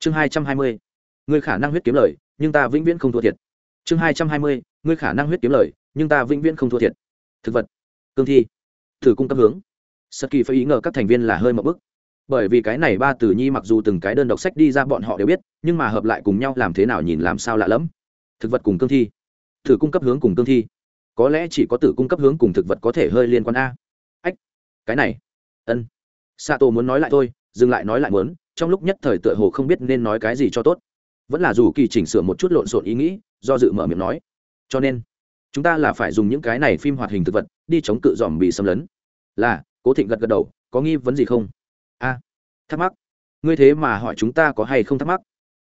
chương hai trăm hai mươi. Ngươi khả năng huyết kiếm lời, nhưng ta vĩnh viễn không thua thiệt. Chương hai trăm hai mươi. Ngươi khả năng huyết kiếm lời, nhưng ta vĩnh viễn không thua thiệt. Thực vật. Cương thi. Thử cung cấp hướng. Sật kỳ phải ý ngờ các thành viên là hơi mậu bức. Bởi vì cái này ba từ nhi mặc dù từng cái đơn độc sách đi ra bọn họ đều biết, nhưng mà hợp lại cùng nhau làm thế nào nhìn làm sao lạ lẫm. Thực vật cùng cương thi. Thử cung cấp hướng cùng cương thi. Có lẽ chỉ có tử cung cấp hướng cùng thực vật có thể hơi liên quan a. Ách. Cái này. Ân. Sato muốn nói lại thôi, dừng lại nói lại muốn trong lúc nhất thời tựa hồ không biết nên nói cái gì cho tốt. Vẫn là dù kỳ chỉnh sửa một chút lộn xộn ý nghĩ, do dự mở miệng nói. Cho nên, chúng ta là phải dùng những cái này phim hoạt hình thực vật, đi chống cự dòm bị xâm lấn. Là, cố thịnh gật gật đầu, có nghi vấn gì không? A, thắc mắc. Ngươi thế mà hỏi chúng ta có hay không thắc mắc?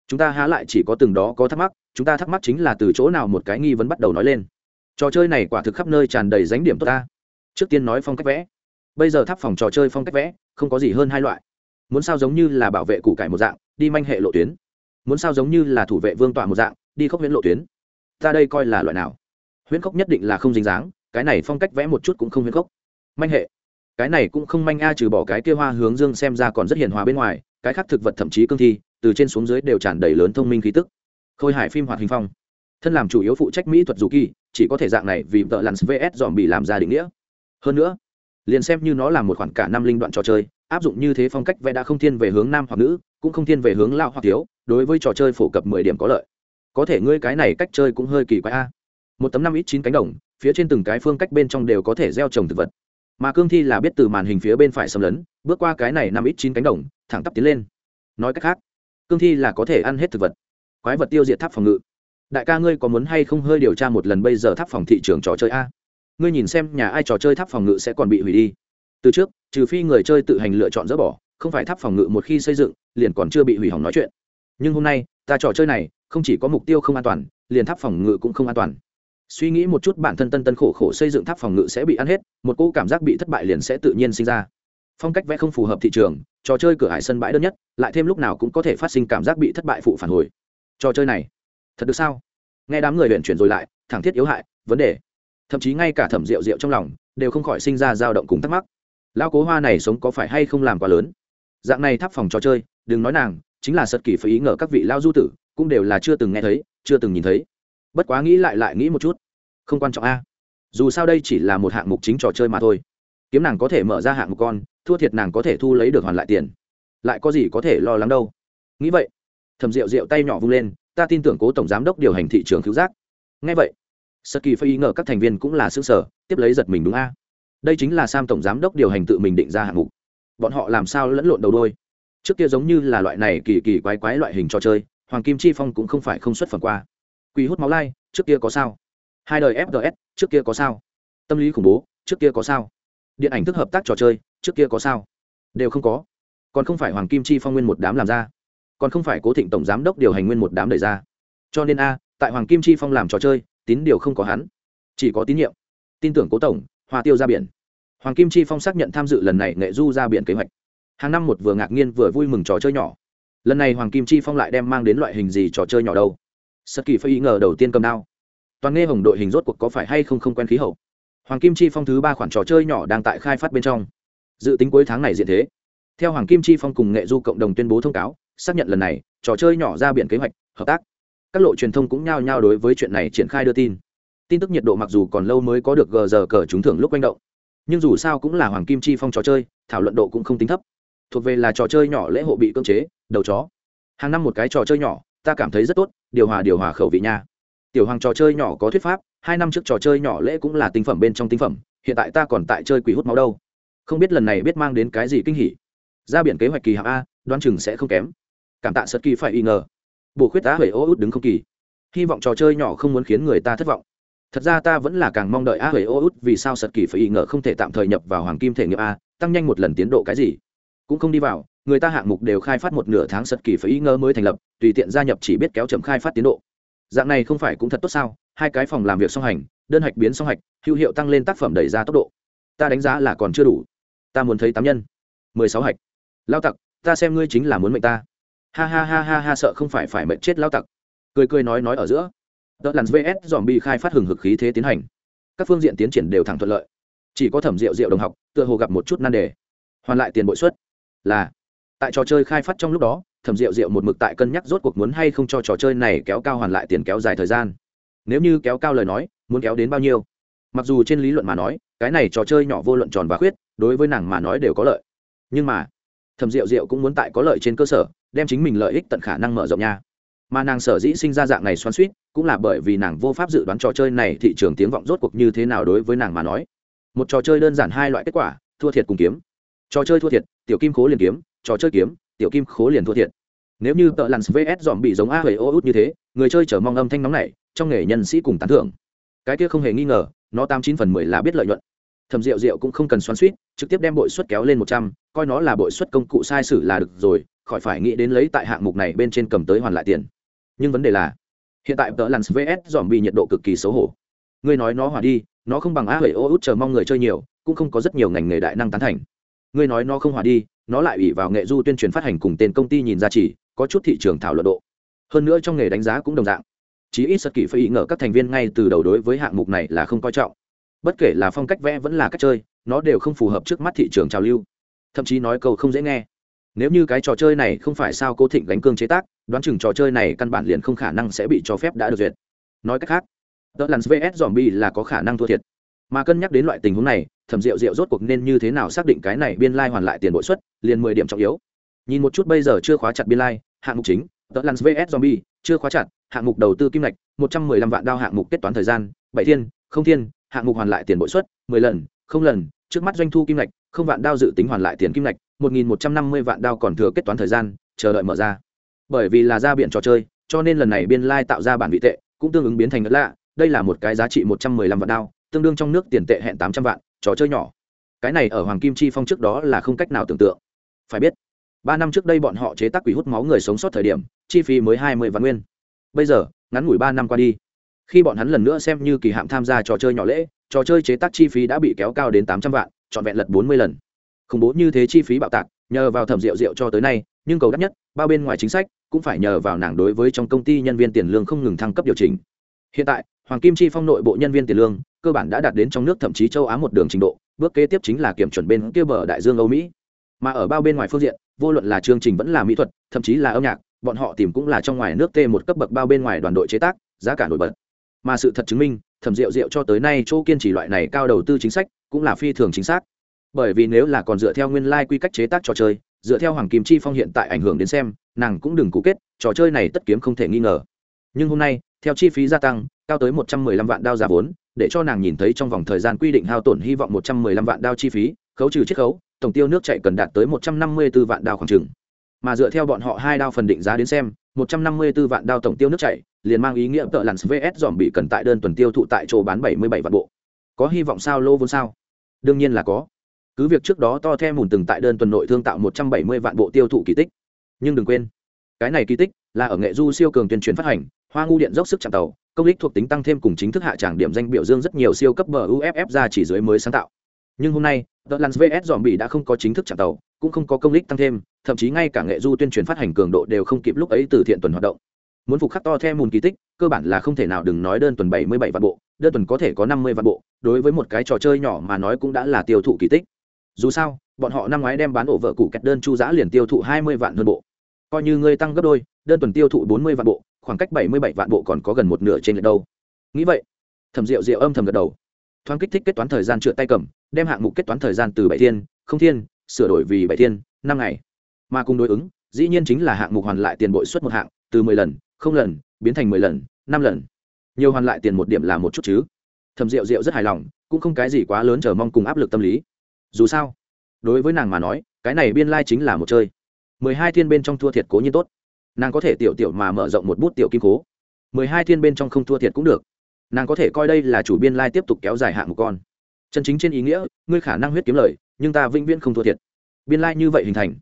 Chúng ta há lại chỉ có từng đó có thắc mắc, chúng ta thắc mắc chính là từ chỗ nào một cái nghi vấn bắt đầu nói lên. Trò chơi này quả thực khắp nơi tràn đầy dánh điểm tốt ta. Trước tiên nói phong cách vẽ. Bây giờ tháp phòng trò chơi phong cách vẽ, không có gì hơn hai loại muốn sao giống như là bảo vệ củ cải một dạng, đi manh hệ lộ tuyến. Muốn sao giống như là thủ vệ vương tọa một dạng, đi khốc huyễn lộ tuyến. Ta đây coi là loại nào? Huyễn khốc nhất định là không dính dáng, cái này phong cách vẽ một chút cũng không huyễn khốc. Manh hệ. Cái này cũng không manh a, trừ bỏ cái kia hoa hướng dương xem ra còn rất hiền hòa bên ngoài, cái khác thực vật thậm chí cương thi, từ trên xuống dưới đều tràn đầy lớn thông minh khí tức. Khôi hải phim hoạt hình phong. Thân làm chủ yếu phụ trách mỹ thuật dù kỳ, chỉ có thể dạng này vì vợ lặn vs dòm bị làm ra định nghĩa. Hơn nữa, liền xem như nó là một khoản cả năm linh đoạn trò chơi áp dụng như thế phong cách vẽ đã không thiên về hướng nam hoặc nữ, cũng không thiên về hướng lao hoặc thiếu, đối với trò chơi phổ cập mười điểm có lợi. Có thể ngươi cái này cách chơi cũng hơi kỳ quái a. Một tấm năm ít chín cánh đồng, phía trên từng cái phương cách bên trong đều có thể gieo trồng thực vật. Mà cương thi là biết từ màn hình phía bên phải xâm lấn, bước qua cái này năm ít chín cánh đồng, thẳng tắp tiến lên. Nói cách khác, cương thi là có thể ăn hết thực vật. Quái vật tiêu diệt tháp phòng ngự. Đại ca ngươi có muốn hay không hơi điều tra một lần bây giờ tháp phòng thị trường trò chơi a? Ngươi nhìn xem nhà ai trò chơi tháp phòng ngự sẽ còn bị hủy đi từ trước, trừ phi người chơi tự hành lựa chọn dỡ bỏ, không phải tháp phòng ngự một khi xây dựng, liền còn chưa bị hủy hỏng nói chuyện. Nhưng hôm nay, ta trò chơi này, không chỉ có mục tiêu không an toàn, liền tháp phòng ngự cũng không an toàn. Suy nghĩ một chút bản thân tân tân khổ khổ xây dựng tháp phòng ngự sẽ bị ăn hết, một cô cảm giác bị thất bại liền sẽ tự nhiên sinh ra. Phong cách vẽ không phù hợp thị trường, trò chơi cửa hải sân bãi đơn nhất, lại thêm lúc nào cũng có thể phát sinh cảm giác bị thất bại phụ phản hồi. Trò chơi này, thật được sao? Nghe đám người luyện chuyển rồi lại, thẳng thiết yếu hại, vấn đề. Thậm chí ngay cả thẩm rượu rượu trong lòng, đều không khỏi sinh ra dao động cùng thắc mắc lao cố hoa này sống có phải hay không làm quá lớn? Dạng này tháp phòng trò chơi, đừng nói nàng, chính là sật kỳ phải ý ngờ các vị lao du tử, cũng đều là chưa từng nghe thấy, chưa từng nhìn thấy. Bất quá nghĩ lại lại nghĩ một chút, không quan trọng a. Dù sao đây chỉ là một hạng mục chính trò chơi mà thôi. Kiếm nàng có thể mở ra hạng mục con, thua thiệt nàng có thể thu lấy được hoàn lại tiền. Lại có gì có thể lo lắng đâu. Nghĩ vậy thầm rượu rượu tay nhỏ vung lên, ta tin tưởng cố tổng giám đốc điều hành thị trường cứu giác ngay vậy, sật kỳ phải ý ngờ các thành viên cũng là xứ sở tiếp lấy giật mình đúng a đây chính là sam tổng giám đốc điều hành tự mình định ra hạng mục. Bọn họ làm sao lẫn lộn đầu đôi trước kia giống như là loại này kỳ kỳ quái quái loại hình trò chơi, hoàng kim chi phong cũng không phải không xuất phẩm qua. Quỷ hút máu lai, trước kia có sao? Hai đời fgs trước kia có sao? Tâm lý khủng bố, trước kia có sao? Điện ảnh thức hợp tác trò chơi, trước kia có sao? Đều không có. Còn không phải hoàng kim chi phong nguyên một đám làm ra. Còn không phải cố thịnh tổng giám đốc điều hành nguyên một đám đẩy ra. Cho nên a, tại hoàng kim chi phong làm trò chơi, tín điều không có hắn. Chỉ có tín nhiệm. Tin tưởng cố tổng hoa tiêu ra biển. Hoàng kim chi phong xác nhận tham dự lần này nghệ du ra biển kế hoạch. Hàng năm một vừa ngạc nhiên vừa vui mừng trò chơi nhỏ. Lần này hoàng kim chi phong lại đem mang đến loại hình gì trò chơi nhỏ đâu? Sật kỳ phải ý ngờ đầu tiên cầm đao. Toàn nghe hồng đội hình rốt cuộc có phải hay không không quen khí hậu? Hoàng kim chi phong thứ ba khoản trò chơi nhỏ đang tại khai phát bên trong. Dự tính cuối tháng này diện thế. Theo hoàng kim chi phong cùng nghệ du cộng đồng tuyên bố thông cáo, xác nhận lần này, trò chơi nhỏ ra biển kế hoạch, hợp tác. Các lộ truyền thông cũng nhao nhao đối với chuyện này triển khai đưa tin tin tức nhiệt độ mặc dù còn lâu mới có được gờ giờ cờ trúng thưởng lúc quanh động, nhưng dù sao cũng là hoàng kim chi phong trò chơi, thảo luận độ cũng không tính thấp. Thuộc về là trò chơi nhỏ lễ hội bị cưỡng chế, đầu chó. Hàng năm một cái trò chơi nhỏ, ta cảm thấy rất tốt, điều hòa điều hòa khẩu vị nha. Tiểu hoàng trò chơi nhỏ có thuyết pháp, hai năm trước trò chơi nhỏ lễ cũng là tinh phẩm bên trong tinh phẩm, hiện tại ta còn tại chơi quỷ hút máu đâu. Không biết lần này biết mang đến cái gì kinh hỉ. Ra biển kế hoạch kỳ hạng a, đoán chừng sẽ không kém. Cảm tạ sật kỳ phải y ngờ. Bổ khuyết tá huệ ô út đứng không kỳ. Hy vọng trò chơi nhỏ không muốn khiến người ta thất vọng thật ra ta vẫn là càng mong đợi a huệ ô út vì sao sật kỳ phải y ngờ không thể tạm thời nhập vào hoàng kim thể nghiệm a, tăng nhanh một lần tiến độ cái gì? Cũng không đi vào, người ta hạng mục đều khai phát một nửa tháng sật kỳ phải y ngờ mới thành lập, tùy tiện gia nhập chỉ biết kéo chậm khai phát tiến độ. Dạng này không phải cũng thật tốt sao? Hai cái phòng làm việc song hành, đơn hạch biến song hạch, hữu hiệu tăng lên tác phẩm đẩy ra tốc độ. Ta đánh giá là còn chưa đủ. Ta muốn thấy tám nhân. Mười sáu hạch. Lao tặc, ta xem ngươi chính là muốn mệnh ta. Ha ha ha ha ha, sợ không phải phải mệnh chết lao tặc. Cười cười nói nói ở giữa đợt lần vs Zombie bị khai phát hừng hực khí thế tiến hành. Các phương diện tiến triển đều thẳng thuận lợi. Chỉ có thẩm diệu diệu đồng học, tựa hồ gặp một chút nan đề. Hoàn lại tiền bội suất. Là, tại trò chơi khai phát trong lúc đó, thẩm diệu diệu một mực tại cân nhắc rốt cuộc muốn hay không cho trò chơi này kéo cao hoàn lại tiền kéo dài thời gian. Nếu như kéo cao lời nói, muốn kéo đến bao nhiêu? Mặc dù trên lý luận mà nói, cái này trò chơi nhỏ vô luận tròn và khuyết, đối với nàng mà nói đều có lợi. Nhưng mà, thẩm diệu diệu cũng muốn tại có lợi trên cơ sở, đem chính mình lợi ích tận khả năng mở rộng nha. Mà nàng sở dĩ sinh ra dạng này xoắn suýt cũng là bởi vì nàng vô pháp dự đoán trò chơi này thị trường tiếng vọng rốt cuộc như thế nào đối với nàng mà nói. Một trò chơi đơn giản hai loại kết quả, thua thiệt cùng kiếm. Trò chơi thua thiệt, tiểu kim khố liền kiếm, trò chơi kiếm, tiểu kim khố liền thua thiệt. Nếu như tợ lặn vs dòm bị giống a hầy ô út như thế, người chơi chờ mong âm thanh nóng này, trong nghề nhân sĩ cùng tán thưởng. Cái kia không hề nghi ngờ, nó tám chín phần mười là biết lợi nhuận. Thầm rượu rượu cũng không cần xoắn suýt trực tiếp đem bội suất kéo lên một trăm, coi nó là bội suất công cụ sai sử là được rồi, khỏi phải nghĩ đến lấy tại hạng mục này bên trên cầm tới hoàn lại tiền. Nhưng vấn đề là hiện tại tờ lặn vs. Dòm bị nhiệt độ cực kỳ xấu hổ. Ngươi nói nó hỏa đi, nó không bằng a hầy ô út chờ mong người chơi nhiều, cũng không có rất nhiều ngành nghề đại năng tán thành. Ngươi nói nó không hỏa đi, nó lại ủy vào nghệ du tuyên truyền phát hành cùng tên công ty nhìn ra chỉ, có chút thị trường thảo luận độ. Hơn nữa trong nghề đánh giá cũng đồng dạng. Chí ít sật kỷ phải ý ngờ các thành viên ngay từ đầu đối với hạng mục này là không coi trọng. Bất kể là phong cách vẽ vẫn là cách chơi, nó đều không phù hợp trước mắt thị trường trào lưu. Thậm chí nói câu không dễ nghe nếu như cái trò chơi này không phải sao cố thịnh gánh cương chế tác, đoán chừng trò chơi này căn bản liền không khả năng sẽ bị cho phép đã được duyệt. Nói cách khác, tờ lắn vs dòm bi là có khả năng thua thiệt. Mà cân nhắc đến loại tình huống này, thẩm rượu rượu rốt cuộc nên như thế nào xác định cái này biên lai hoàn lại tiền bội xuất liền mười điểm trọng yếu. Nhìn một chút bây giờ chưa khóa chặt biên lai, hạng mục chính, tờ lắn vs dòm bi chưa khóa chặt, hạng mục đầu tư kim lạch một trăm mười lăm vạn đao hạng mục kết toán thời gian, bảy thiên, không thiên, hạng mục hoàn lại tiền bội xuất mười lần, không lần, trước mắt doanh thu kim lạch không vạn đao dự tính hoàn lại tiền kim lạch 1150 vạn đao còn thừa kết toán thời gian, chờ đợi mở ra. Bởi vì là ra biển trò chơi, cho nên lần này biên lai tạo ra bản vị tệ, cũng tương ứng biến thành ngất lạ, đây là một cái giá trị 115 vạn đao, tương đương trong nước tiền tệ hẹn 800 vạn, trò chơi nhỏ. Cái này ở Hoàng Kim Chi Phong trước đó là không cách nào tưởng tượng. Phải biết, 3 năm trước đây bọn họ chế tác quỷ hút máu người sống sót thời điểm, chi phí mới 20 vạn nguyên. Bây giờ, ngắn ngủi 3 năm qua đi, khi bọn hắn lần nữa xem như kỳ hạm tham gia trò chơi nhỏ lễ, trò chơi chế tác chi phí đã bị kéo cao đến 800 vạn, trọn vẹn lật 40 lần khủng bố như thế chi phí bạo tạc, nhờ vào thẩm rượu rượu cho tới nay, nhưng cầu đắt nhất, bao bên ngoài chính sách, cũng phải nhờ vào nàng đối với trong công ty nhân viên tiền lương không ngừng thăng cấp điều chỉnh. Hiện tại, hoàng kim chi phong nội bộ nhân viên tiền lương, cơ bản đã đạt đến trong nước thậm chí châu á một đường trình độ, bước kế tiếp chính là kiểm chuẩn bên kia bờ đại dương âu mỹ. Mà ở bao bên ngoài phương diện, vô luận là chương trình vẫn là mỹ thuật, thậm chí là âm nhạc, bọn họ tìm cũng là trong ngoài nước t một cấp bậc bao bên ngoài đoàn đội chế tác, giá cả nổi bật. Mà sự thật chứng minh, thẩm rượu rượu cho tới nay chỗ kiên trì loại này cao đầu tư chính sách, cũng là phi thường chính xác bởi vì nếu là còn dựa theo nguyên lai、like、quy cách chế tác trò chơi, dựa theo hoàng kim chi phong hiện tại ảnh hưởng đến xem, nàng cũng đừng cũ kết, trò chơi này tất kiếm không thể nghi ngờ. Nhưng hôm nay, theo chi phí gia tăng, cao tới một trăm mười lăm vạn đao giá vốn, để cho nàng nhìn thấy trong vòng thời gian quy định hao tổn hy vọng một trăm mười lăm vạn đao chi phí, khấu trừ chiết khấu, tổng tiêu nước chạy cần đạt tới một trăm năm mươi 154 vạn đao khoảng chừng. Mà dựa theo bọn họ hai đao phần định giá đến xem, một trăm năm mươi 154 vạn đao tổng tiêu nước chạy, liền mang ý nghĩa tợ lặn vs dòm bị cần tại đơn tuần tiêu thụ tại chỗ bán bảy mươi bảy vạn bộ. Có hy vọng sao, lô vốn sao? Đương nhiên là có cứ việc trước đó to theo mùn từng tại đơn tuần nội thương tạo một trăm bảy mươi vạn bộ tiêu thụ kỳ tích. Nhưng đừng quên, cái này kỳ tích là ở nghệ du siêu cường tuyên truyền phát hành, hoa ngu điện dốc sức chạm tàu, công lích thuộc tính tăng thêm cùng chính thức hạ tràng điểm danh biểu dương rất nhiều siêu cấp bờ uff ra chỉ dưới mới sáng tạo. Nhưng hôm nay, The Lance VS dòm bị đã không có chính thức chạm tàu, cũng không có công lích tăng thêm, thậm chí ngay cả nghệ du tuyên truyền phát hành cường độ đều không kịp lúc ấy từ thiện tuần hoạt động. Muốn phục khắc to theo mùn kỳ tích, cơ bản là không thể nào đừng nói đơn tuần bảy mươi bảy vạn bộ, đơn tuần có thể có năm mươi vạn bộ, đối với một cái trò chơi nhỏ mà nói cũng đã là tiêu thụ kỳ tích dù sao, bọn họ năm ngoái đem bán ổ vợ cụ kẹt đơn chu giá liền tiêu thụ hai mươi vạn hơn bộ. Coi như ngươi tăng gấp đôi, đơn tuần tiêu thụ bốn mươi vạn bộ, khoảng cách bảy mươi bảy vạn bộ còn có gần một nửa trên lệch đâu. Nghĩ vậy, thẩm rượu rượu âm thầm gật đầu. Thoáng kích thích kết toán thời gian trượt tay cầm, đem hạng mục kết toán thời gian từ bảy thiên, không thiên, sửa đổi vì bảy thiên, năm ngày. Mà cùng đối ứng, dĩ nhiên chính là hạng mục hoàn lại tiền bội suất một hạng, từ mười lần, không lần, biến thành mười lần, năm lần. Nhiều hoàn lại tiền một điểm là một chút chứ. Thẩm rượu rượu rất hài lòng, cũng không cái gì quá lớn chờ mong cùng áp lực tâm lý dù sao đối với nàng mà nói cái này biên lai chính là một chơi. Mười hai thiên bên trong thua thiệt cố nhiên tốt. Nàng có thể tiểu tiểu mà mở rộng một bút tiểu kim cố. Mười hai thiên bên trong không thua thiệt cũng được. Nàng có thể coi đây là chủ biên lai tiếp tục kéo dài hạng một con. Chân chính trên ý nghĩa ngươi khả năng huyết kiếm lời nhưng ta vĩnh viễn không thua thiệt. Biên lai như vậy hình thành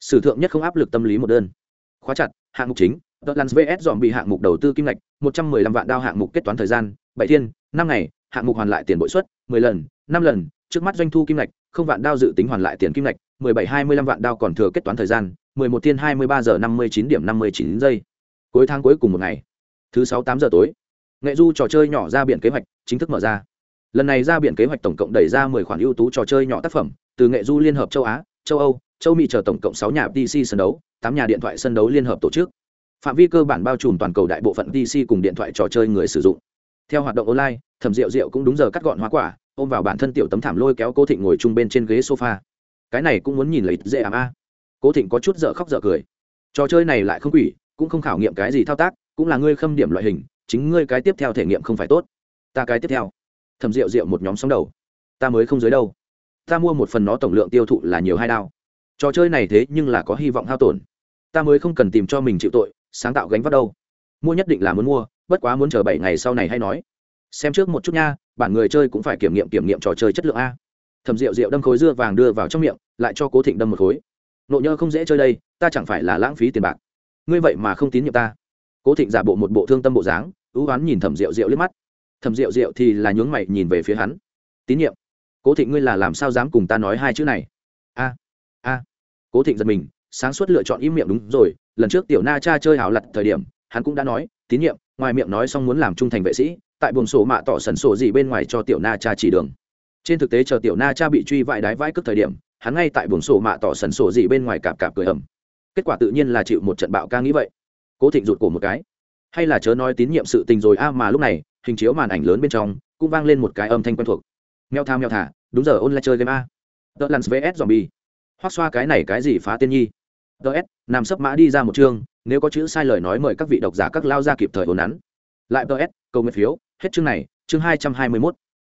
sử thượng nhất không áp lực tâm lý một đơn. Khóa chặt hạng mục chính The Lance VS dòm bị hạng mục đầu tư kim ngạch, 115 vạn đao hạng mục kết toán thời gian, Bảy thiên, năm ngày, hạng mục hoàn lại tiền bội suất, 10 lần, năm lần, trước mắt doanh thu kim ngạch, không vạn đao dự tính hoàn lại tiền kim ngạch, 17 25 vạn đao còn thừa kết toán thời gian, 11 thiên 23 giờ 59 điểm 59 giây. Cuối tháng cuối cùng một ngày, thứ 6 8 giờ tối. Nghệ du trò chơi nhỏ ra biển kế hoạch chính thức mở ra. Lần này ra biển kế hoạch tổng cộng đẩy ra 10 khoản ưu tú trò chơi nhỏ tác phẩm, từ nghệ du liên hợp châu Á, châu Âu, châu Mỹ chờ tổng cộng 6 nhà PC sân đấu, tám nhà điện thoại sân đấu liên hợp tổ chức phạm vi cơ bản bao trùm toàn cầu đại bộ phận pc cùng điện thoại trò chơi người sử dụng theo hoạt động online thẩm rượu rượu cũng đúng giờ cắt gọn hoa quả ôm vào bản thân tiểu tấm thảm lôi kéo cố thịnh ngồi chung bên trên ghế sofa. Cái này cũng muốn nhìn lấy dễ ảm a. Cố thịnh có chút dở khóc dở cười. Trò chơi này lại không quỷ, cũng không khảo nghiệm cái gì thao tác, cũng là ngươi khâm điểm loại hình, chính ngươi cái tiếp theo thể nghiệm không phải tốt. Ta cái tiếp theo. Thầm rượu rượu một nhóm sóng đầu. Ta mới không dưới đâu. Ta mua một phần nó tổng lượng tiêu thụ là nhiều hai đao. Trò chơi này thế nhưng là có hy vọng hao tổn. Ta mới không cần tìm cho mình chịu tội, sáng tạo gánh vác đâu. Mua nhất định là muốn mua, bất quá muốn chờ bảy ngày sau này hay nói xem trước một chút nha, bản người chơi cũng phải kiểm nghiệm kiểm nghiệm trò chơi chất lượng a. Thầm rượu rượu đâm khối dưa vàng đưa vào trong miệng, lại cho cố thịnh đâm một khối. Nộ nhơ không dễ chơi đây, ta chẳng phải là lãng phí tiền bạc. Ngươi vậy mà không tín nhiệm ta. Cố thịnh giả bộ một bộ thương tâm bộ dáng, ưu oán nhìn thẩm rượu rượu liếc mắt. Thẩm rượu rượu thì là nhướng mày nhìn về phía hắn. Tín nhiệm. Cố thịnh ngươi là làm sao dám cùng ta nói hai chữ này? A a. Cố thịnh giật mình, sáng suốt lựa chọn im miệng đúng rồi, lần trước tiểu na cha chơi hảo lặt thời điểm, hắn cũng đã nói, tín nhiệm, ngoài miệng nói xong muốn làm trung thành vệ sĩ tại buồng sổ mạ tỏ sần sổ gì bên ngoài cho tiểu na cha chỉ đường. Trên thực tế chờ tiểu na cha bị truy vại đái vãi cất thời điểm, hắn ngay tại buồng sổ mạ tỏ sần sổ gì bên ngoài cạp cạp cười ẩm kết quả tự nhiên là chịu một trận bạo ca nghĩ vậy. Cố thịnh rụt cổ một cái. Hay là chớ nói tín nhiệm sự tình rồi, a, mà lúc này, hình chiếu màn ảnh lớn bên trong, cũng vang lên một cái âm thanh quen thuộc. Meo thao meo thả đúng giờ ôn lại chơi game a. Tờ lance vs zombie. Hoác xoa cái này cái gì phá tiên nhi? Ts nằm sấp mã đi ra một chương nếu có chữ sai lời nói mời các vị độc giả các lao ra kịp thời ồn nắn lại ts câu nguyện phiếu hết chương này, chương hai trăm hai mươi mốt.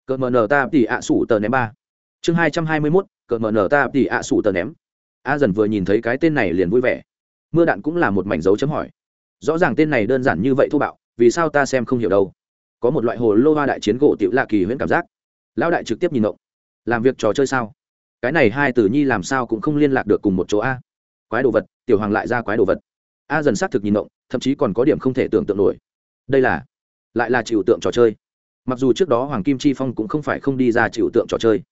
Cờ mờ nờ ta tỉ ạ sủ tờ ném ba. Chương hai trăm hai mươi mốt cờ mờ nờ ta tỉ ạ sủ tờ ném. A dần vừa nhìn thấy cái tên này liền vui vẻ. Mưa đạn cũng là một mảnh dấu chấm hỏi. Rõ ràng tên này đơn giản như vậy thô bạo, vì sao ta xem không hiểu đâu. Có một loại hồ lô hoa đại chiến gỗ tiểu lạ kỳ huyễn cảm giác. Lão đại trực tiếp nhìn động làm việc trò chơi sao? Cái này hai từ nhi làm sao cũng không liên lạc được cùng một chỗ a. Quái đồ vật, tiểu hoàng lại ra quái đồ vật. A dần xác thực nhìn động thậm chí còn có điểm không thể tưởng tượng nổi. Đây là lại là trừu tượng trò chơi. Mặc dù trước đó hoàng kim chi phong cũng không phải không đi ra trừu tượng trò chơi,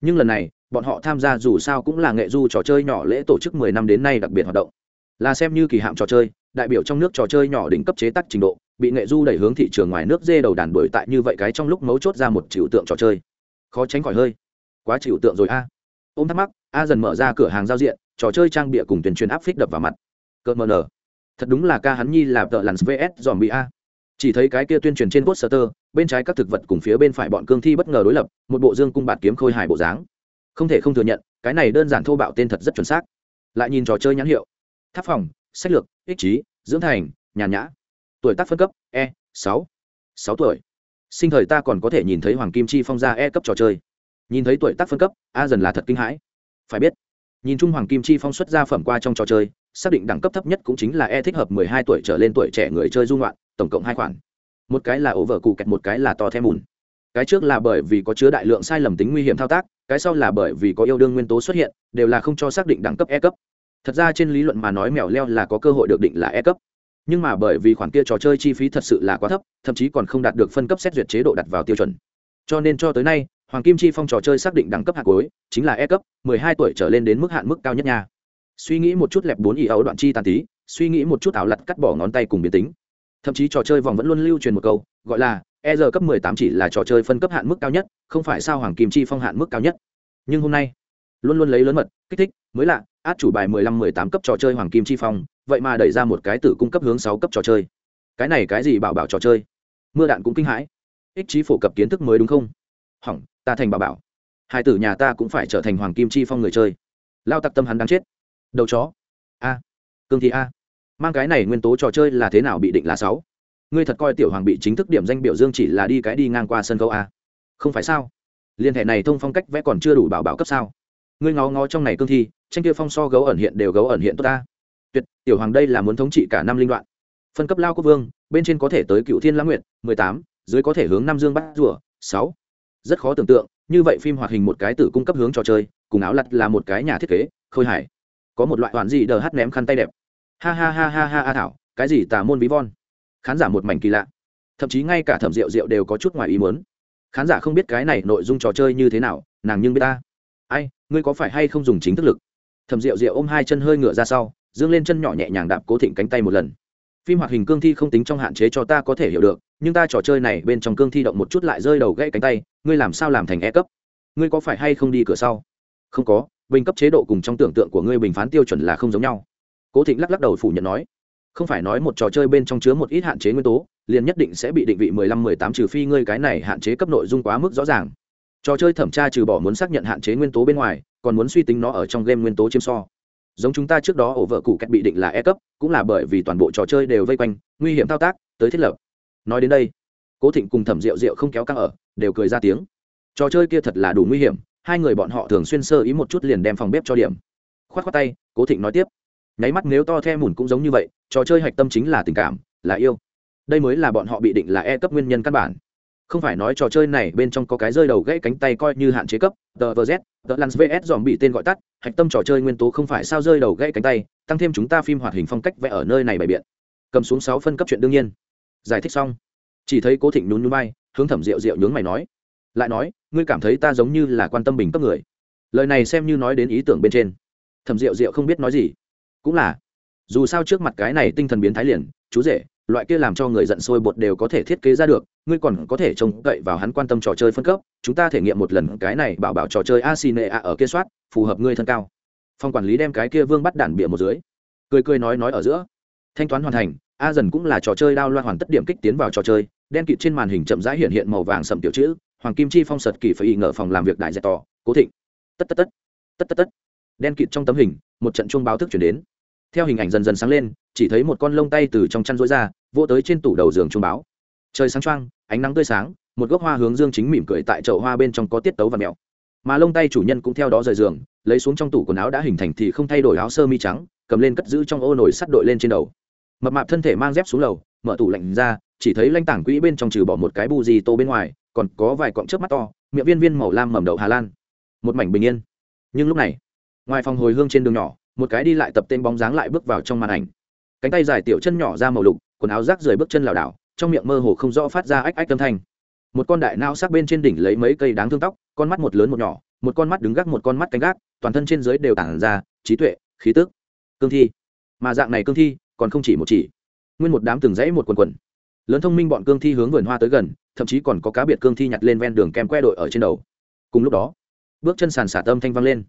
nhưng lần này, bọn họ tham gia dù sao cũng là nghệ du trò chơi nhỏ lễ tổ chức mười năm đến nay đặc biệt hoạt động. Là xem như kỳ hạm trò chơi, đại biểu trong nước trò chơi nhỏ đỉnh cấp chế tác trình độ, bị nghệ du đẩy hướng thị trường ngoài nước dê đầu đàn đuổi tại như vậy cái trong lúc mấu chốt ra một trừu tượng trò chơi. Khó tránh khỏi hơi. Quá trừu tượng rồi a. À. ôm thắc mắc, a dần mở ra cửa hàng giao diện, trò chơi trang bịa cùng tuyển truyền áp phích đập vào mặt. Cợt mờ nở. Thật đúng là ca hắn nhi là tợ lặn vs dòm bị a chỉ thấy cái kia tuyên truyền trên poster, bên trái các thực vật cùng phía bên phải bọn cương thi bất ngờ đối lập, một bộ dương cung bạt kiếm khôi hài bộ dáng. Không thể không thừa nhận, cái này đơn giản thô bạo tên thật rất chuẩn xác. Lại nhìn trò chơi nhãn hiệu. Tháp phòng, sách lược, ích trí, dưỡng thành, nhàn nhã. Tuổi tác phân cấp e sáu sáu tuổi. Sinh thời ta còn có thể nhìn thấy hoàng kim chi phong ra e cấp trò chơi. Nhìn thấy tuổi tác phân cấp, a dần là thật kinh hãi. Phải biết, nhìn chung hoàng kim chi phong xuất ra phẩm qua trong trò chơi, xác định đẳng cấp thấp nhất cũng chính là e thích hợp mười hai tuổi trở lên tuổi trẻ người chơi dung loạn tổng cộng hai khoản. Một cái là ổ vở cụ kẹt, một cái là to thêm mùn. Cái trước là bởi vì có chứa đại lượng sai lầm tính nguy hiểm thao tác, cái sau là bởi vì có yêu đương nguyên tố xuất hiện, đều là không cho xác định đẳng cấp e cấp. Thật ra trên lý luận mà nói mèo leo là có cơ hội được định là e cấp. Nhưng mà bởi vì khoản kia trò chơi chi phí thật sự là quá thấp, thậm chí còn không đạt được phân cấp xét duyệt chế độ đặt vào tiêu chuẩn. Cho nên cho tới nay, hoàng kim chi phong trò chơi xác định đẳng cấp hạt cuối chính là e cấp 12 tuổi trở lên đến mức hạn mức cao nhất nha. Suy nghĩ một chút lẹp bốn ý ấu đoạn chi tàn tí, suy nghĩ một chút ảo lặt cắt bỏ ngón tay cùng biến tính thậm chí trò chơi vòng vẫn luôn lưu truyền một câu, gọi là e r cấp 18 chỉ là trò chơi phân cấp hạn mức cao nhất, không phải sao hoàng kim chi phong hạn mức cao nhất. Nhưng hôm nay, luôn luôn lấy lớn mật, kích thích, mới lạ, át chủ bài 15-18 cấp trò chơi hoàng kim chi phong, vậy mà đẩy ra một cái tử cung cấp hướng 6 cấp trò chơi. Cái này cái gì bảo bảo trò chơi? Mưa đạn cũng kinh hãi. Ích trí phổ cập kiến thức mới đúng không? Hỏng, ta thành bảo bảo. Hai tử nhà ta cũng phải trở thành hoàng kim chi phong người chơi. Lao tặc tâm hắn đáng chết. Đầu chó. A. Cương thị a mang cái này nguyên tố trò chơi là thế nào bị định là sáu. Ngươi thật coi tiểu hoàng bị chính thức điểm danh biểu dương chỉ là đi cái đi ngang qua sân khấu a không phải sao? Liên hệ này thông phong cách vẽ còn chưa đủ bảo bảo cấp sao? Ngươi ngó ngó trong này cương thi, tranh kia phong so gấu ẩn hiện đều gấu ẩn hiện tốt ta. Tuyệt, tiểu hoàng đây là muốn thống trị cả năm linh đoạn. Phân cấp lao quốc vương, bên trên có thể tới cựu thiên lãng nguyện mười tám, dưới có thể hướng nam dương bắt rùa, sáu. Rất khó tưởng tượng, như vậy phim hoạt hình một cái tử cung cấp hướng trò chơi, cùng áo lặt là một cái nhà thiết kế, khôi hài. Có một loại hoàn gì đờ hát ném khăn tay đẹp ha ha ha ha ha ha thảo, cái gì tà môn ví von? Khán giả một mảnh kỳ lạ. Thậm chí ngay cả thẩm rượu rượu đều có chút ngoài ý muốn. Khán giả không biết cái này nội dung trò chơi như thế nào, nàng nhưng biết ta. Ai, ngươi có phải hay không dùng chính thức lực? Thẩm rượu rượu ôm hai chân hơi ngựa ra sau, dương lên chân nhỏ nhẹ nhàng đạp cố thịnh cánh tay một lần. Phim hoạt hình cương thi không tính trong hạn chế cho ta có thể hiểu được, nhưng ta trò chơi này bên trong cương thi động một chút lại rơi đầu gãy cánh tay, ngươi làm sao làm thành e cấp? Ngươi có phải hay không đi cửa sau? Không có, bình cấp chế độ cùng trong tưởng tượng của ngươi bình phán tiêu chuẩn là không giống nhau cố thịnh lắc lắc đầu phủ nhận nói, không phải nói một trò chơi bên trong chứa một ít hạn chế nguyên tố, liền nhất định sẽ bị định vị mười lăm mười tám trừ phi ngươi cái này hạn chế cấp nội dung quá mức rõ ràng. Trò chơi thẩm tra trừ bỏ muốn xác nhận hạn chế nguyên tố bên ngoài, còn muốn suy tính nó ở trong game nguyên tố chiếm so. Giống chúng ta trước đó ổ vợ cụ cách bị định là e cấp, cũng là bởi vì toàn bộ trò chơi đều vây quanh, nguy hiểm thao tác, tới thiết lập. Nói đến đây, cố thịnh cùng thẩm rượu rượu không kéo căng ở, đều cười ra tiếng. Trò chơi kia thật là đủ nguy hiểm, hai người bọn họ thường xuyên sơ ý một chút liền đem phòng bếp cho điểm. Khoát khoát tay, cố thịnh nói tiếp nháy mắt nếu to the mùn cũng giống như vậy, trò chơi hạch tâm chính là tình cảm, là yêu. Đây mới là bọn họ bị định là e cấp nguyên nhân căn bản. Không phải nói trò chơi này bên trong có cái rơi đầu gãy cánh tay coi như hạn chế cấp, tờ vz tờ lans vs dòm bị tên gọi tắt, hạch tâm trò chơi nguyên tố không phải sao rơi đầu gãy cánh tay, tăng thêm chúng ta phim hoạt hình phong cách vẽ ở nơi này bày biện. Cầm xuống sáu phân cấp chuyện đương nhiên. Giải thích xong. Chỉ thấy cố thịnh nhún nhún bay hướng thẩm rượu rượu nhướng mày nói. Lại nói, ngươi cảm thấy ta giống như là quan tâm bình cấp người. Lời này xem như nói đến ý tưởng bên trên. Thẩm rượu rượu không biết nói gì cũng là. Dù sao trước mặt cái này tinh thần biến thái liền, chú rể, loại kia làm cho người giận sôi bột đều có thể thiết kế ra được, ngươi còn có thể trông cậy vào hắn quan tâm trò chơi phân cấp, chúng ta thể nghiệm một lần cái này bảo bảo trò chơi a xì nệ a ở kia soát, phù hợp ngươi thân cao. Phòng quản lý đem cái kia vương bắt đản bịa một dưới. Cười cười nói nói ở giữa. Thanh toán hoàn thành, a dần cũng là trò chơi đao loan hoàn tất điểm kích tiến vào trò chơi, đen kịt trên màn hình chậm rãi hiện hiện màu vàng sậm tiểu chữ, hoàng kim chi phong sật kỳ phải y ngờ phòng làm việc đại dạy tỏ, cố thịnh. Tất tất tất. Tất tất tất. Đen kịt trong tấm hình, một trận chuông báo thức chuyển đến theo hình ảnh dần dần sáng lên, chỉ thấy một con lông tay từ trong chăn rối ra, vỗ tới trên tủ đầu giường trung báo. Trời sáng trăng ánh nắng tươi sáng, một gốc hoa hướng dương chính mỉm cười tại chậu hoa bên trong có tiết tấu và mèo. Mà lông tay chủ nhân cũng theo đó rời giường, lấy xuống trong tủ quần áo đã hình thành thì không thay đổi áo sơ mi trắng, cầm lên cất giữ trong ô nồi sắt đội lên trên đầu. Mập mạp thân thể mang dép xuống lầu, mở tủ lạnh ra, chỉ thấy lanh tảng quỹ bên trong trừ bỏ một cái bu gì tô bên ngoài, còn có vài cọng chớp mắt to, miệng viên viên màu lam mầm đậu hà lan. Một mảnh bình yên. Nhưng lúc này, ngoài phòng hồi hương trên đường nhỏ một cái đi lại tập tên bóng dáng lại bước vào trong màn ảnh. Cánh tay dài tiểu chân nhỏ ra màu lục, quần áo rác rời bước chân lảo đảo, trong miệng mơ hồ không rõ phát ra ách ách âm thanh. Một con đại nao sắc bên trên đỉnh lấy mấy cây đáng thương tóc, con mắt một lớn một nhỏ, một con mắt đứng gác một con mắt cánh gác, toàn thân trên dưới đều tản ra trí tuệ, khí tức. Cương thi. Mà dạng này cương thi, còn không chỉ một chỉ. Nguyên một đám từng dãy một quần quần. Lớn thông minh bọn cương thi hướng vườn hoa tới gần, thậm chí còn có cá biệt cương thi nhặt lên ven đường kem que đội ở trên đầu. Cùng lúc đó, bước chân sàn xả tâm thanh vang lên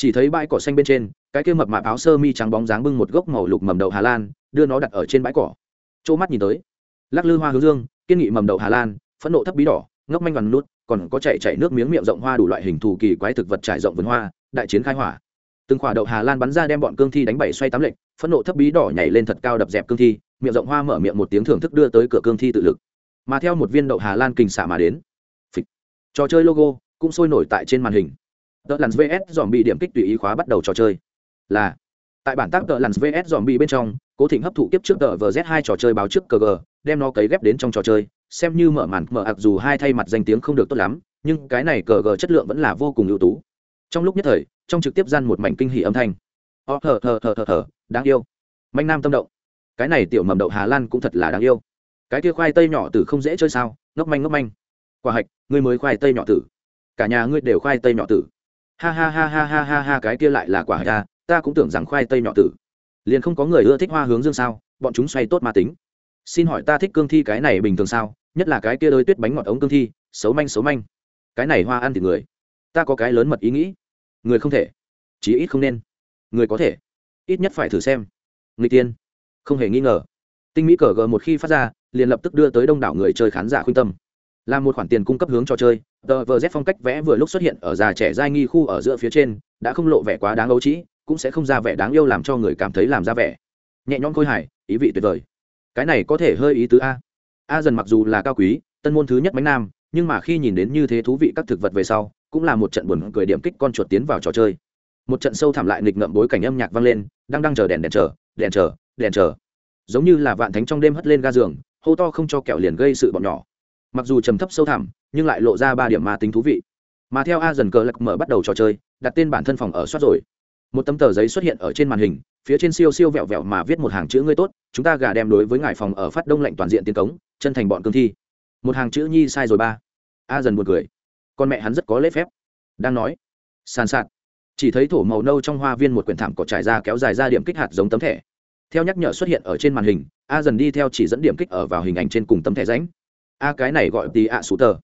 chỉ thấy bãi cỏ xanh bên trên, cái kia mập mạp áo sơ mi trắng bóng dáng bưng một gốc màu lục mầm đậu hà lan, đưa nó đặt ở trên bãi cỏ. Chỗ mắt nhìn tới, lắc lư hoa hướng dương, kiên nghị mầm đậu hà lan, phẫn nộ thấp bí đỏ, ngốc manh vằn nút, còn có chạy chạy nước miếng miệng rộng hoa đủ loại hình thù kỳ quái thực vật trải rộng vườn hoa, đại chiến khai hỏa. Từng khỏa đậu hà lan bắn ra đem bọn cương thi đánh bảy xoay tám lệnh phẫn nộ thấp bí đỏ nhảy lên thật cao đập dẹp cương thi, miệng rộng hoa mở miệng một tiếng thưởng thức đưa tới cửa cương thi tự lực. Mà theo một viên đậu hà lan kình xả mà đến, Phịch. trò chơi logo cũng sôi nổi tại trên màn hình tờ lặn vs. Dòm bị điểm kích tùy ý khóa bắt đầu trò chơi. Là, tại bản tác tờ lặn vs. Dòm bị bên trong, cố thịnh hấp thụ tiếp trước tờ vz hai trò chơi báo trước cờ g đem nó cấy ghép đến trong trò chơi, xem như mở màn, mở ặc dù hai thay mặt danh tiếng không được tốt lắm, nhưng cái này cờ g chất lượng vẫn là vô cùng ưu tú. Trong lúc nhất thời, trong trực tiếp gian một mảnh kinh hỉ âm thanh. Ó, thờ thờ thờ thờ thờ, đáng yêu. Manh nam tâm động. Cái này tiểu mầm đậu hà lan cũng thật là đáng yêu. Cái kia khoai tây nhỏ tử không dễ chơi sao? Ngốc manh ngốc manh. Quả hạch, ngươi mới khoai tây nhỏ tử. Cả nhà ngươi đều khoai tây nhỏ tử ha ha ha ha ha ha ha cái kia lại là quả hạch ta à, ta cũng tưởng rằng khoai tây nhỏ tử. Liền không có người ưa thích hoa hướng dương sao bọn chúng xoay tốt ma tính. Xin hỏi ta thích cương thi cái này bình thường sao nhất là cái kia đôi tuyết bánh ngọt ống cương thi xấu manh xấu manh. Cái này hoa ăn thì người. Ta có cái lớn mật ý nghĩ. Người không thể. Chí ít không nên. Người có thể. Ít nhất phải thử xem. Người tiên. Không hề nghi ngờ. Tinh mỹ cờ g một khi phát ra liền lập tức đưa tới đông đảo người chơi khán giả khuyên tâm là một khoản tiền cung cấp hướng cho chơi. Tờ vờ z phong cách vẽ vừa lúc xuất hiện ở già trẻ giai nghi khu ở giữa phía trên, đã không lộ vẻ quá đáng ấu trĩ, cũng sẽ không ra vẻ đáng yêu làm cho người cảm thấy làm ra vẻ. Nhẹ nhõm khôi hài, ý vị tuyệt vời. Cái này có thể hơi ý tứ a. A dần mặc dù là cao quý, tân môn thứ nhất bánh nam, nhưng mà khi nhìn đến như thế thú vị các thực vật về sau, cũng là một trận buồn cười điểm kích con chuột tiến vào trò chơi. Một trận sâu thẳm lại nghịch ngợm bối cảnh âm nhạc vang lên, đang đang chờ đèn đèn chờ đèn chờ đèn chờ. Giống như là vạn thánh trong đêm hất lên ga giường, hô to không cho kẹo liền gây sự bọn nhỏ mặc dù trầm thấp sâu thẳm, nhưng lại lộ ra ba điểm ma tính thú vị. Mà theo a dần cờ lạc mở bắt đầu trò chơi, đặt tên bản thân phòng ở soát rồi. Một tấm tờ giấy xuất hiện ở trên màn hình, phía trên siêu siêu vẹo vẹo mà viết một hàng chữ ngươi tốt, chúng ta gà đem đối với ngài phòng ở phát đông lạnh toàn diện tiến cống, chân thành bọn cương thi. Một hàng chữ nhi sai rồi ba. A dần buồn cười. Con mẹ hắn rất có lễ phép. Đang nói. Sàn sạt. Chỉ thấy thổ màu nâu trong hoa viên một quyển thảm cỏ trải ra kéo dài ra điểm kích hạt giống tấm thẻ. Theo nhắc nhở xuất hiện ở trên màn hình a dần đi theo chỉ dẫn điểm kích ở vào hình ảnh trên cùng tấm thẻ ránh a cái này gọi tì ạ sú tờ.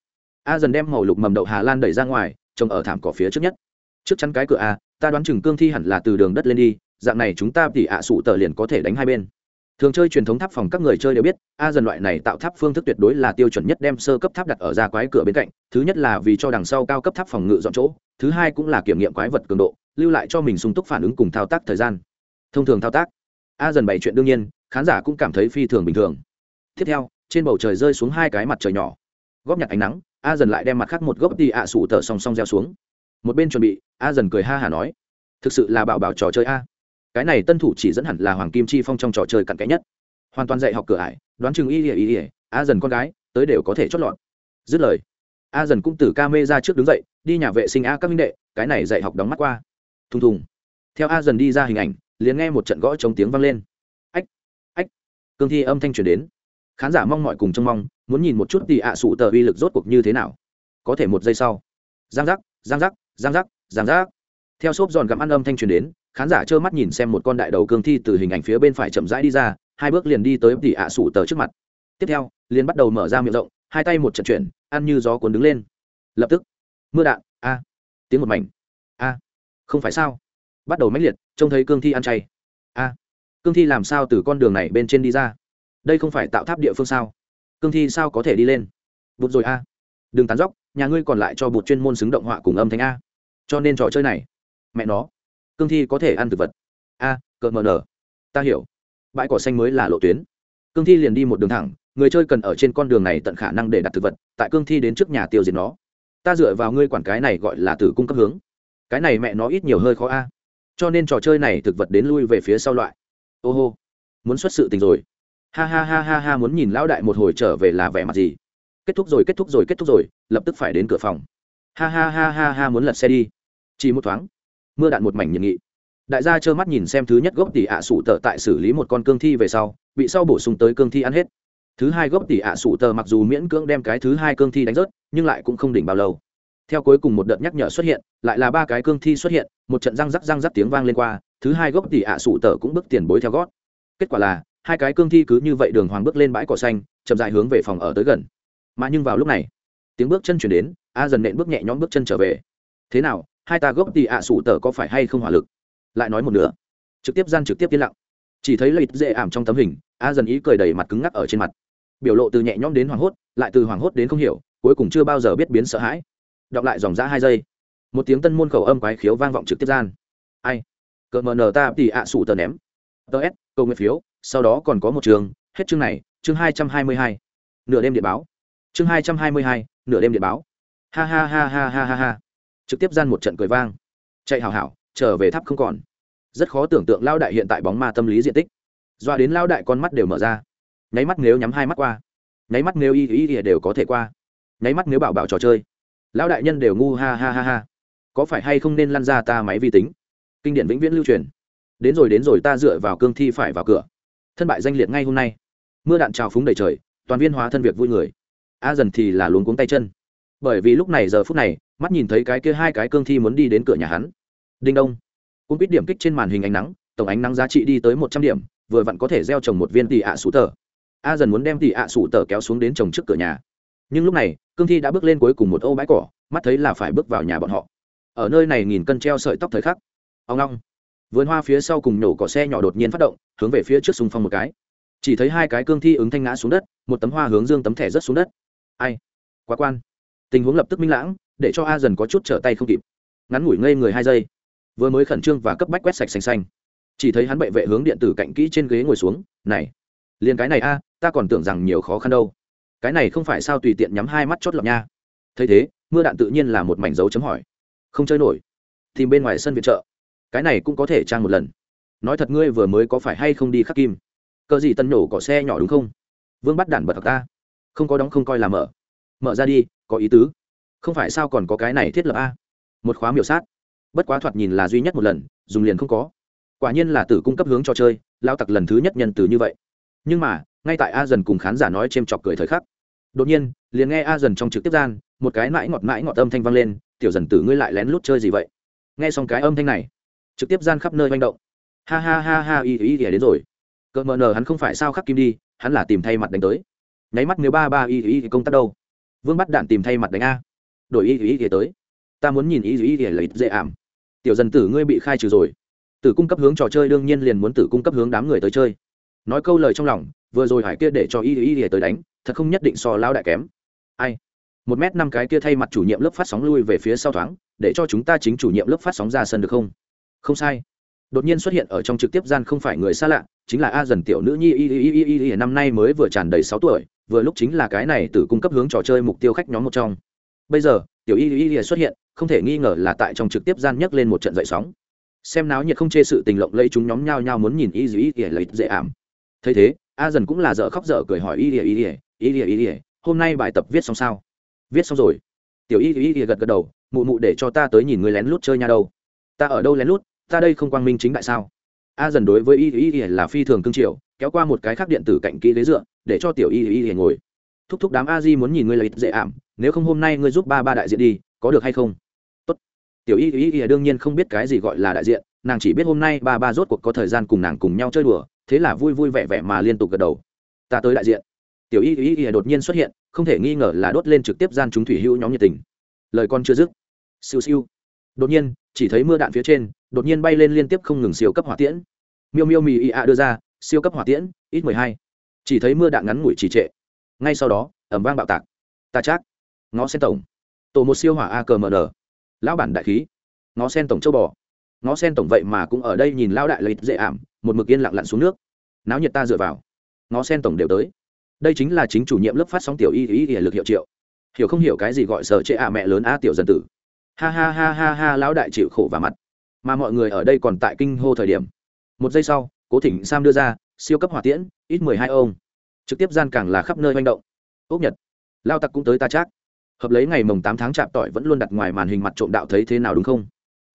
A dần đem màu lục mầm đậu hà lan đẩy ra ngoài, trông ở thảm cỏ phía trước nhất. Trước chắn cái cửa a, ta đoán chừng cương thi hẳn là từ đường đất lên đi, dạng này chúng ta tỉ ạ sụ tờ liền có thể đánh hai bên. Thường chơi truyền thống tháp phòng các người chơi đều biết, a dần loại này tạo tháp phương thức tuyệt đối là tiêu chuẩn nhất đem sơ cấp tháp đặt ở ra quái cửa bên cạnh, thứ nhất là vì cho đằng sau cao cấp tháp phòng ngự dọn chỗ, thứ hai cũng là kiểm nghiệm quái vật cường độ, lưu lại cho mình sung túc phản ứng cùng thao tác thời gian. Thông thường thao tác, a dần bày chuyện đương nhiên, khán giả cũng cảm thấy phi thường bình thường. Tiếp theo trên bầu trời rơi xuống hai cái mặt trời nhỏ. Góp nhặt ánh nắng, a dần lại đem mặt khác một gốc đi ạ sủ tờ song song gieo xuống. Một bên chuẩn bị, a dần cười ha hả nói, thực sự là bảo bảo trò chơi a. Cái này tân thủ chỉ dẫn hẳn là hoàng kim chi phong trong trò chơi cặn kẽ nhất. Hoàn toàn dạy học cửa ải, đoán chừng y ỉa y ỉa a dần con gái, tới đều có thể chót lọt. Dứt lời, a dần cũng từ ca mê ra trước đứng dậy, đi nhà vệ sinh a các minh đệ, cái này dạy học đóng mắt qua. Thùng thùng. Theo a dần đi ra hình ảnh, liền nghe một trận gõ chống tiếng vang lên. Ách ách. Cương thi âm thanh truyền đến khán giả mong mọi cùng trông mong, muốn nhìn một chút thì ạ sụ tờ uy lực rốt cuộc như thế nào. Có thể một giây sau. Giang giác giang giác giang giác giang giác. Theo xốp giòn gặm ăn âm thanh truyền đến, khán giả trơ mắt nhìn xem một con đại đầu cương thi từ hình ảnh phía bên phải chậm rãi đi ra, hai bước liền đi tới tỉ ạ sủ tờ trước mặt. Tiếp theo, liền bắt đầu mở ra miệng rộng, hai tay một trận chuyển, ăn như gió cuốn đứng lên. Lập tức, mưa đạn, a, tiếng một mảnh, a, không phải sao? Bắt đầu mãnh liệt, trông thấy cương thi ăn chay, a, cương thi làm sao từ con đường này bên trên đi ra? Đây không phải tạo tháp địa phương sao? Cương thi sao có thể đi lên? Bụt rồi a. Đừng tán dóc, nhà ngươi còn lại cho bụt chuyên môn xứng động họa cùng âm thanh a. Cho nên trò chơi này, mẹ nó, cương thi có thể ăn thực vật. A cợt mờ nở. Ta hiểu. Bãi cỏ xanh mới là lộ tuyến. Cương thi liền đi một đường thẳng, người chơi cần ở trên con đường này tận khả năng để đặt thực vật, tại cương thi đến trước nhà tiêu diệt nó. Ta dựa vào ngươi quản cái này gọi là tử cung cấp hướng. Cái này mẹ nó ít nhiều hơi khó a. Cho nên trò chơi này thực vật đến lui về phía sau loại. Ô hô. Muốn xuất sự tình rồi ha ha ha ha ha muốn nhìn lão đại một hồi trở về là vẻ mặt gì? Kết thúc rồi, kết thúc rồi, kết thúc rồi, lập tức phải đến cửa phòng. Ha ha ha ha ha muốn lật xe đi. Chỉ một thoáng, mưa đạn một mảnh nhiệt nghị. Đại gia trơ mắt nhìn xem thứ nhất gốc tỷ ạ sủ tờ tại xử lý một con cương thi về sau, bị sau bổ sung tới cương thi ăn hết. Thứ hai gốc tỷ ạ sủ tờ mặc dù miễn cưỡng đem cái thứ hai cương thi đánh rớt, nhưng lại cũng không đỉnh bao lâu. Theo cuối cùng một đợt nhắc nhở xuất hiện, lại là ba cái cương thi xuất hiện, một trận răng rắc răng rắc tiếng vang lên qua, thứ hai gốc tỷ ạ sủ tờ cũng bước tiền bối theo gót. Kết quả là hai cái cương thi cứ như vậy đường hoàng bước lên bãi cỏ xanh, chậm dại hướng về phòng ở tới gần. Mà nhưng vào lúc này, tiếng bước chân chuyển đến, a dần nện bước nhẹ nhõm bước chân trở về. Thế nào, hai ta gốc thì ạ sủ tờ có phải hay không hỏa lực? Lại nói một nửa. Trực tiếp gian trực tiếp yên lặng. Chỉ thấy lợi dễ ảm trong tấm hình, a dần ý cười đầy mặt cứng ngắc ở trên mặt. Biểu lộ từ nhẹ nhõm đến hoảng hốt, lại từ hoảng hốt đến không hiểu, cuối cùng chưa bao giờ biết biến sợ hãi. Đọc lại dòng ra hai giây. Một tiếng tân môn khẩu âm quái khiếu vang vọng trực tiếp gian. Ai? Cờ mờ nờ ta thì ạ sủ tờ ném. Tờ s câu nguyện phiếu sau đó còn có một trường hết chương này, chương hai trăm hai mươi hai. Nửa đêm điện báo. Chương hai trăm hai mươi hai, nửa đêm điện báo. Ha ha ha ha ha ha ha. Trực tiếp gian một trận cười vang. Chạy hào hảo, trở về tháp không còn. Rất khó tưởng tượng lao đại hiện tại bóng ma tâm lý diện tích. Doa đến lao đại con mắt đều mở ra. Nháy mắt nếu nhắm hai mắt qua. Nháy mắt nếu y y y đều có thể qua. Nháy mắt nếu bảo bảo trò chơi. Lão đại nhân đều ngu ha ha ha ha. Có phải hay không nên lăn ra ta máy vi tính? Kinh điển vĩnh viễn lưu truyền. Đến rồi đến rồi ta dựa vào cương thi phải vào cửa thân bại danh liệt ngay hôm nay. Mưa đạn trào phúng đầy trời, toàn viên hóa thân việc vui người. A dần thì là luống cuống tay chân. Bởi vì lúc này giờ phút này, mắt nhìn thấy cái kia hai cái cương thi muốn đi đến cửa nhà hắn. Đinh đông. Cũng biết điểm kích trên màn hình ánh nắng, tổng ánh nắng giá trị đi tới một trăm điểm, vừa vặn có thể gieo trồng một viên tỷ ạ sủ tờ. A dần muốn đem tỷ ạ sủ tờ kéo xuống đến trồng trước cửa nhà. Nhưng lúc này, cương thi đã bước lên cuối cùng một ô bãi cỏ, mắt thấy là phải bước vào nhà bọn họ. Ở nơi này nghìn cân treo sợi tóc thời khắc. Ông long vườn hoa phía sau cùng nổ cỏ xe nhỏ đột nhiên phát động, hướng về phía trước xung phong một cái. Chỉ thấy hai cái cương thi ứng thanh ngã xuống đất, một tấm hoa hướng dương tấm thẻ rất xuống đất. Ai? Quá quan. Tình huống lập tức minh lãng, để cho a dần có chút trở tay không kịp. Ngắn ngủi ngây người hai giây. Vừa mới khẩn trương và cấp bách quét sạch xanh xanh. Chỉ thấy hắn bệ vệ hướng điện tử cạnh kỹ trên ghế ngồi xuống, này, liền cái này a, ta còn tưởng rằng nhiều khó khăn đâu. Cái này không phải sao tùy tiện nhắm hai mắt chót lọc nha. Thấy thế, mưa đạn tự nhiên là một mảnh dấu chấm hỏi. Không chơi nổi. Tìm bên ngoài sân viện trợ cái này cũng có thể trang một lần. Nói thật ngươi vừa mới có phải hay không đi khắc kim? Cờ gì tân nổ cỏ xe nhỏ đúng không? Vương bắt đản bật thật ta không có đóng không coi là mở. Mở ra đi, có ý tứ. Không phải sao còn có cái này thiết lập a? Một khóa miểu sát. Bất quá thoạt nhìn là duy nhất một lần, dùng liền không có. Quả nhiên là tử cung cấp hướng cho chơi, lao tặc lần thứ nhất nhân từ như vậy. Nhưng mà, ngay tại a dần cùng khán giả nói c h ê m chọc cười thời khắc, đột nhiên, liền nghe a dần trong trực tiếp gian, một cái mãi ngọt mãi ngọt âm thanh vang lên, tiểu dần tử ngươi lại lén lút chơi gì vậy? Nghe xong cái âm thanh này trực tiếp gian khắp nơi manh động ha ha ha ha y y y đến rồi cỡ mờ nờ hắn không phải sao khắc kim đi hắn là tìm thay mặt đánh tới nháy mắt nếu ba ba y y công tác đâu vương bắt đạn tìm thay mặt đánh a đổi y y y tới ta muốn nhìn y y y lấy dễ ảm tiểu dần tử ngươi bị khai trừ rồi tử cung cấp hướng trò chơi đương nhiên liền muốn tử cung cấp hướng đám người tới chơi nói câu lời trong lòng vừa rồi hải kia để cho y y y tới đánh thật không nhất định so lao đại kém ai một m năm cái kia thay mặt chủ nhiệm lớp phát sóng lui về phía sau thoáng để cho chúng ta chính chủ nhiệm lớp phát sóng ra sân được không không sai đột nhiên xuất hiện ở trong trực tiếp gian không phải người xa lạ chính là a dần tiểu nữ nhi y y y y y năm nay mới vừa tràn đầy sáu tuổi vừa lúc chính là cái này từ cung cấp hướng trò chơi mục tiêu khách nhóm một trong bây giờ tiểu y y y xuất hiện không thể nghi ngờ là tại trong trực tiếp gian nhấc lên một trận dậy sóng xem náo nhiệt không chê sự tình lộng lẫy chúng nhóm nhau nhau muốn nhìn y y y lấy dễ ảm thấy thế a dần cũng là dở khóc dở cười hỏi y y y y y y y hôm nay bài tập viết xong sao viết xong rồi tiểu y y y gật gật đầu mụ mụ để cho ta tới nhìn người lén lút chơi nha đâu ta ở đâu lén lút, ta đây không quang minh chính đại sao? A dần đối với y y y là phi thường cương triều kéo qua một cái khác điện tử cạnh kỹ ghế dựa, để cho tiểu y y y ngồi. Thúc thúc đám a di muốn nhìn ngươi lấy dễ ảm, nếu không hôm nay ngươi giúp ba ba đại diện đi, có được hay không? Tốt. tiểu y y y đương nhiên không biết cái gì gọi là đại diện, nàng chỉ biết hôm nay ba ba rốt cuộc có thời gian cùng nàng cùng nhau chơi đùa, thế là vui vui vẻ vẻ mà liên tục gật đầu. Ta tới đại diện. Tiểu y y y đột nhiên xuất hiện, không thể nghi ngờ là đốt lên trực tiếp gian chúng thủy hữu nhóm nhiệt tình. Lời con chưa dứt. Siêu siêu. Đột nhiên chỉ thấy mưa đạn phía trên, đột nhiên bay lên liên tiếp không ngừng siêu cấp hỏa tiễn. Miêu miêu mì ị ạ đưa ra, siêu cấp hỏa tiễn, ít mười hai. Chỉ thấy mưa đạn ngắn ngủi trì trệ. Ngay sau đó ẩm vang bạo tạc. Ta chắc. Ngó sen tổng. Tổ một siêu hỏa a cờ mờ lão bản đại khí. Ngó sen tổng châu bò. Ngó sen tổng vậy mà cũng ở đây nhìn lao đại lợi dễ ảm, một mực yên lặng lặn xuống nước. Náo nhiệt ta dựa vào. Ngó sen tổng đều tới. Đây chính là chính chủ nhiệm lớp phát sóng tiểu y y y lực hiệu triệu. Hiểu không hiểu cái gì gọi sở trệ ạ mẹ lớn a tiểu dân tử ha ha ha ha ha, lão đại chịu khổ và mặt. Mà mọi người ở đây còn tại kinh hô thời điểm. Một giây sau, cố thỉnh sam đưa ra, siêu cấp hỏa tiễn, ít mười hai ông. Trực tiếp gian càng là khắp nơi manh động. Ốc nhật, lao tặc cũng tới ta chắc. Hợp lấy ngày mồng tám tháng chạm tỏi vẫn luôn đặt ngoài màn hình mặt trộm đạo thấy thế nào đúng không?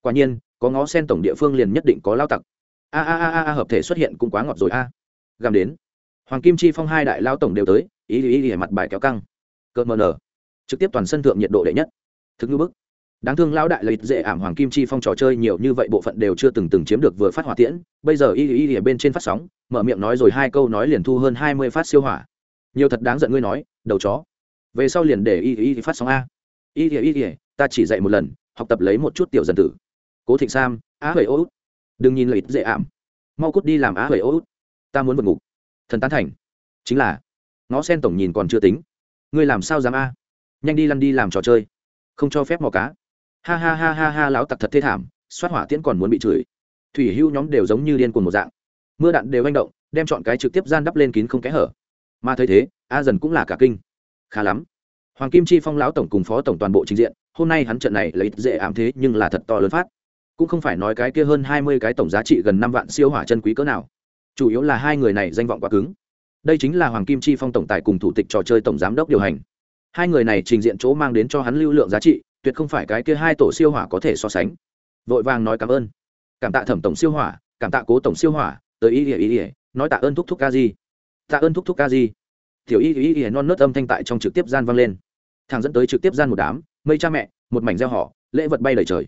Quả nhiên, có ngó sen tổng địa phương liền nhất định có lao tặc. A a a a hợp thể xuất hiện cũng quá ngọt rồi a. À. đến, hoàng kim chi phong hai đại lao tổng đều tới, ý ý ý, mặt bài kéo căng. Cợt mờ nở. Trực tiếp toàn sân thượng nhiệt độ đệ nhất. Thực ngư bức đáng thương lão đại lợi dễ ảm hoàng kim chi phong trò chơi nhiều như vậy, bộ phận đều chưa từng từng chiếm được vừa phát hỏa tiễn. Bây giờ y y ở bên trên phát sóng, mở miệng nói rồi hai câu nói liền thu hơn hai mươi phát siêu hỏa. Nhiều thật đáng giận ngươi nói, đầu chó. Về sau liền để y y phát sóng a. Y y y ta chỉ dạy một lần, học tập lấy một chút tiểu dân tử. Cố thịnh sam, á huệ ô đừng nhìn lợi dễ ảm. Mau cút đi làm á huệ ô ta muốn vượt ngục. Thần tán thành. Chính là, ngó sen tổng nhìn còn chưa tính. Ngươi làm sao dám a? Nhanh đi lăn đi làm trò chơi. Không cho phép mò cá ha ha ha ha ha, lão tặc thật thê thảm xoát hỏa tiễn còn muốn bị chửi. Thủy hưu nhóm đều giống như điên cuồng một dạng. Mưa đạn đều manh động, đem chọn cái trực tiếp gian đắp lên kín không kẽ hở. Mà thấy thế, a dần cũng là cả kinh. Khá lắm. Hoàng kim chi phong lão tổng cùng phó tổng toàn bộ trình diện, hôm nay hắn trận này lấy dễ ám thế nhưng là thật to lớn phát. Cũng không phải nói cái kia hơn hai mươi cái tổng giá trị gần năm vạn siêu hỏa chân quý cỡ nào. Chủ yếu là hai người này danh vọng quá cứng. Đây chính là hoàng kim chi phong tổng tài cùng thủ tịch trò chơi tổng giám đốc điều hành. Hai người này trình diện chỗ mang đến cho hắn lưu lượng giá trị tuyệt không phải cái kia hai tổ siêu hỏa có thể so sánh. Vội vàng nói cảm ơn. Cảm tạ thẩm tổng siêu hỏa, cảm tạ cố tổng siêu hỏa, tới ý ỉa ý ỉa nói tạ ơn thúc thúc ca di. Tạ ơn thúc thúc ca di. Tiểu y ý ỉa non nớt âm thanh tại trong trực tiếp gian vang lên. Thằng dẫn tới trực tiếp gian một đám, mây cha mẹ, một mảnh gieo họ, lễ vật bay đầy trời.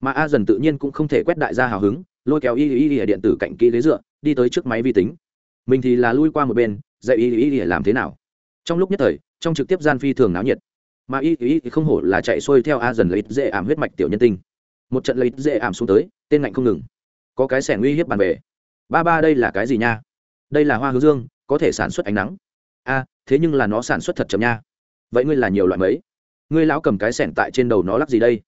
Mà a dần tự nhiên cũng không thể quét đại gia hào hứng, lôi kéo y y y điện tử cạnh kỹ ghế dựa, đi tới trước máy vi tính. Mình thì là lui qua một bên, dạy y y y làm thế nào? Trong lúc nhất thời, trong trực tiếp gian phi thường náo nhiệt mà y y thì không hổ là chạy xuôi theo a dần lấy dễ ảm huyết mạch tiểu nhân tinh. Một trận lấy dễ ảm xuống tới, tên ngạnh không ngừng. Có cái sẻn uy hiếp bàn bề ba ba đây là cái gì nha? Đây là hoa hướng dương, có thể sản xuất ánh nắng. A, thế nhưng là nó sản xuất thật chậm nha. Vậy ngươi là nhiều loại mấy? Ngươi lão cầm cái sẻn tại trên đầu nó lắc gì đây?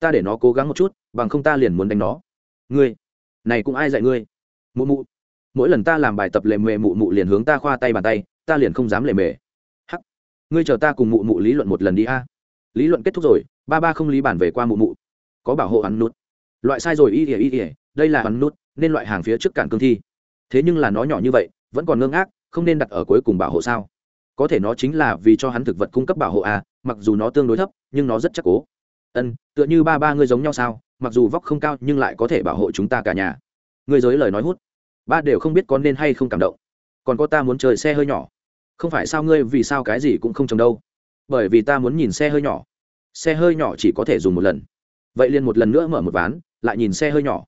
Ta để nó cố gắng một chút, bằng không ta liền muốn đánh nó. Ngươi, này cũng ai dạy ngươi? Mụ mụ. Mỗi lần ta làm bài tập lề mề mụ mụ liền hướng ta khoa tay bàn tay, ta liền không dám lề mề ngươi chờ ta cùng mụ mụ lý luận một lần đi a. Lý luận kết thúc rồi, ba ba không lý bản về qua mụ mụ. Có bảo hộ hắn nút. Loại sai rồi y ỉa y ỉa đây là hắn nút, nên loại hàng phía trước cản cương thi. Thế nhưng là nó nhỏ như vậy, vẫn còn ngưng ác, không nên đặt ở cuối cùng bảo hộ sao? Có thể nó chính là vì cho hắn thực vật cung cấp bảo hộ a mặc dù nó tương đối thấp, nhưng nó rất chắc cố. Ân, tựa như ba ba ngươi giống nhau sao, mặc dù vóc không cao nhưng lại có thể bảo hộ chúng ta cả nhà. Ngươi giới lời nói hút. Ba đều không biết có nên hay không cảm động. Còn có ta muốn chơi xe hơi nhỏ không phải sao ngươi vì sao cái gì cũng không trồng đâu? Bởi vì ta muốn nhìn xe hơi nhỏ. Xe hơi nhỏ chỉ có thể dùng một lần. Vậy liền một lần nữa mở một ván, lại nhìn xe hơi nhỏ.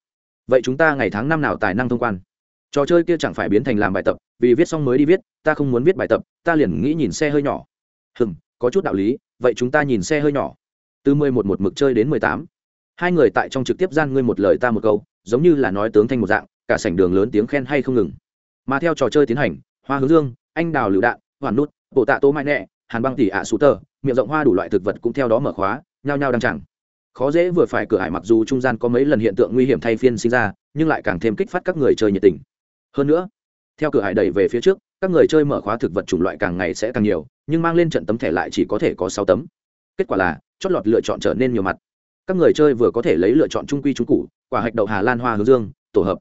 Vậy chúng ta ngày tháng năm nào tài năng thông quan? Trò chơi kia chẳng phải biến thành làm bài tập, vì viết xong mới đi viết, ta không muốn viết bài tập, ta liền nghĩ nhìn xe hơi nhỏ. Hừm, có chút đạo lý, vậy chúng ta nhìn xe hơi nhỏ. Từ mười một một mực chơi đến mười tám. Hai người tại trong trực tiếp gian ngươi một lời ta một câu, giống như là nói tướng thanh một dạng, cả sảnh đường lớn tiếng khen hay không ngừng. Mà theo trò chơi tiến hành, hoa hướng dương anh đào lựu đạn, hoàn nút, bộ tạ tố mai nẹ, hàn băng tỉ ạ à sú tờ, miệng rộng hoa đủ loại thực vật cũng theo đó mở khóa, nhao nhao đăng chẳng khó dễ vừa phải cửa hải mặc dù trung gian có mấy lần hiện tượng nguy hiểm thay phiên sinh ra, nhưng lại càng thêm kích phát các người chơi nhiệt tình. Hơn nữa, theo cửa hải đẩy về phía trước, các người chơi mở khóa thực vật chủng loại càng ngày sẽ càng nhiều, nhưng mang lên trận tấm thẻ lại chỉ có thể có sáu tấm. Kết quả là, chót lọt lựa chọn trở nên nhiều mặt. Các người chơi vừa có thể lấy lựa chọn trung quy trung cụ quả hạch đậu hà lan hoa hướng dương, tổ hợp.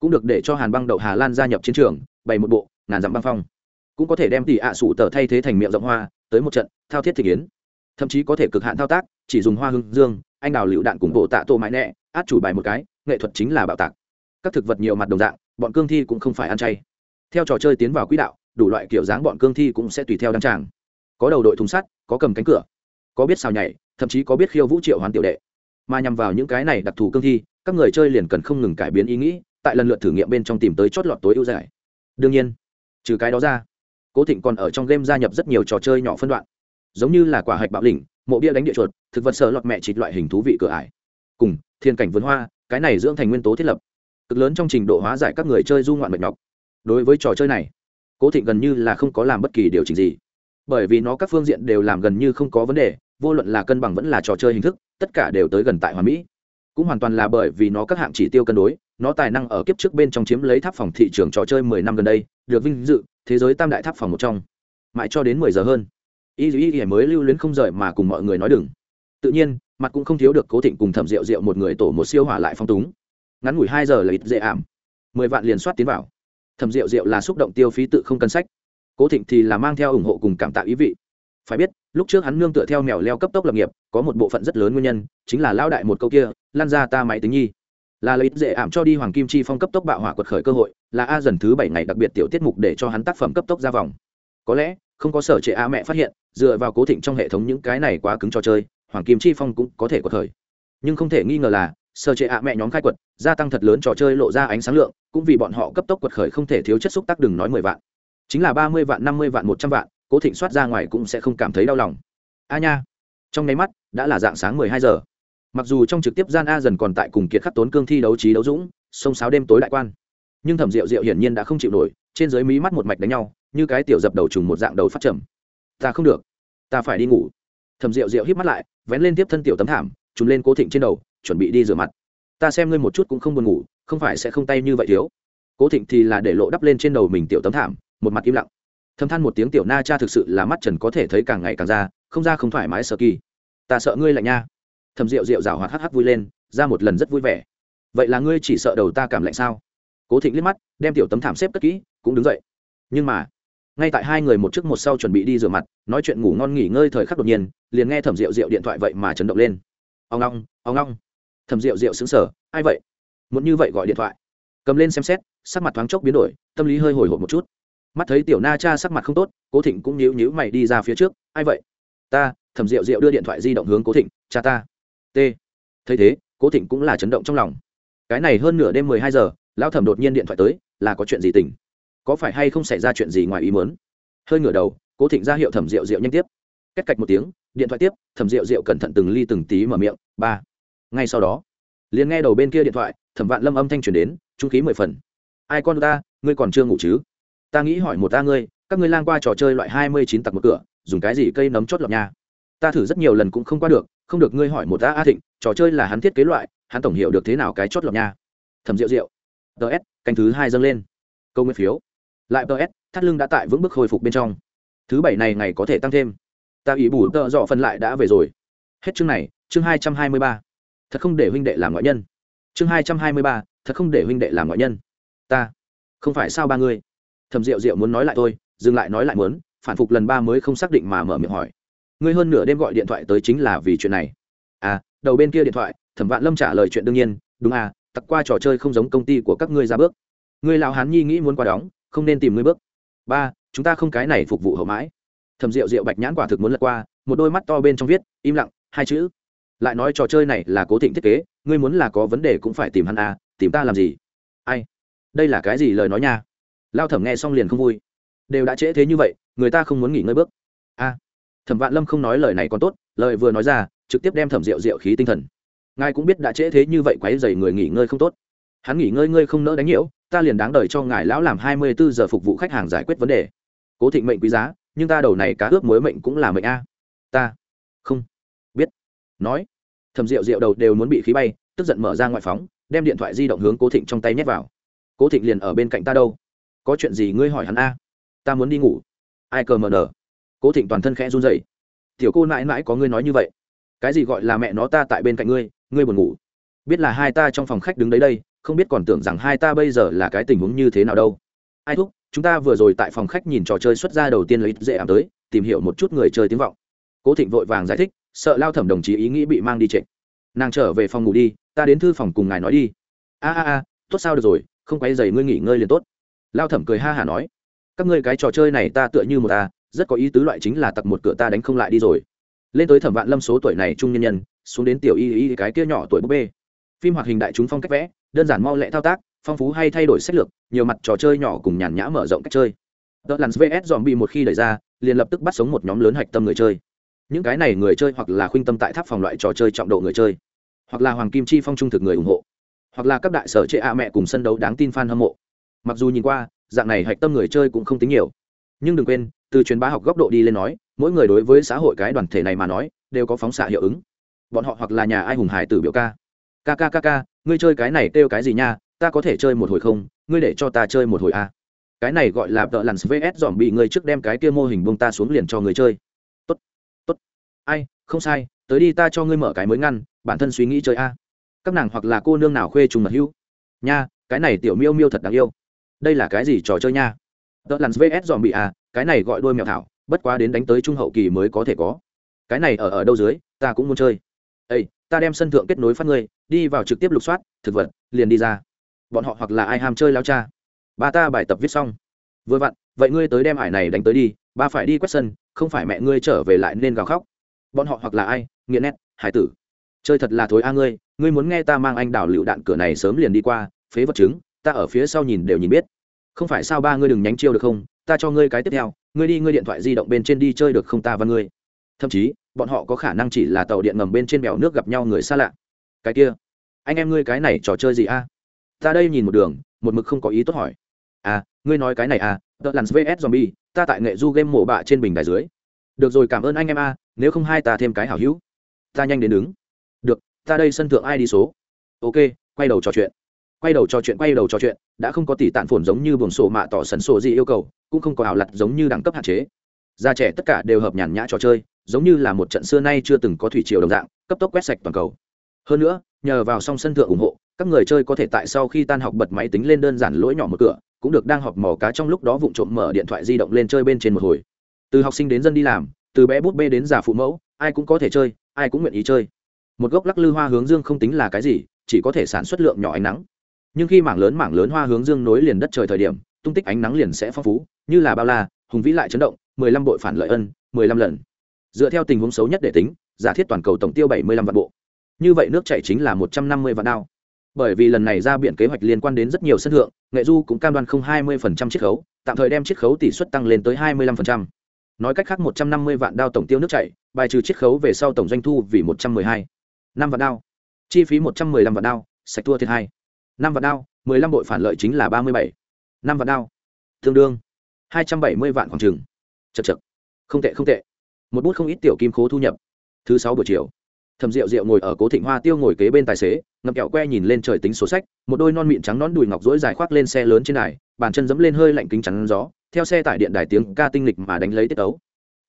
Cũng được để cho hàn băng đậu hà lan gia nhập chiến trường, bày một bộ, ngàn dặm băng phong cũng có thể đem tỷ ạ sủ tờ thay thế thành miệng rộng hoa, tới một trận, thao thiết thị kiến thậm chí có thể cực hạn thao tác, chỉ dùng hoa hương dương, anh đào lựu đạn cùng bộ tạ tô mãi nẹ, át chủ bài một cái, nghệ thuật chính là bạo tạc. Các thực vật nhiều mặt đồng dạng, bọn cương thi cũng không phải ăn chay. Theo trò chơi tiến vào quỹ đạo, đủ loại kiểu dáng bọn cương thi cũng sẽ tùy theo đăng tràng. Có đầu đội thùng sắt, có cầm cánh cửa, có biết xào nhảy, thậm chí có biết khiêu vũ triệu hoàn tiểu đệ. Mà nhằm vào những cái này đặc thù cương thi, các người chơi liền cần không ngừng cải biến ý nghĩ, tại lần lượt thử nghiệm bên trong tìm tới chót lọt tối ưu giải. Đương nhiên, trừ cái đó ra cố thịnh còn ở trong game gia nhập rất nhiều trò chơi nhỏ phân đoạn. Giống như là quả hạch bạo lĩnh mộ bia đánh địa chuột, thực vật sợ lọt mẹ chịt loại hình thú vị cửa ải. Cùng, thiên cảnh vườn hoa, cái này dưỡng thành nguyên tố thiết lập. Cực lớn trong trình độ hóa giải các người chơi du ngoạn mệt nhọc. Đối với trò chơi này, cố thịnh gần như là không có làm bất kỳ điều chỉnh gì. Bởi vì nó các phương diện đều làm gần như không có vấn đề, vô luận là cân bằng vẫn là trò chơi hình thức, tất cả đều tới gần tại Hoa mỹ. Cũng hoàn toàn là bởi vì nó các hạng chỉ tiêu cân đối, nó tài năng ở kiếp trước bên trong chiếm lấy tháp phòng thị trường trò chơi mười năm gần đây được vinh dự, thế giới tam đại tháp phòng một trong. Mãi cho đến mười giờ hơn, y dù y mới lưu luyến không rời mà cùng mọi người nói đừng. Tự nhiên, mặt cũng không thiếu được cố thịnh cùng thẩm rượu rượu một người tổ một siêu hỏa lại phong túng. Ngắn ngủi hai giờ là ít dễ ảm. Mười vạn liền soát tiến vào. Thẩm rượu rượu là xúc động tiêu phí tự không cân sách. Cố thịnh thì là mang theo ủng hộ cùng cảm tạo ý vị. Phải biết, lúc trước hắn nương tựa theo mèo leo cấp tốc lập nghiệp, có một bộ phận rất lớn nguyên nhân, chính là lao đại một câu kia, lan ra ta máy tính nhi là lợi dễ ảm cho đi hoàng kim chi phong cấp tốc bạo hỏa quật khởi cơ hội, là a dần thứ bảy ngày đặc biệt tiểu tiết mục để cho hắn tác phẩm cấp tốc ra vòng. Có lẽ, không có sở trệ a mẹ phát hiện, dựa vào cố thịnh trong hệ thống những cái này quá cứng cho chơi, hoàng kim chi phong cũng có thể quật khởi. Nhưng không thể nghi ngờ là, sở trệ a mẹ nhóm khai quật, gia tăng thật lớn trò chơi lộ ra ánh sáng lượng, cũng vì bọn họ cấp tốc quật khởi không thể thiếu chất xúc tác đừng nói mười vạn. Chính là ba mươi vạn, năm mươi vạn, một trăm vạn, cố thịnh soát ra ngoài cũng sẽ không cảm thấy đau lòng. A nha. Trong nháy mắt, đã là dạng sáng mười hai giờ mặc dù trong trực tiếp gian a dần còn tại cùng kiệt khắc tốn cương thi đấu trí đấu dũng, sông sáo đêm tối đại quan. Nhưng thẩm rượu rượu hiển nhiên đã không chịu nổi, trên dưới mí mắt một mạch đánh nhau, như cái tiểu dập đầu trùng một dạng đầu phát trầm. Ta không được. Ta phải đi ngủ. Thẩm rượu rượu hít mắt lại, vén lên tiếp thân tiểu tấm thảm, trùm lên cố thịnh trên đầu, chuẩn bị đi rửa mặt. Ta xem ngươi một chút cũng không buồn ngủ, không phải sẽ không tay như vậy thiếu. Cố thịnh thì là để lộ đắp lên trên đầu mình tiểu tấm thảm, một mặt im lặng. Thâm than một tiếng tiểu na cha thực sự là mắt trần có thể thấy càng ngày càng ra, không ra không thoải mái sợ kỳ. Ta sợ ngươi lạnh nha thầm rượu rượu rào hoạt hắc hắc vui lên, ra một lần rất vui vẻ. Vậy là ngươi chỉ sợ đầu ta cảm lạnh sao? Cố thịnh liếc mắt, đem tiểu tấm thảm xếp cất kỹ, cũng đứng dậy. Nhưng mà, ngay tại hai người một trước một sau chuẩn bị đi rửa mặt, nói chuyện ngủ ngon nghỉ ngơi thời khắc đột nhiên, liền nghe thẩm rượu rượu điện thoại vậy mà chấn động lên. Ông long ông long thẩm rượu rượu xứng sở ai vậy? Muốn như vậy gọi điện thoại. Cầm lên xem xét, sắc mặt thoáng chốc biến đổi, tâm lý hơi hồi hộp một chút. Mắt thấy tiểu na cha sắc mặt không tốt, cố thịnh cũng nhíu nhíu mày đi ra phía trước, ai vậy? Ta thẩm rượu rượu đưa điện thoại di động hướng cố thịnh, cha ta t. Thấy thế, cố thịnh cũng là chấn động trong lòng. Cái này hơn nửa đêm mười hai giờ, lão thẩm đột nhiên điện thoại tới, là có chuyện gì tỉnh? có phải hay không xảy ra chuyện gì ngoài ý mớn hơi ngửa đầu, cố thịnh ra hiệu thẩm rượu rượu nhanh tiếp. Cách cạch một tiếng, điện thoại tiếp, thẩm rượu rượu cẩn thận từng ly từng tí mở miệng, ba. Ngay sau đó, liền nghe đầu bên kia điện thoại, thẩm vạn lâm âm thanh truyền đến, trung khí mười phần. Ai con ta, ngươi còn chưa ngủ chứ? Ta nghĩ hỏi một ta ngươi, các ngươi lang qua trò chơi loại hai mươi chín tặc một cửa, dùng cái gì cây nấm chốt lọc nha ta thử rất nhiều lần cũng không qua được không được ngươi hỏi một ta a thịnh, trò chơi là hắn thiết kế loại, hắn tổng hiểu được thế nào cái chốt lọc nha. Thầm rượu rượu ts canh thứ hai dâng lên. Câu nguyên phiếu. Lại ts thắt lưng đã tại vững bước hồi phục bên trong. Thứ bảy này ngày có thể tăng thêm. Ta ý bù tợ dọ phân lại đã về rồi. Hết chương này, chương hai trăm hai mươi ba. Thật không để huynh đệ làm ngoại nhân. Chương hai trăm hai mươi ba, thật không để huynh đệ làm ngoại nhân. Ta. Không phải sao ba ngươi? Thầm rượu rượu muốn nói lại tôi dừng lại nói lại muốn, phản phục lần ba mới không xác định mà mở miệng hỏi ngươi hơn nửa đêm gọi điện thoại tới chính là vì chuyện này. À đầu bên kia điện thoại, thẩm vạn lâm trả lời chuyện đương nhiên, đúng à tặc qua trò chơi không giống công ty của các ngươi ra bước. Ngươi lão hán nhi nghĩ muốn qua đóng, không nên tìm ngươi bước. Ba, chúng ta không cái này phục vụ hậu mãi. Thầm rượu rượu bạch nhãn quả thực muốn lật qua, một đôi mắt to bên trong viết, im lặng, hai chữ. Lại nói trò chơi này là cố thịnh thiết kế, ngươi muốn là có vấn đề cũng phải tìm hắn à tìm ta làm gì? Ai? Đây là cái gì lời nói nha? Lao thẩm nghe xong liền không vui. Đều đã trễ thế như vậy, người ta không muốn nghỉ ngơi bước. A thẩm vạn lâm không nói lời này còn tốt, lời vừa nói ra, trực tiếp đem thẩm rượu rượu khí tinh thần. Ngài cũng biết đã trễ thế như vậy quáy dày người nghỉ ngơi không tốt. Hắn nghỉ ngơi ngươi không nỡ đánh nhiễu, ta liền đáng đời cho ngài lão làm hai mươi bốn giờ phục vụ khách hàng giải quyết vấn đề. Cố thịnh mệnh quý giá, nhưng ta đầu này cá ướp mối mệnh cũng là mệnh a. Ta không biết. Nói thầm rượu rượu đầu đều muốn bị khí bay, tức giận mở ra ngoại phóng, đem điện thoại di động hướng cố thịnh trong tay nhét vào. Cố thịnh liền ở bên cạnh ta đâu? Có chuyện gì ngươi hỏi hắn a? Ta muốn đi ngủ. Ai cờ mờ nờ? Cố thịnh toàn thân khẽ run dậy tiểu cô mãi mãi có ngươi nói như vậy? Cái gì gọi là mẹ nó ta tại bên cạnh ngươi ngươi buồn ngủ? Biết là hai ta trong phòng khách đứng đấy đây, không biết còn tưởng rằng hai ta bây giờ là cái tình huống như thế nào đâu. Ai thúc, chúng ta vừa rồi tại phòng khách nhìn trò chơi xuất ra đầu tiên lấy dễ ảm tới, tìm hiểu một chút người chơi tiếng vọng. Cố thịnh vội vàng giải thích, sợ lao thẩm đồng chí ý nghĩ bị mang đi trịnh nàng trở về phòng ngủ đi, ta đến thư phòng cùng ngài nói đi. A a a, tốt sao được rồi, không quay dày ngươi nghỉ ngơi liền tốt. Lao thẩm cười ha hả nói, các ngươi cái trò chơi này ta tựa như một ta rất có ý tứ loại chính là tặc một cửa ta đánh không lại đi rồi. Lên tới thẩm vạn lâm số tuổi này trung nhân nhân, xuống đến tiểu y y cái kia nhỏ tuổi búp bê. Phim hoạt hình đại chúng phong cách vẽ, đơn giản mau lẹ thao tác, phong phú hay thay đổi sách lược, nhiều mặt trò chơi nhỏ cùng nhàn nhã mở rộng cách chơi. Tờ lặn VS dòm bị một khi đẩy ra, liền lập tức bắt sống một nhóm lớn hạch tâm người chơi. Những cái này người chơi hoặc là khuynh tâm tại tháp phòng loại trò chơi trọng độ người chơi, hoặc là hoàng kim chi phong trung thực người ủng hộ, hoặc là các đại sở chế a mẹ cùng sân đấu đáng tin fan hâm mộ. Mặc dù nhìn qua, dạng này hạch tâm người chơi cũng không tính nhiều. Nhưng đừng quên từ truyền bá học góc độ đi lên nói, mỗi người đối với xã hội cái đoàn thể này mà nói, đều có phóng xạ hiệu ứng. Bọn họ hoặc là nhà ai hùng hải tử biểu ca. Ca ca ca ca, ngươi chơi cái này kêu cái gì nha, ta có thể chơi một hồi không, ngươi để cho ta chơi một hồi a cái này gọi là tợ lặn vs dòm bị ngươi trước đem cái kia mô hình bông ta xuống liền cho người chơi. Tốt tốt. Ai, không sai, tới đi ta cho ngươi mở cái mới ngăn, bản thân suy nghĩ chơi a. Các nàng hoặc là cô nương nào khuê trùng mật hữu. Nha, cái này tiểu miêu miêu thật đáng yêu. Đây là cái gì trò chơi nha? Tợ lặn vs dòm bị a cái này gọi đôi mèo thảo, bất quá đến đánh tới trung hậu kỳ mới có thể có. Cái này ở ở đâu dưới, ta cũng muốn chơi. Ây ta đem sân thượng kết nối phát ngươi, đi vào trực tiếp lục soát, thực vật, liền đi ra. Bọn họ hoặc là ai ham chơi lao cha. Ba ta bài tập viết xong. Vừa vặn, vậy ngươi tới đem ải này đánh tới đi, ba phải đi quét sân, không phải mẹ ngươi trở về lại nên gào khóc. Bọn họ hoặc là ai, nghiện nét, hải tử. Chơi thật là thối a ngươi ngươi muốn nghe ta mang anh đảo lựu đạn cửa này sớm liền đi qua, phế vật chứng, ta ở phía sau nhìn đều nhìn biết. Không phải sao ba ngươi đừng nhánh chiêu được không? Ta cho ngươi cái tiếp theo, ngươi đi, ngươi điện thoại di động bên trên đi chơi được không ta và ngươi? Thậm chí, bọn họ có khả năng chỉ là tàu điện ngầm bên trên bèo nước gặp nhau người xa lạ. Cái kia, anh em ngươi cái này trò chơi gì a? Ta đây nhìn một đường, một mực không có ý tốt hỏi. À ngươi nói cái này à tờ lặn vs zombie, ta tại nghệ du game mổ bạ trên bình đài dưới. Được rồi, cảm ơn anh em a, nếu không hai ta thêm cái hảo hữu. Ta nhanh đến đứng. Được, ta đây sân thượng ai đi số? Ok, quay đầu trò chuyện quay đầu trò chuyện, quay đầu trò chuyện, đã không có tỷ tản phồn giống như buồng sổ mạ tỏ sần sổ gì yêu cầu, cũng không có ảo lặt giống như đẳng cấp hạn chế. Già trẻ tất cả đều hợp nhàn nhã trò chơi, giống như là một trận xưa nay chưa từng có thủy triều đồng dạng, cấp tốc quét sạch toàn cầu. Hơn nữa, nhờ vào song sân thượng ủng hộ, các người chơi có thể tại sau khi tan học bật máy tính lên đơn giản lỗi nhỏ một cửa, cũng được đang họp mò cá trong lúc đó vụng trộm mở điện thoại di động lên chơi bên trên một hồi. Từ học sinh đến dân đi làm, từ bé bút bê đến già phụ mẫu, ai cũng có thể chơi, ai cũng nguyện ý chơi. Một gốc lắc lư hoa hướng dương không tính là cái gì, chỉ có thể sản xuất lượng nhỏ ánh nắng nhưng khi mảng lớn mảng lớn hoa hướng dương nối liền đất trời thời điểm, tung tích ánh nắng liền sẽ phong phú, như là bao la, hùng vĩ lại chấn động, mười lăm bội phản lợi ân, mười lăm lần. Dựa theo tình huống xấu nhất để tính, giả thiết toàn cầu tổng tiêu bảy mươi lăm vạn bộ. Như vậy nước chảy chính là một trăm năm mươi vạn đao. Bởi vì lần này ra biển kế hoạch liên quan đến rất nhiều sân thượng, nghệ du cũng cam đoan không hai mươi phần trăm chiết khấu, tạm thời đem chiết khấu tỷ suất tăng lên tới hai mươi lăm phần trăm. Nói cách khác một trăm năm mươi vạn đao tổng tiêu nước chảy, bài trừ chiết khấu về sau tổng doanh thu vì một trăm mười hai năm vạn đao. Chi phí một trăm mười lăm vạn đao, sạch thua thiệt hai năm vạn đao, mười lăm bội phản lợi chính là ba mươi bảy. Năm vạn đao. Tương đương hai trăm bảy mươi vạn khoảng trừng chật chật không tệ không tệ. Một bút không ít tiểu kim khố thu nhập. Thứ sáu buổi chiều thầm rượu rượu ngồi ở cố thịnh hoa tiêu ngồi kế bên tài xế, ngậm kẹo que nhìn lên trời tính số sách, một đôi non mịn trắng nón đùi ngọc rỗi dài khoác lên xe lớn trên đài, bàn chân dẫm lên hơi lạnh kính chắn gió, theo xe tải điện đài tiếng ca tinh lịch mà đánh lấy tiết ấu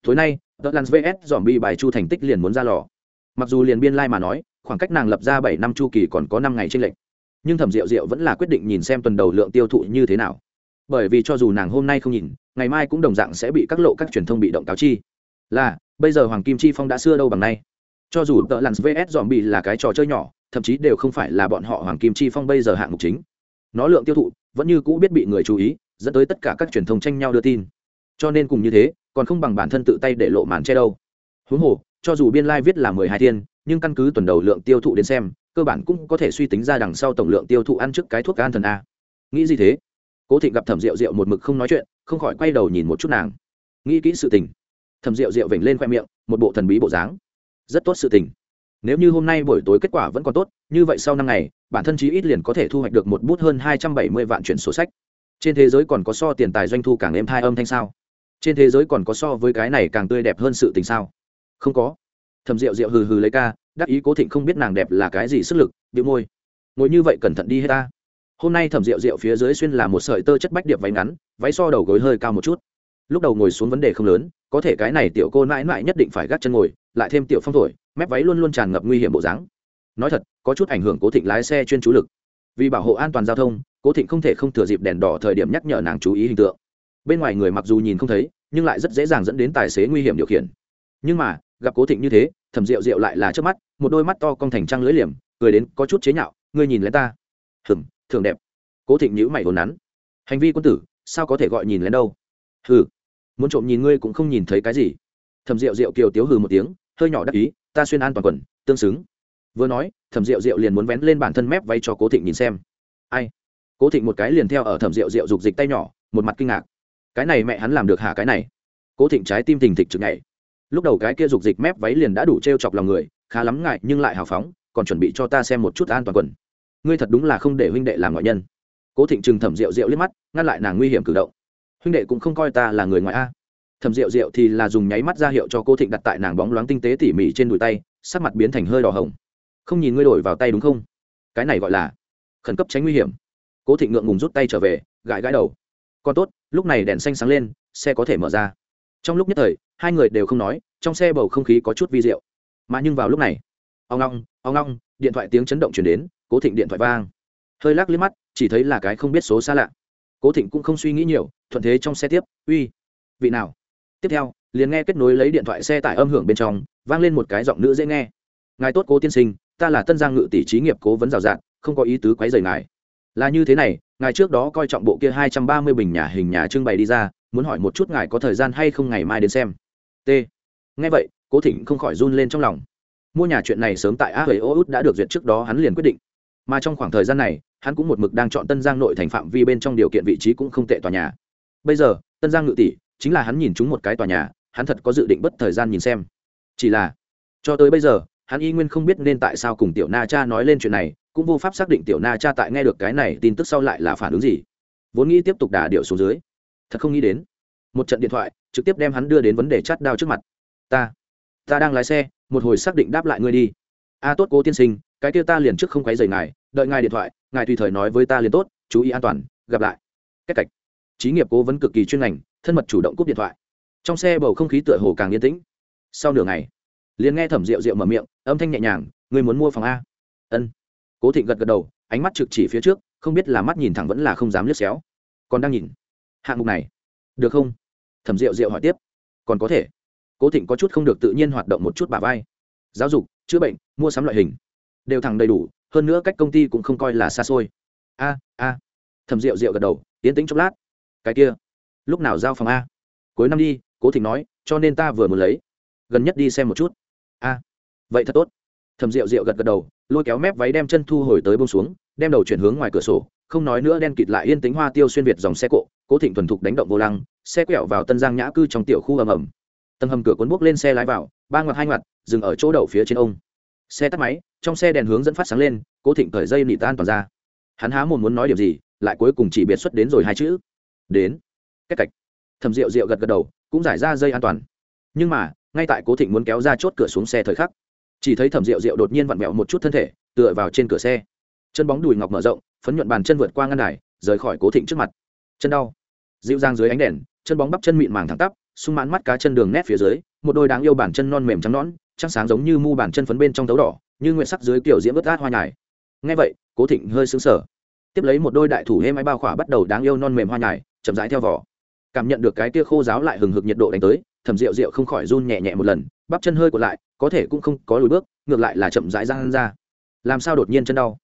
tối nay tờ lans vs dòm bi bài chu thành tích liền muốn ra lò. Mặc dù liền biên lai、like、mà nói, khoảng cách nàng lập ra bảy năm chu kỳ còn có năm ngày trên lệnh nhưng thẩm rượu rượu vẫn là quyết định nhìn xem tuần đầu lượng tiêu thụ như thế nào. Bởi vì cho dù nàng hôm nay không nhìn, ngày mai cũng đồng dạng sẽ bị các lộ các truyền thông bị động cáo chi. Là, bây giờ hoàng kim chi phong đã xưa đâu bằng nay. Cho dù tợ lặn vs dòm bị là cái trò chơi nhỏ, thậm chí đều không phải là bọn họ hoàng kim chi phong bây giờ hạng mục chính. Nó lượng tiêu thụ vẫn như cũ biết bị người chú ý, dẫn tới tất cả các truyền thông tranh nhau đưa tin. Cho nên cùng như thế, còn không bằng bản thân tự tay để lộ màn che đâu. Huống hồ, cho dù biên lai、like、viết là mười hai thiên, nhưng căn cứ tuần đầu lượng tiêu thụ đến xem cơ bản cũng có thể suy tính ra đằng sau tổng lượng tiêu thụ ăn trước cái thuốc an thần a. Nghĩ gì thế? Cố thịnh gặp thẩm rượu rượu một mực không nói chuyện, không khỏi quay đầu nhìn một chút nàng. Nghĩ kỹ sự tình. Thẩm rượu rượu vểnh lên khoe miệng, một bộ thần bí bộ dáng. Rất tốt sự tình. Nếu như hôm nay buổi tối kết quả vẫn còn tốt, như vậy sau năm ngày, bản thân chí ít liền có thể thu hoạch được một bút hơn hai trăm bảy mươi vạn chuyển sổ sách. Trên thế giới còn có so tiền tài doanh thu càng êm thai âm thanh sao? Trên thế giới còn có so với cái này càng tươi đẹp hơn sự tình sao? Không có. Thầm rượu rượu hừ hừ lấy ca đắc ý cố thịnh không biết nàng đẹp là cái gì sức lực bị môi. Ngồi như vậy cẩn thận đi hết ta. Hôm nay thẩm rượu rượu phía dưới xuyên là một sợi tơ chất bách điệp váy ngắn, váy so đầu gối hơi cao một chút. Lúc đầu ngồi xuống vấn đề không lớn, có thể cái này tiểu cô mãi mãi nhất định phải gác chân ngồi, lại thêm tiểu phong thổi, mép váy luôn luôn tràn ngập nguy hiểm bộ dáng. Nói thật, có chút ảnh hưởng cố thịnh lái xe chuyên chú lực. Vì bảo hộ an toàn giao thông, cố thịnh không thể không thừa dịp đèn đỏ thời điểm nhắc nhở nàng chú ý hình tượng. Bên ngoài người mặc dù nhìn không thấy, nhưng lại rất dễ dàng dẫn đến tài xế nguy hiểm điều khiển. Nhưng mà, gặp cố thịnh như thế thẩm rượu rượu lại là trước mắt, một đôi mắt to cong thành trăng lưỡi liềm, cười đến có chút chế nhạo, ngươi nhìn lén ta. Hừng thường đẹp. Cố thịnh nhữ mày hồn nắn. Hành vi quân tử, sao có thể gọi nhìn lén đâu? Hừ, muốn trộm nhìn ngươi cũng không nhìn thấy cái gì. Thẩm rượu rượu kiều tiếu hừ một tiếng, hơi nhỏ đắc ý, ta xuyên an toàn quần, tương xứng. Vừa nói, thẩm rượu rượu liền muốn vén lên bản thân mép vay cho cố thịnh nhìn xem. Ai? Cố thịnh một cái liền theo ở thẩm rượu rượu rục dịch tay nhỏ, một mặt kinh ngạc. Cái này mẹ hắn làm được hả cái này? Cố thịnh trái tim thình thịch chực nhảy lúc đầu cái kia rục dịch mép váy liền đã đủ t r e o chọc lòng người, khá lắm ngại, nhưng lại hào phóng, còn chuẩn bị cho ta xem một chút an toàn quần. Ngươi thật đúng là không để huynh đệ làm ngoại nhân. Cố thịnh trừng thẩm rượu rượu liếc mắt, ngăn lại nàng nguy hiểm cử động. Huynh đệ cũng không coi ta là người ngoại a. Thẩm rượu rượu thì là dùng nháy mắt ra hiệu cho cô thịnh đặt tại nàng bóng loáng tinh tế tỉ mỉ trên đùi tay, sắc mặt biến thành hơi đỏ hồng. Không nhìn ngươi đổi vào tay đúng không? Cái này gọi là khẩn cấp tránh nguy hiểm. Cố thịnh ngượng ngùng rút tay trở về, gãi gãi đầu. Còn tốt, lúc này đèn xanh sáng lên, xe có thể mở ra trong lúc nhất thời, hai người đều không nói, trong xe bầu không khí có chút vi diệu. Mà nhưng vào lúc này ông long ông long điện thoại tiếng chấn động chuyển đến, cố thịnh điện thoại vang. Hơi lắc liếc mắt, chỉ thấy là cái không biết số xa lạ. Cố thịnh cũng không suy nghĩ nhiều, thuận thế trong xe tiếp, uy, vị nào? Tiếp theo, liền nghe kết nối lấy điện thoại xe tải âm hưởng bên trong, vang lên một cái giọng nữ dễ nghe. Ngài tốt cố tiên sinh, ta là tân giang ngự tỷ trí nghiệp cố vấn rào rạt, không có ý tứ quấy rầy ngài. Là như thế này, ngài trước đó coi trọng bộ kia hai trăm ba mươi bình nhà hình nhà trưng bày đi ra muốn hỏi một chút ngài có thời gian hay không ngày mai đến xem. T. Nghe vậy, cố thịnh không khỏi run lên trong lòng. Mua nhà chuyện này sớm tại a huế ô út đã được duyệt trước đó hắn liền quyết định. Mà trong khoảng thời gian này, hắn cũng một mực đang chọn tân giang nội thành phạm vi bên trong điều kiện vị trí cũng không tệ tòa nhà. Bây giờ, tân giang ngự tỷ chính là hắn nhìn chúng một cái tòa nhà, hắn thật có dự định bất thời gian nhìn xem. Chỉ là, cho tới bây giờ, hắn y nguyên không biết nên tại sao cùng tiểu na cha nói lên chuyện này, cũng vô pháp xác định tiểu na cha tại nghe được cái này tin tức sau lại là phản ứng gì. Vốn nghĩ tiếp tục đà điệu xuống dưới thật không nghĩ đến. Một trận điện thoại, trực tiếp đem hắn đưa đến vấn đề chát đao trước mặt. Ta ta đang lái xe, một hồi xác định đáp lại ngươi đi. A, tốt cố tiên sinh, cái kia ta liền trước không quấy rầy ngài, đợi ngài điện thoại, ngài tùy thời nói với ta liền tốt, chú ý an toàn, gặp lại. Cách cạch. Trí nghiệp cố vấn cực kỳ chuyên ngành, thân mật chủ động cúp điện thoại. Trong xe bầu không khí tựa hồ càng yên tĩnh. Sau nửa ngày, liền nghe thẩm rượu rượu mở miệng, âm thanh nhẹ nhàng người muốn mua phòng a? Ân. Cố thịnh gật gật đầu, ánh mắt trực chỉ phía trước, không biết là mắt nhìn thẳng vẫn là không dám liếc xéo. Còn đang nhìn hạng mục này. Được không? Thẩm rượu rượu hỏi tiếp. Còn có thể. Cố thịnh có chút không được tự nhiên hoạt động một chút bà vai. Giáo dục, chữa bệnh, mua sắm loại hình. Đều thẳng đầy đủ, hơn nữa cách công ty cũng không coi là xa xôi. A a. Thẩm rượu rượu gật đầu, tiến tính chốc lát. Cái kia. Lúc nào giao phòng a? Cuối năm đi, cố thịnh nói, cho nên ta vừa muốn lấy. Gần nhất đi xem một chút. A. Vậy thật tốt. Thầm rượu rượu gật gật đầu, lôi kéo mép váy đem chân thu hồi tới bông xuống, đem đầu chuyển hướng ngoài cửa sổ không nói nữa đen kịt lại yên tính hoa tiêu xuyên việt dòng xe cộ, cố thịnh thuần thục đánh động vô lăng, xe quẹo vào tân giang nhã cư trong tiểu khu ầm ầm. Tầng hầm cửa cuốn bốc lên xe lái vào, ba ngoặt hai ngoặt dừng ở chỗ đậu phía trên ông. Xe tắt máy, trong xe đèn hướng dẫn phát sáng lên, cố thịnh cởi dây nị tan toàn ra. Hắn há một muốn nói điều gì, lại cuối cùng chỉ biệt xuất đến rồi hai chữ. Đến. Cách cạch. Thầm rượu rượu gật gật đầu, cũng giải ra dây an toàn. Nhưng mà, ngay tại cố thịnh muốn kéo ra chốt cửa xuống xe thời khắc, chỉ thấy thẩm rượu rượu đột nhiên vặn vẹo một chút thân thể, tựa vào trên cửa xe. Chân bóng đùi ngọc mở rộng phấn nhuận bàn chân vượt qua ngăn đài, rời khỏi cố thịnh trước mặt. Chân đau. Dịu dàng dưới ánh đèn, chân bóng bắp chân mịn màng thẳng tắp, sung mãn mắt cá chân đường nét phía dưới, một đôi đáng yêu bản chân non mềm trắng nõn, trắng sáng giống như mu bản chân phấn bên trong tấu đỏ, như nguyện sắc dưới kiểu diễm ướt át hoa nhài. Ngay vậy, cố thịnh hơi xứng sở tiếp lấy một đôi đại thủ hê máy bao khỏa bắt đầu đáng yêu non mềm hoa nhài, chậm rãi theo vỏ. Cảm nhận được cái tia khô giáo lại hừng hực nhiệt độ đánh tới thẩm rượu rượu không khỏi run nhẹ nhẹ một lần, bắp chân hơi còn lại, có thể cũng không có lùi bước, ngược lại là chậm rãi ra ra. Làm sao đột nhiên chân đau?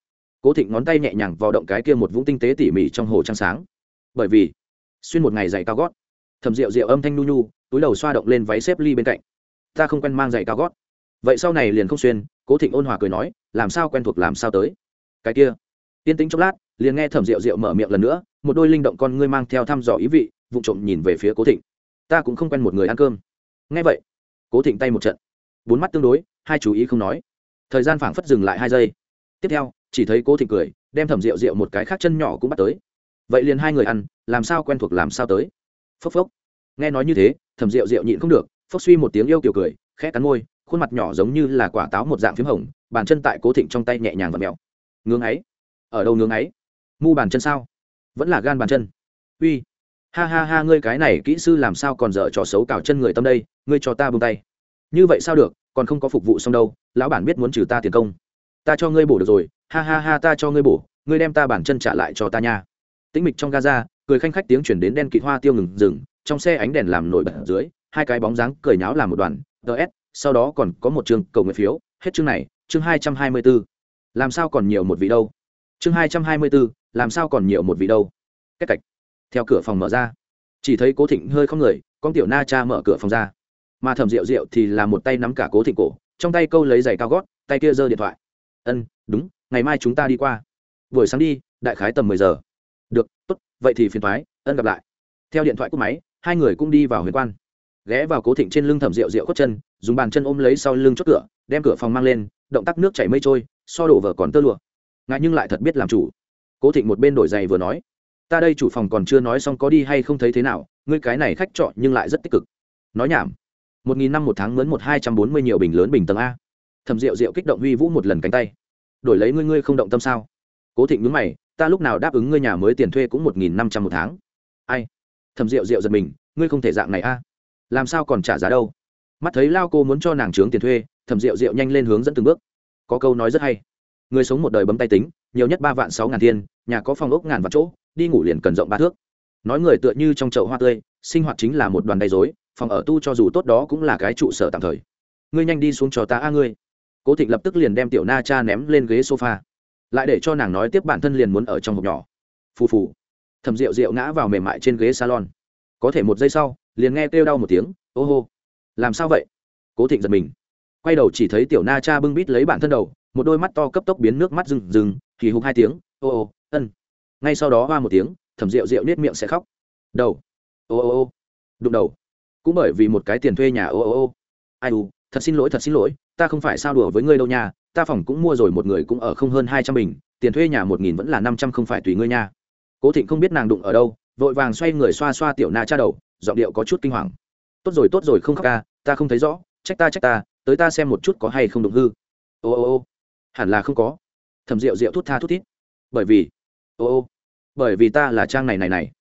Cố thịnh ngón tay nhẹ nhàng vào động cái kia một vũng tinh tế tỉ mỉ trong hồ trăng sáng. Bởi vì, xuyên một ngày giày cao gót thẩm rượu rượu âm thanh nu nhu túi đầu xoa động lên váy xếp ly bên cạnh. Ta không quen mang giày cao gót. Vậy sau này liền không xuyên, cố thịnh ôn hòa cười nói, làm sao quen thuộc làm sao tới. Cái kia, yên tĩnh chốc lát, liền nghe thẩm rượu rượu mở miệng lần nữa, một đôi linh động con ngươi mang theo thăm dò ý vị vụ trộm nhìn về phía cố thịnh. Ta cũng không quen một người ăn cơm. Nghe vậy, cố thịnh tay một trận, bốn mắt tương đối, hai chú ý không nói. Thời gian phảng phất dừng lại hai giây. Tiếp theo chỉ thấy cố thịnh cười, đem thẩm rượu rượu một cái khác chân nhỏ cũng bắt tới. Vậy liền hai người ăn, làm sao quen thuộc làm sao tới. Phốc phốc. Nghe nói như thế, thẩm rượu rượu nhịn không được, phốc suy một tiếng yêu kiểu cười, khẽ cắn môi, khuôn mặt nhỏ giống như là quả táo một dạng phím hồng, bàn chân tại cố thịnh trong tay nhẹ nhàng và mèo. Ngưng ấy. Ở đâu ngưng ấy? Mu bàn chân sao? Vẫn là gan bàn chân. Uy. Ha ha ha, ngươi cái này kỹ sư làm sao còn dở trò xấu cào chân người tâm đây, ngươi cho ta buông tay. Như vậy sao được, còn không có phục vụ xong đâu, lão bản biết muốn trừ ta tiền công ta cho ngươi bổ được rồi, ha ha ha, ta cho ngươi bổ, ngươi đem ta bản chân trả lại cho ta nha. Tĩnh mịch trong gaza, cười khanh khách tiếng chuyển đến đen kịt hoa tiêu ngừng dừng, trong xe ánh đèn làm nổi bật dưới, hai cái bóng dáng cười nháo làm một đoàn ts sau đó còn có một chương cầu nguyện phiếu, hết chương này, chương hai trăm hai mươi b ố làm sao còn nhiều một vị đâu? Chương hai trăm hai mươi b ố làm sao còn nhiều một vị đâu? Cách cạch. Theo cửa phòng mở ra. Chỉ thấy cố thịnh hơi không người, con tiểu na cha mở cửa phòng ra. Mà thẩm rượu rượu thì là một tay nắm cả cố thịnh cổ, trong tay câu lấy giày cao gót, tay kia giơ điện thoại ân, đúng, ngày mai chúng ta đi qua. Buổi sáng đi, đại khái tầm mười giờ. Được, tốt, vậy thì phiền thoái, ân gặp lại. Theo điện thoại cúp máy, hai người cũng đi vào huyền quan. Ghé vào cố thịnh trên lưng thẩm rượu rượu khuất chân, dùng bàn chân ôm lấy sau lưng chốt cửa, đem cửa phòng mang lên, động tác nước chảy mây trôi, so đổ vợ còn tơ lụa. Ngại nhưng lại thật biết làm chủ. Cố thịnh một bên đổi giày vừa nói, ta đây chủ phòng còn chưa nói xong có đi hay không thấy thế nào, ngươi cái này khách trọ nhưng lại rất tích cực. Nói nhảm. Một nghìn năm một tháng mướn một hai trăm bốn mươi nhiều bình lớn bình tầng a thầm rượu rượu kích động huy vũ một lần cánh tay. Đổi lấy ngươi ngươi không động tâm sao? Cố thịnh nhúng mày, ta lúc nào đáp ứng ngươi nhà mới tiền thuê cũng một nghìn năm trăm một tháng. Ai? Thầm rượu rượu giật mình, ngươi không thể dạng này a. Làm sao còn trả giá đâu? Mắt thấy lao cô muốn cho nàng trướng tiền thuê, thầm rượu rượu nhanh lên hướng dẫn từng bước. Có câu nói rất hay. Người sống một đời bấm tay tính, nhiều nhất ba vạn sáu ngàn thiên nhà có phòng ốc ngàn vạn chỗ, đi ngủ liền cần rộng ba thước. Nói người tựa như trong chậu hoa tươi, sinh hoạt chính là một đoàn đầy dối phòng ở tu cho dù tốt đó cũng là cái trụ sở tạm thời. Ngươi nhanh đi xuống cho ta a, ngươi cố thịnh lập tức liền đem tiểu na cha ném lên ghế sofa, lại để cho nàng nói tiếp bản thân liền muốn ở trong hộp nhỏ. Phù phù. Thầm rượu rượu ngã vào mềm mại trên ghế salon. Có thể một giây sau, liền nghe kêu đau một tiếng, ô hô, làm sao vậy? Cố thịnh giật mình. Quay đầu chỉ thấy tiểu na cha bưng bít lấy bản thân đầu, một đôi mắt to cấp tốc biến nước mắt rừng rừng, thì hụt hai tiếng, ô ô, ân. Ngay sau đó hoa một tiếng, thẩm rượu rượu nết miệng sẽ khóc. Đầu. Ô ô ô. Đụng đầu. Cũng bởi vì một cái tiền thuê nhà, ô ô ô. Ai u, thật xin lỗi, thật xin lỗi ta không phải sao đùa với ngươi đâu nha, ta phòng cũng mua rồi, một người cũng ở không hơn hai trăm bình, tiền thuê nhà một nghìn vẫn là năm trăm không phải tùy ngươi nha. Cố thịnh không biết nàng đụng ở đâu, vội vàng xoay người xoa xoa tiểu na cha đầu, giọng điệu có chút kinh hoàng. Tốt rồi tốt rồi, không khóc ca, ta không thấy rõ, trách ta trách ta, tới ta xem một chút có hay không đụng hư. Ô ô ô, hẳn là không có. Thầm rượu rượu thút tha thút thít. Bởi vì, ô ô, bởi vì ta là trang này này này.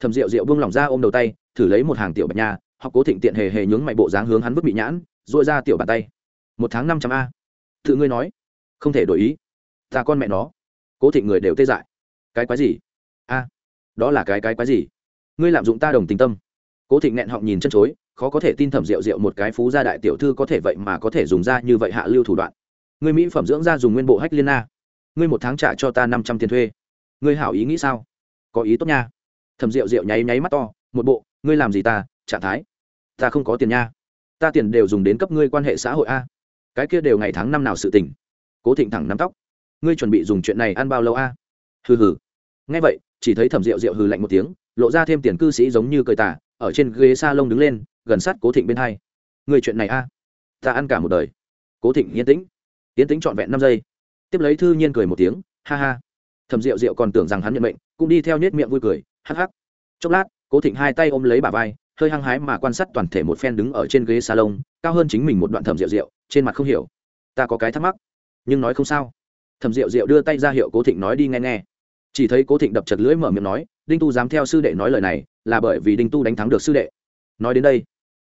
Thầm rượu rượu buông lỏng ra ôm đầu tay, thử lấy một hàng tiểu bạch nha, học cố thịnh tiện hề hề nhướng mày bộ dáng hướng hắn vứt bị nhãn dội ra tiểu bàn tay một tháng năm trăm a. Tự ngươi nói. Không thể đổi ý. Ta con mẹ nó. Cố thịnh người đều tê dại. Cái quái gì? A. Đó là cái cái quái gì? Ngươi lạm dụng ta đồng tình tâm. Cố thịnh nghẹn họng nhìn chân chối, khó có thể tin thẩm rượu rượu một cái phú gia đại tiểu thư có thể vậy mà có thể dùng ra như vậy hạ lưu thủ đoạn. Ngươi mỹ phẩm dưỡng da dùng nguyên bộ hách liên na ngươi một tháng trả cho ta năm trăm tiền thuê. Ngươi hảo ý nghĩ sao? Có ý tốt nha. Thẩm rượu rượu nháy nháy mắt to, một bộ, ngươi làm gì ta? Trạng thái. Ta không có tiền nha. Ta tiền đều dùng đến cấp ngươi quan hệ xã hội a cái kia đều ngày tháng năm nào sự tình. Cố thịnh thẳng nắm tóc. Ngươi chuẩn bị dùng chuyện này ăn bao lâu a? Hừ hừ. Nghe vậy, chỉ thấy thẩm rượu rượu hừ lạnh một tiếng, lộ ra thêm tiền cư sĩ giống như cười tả ở trên ghế s a lông đứng lên, gần sát cố thịnh bên hai. Người chuyện này a? Ta ăn cả một đời. Cố thịnh yên tĩnh. Yên tĩnh trọn vẹn năm giây. Tiếp lấy thư nhiên cười một tiếng, ha ha. Thầm rượu rượu còn tưởng rằng hắn nhận mệnh, cũng đi theo nết miệng vui cười, hắc hắc. Chốc lát, cố thịnh hai tay ôm lấy bà vai hơi hăng hái mà quan sát toàn thể một phen đứng ở trên ghế salon, cao hơn chính mình một đoạn thẩm rượu rượu, trên mặt không hiểu. Ta có cái thắc mắc. Nhưng nói không sao. Thẩm rượu rượu đưa tay ra hiệu cố thịnh nói đi nghe nghe. Chỉ thấy cố thịnh đập chật lưỡi mở miệng nói, đinh tu dám theo sư đệ nói lời này, là bởi vì đinh tu đánh thắng được sư đệ. Nói đến đây,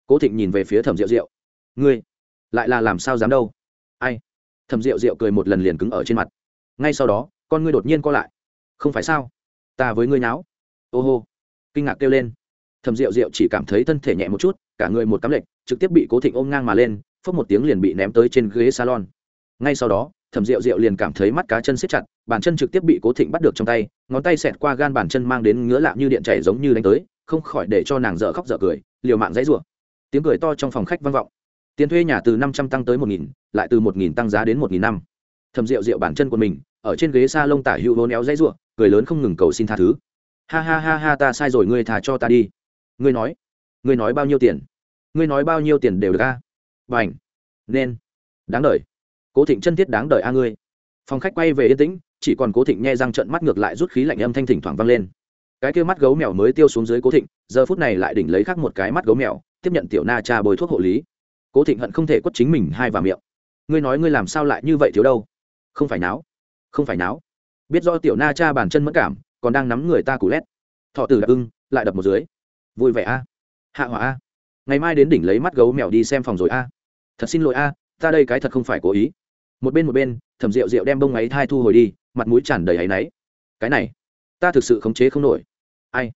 cố thịnh nhìn về phía thẩm rượu rượu. Ngươi, lại là làm sao dám đâu? Ai? Thẩm rượu rượu cười một lần liền cứng ở trên mặt. Ngay sau đó, con ngươi đột nhiên co lại. Không phải sao? Ta với ngươi náo ô hô. Kinh ngạc kêu lên thẩm rượu rượu chỉ cảm thấy thân thể nhẹ một chút, cả người một cắm lệch, trực tiếp bị cố thịnh ôm ngang mà lên, phốc một tiếng liền bị ném tới trên ghế salon. Ngay sau đó thẩm rượu rượu liền cảm thấy mắt cá chân siết chặt, bàn chân trực tiếp bị cố thịnh bắt được trong tay, ngón tay xẹt qua gan bàn chân mang đến ngứa lạ như điện chảy giống như đánh tới, không khỏi để cho nàng dở khóc dở cười, liều mạng dãy rủa. Tiếng cười to trong phòng khách vang vọng. Tiền thuê nhà từ năm trăm tăng tới một nghìn, lại từ một nghìn tăng giá đến một nghìn năm. Thầm rượu rượu bản chân của mình, ở trên ghế s a lông tả hữu hôn éo dãy rủa, cười lớn không ngừng cầu xin tha thứ. Ha ha ha ha ta sai rồi, ngươi thà cho ta đi ngươi nói. Ngươi nói bao nhiêu tiền? Ngươi nói bao nhiêu tiền đều được a? À? b à n nên. Đáng đ cố thịnh chân thiết đáng đời a ngươi. Phòng khách quay về yên tĩnh, chỉ còn cố thịnh nghe răng trận mắt ngược lại rút khí lạnh âm thanh thỉnh thoảng vang lên. Cái kia mắt gấu mèo mới tiêu xuống dưới cố thịnh, giờ phút này lại đỉnh lấy khắc một cái mắt gấu mèo, tiếp nhận tiểu na cha bồi thuốc hộ lý. Cố thịnh hận không thể quất chính mình hai vào miệng. Ngươi nói ngươi làm sao lại như vậy thiếu đâu? Không phải náo. Không phải náo. Biết do tiểu na cha bàn chân mất cảm, còn đang nắm người ta củ lét. Thọ tử đạp ưng lại đập một dưới vui vẻ a. Hạ hỏa a. Ngày mai đến đỉnh lấy mắt gấu mèo đi xem phòng rồi a. Thật xin lỗi a, ta đây cái thật không phải cố ý. Một bên một bên, thẩm rượu rượu đem bông ấy thai thu hồi đi, mặt mũi tràn đầy áy náy. Cái này, ta thực sự khống chế không nổi. Ai?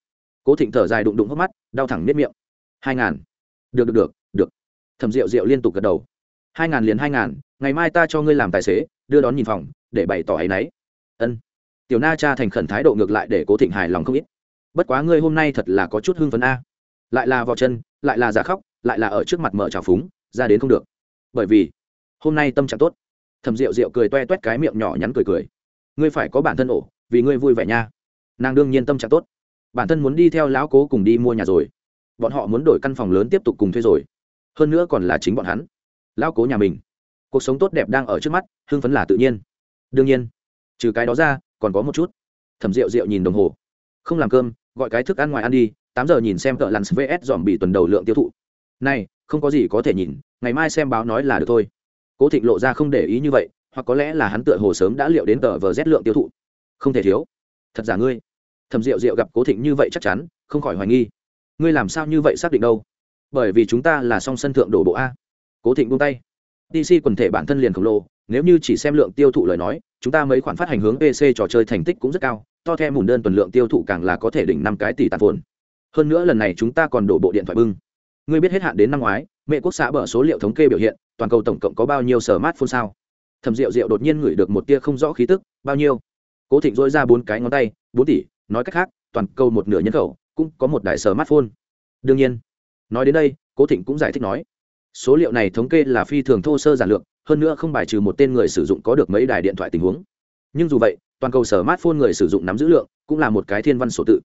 Cố thịnh thở dài đụng đụng hốc mắt, đau thẳng nếp miệng. Hai ngàn. Được được được được. Thẩm rượu rượu liên tục gật đầu. Hai ngàn liền hai ngàn, ngày mai ta cho ngươi làm tài xế, đưa đón nhìn phòng, để bày tỏ áy náy. Ân. Tiểu na cha thành khẩn thái độ ngược lại để cố thịnh hài lòng không ít bất quá ngươi hôm nay thật là có chút hưng phấn a. Lại là vào chân, lại là giả khóc, lại là ở trước mặt mở trào phúng, ra đến không được. Bởi vì, hôm nay tâm trạng tốt. Thầm rượu rượu cười toe toét cái miệng nhỏ nhắn cười cười. Ngươi phải có bản thân ổ, vì ngươi vui vẻ nha. Nàng đương nhiên tâm trạng tốt. Bản thân muốn đi theo lão cố cùng đi mua nhà rồi. Bọn họ muốn đổi căn phòng lớn tiếp tục cùng thuê rồi. Hơn nữa còn là chính bọn hắn. Lão cố nhà mình. Cuộc sống tốt đẹp đang ở trước mắt, hưng phấn là tự nhiên. Đương nhiên, trừ cái đó ra, còn có một chút. Thẩm rượu rượu nhìn đồng hồ. Không làm cơm gọi cái thức ăn ngoài ăn đi, tám giờ nhìn xem tợ lặn vs dòm bị tuần đầu lượng tiêu thụ. Này, không có gì có thể nhìn, ngày mai xem báo nói là được thôi. Cố thịnh lộ ra không để ý như vậy, hoặc có lẽ là hắn tựa hồ sớm đã liệu đến tờ vờ rét lượng tiêu thụ. Không thể thiếu. Thật giả ngươi. Thầm rượu rượu gặp cố thịnh như vậy chắc chắn, không khỏi hoài nghi. Ngươi làm sao như vậy xác định đâu? Bởi vì chúng ta là song sân thượng đổ bộ a. Cố thịnh buông tay. Dc quần thể bản thân liền khổng lồ, nếu như chỉ xem lượng tiêu thụ lời nói, chúng ta mấy khoản phát hành hướng pc trò chơi thành tích cũng rất cao to theo mùn đơn tuần lượng tiêu thụ càng là có thể đỉnh năm cái tỷ tàn phồn. Hơn nữa lần này chúng ta còn đổ bộ điện thoại bưng. Ngươi biết hết hạn đến năm ngoái, mẹ quốc xã bở số liệu thống kê biểu hiện, toàn cầu tổng cộng có bao nhiêu sở mát phone sao? Thẩm rượu rượu đột nhiên ngửi được một tia không rõ khí tức, bao nhiêu? Cố thịnh dỗi ra bốn cái ngón tay, bốn tỷ, nói cách khác, toàn cầu một nửa nhân khẩu, cũng có một đại sở mát phone đương nhiên, nói đến đây, cố thịnh cũng giải thích nói, số liệu này thống kê là phi thường thô sơ giản lược, hơn nữa không bài trừ một tên người sử dụng có được mấy đài điện thoại tình huống. Nhưng dù vậy toàn cầu sở mát phone người sử dụng nắm giữ lượng cũng là một cái thiên văn sổ tự.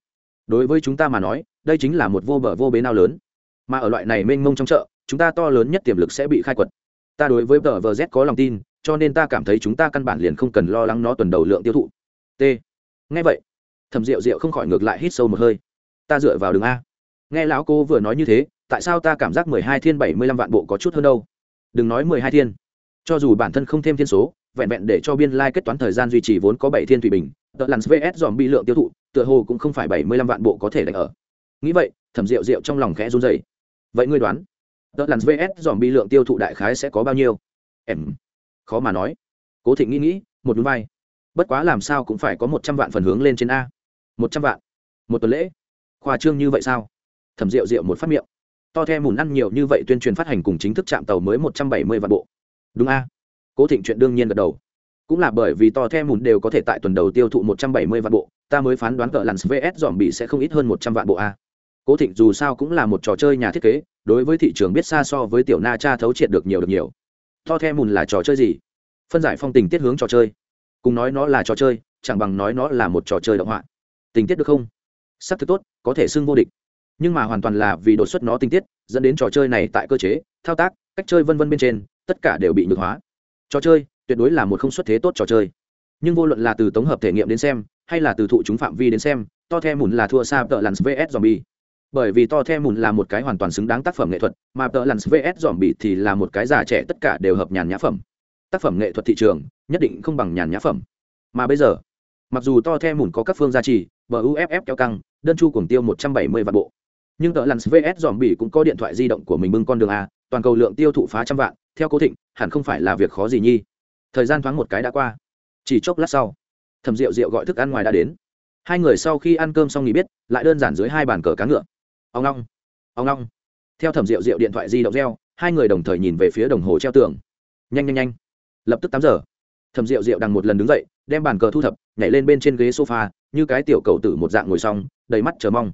Đối với chúng ta mà nói, đây chính là một vô bờ vô bế nào lớn. Mà ở loại này mênh mông trong chợ, chúng ta to lớn nhất tiềm lực sẽ bị khai quật. Ta đối với tờ vờ z có lòng tin, cho nên ta cảm thấy chúng ta căn bản liền không cần lo lắng nó tuần đầu lượng tiêu thụ. T. Nghe vậy thầm rượu rượu không khỏi ngược lại hít sâu một hơi. Ta dựa vào đường a. Nghe lão cô vừa nói như thế, tại sao ta cảm giác mười hai thiên bảy mươi lăm vạn bộ có chút hơn đâu? Đừng nói mười hai thiên. Cho dù bản thân không thêm thiên số vẹn vẹn để cho biên lai、like、kết toán thời gian duy trì vốn có bảy thiên thủy bình, tờ lặn vs dòm bị lượng tiêu thụ, tựa hồ cũng không phải bảy mươi lăm vạn bộ có thể đánh ở. Nghĩ vậy, thẩm rượu rượu trong lòng khẽ run dày vậy ngươi đoán, tờ lặn vs dòm bị lượng tiêu thụ đại khái sẽ có bao nhiêu? Em, khó mà nói. Cố thịnh nghĩ nghĩ, một núi vai. Bất quá làm sao cũng phải có một trăm vạn phần hướng lên trên a. một trăm vạn? Một tuần lễ? Khoa trương như vậy sao? Thẩm rượu rượu một phát miệng. To the mùn ăn nhiều như vậy tuyên truyền phát hành cùng chính thức chạm tàu mới một trăm bảy mươi vạn bộ. Đúng a cố thịnh chuyện đương nhiên gật đầu. Cũng là bởi vì to the mùn đều có thể tại tuần đầu tiêu thụ một trăm bảy mươi vạn bộ, ta mới phán đoán cỡ lặn vs dòm bị sẽ không ít hơn một trăm vạn bộ a. Cố thịnh dù sao cũng là một trò chơi nhà thiết kế, đối với thị trường biết xa so với tiểu na cha thấu triệt được nhiều được nhiều. To the mùn là trò chơi gì? Phân giải phong tình tiết hướng trò chơi. Cùng nói nó là trò chơi, chẳng bằng nói nó là một trò chơi động họa. Tình tiết được không? Sắp thực tốt, có thể xưng vô địch. Nhưng mà hoàn toàn là vì đột xuất nó tình tiết, dẫn đến trò chơi này tại cơ chế, thao tác, cách chơi vân vân bên trên, tất cả đều bị nhược hóa trò chơi tuyệt đối là một không xuất thế tốt trò chơi. Nhưng vô luận là từ tổng hợp thể nghiệm đến xem, hay là từ thụ chúng phạm vi đến xem, to the mùn là thua xa tợ lặn vs zombie. Bởi vì to the mùn là một cái hoàn toàn xứng đáng tác phẩm nghệ thuật, mà tợ lặn vs zombie thì là một cái già trẻ tất cả đều hợp nhàn nhã phẩm. Tác phẩm nghệ thuật thị trường nhất định không bằng nhàn nhã phẩm. Mà bây giờ, mặc dù to the mùn có các phương gia trì, bờ uff kéo căng, đơn chu cùng tiêu một trăm bảy mươi vạn bộ, nhưng tợ lặn vs dòm bỉ cũng có điện thoại di động của mình bưng con đường a toàn cầu lượng tiêu thụ phá trăm vạn, theo cố thịnh, hẳn không phải là việc khó gì nhi. Thời gian thoáng một cái đã qua. Chỉ chốc lát sau thầm rượu rượu gọi thức ăn ngoài đã đến. Hai người sau khi ăn cơm xong nghỉ biết, lại đơn giản dưới hai bàn cờ cá ngựa. Ông long ông long. Theo thẩm rượu rượu điện thoại di động reo, hai người đồng thời nhìn về phía đồng hồ treo tường. Nhanh nhanh nhanh. Lập tức tám giờ. Thẩm rượu rượu đằng một lần đứng dậy, đem bàn cờ thu thập, nhảy lên bên trên ghế sofa, như cái tiểu cầu tử một dạng ngồi xong, đầy mắt chờ mong.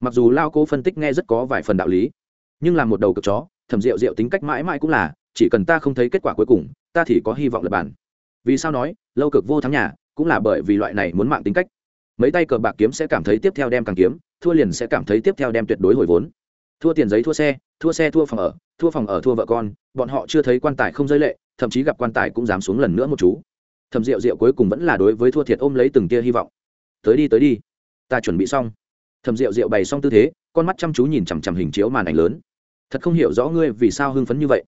Mặc dù lao cô phân tích nghe rất có vài phần đạo lý, nhưng là một đầu cực chó thẩm rượu rượu tính cách mãi mãi cũng là, chỉ cần ta không thấy kết quả cuối cùng, ta thì có hy vọng lập bản vì sao nói, lâu cực vô thắng nhà cũng là bởi vì loại này muốn mạng tính cách. Mấy tay cờ bạc kiếm sẽ cảm thấy tiếp theo đem càng kiếm, thua liền sẽ cảm thấy tiếp theo đem tuyệt đối hồi vốn. Thua tiền giấy thua xe thua xe thua phòng ở, thua phòng ở thua vợ con, bọn họ chưa thấy quan tài không giới lệ, thậm chí gặp quan tài cũng dám xuống lần nữa một chú. Thẩm rượu rượu cuối cùng vẫn là đối với thua thiệt ôm lấy từng tia hy vọng. Tới đi tới đi. Ta chuẩn bị xong. Thẩm rượu rượu bày xong tư thế, con mắt chăm chú nhìn chằm chằm hình chiếu màn ảnh lớn thật không hiểu rõ ngươi vì sao hưng phấn như vậy.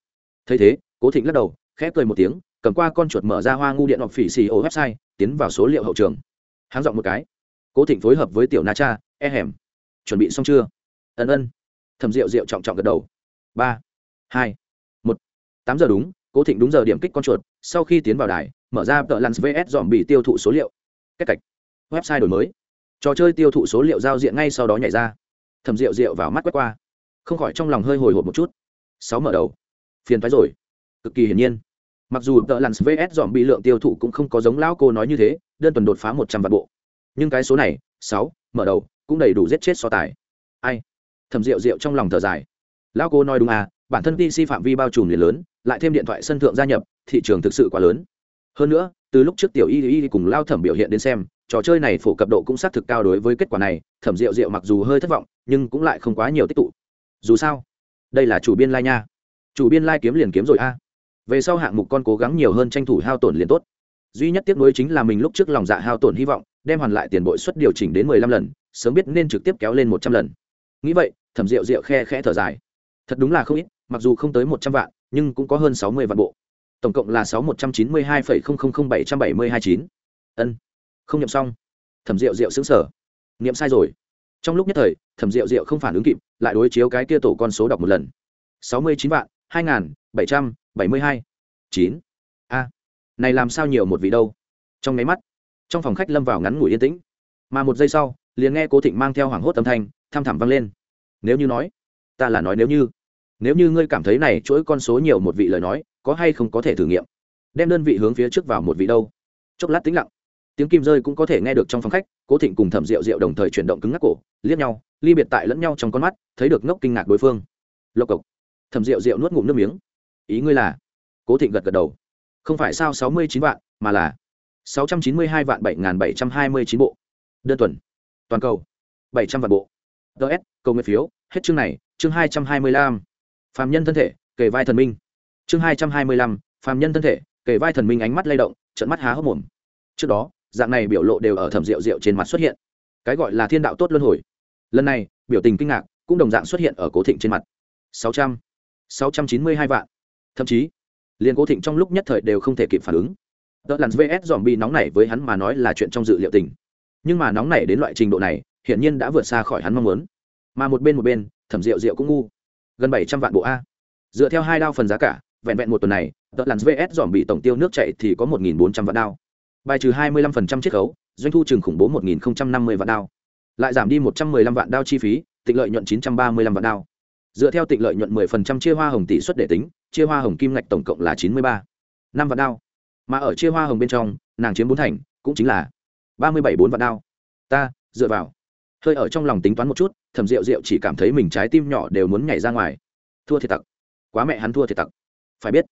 Thấy thế, cố thịnh lắc đầu, khẽ cười một tiếng, cầm qua con chuột mở ra hoa ngu điện hoặc phỉ xì ô website, tiến vào số liệu hậu trường. Háng dọn một cái. Cố thịnh phối hợp với tiểu na cha e hẻm. Chuẩn bị xong chưa? Ân ân. Thầm rượu rượu trọng trọng gật đầu. Ba, hai, một. Tám giờ đúng, cố thịnh đúng giờ điểm kích con chuột, sau khi tiến vào đài, mở ra tờ lans vs dòm bị tiêu thụ số liệu. Cách cạch. Website đổi mới. Trò chơi tiêu thụ số liệu giao diện ngay sau đó nhảy ra. Thầm rượu rượu vào mắt quét qua không khỏi trong lòng hơi hồi hộp một chút. Sáu mở đầu. Phiền thoái rồi. Cực kỳ hiển nhiên. Mặc dù tờ lặn vs dòm bị lượng tiêu thụ cũng không có giống lão cô nói như thế, đơn tuần đột phá một trăm vạn bộ. Nhưng cái số này, sáu, mở đầu, cũng đầy đủ giết chết so tài. Ai? Thầm rượu rượu trong lòng thở dài. Lão cô nói đúng à bản thân pc phạm vi bao trùm liền lớn, lại thêm điện thoại sân thượng gia nhập, thị trường thực sự quá lớn. Hơn nữa, từ lúc trước tiểu y y cùng lao thẩm biểu hiện đến xem, trò chơi này phổ cập độ cũng xác thực cao đối với kết quả này, thẩm rượu rượu mặc dù hơi thất vọng, nhưng cũng lại không quá nhiều tích tụ dù sao, đây là chủ biên lai nha. Chủ biên lai kiếm liền kiếm rồi a. Về sau hạng mục con cố gắng nhiều hơn tranh thủ hao tổn liền tốt. Duy nhất tiếc nuối chính là mình lúc trước lòng dạ hao tổn hy vọng, đem hoàn lại tiền bội suất điều chỉnh đến mười lăm lần, sớm biết nên trực tiếp kéo lên một trăm lần. Nghĩ vậy, thẩm rượu rượu khe khẽ thở dài. Thật đúng là không ít, mặc dù không tới một trăm vạn, nhưng cũng có hơn sáu mươi vạn bộ. Tổng cộng là sáu một trăm chín mươi hai phẩy không không không bảy trăm bảy mươi hai chín. Ân, không nhậm xong. Thẩm rượu rượu xứng sở niệm sai rồi trong lúc nhất thời, thẩm rượu rượu không phản ứng kịp, lại đối chiếu cái kia tổ con số đọc một lần. Sáu mươi chín vạn, hai n g h n bảy trăm bảy mươi hai. Chín. A, này làm sao nhiều một vị đâu? Trong máy mắt, trong phòng khách lâm vào ngắn ngủi yên tĩnh. Mà một giây sau, liền nghe cố thịnh mang theo hoảng hốt âm thanh tham thẳm vang lên. Nếu như nói, ta là nói nếu như. Nếu như ngươi cảm thấy này chuỗi con số nhiều một vị lời nói, có hay không có thể thử nghiệm? Đem đơn vị hướng phía trước vào một vị đâu? Chốc lát tĩnh lặng tiếng kim rơi cũng có thể nghe được trong phòng khách, cố thịnh cùng thẩm rượu rượu đồng thời chuyển động cứng ngắc cổ, liếc nhau, ly biệt tại lẫn nhau trong con mắt, thấy được ngốc kinh ngạc đối phương. Lộc cộc. Thẩm rượu rượu nuốt ngụm nước miếng. Ý ngươi là? Cố thịnh gật gật đầu. Không phải sao sáu mươi chín vạn, mà là sáu trăm chín mươi hai vạn bảy bảy trăm hai mươi chín bộ. Đơn tuần toàn cầu. bảy trăm vạn bộ. Ts cầu nguyện phiếu, hết chương này, chương hai trăm hai mươi lăm. Phàm nhân thân thể, kề vai thần minh. Chương hai trăm hai mươi lăm, phàm nhân thân thể, kề vai thần minh ánh mắt lay động trận mắt há hốc mồm. Trước đó dạng này biểu lộ đều ở thẩm rượu rượu trên mặt xuất hiện. Cái gọi là thiên đạo tốt luân hồi. Lần này, biểu tình kinh ngạc cũng đồng dạng xuất hiện ở cố thịnh trên mặt. Sáu trăm sáu trăm chín mươi hai vạn. Thậm chí, liền cố thịnh trong lúc nhất thời đều không thể kịp phản ứng. Tớ lặn vs dòm bị nóng này với hắn mà nói là chuyện trong dự liệu tình. Nhưng mà nóng này đến loại trình độ này, hiển nhiên đã vượt xa khỏi hắn mong muốn. Mà một bên một bên, thẩm rượu rượu cũng ngu. Gần bảy trăm vạn bộ a. Dựa theo hai đao phần giá cả, vẹn vẹn một tuần này tớ lặn vs dòm bị tổng tiêu nước chạy thì có một nghìn bốn trăm vạn đao bài trừ hai mươi lăm phần trăm chiết khấu, doanh thu chừng khủng bố một nghìn năm mươi vạn đao. Lại giảm đi một trăm mười lăm vạn đao chi phí, tịnh lợi nhuận chín trăm ba mươi lăm vạn đao. Dựa theo tịnh lợi nhuận mười phần trăm chia hoa hồng tỷ suất để tính, chia hoa hồng kim ngạch tổng cộng là chín mươi ba năm vạn đao. Mà ở chia hoa hồng bên trong, nàng chiếm bốn thành, cũng chính là ba mươi bảy bốn vạn đao. Ta, dựa vào. Hơi ở trong lòng tính toán một chút, thẩm rượu rượu chỉ cảm thấy mình trái tim nhỏ đều muốn nhảy ra ngoài. Thua thiệt tặc. Quá mẹ hắn thua thiệt tặc. Phải biết,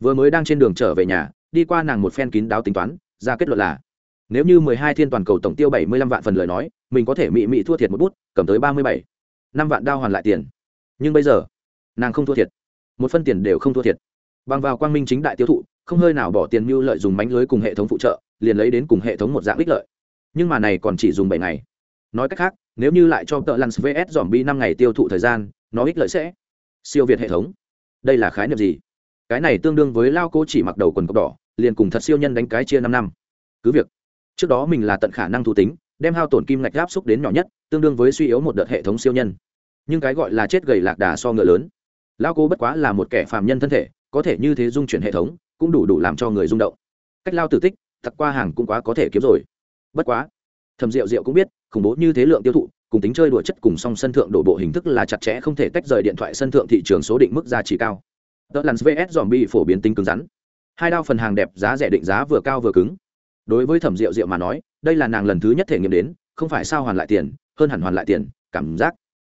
vừa mới đang trên đường trở về nhà, đi qua nàng một phen kín đáo tính toán ra kết luận là, nếu như mười hai thiên toàn cầu tổng tiêu bảy mươi lăm vạn phần lời nói, mình có thể mị mị thua thiệt một bút, cầm tới ba mươi bảy. Năm vạn đao hoàn lại tiền. Nhưng bây giờ, nàng không thua thiệt. Một phân tiền đều không thua thiệt. Bằng vào quang minh chính đại tiêu thụ, không hơi nào bỏ tiền mưu lợi dùng mánh lưới cùng hệ thống phụ trợ, liền lấy đến cùng hệ thống một dạng ích lợi. Nhưng mà này còn chỉ dùng bảy ngày. Nói cách khác, nếu như lại cho tợ lăn vs dòm bi năm ngày tiêu thụ thời gian, nó ích lợi sẽ siêu việt hệ thống. Đây là khái niệm gì? Cái này tương đương với lao cố chỉ mặc đầu quần cọc đỏ liền cùng thật siêu nhân đánh cái chia năm năm. Cứ việc, trước đó mình là tận khả năng thu tính, đem hao tổn kim ngạch áp xúc đến nhỏ nhất, tương đương với suy yếu một đợt hệ thống siêu nhân. Nhưng cái gọi là chết gầy lạc đà so ngựa lớn. Lao cô bất quá là một kẻ phàm nhân thân thể, có thể như thế dung chuyển hệ thống, cũng đủ đủ làm cho người rung động. Cách lao tử tích, thật qua hàng cũng quá có thể kiếm rồi. Bất quá thầm rượu rượu cũng biết, khủng bố như thế lượng tiêu thụ, cùng tính chơi đùa chất cùng song sân thượng đổ bộ hình thức là chặt chẽ không thể tách rời điện thoại sân thượng thị trường số định mức giá trị cao. Đó là vs dòm bị phổ biến tính cứng rắn hai đao phần hàng đẹp, giá rẻ định giá vừa cao vừa cứng. Đối với thẩm rượu rượu mà nói, đây là nàng lần thứ nhất thể nghiệm đến, không phải sao hoàn lại tiền, hơn hẳn hoàn lại tiền, cảm giác.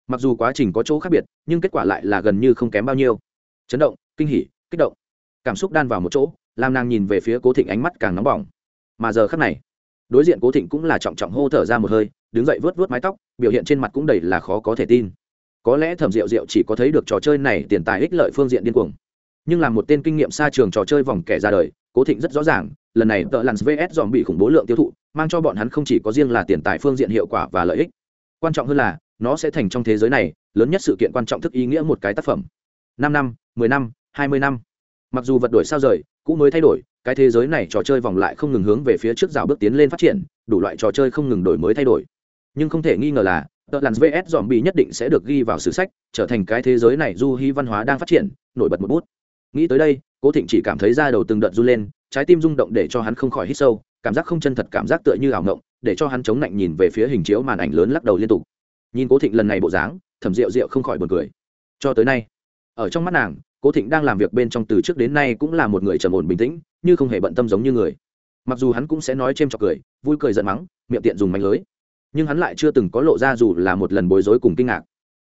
Mặc dù quá trình có chỗ khác biệt, nhưng kết quả lại là gần như không kém bao nhiêu. Chấn động, kinh hỉ, kích động. Cảm xúc đan vào một chỗ, làm nàng nhìn về phía cố thịnh ánh mắt càng nóng bỏng. Mà giờ khắc này, đối diện cố thịnh cũng là trọng trọng hô thở ra một hơi, đứng dậy vớt vớt mái tóc, biểu hiện trên mặt cũng đầy là khó có thể tin. Có lẽ thẩm rượu rượu chỉ có thấy được trò chơi này tiền tài ích lợi phương diện điên cuồng nhưng là một tên kinh nghiệm xa trường trò chơi vòng kẻ ra đời, cố thịnh rất rõ ràng, lần này tợ lặn vs dòm bị khủng bố lượng tiêu thụ, mang cho bọn hắn không chỉ có riêng là tiền tài phương diện hiệu quả và lợi ích. Quan trọng hơn là, nó sẽ thành trong thế giới này, lớn nhất sự kiện quan trọng thức ý nghĩa một cái tác phẩm. Năm năm, mười năm, hai mươi năm. Mặc dù vật đổi sao rời, cũ mới thay đổi, cái thế giới này trò chơi vòng lại không ngừng hướng về phía trước rào bước tiến lên phát triển, đủ loại trò chơi không ngừng đổi mới thay đổi. Nhưng không thể nghi ngờ là, tờ lặn vs dòm bị nhất định sẽ được ghi vào sử sách, trở thành cái thế giới này du hy văn hóa đang phát triển, nổi bật một bút nghĩ tới đây, cố thịnh chỉ cảm thấy da đầu từng đợt run lên, trái tim rung động để cho hắn không khỏi hít sâu, cảm giác không chân thật cảm giác tựa như ảo ngộng, để cho hắn chống lạnh nhìn về phía hình chiếu màn ảnh lớn lắc đầu liên tục. Nhìn cố thịnh lần này bộ dáng thẩm rượu rượu không khỏi buồn cười. Cho tới nay, ở trong mắt nàng, cố thịnh đang làm việc bên trong từ trước đến nay cũng là một người trầm ổn bình tĩnh, như không hề bận tâm giống như người. Mặc dù hắn cũng sẽ nói c h cười, vui cười giận mắng, miệng tiện dùng mạnh lưới, nhưng hắn lại chưa từng có lộ ra dù là một lần bối rối cùng kinh ngạc.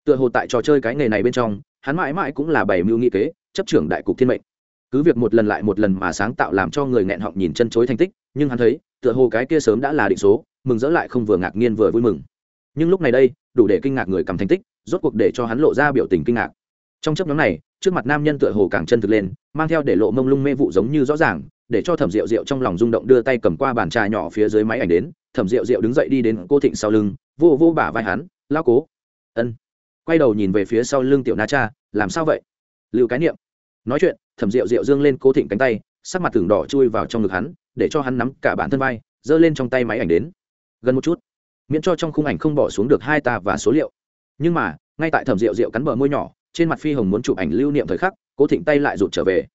Tựa hồ tại trò chơi cái nghề này bên trong hắn mãi mãi cũng là bảy mưu nghị kế, chấp trưởng đại cục thiên mệnh. Cứ việc một lần lại một lần mà sáng tạo làm cho người nghẹn họng nhìn chân chối thành tích, nhưng hắn thấy, tựa hồ cái kia sớm đã là định số, mừng rỡ lại không vừa ngạc nhiên vừa vui mừng. Nhưng lúc này đây, đủ để kinh ngạc người cầm thành tích, rốt cuộc để cho hắn lộ ra biểu tình kinh ngạc. Trong chấp nhóm này, trước mặt nam nhân tựa hồ càng chân thực lên, mang theo để lộ mông lung mê vụ giống như rõ ràng, để cho thẩm rượu rượu trong lòng rung động đưa tay cầm qua bàn trà nhỏ phía dưới máy ảnh đến, thẩm rượu rượu đứng dậy đi đến cô thịnh sau lưng, vô vô bả vai hắn lao cố. Ân quay đầu nhìn về phía sau lưng tiểu na cha, làm sao vậy? Lưu cái niệm. Nói chuyện, thẩm rượu rượu dương lên cố thịnh cánh tay, sắc mặt tường đỏ chui vào trong ngực hắn, để cho hắn nắm cả bản thân vai, giơ lên trong tay máy ảnh đến. Gần một chút, miễn cho trong khung ảnh không bỏ xuống được hai ta và số liệu. Nhưng mà, ngay tại thẩm rượu rượu cắn bờ môi nhỏ, trên mặt phi hồng muốn chụp ảnh lưu niệm thời khắc, cố thịnh tay lại rụt trở về.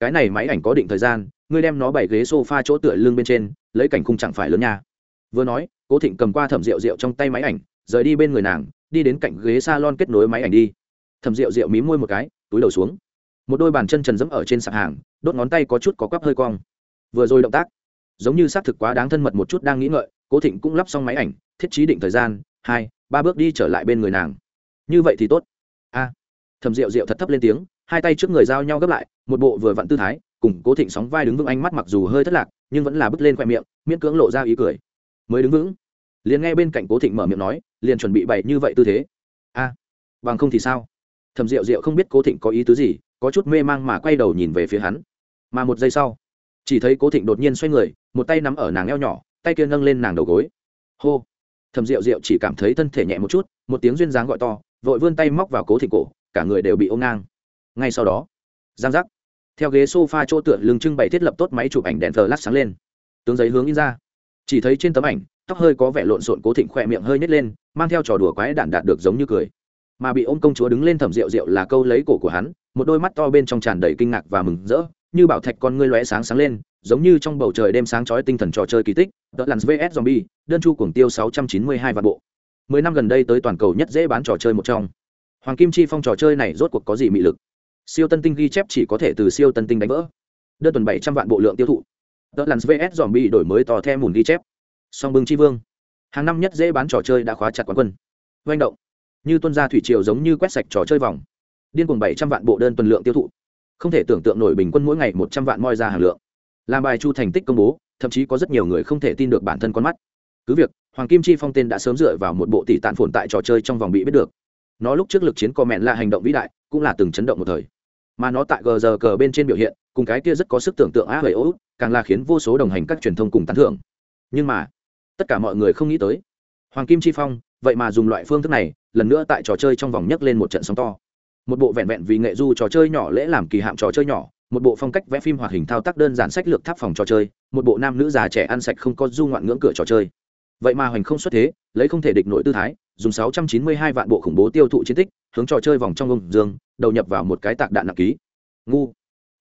Cái này máy ảnh có định thời gian, ngươi đem nó bày ghế s o f a chỗ tựa lưng bên trên, lấy cảnh khung chẳng phải lớn nha. Vừa nói, cố thịnh cầm qua thẩm rượu rượu trong tay máy ảnh, rời đi bên người nàng đi đến cạnh ghế s a lon kết nối máy ảnh đi. Thẩm rượu rượu mí môi một cái, túi đầu xuống. Một đôi bàn chân trần dẫm ở trên sạp hàng, đốt ngón tay có chút có quắp hơi cong. Vừa rồi động tác, giống như xác thực quá đáng thân mật một chút đang nghĩ ngợi, cố thịnh cũng lắp xong máy ảnh, thiết trí định thời gian, hai, ba bước đi trở lại bên người nàng. Như vậy thì tốt. A. Thầm rượu rượu thật thấp lên tiếng, hai tay trước người giao nhau gấp lại, một bộ vừa vặn tư thái, cùng cố thịnh sóng vai đứng vững ánh mắt mặc dù hơi thất lạc, nhưng vẫn là bước lên khoe miệng, miễn cưỡng lộ ra ý cười. Mới đứng vững. Liền nghe bên cạnh cố thịnh mở miệng nói liền chuẩn bị bày như vậy tư thế. A, bằng không thì sao? Thầm rượu rượu không biết cố thịnh có ý tứ gì, có chút mê mang mà quay đầu nhìn về phía hắn. Mà một giây sau, chỉ thấy cố thịnh đột nhiên xoay người, một tay nắm ở nàng eo nhỏ, tay kia nâng lên nàng đầu gối. Hô! Thầm rượu rượu chỉ cảm thấy thân thể nhẹ một chút, một tiếng duyên dáng gọi to, vội vươn tay móc vào cố thịnh cổ, cả người đều bị ôm ngang. Ngay sau đó, giang giác, theo ghế s o f a chỗ tựa lưng trưng bày thiết lập tốt máy chụp ảnh đèn thờ lát sáng lên. Tướng giấy hướng in ra chỉ thấy trên tấm ảnh tóc hơi có vẻ lộn xộn cố thịnh khỏe miệng hơi nhét lên mang theo trò đùa quái đản đạt được giống như cười mà bị ôm công chúa đứng lên thẩm rượu rượu là câu lấy cổ của hắn một đôi mắt to bên trong tràn đầy kinh ngạc và mừng rỡ như bảo thạch con ngươi lóe sáng sáng lên giống như trong bầu trời đêm sáng chói tinh thần trò chơi kỳ tích đ ợ lặn vs Zombie, đơn chu cuồng tiêu 692 vạn bộ. Mười năm gần đây tới toàn cầu nhất dễ bán trò chơi một trong. Hoàng Kim Chi Phong trò chơi này rốt cuộc có gì mị lực? Siêu tân tinh ghi chép chỉ có thể từ siêu tân tinh đánh vỡ. Đơn tuần 700 vạn bộ lượng tiêu thụ tờ lắn vs dòm bị đổi mới to the mùn ghi chép. Song bưng chi vương. Hàng năm nhất dễ bán trò chơi đã khóa chặt quán quân. Doanh động. Như tuân gia thủy triều giống như quét sạch trò chơi vòng. Điên cuồng 700 vạn bộ đơn tuần lượng tiêu thụ. Không thể tưởng tượng nổi bình quân mỗi ngày 100 vạn moi ra hàng lượng làm bài chu thành tích công bố, thậm chí có rất nhiều người không thể tin được bản thân con mắt cứ việc, hoàng kim chi phong tên đã sớm dựa vào một bộ tỷ tạn phồn tại trò chơi trong vòng bị biết được nó lúc trước lực chiến co mẹn là hành động vĩ đại, cũng là từng chấn động một thời mà nó tại gờ giờ cờ bên trên biểu hiện, cùng cái kia rất có sức tưởng tượng á hầy ô út càng là khiến vô số đồng hành các truyền thông cùng tán thưởng. Nhưng mà, tất cả mọi người không nghĩ tới, hoàng kim chi phong, vậy mà dùng loại phương thức này, lần nữa tại trò chơi trong vòng nhấc lên một trận sóng to. Một bộ vẹn vẹn vì nghệ du trò chơi nhỏ lễ làm kỳ hạm trò chơi nhỏ, một bộ phong cách vẽ phim hoạt hình thao tác đơn giản sách lược tháp phòng trò chơi, một bộ nam nữ già trẻ ăn sạch không có du ngoạn ngưỡng cửa trò chơi. Vậy mà hoành không xuất thế, lấy không thể địch nội tư thái, dùng 692 vạn bộ khủng bố tiêu thụ chiến tích, hướng trò chơi vòng trong ông dương, đầu nhập vào một cái tạc đạn nặng ký. Ngu.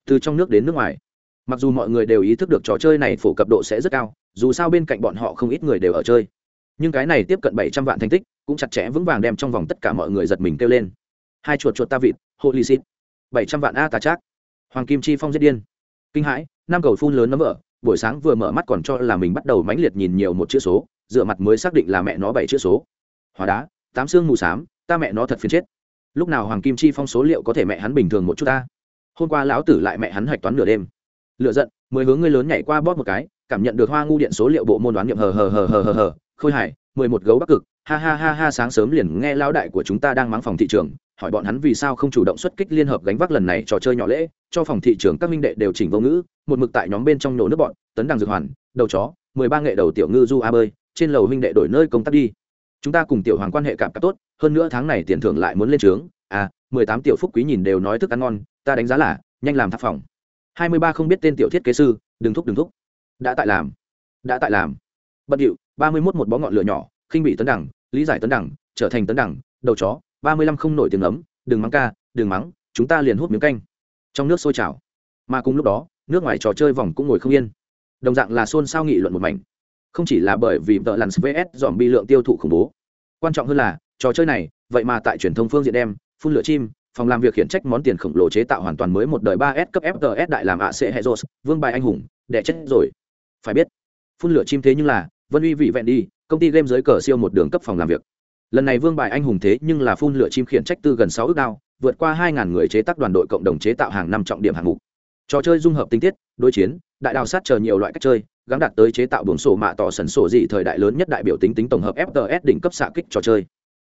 Từ trong nước đến nước ngoài mặc dù mọi người đều ý thức được trò chơi này phổ cập độ sẽ rất cao, dù sao bên cạnh bọn họ không ít người đều ở chơi. Nhưng cái này tiếp cận 700 vạn thành tích, cũng chặt chẽ vững vàng đem trong vòng tất cả mọi người giật mình kêu lên. Hai chuột chuột ta vịt, holy shit. 700 vạn a ta chắc hoàng kim chi phong giết điên. Kinh hãi, năm cầu phun lớn nấm vỡ buổi sáng vừa mở mắt còn cho là mình bắt đầu mãnh liệt nhìn nhiều một chữ số, dựa mặt mới xác định là mẹ nó bảy chữ số. Hóa đá, tám xương mù xám, ta mẹ nó thật phiền chết. Lúc nào hoàng kim chi phong số liệu có thể mẹ hắn bình thường một chút ta? Hôm qua lão tử lại mẹ hắn hạch toán nửa đêm lựa giận mười hướng ngươi lớn nhảy qua bóp một cái, cảm nhận được hoa ngu điện số liệu bộ môn đoán nghiệm hờ hờ hờ hờ hờ hờ. Khôi hải, mười một gấu bắc cực, ha ha ha ha, sáng sớm liền nghe lao đại của chúng ta đang mắng phòng thị trường, hỏi bọn hắn vì sao không chủ động xuất kích liên hợp gánh vác lần này trò chơi nhỏ lễ, cho phòng thị trường các minh đệ đều chỉnh vô ngữ, một mực tại nhóm bên trong nổ nước bọn, tấn đằng dược hoàn, đầu chó, mười ba nghệ đầu tiểu ngư du a bơi, trên lầu huynh đệ đổi nơi công tác đi. Chúng ta cùng tiểu hoàng quan hệ cảm cặp tốt, hơn nữa tháng này tiền thưởng lại muốn lên trướng à mười tám tiểu phúc quý nhìn đều nói thức ăn ngon, ta đánh giá là nhanh làm tháp phòng hai mươi ba không biết tên tiểu thiết kế sư, đừng thúc đừng thúc. Đã tại làm. Đã tại làm. Bận điệu, ba mươi mốt một bó ngọn lửa nhỏ, khinh bị tấn đẳng, lý giải tấn đẳng, trở thành tấn đẳng, đầu chó, ba mươi lăm không nổi tiếng ấm đừng mắng ca, đừng mắng, chúng ta liền hút miếng canh. Trong nước sôi trào. Mà cùng lúc đó, nước ngoài trò chơi vòng cũng ngồi không yên. Đồng dạng là xôn xao nghị luận một mảnh. Không chỉ là bởi vì tợ lặn vs dòm bi lượng tiêu thụ khủng bố. Quan trọng hơn là, trò chơi này, vậy mà tại truyền thông phương diện đem, phun lửa chim phòng làm việc khiển trách món tiền khổng lồ chế tạo hoàn toàn mới một đời ba s cấp fts đại làm ạ sẽ hệ rột vương bài anh hùng, đẻ chết rồi. Phải biết, phun lửa chim thế nhưng là, vân uy vị vẹn đi, công ty game giới cờ siêu một đường cấp phòng làm việc. Lần này vương bài anh hùng thế nhưng là phun lửa chim khiển trách tư gần sáu ước đao, vượt qua hai ngàn người chế tác đoàn đội cộng đồng chế tạo hàng năm trọng điểm hạng mục. Trò chơi dung hợp tinh tiết, đối chiến, đại đào sát chờ nhiều loại cách chơi gắn đạt tới chế tạo buồng sổ mạ tỏ sần sổ dị thời đại lớn nhất đại biểu tính tính tổng hợp fts đỉnh cấp xạ kích trò chơi.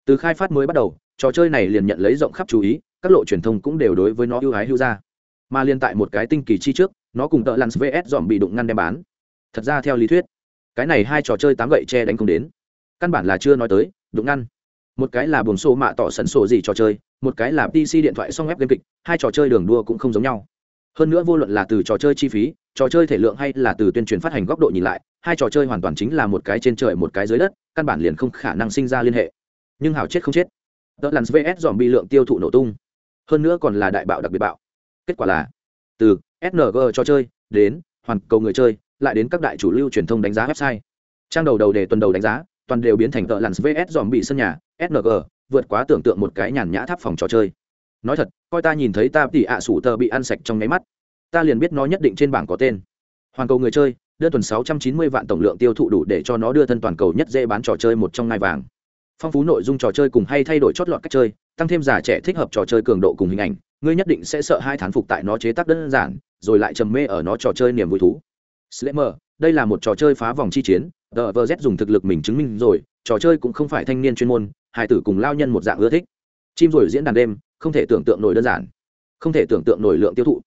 Từ khai phát mới bắt đầu, trò chơi này liền nhận lấy rộng khắp chú ý các lộ truyền thông cũng đều đối với nó ưu ái hưu ra. Mà liên tại một cái tinh kỳ chi trước, nó cùng tợ lặn vs dòm bị đụng ngăn đem bán. Thật ra theo lý thuyết, cái này hai trò chơi tám gậy che đánh không đến. Căn bản là chưa nói tới, đụng ngăn. Một cái là buồng xô mạ tỏ sần sổ gì trò chơi, một cái là pc điện thoại song web game kịch, hai trò chơi đường đua cũng không giống nhau. Hơn nữa vô luận là từ trò chơi chi phí, trò chơi thể lượng hay là từ tuyên truyền phát hành góc độ nhìn lại, hai trò chơi hoàn toàn chính là một cái trên trời một cái dưới đất, căn bản liền không khả năng sinh ra liên hệ. Nhưng hảo chết không chết. Tớ lặn vs dòm bị lượng tiêu thụ nổ tung hơn nữa còn là đại bạo đặc biệt bạo. Kết quả là, từ sng cho chơi đến hoàn cầu người chơi, lại đến các đại chủ lưu truyền thông đánh giá website. Trang đầu đầu đề tuần đầu đánh giá, toàn đều biến thành tợ lặn vs dòm bị sân nhà sng vượt quá tưởng tượng một cái nhàn nhã tháp phòng trò chơi. Nói thật, coi ta nhìn thấy ta tỉ ạ sủ tờ bị ăn sạch trong nháy mắt. Ta liền biết nó nhất định trên bảng có tên. Hoàn cầu người chơi, đơn tuần 690 vạn tổng lượng tiêu thụ đủ để cho nó đưa thân toàn cầu nhất dễ bán trò chơi một trong ngai vàng. Phong phú nội dung trò chơi cùng hay thay đổi chót lọt cách chơi tăng thêm giả trẻ thích hợp trò chơi cường độ cùng hình ảnh ngươi nhất định sẽ sợ hai thán phục tại nó chế tác đơn giản rồi lại trầm mê ở nó trò chơi niềm vui thú. Slammer, đây là một trò chơi phá vòng chi chiến tờ vờ z dùng thực lực mình chứng minh rồi trò chơi cũng không phải thanh niên chuyên môn hai tử cùng lao nhân một dạng ưa thích. Chim rồi diễn đàn đêm không thể tưởng tượng nổi đơn giản. Không thể tưởng tượng nổi lượng tiêu thụ.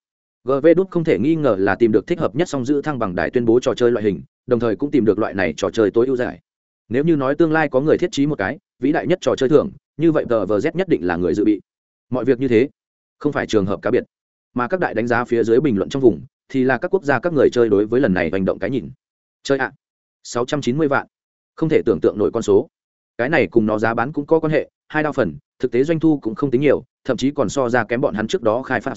Gv đút không thể nghi ngờ là tìm được thích hợp nhất song giữ thăng bằng đài tuyên bố trò chơi loại hình đồng thời cũng tìm được loại này trò chơi tối ưu giải nếu như nói tương lai có người thiết trí một cái vĩ đại nhất trò chơi thưởng như vậy tờ vờ z nhất định là người dự bị. Mọi việc như thế, không phải trường hợp cá biệt. Mà các đại đánh giá phía dưới bình luận trong vùng, thì là các quốc gia các người chơi đối với lần này hành động cái nhìn. Chơi ạ, sáu trăm chín mươi vạn. Không thể tưởng tượng nổi con số. Cái này cùng nó giá bán cũng có quan hệ, hai đa phần, thực tế doanh thu cũng không tính nhiều, thậm chí còn so ra kém bọn hắn trước đó khai phát.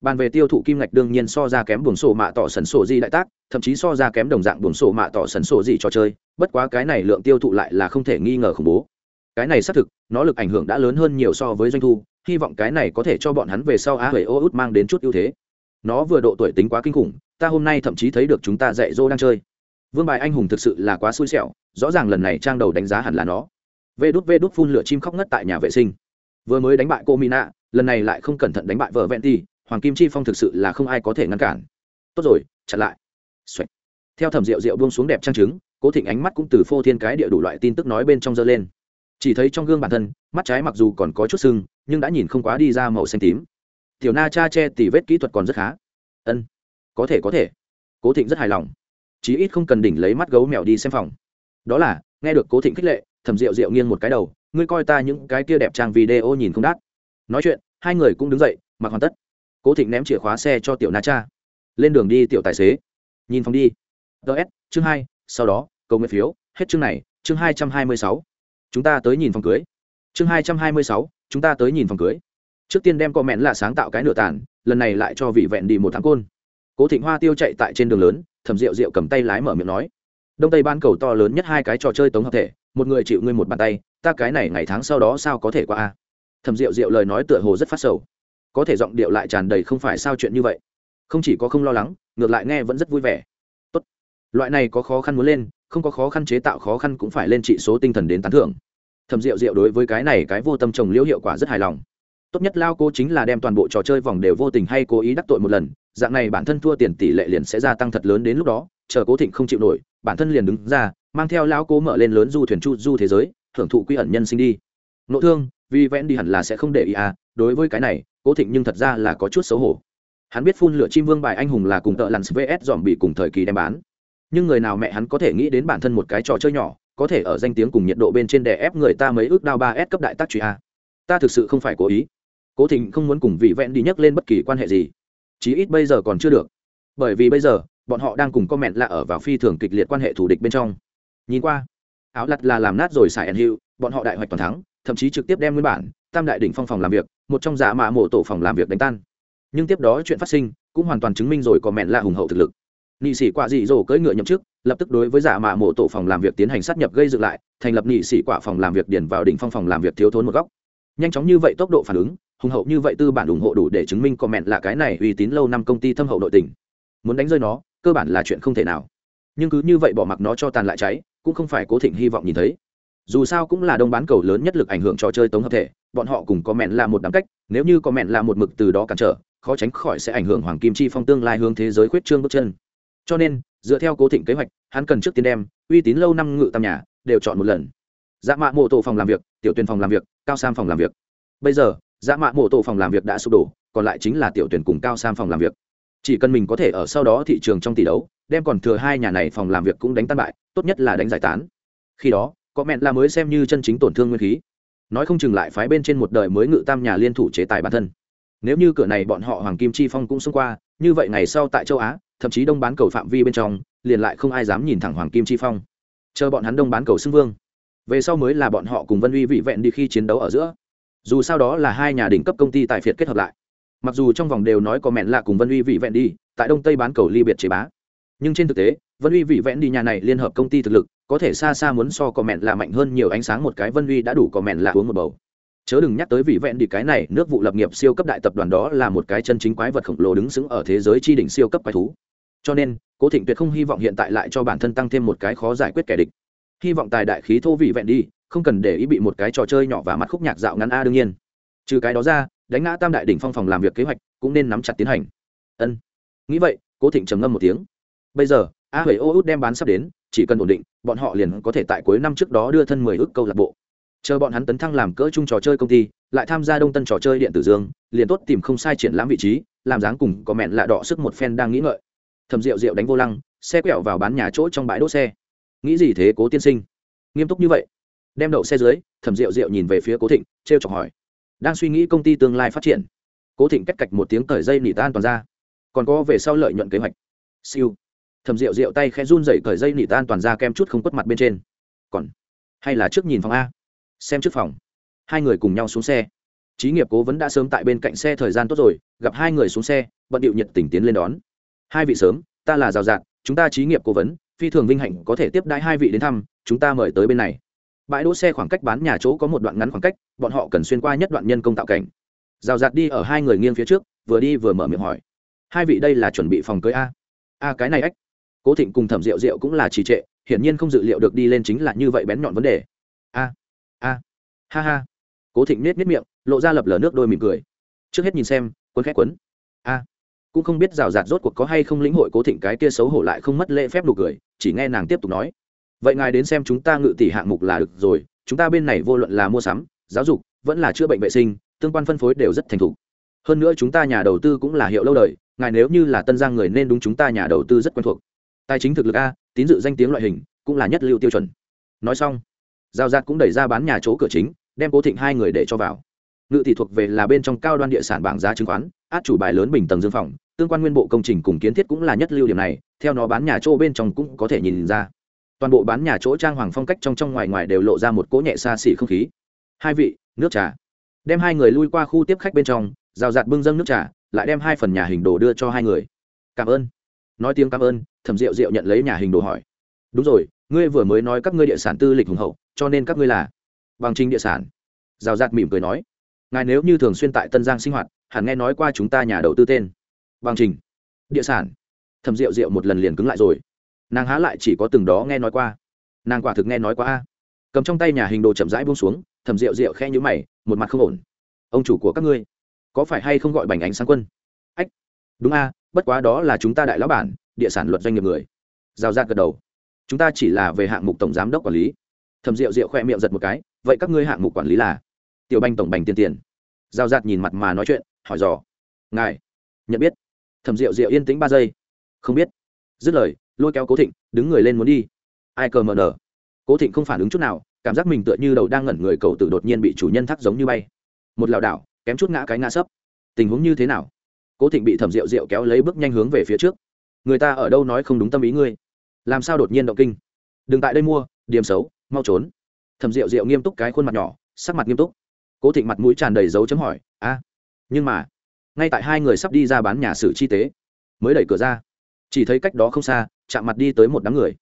Bàn về tiêu thụ kim ngạch đương nhiên so ra kém buồng sổ mạ tỏ sần sổ di đại tác, thậm chí so ra kém đồng dạng buồng sổ mạ tỏ sần sổ gì trò chơi, bất quá cái này lượng tiêu thụ lại là không thể nghi ngờ khủng bố cái này xác thực, nó lực ảnh hưởng đã lớn hơn nhiều so với doanh thu, hy vọng cái này có thể cho bọn hắn về sau á huệ ô út mang đến chút ưu thế. Nó vừa độ tuổi tính quá kinh khủng, ta hôm nay thậm chí thấy được chúng ta dạy dô đang chơi. Vương bài anh hùng thực sự là quá xui xẻo, rõ ràng lần này trang đầu đánh giá hẳn là nó. Vê đút vê đút phun lửa chim khóc ngất tại nhà vệ sinh. Vừa mới đánh bại cô mina, lần này lại không cẩn thận đánh bại vợ vẹn ti hoàng kim chi phong thực sự là không ai có thể ngăn cản. Tốt rồi, chặn lại. Theo thẩm rượu rượu buông xuống đẹp trang trứng, cố thịnh ánh mắt cũng từ phô thiên cái địa đủ loại tin tức nói bên trong dơ lên chỉ thấy trong gương bản thân, mắt trái mặc dù còn có chút sưng, nhưng đã nhìn không quá đi ra màu xanh tím. Tiểu na cha che tỉ vết kỹ thuật còn rất khá. Ân, có thể có thể. Cố thịnh rất hài lòng. Chí ít không cần đỉnh lấy mắt gấu mèo đi xem phòng. Đó là, nghe được cố thịnh khích lệ, thầm rượu rượu nghiêng một cái đầu, ngươi coi ta những cái kia đẹp trang video nhìn không đắt. Nói chuyện, hai người cũng đứng dậy, mặc hoàn tất. Cố thịnh ném chìa khóa xe cho tiểu na cha. Lên đường đi, tiểu tài xế. Nhìn phòng đi. Ts chương hai, sau đó, cầu nguyện phiếu. Hết chương này, chương hai trăm hai mươi sáu chúng ta tới nhìn phòng cưới. Chương hai trăm hai mươi sáu, chúng ta tới nhìn phòng cưới. Trước tiên đem co mẹn là sáng tạo cái nửa tàn, lần này lại cho vị vẹn đi một tháng côn. Cố thịnh hoa tiêu chạy tại trên đường lớn, thẩm rượu rượu cầm tay lái mở miệng nói. Đông tây ban cầu to lớn nhất hai cái trò chơi tống hợp thể, một người chịu ngươi một bàn tay, ta cái này ngày tháng sau đó sao có thể qua a? Thẩm rượu rượu lời nói tựa hồ rất phát sầu. Có thể giọng điệu lại tràn đầy không phải sao chuyện như vậy. Không chỉ có không lo lắng, ngược lại nghe vẫn rất vui vẻ. Tốt. loại này có khó khăn muốn lên, không có khó khăn chế tạo khó khăn cũng phải lên trị số tinh thần đến tán thưởng thẩm rượu rượu đối với cái này cái vô tâm trồng liễu hiệu quả rất hài lòng. Tốt nhất lao cô chính là đem toàn bộ trò chơi vòng đều vô tình hay cố ý đắc tội một lần, dạng này bản thân thua tiền tỷ lệ liền sẽ gia tăng thật lớn đến lúc đó, chờ cố thịnh không chịu nổi, bản thân liền đứng ra, mang theo lao cố mở lên lớn du thuyền chu du thế giới hưởng thụ quy ẩn nhân sinh đi. Nộ thương, vì vẽn đi hẳn là sẽ không để ý à đối với cái này, cố thịnh nhưng thật ra là có chút xấu hổ. Hắn biết phun lửa chim vương bài anh hùng là cùng tợ lặn vs dòm bị cùng thời kỳ đem bán. Nhưng người nào mẹ hắn có thể nghĩ đến bản thân một cái trò chơi nhỏ có thể ở danh tiếng cùng nhiệt độ bên trên đè ép người ta mấy ước đao ba s cấp đại tác truy a. Ta thực sự không phải cố ý. Cố thịnh không muốn cùng vị vẹn đi nhắc lên bất kỳ quan hệ gì. Chí ít bây giờ còn chưa được. Bởi vì bây giờ, bọn họ đang cùng comment là ở vào phi thường kịch liệt quan hệ thù địch bên trong. Nhìn qua, áo lặt là làm nát rồi xài ẩn hiệu bọn họ đại hoạch toàn thắng, thậm chí trực tiếp đem nguyên bản, tam đại đỉnh phong phòng làm việc, một trong giả mạ mộ tổ phòng làm việc đánh tan. Nhưng tiếp đó chuyện phát sinh, cũng hoàn toàn chứng minh rồi có mẹn là hùng hậu thực lực. Nị sĩ quạ dị dỗ cưỡi ngựa nhậm chức lập tức đối với giả mạ mộ tổ phòng làm việc tiến hành sát nhập gây dựng lại, thành lập nhị sĩ quả phòng làm việc điển vào đỉnh phong phòng làm việc thiếu thốn một góc. Nhanh chóng như vậy tốc độ phản ứng, hùng hậu như vậy tư bản ủng hộ đủ để chứng minh comment là cái này uy tín lâu năm công ty thâm hậu nội tình. Muốn đánh rơi nó, cơ bản là chuyện không thể nào. Nhưng cứ như vậy bỏ mặc nó cho tàn lại cháy, cũng không phải cố thịnh hy vọng nhìn thấy. Dù sao cũng là đông bán cầu lớn nhất lực ảnh hưởng trò chơi tống hợp thể, bọn họ cùng có là một đám cách, nếu như có là một mực từ đó cản trở, khó tránh khỏi sẽ ảnh hưởng hoàng kim chi phong tương lai hướng thế giới khuyết trương bước chân. Cho nên dựa theo cố thịnh kế hoạch, hắn cần trước tiên đem uy tín lâu năm ngự tam nhà đều chọn một lần. Dạ mạ mộ tổ phòng làm việc, tiểu tuyển phòng làm việc, cao sam phòng làm việc. Bây giờ dạ mạ mộ tổ phòng làm việc đã sụp đổ, còn lại chính là tiểu tuyển cùng cao sam phòng làm việc. Chỉ cần mình có thể ở sau đó thị trường trong tỷ đấu, đem còn thừa hai nhà này phòng làm việc cũng đánh tan bại, tốt nhất là đánh giải tán. Khi đó, có mẹn là mới xem như chân chính tổn thương nguyên khí. Nói không chừng lại phái bên trên một đời mới ngự tam nhà liên thủ chế tài bản thân. Nếu như cửa này bọn họ hoàng kim chi phong cũng xông qua, như vậy ngày sau tại châu á thậm chí đông bán cầu phạm vi bên trong, liền lại không ai dám nhìn thẳng hoàng kim chi phong. Chờ bọn hắn đông bán cầu xưng vương. Về sau mới là bọn họ cùng vân uy vị vẹn đi khi chiến đấu ở giữa. Dù sao đó là hai nhà đỉnh cấp công ty tại phiệt kết hợp lại. Mặc dù trong vòng đều nói có mẹn lạ cùng vân uy vị vẹn đi, tại đông tây bán cầu ly biệt chế bá. Nhưng trên thực tế, vân uy vị vẹn đi nhà này liên hợp công ty thực lực, có thể xa xa muốn so có mẹn là mạnh hơn nhiều ánh sáng một cái vân uy đã đủ có mẹn là uống một bầu. Chớ đừng nhắc tới vị vẹn đi cái này, nước vụ lập nghiệp siêu cấp đại tập đoàn đó là một cái chân chính quái vật khổng lồ đứng xứng ở thế giới chi đỉnh siêu cấp quái thú cho nên, cố thịnh tuyệt không hy vọng hiện tại lại cho bản thân tăng thêm một cái khó giải quyết kẻ địch. Hy vọng tài đại khí thô vị vẹn đi, không cần để ý bị một cái trò chơi nhỏ và mặt khúc nhạc dạo ngắn a đương nhiên. Trừ cái đó ra, đánh ngã tam đại đỉnh phong phòng làm việc kế hoạch cũng nên nắm chặt tiến hành. Ân. Nghĩ vậy, cố thịnh trầm ngâm một tiếng. Bây giờ, a huệ ô út đem bán sắp đến, chỉ cần ổn định, bọn họ liền có thể tại cuối năm trước đó đưa thân mười ước câu lạc bộ. Chờ bọn hắn tấn thăng làm cỡ chung trò chơi công ty, lại tham gia đông tân trò chơi điện tử dương, liền tốt tìm không sai triển lãm vị trí, làm dáng cùng có mẹn lạ đỏ sức một phen đang nghĩ ngợi thầm rượu rượu đánh vô lăng, xe quẹo vào bán nhà chỗ trong bãi đỗ xe. Nghĩ gì thế cố tiên sinh? Nghiêm túc như vậy? Đem đậu xe dưới, thầm rượu rượu nhìn về phía cố thịnh t r e o chọc hỏi. Đang suy nghĩ công ty tương lai phát triển. Cố thịnh cách cạch một tiếng cởi dây nỉ tan toàn ra. Còn có về sau lợi nhuận kế hoạch. Siêu. Thầm rượu rượu tay khẽ run dậy cởi dây nỉ tan toàn ra kem chút không quất mặt bên trên. Còn hay là trước nhìn phòng a? Xem trước phòng. Hai người cùng nhau xuống xe. Trí nghiệp cố vấn đã sớm tại bên cạnh xe thời gian tốt rồi, gặp hai người xuống xe, bận điệu nhiệt tình tiến lên đón hai vị sớm, ta là rào rạt, chúng ta trí nghiệp cố vấn, phi thường vinh hạnh có thể tiếp đãi hai vị đến thăm, chúng ta mời tới bên này. Bãi đỗ xe khoảng cách bán nhà chỗ có một đoạn ngắn khoảng cách, bọn họ cần xuyên qua nhất đoạn nhân công tạo cảnh. Rào rạt đi ở hai người nghiêng phía trước, vừa đi vừa mở miệng hỏi. Hai vị đây là chuẩn bị phòng cưới a? A, cái này ách. Cố thịnh cùng thẩm rượu rượu cũng là trì trệ, hiển nhiên không dự liệu được đi lên chính là như vậy bén nhọn vấn đề. A a, ha ha. Cố thịnh nết nết miệng, lộ ra lập lờ nước đôi mỉm cười. Trước hết nhìn xem, quấn khét quấn. A cũng không biết rào rạt rốt cuộc có hay không lĩnh hội cố thịnh cái kia xấu hổ lại không mất lễ phép nụ cười, chỉ nghe nàng tiếp tục nói. Vậy ngài đến xem chúng ta ngự tỷ hạng mục là được rồi, chúng ta bên này vô luận là mua sắm, giáo dục, vẫn là chữa bệnh vệ sinh, tương quan phân phối đều rất thành thục. Hơn nữa chúng ta nhà đầu tư cũng là hiệu lâu đời, ngài nếu như là tân giang người nên đúng chúng ta nhà đầu tư rất quen thuộc. Tài chính thực lực a, tín dự danh tiếng loại hình, cũng là nhất liệu tiêu chuẩn. Nói xong giao giạt cũng đẩy ra bán nhà chỗ cửa chính, đem cố thịnh hai người để cho vào. Ngự tỷ thuộc về là bên trong cao đoan địa sản bảng giá chứng khoán, át chủ bài lớn bình tầng dương phòng tương quan nguyên bộ công trình cùng kiến thiết cũng là nhất lưu điểm này, theo nó bán nhà chỗ bên trong cũng có thể nhìn ra. Toàn bộ bán nhà chỗ trang hoàng phong cách trong trong ngoài ngoài đều lộ ra một cỗ nhẹ xa xỉ không khí. Hai vị, nước trà. Đem hai người lui qua khu tiếp khách bên trong, rào rạt bưng dâng nước trà, lại đem hai phần nhà hình đồ đưa cho hai người. Cảm ơn. Nói tiếng cảm ơn, thẩm rượu rượu nhận lấy nhà hình đồ hỏi. Đúng rồi, ngươi vừa mới nói các ngươi địa sản tư lịch hùng hậu, cho nên các ngươi là bằng trình địa sản. Rào rạt mỉm cười nói. Ngài nếu như thường xuyên tại tân giang sinh hoạt, hẳn nghe nói qua chúng ta nhà đầu tư tên bằng trình. Địa sản. Thẩm rượu rượu một lần liền cứng lại rồi. Nàng há lại chỉ có từng đó nghe nói qua. Nàng quả thực nghe nói qua a. Cầm trong tay nhà hình đồ chậm rãi buông xuống, thẩm rượu rượu khe nhữ mày, một mặt không ổn. Ông chủ của các ngươi, có phải hay không gọi bành ánh sáng quân? Ách, đúng a, bất quá đó là chúng ta đại lão bản, địa sản luật doanh nghiệp người. Giao ra gật đầu. Chúng ta chỉ là về hạng mục tổng giám đốc quản lý. Thầm rượu rượu khoe miệng giật một cái, vậy các ngươi hạng mục quản lý là? Tiểu banh tổng bành tiền tiền. Giao giạt nhìn mặt mà nói chuyện, hỏi dò. Ngài, nhận biết thầm rượu rượu yên tĩnh ba giây. Không biết. Dứt lời, lôi kéo cố thịnh, đứng người lên muốn đi. Ai cờ mờ nở. Cố thịnh không phản ứng chút nào, cảm giác mình tựa như đầu đang ngẩn người, cầu tử đột nhiên bị chủ nhân thắc giống như bay. Một lảo đảo, kém chút ngã cái ngã sấp. Tình huống như thế nào? Cố thịnh bị thẩm rượu rượu kéo lấy bước nhanh hướng về phía trước. Người ta ở đâu nói không đúng tâm ý ngươi? Làm sao đột nhiên động kinh? Đừng tại đây mua, điểm xấu, mau trốn. Thẩm rượu rượu nghiêm túc cái khuôn mặt nhỏ, sắc mặt nghiêm túc. Cố thịnh mặt mũi tràn đầy dấu chấm hỏi, a, nhưng mà ngay tại hai người sắp đi ra bán nhà sử chi tế, mới đẩy cửa ra. Chỉ thấy cách đó không xa, chạm mặt đi tới một đám người.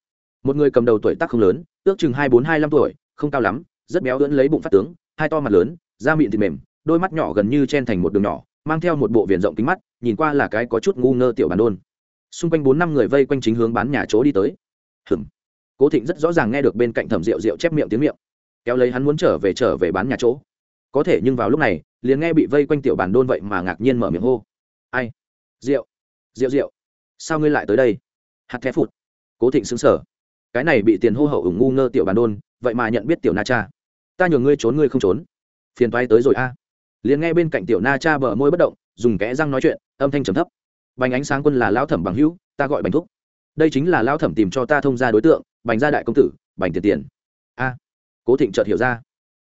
Một người cầm đầu tuổi tác không lớn, ước chừng hai bốn, hai năm tuổi, không cao lắm, rất béo ưỡn lấy bụng phát tướng, hai to mặt lớn, da mịn thịt mềm, đôi mắt nhỏ gần như chen thành một đường nhỏ, mang theo một bộ viền rộng kính mắt, nhìn qua là cái có chút ngu ngơ tiểu bàn đôn. Xung quanh bốn, năm người vây quanh chính hướng bán nhà chỗ đi tới. Hừm cố thịnh rất rõ ràng nghe được bên cạnh thẩm rượu rượu chép miệng tiếng miệng. Kéo lấy hắn muốn trở về trở về bán nhà chỗ có thể nhưng vào lúc này, liền nghe bị vây quanh tiểu bàn đôn vậy mà ngạc nhiên mở miệng hô. Ai? Rượu. Rượu rượu. Sao ngươi lại tới đây? Hạt thép phụt. Cố thịnh xứng sở cái này bị tiền hô hậu ủng ngu ngơ tiểu bàn đôn, vậy mà nhận biết tiểu na cha. Ta nhường ngươi trốn, ngươi không trốn. Phiền toái tới rồi a. Liền nghe bên cạnh tiểu na cha bờ môi bất động, dùng kẽ răng nói chuyện, âm thanh trầm thấp. Bành ánh sáng quân là lão thẩm bằng hữu, ta gọi bành thúc. Đây chính là lão thẩm tìm cho ta thông ra đối tượng, bành gia đại công tử, bành tiền tiền. A. Cố thịnh chợt hiểu ra.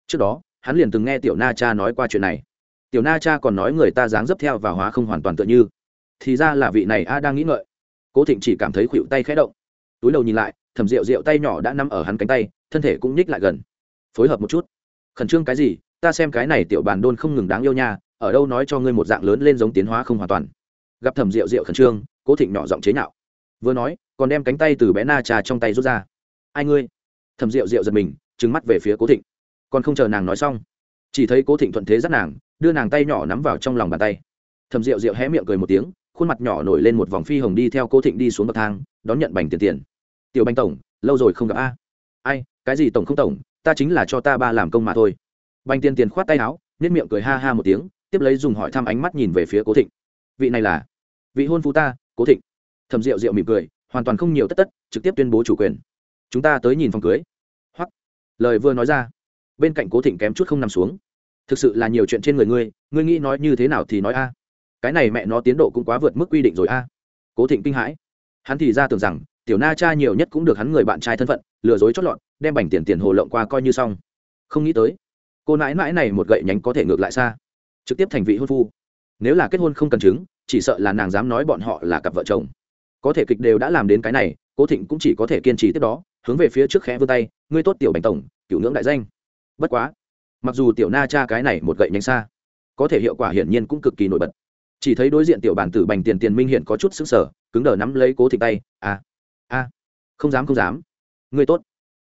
Trước đó hắn liền từng nghe tiểu na cha nói qua chuyện này. Tiểu na cha còn nói người ta dáng dấp theo và hóa không hoàn toàn tựa như. Thì ra là vị này a đang nghĩ ngợi. Cố thịnh chỉ cảm thấy khuỵu tay khẽ động. Túi đầu nhìn lại thẩm rượu rượu tay nhỏ đã nằm ở hắn cánh tay, thân thể cũng nhích lại gần. Phối hợp một chút. Khẩn trương cái gì, ta xem cái này tiểu bàn đôn không ngừng đáng yêu nha, ở đâu nói cho ngươi một dạng lớn lên giống tiến hóa không hoàn toàn. Gặp thẩm rượu rượu khẩn trương, cố thịnh nhỏ giọng chế nhạo. Vừa nói, còn đem cánh tay từ bé na trà trong tay rút ra. Ai ngươi? Thẩm rượu rượu giật mình trứng mắt về phía cố thịnh còn không chờ nàng nói xong, chỉ thấy cố thịnh thuận thế dắt nàng, đưa nàng tay nhỏ nắm vào trong lòng bàn tay. Thầm rượu rượu hé miệng cười một tiếng, khuôn mặt nhỏ nổi lên một vòng phi hồng đi theo cố thịnh đi xuống bậc thang, đón nhận bành tiền tiền. Tiểu bành tổng, lâu rồi không gặp a. Ai, cái gì tổng không tổng, ta chính là cho ta ba làm công mà thôi. Bành tiền tiền khoát tay áo nếp miệng cười ha ha một tiếng, tiếp lấy dùng hỏi thăm ánh mắt nhìn về phía cố thịnh. Vị này là vị hôn phu ta, cố thịnh. Thầm rượu rượu mỉm cười, hoàn toàn không nhiều tất tất, trực tiếp tuyên bố chủ quyền. Chúng ta tới nhìn phòng cưới. Hoặc lời vừa nói ra bên cạnh cố thịnh kém chút không nằm xuống. Thực sự là nhiều chuyện trên người ngươi ngươi nghĩ nói như thế nào thì nói a. Cái này mẹ nó tiến độ cũng quá vượt mức quy định rồi a. Cố thịnh kinh hãi. Hắn thì ra tưởng rằng, tiểu na cha nhiều nhất cũng được hắn người bạn trai thân phận, lừa dối chót lọt, đem bành tiền tiền hồ lộng qua coi như xong. Không nghĩ tới, cô nãi mãi này một gậy nhánh có thể ngược lại xa. Trực tiếp thành vị hôn phu. Nếu là kết hôn không cần chứng, chỉ sợ là nàng dám nói bọn họ là cặp vợ chồng. Có thể kịch đều đã làm đến cái này, cố thịnh cũng chỉ có thể kiên trì tiếp đó, hướng về phía trước khẽ vươn tay, ngươi tốt tiểu bành tổng cựu ngưỡng đại danh bất quá, mặc dù tiểu na cha cái này một gậy nhanh xa, có thể hiệu quả hiển nhiên cũng cực kỳ nổi bật. Chỉ thấy đối diện tiểu bản tử bành tiền tiền minh hiện có chút xứng sở cứng đờ nắm lấy cố thịnh tay à a, không dám không dám. Ngươi tốt.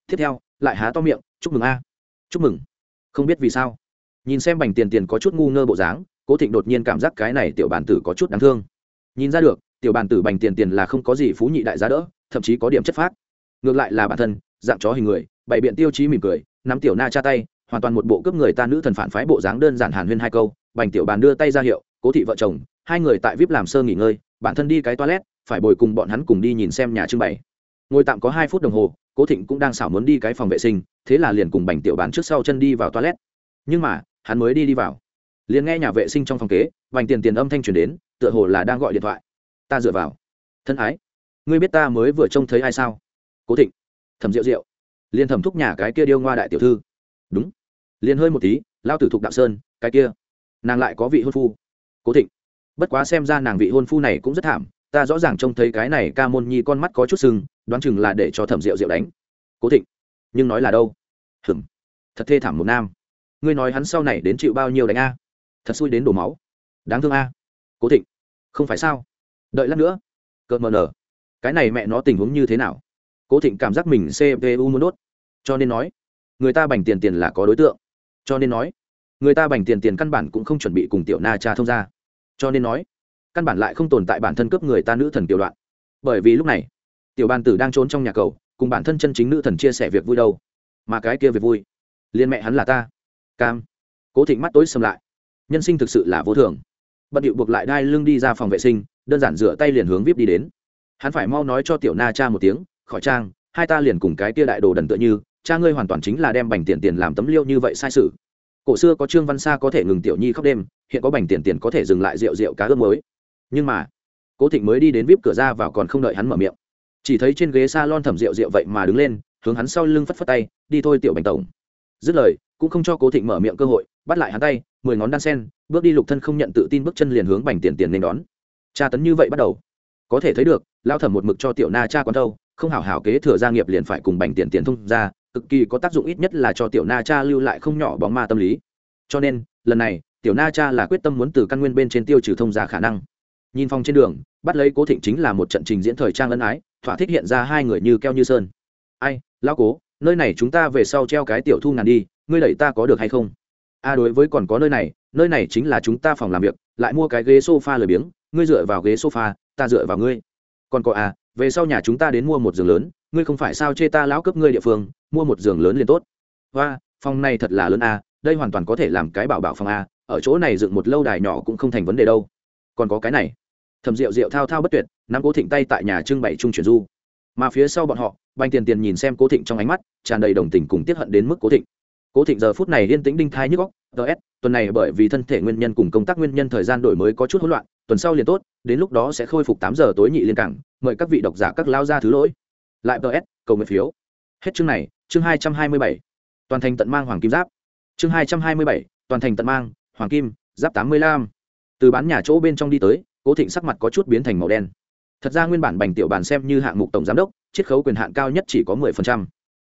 Tiếp theo, lại há to miệng, chúc mừng a, chúc mừng. Không biết vì sao, nhìn xem bành tiền tiền có chút ngu ngơ bộ dáng, cố thịnh đột nhiên cảm giác cái này tiểu bản tử có chút đáng thương. Nhìn ra được, tiểu bản tử bành tiền tiền là không có gì phú nhị đại giá đỡ, thậm chí có điểm chất phát ngược lại là bản thân, dạng chó hình người, bày biện tiêu chí mỉm cười nắm tiểu na cha tay, hoàn toàn một bộ cướp người ta nữ thần phản phái bộ dáng đơn giản hàn huyên hai câu, bành tiểu bàn đưa tay ra hiệu, cố thị vợ chồng, hai người tại vip làm sơ nghỉ ngơi, bản thân đi cái toilet, phải bồi cùng bọn hắn cùng đi nhìn xem nhà trưng bày. Ngồi tạm có hai phút đồng hồ, cố thịnh cũng đang xảo muốn đi cái phòng vệ sinh, thế là liền cùng bành tiểu bàn trước sau chân đi vào toilet. Nhưng mà, hắn mới đi đi vào. Liền nghe nhà vệ sinh trong phòng kế bành tiền tiền âm thanh truyền đến, tựa hồ là đang gọi điện thoại. Ta dựa vào. Thân ái, ngươi biết ta mới vừa trông thấy ai sao? Cố thịnh. Thầm rượu rượu liền thầm thúc nhà cái kia điêu ngoa đại tiểu thư. Đúng. Liền hơi một tí, lao tử thục đạo sơn, cái kia. Nàng lại có vị hôn phu. Cố thịnh. Bất quá xem ra nàng vị hôn phu này cũng rất thảm, ta rõ ràng trông thấy cái này ca môn nhi con mắt có chút sưng, đoán chừng là để cho thẩm rượu rượu đánh. Cố thịnh. Nhưng nói là đâu? Hừm thật thê thảm một nam. Ngươi nói hắn sau này đến chịu bao nhiêu đánh a? Thật xui đến đổ máu. Đáng thương a. Cố thịnh. Không phải sao? Đợi lát nữa. Cợt mờ nở. Cái này mẹ nó tình huống như thế nào? Cố thịnh cảm giác mình cpu muốn đốt. Cho nên nói, người ta bành tiền tiền là có đối tượng. Cho nên nói, người ta bành tiền tiền căn bản cũng không chuẩn bị cùng tiểu na cha thông ra cho nên nói, căn bản lại không tồn tại bản thân cướp người ta nữ thần tiểu đoạn. Bởi vì lúc này, tiểu bàn tử đang trốn trong nhà cầu, cùng bản thân chân chính nữ thần chia sẻ việc vui đâu. Mà cái kia việc vui, liên mẹ hắn là ta. Cam. Cố thịnh mắt tối xâm lại. Nhân sinh thực sự là vô thường. Bận điệu buộc lại đai lưng đi ra phòng vệ sinh, đơn giản rửa tay liền hướng vip đi đến. Hắn phải mau nói cho tiểu na cha một tiếng khỏi trang, hai ta liền cùng cái tia đại đồ đần tựa như, cha ngươi hoàn toàn chính là đem bành tiền tiền làm tấm liêu như vậy sai sự. Cổ xưa có trương văn sa có thể ngừng tiểu nhi khóc đêm, hiện có bành tiền tiền có thể dừng lại rượu rượu cá ướp mới nhưng mà, cố thịnh mới đi đến vip cửa ra vào còn không đợi hắn mở miệng. Chỉ thấy trên ghế s a lon thẩm rượu rượu vậy mà đứng lên, hướng hắn sau lưng phất phất tay, đi thôi tiểu bành tổng. Dứt lời, cũng không cho cố thịnh mở miệng cơ hội, bắt lại hắn tay, mười ngón đan sen, bước đi lục thân không nhận tự tin bước chân liền hướng bành tiền tiền nên đón. Tra tấn như vậy bắt đầu. Có thể thấy được lao thẩm một mực cho tiểu na cha con đâu không hảo hảo kế thừa gia nghiệp liền phải cùng bành tiền tiền thông ra, cực kỳ có tác dụng ít nhất là cho tiểu na cha lưu lại không nhỏ bóng ma tâm lý. Cho nên, lần này, tiểu na cha là quyết tâm muốn từ căn nguyên bên trên tiêu trừ thông ra khả năng. Nhìn phong trên đường, bắt lấy cố thịnh chính là một trận trình diễn thời trang ân ái, thỏa thích hiện ra hai người như keo như sơn. Ai lao cố, nơi này chúng ta về sau treo cái tiểu thu ngàn đi, ngươi đẩy ta có được hay không? A, đối với còn có nơi này nơi này chính là chúng ta phòng làm việc, lại mua cái ghế sofa lười biếng, ngươi dựa vào ghế sofa, ta dựa vào ngươi. Còn có à về sau nhà chúng ta đến mua một giường lớn, ngươi không phải sao chê ta lão cấp ngươi địa phương, mua một giường lớn liền tốt. Và phòng này thật là lớn à đây hoàn toàn có thể làm cái bảo bảo phòng a, ở chỗ này dựng một lâu đài nhỏ cũng không thành vấn đề đâu. Còn có cái này thầm rượu rượu thao thao bất tuyệt, nắm cố thịnh tay tại nhà trưng bày trung chuyển du. Mà phía sau bọn họ banh tiền tiền nhìn xem cố thịnh trong ánh mắt, tràn đầy đồng tình cùng tiếp hận đến mức cố thịnh. Cố thịnh giờ phút này liên tĩnh đinh thai nhức góc ts tuần này bởi vì thân thể nguyên nhân cùng công tác nguyên nhân thời gian đổi mới có chút hỗn loạn, tuần sau liền tốt, đến lúc đó sẽ khôi phục tám giờ tối nhị liên cảng mời các vị độc giả các lao ra thứ lỗi. Lại ts cầu nguyện phiếu. Hết chương này, chương hai trăm hai mươi bảy. Toàn thành tận mang hoàng kim giáp. Chương hai trăm hai mươi bảy, toàn thành tận mang, hoàng kim, giáp tám mươi lăm. Từ bán nhà chỗ bên trong đi tới, cố thịnh sắc mặt có chút biến thành màu đen. Thật ra nguyên bản bành tiểu bàn xem như hạng mục tổng giám đốc, chiết khấu quyền hạn cao nhất chỉ có mười phần trăm.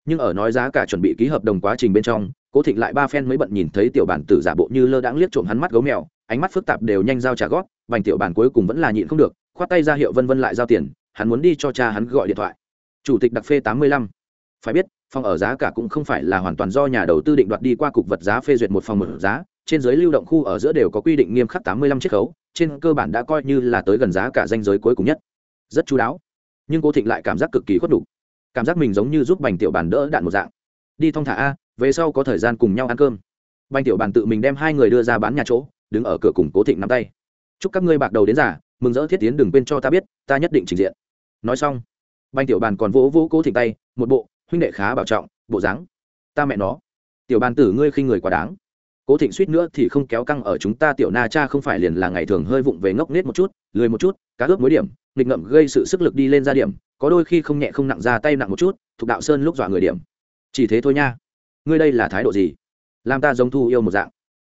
Nhưng ở nói giá cả chuẩn bị ký hợp đồng quá trình bên trong, cố thịnh lại ba phen mới bận nhìn thấy tiểu bản tử giả bộ như lơ đãng liếc trộm hắn mắt gấu mèo, ánh mắt phức tạp đều nhanh giao trả gót bành tiểu bản cuối cùng vẫn là nhịn không được, khoát tay ra hiệu vân vân lại giao tiền hắn muốn đi cho cha hắn gọi điện thoại. Chủ tịch đặc phê tám mươi lăm. Phải biết, phòng ở giá cả cũng không phải là hoàn toàn do nhà đầu tư định đoạt đi qua cục vật giá phê duyệt một phòng một giá, trên giới lưu động khu ở giữa đều có quy định nghiêm khắc tám mươi lăm chiết khấu, trên cơ bản đã coi như là tới gần giá cả danh giới cuối cùng nhất. Rất chú đáo. Nhưng cô thịnh lại cảm giác cực kỳ khuất đủ. Cảm giác mình giống như giúp bành tiểu bàn đỡ đạn một dạng. Đi thong thả a, về sau có thời gian cùng nhau ăn cơm. Bành tiểu bàn tự mình đem hai người đưa ra bán nhà chỗ, đứng ở cửa cùng cố thịnh nắm tay. Chúc các ngươi bạc đầu đến giả mừng rỡ thiết tiến đừng quên cho ta biết, ta nhất định trình diện nói xong banh tiểu bàn còn vỗ vỗ cố thịnh tay, một bộ, huynh đệ khá bảo trọng, bộ dáng ta mẹ nó. Tiểu bàn tử ngươi khinh người quá đáng. Cố thịnh suýt nữa thì không kéo căng ở chúng ta tiểu na cha không phải liền là ngày thường hơi vụng về ngốc nết một chút, lười một chút, cá ướp mối điểm, nghịch ngậm gây sự sức lực đi lên ra điểm, có đôi khi không nhẹ không nặng ra tay nặng một chút, thuộc đạo sơn lúc dọa người điểm. Chỉ thế thôi nha. Ngươi đây là thái độ gì? Làm ta giống thu yêu một dạng.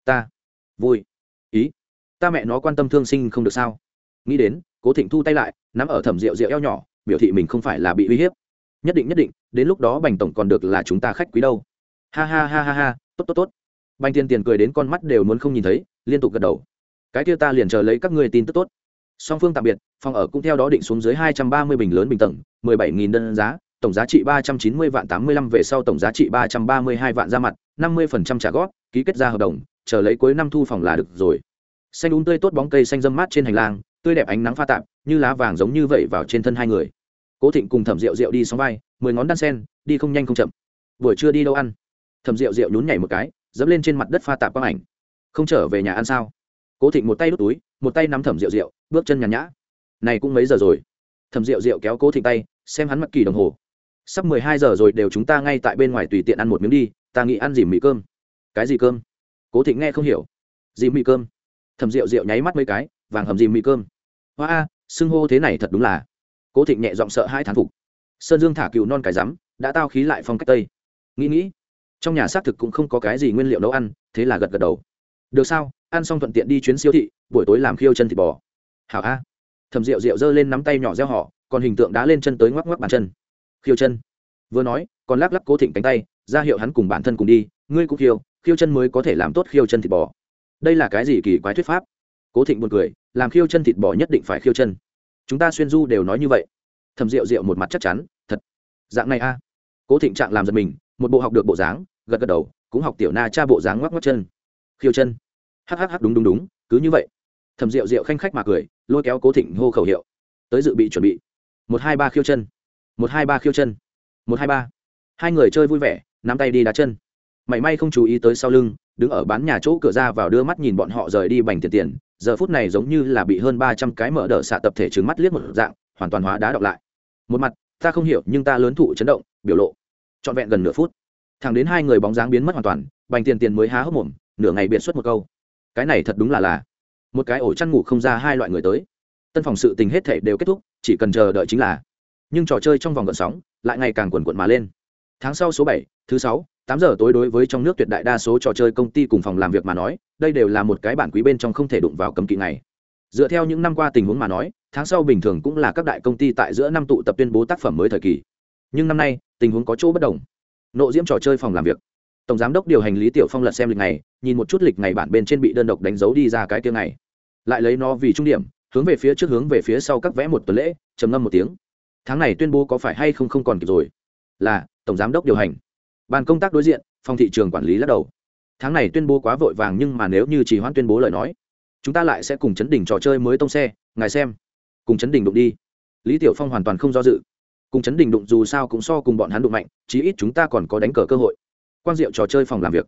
Ta. Vui. Ý. Ta mẹ nó quan tâm thương sinh không được sao? Nghĩ đến cố thịnh thu tay lại, nắm ở thẩm rượu rượu eo nhỏ, biểu thị mình không phải là bị uy hiếp. Nhất định nhất định, đến lúc đó bành tổng còn được là chúng ta khách quý đâu. Ha ha ha ha ha, tốt tốt tốt. Bành tiền tiền cười đến con mắt đều muốn không nhìn thấy, liên tục gật đầu. Cái kia ta liền chờ lấy các ngươi tin tức tốt. Song phương tạm biệt, phòng ở cũng theo đó định xuống dưới hai trăm ba mươi bình lớn bình tầng, mười bảy nghìn đơn giá, tổng giá trị ba trăm chín mươi vạn tám mươi lăm về sau tổng giá trị ba trăm ba mươi hai vạn ra mặt, năm mươi phần trăm trả góp, ký kết ra hợp đồng, chờ lấy cuối năm thu phòng là được rồi. Xanh đúng tươi tốt bóng cây xanh dâm mát trên hành lang tươi đẹp ánh nắng pha tạp, như lá vàng giống như vậy vào trên thân hai người. Cố thịnh cùng thẩm rượu rượu đi sóng vai, mười ngón đan sen, đi không nhanh không chậm. Buổi trưa đi đâu ăn? Thẩm rượu rượu nhún nhảy một cái, dẫm lên trên mặt đất pha tạp quang ảnh. Không trở về nhà ăn sao? Cố thịnh một tay đút túi, một tay nắm thẩm rượu rượu bước chân nhàn nhã. Này cũng mấy giờ rồi? Thẩm rượu rượu kéo cố thịnh tay, xem hắn mặc kỳ đồng hồ. Sắp mười hai giờ rồi, đều chúng ta ngay tại bên ngoài tùy tiện ăn một miếng đi, ta nghĩ ăn dìm mì cơm. Cái gì cơm? Cố thịnh nghe không hiểu. Dìm mì cơm. Thẩm rượu rượu nháy mắt mấy cái, vàng hầm dìm mì cơm hoa a xưng hô thế này thật đúng là. Cố thịnh nhẹ giọng sợ hai thán phục. Sơn dương thả cựu non cái rắm đã tao khí lại phong cách tây. Nghĩ nghĩ, trong nhà xác thực cũng không có cái gì nguyên liệu nấu ăn, thế là gật gật đầu. Được sao, ăn xong thuận tiện đi chuyến siêu thị, buổi tối làm khiêu chân thịt bò. Hảo a. Thầm rượu rượu giơ lên nắm tay nhỏ gieo họ, còn hình tượng đá lên chân tới ngoắc ngoắc bàn chân. Khiêu chân. Vừa nói, còn lắc lắc cố thịnh cánh tay, ra hiệu hắn cùng bản thân cùng đi, ngươi cũng khiêu khiêu chân mới có thể làm tốt khiêu chân thịt bò. Đây là cái gì kỳ quái thuyết pháp? Cố thịnh buồn cười làm khiêu chân thịt bò nhất định phải khiêu chân. Chúng ta xuyên du đều nói như vậy. Thầm rượu rượu một mặt chắc chắn, thật. Dạng này a. Cố thịnh trạng làm giật mình, một bộ học được bộ dáng, gật gật đầu, cũng học tiểu na cha bộ dáng ngoắc ngoắc chân. Khiêu chân. Hhh đúng đúng đúng, cứ như vậy. Thầm rượu rượu khanh khách mà cười, lôi kéo cố thịnh hô khẩu hiệu. Tới dự bị chuẩn bị. Một hai ba khiêu chân. Một hai ba khiêu chân. Một hai ba. Hai người chơi vui vẻ, nắm tay đi đá chân. Mảy may không chú ý tới sau lưng, đứng ở bán nhà chỗ cửa ra vào đưa mắt nhìn bọn họ rời đi bành tiền tiền giờ phút này giống như là bị hơn ba trăm cái mở đỡ xạ tập thể trứng mắt liếc một dạng, hoàn toàn hóa đá đọc lại. Một mặt, ta không hiểu, nhưng ta lớn thụ chấn động, biểu lộ. Trọn vẹn gần nửa phút, thẳng đến hai người bóng dáng biến mất hoàn toàn, bành tiền tiền mới há hốc mồm, nửa ngày biệt xuất một câu. Cái này thật đúng là là một cái ổ chăn ngủ không ra hai loại người tới. Tân phòng sự tình hết thể đều kết thúc, chỉ cần chờ đợi chính là. Nhưng trò chơi trong vòng gợn sóng lại ngày càng quần quận mà lên. Tháng sau số bảy, thứ sáu tám giờ tối đối với trong nước tuyệt đại đa số trò chơi công ty cùng phòng làm việc mà nói, đây đều là một cái bản quý bên trong không thể đụng vào cấm kỵ này dựa theo những năm qua tình huống mà nói, tháng sau bình thường cũng là các đại công ty tại giữa năm tụ tập tuyên bố tác phẩm mới thời kỳ. Nhưng năm nay, tình huống có chỗ bất đồng. Nộ diễm trò chơi phòng làm việc. Tổng giám đốc điều hành lý tiểu phong lật xem lịch này, nhìn một chút lịch ngày bản bên trên bị đơn độc đánh dấu đi ra cái tiếng này lại lấy nó vì trung điểm, hướng về phía trước hướng về phía sau các vẽ một tuần lễ, trầm ngâm một tiếng. Tháng này tuyên bố có phải hay không không còn kịp rồi? Là, tổng giám đốc điều hành ban công tác đối diện, phòng thị trường quản lý lắc đầu. Tháng này tuyên bố quá vội vàng nhưng mà nếu như chỉ hoãn tuyên bố lời nói, chúng ta lại sẽ cùng chấn đỉnh trò chơi mới tông xe, ngài xem. Cùng chấn đỉnh đụng đi. Lý tiểu phong hoàn toàn không do dự. Cùng chấn đỉnh đụng dù sao cũng so cùng bọn hắn đụng mạnh, chí ít chúng ta còn có đánh cờ cơ hội. Quan diệu trò chơi phòng làm việc.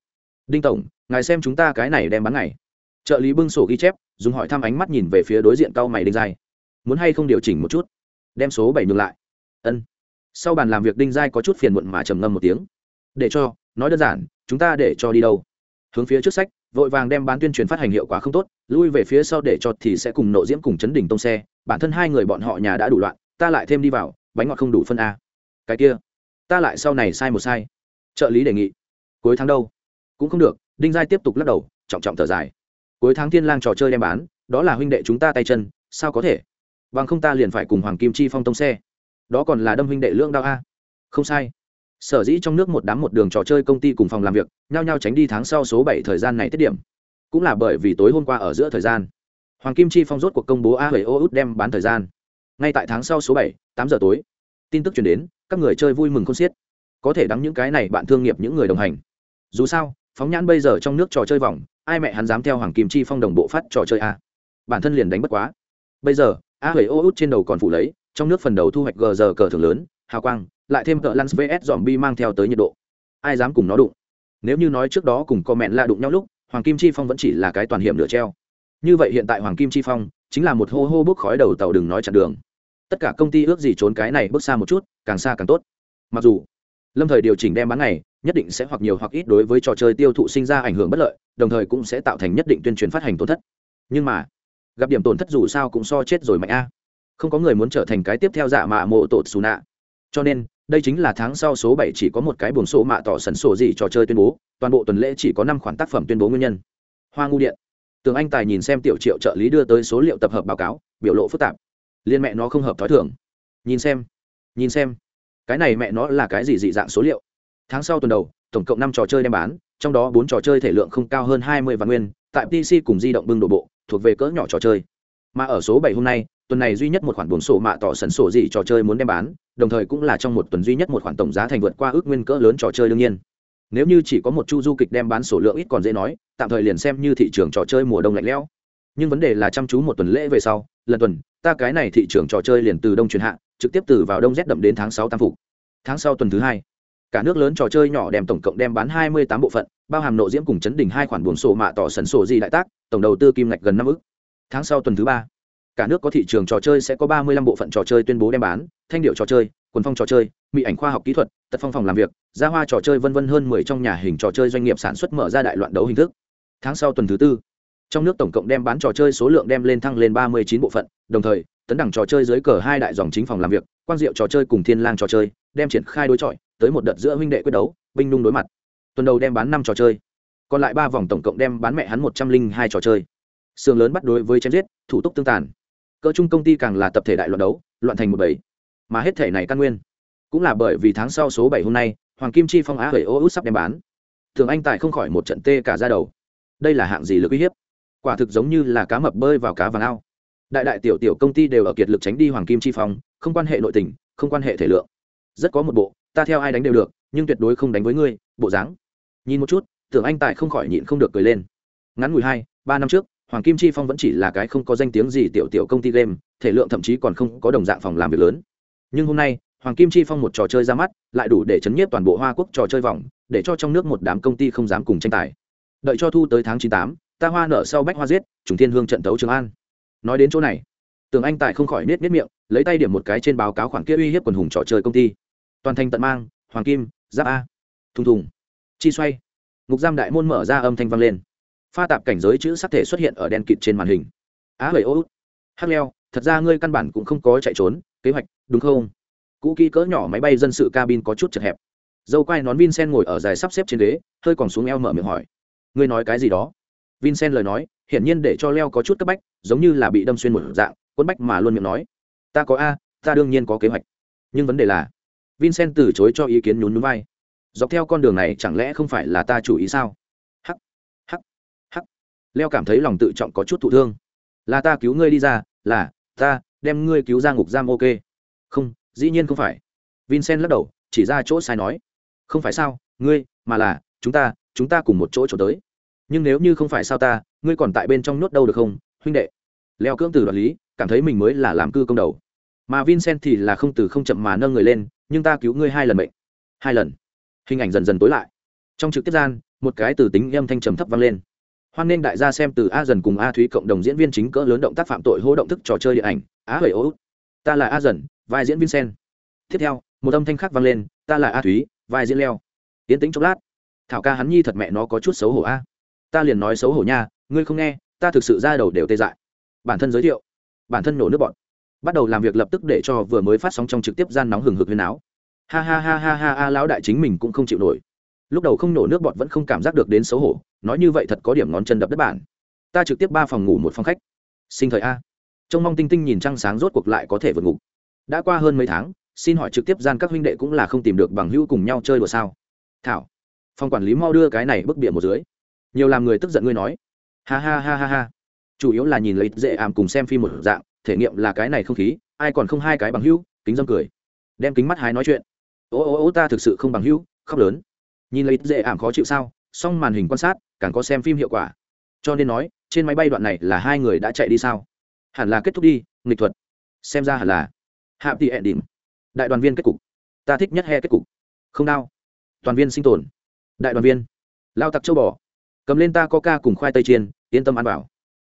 Đinh tổng, ngài xem chúng ta cái này đem bán ngày. Trợ lý bưng sổ ghi chép, dùng hỏi thăm ánh mắt nhìn về phía đối diện cao mày đinh giai. Muốn hay không điều chỉnh một chút? Đem số bảy nhường lại. Ân. Sau bàn làm việc đinh giai có chút phiền muộn mà trầm ngâm một tiếng để cho, nói đơn giản, chúng ta để cho đi đâu. Hướng phía trước sách, vội vàng đem bán tuyên truyền phát hành hiệu quả không tốt, lui về phía sau để cho thì sẽ cùng nộ diễm cùng chấn đỉnh tông xe, bản thân hai người bọn họ nhà đã đủ loạn, ta lại thêm đi vào, bánh ngọt không đủ phân a. Cái kia, ta lại sau này sai một sai. Trợ lý đề nghị. Cuối tháng đâu? Cũng không được, đinh giai tiếp tục lắc đầu, trọng trọng thở dài. Cuối tháng thiên lang trò chơi đem bán, đó là huynh đệ chúng ta tay chân, sao có thể? Bằng không ta liền phải cùng hoàng kim chi phong tông xe. Đó còn là đâm huynh đệ lương đao a. Không sai sở dĩ trong nước một đám một đường trò chơi công ty cùng phòng làm việc, nhao nhao tránh đi tháng sau số bảy thời gian này tiết điểm. Cũng là bởi vì tối hôm qua ở giữa thời gian, hoàng kim chi phong rốt cuộc công bố a hầy ô út đem bán thời gian. Ngay tại tháng sau số bảy, tám giờ tối, tin tức chuyển đến, các người chơi vui mừng không xiết. Có thể đắng những cái này bạn thương nghiệp những người đồng hành. Dù sao, phóng nhãn bây giờ trong nước trò chơi vòng, ai mẹ hắn dám theo hoàng kim chi phong đồng bộ phát trò chơi a? Bản thân liền đánh bất quá. Bây giờ, a hầy ô út trên đầu còn phủ lấy, trong nước phần đầu thu hoạch gờ giờ cờ thường lớn, hào quang lại thêm cỡ lance vs dòm bi mang theo tới nhiệt độ. Ai dám cùng nó đụng? Nếu như nói trước đó cùng comment la đụng nhau lúc, hoàng kim chi phong vẫn chỉ là cái toàn hiểm nửa treo. Như vậy hiện tại hoàng kim chi phong chính là một hô hô bốc khói đầu tàu đừng nói chặn đường. Tất cả công ty ước gì trốn cái này bước xa một chút, càng xa càng tốt. Mặc dù, lâm thời điều chỉnh đem bán ngày, nhất định sẽ hoặc nhiều hoặc ít đối với trò chơi tiêu thụ sinh ra ảnh hưởng bất lợi, đồng thời cũng sẽ tạo thành nhất định tuyên truyền phát hành tổn thất. Nhưng mà, gặp điểm tổn thất dù sao cũng so chết rồi mạnh a. Không có người muốn trở thành cái tiếp theo giả mạ mộ tột xù nạ cho nên, đây chính là tháng sau số bảy chỉ có một cái buồng sổ mạ tỏ sần sổ gì trò chơi tuyên bố, toàn bộ tuần lễ chỉ có năm khoản tác phẩm tuyên bố nguyên nhân. Hoa ngu điện. Tường anh tài nhìn xem tiểu triệu trợ lý đưa tới số liệu tập hợp báo cáo, biểu lộ phức tạp. Liên mẹ nó không hợp t h ó i thưởng nhìn xem nhìn xem. Cái này mẹ nó là cái gì dị dạng số liệu? Tháng sau tuần đầu, tổng cộng năm trò chơi đem bán, trong đó bốn trò chơi thể lượng không cao hơn hai mươi vạn nguyên, tại pc cùng di động bưng đổ bộ, thuộc về cỡ nhỏ trò chơi mà ở số bảy hôm nay, tuần này duy nhất một khoản buồn sổ mạ tỏ sần sổ gì trò chơi muốn đem bán, đồng thời cũng là trong một tuần duy nhất một khoản tổng giá thành vượt qua ước nguyên cỡ lớn trò chơi đương nhiên. Nếu như chỉ có một chu du kịch đem bán số lượng ít còn dễ nói, tạm thời liền xem như thị trường trò chơi mùa đông lạnh lẽo. Nhưng vấn đề là chăm chú một tuần lễ về sau, lần tuần, ta cái này thị trường trò chơi liền từ đông chuyển hạ, trực tiếp từ vào đông rét đậm đến tháng sáu tam phục. Tháng sau tuần thứ hai, cả nước lớn trò chơi nhỏ đem tổng cộng đem bán hai mươi tám bộ phận, bao hàm nộ diễm cùng chấn đỉnh hai khoản buồn sổ mạ tỏ sần sổ gì đại tác, tổng đầu tư kim ngạch gần năm ức tháng sau tuần thứ ba, cả nước có thị trường trò chơi sẽ có ba mươi lăm bộ phận trò chơi tuyên bố đem bán, thanh điệu trò chơi, quần phong trò chơi, mỹ ảnh khoa học kỹ thuật, tật phong phòng làm việc, gia hoa trò chơi vân vân hơn mười trong nhà hình trò chơi doanh nghiệp sản xuất mở ra đại loạn đấu hình thức. Tháng sau tuần thứ tư, trong nước tổng cộng đem bán trò chơi số lượng đem lên thăng lên ba mươi chín bộ phận, đồng thời, tấn đẳng trò chơi dưới cờ hai đại dòng chính phòng làm việc, quang diệu trò chơi cùng thiên lang trò chơi, đem triển khai đối chọi tới một đợt giữa huynh đệ quyết đấu, binh nung đối mặt. Tuần đầu đem bán năm trò chơi, còn lại ba vòng tổng cộng đem bán mẹ hắn một trăm linh hai trò chơi sườn lớn bắt đối với chém giết, thủ tục tương tàn. Cỡ chung công ty càng là tập thể đại loạn đấu, loạn thành một bảy mà hết thể này căn nguyên, cũng là bởi vì tháng sau số bảy hôm nay, hoàng kim chi phong á hởi ô út sắp đem bán. Thường anh tài không khỏi một trận tê cả ra đầu. Đây là hạng gì lực uy hiếp? Quả thực giống như là cá mập bơi vào cá vàng ao. Đại đại tiểu tiểu công ty đều ở kiệt lực tránh đi hoàng kim chi phong, không quan hệ nội tình, không quan hệ thể lượng. Rất có một bộ, ta theo ai đánh đều được, nhưng tuyệt đối không đánh với ngươi, bộ dáng. Nhìn một chút tưởng anh tài không khỏi nhịn không được cười lên. Ngắn ngủi hai, ba năm trước hoàng kim chi phong vẫn chỉ là cái không có danh tiếng gì tiểu tiểu công ty game, thể lượng thậm chí còn không có đồng dạng phòng làm việc lớn. Nhưng hôm nay, hoàng kim chi phong một trò chơi ra mắt, lại đủ để chấn nhiếp toàn bộ hoa quốc trò chơi vòng, để cho trong nước một đám công ty không dám cùng tranh tài. Đợi cho thu tới tháng chín tám, ta hoa nở sau bách hoa giết, trùng thiên hương trận tấu trường an. Nói đến chỗ này, tường anh tài không khỏi nết nết miệng, lấy tay điểm một cái trên báo cáo khoản kia uy hiếp quần hùng trò chơi công ty. Toàn thành tận mang, hoàng kim, giáp a. Thùng thùng. Chi xoay. Ngục giam đại môn mở ra âm thanh vang lên pha tạp cảnh giới chữ sắc thể xuất hiện ở đèn kịt trên màn hình. Á hầy ô hắc leo, thật ra ngươi căn bản cũng không có chạy trốn, kế hoạch, đúng không? Cũ kỹ cỡ nhỏ máy bay dân sự cabin có chút chật hẹp. Dâu quai nón vincent ngồi ở dài sắp xếp trên ghế, hơi còn xuống eo mở miệng hỏi. Ngươi nói cái gì đó? Vincent lời nói, hiển nhiên để cho leo có chút cấp bách, giống như là bị đâm xuyên một dạng quấn bách mà luôn miệng nói. Ta có a, ta đương nhiên có kế hoạch. Nhưng vấn đề là, vincent từ chối cho ý kiến nhún núi vai. Dọc theo con đường này chẳng lẽ không phải là ta chủ ý sao? Leo cảm thấy lòng tự trọng có chút thụ thương. Là ta cứu ngươi đi ra, là, ta, đem ngươi cứu ra ngục giam ok. Không, dĩ nhiên không phải. Vincent lắc đầu, chỉ ra chỗ sai nói. Không phải sao, ngươi, mà là, chúng ta chúng ta cùng một chỗ chỗ tới. Nhưng nếu như không phải sao ta, ngươi còn tại bên trong nhốt đâu được không, huynh đệ? Leo cưỡng từ đoạt lý, cảm thấy mình mới là làm cư công đầu. Mà vincent thì là không từ không chậm mà nâng người lên, nhưng ta cứu ngươi hai lần mệnh. Hai lần. Hình ảnh dần dần tối lại. Trong trực tiếp gian, một cái từ tính âm thanh trầm thấp vang lên hoan nên đại gia xem từ a dần cùng a thúy cộng đồng diễn viên chính cỡ lớn động tác phạm tội hô động thức trò chơi điện ảnh, á hời ô ta là a dần, vai diễn vincent. Tiếp theo, một âm thanh khác vang lên, ta là a thúy, vai diễn leo. Tiến tính chốc lát. Thảo ca hắn nhi thật mẹ nó có chút xấu hổ a. Ta liền nói xấu hổ nha, ngươi không nghe, ta thực sự ra đầu đều tê dại. Bản thân giới thiệu. Bản thân nổ nước bọn bắt đầu làm việc lập tức để cho vừa mới phát sóng trong trực tiếp gian nóng hừng hực huyền áo. Ha ha ha ha ha ha lão đại chính mình cũng không chịu nổi. Lúc đầu không nổ nước bọt vẫn không cảm giác được đến xấu hổ nói như vậy thật có điểm ngón chân đập đất bản. Ta trực tiếp ba phòng ngủ một phòng khách. Sinh thời a. Trông mong tinh tinh nhìn trăng sáng rốt cuộc lại có thể vượt ngục. Đã qua hơn mấy tháng, xin hỏi trực tiếp gian các huynh đệ cũng là không tìm được bằng hữu cùng nhau chơi đùa sao? Thảo, phòng quản lý mau đưa cái này bức biển một dưới. Nhiều làm người tức giận ngươi nói. Ha ha ha ha ha. Chủ yếu là nhìn lấy dễ ảm cùng xem phim một dạng, thể nghiệm là cái này không khí, ai còn không hai cái bằng hữu, kính dâm cười. Đem kính mắt hái nói chuyện. Ô ô ô, ta thực sự không bằng hữu, khóc lớn. Nhìn lấy dễ ảm khó chịu sao? Song màn hình quan sát càng có xem phim hiệu quả. Cho nên nói, trên máy bay đoạn này là hai người đã chạy đi sao? Hẳn là kết thúc đi, nghịch thuật. Xem ra hẳn là. Hạ tị ẹn đỉnh. Đại đoàn viên kết cục. Ta thích nhất he kết cục. Không đau. Toàn viên sinh tồn. Đại đoàn viên. Lao tặc châu bò. Cầm lên ta có ca cùng khoai tây chiên, yên tâm ăn bảo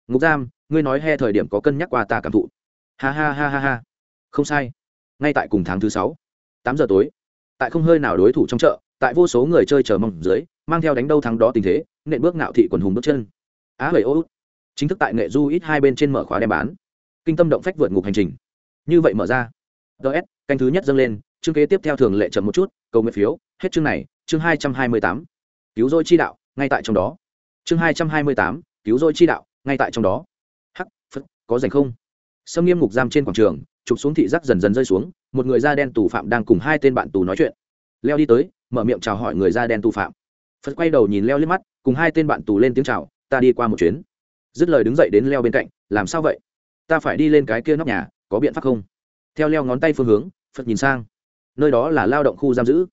ngục giam, ngươi nói he thời điểm có cân nhắc qua ta cảm thụ. Ha ha ha ha ha. Không sai. Ngay tại cùng tháng thứ sáu, tám giờ tối. Tại không hơi nào đối thủ trong chợ, tại vô số người chơi chờ mong dưới, mang theo đánh đâu thắng đó tình thế nện bước nạo thị quần hùng bước chân. Á hời ô chính thức tại nghệ du ít hai bên trên mở khóa đem bán. Kinh tâm động phách vượt ngục hành trình. Như vậy mở ra. Ts canh thứ nhất dâng lên, chương kế tiếp theo thường lệ chậm một chút, cầu nguyện phiếu, hết chương này, chương hai trăm hai mươi tám. Cứu rỗi chi đạo, ngay tại trong đó. Chương hai trăm hai mươi tám, cứu rỗi chi đạo, ngay tại trong đó. Hắc, phật, có dành không? Sâm nghiêm ngục giam trên quảng trường chụp xuống thị giác dần dần rơi xuống, một người da đen tù phạm đang cùng hai tên bạn tù nói chuyện. Leo đi tới, mở miệng chào hỏi người da đen tù phạm phật quay đầu nhìn leo liếc mắt, cùng hai tên bạn tù lên tiếng chào, ta đi qua một chuyến. Dứt lời đứng dậy đến leo bên cạnh, làm sao vậy? Ta phải đi lên cái kia nóc nhà, có biện pháp không? Theo leo ngón tay phương hướng, phật nhìn sang. Nơi đó là lao động khu giam giữ.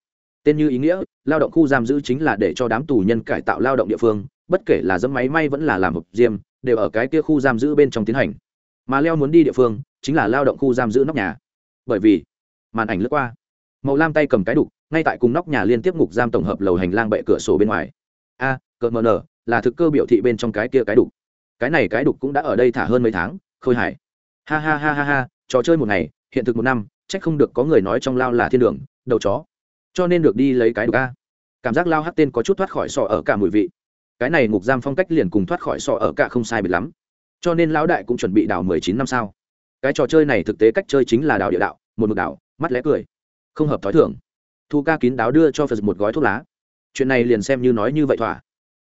Tên như ý nghĩa, lao động khu giam giữ chính là để cho đám tù nhân cải tạo lao động địa phương, bất kể là dẫm máy may vẫn là làm hộp diêm, đều ở cái kia khu giam giữ bên trong tiến hành. Mà leo muốn đi địa phương, chính là lao động khu giam giữ nóc nhà. Bởi vì, màn ảnh lướt qua, màu lam tay cầm cái đục ngay tại cùng nóc nhà liên tiếp ngục giam tổng hợp lầu hành lang bệ cửa sổ bên ngoài. A à, mờ nở là thực cơ biểu thị bên trong cái kia cái đục. Cái này cái đục cũng đã ở đây thả hơn mấy tháng khôi hải ha ha ha ha ha trò chơi một ngày hiện thực một năm trách không được có người nói trong lao là thiên đường đầu chó. Cho nên được đi lấy cái đục a. Cảm giác lao hát tên có chút thoát khỏi sọ ở cả mùi vị. Cái này ngục giam phong cách liền cùng thoát khỏi sọ ở cả không sai biệt lắm. Cho nên lão đại cũng chuẩn bị đào mười chín năm sao. Cái trò chơi này thực tế cách chơi chính là đào địa đạo một mực đào mắt lẽ cười. Không hợp thói thường thu ca kín đáo đưa cho phật một gói thuốc lá. Chuyện này liền xem như nói như vậy thỏa.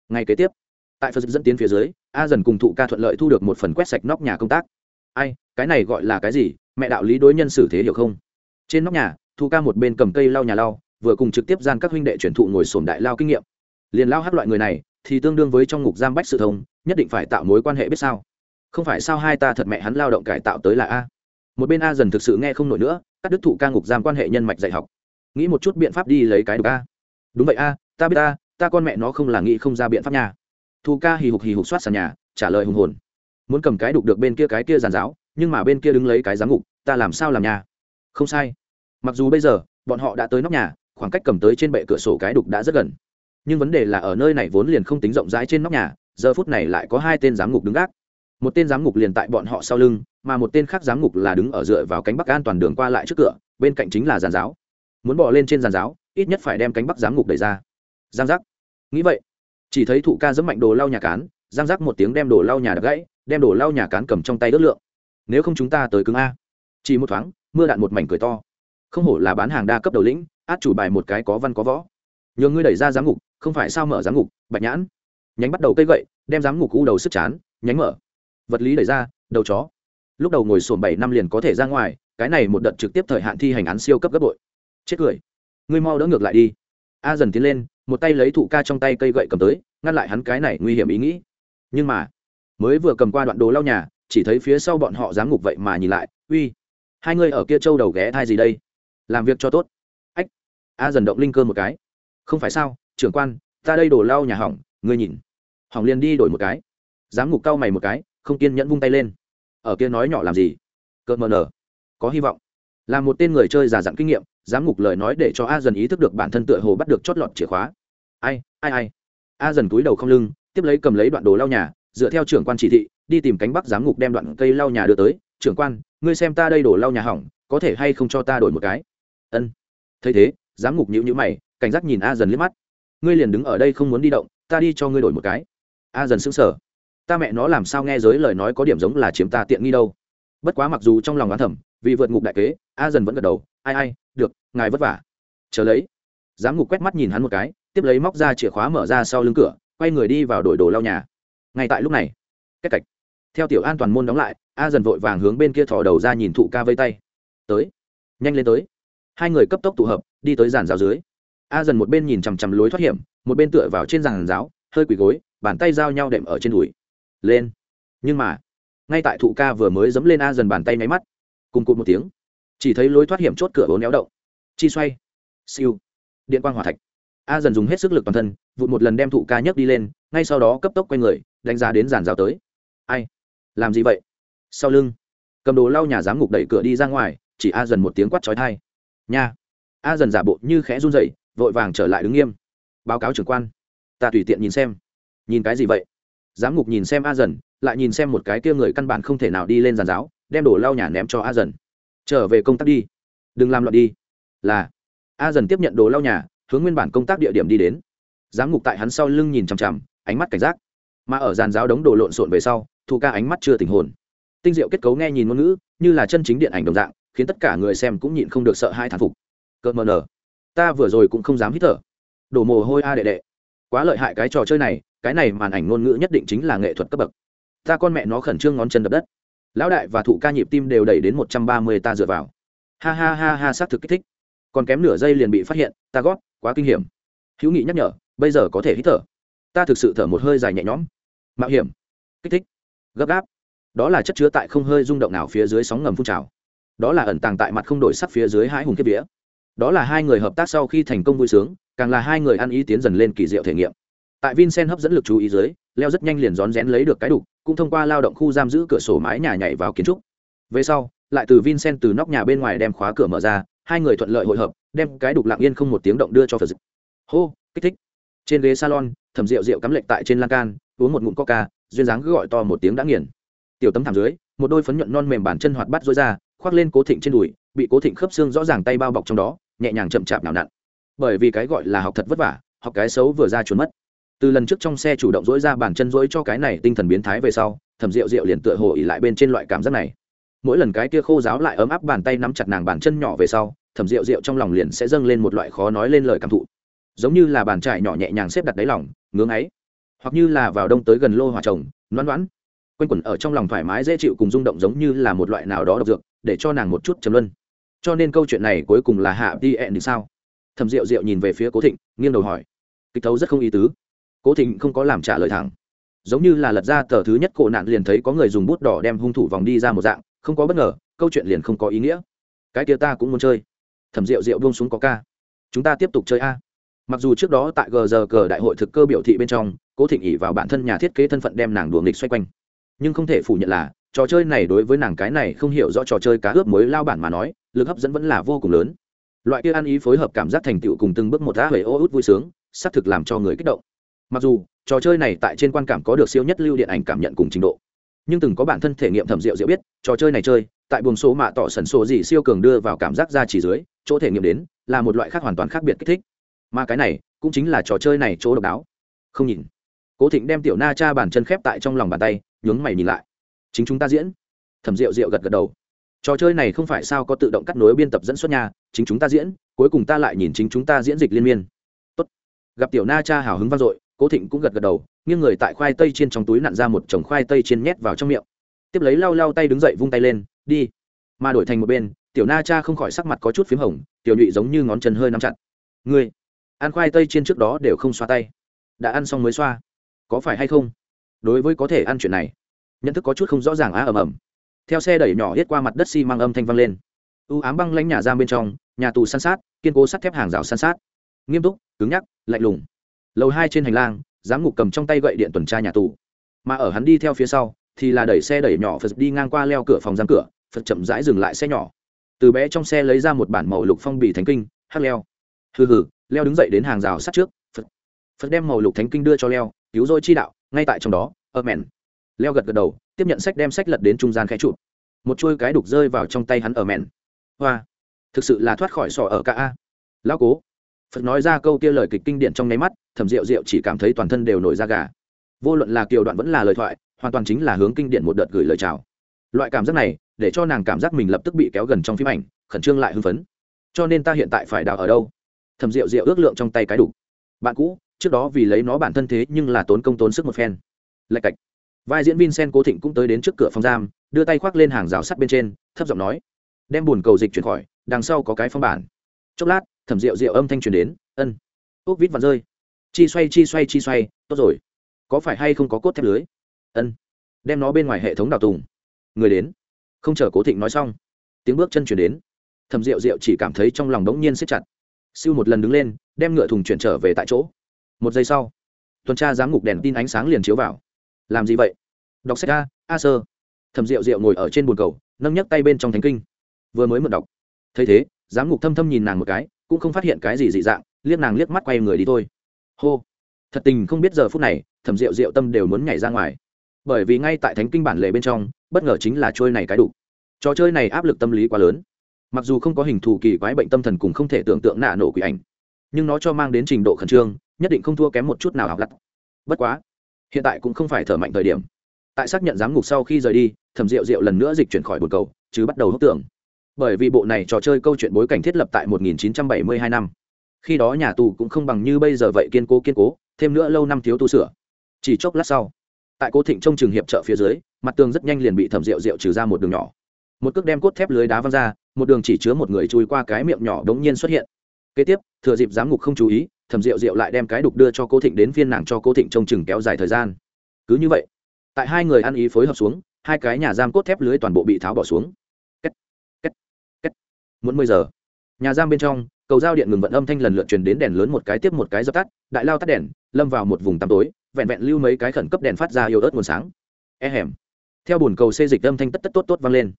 Ngay kế tiếp, tại phật dẫn tiến phía dưới, a dần cùng thụ ca thuận lợi thu được một phần quét sạch nóc nhà công tác. Ai, cái này gọi là cái gì? Mẹ đạo lý đối nhân xử thế hiểu không? Trên nóc nhà thu ca một bên cầm cây lau nhà lau, vừa cùng trực tiếp gian các huynh đệ chuyển thụ ngồi sổm đại lao kinh nghiệm. Liền lao hát loại người này, thì tương đương với trong ngục giam bách sự thông, nhất định phải tạo mối quan hệ biết sao? Không phải sao hai ta thật mẹ hắn lao động cải tạo tới là a. Một bên a dần thực sự nghe không nổi nữa các đức thụ ca ngục giam quan hệ nhân mạch dạy học nghĩ một chút biện pháp đi lấy cái đục a. Đúng vậy a, ta biết ta ta con mẹ nó không là nghĩ không ra biện pháp nhà thu ca hì hục hì hục soát sàn nhà, trả lời hùng hồn. Muốn cầm cái đục được bên kia cái kia giàn giáo, nhưng mà bên kia đứng lấy cái giám ngục, ta làm sao làm nhà? Không sai. Mặc dù bây giờ, bọn họ đã tới nóc nhà, khoảng cách cầm tới trên bệ cửa sổ cái đục đã rất gần. Nhưng vấn đề là ở nơi này vốn liền không tính rộng rãi trên nóc nhà, giờ phút này lại có hai tên giám ngục đứng gác. Một tên giám ngục liền tại bọn họ sau lưng, mà một tên khác giám ngục là đứng ở dựa vào cánh bắc an toàn đường qua lại trước cửa, bên cạnh chính là giàn giáo muốn bỏ lên trên giàn giáo, ít nhất phải đem cánh bắc giám ngục đẩy ra. Giang giác. Nghĩ vậy, chỉ thấy thụ ca dẫm mạnh đồ lau nhà cán, giang giác một tiếng đem đồ lau nhà đập gãy, đem đồ lau nhà cán cầm trong tay đất lượng. Nếu không chúng ta tới cứng a. Chỉ một thoáng, mưa đạn một mảnh cười to. Không hổ là bán hàng đa cấp đầu lĩnh, át chủ bài một cái có văn có võ. Nhường ngươi đẩy ra giám ngục, không phải sao mở giám ngục, bạch nhãn. Nhánh bắt đầu cây gậy, đem giám ngục u đầu sức chán, nhánh mở. Vật lý đẩy ra, đầu chó. Lúc đầu ngồi sổm bảy năm liền có thể ra ngoài, cái này một đợt trực tiếp thời hạn thi hành án siêu cấp gấp bội chết cười. Ngươi mau đỡ ngược lại đi. A dần tiến lên, một tay lấy thụ ca trong tay cây gậy cầm tới, ngăn lại hắn cái này nguy hiểm ý nghĩ. Nhưng mà, mới vừa cầm qua đoạn đồ lau nhà, chỉ thấy phía sau bọn họ dám ngục vậy mà nhìn lại, uy, hai người ở kia châu đầu ghé thai gì đây? Làm việc cho tốt. Ách, a dần động linh cơ một cái. Không phải sao, trưởng quan, ta đây đổ lau nhà hỏng, ngươi nhìn. Hỏng liền đi đổi một cái. Dám ngục cau mày một cái, không kiên nhẫn vung tay lên. Ở kia nói nhỏ làm gì? Cợt mờ nở. Có hy vọng là một tên người chơi già dặn kinh nghiệm, dám ngục lời nói để cho a dần ý thức được bản thân tựa hồ bắt được chót lọt chìa khóa. Ai ai ai? A dần túi đầu không lưng, tiếp lấy cầm lấy đoạn đồ lau nhà, dựa theo trưởng quan chỉ thị, đi tìm cánh bắc giám ngục đem đoạn cây lau nhà đưa tới. Trưởng quan, ngươi xem ta đây đổ lau nhà hỏng, có thể hay không cho ta đổi một cái? Ân. Thấy thế, giám ngục nhữ nhữ mày, cảnh giác nhìn a dần liếc mắt. Ngươi liền đứng ở đây không muốn đi động, ta đi cho ngươi đổi một cái. A dần sững sờ. Ta mẹ nó làm sao nghe giới lời nói có điểm giống là chiếm ta tiện nghi đâu? Bất quá mặc dù trong lòng oán thẩm vì vượt ngục đại kế, a dần vẫn gật đầu, ai ai, được, ngài vất vả. Chờ lấy. Giám ngục quét mắt nhìn hắn một cái, tiếp lấy móc ra chìa khóa mở ra sau lưng cửa, quay người đi vào đổi đồ lau nhà. Ngay tại lúc này, cách cạch theo tiểu an toàn môn đóng lại, a dần vội vàng hướng bên kia thò đầu ra nhìn thụ ca vây tay. Tới, nhanh lên tới. Hai người cấp tốc tụ hợp, đi tới giàn giáo dưới. A dần một bên nhìn chằm chằm lối thoát hiểm, một bên tựa vào trên giàn giáo, hơi quỳ gối, bàn tay giao nhau đệm ở trên đùi. Lên. Nhưng mà ngay tại thụ ca vừa mới dẫm lên a dần bàn tay nháy mắt, cùng cụt một tiếng, chỉ thấy lối thoát hiểm chốt cửa bốn néo động, chi xoay, siêu, điện quang hỏa thạch. A dần dùng hết sức lực toàn thân, vụt một lần đem thụ ca nhấc đi lên, ngay sau đó cấp tốc quay người, đánh giá đến giàn rào tới. Ai? Làm gì vậy? Sau lưng, cầm đồ lau nhà giám ngục đẩy cửa đi ra ngoài, chỉ a dần một tiếng quát trói thai nha! A dần giả bộ như khẽ run dậy vội vàng trở lại đứng nghiêm. Báo cáo trưởng quan. Ta tùy tiện nhìn xem. Nhìn cái gì vậy? Giám ngục nhìn xem a dần lại nhìn xem một cái kia người căn bản không thể nào đi lên giàn giáo, đem đồ lau nhà ném cho a dần. Trở về công tác đi. Đừng làm loạn đi. Là. A dần tiếp nhận đồ lau nhà, hướng nguyên bản công tác địa điểm đi đến. Giám ngục tại hắn sau lưng nhìn chằm chằm, ánh mắt cảnh giác. Mà ở giàn giáo đống đồ lộn xộn về sau, thu ca ánh mắt chưa tình hồn. Tinh diệu kết cấu nghe nhìn ngôn ngữ, như là chân chính điện ảnh đồng dạng, khiến tất cả người xem cũng nhịn không được sợ hai thán phục. Cợt mờ nở ta vừa rồi cũng không dám hít thở. Đổ mồ hôi a đệ đệ. Quá lợi hại cái trò chơi này, cái này màn ảnh ngôn ngữ nhất định chính là nghệ thuật cấp bậc ta con mẹ nó khẩn trương ngón chân đập đất. Lão đại và thụ ca nhịp tim đều đẩy đến một trăm ba mươi ta dựa vào. Ha ha ha ha, xác thực kích thích. Còn kém nửa giây liền bị phát hiện, ta gót quá kinh hiểm. Hữu nghị nhắc nhở, bây giờ có thể hít thở. Ta thực sự thở một hơi dài nhẹ nhõm. Mạo hiểm, kích thích, gấp gáp. Đó là chất chứa tại không hơi rung động nào phía dưới sóng ngầm phun trào. Đó là ẩn tàng tại mặt không đổi sắt phía dưới hai hùng kiếp vía. Đó là hai người hợp tác sau khi thành công vui sướng, càng là hai người ăn ý tiến dần lên kỳ diệu thể nghiệm. Tại vincent hấp dẫn lực chú ý dưới leo rất nhanh liền rón rén lấy được cái đục, cũng thông qua lao động khu giam giữ cửa sổ mái nhà nhảy vào kiến trúc. Về sau, lại từ vincent từ nóc nhà bên ngoài đem khóa cửa mở ra, hai người thuận lợi hội hợp, đem cái đục lặng yên không một tiếng động đưa cho phật dịch. Hô, kích thích. Trên ghế salon thầm rượu rượu cắm lệch tại trên lan can, uống một ngụm coca, duyên dáng cứ gọi to một tiếng đã nghiền. Tiểu tấm thảm dưới, một đôi phấn nhuận non mềm bàn chân hoạt bắt rối ra, khoác lên cố thịnh trên đùi, bị cố thịnh khớp xương rõ ràng tay bao bọc trong đó, nhẹ nhàng chậm chạp nào nặn. Bởi vì cái gọi là học thật vất vả, học cái xấu vừa ra trốn mất từ lần trước trong xe chủ động dỗi ra bàn chân dỗi cho cái này tinh thần biến thái về sau, thẩm rượu rượu liền tựa hồ ỉ lại bên trên loại cảm giác này. Mỗi lần cái kia khô giáo lại ấm áp bàn tay nắm chặt nàng bàn chân nhỏ về sau, thẩm rượu rượu trong lòng liền sẽ dâng lên một loại khó nói lên lời cảm thụ. Giống như là bàn trải nhỏ nhẹ nhàng xếp đặt đáy lòng, ngưỡng ấy. Hoặc như là vào đông tới gần lô hòa trồng, loãn loãn. Quanh quẩn ở trong lòng thoải mái dễ chịu cùng rung động giống như là một loại nào đó độc dược, để cho nàng một chút chấm luân. Cho nên câu chuyện này cuối cùng là hạ đi ẹn thì sao? Thầm rượu rượu nhìn về phía cố thịnh, nghiêng đầu hỏi. Kịch thấu rất không ý tứ cố thịnh không có làm trả lời thẳng. Giống như là lật ra tờ thứ nhất cổ nạn liền thấy có người dùng bút đỏ đem hung thủ vòng đi ra một dạng, không có bất ngờ, câu chuyện liền không có ý nghĩa. Cái kia ta cũng muốn chơi. Thẩm rượu rượu buông xuống có ca. Chúng ta tiếp tục chơi a. Mặc dù trước đó tại gờ giờ cờ đại hội thực cơ biểu thị bên trong, cố thịnh ỉ vào bản thân nhà thiết kế thân phận đem nàng đùa nghịch xoay quanh. Nhưng không thể phủ nhận là, trò chơi này đối với nàng cái này không hiểu rõ trò chơi cá ướp mới lao bản mà nói, lực hấp dẫn vẫn là vô cùng lớn. Loại kia ăn ý phối hợp cảm giác thành tựu cùng từng bước một đã hầy ô út vui sướng, xác thực làm cho người kích động mặc dù, trò chơi này tại trên quan cảm có được siêu nhất lưu điện ảnh cảm nhận cùng trình độ. Nhưng từng có bản thân thể nghiệm thẩm rượu rượu biết, trò chơi này chơi, tại buồng số mạ tỏ sẩn số gì siêu cường đưa vào cảm giác ra chỉ dưới, chỗ thể nghiệm đến, là một loại khác hoàn toàn khác biệt kích thích. Mà cái này, cũng chính là trò chơi này chỗ độc đáo. Không nhìn. Cố thịnh đem tiểu na cha bàn chân khép tại trong lòng bàn tay, nhướng mày nhìn lại. Chính chúng ta diễn. Thẩm rượu rượu gật gật đầu. Trò chơi này không phải sao có tự động cắt nối biên tập dẫn xuất nhà chính chúng ta diễn, cuối cùng ta lại nhìn chính chúng ta diễn dịch liên miên. Tốt. gặp tiểu na cha hào hứng vang dội cố thịnh cũng gật gật đầu, nghiêng người tại khoai tây trên trong túi nặn ra một chồng khoai tây chiên nhét vào trong miệng. Tiếp lấy lau lau tay đứng dậy vung tay lên, đi. Mà đổi thành một bên, tiểu na cha không khỏi sắc mặt có chút p h í m hồng, tiểu nhụy giống như ngón chân hơi nắm chặt. Ngươi, ăn khoai tây trên trước đó đều không xoa tay. Đã ăn xong mới xoa. Có phải hay không? Đối với có thể ăn chuyện này, nhận thức có chút không rõ ràng á, ầm ầm. Theo xe đẩy nhỏ hết qua mặt đất xi、si、mang âm thanh vang lên. U ám băng lãnh nhà giam bên trong, nhà tù san sát, kiên cố sắt thép hàng rào san sát. Nghiêm túc, cứng nhắc, lạnh lùng lầu hai trên hành lang, giám ngục cầm trong tay gậy điện tuần tra nhà tù. Mà ở hắn đi theo phía sau, thì là đẩy xe đẩy nhỏ phật đi ngang qua leo cửa phòng giam cửa, phật chậm rãi dừng lại xe nhỏ. Từ bé trong xe lấy ra một bản màu lục phong bì thánh kinh hắc leo. Hừ hừ, leo đứng dậy đến hàng rào sát trước, phật. Phật đem màu lục thánh kinh đưa cho leo, cứu dôi chi đạo, ngay tại trong đó ơ mèn leo gật gật đầu, tiếp nhận sách đem sách lật đến trung gian khẽ chụp. Một chuôi cái đục rơi vào trong tay hắn ở mèn hoa, thực sự là thoát khỏi sọ ở cả a. Lão cố phật nói ra câu kia lời kịch kinh điển trong nháy mắt, thẩm rượu rượu chỉ cảm thấy toàn thân đều nổi da gà. Vô luận là kiều đoạn vẫn là lời thoại, hoàn toàn chính là hướng kinh điển một đợt gửi lời chào. Loại cảm giác này, để cho nàng cảm giác mình lập tức bị kéo gần trong phim ảnh, khẩn trương lại hưng phấn. Cho nên ta hiện tại phải đào ở đâu? Thẩm rượu rượu ước lượng trong tay cái đủ. Bạn cũ, trước đó vì lấy nó bản thân thế nhưng là tốn công tốn sức một phen. Lạch cạch. Vai diễn vincent cố thịnh cũng tới đến trước cửa phòng giam, đưa tay khoác lên hàng rào sắt bên trên, thấp giọng nói, đem bùn cầu dịch chuyển khỏi, đằng sau có cái phong bản. Chốc lát thẩm rượu rượu âm thanh truyền đến, ân úc vít vặn rơi. Chi xoay chi xoay chi xoay, tốt rồi. Có phải hay không có cốt thép lưới? Ân, đem nó bên ngoài hệ thống đào tùng. Người đến. Không chờ cố thịnh nói xong, tiếng bước chân chuyển đến. Thầm rượu rượu chỉ cảm thấy trong lòng đống nhiên siết chặt. Siêu một lần đứng lên, đem ngựa thùng chuyển trở về tại chỗ. Một giây sau, tuần tra giám ngục đèn tin ánh sáng liền chiếu vào. Làm gì vậy? Đọc sách a a sơ. Thầm rượu rượu ngồi ở trên bồn cầu, nâng nhấc tay bên trong thánh kinh. Vừa mới mượn đọc. Thấy thế, giám ngục thâm thâm nhìn nàng một cái cũng không phát hiện cái gì dị dạng, liếc nàng liếc mắt quay người đi thôi. Hô. Thật tình không biết giờ phút này, thẩm rượu rượu tâm đều muốn nhảy ra ngoài. Bởi vì ngay tại thánh kinh bản lề bên trong, bất ngờ chính là trôi này cái đủ. Trò chơi này áp lực tâm lý quá lớn. Mặc dù không có hình thù kỳ quái bệnh tâm thần cùng không thể tưởng tượng nạ nổ quỷ ảnh, nhưng nó cho mang đến trình độ khẩn trương, nhất định không thua kém một chút nào học lặt. Bất quá, hiện tại cũng không phải thở mạnh thời điểm. Tại xác nhận giám ngục sau khi rời đi, thẩm rượu rượu lần nữa dịch chuyển khỏi bồn cầu, chứ bắt đầu hốc tưởng bởi vì bộ này trò chơi câu chuyện bối cảnh thiết lập tại 1972 năm. Khi đó nhà tù cũng không bằng như bây giờ vậy kiên cố kiên cố, thêm nữa lâu năm thiếu tu sửa. Chỉ chốc lát sau, tại cố thịnh trong trường hiệp trợ phía dưới, mặt tường rất nhanh liền bị thẩm rượu rượu trừ ra một đường nhỏ. Một cước đem cốt thép lưới đá văng ra, một đường chỉ chứa một người chui qua cái miệng nhỏ đống nhiên xuất hiện. Kế tiếp, thừa dịp giám ngục không chú ý, thẩm rượu rượu lại đem cái đục đưa cho cố thịnh đến phiên nàng cho cố thịnh trông chừng kéo dài thời gian. Cứ như vậy, tại hai người ăn ý phối hợp xuống, hai cái nhà giam cốt thép lưới toàn bộ bị tháo bỏ xuống muốn mười giờ. Nhà giam bên trong, cầu giao điện ngừng vận âm thanh lần lượt truyền đến đèn lớn một cái tiếp một cái dập tắt, đại lao tắt đèn, lâm vào một vùng tăm tối, vẹn vẹn lưu mấy cái khẩn cấp đèn phát ra yếu ớt nguồn sáng. E hẻm. Theo bồn cầu xê dịch âm thanh tất tất tốt tốt vang lên.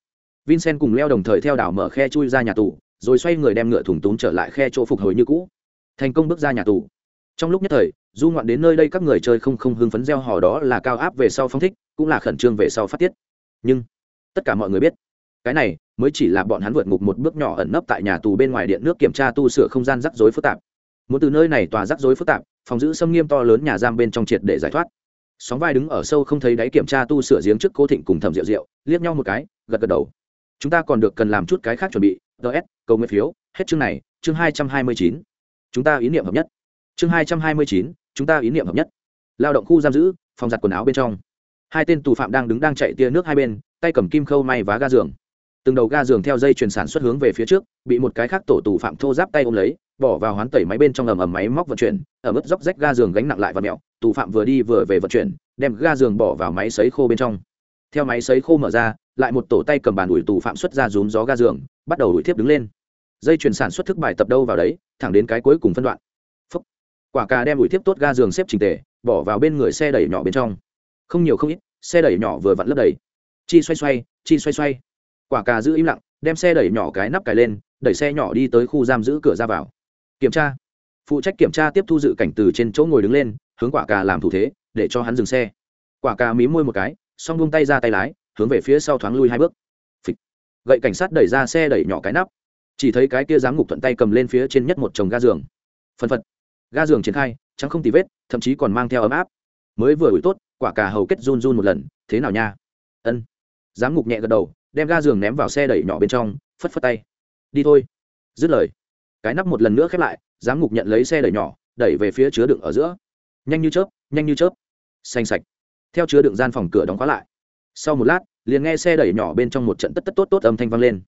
Vincent cùng leo đồng thời theo đảo mở khe chui ra nhà tù, rồi xoay người đem ngựa thủng túm trở lại khe chỗ phục hồi như cũ. Thành công bước ra nhà tù. Trong lúc nhất thời, du ngoạn đến nơi đây các người chơi không không hưng phấn gieo hò đó là cao áp về sau phong thích, cũng là khẩn trương về sau phát tiết. Nhưng, tất cả mọi người biết cái này mới chỉ là bọn hắn vượt ngục một bước nhỏ ẩn nấp tại nhà tù bên ngoài điện nước kiểm tra tu sửa không gian rắc rối phức tạp. Muốn từ nơi này tòa rắc rối phức tạp, phòng giữ xâm nghiêm to lớn nhà giam bên trong triệt để giải thoát. Sóng vai đứng ở sâu không thấy đáy kiểm tra tu sửa giếng trước cố thịnh cùng thẩm rượu rượu liếc nhau một cái, gật gật đầu. Chúng ta còn được cần làm chút cái khác chuẩn bị. Ts cầu nguyện phiếu, hết chương này, chương hai trăm hai mươi chín. Chúng ta ý niệm hợp nhất. Chương hai trăm hai mươi chín, chúng ta ý niệm hợp nhất. Lao động khu giam giữ, phòng giặt quần áo bên trong. Hai tên tù phạm đang đứng đang chạy tia nước hai bên, tay cầm kim khâu may vá ga giường từng đầu ga giường theo dây chuyển sản xuất hướng về phía trước, bị một cái khác tổ tù phạm thô giáp tay ôm lấy, bỏ vào hoán tẩy máy bên trong ầm ầm máy móc vận chuyển, ở mức dốc rách ga giường gánh nặng lại và mẹo, tù phạm vừa đi vừa về vận chuyển, đem ga giường bỏ vào máy sấy khô bên trong. Theo máy sấy khô mở ra, lại một tổ tay cầm bàn ủi tù phạm xuất ra rúm gió ga giường, bắt đầu đuổi thiếp đứng lên. Dây chuyển sản xuất thức bài tập đâu vào đấy, thẳng đến cái cuối cùng phân đoạn. Phúc. quả cà đem ủi thiếp tốt ga giường xếp trình tề, bỏ vào bên người xe đẩy nhỏ bên trong. Không nhiều không ít, xe đẩy nhỏ vừa vặn lấp đầy. Chi xoay xoay, chi xoay xoay quả cà giữ im lặng, đem xe đẩy nhỏ cái nắp cài lên, đẩy xe nhỏ đi tới khu giam giữ cửa ra vào. Kiểm tra. Phụ trách kiểm tra tiếp thu dự cảnh từ trên chỗ ngồi đứng lên, hướng quả cà làm thủ thế, để cho hắn dừng xe. Quả cà mí môi một cái, xong buông tay ra tay lái, hướng về phía sau thoáng lui hai bước. Phịch. gậy cảnh sát đẩy ra xe đẩy nhỏ cái nắp. Chỉ thấy cái kia giám ngục thuận tay cầm lên phía trên nhất một chồng ga giường. Phân phật. Ga giường triển khai, trắng không tì vết, thậm chí còn mang theo ấm áp. Mới vừa ủi tốt, quả cà hầu kết run run một lần, thế nào nha? Ân. Giám ngục nhẹ gật đầu đem ga giường ném vào xe đẩy nhỏ bên trong, phất phất tay. Đi thôi. Dứt lời, cái nắp một lần nữa khép lại, giám ngục nhận lấy xe đẩy nhỏ, đẩy về phía chứa đựng ở giữa. Nhanh như chớp, nhanh như chớp. Xanh sạch. Theo chứa đựng gian phòng cửa đóng khóa lại. Sau một lát, liền nghe xe đẩy nhỏ bên trong một trận tất tất tốt tốt âm thanh vang lên.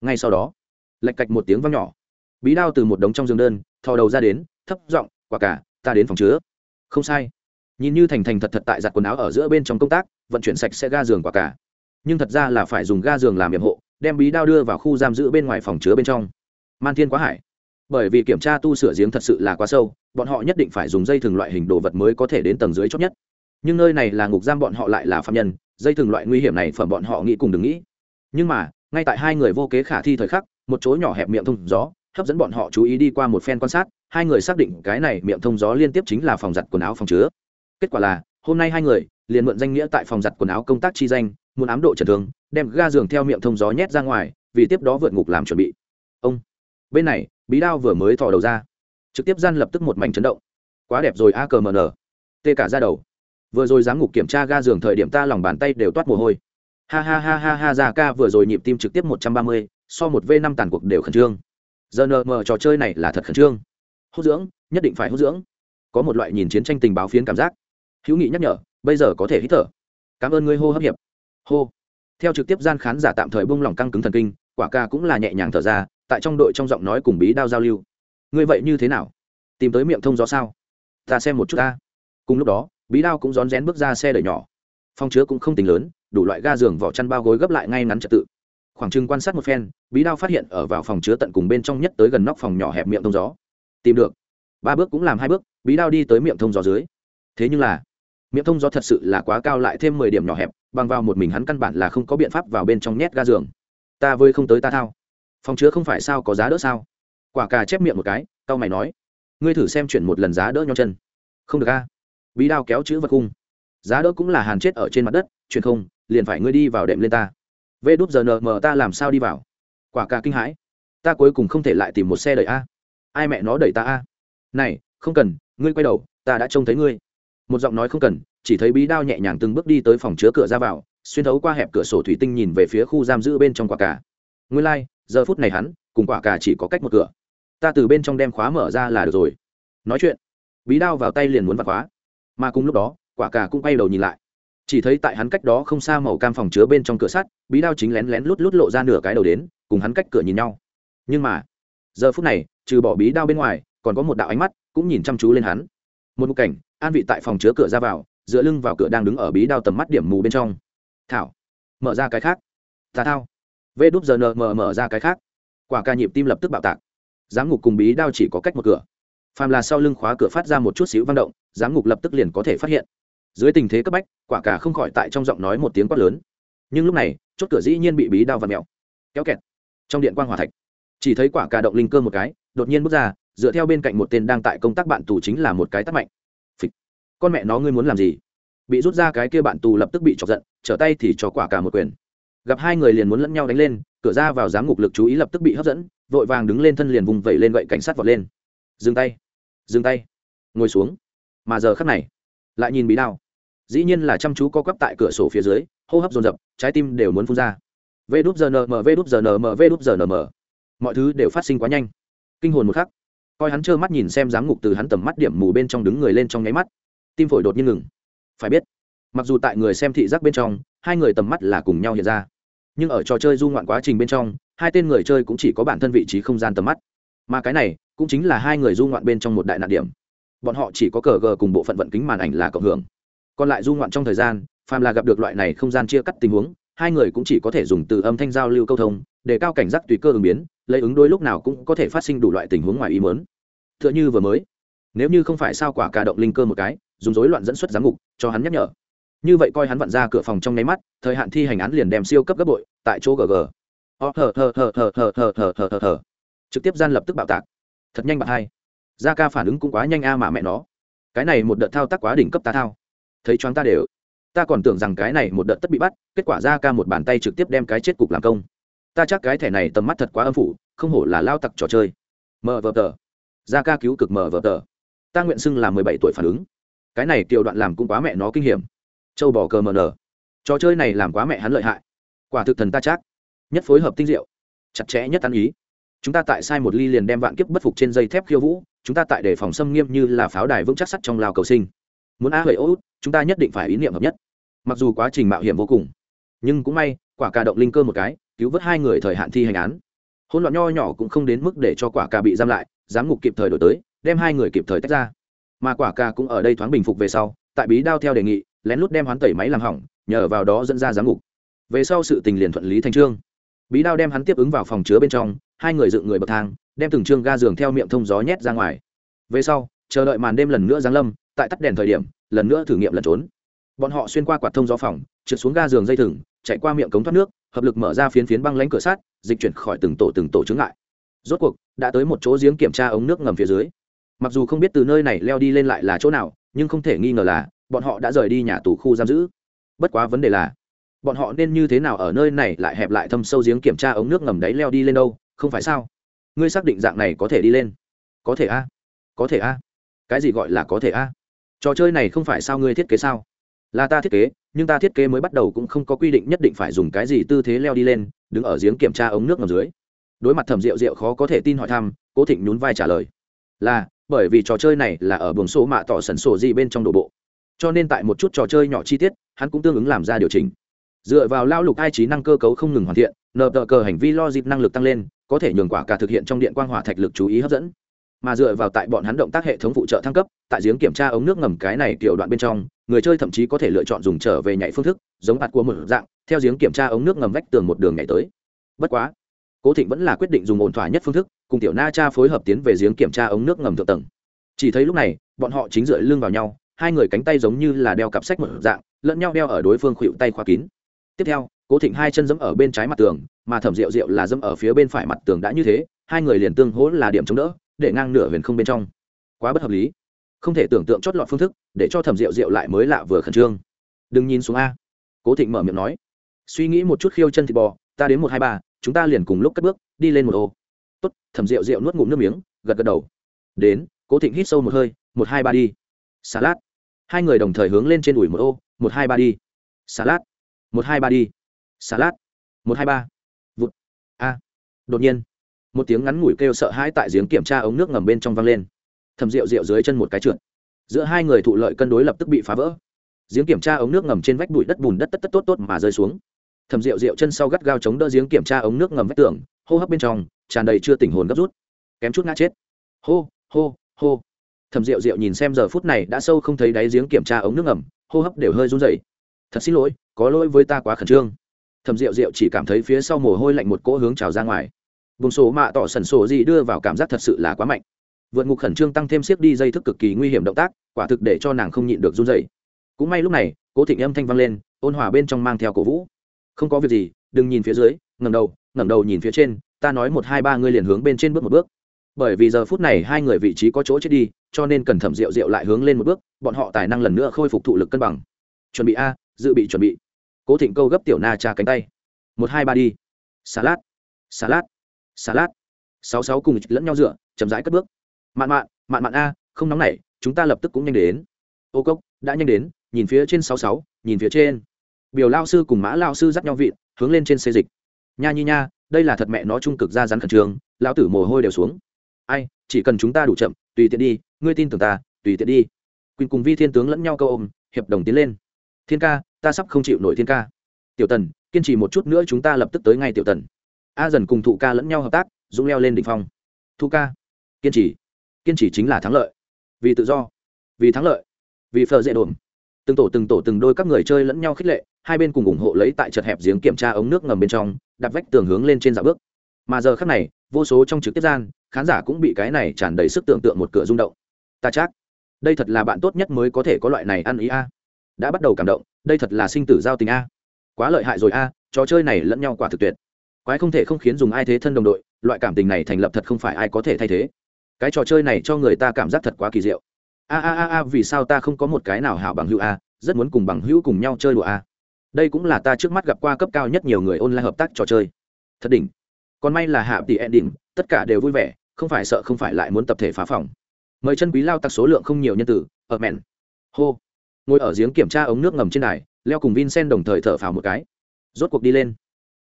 Ngay sau đó lạch cạch một tiếng vang nhỏ. Bí đao từ một đống trong giường đơn, thò đầu ra đến, thấp giọng, quả cả, ta đến phòng chứa. Không sai. Nhìn như thành thành thật thật tại giặt quần áo ở giữa bên trong công tác, vận chuyển sạch sẽ ga giường quả cả nhưng thật ra là phải dùng ga giường làm nhiệm hộ, đem bí đao đưa vào khu giam giữ bên ngoài phòng chứa bên trong. Man thiên quá hải. Bởi vì kiểm tra tu sửa giếng thật sự là quá sâu, bọn họ nhất định phải dùng dây thừng loại hình đồ vật mới có thể đến tầng dưới chót nhất. Nhưng nơi này là ngục giam bọn họ lại là phạm nhân, dây thừng loại nguy hiểm này phẩm bọn họ nghĩ cùng đừng nghĩ. Nhưng mà, ngay tại hai người vô kế khả thi thời khắc, một chỗ nhỏ hẹp miệng thông gió, hấp dẫn bọn họ chú ý đi qua một phen quan sát, hai người xác định cái này miệng thông gió liên tiếp chính là phòng giặt quần áo phòng chứa. Kết quả là, hôm nay hai người liền mượn danh nghĩa tại phòng giặt quần áo công tác chi danh, muốn ám độ trần thương, đem ga giường theo miệng thông gió nhét ra ngoài, vì tiếp đó vượt ngục làm chuẩn bị. Ông, bên này, bí đao vừa mới thò đầu ra. Trực tiếp gian lập tức một mảnh chấn động. Quá đẹp rồi, a cờ mờ nở tê cả ra đầu. Vừa rồi giám ngục kiểm tra ga giường thời điểm ta lòng bàn tay đều toát mồ hôi. Ha ha ha ha ha, ra ca vừa rồi nhịp tim trực tiếp một trăm ba mươi, so một v năm tàn cuộc đều khẩn trương. Giờ nờ mờ trò chơi này là thật khẩn trương. Hút dưỡng, nhất định phải hút dưỡng. Có một loại nhìn chiến tranh tình báo phiến cảm giác. Hữu nghị nhắc nhở bây giờ có thể hít thở. Cảm ơn ngươi hô hấp hiệp. Hô. Theo trực tiếp gian khán giả tạm thời buông lỏng căng cứng thần kinh, quả ca cũng là nhẹ nhàng thở ra, tại trong đội trong giọng nói cùng bí đao giao lưu. Ngươi vậy như thế nào? Tìm tới miệng thông gió sao? Ta xem một chút ta. Cùng lúc đó, bí đao cũng rón rén bước ra xe đẩy nhỏ. Phòng chứa cũng không tính lớn, đủ loại ga giường vỏ chăn bao gối gấp lại ngay ngắn trật tự. Khoảng trừng quan sát một phen, bí đao phát hiện ở vào phòng chứa tận cùng bên trong nhất tới gần nóc phòng nhỏ hẹp miệng thông gió. Tìm được. Ba bước cũng làm hai bước, bí đao đi tới miệng thông gió dưới. Thế nhưng là miệng thông gió thật sự là quá cao lại thêm mười điểm nhỏ hẹp, bằng vào một mình hắn căn bản là không có biện pháp vào bên trong nhét ga giường. Ta vơi không tới ta thao. Phòng chứa không phải sao có giá đỡ sao? Quả cà chép miệng một cái tao mày nói. Ngươi thử xem chuyển một lần giá đỡ nhau chân. Không được a. Bí đao kéo chữ vật cung. Giá đỡ cũng là hàn chết ở trên mặt đất, chuyển không, liền phải ngươi đi vào đệm lên ta. Vê đúp giờ nờ mờ ta làm sao đi vào? Quả cà kinh hãi. Ta cuối cùng không thể lại tìm một xe đẩy a. Ai mẹ nó đẩy ta a? Này, không cần, ngươi quay đầu, ta đã trông thấy ngươi một giọng nói không cần chỉ thấy bí đao nhẹ nhàng từng bước đi tới phòng chứa cửa ra vào xuyên thấu qua hẹp cửa sổ thủy tinh nhìn về phía khu giam giữ bên trong quả cà nguyên lai、like, giờ phút này hắn cùng quả cà chỉ có cách một cửa. Ta từ bên trong đem khóa mở ra là được rồi. Nói chuyện bí đao vào tay liền muốn vặt khóa. Mà cùng lúc đó quả cà cũng quay đầu nhìn lại. Chỉ thấy tại hắn cách đó không xa màu cam phòng chứa bên trong cửa sắt bí đao chính lén lén lút lút lộ ra nửa cái đầu đến cùng hắn cách cửa nhìn nhau. Nhưng mà giờ phút này trừ bỏ bí đao bên ngoài còn có một đạo ánh mắt cũng nhìn chăm chú lên hắn. Một ngục cảnh an vị tại phòng chứa cửa ra vào, dựa lưng vào cửa đang đứng ở bí đao tầm mắt điểm mù bên trong. Thảo, mở ra cái khác. Ta thao. Vê đúp giờ nờ mở mở ra cái khác. Quả ca nhịp tim lập tức bạo tạc. Giám ngục cùng bí đao chỉ có cách một cửa. Phàm là sau lưng khóa cửa phát ra một chút xíu văn động, giám ngục lập tức liền có thể phát hiện. Dưới tình thế cấp bách, quả cả không khỏi tại trong giọng nói một tiếng quát lớn. Nhưng lúc này, chốt cửa dĩ nhiên bị bí đao và mèo. Kéo kẹt. Trong điện quan hòa thạch. Chỉ thấy quả cà động linh cơ một cái, đột nhiên bước ra, dựa theo bên cạnh một tên đang tại công tác bạn tù chính là một cái tắt mạnh con mẹ nó ngươi muốn làm gì? Bị rút ra cái kia bạn tù lập tức bị chọc giận, trở tay thì cho quả cả một quyền. Gặp hai người liền muốn lẫn nhau đánh lên, cửa ra vào giám ngục lực chú ý lập tức bị hấp dẫn, vội vàng đứng lên thân liền vùng vẩy lên gậy cảnh sát vọt lên. Dừng tay dừng tay, ngồi xuống. Mà giờ khắc này, lại nhìn bí đao. Dĩ nhiên là chăm chú co quắp tại cửa sổ phía dưới, hô hấp dồn dập, trái tim đều muốn phun ra. Vê đúp giờ nm vê đúp giờ nm vê đúp giờ nm mọi thứ đều phát sinh quá nhanh. Kinh hồn một khắc. Coi hắn trơ mắt nhìn xem giám ngục từ hắn tầm mắt điểm mù bên trong đứng người lên trong nháy mắt tim phổi đột nhiên ngừng. Phải biết, mặc dù tại người xem thị giác bên trong, hai người tầm mắt là cùng nhau hiện ra. Nhưng ở trò chơi du ngoạn quá trình bên trong, hai tên người chơi cũng chỉ có bản thân vị trí không gian tầm mắt. Mà cái này cũng chính là hai người du ngoạn bên trong một đại nạn điểm. Bọn họ chỉ có cờ gờ cùng bộ phận vận kính màn ảnh là cộng hưởng. Còn lại du ngoạn trong thời gian, phàm là gặp được loại này không gian chia cắt tình huống, hai người cũng chỉ có thể dùng từ âm thanh giao lưu câu thông, để cao cảnh giác tùy cơ ứng biến, lấy ứng đôi lúc nào cũng có thể phát sinh đủ loại tình huống ngoài ý mớn t h ư ợ n h ư vừa mới nếu như không phải sao quả cả động linh cơ một cái, dùng rối loạn dẫn xuất giám ngục, cho hắn nhắc nhở. Như vậy coi hắn vặn ra cửa phòng trong nháy mắt, thời hạn thi hành án liền đem siêu cấp gấp bội, tại chỗ gg hờ hờ hờ hờ hờ hờ hờ hờ hờ hờ trực tiếp gian lập tức bạo tạc. Thật nhanh bạn hai. Gia ca phản ứng cũng quá nhanh a mà mẹ nó. Cái này một đợt thao tác quá đỉnh cấp ta thao. Thấy choáng ta đều. Ta còn tưởng rằng cái này một đợt tất bị bắt, kết quả da ca một bàn tay trực tiếp đem cái chết cục làm công. Ta chắc cái thẻ này tầm mắt thật quá âm phủ, không hổ là lao tặc trò chơi. Mờ vờ tờ. Da ca cứu cực mờ vờ tờ ta nguyện xưng là mười bảy tuổi phản ứng. Cái này tiểu đoạn làm cũng quá mẹ nó kinh hiểm. Châu bỏ cờ mờ nở trò chơi này làm quá mẹ hắn lợi hại. Quả thực thần ta chắc. Nhất phối hợp tinh diệu. Chặt chẽ nhất ăn ý. Chúng ta tại sai một ly liền đem vạn kiếp bất phục trên dây thép khiêu vũ. Chúng ta tại đề phòng xâm nghiêm như là pháo đài vững chắc sắt trong lao cầu sinh. Muốn a huệ út, chúng ta nhất định phải ý niệm hợp nhất. Mặc dù quá trình mạo hiểm vô cùng, nhưng cũng may, quả cà động linh cơ một cái, cứu vớt hai người thời hạn thi hành án. Hỗn loạn nho nhỏ cũng không đến mức để cho quả cà bị giam lại, giám ngục kịp thời đổi tới đem hai người kịp thời tách ra. Mà quả ca cũng ở đây thoáng bình phục về sau, tại bí đao theo đề nghị, lén lút đem hoán tẩy máy làm hỏng, nhờ vào đó dẫn ra giám ngục. Về sau sự tình liền thuận lý thành trương. Bí đao đem hắn tiếp ứng vào phòng chứa bên trong, hai người dựng người bậc thang, đem từng trương ga giường theo miệng thông gió nhét ra ngoài. Về sau, chờ đợi màn đêm lần nữa giáng lâm, tại tắt đèn thời điểm, lần nữa thử nghiệm lẩn trốn. Bọn họ xuyên qua quạt thông gió phòng, trượt xuống ga giường dây thừng, chạy qua miệng cống thoát nước, hợp lực mở ra phiến phiến băng lánh cửa sát dịch chuyển khỏi từng tổ từng tổ chứng ngại. Rốt cuộc, đã tới một chỗ giếng kiểm tra ống nước ngầm phía dưới mặc dù không biết từ nơi này leo đi lên lại là chỗ nào, nhưng không thể nghi ngờ là, bọn họ đã rời đi nhà tù khu giam giữ. Bất quá vấn đề là, bọn họ nên như thế nào ở nơi này lại hẹp lại thâm sâu giếng kiểm tra ống nước ngầm đáy leo đi lên đâu, không phải sao? Ngươi xác định dạng này có thể đi lên. Có thể a. Có thể a. Cái gì gọi là có thể a? Trò chơi này không phải sao ngươi thiết kế sao? Là ta thiết kế, nhưng ta thiết kế mới bắt đầu cũng không có quy định nhất định phải dùng cái gì tư thế leo đi lên, đứng ở giếng kiểm tra ống nước ngầm dưới. Đối mặt thẩm rượu rượu khó có thể tin hỏi thăm, cố thịnh nhún vai trả lời. Là bởi vì trò chơi này là ở buồng số mạ tỏ sẩn sổ gì bên trong đổ bộ. Cho nên tại một chút trò chơi nhỏ chi tiết, hắn cũng tương ứng làm ra điều chỉnh. Dựa vào lao lục ai trí năng cơ cấu không ngừng hoàn thiện, nợ tờ cờ hành vi lo dịp năng lực tăng lên, có thể nhường quả cả thực hiện trong điện quang hỏa thạch lực chú ý hấp dẫn. Mà dựa vào tại bọn hắn động tác hệ thống phụ trợ thăng cấp, tại giếng kiểm tra ống nước ngầm cái này kiểu đoạn bên trong, người chơi thậm chí có thể lựa chọn dùng trở về nhảy phương thức, giống bạt của một dạng, theo giếng kiểm tra ống nước ngầm vách tường một đường nhảy tới. Bất quá cố thịnh vẫn là quyết định dùng ổn thỏa nhất phương thức, cùng tiểu na cha phối hợp tiến về giếng kiểm tra ống nước ngầm thượng tầng. Chỉ thấy lúc này, bọn họ chính dựa lưng vào nhau, hai người cánh tay giống như là đeo cặp sách một dạng, lẫn nhau đeo ở đối phương khuỵu tay khóa kín. Tiếp theo, cố thịnh hai chân dẫm ở bên trái mặt tường, mà thẩm rượu rượu là dẫm ở phía bên phải mặt tường đã như thế, hai người liền tương hỗ là điểm chống đỡ, để ngang nửa huyền không bên trong. Quá bất hợp lý. Không thể tưởng tượng chót lọt phương thức, để cho thẩm rượu rượu lại mới lạ vừa khẩn trương. Đừng nhìn xuống a. Cố thịnh mở miệng nói. Suy nghĩ một chút khiêu chân thịt bò, ta đến một hai ba chúng ta liền cùng lúc cất bước, đi lên một ô. Tốt thẩm rượu rượu nuốt ngụm nước miếng, gật gật đầu. Đến, cố thịnh hít sâu một hơi, một hai ba đi. Xà lát hai người đồng thời hướng lên trên đùi một ô, một hai ba đi. Xà lát một hai ba đi. Xà lát một hai ba. Vụt. A. Đột nhiên, một tiếng ngắn ngủi kêu sợ hãi tại giếng kiểm tra ống nước ngầm bên trong văng lên. Thầm rượu rượu dưới chân một cái trượt. Giữa hai người thụ lợi cân đối lập tức bị phá vỡ. Giếng kiểm tra ống nước ngầm trên vách bụi đất bùn đất tất tất tốt tốt mà rơi xuống thầm rượu rượu chân sau gắt gao chống đỡ giếng kiểm tra ống nước ngầm vách tường, hô hấp bên trong, tràn đầy chưa tỉnh hồn gấp rút. Kém chút ngã chết. Hô hô hô. Thầm rượu rượu nhìn xem giờ phút này đã sâu không thấy đáy giếng kiểm tra ống nước ngầm, hô hấp đều hơi run rẩy. Thật xin lỗi, có lỗi với ta quá khẩn trương. Thầm rượu rượu chỉ cảm thấy phía sau mồ hôi lạnh một cỗ hướng trào ra ngoài. Vùng sổ mạ tỏ sần sổ gì đưa vào cảm giác thật sự là quá mạnh. Vượt ngục khẩn trương tăng thêm siếc đi dây thức cực kỳ nguy hiểm động tác, quả thực để cho nàng không nhịn được run dày cũng may lúc này, cố thịnh âm thanh vang lên, ôn hòa bên trong mang theo cổ vũ không có việc gì, đừng nhìn phía dưới, ngẩng đầu ngẩng đầu nhìn phía trên, ta nói một hai ba ngươi liền hướng bên trên bước một bước. Bởi vì giờ phút này hai người vị trí có chỗ chết đi, cho nên cần thẩm rượu rượu lại hướng lên một bước, bọn họ tài năng lần nữa khôi phục thụ lực cân bằng. Chuẩn bị a, dự bị chuẩn bị. Cố thịnh câu gấp tiểu na tra cánh tay. Một hai ba đi. Xà lát xà lát xà lát sáu sáu cùng lẫn nhau dựa, chậm rãi cất bước. Mạn mạn mạn mạn a, không nóng nảy, chúng ta lập tức cũng nhanh đến. Ô cốc, đã nhanh đến, nhìn phía trên sáu sáu, nhìn phía trên biểu lao sư cùng mã lao sư dắt nhau vịn, hướng lên trên xê dịch. Nha nhi nha, đây là thật mẹ nó trung cực ra rắn khẩn trương, lão tử mồ hôi đều xuống. Ai, chỉ cần chúng ta đủ chậm, tùy tiện đi, ngươi tin tưởng ta, tùy tiện đi. Quỳnh cùng vi thiên tướng lẫn nhau câu ôm, hiệp đồng tiến lên. Thiên ca, ta sắp không chịu nổi thiên ca. Tiểu tần, kiên trì một chút nữa chúng ta lập tức tới ngay tiểu tần. A dần cùng thụ ca lẫn nhau hợp tác, dũng leo lên đ ỉ n h phong. Thu ca, kiên trì. Kiên trì chính là thắng lợi. Vì tự do, vì thắng lợi, vì phờ dễ đồn. Từng tổ từng tổ từng đôi các người chơi lẫn nhau khích lệ hai bên cùng ủng hộ lấy tại chật hẹp giếng kiểm tra ống nước ngầm bên trong, đặt vách tường hướng lên trên dạ bước. Mà giờ khắc này, vô số trong trực tiếp gian, khán giả cũng bị cái này tràn đầy sức tưởng tượng một cửa rung động. Ta chắc, đây thật là bạn tốt nhất mới có thể có loại này ăn ý a. Đã bắt đầu cảm động, đây thật là sinh tử giao tình a. Quá lợi hại rồi a, trò chơi này lẫn nhau quả thực tuyệt. Quái không thể không khiến dùng ai thế thân đồng đội, loại cảm tình này thành lập thật không phải ai có thể thay thế. Cái trò chơi này cho người ta cảm giác thật quá kỳ diệu. A a a a, vì sao ta không có một cái nào hảo bằng hữu a, rất muốn cùng bằng hữu cùng nhau chơi đùa a đây cũng là ta trước mắt gặp qua cấp cao nhất nhiều người online hợp tác trò chơi. Thật đỉnh. Còn may là hạ tỷ ending, tất cả đều vui vẻ, không phải sợ không phải lại muốn tập thể phá phòng. Mời chân quý lao tặc số lượng không nhiều nhân tử, ở mẹn. Hô. Ngồi ở giếng kiểm tra ống nước ngầm trên đài, leo cùng vincent đồng thời thở phào một cái. Rốt cuộc đi lên.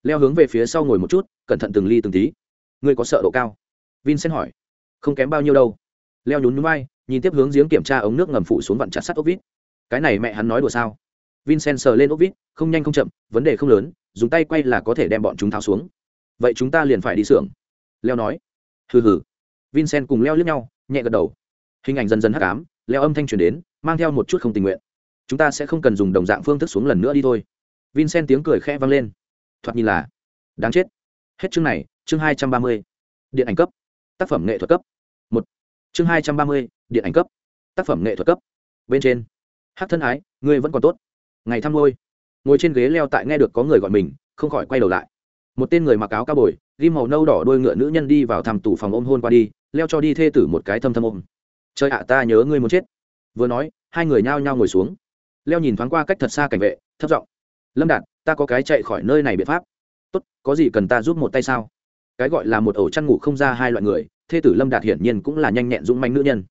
Leo hướng về phía sau ngồi một chút, cẩn thận từng ly từng tí. Ngươi có sợ độ cao? Vincent hỏi. Không kém bao nhiêu đâu. Leo nhún núi bay nhìn tiếp hướng giếng kiểm tra ống nước ngầm phụ xuống vặn chặt sắt ốc vít. Cái này mẹ hắn nói đùa sao? Vincent sờ lên ốc vít, không nhanh không chậm, vấn đề không lớn, dùng tay quay là có thể đem bọn chúng tháo xuống. Vậy chúng ta liền phải đi xưởng. Leo nói. Hừ hừ. Vincent cùng leo lướt nhau, nhẹ gật đầu. Hình ảnh dần dần hắc ám, leo âm thanh truyền đến, mang theo một chút không tình nguyện. Chúng ta sẽ không cần dùng đồng dạng phương thức xuống lần nữa đi thôi. Vincent tiếng cười khẽ vang lên. Thoạt nhìn là đáng chết. Hết chương này, chương hai trăm ba mươi. Điện ảnh cấp. Tác phẩm nghệ thuật cấp. Một. Chương hai trăm ba mươi, điện ảnh cấp. Tác phẩm nghệ thuật cấp. Bên trên. Hát thân ái, ngươi vẫn còn tốt ngày thăm ngôi ngồi trên ghế leo tại nghe được có người gọi mình, không khỏi quay đầu lại. Một tên người mặc áo cao bồi, ghi màu nâu đỏ đôi ngựa nữ nhân đi vào thăm tủ phòng ôm hôn qua đi, leo cho đi thê tử một cái thâm thâm ôm. Trời ạ, ta nhớ ngươi muốn chết. Vừa nói, hai người nhao nhao ngồi xuống. Leo nhìn thoáng qua cách thật xa cảnh vệ, thấp giọng. Lâm đạt, ta có cái chạy khỏi nơi này biện pháp. Tốt, có gì cần ta giúp một tay sao? Cái gọi là một ổ chăn ngủ không ra hai loại người, thê tử lâm đạt hiển nhiên cũng là nhanh nhẹn dũng manh nữ nhân.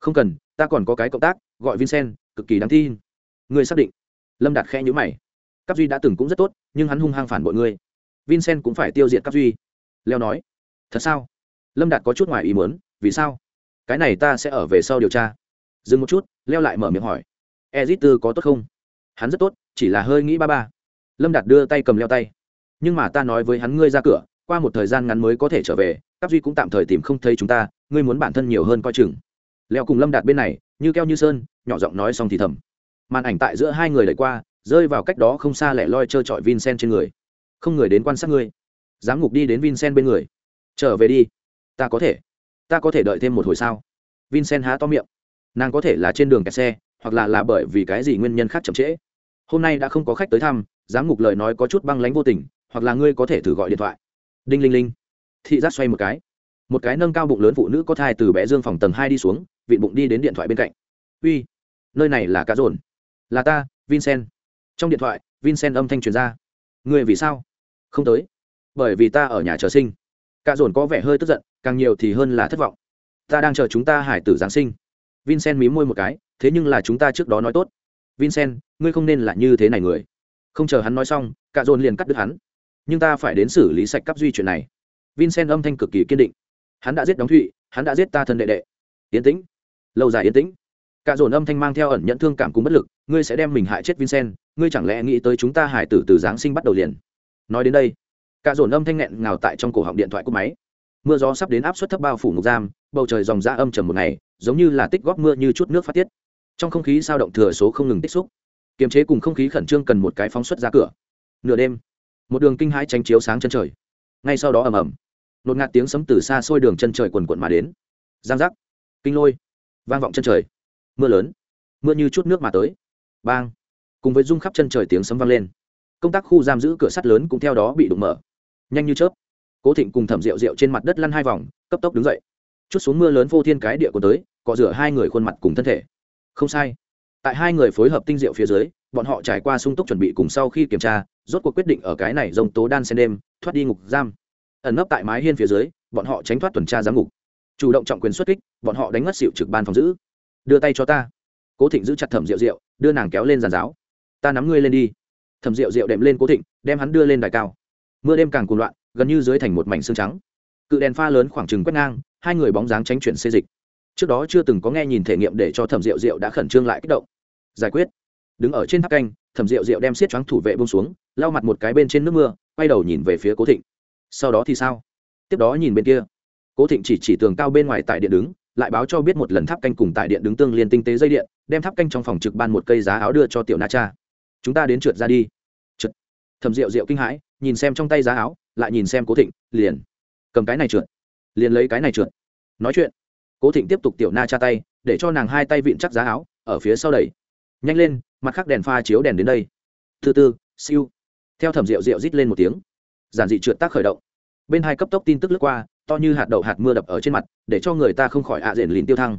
Không cần, ta còn có cái cộng tác, gọi vincent, cực kỳ đáng tin. Ngươi xác định lâm đạt khe nhữ mày. Cáp duy đã từng cũng rất tốt, nhưng hắn hung hăng phản bội ngươi. Vincent cũng phải tiêu diệt Cáp duy. Leo nói. Thật sao? Lâm đạt có chút ngoài ý muốn, vì sao? Cái này ta sẽ ở về sau điều tra. Dừng một chút, leo lại mở miệng hỏi. Ezit tư có tốt không? Hắn rất tốt, chỉ là hơi nghĩ ba ba. Lâm đạt đưa tay cầm leo tay. Nhưng mà ta nói với hắn ngươi ra cửa, qua một thời gian ngắn mới có thể trở về các duy cũng tạm thời tìm không thấy chúng ta, ngươi muốn bản thân nhiều hơn coi chừng. Leo cùng lâm đạt bên này, như keo như sơn, nhỏ giọng nói xong thì thầm màn ảnh tại giữa hai người đẩy qua, rơi vào cách đó không xa lẻ loi trơ trọi vincent trên người. Không người đến quan sát ngươi. Giám ngục đi đến vincent bên người. Trở về đi. Ta có thể. Ta có thể đợi thêm một hồi sao? Vincent há to miệng. Nàng có thể là trên đường kẹt xe, hoặc là là bởi vì cái gì nguyên nhân khác chậm trễ. Hôm nay đã không có khách tới thăm, giám ngục lời nói có chút băng lánh vô tình, hoặc là ngươi có thể thử gọi điện thoại. Đinh linh linh. Thị giác xoay một cái. Một cái nâng cao bụng lớn phụ nữ có thai từ bé dương phòng tầng hai đi xuống, vịn bụng đi đến điện thoại bên cạnh. Uy, nơi này là cá rồn là ta, vincent. Trong điện thoại, vincent âm thanh truyền ra. Người vì sao? Không tới. Bởi vì ta ở nhà chờ sinh. Cả dồn có vẻ hơi tức giận, càng nhiều thì hơn là thất vọng. Ta đang chờ chúng ta hải tử giáng sinh. Vincent mí môi một cái, thế nhưng là chúng ta trước đó nói tốt. Vincent, ngươi không nên là như thế này người. Không chờ hắn nói xong, cả dồn liền cắt đứt hắn. Nhưng ta phải đến xử lý sạch cắp duy chuyện này. Vincent âm thanh cực kỳ kiên định. Hắn đã giết đóng thụy, hắn đã giết ta thân đệ đệ. Yến tĩnh. Lâu dài yến tĩnh cả dồn âm thanh mang theo ẩn nhận thương cảm cùng bất lực, ngươi sẽ đem mình hại chết vincent, ngươi chẳng lẽ nghĩ tới chúng ta hải tử từ giáng sinh bắt đầu liền? Nói đến đây, cả dồn âm thanh nghẹn ngào tại trong cổ họng điện thoại của máy. Mưa gió sắp đến áp suất thấp bao phủ ngục giam, bầu trời dòng ra âm trầm một ngày, giống như là tích góp mưa như chút nước phát tiết. Trong không khí sao động thừa số không ngừng tích xúc. Kiềm chế cùng không khí khẩn trương cần một cái phóng xuất ra cửa. Nửa đêm, một đường kinh hãi tranh chiếu sáng chân trời. Ngay sau đó ầm ầm, nột ngạt tiếng sấm từ xa xôi đường chân trời quần quận mà đến. Giang giác, kinh lôi, vang vọng chân trời mưa lớn, mưa như chút nước mà tới. Bang! Cùng với rung khắp chân trời tiếng sấm vang lên. Công tác khu giam giữ cửa sắt lớn cũng theo đó bị đụng mở. Nhanh như chớp, cố thịnh cùng thẩm rượu rượu trên mặt đất lăn hai vòng, cấp tốc đứng dậy. Chút xuống mưa lớn vô thiên cái địa của tới, cọ rửa hai người khuôn mặt cùng thân thể. Không sai. Tại hai người phối hợp tinh diệu phía dưới, bọn họ trải qua sung túc chuẩn bị cùng sau khi kiểm tra, rốt cuộc quyết định ở cái này dông tố đan sen đêm, thoát đi ngục giam. Ẩn nấp tại mái hiên phía dưới, bọn họ tránh thoát tuần tra giám ngục. Chủ động trọng quyền xuất kích, bọn họ đánh ngất xịu trực ban phòng giữ đưa tay cho ta. Cố thịnh giữ chặt thẩm rượu rượu đưa nàng kéo lên giàn giáo. Ta nắm ngươi lên đi. Thẩm rượu rượu đệm lên cố thịnh, đem hắn đưa lên đài cao. Mưa đêm càng cuồng loạn, gần như dưới thành một mảnh xương trắng. Cự đèn pha lớn khoảng trừng quét ngang, hai người bóng dáng tránh chuyển xê dịch. Trước đó chưa từng có nghe nhìn thể nghiệm để cho thẩm rượu rượu đã khẩn trương lại kích động. Giải quyết. Đứng ở trên tháp canh, thẩm rượu rượu đem xiết choáng thủ vệ bông xuống, lau mặt một cái bên trên nước mưa, quay đầu nhìn về phía cố thịnh. Sau đó thì sao? Tiếp đó nhìn bên kia. Cố thịnh chỉ chỉ tường cao bên ngoài tại điện đứng lại báo cho biết một lần tháp canh cùng tại điện đứng tương liên tinh tế dây điện, đem tháp canh trong phòng trực ban một cây giá áo đưa cho tiểu na cha. Chúng ta đến trượt ra đi. Trượt. Thầm rượu rượu kinh hãi, nhìn xem trong tay giá áo, lại nhìn xem cố thịnh, liền. Cầm cái này trượt. Liền lấy cái này trượt. Nói chuyện. Cố thịnh tiếp tục tiểu na cha tay, để cho nàng hai tay vịn chắc giá áo, ở phía sau đẩy. Nhanh lên, mặt khác đèn pha chiếu đèn đến đây. Thứ tư siêu. Theo thẩm rượu rượu rít lên một tiếng. Giản dị trượt tác khởi động. Bên hai cấp tốc tin tức lướt qua to như hạt đậu hạt mưa đập ở trên mặt, để cho người ta không khỏi ạ à rền lìn tiêu thăng.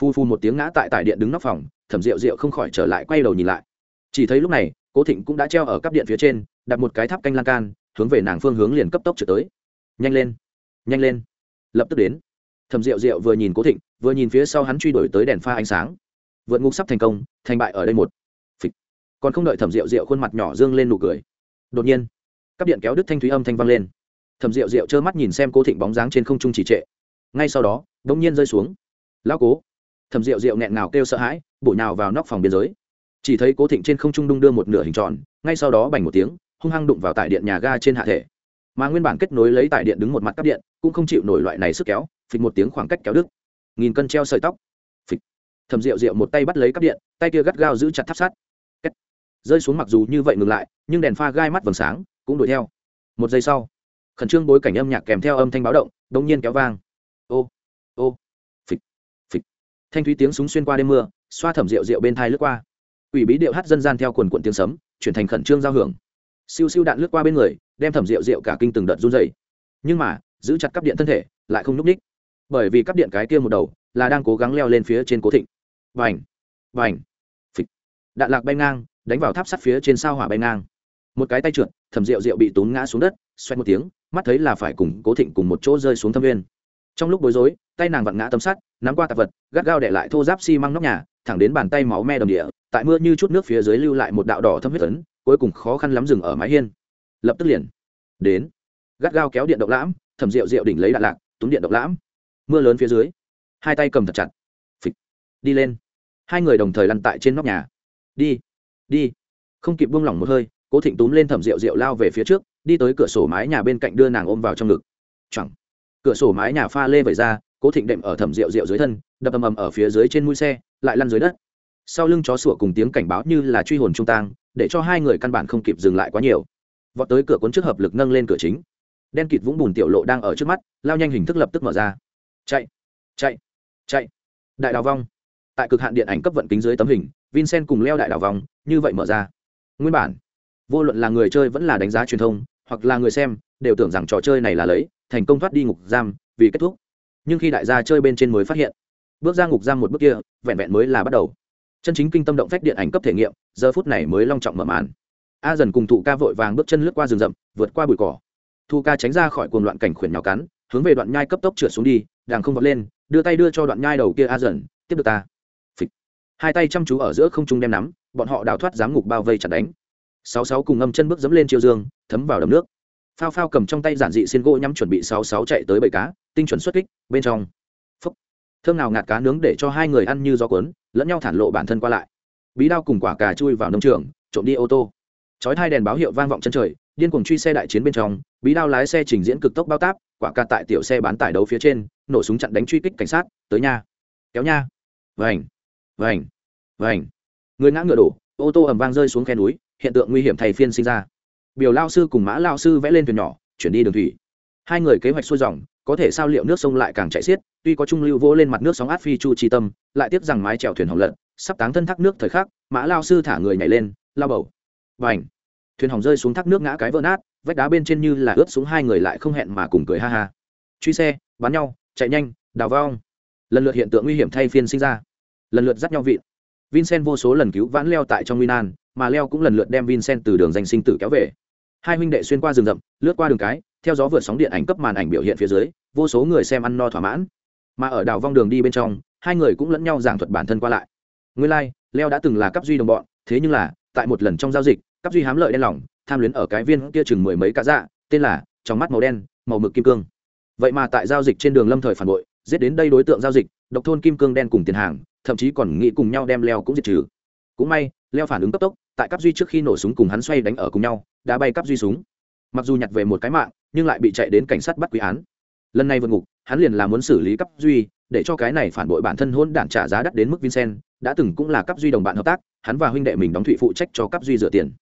Phu phu một tiếng ngã tại tại điện đứng nóc phòng, thẩm rượu rượu không khỏi trở lại quay đầu nhìn lại. Chỉ thấy lúc này, cố thịnh cũng đã treo ở cắp điện phía trên, đặt một cái tháp canh lan can, hướng về nàng phương hướng liền cấp tốc trở tới. Nhanh lên nhanh lên, lập tức đến. Thẩm rượu rượu vừa nhìn cố thịnh, vừa nhìn phía sau hắn truy đuổi tới đèn pha ánh sáng. Vượt ngục sắp thành công, thành bại ở đây một. Phịch. còn không đợi thẩm rượu rượu khuôn mặt nhỏ dương lên nụ cười. Đột nhiên, cắp điện kéo đứt thanh thúy âm thanh vang lên thầm rượu rượu trơ mắt nhìn xem cố thịnh bóng dáng trên không trung chỉ trệ. Ngay sau đó đ ỗ n g nhiên rơi xuống. Lão cố. Thầm rượu rượu nghẹn ngào kêu sợ hãi, bổ nhào vào nóc phòng biên giới. Chỉ thấy cố thịnh trên không trung đung đưa một nửa hình tròn, ngay sau đó bành một tiếng, hung hăng đụng vào tại điện nhà ga trên hạ thể. Mà nguyên bản kết nối lấy tại điện đứng một mặt cắp điện, cũng không chịu nổi loại này sức kéo, phịch một tiếng khoảng cách kéo đứt. Nghìn cân treo sợi tóc. Phịch. Thầm rượu rượu một tay bắt lấy cắp điện, tay kia gắt gao giữ chặt tháp sát rơi xuống mặc dù như vậy ngừng lại, nhưng đèn pha gai mắt vầng sáng, cũng đuổi theo. Một giây sau khẩn trương bối cảnh âm nhạc kèm theo âm thanh báo động đông nhiên kéo vang. Ô ô, phịch phịch. Thanh thúy tiếng súng xuyên qua đêm mưa, xoa thẩm rượu rượu bên thai lướt qua. Ủy bí điệu hát dân gian theo quần quận tiếng sấm, chuyển thành khẩn trương giao hưởng. Siêu siêu đạn lướt qua bên người, đem thẩm rượu rượu cả kinh từng đợt run dày nhưng mà, giữ chặt cắp điện thân thể, lại không n ú c ních bởi vì cắp điện cái kia một đầu, là đang cố gắng leo lên phía trên cố thịnh. Vành vành phịch. Đạn lạc bay ngang, đánh vào tháp sắt phía trên sao hỏa bay ngang. Một cái tay trượt, thẩm rượu rượu bị tốn ngã xuống đất xoay một tiếng mắt thấy là phải cùng cố thịnh cùng một chỗ rơi xuống thâm viên. Trong lúc bối rối, tay nàng vặn ngã tấm sắt, nắm qua tạp vật, gắt gao để lại thô giáp xi、si、măng nóc nhà, thẳng đến bàn tay máu me đầm địa, tại mưa như chút nước phía dưới lưu lại một đạo đỏ thâm huyết tấn cuối cùng khó khăn lắm dừng ở mái hiên. Lập tức liền đến. Gắt gao kéo điện động lãm thẩm rượu rượu đỉnh lấy đạn lạc, túm điện động lãm. Mưa lớn phía dưới, hai tay cầm thật chặt. Phịch. Đi lên. Hai người đồng thời lăn tại trên nóc nhà. Đi. Đi. Không kịp buông lỏng một hơi, cố thịnh túm lên thẩm rượu rượu lao về phía trước đi tới cửa sổ mái nhà bên cạnh đưa nàng ôm vào trong ngực. Chẳng cửa sổ mái nhà pha lê vẩy ra, cố thịnh đệm ở thẩm rượu rượu dưới thân, đập ầm ầm ở phía dưới trên mũi xe, lại lăn dưới đất. Sau lưng chó sủa cùng tiếng cảnh báo như là truy hồn trung tang, để cho hai người căn bản không kịp dừng lại quá nhiều. Vọt tới cửa cuốn trước hợp lực nâng lên cửa chính. Đen kịt vũng bùn tiểu lộ đang ở trước mắt, lao nhanh hình thức lập tức mở ra. Chạy chạy chạy. Đại đào vong. Tại cực hạn điện ảnh cấp vận kính dưới tấm hình, vincent cùng leo đại đào vong, như vậy mở ra. Nguyên bản, vô luận là người chơi vẫn là đánh giá truyền thông hoặc là người xem, đều tưởng rằng trò chơi này là lấy, thành công thoát đi ngục giam, vì kết thúc. Nhưng khi đại gia chơi bên trên mới phát hiện, bước ra ngục giam một bước kia, vẹn vẹn mới là bắt đầu. Chân chính kinh tâm động phách điện ảnh cấp thể nghiệm, giờ phút này mới long trọng mở màn. A dần cùng thụ ca vội vàng bước chân lướt qua rừng rậm, vượt qua bụi cỏ. Thu ca tránh ra khỏi cuồng loạn cảnh khuyển nhào cắn, hướng về đoạn nhai cấp tốc trượt xuống đi, đàng không vọt lên, đưa tay đưa cho đoạn nhai đầu kia a dần, tiếp được ta. Phịch. hai tay chăm chú ở giữa không trung đem nắm, bọn họ đào thoát giám ngục bao vây chặt đánh sáu sáu cùng ngâm chân bước dẫm lên chiều dương, thấm vào đầm nước. Phao phao cầm trong tay giản dị xiên gỗ nhắm chuẩn bị sáu sáu chạy tới bầy cá, tinh chuẩn xuất kích, bên trong. Phúc. Thơm nào ngạt cá nướng để cho hai người ăn như gió cuốn, lẫn nhau thản lộ bản thân qua lại. Bí đao cùng quả cà chui vào nông trường, trộm đi ô tô. Chói hai đèn báo hiệu vang vọng chân trời, điên cuồng truy xe đại chiến bên trong, bí đao lái xe trình diễn cực tốc bao táp, quả cà tại tiểu xe bán tải đấu phía trên, nổ súng chặn đánh truy kích cảnh sát, tới nha. Kéo nha. Vành. Vành. Vành. Người ngã ngựa đổ, ô tô ầm vang rơi xuống khe núi hiện tượng nguy hiểm thay phiên sinh ra. Biểu lao sư cùng mã lao sư vẽ lên thuyền nhỏ chuyển đi đường thủy. Hai người kế hoạch xuôi dòng có thể sao liệu nước sông lại càng chạy xiết tuy có trung lưu vỗ lên mặt nước sóng át phi chu chi tâm lại tiếp rằng mái chèo thuyền hỏng lật, sắp táng thân thác nước thời khắc mã lao sư thả người nhảy lên lao bầu. Và ảnh thuyền hỏng rơi xuống thác nước ngã cái vỡ nát vách đá bên trên như là ướt xuống hai người lại không hẹn mà cùng cười ha ha. Truy xe bắn nhau chạy nhanh đào vong. Lần lượt hiện tượng nguy hiểm thay phiên sinh ra. Lần lượt dắt nhau vịn. Vincent vô số lần cứu vãn leo tại trong nguy nan mà leo cũng lần lượt đem vincent từ đường danh sinh tử kéo về. Hai huynh đệ xuyên qua rừng rậm lướt qua đường cái theo gió vượt sóng điện ảnh cấp màn ảnh biểu hiện phía dưới vô số người xem ăn no thỏa mãn. Mà ở đảo vong đường đi bên trong hai người cũng lẫn nhau giảng thuật bản thân qua lại. Nguyên lai、like, leo đã từng là cấp duy đồng bọn thế nhưng là tại một lần trong giao dịch cấp duy hám lợi đen lòng tham luyến ở cái viên kia chừng mười mấy cá dạ tên là trong mắt màu đen màu mực kim cương. Vậy mà tại giao dịch trên đường lâm thời phản bội giết đến đây đối tượng giao dịch độc thôn kim cương đen cùng tiền hàng thậm chí còn nghĩ cùng nhau đem leo cũng diệt trừ. Cũng may leo phản ứng cấp tốc, tại cấp duy trước khi nổ súng cùng hắn xoay đánh ở cùng nhau, đã bay cấp duy súng mặc dù nhặt về một cái mạng, nhưng lại bị chạy đến cảnh sát bắt quý án. Lần này vượt ngục, hắn liền là muốn xử lý cấp duy, để cho cái này phản bội bản thân hôn đản trả giá đắt đến mức vincent, đã từng cũng là cấp duy đồng bạn hợp tác, hắn và huynh đệ mình đóng thụy phụ trách cho cấp duy rửa tiền.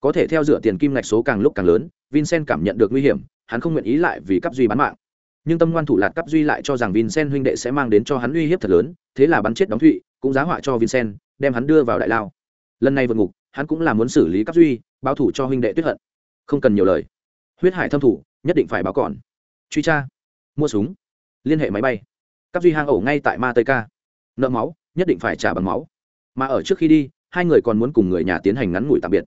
Có thể theo rửa tiền kim ngạch số càng lúc càng lớn, vincent cảm nhận được nguy hiểm, hắn không nguyện ý lại vì cấp duy bán mạng. Nhưng tâm ngoan thủ lạt cấp duy lại cho rằng vincent huynh đệ sẽ mang đến cho hắn uy hiếp thật lớn, thế là bắn chết đóng thụy, cũng giá họa cho vincent, đem hắn đưa vào đại lao lần này vượt ngục, hắn cũng là muốn xử lý các duy, báo thủ cho huynh đệ tuyết hận. Không cần nhiều lời. Huyết hải thâm thủ, nhất định phải báo còn. Truy tra. Mua súng. Liên hệ máy bay. Các duy hang ổ ngay tại ma tây ca. Nợ máu, nhất định phải trả bằng máu. Mà ở trước khi đi, hai người còn muốn cùng người nhà tiến hành ngắn ngủi tạm biệt.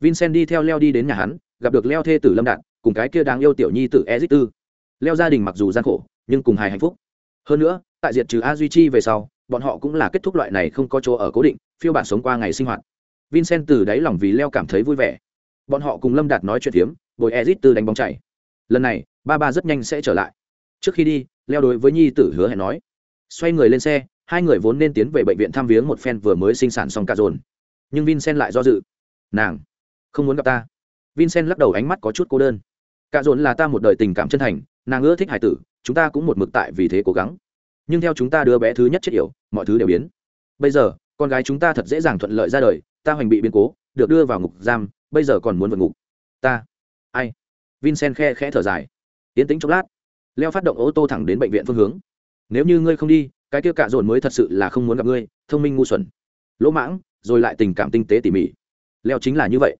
Vincent đi theo leo đi đến nhà hắn, gặp được leo thê tử lâm đạt, cùng cái kia đáng yêu tiểu nhi tử ezit tư leo gia đình mặc dù gian khổ, nhưng cùng hài hạnh phúc. Hơn nữa, tại diệt trừ a duy chi về sau, bọn họ cũng là kết thúc loại này không có chỗ ở cố định, phiêu bản sống qua ngày sinh hoạt vincent từ đáy lòng vì leo cảm thấy vui vẻ. Bọn họ cùng lâm đạt nói chuyện phiếm, bồi ezit từ đánh bóng chảy. Lần này, ba ba rất nhanh sẽ trở lại. Trước khi đi, leo đối với nhi tử hứa hẹn nói. Xoay người lên xe, hai người vốn nên tiến về bệnh viện thăm viếng một phen vừa mới sinh sản xong cả dồn. Nhưng vincent lại do dự. Nàng, không muốn gặp ta. Vincent lắc đầu ánh mắt có chút cô đơn. Cả dồn là ta một đời tình cảm chân thành, nàng ưa thích hải tử, chúng ta cũng một mực tại vì thế cố gắng. Nhưng theo chúng ta đưa bé thứ nhất chết yểu, mọi thứ đều biến. Bây giờ con gái chúng ta thật dễ dàng thuận lợi ra đời, ta hoành bị biến cố, được đưa vào ngục giam, bây giờ còn muốn vượt ngục. Ta. Ai? Vincent khe khẽ thở dài. Tiến tính chốc lát. Leo phát động ô tô thẳng đến bệnh viện phương hướng. Nếu như ngươi không đi, cái kia cạ dồn mới thật sự là không muốn gặp ngươi, thông minh ngu xuẩn. Lỗ mãng, rồi lại tình cảm tinh tế tỉ mỉ. Leo chính là như vậy.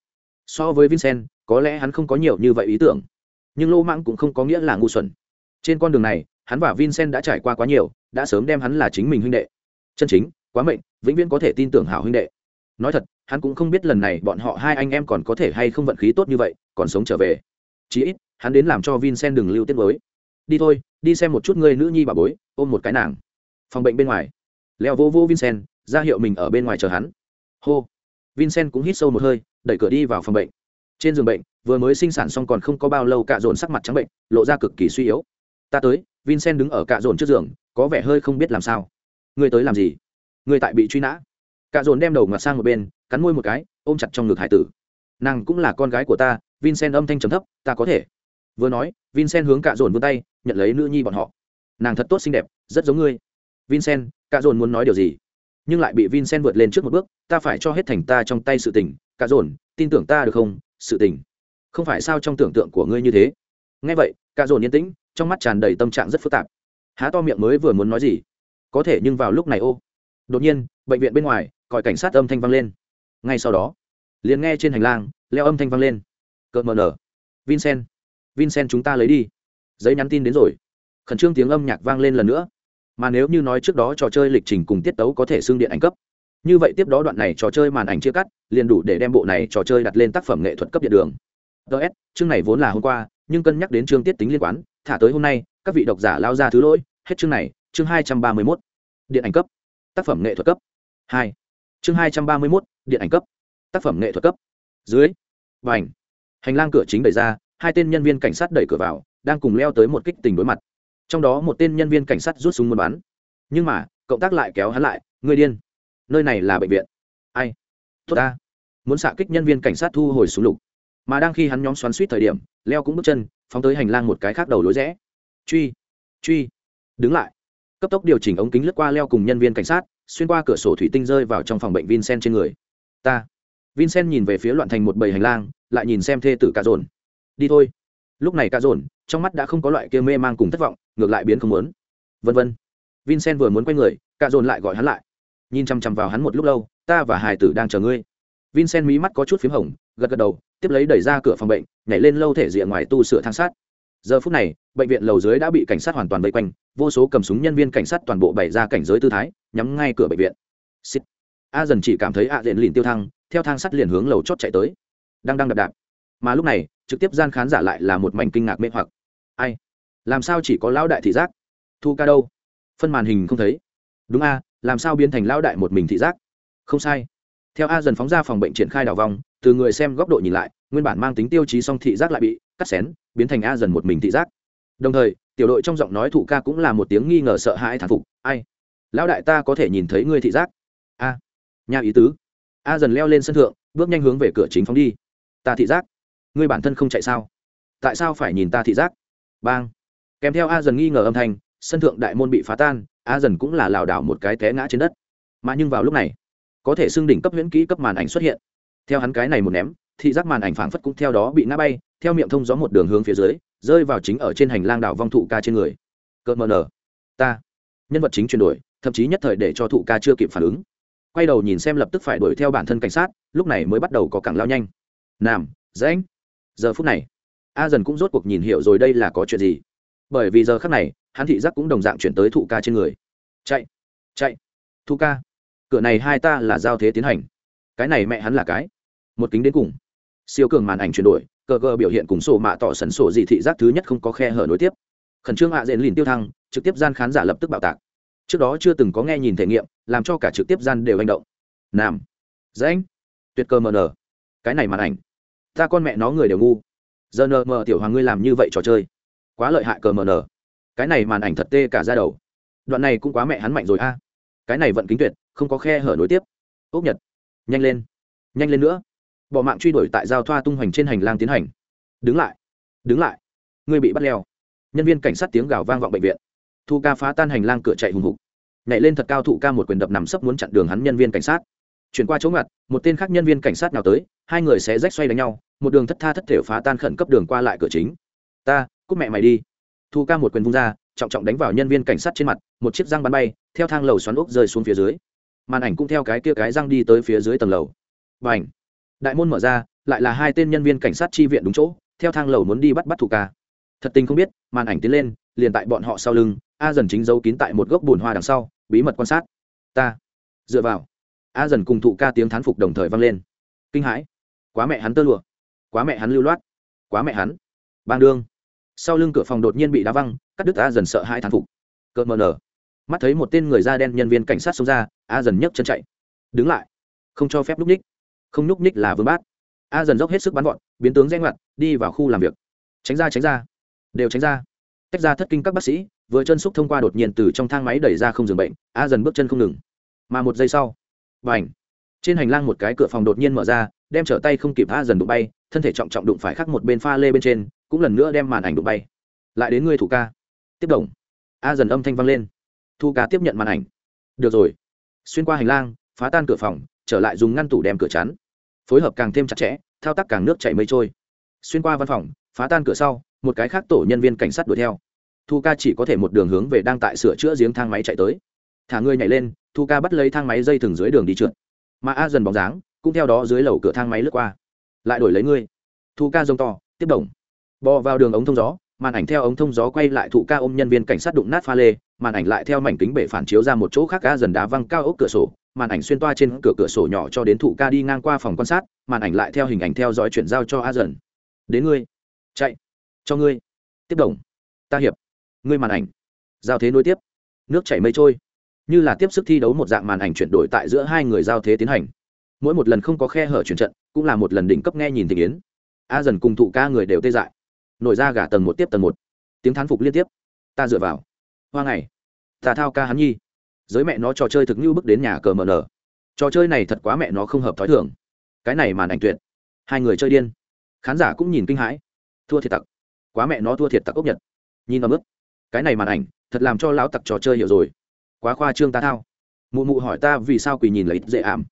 So với vincent, có lẽ hắn không có nhiều như vậy ý tưởng. Nhưng lỗ mãng cũng không có nghĩa là ngu xuẩn. Trên con đường này, hắn và vincent đã trải qua quá nhiều, đã sớm đem hắn là chính mình huynh đệ. Chân chính, quá mệnh vĩnh viễn có thể tin tưởng hảo huynh đệ. Nói thật, hắn cũng không biết lần này bọn họ hai anh em còn có thể hay không vận khí tốt như vậy, còn sống trở về. Chí ít, hắn đến làm cho vincent đừng lưu tiết mới. Đi thôi, đi xem một chút ngươi nữ nhi bà bối, ôm một cái nàng. Phòng bệnh bên ngoài. Leo vô vô vincent, ra hiệu mình ở bên ngoài chờ hắn. Hô. Vincent cũng hít sâu một hơi, đẩy cửa đi vào phòng bệnh. Trên giường bệnh, vừa mới sinh sản xong còn không có bao lâu cạ dồn sắc mặt trắng bệnh, lộ ra cực kỳ suy yếu. Ta tới, vincent đứng ở cạ dồn trước giường, có vẻ hơi không biết làm sao. Ngươi tới làm gì? Ngươi tại bị truy nã. Cạ dồn đem đầu ngặt sang một bên, cắn môi một cái, ôm chặt trong ngực hải tử. Nàng cũng là con gái của ta, vincent âm thanh trầm thấp, ta có thể. Vừa nói, vincent hướng cạ dồn vươn tay, nhận lấy nữ nhi bọn họ. Nàng thật tốt xinh đẹp, rất giống ngươi. Vincent cạ dồn muốn nói điều gì? Nhưng lại bị vincent vượt lên trước một bước, ta phải cho hết thành ta trong tay sự tình. Cạ dồn, tin tưởng ta được không? Sự tình. Không phải sao trong tưởng tượng của ngươi như thế? Ngay vậy cạ dồn yên tĩnh, trong mắt tràn đầy tâm trạng rất phức tạp. Há to miệng mới vừa muốn nói gì? Có thể nhưng vào lúc này ô đột nhiên, bệnh viện bên ngoài, còi cảnh sát âm thanh vang lên. Ngay sau đó, liền nghe trên hành lang, leo âm thanh vang lên. Cợt mờ nở. Vincent vincent chúng ta lấy đi. Giấy nhắn tin đến rồi. Khẩn trương tiếng âm nhạc vang lên lần nữa. Mà nếu như nói trước đó trò chơi lịch trình cùng tiết tấu có thể xưng điện ảnh cấp, như vậy tiếp đó đoạn này trò chơi màn ảnh chia cắt, liền đủ để đem bộ này trò chơi đặt lên tác phẩm nghệ thuật cấp điện đường. Ts chương này vốn là hôm qua, nhưng cân nhắc đến chương tiết tính liên quan, thả tới hôm nay, các vị độc giả lao ra thứ lỗi, hết chương này, chương hai trăm ba mươi mốt. Điện ảnh cấp tác phẩm nghệ thuật cấp. Hai. Chương hai trăm ba mươi mốt, điện ảnh cấp. Tác phẩm nghệ thuật cấp. Dưới. Và ảnh hành lang cửa chính đẩy ra, hai tên nhân viên cảnh sát đẩy cửa vào, đang cùng leo tới một kích tình đối mặt. Trong đó một tên nhân viên cảnh sát rút súng muốn bắn. Nhưng mà, cộng tác lại kéo hắn lại người điên. Nơi này là bệnh viện. Ai? Tốt ta. Muốn xạ kích nhân viên cảnh sát thu hồi súng lục. Mà đang khi hắn nhóm xoắn suýt thời điểm, leo cũng bước chân, phóng tới hành lang một cái khác đầu lối rẽ. Truy truy. Đứng lại cấp tốc điều chỉnh ống kính lướt qua leo cùng nhân viên cảnh sát, xuyên qua cửa sổ thủy tinh rơi vào trong phòng bệnh vincent trên người. Ta. Vincent nhìn về phía loạn thành một bầy hành lang, lại nhìn xem thê tử cà dồn. Đi thôi. Lúc này cà dồn, trong mắt đã không có loại kia mê mang cùng thất vọng, ngược lại biến không muốn. Vân vân. Vincent vừa muốn quay người, cà dồn lại gọi hắn lại. Nhìn chăm chăm vào hắn một lúc lâu, ta và hải tử đang chờ ngươi. Vincent mí mắt có chút p h í m hồng, gật gật đầu, tiếp lấy đẩy ra cửa phòng bệnh, nhảy lên lâu thể diện ngoài tu sửa thang sát giờ phút này, bệnh viện lầu dưới đã bị cảnh sát hoàn toàn vây quanh, vô số cầm súng nhân viên cảnh sát toàn bộ bày ra cảnh giới tư thái, nhắm ngay cửa bệnh viện. Xịt. a dần chỉ cảm thấy a diện liền tiêu thăng, theo thang sắt liền hướng lầu chót chạy tới. Đang đang đập đạp. Mà lúc này, trực tiếp gian khán giả lại là một mảnh kinh ngạc mê hoặc. Ai? Làm sao chỉ có lão đại thị giác? Thu ca đâu? Phân màn hình không thấy. Đúng a, làm sao biến thành lão đại một mình thị giác? Không sai. Theo a dần phóng ra phòng bệnh triển khai đào vòng từ người xem góc độ nhìn lại, nguyên bản mang tính tiêu chí song thị giác lại bị cắt xén biến thành a dần một mình thị giác. Đồng thời, tiểu đội trong giọng nói thụ ca cũng là một tiếng nghi ngờ sợ hãi thản phục, ai? Lão đại ta có thể nhìn thấy ngươi thị giác. A, nhà ý tứ. A dần leo lên sân thượng, bước nhanh hướng về cửa chính phóng đi. Ta thị giác? Ngươi bản thân không chạy sao? Tại sao phải nhìn ta thị giác? Bang. Kèm theo a dần nghi ngờ âm thanh, sân thượng đại môn bị phá tan, a dần cũng là lảo đảo một cái té ngã trên đất. Mà nhưng vào lúc này, có thể xưng đỉnh cấp huyễn kỹ cấp màn ảnh xuất hiện. Theo hắn cái này một ném thị giác màn ảnh phảng phất cũng theo đó bị ngã bay, theo miệng thông gió một đường hướng phía dưới, rơi vào chính ở trên hành lang đảo vong thụ ca trên người. Cợt mờ nở. Ta, nhân vật chính chuyển đổi, thậm chí nhất thời để cho thụ ca chưa kịp phản ứng. Quay đầu nhìn xem lập tức phải đuổi theo bản thân cảnh sát, lúc này mới bắt đầu có cẳng lao nhanh. Nam, rãnh. Giờ phút này, a dần cũng rốt cuộc nhìn hiểu rồi đây là có chuyện gì. Bởi vì giờ khác này, hắn thị giác cũng đồng dạng chuyển tới thụ ca trên người. Chạy chạy. Thụ ca, cửa này hai ta là giao thế tiến hành. Cái này mẹ hắn là cái một kính đến cùng. Siêu cường màn ảnh chuyển đổi, cờ cờ biểu hiện cùng sổ mạ tỏ sần sổ gì thị giác thứ nhất không có khe hở nối tiếp. Khẩn trương hạ à lìn tiêu thăng, trực tiếp gian khán giả lập tức bạo tạc. Trước đó chưa từng có nghe nhìn thể nghiệm, làm cho cả trực tiếp gian đều hành động. Nam. Danh tuyệt cơ mờ nở cái này màn ảnh. Ta con mẹ nó người đều ngu. Giờ nờ mờ tiểu hoàng ngươi làm như vậy trò chơi. Quá lợi hại cờ mờ nở cái này màn ảnh thật tê cả ra đầu. Đoạn này cũng quá mẹ hắn mạnh rồi a. Cái này vận kính tuyệt, không có khe hở nối tiếp. Ốc nhật. Nhanh lên. Nhanh lên nữa bỏ mạng truy đuổi tại giao thoa tung hoành trên hành lang tiến hành. Đứng lại đứng lại. Ngươi bị bắt leo. Nhân viên cảnh sát tiếng gào vang vọng bệnh viện. Thu ca phá tan hành lang cửa chạy hùng hục. Nhảy lên thật cao thụ ca một quyền đập nằm sấp muốn chặn đường hắn nhân viên cảnh sát. Chuyển qua chỗ ngặt, một tên khác nhân viên cảnh sát nào tới, hai người sẽ rách xoay đánh nhau, một đường thất tha thất thể phá tan khẩn cấp đường qua lại cửa chính. Ta cúc mẹ mày đi. Thu ca một quyền vung ra, trọng trọng đánh vào nhân viên cảnh sát trên mặt, một chiếc răng bắn bay, theo thang lầu xoắn ốc rơi xuống phía dưới. Màn ảnh cũng theo cái kia cái răng đi tới phía dưới tầng lầu. Và ảnh đại môn mở ra, lại là hai tên nhân viên cảnh sát tri viện đúng chỗ, theo thang lầu muốn đi bắt bắt thủ ca. Thật tình không biết, màn ảnh tiến lên, liền tại bọn họ sau lưng, a dần chính giấu kín tại một gốc bùn hoa đằng sau, bí mật quan sát. Ta. Dựa vào. A dần cùng thụ ca tiếng thán phục đồng thời vang lên. Kinh hãi. Quá mẹ hắn tơ lụa. Quá mẹ hắn lưu loát. Quá mẹ hắn. Bang đương. Sau lưng cửa phòng đột nhiên bị đá văng, cắt đứt a dần sợ hai thán phục. Cợt mờ nở. Mắt thấy một tên người da đen nhân viên cảnh sát xông ra, a dần nhấc chân chạy. Đứng lại. Không cho phép núp ních không núp nhích là vương bát. A dần dốc hết sức bắn gọn biến tướng danh loạn đi vào khu làm việc. Tránh ra tránh ra. Đều tránh ra. Tách ra thất kinh các bác sĩ, vừa chân xúc thông qua đột nhiên từ trong thang máy đẩy ra không dừng bệnh, a dần bước chân không ngừng. Mà một giây sau b à n h trên hành lang một cái cửa phòng đột nhiên mở ra, đem trở tay không kịp a dần đụng bay, thân thể trọng trọng đụng phải khắc một bên pha lê bên trên, cũng lần nữa đem màn ảnh đụng bay. Lại đến người thủ ca. Tiếp đồng a dần âm thanh vang lên. Thu ca tiếp nhận màn ảnh. Được rồi. Xuyên qua hành lang, phá tan cửa phòng, trở lại dùng ngăn tủ đem cửa chắn phối hợp càng thêm chặt chẽ, thao tác càng nước chảy mây trôi. Xuyên qua văn phòng, phá tan cửa sau, một cái khác tổ nhân viên cảnh sát đuổi theo. Thu ca chỉ có thể một đường hướng về đang tại sửa chữa giếng thang máy chạy tới. Thả người nhảy lên, thu ca bắt lấy thang máy dây thừng dưới đường đi trượt. Mà a dần bóng dáng, cũng theo đó dưới lầu cửa thang máy lướt qua. Lại đổi lấy ngươi. Thu ca rông to, tiếp đồng bò vào đường ống thông gió, màn ảnh theo ống thông gió quay lại thụ ca ôm nhân viên cảnh sát đụng nát pha lê, màn ảnh lại theo mảnh kính bể phản chiếu ra một chỗ khác ca dần đá văng cao ốc cửa sổ màn ảnh xuyên toa trên cửa cửa sổ nhỏ cho đến thụ ca đi ngang qua phòng quan sát, màn ảnh lại theo hình ảnh theo dõi chuyển giao cho a dần đến ngươi. Chạy. Cho ngươi. Tiếp đồng. Ta hiệp. Ngươi màn ảnh. Giao thế nối tiếp. Nước chảy mây trôi. Như là tiếp sức thi đấu một dạng màn ảnh chuyển đổi tại giữa hai người giao thế tiến hành. Mỗi một lần không có khe hở chuyển trận, cũng là một lần đỉnh cấp nghe nhìn tình yến. A dần cùng thụ ca người đều tê dại. Nổi ra gả tầng một tiếp tầng một. Tiếng thán phục liên tiếp. Ta dựa vào. Hoa ngày. Ta thao ca hắn nhi giới mẹ nó trò chơi thực như bước đến nhà cờ mờ nở trò chơi này thật quá mẹ nó không hợp thói thường. Cái này màn ảnh tuyệt. Hai người chơi điên. Khán giả cũng nhìn kinh hãi. Thua thiệt tặc. Quá mẹ nó thua thiệt tặc ốc nhật. Nhìn ấm ức cái này màn ảnh, thật làm cho lão tặc trò chơi hiểu rồi. Quá khoa trương ta thao. Mụ mụ hỏi ta vì sao quỳ nhìn lấy dễ ảm.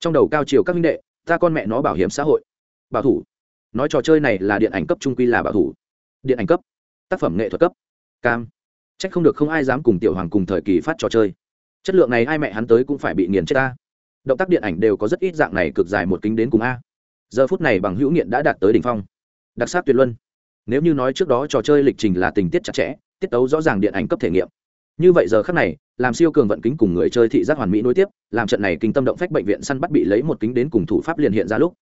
Trong đầu cao chiều các minh đệ, ta con mẹ nó bảo hiểm xã hội. Bảo thủ. Nói trò chơi này là điện ảnh cấp trung quy là bảo thủ. Điện ảnh cấp. Tác phẩm nghệ thuật cấp. Cam. Trách không được không ai dám cùng tiểu hoàng cùng thời kỳ phát trò chơi chất lượng này ai mẹ hắn tới cũng phải bị nghiền chết ta. Động tác điện ảnh đều có rất ít dạng này cực dài một kính đến cùng a. Giờ phút này bằng hữu nghiện đã đạt tới đ ỉ n h phong. Đặc sắc tuyệt luân. Nếu như nói trước đó trò chơi lịch trình là tình tiết chặt chẽ, tiết tấu rõ ràng điện ảnh cấp thể nghiệm. Như vậy giờ khác này, làm siêu cường vận kính cùng người chơi thị giác hoàn mỹ nối tiếp, làm trận này kinh tâm động phách bệnh viện săn bắt bị lấy một kính đến cùng thủ pháp liền hiện ra lúc.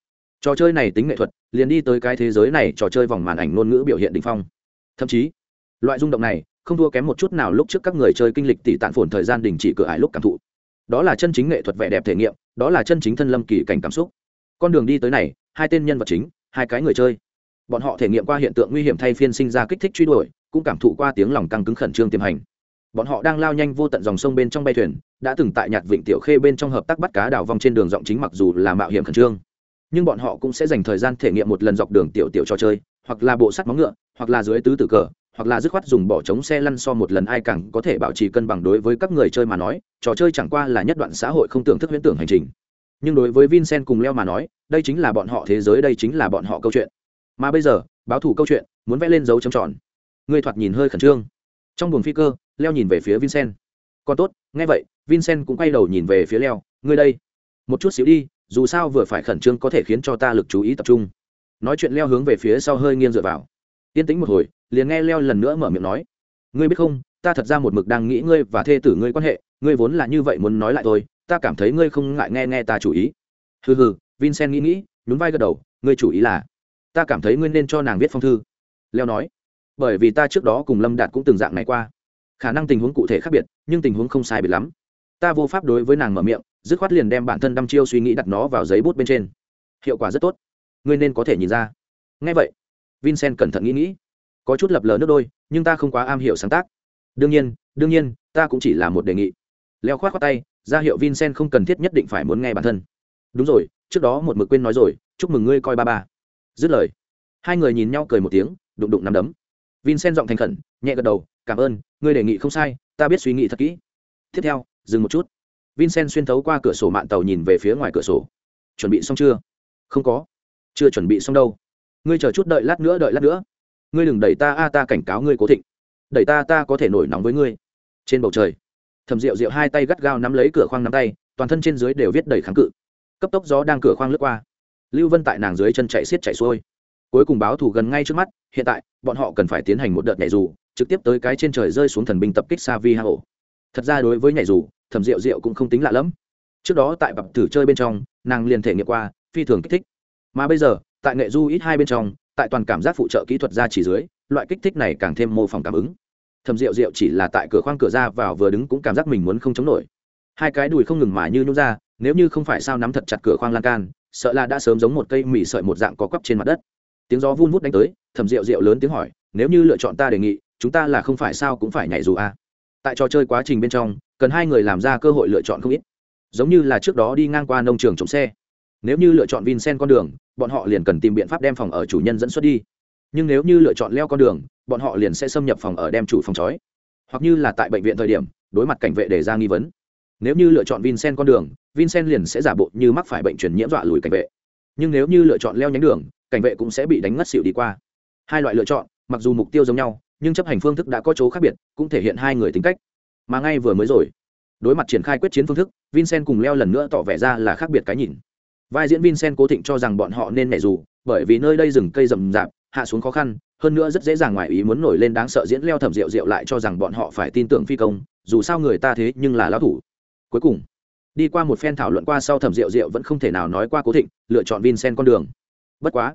Trò chơi này tính nghệ thuật, liền đi tới cái thế giới này trò chơi vòng màn ảnh ngôn ngữ biểu hiện đ ỉ n h phong. Thậm chí, loại rung động này không thua kém một chút nào lúc trước các người chơi kinh lịch tỷ tạn phồn thời gian đình chỉ cửa ải lúc cảm thụ. Đó là chân chính nghệ thuật vẻ đẹp thể nghiệm, đó là chân chính thân lâm kỳ cảnh cảm xúc. Con đường đi tới này, hai tên nhân vật chính, hai cái người chơi. Bọn họ thể nghiệm qua hiện tượng nguy hiểm thay phiên sinh ra kích thích truy đuổi, cũng cảm thụ qua tiếng lòng căng cứng khẩn trương tiềm hành. Bọn họ đang lao nhanh vô tận dòng sông bên trong bay thuyền, đã từng tại nhạt vịnh tiểu khê bên trong hợp tác bắt cá đào vong trên đường rộng chính mặc dù là mạo hiểm khẩn trương, nhưng bọn họ cũng sẽ dành thời gian thể nghiệm một lần dọc đường tiểu tiểu trò chơi, hoặc là bộ sắt móng ngựa, hoặc là dưới tứ tử cờ hoặc là dứt khoát dùng bỏ trống xe lăn so một lần ai càng có thể bảo trì cân bằng đối với các người chơi mà nói, trò chơi chẳng qua là nhất đoạn xã hội không tưởng thức huyễn tưởng hành trình. Nhưng đối với vincent cùng leo mà nói, đây chính là bọn họ thế giới, đây chính là bọn họ câu chuyện. Mà bây giờ, báo thủ câu chuyện, muốn vẽ lên dấu chấm tròn. Người thoạt nhìn hơi khẩn trương. Trong buồng phi cơ, leo nhìn về phía vincent. Còn tốt, nghe vậy, vincent cũng quay đầu nhìn về phía leo. Ngươi đây. Một chút xíu đi, dù sao vừa phải khẩn trương có thể khiến cho ta lực chú ý tập trung. Nói chuyện leo hướng về phía sau hơi nghiêng dựa vào yên tĩnh một hồi, liền nghe leo lần nữa mở miệng nói. Ngươi biết không, ta thật ra một mực đang nghĩ ngươi và thê tử ngươi quan hệ, ngươi vốn là như vậy muốn nói lại tôi ta cảm thấy ngươi không ngại nghe nghe ta chủ ý. Hừ hừ, vincent nghĩ nghĩ, nhún vai gật đầu, ngươi chủ ý là, ta cảm thấy ngươi nên cho nàng viết phong thư. Leo nói, bởi vì ta trước đó cùng lâm đạt cũng từng dạng này qua. Khả năng tình huống cụ thể khác biệt, nhưng tình huống không sai biệt lắm. Ta vô pháp đối với nàng mở miệng, dứt khoát liền đem bản thân đăm chiêu suy nghĩ đặt nó vào giấy bút bên trên. Hiệu quả rất tốt. Ngươi nên có thể nhìn ra. Ngay vậy vincent cẩn thận nghĩ nghĩ. Có chút lập lờ nước đôi, nhưng ta không quá am hiểu sáng tác. Đương nhiên đương nhiên, ta cũng chỉ là một đề nghị. Leo khoát khoát tay, ra hiệu vincent không cần thiết nhất định phải muốn nghe bản thân. Đúng rồi, trước đó một mực quên nói rồi, chúc mừng ngươi coi ba ba. Dứt lời, hai người nhìn nhau cười một tiếng, đụng đụng nắm đấm. Vincent giọng thành khẩn, nhẹ gật đầu, cảm ơn, ngươi đề nghị không sai, ta biết suy nghĩ thật kỹ. Tiếp theo, dừng một chút. Vincent xuyên thấu qua cửa sổ mạng tàu nhìn về phía ngoài cửa sổ. Chuẩn bị xong chưa? Không có. Chưa chuẩn bị xong đâu ngươi chờ chút đợi lát nữa, đợi lát nữa. Ngươi đừng đẩy ta, a, ta cảnh cáo ngươi cố thịnh. Đẩy ta ta có thể nổi nóng với ngươi. Trên bầu trời thầm rượu rượu hai tay gắt gao nắm lấy cửa khoang nắm tay, toàn thân trên dưới đều viết đầy kháng cự. Cấp tốc gió đang cửa khoang lướt qua. Lưu vân tại nàng dưới chân chạy xiết chạy xuôi. Cuối cùng báo thủ gần ngay trước mắt, hiện tại, bọn họ cần phải tiến hành một đợt nhảy dù, trực tiếp tới cái trên trời rơi xuống thần binh tập kích sa vi hà ổ. Thật ra đối với nhảy dù, thẩm rượu rượu cũng không tính lạ lẫm. Trước đó tại bậc thử chơi bên trong, nàng liền thể nghiệm qua, phi thường kích thích. Mà bây giờ tại nghệ du ít hai bên trong, tại toàn cảm giác phụ trợ kỹ thuật ra chỉ dưới, loại kích thích này càng thêm mô phỏng cảm ứng. Thầm rượu rượu chỉ là tại cửa khoang cửa ra vào vừa đứng cũng cảm giác mình muốn không chống nổi. Hai cái đùi không ngừng mà như nhún ra, nếu như không phải sao nắm thật chặt cửa khoang lan can, sợ là đã sớm giống một cây mì sợi một dạng có quắp trên mặt đất. Tiếng gió vun vút đánh tới thầm rượu rượu lớn tiếng hỏi, nếu như lựa chọn ta đề nghị, chúng ta là không phải sao cũng phải nhảy dù a? À. tại trò chơi quá trình bên trong, cần hai người làm ra cơ hội lựa chọn không ít. Giống như là trước đó đi ngang qua nông trường trồng xe. Nếu như lựa chọn vincent con đường bọn họ liền cần tìm biện pháp đem phòng ở chủ nhân dẫn xuất đi. Nhưng nếu như lựa chọn leo con đường, bọn họ liền sẽ xâm nhập phòng ở đem chủ phòng trói. hoặc như là tại bệnh viện thời điểm, đối mặt cảnh vệ để ra nghi vấn. Nếu như lựa chọn vincent con đường, vincent liền sẽ giả bộ như mắc phải bệnh truyền nhiễm dọa lùi cảnh vệ. Nhưng nếu như lựa chọn leo nhánh đường, cảnh vệ cũng sẽ bị đánh ngất xịu đi qua. Hai loại lựa chọn, mặc dù mục tiêu giống nhau, nhưng chấp hành phương thức đã có chỗ khác biệt, cũng thể hiện hai người tính cách. Mà ngay vừa mới rồi, đối mặt triển khai quyết chiến phương thức, vincent cùng leo lần nữa tỏ vẻ ra là khác biệt cái nhìn vai diễn vincent cố thịnh cho rằng bọn họ nên nhảy dù, bởi vì nơi đây rừng cây rậm rạp, hạ xuống khó khăn, hơn nữa rất dễ dàng ngoài ý muốn nổi lên đáng sợ diễn leo thẩm rượu rượu lại cho rằng bọn họ phải tin tưởng phi công, dù sao người ta thế nhưng là lão thủ. Cuối cùng, đi qua một phen thảo luận qua sau thẩm rượu rượu vẫn không thể nào nói qua cố thịnh, lựa chọn vincent con đường. Bất quá,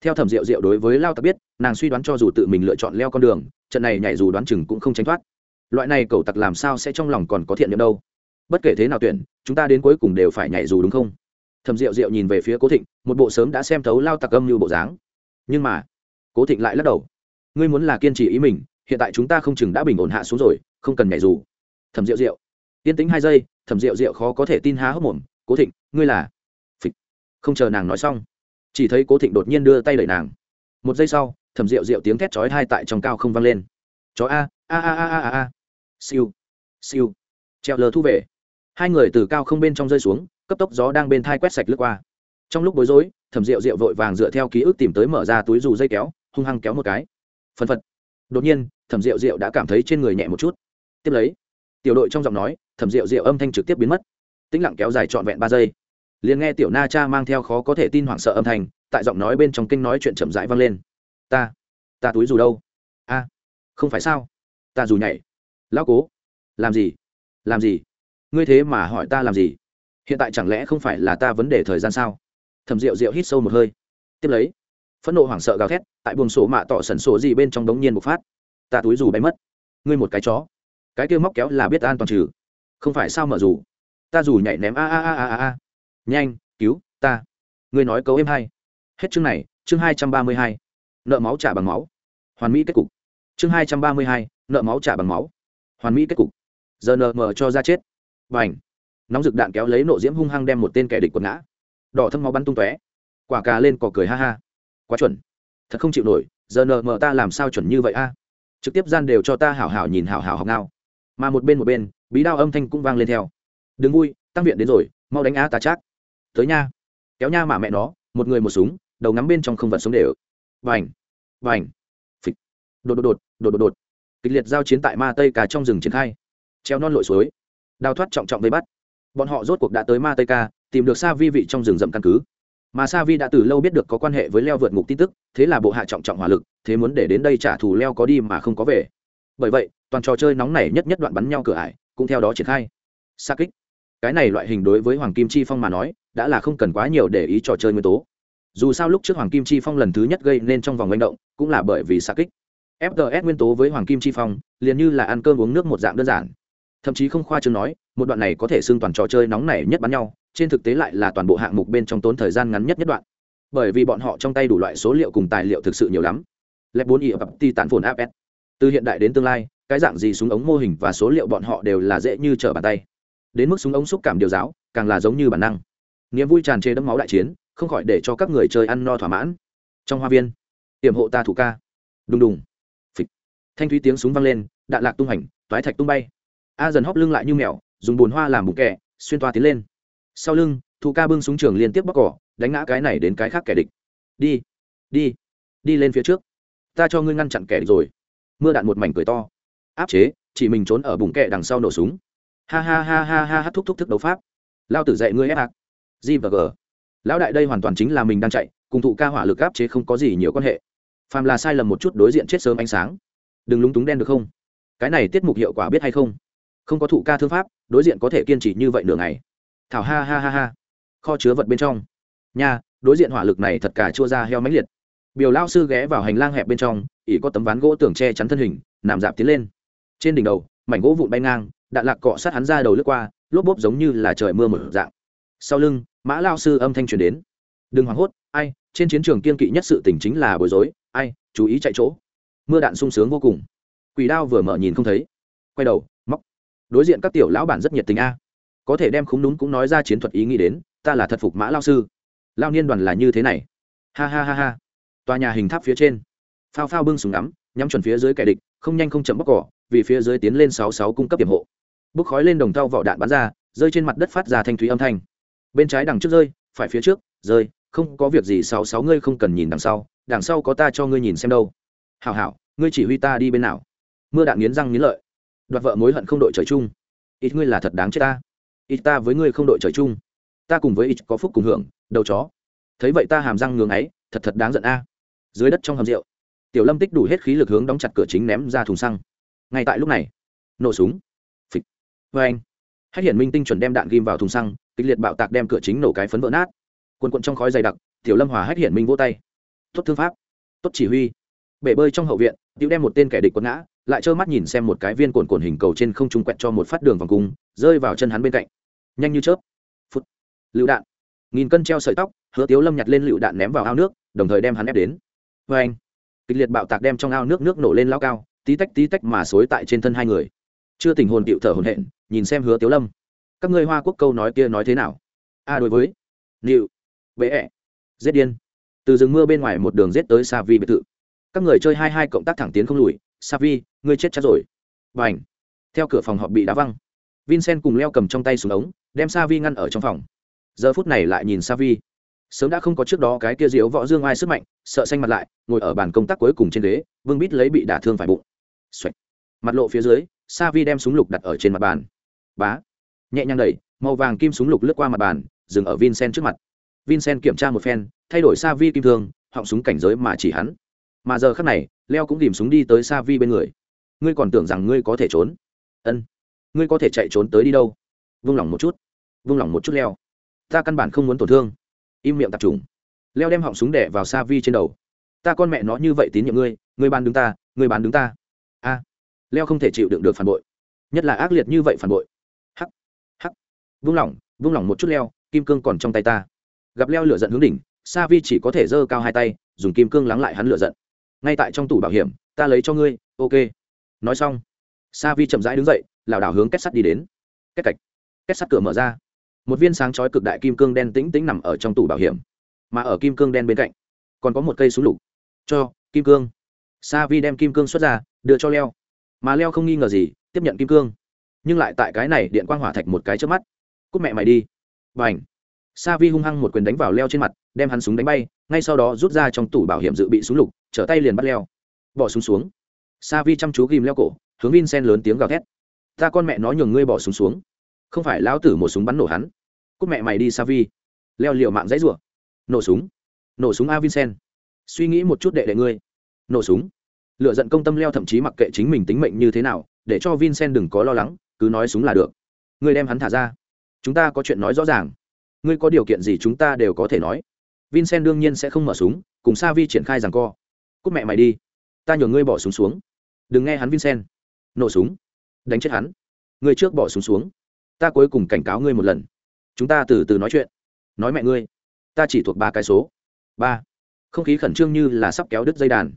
theo thẩm rượu rượu đối với lao tặc biết, nàng suy đoán cho dù tự mình lựa chọn leo con đường, trận này nhảy dù đoán chừng cũng không tránh thoát. Loại này cầu tặc làm sao sẽ trong lòng còn có thiện niệm đâu? Bất kể thế nào tuyển, chúng ta đến cuối cùng đều phải nhảy dù đúng không? Thầm rượu rượu nhìn về phía cố thịnh, một bộ sớm đã xem thấu lao tặc âm như bộ dáng. Nhưng mà, cố thịnh lại lắc đầu. Ngươi muốn là kiên trì ý mình, hiện tại chúng ta không chừng đã bình ổn hạ xuống rồi, không cần nhảy dù. Thầm rượu rượu yên tĩnh hai giây thầm rượu rượu khó có thể tin há hốc mồm. Cố thịnh, ngươi là? Phịch. Không chờ nàng nói xong, chỉ thấy cố thịnh đột nhiên đưa tay đẩy nàng. Một giây sau thầm rượu rượu tiếng thét chói hai tại trong cao không vang lên. Chó a a a a a a. Siêu. Siêu. Treo lờ thu về. Hai người từ cao không bên trong rơi xuống cấp tốc gió đang bên thai quét sạch lướt qua. Trong lúc bối rối, thẩm rượu rượu vội vàng dựa theo ký ức tìm tới mở ra túi dù dây kéo, hung hăng kéo một cái. Phân phật. Đột nhiên, thẩm rượu rượu đã cảm thấy trên người nhẹ một chút. Tiếp lấy, tiểu đội trong giọng nói, thẩm rượu rượu âm thanh trực tiếp biến mất. Tĩnh lặng kéo dài trọn vẹn ba giây. Liền nghe tiểu na cha mang theo khó có thể tin hoảng sợ âm thanh, tại giọng nói bên trong kinh nói chuyện chậm rãi vang lên. Ta ta túi dù đâu? A, không phải sao? Ta dù nhảy. Lão cố. Làm gì? Làm gì? Ngươi thế mà hỏi ta làm gì? Hiện tại chẳng lẽ không phải là ta vấn đề thời gian sao? Thầm rượu rượu hít sâu một hơi. Tiếp lấy, phẫn nộ hoảng sợ gào thét, tại buồng sổ mạ tỏ sẩn sổ gì bên trong đống nhiên bộc phát. Ta túi dù bay mất. Ngươi một cái chó. Cái kêu móc kéo là biết an toàn trừ. Không phải sao mở dù. Ta dù nhảy ném a a a a a nhanh, cứu, ta. Ngươi nói cấu em hay. Hết chương này, chương hai trăm ba mươi hai. Nợ máu trả bằng máu. Hoàn mỹ kết cục. Chương hai trăm ba mươi hai, nợ máu trả bằng máu. Hoàn mỹ kết cục. Giờ nợ mờ cho ra chết. Và ảnh nóng rực đạn kéo lấy nộ diễm hung hăng đem một tên kẻ địch quật ngã. Đỏ thâm máu bắn tung tóe. Quả cà lên cò cười ha ha. Quá chuẩn. Thật không chịu nổi, giờ nờ mờ ta làm sao chuẩn như vậy a? Trực tiếp gian đều cho ta hảo hảo nhìn hảo hảo học nào mà một bên một bên, bí đao âm thanh cũng vang lên theo. Đừng vui, tăng viện đến rồi, mau đánh á ta chắc. Tới nha. Kéo nha mà mẹ nó, một người một súng, đầu ngắm bên trong không vật sống đều. Vành vành. Phịch. Đột đột đột đột đột đột. Kịch liệt giao chiến tại ma tây cà trong rừng triển khai. Treo non lội suối. Đào thoát trọng trọng vây bắt bọn họ rốt cuộc đã tới ma tây ca, tìm được sa vi vị trong rừng rậm căn cứ. Mà sa vi đã từ lâu biết được có quan hệ với leo vượt ngục tin tức, thế là bộ hạ trọng trọng hỏa lực, thế muốn để đến đây trả thù leo có đi mà không có về. Bởi vậy, toàn trò chơi nóng này nhất nhất đoạn bắn nhau cửa ải, cũng theo đó triển khai. Sa kích. Cái này loại hình đối với hoàng kim chi phong mà nói, đã là không cần quá nhiều để ý trò chơi nguyên tố. Dù sao lúc trước hoàng kim chi phong lần thứ nhất gây nên trong vòng manh động, cũng là bởi vì sa kích. Fts nguyên tố với hoàng kim chi phong, liền như là ăn cơm uống nước một dạng đơn giản thậm chí không khoa chương nói, một đoạn này có thể xưng toàn trò chơi nóng nảy nhất bắn nhau, trên thực tế lại là toàn bộ hạng mục bên trong tốn thời gian ngắn nhất nhất đoạn. Bởi vì bọn họ trong tay đủ loại số liệu cùng tài liệu thực sự nhiều lắm. Lẹp bốn ỉa ti tản phồn áp từ hiện đại đến tương lai, cái dạng gì súng ống mô hình và số liệu bọn họ đều là dễ như trở bàn tay. Đến mức súng ống xúc cảm điều giáo, càng là giống như bản năng. Niềm vui tràn trề đẫm máu đại chiến, không khỏi để cho các người chơi ăn no thỏa mãn. Trong hoa viên, tiềm hộ ta thủ ca. Đùng đùng. Phịch. Thanh thúy tiếng súng vang lên, đạn lạc tung hành, toái thạch tung bay a dần hóc lưng lại như mèo, dùng bùn hoa làm bụng kẹ xuyên toa tiến lên. Sau lưng thủ ca bưng súng trường liên tiếp bóc cỏ, đánh ngã cái này đến cái khác kẻ địch. Đi đi đi lên phía trước. Ta cho ngươi ngăn chặn kẻ địch rồi. Mưa đạn một mảnh cười to. Áp chế, chỉ mình trốn ở bụng kẹ đằng sau nổ súng. Ha ha ha ha ha hát thúc thúc thức đấu pháp. Lao tử dạy ngươi ép hạc. G và g. Lão đại đây hoàn toàn chính là mình đang chạy, cùng thụ ca hỏa lực áp chế không có gì nhiều quan hệ. Phàm là sai lầm một chút đối diện chết sớm ánh sáng. Đừng lúng túng đen được không? Cái này tiết mục hiệu quả biết hay không? Không có thụ ca thương pháp, đối diện có thể kiên trì như vậy nửa ngày. Thảo ha ha ha ha. Kho chứa vật bên trong. Nha, đối diện hỏa lực này thật cả chua ra heo máy liệt. Biểu lao sư ghé vào hành lang hẹp bên trong ỉ có tấm ván gỗ tường che chắn thân hình, nằm dạp tiến lên. Trên đỉnh đầu, mảnh gỗ vụn bay ngang, đạn lạc cọ sát hắn ra đầu lướt qua, lốp bốp giống như là trời mưa mở dạng. Sau lưng, mã lao sư âm thanh truyền đến. Đừng hoảng hốt, ai, trên chiến trường kiên kỵ nhất sự tình chính là bối rối, ai, chú ý chạy chỗ. Mưa đạn sung sướng vô cùng. Quỷ đao vừa mở nhìn không thấy. Quay đầu, móc đối diện các tiểu lão bản rất nhiệt tình a. Có thể đem khúng đúng cũng nói ra chiến thuật ý nghĩ đến, ta là thật phục mã lao sư. Lao niên đoàn là như thế này. Ha ha ha ha. Tòa nhà hình tháp phía trên. Phao phao bưng súng ngắm, nhắm chuẩn phía dưới kẻ địch, không nhanh không chậm bóc cỏ, vì phía dưới tiến lên sáu sáu cung cấp điểm hộ. Bốc khói lên đồng thau vỏ đạn bắn ra, rơi trên mặt đất phát ra thanh thúy âm thanh. Bên trái đằng trước rơi, phải phía trước, rơi, không có việc gì sáu sáu ngươi không cần nhìn đằng sau đằng sau có ta cho ngươi nhìn xem đâu. Hảo hảo, ngươi chỉ huy ta đi bên nào. Mưa đạn nghiến răng nghiến lợi đoạt vợ mối hận không đội trời chung. Ít ngươi là thật đáng chết ta. Ít ta với ngươi không đội trời chung. Ta cùng với ít có phúc cùng hưởng, đầu chó. Thấy vậy ta hàm răng ngường ấy thật thật đáng giận a. Dưới đất trong hầm rượu, tiểu lâm tích đủ hết khí lực hướng đóng chặt cửa chính ném ra thùng xăng. Ngay tại lúc này, nổ súng. Phịch. Vê anh. Hách hiển minh tinh chuẩn đem đạn ghim vào thùng xăng, kịch liệt bạo tạc đem cửa chính nổ cái phấn vỡ nát. Quần quận trong khói dày đặc, tiểu lâm hòa hách hiển minh vỗ tay. Tốt thương pháp. Tốt chỉ huy. Bể bơi trong hậu viện, tiểu đem một tên kẻ địch quật ngã lại trơ mắt nhìn xem một cái viên cồn cồn hình cầu trên không trung quẹt cho một phát đường vòng cung, rơi vào chân hắn bên cạnh. Nhanh như chớp. Phút. Lựu đạn. Nghìn cân treo sợi tóc, hứa tiếu lâm nhặt lên lựu đạn ném vào ao nước, đồng thời đem hắn ép đến. Vê anh. Kịch liệt bạo tạc đem trong ao nước nước nổ lên lao cao, tí tách tí tách mà xối tại trên thân hai người. Chưa tình hồn tiệu thở hồn hện nhìn xem hứa tiếu lâm. Các ngươi hoa quốc câu nói kia nói thế nào? A à, đối với. Nịu. Bệ ẹ. Giết điên. Từ rừng mưa bên ngoài một đường giết tới xa vi biệt thự. Các người chơi hai hai cộng tác thẳng tiến không lùi Savi, ngươi chết chắc rồi. Và ảnh theo cửa phòng họp bị đá văng. Vincent cùng leo cầm trong tay xuống ống đem Savi ngăn ở trong phòng. Giờ phút này lại nhìn Savi, sớm đã không có trước đó cái kia diếu võ dương ai sức mạnh sợ xanh mặt lại ngồi ở bàn công tác cuối cùng trên ghế vương bít lấy bị đả thương phải bụng. Xoạch. mặt lộ phía dưới Savi đem súng lục đặt ở trên mặt bàn. Bá. Nhẹ nhàng đẩy màu vàng kim súng lục lướt qua mặt bàn dừng ở vincent trước mặt. Vincent kiểm tra một phen thay đổi Savi kim thương họng súng cảnh giới mà chỉ hắn. Mà giờ khắc này leo cũng tìm súng đi tới sa vi bên người. Ngươi còn tưởng rằng ngươi có thể trốn? Ân, ngươi có thể chạy trốn tới đi đâu? Vung lòng một chút, vung lòng một chút leo. Ta căn bản không muốn tổn thương. Im miệng tập trung. Leo đem họng súng đẻ vào sa vi trên đầu. Ta con mẹ nó như vậy tín nhiệm ngươi ngươi bán đứng ta, ngươi bán đứng ta. A. Leo không thể chịu đựng được phản bội. Nhất là ác liệt như vậy phản bội. Hắc hắc. Vung lỏng vung lỏng một chút leo, kim cương còn trong tay ta. Gặp leo lửa giận hướng đỉnh sa vi chỉ có thể giơ cao hai tay, dùng kim cương lắng lại hắn lửa giận ngay tại trong tủ bảo hiểm, ta lấy cho ngươi, ok. Nói xong sa vi chậm rãi đứng dậy, lảo đảo hướng kết sắt đi đến. Kết cạch kết sắt cửa mở ra. Một viên sáng chói cực đại kim cương đen tĩnh tĩnh nằm ở trong tủ bảo hiểm, mà ở kim cương đen bên cạnh, còn có một cây súng lục. Cho, kim cương. Sa vi đem kim cương xuất ra, đưa cho leo. Mà leo không nghi ngờ gì, tiếp nhận kim cương. Nhưng lại tại cái này điện quang hỏa thạch một cái trước mắt. Cúc mẹ mày đi. Và ảnh sa vi hung hăng một quyền đánh vào leo trên mặt đem hắn súng đánh bay, ngay sau đó rút ra trong tủ bảo hiểm dự bị súng lục, trở tay liền bắt leo. Bỏ súng xuống. Sa vi chăm chú ghim leo cổ, hướng vin sen lớn tiếng gào thét. Ta con mẹ nó nhường ngươi bỏ súng xuống. Không phải lão tử một súng bắn nổ hắn. Cúc mẹ mày đi sa vi leo liệu mạng dãy rủa. Nổ súng. Nổ súng a, vincent. Suy nghĩ một chút đệ đệ ngươi. Nổ súng. Lựa giận công tâm leo thậm chí mặc kệ chính mình tính mệnh như thế nào, để cho vincent đừng có lo lắng, cứ nói súng là được. Ngươi đem hắn thả ra. Chúng ta có chuyện nói rõ ràng. Ngươi có điều kiện gì chúng ta đều có thể nói vincent đương nhiên sẽ không mở súng, cùng sa vi triển khai rằng co. Cúc mẹ mày đi. Ta nhường ngươi bỏ súng xuống. Đừng nghe hắn, vincent. Nổ súng. Đánh chết hắn. Ngươi trước bỏ súng xuống. Ta cuối cùng cảnh cáo ngươi một lần. Chúng ta từ từ nói chuyện. Nói mẹ ngươi. Ta chỉ thuộc ba cái số. Ba. Không khí khẩn trương như là sắp kéo đứt dây đàn.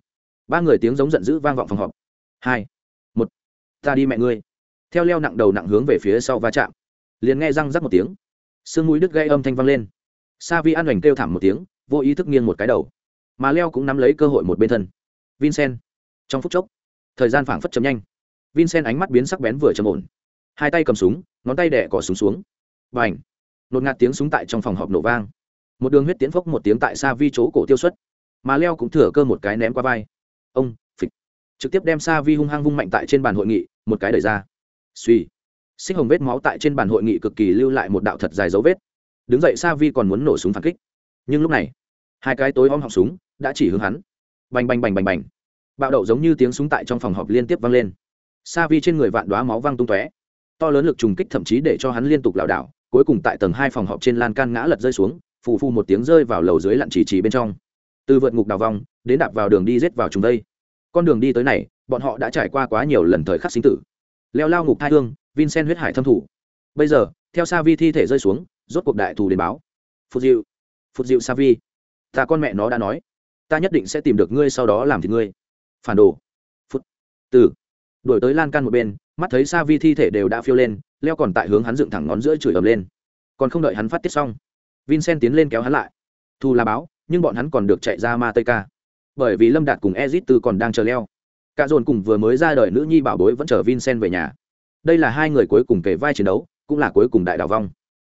Ba người tiếng giống giận dữ vang vọng phòng họp. Hai. Một. Ta đi mẹ ngươi. Theo leo nặng đầu nặng hướng về phía sau va chạm. Liền nghe răng rắc một tiếng. Sương mũi đứt gây âm thanh vang lên sa vi an hoành kêu thảm một tiếng, vô ý thức nghiêng một cái đầu. Mà leo cũng nắm lấy cơ hội một bên thân. Vincent. Trong phút chốc, thời gian phảng phất chấm nhanh. Vincent ánh mắt biến sắc bén vừa chấm ổn. Hai tay cầm súng, ngón tay đẻ cỏ súng xuống. B à n h nột ngạt tiếng súng tại trong phòng họp nổ vang. Một đường huyết tiến phốc một tiếng tại sa vi chỗ cổ tiêu xuất. Mà leo cũng thừa cơ một cái ném qua vai. Ông, phịch! Trực tiếp đem sa vi hung hăng vung mạnh tại trên bàn hội nghị, một cái đẩy ra. Suy xích hồng vết máu tại trên bàn hội nghị cực kỳ lưu lại một đạo thật dài dấu vết đứng dậy sa vi còn muốn nổ súng phản kích. Nhưng lúc này, hai cái tối om họng súng đã chỉ hướng hắn. Bành bành bành bành bành. Bạo đậu giống như tiếng súng tại trong phòng họp liên tiếp vang lên. Sa vi trên người vạn đoá máu văng tung tóe. To lớn lực trùng kích thậm chí để cho hắn liên tục lảo đảo, cuối cùng tại tầng hai phòng họp trên lan can ngã lật rơi xuống, phù phù một tiếng rơi vào lầu dưới lặn chỉ trì bên trong. Từ vượt ngục đào vòng, đến đạp vào đường đi rết vào chúng đây. Con đường đi tới này, bọn họ đã trải qua quá nhiều lần thời khắc sinh tử. Leo lao ngục thai hương, vincent huyết hải thâm thủ. Bây giờ, theo sa vi thi thể rơi xuống rốt cuộc đại thù đến báo. Phút dịu phút dịu sa vi ta con mẹ nó đã nói, ta nhất định sẽ tìm được ngươi sau đó làm thì ngươi. Phản đồ. Phút. Từ. Đổi tới lan can một bên, mắt thấy sa vi thi thể đều đã phiêu lên, leo còn tại hướng hắn dựng thẳng ngón giữa chửi ầm lên. Còn không đợi hắn phát tiết xong, vincent tiến lên kéo hắn lại. Thu là báo, nhưng bọn hắn còn được chạy ra ma tây ca bởi vì lâm đạt cùng ezit tư còn đang chờ leo. Cả dồn cùng vừa mới ra đời nữ nhi bảo bối vẫn chờ vincent về nhà. Đây là hai người cuối cùng kể vai chiến đấu, cũng là cuối cùng đại đào vong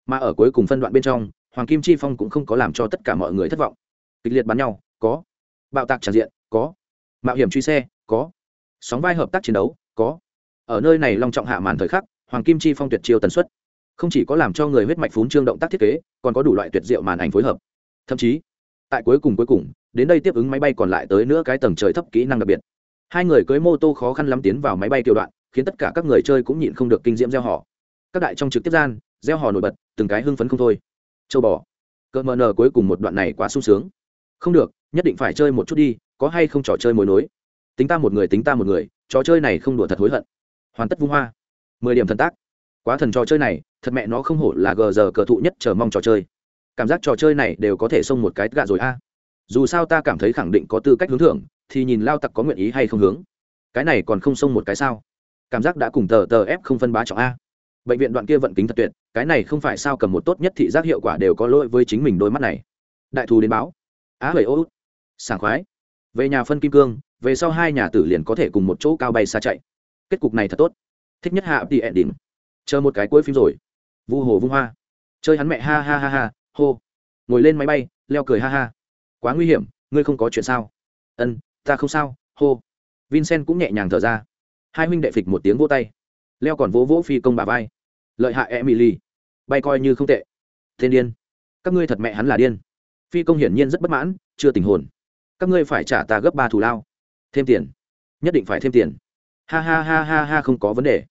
mà ở cuối cùng phân đoạn bên trong, hoàng kim chi phong cũng không có làm cho tất cả mọi người thất vọng. Kịch liệt bắn nhau, có. Bạo tạc tràn diện, có. Mạo hiểm truy xe, có. Sóng vai hợp tác chiến đấu, có. Ở nơi này long trọng hạ màn thời khắc, hoàng kim chi phong tuyệt chiêu tần suất. Không chỉ có làm cho người huyết mạch phún trương động tác thiết kế, còn có đủ loại tuyệt diệu màn ảnh phối hợp. Thậm chí, tại cuối cùng cuối cùng, đến đây tiếp ứng máy bay còn lại tới nữa cái tầng trời thấp kỹ năng đặc biệt. Hai người cưới mô tô khó khăn lắm tiến vào máy bay kiều đoạn, khiến tất cả các người chơi cũng nhịn không được kinh diễm gieo họ. Các đại trong trực tiếp gian gieo hò nổi bật, từng cái hưng phấn không thôi. Châu bò. Cỡ mờ nờ cuối cùng một đoạn này quá sung sướng. Không được, nhất định phải chơi một chút đi, có hay không trò chơi mối nối. Tính ta một người, tính ta một người, trò chơi này không đùa thật hối hận. Hoàn tất vung hoa. Mười điểm thần tác. Quá thần trò chơi này, thật mẹ nó không hổ là gờ giờ cờ thụ nhất chờ mong trò chơi. Cảm giác trò chơi này đều có thể xông một cái gạ rồi a. Dù sao ta cảm thấy khẳng định có tư cách hướng thưởng, thì nhìn lao tặc có nguyện ý hay không hướng. Cái này còn không xông một cái sao? Cảm giác đã cùng tờ tờ ép không phân bá trọng a bệnh viện đoạn kia vận kính thật tuyệt, cái này không phải sao cầm một tốt nhất thị giác hiệu quả đều có lỗi với chính mình đôi mắt này. Đại thù đến báo. Á hời ô sảng khoái. Về nhà phân kim cương, về sau hai nhà tử liền có thể cùng một chỗ cao bay xa chạy. Kết cục này thật tốt. Thích nhất hạ đi ẹn đỉnh. Chờ một cái cuối phim rồi. Vu hồ vung hoa. Chơi hắn mẹ, ha ha ha ha, hô. Ngồi lên máy bay, leo cười, ha ha. Quá nguy hiểm, ngươi không có chuyện sao? Ân, ta không sao, hô. Vincent cũng nhẹ nhàng thở ra. Hai huynh đệ phịch một tiếng vỗ tay. Leo còn vỗ vỗ phi công bà vai lợi hại emily. Bay coi như không tệ. Thiên điên. Các ngươi thật mẹ hắn là điên. Phi công hiển nhiên rất bất mãn, chưa tình hồn. Các ngươi phải trả ta gấp ba thù lao. Thêm tiền. Nhất định phải thêm tiền. Ha ha ha ha ha, không có vấn đề.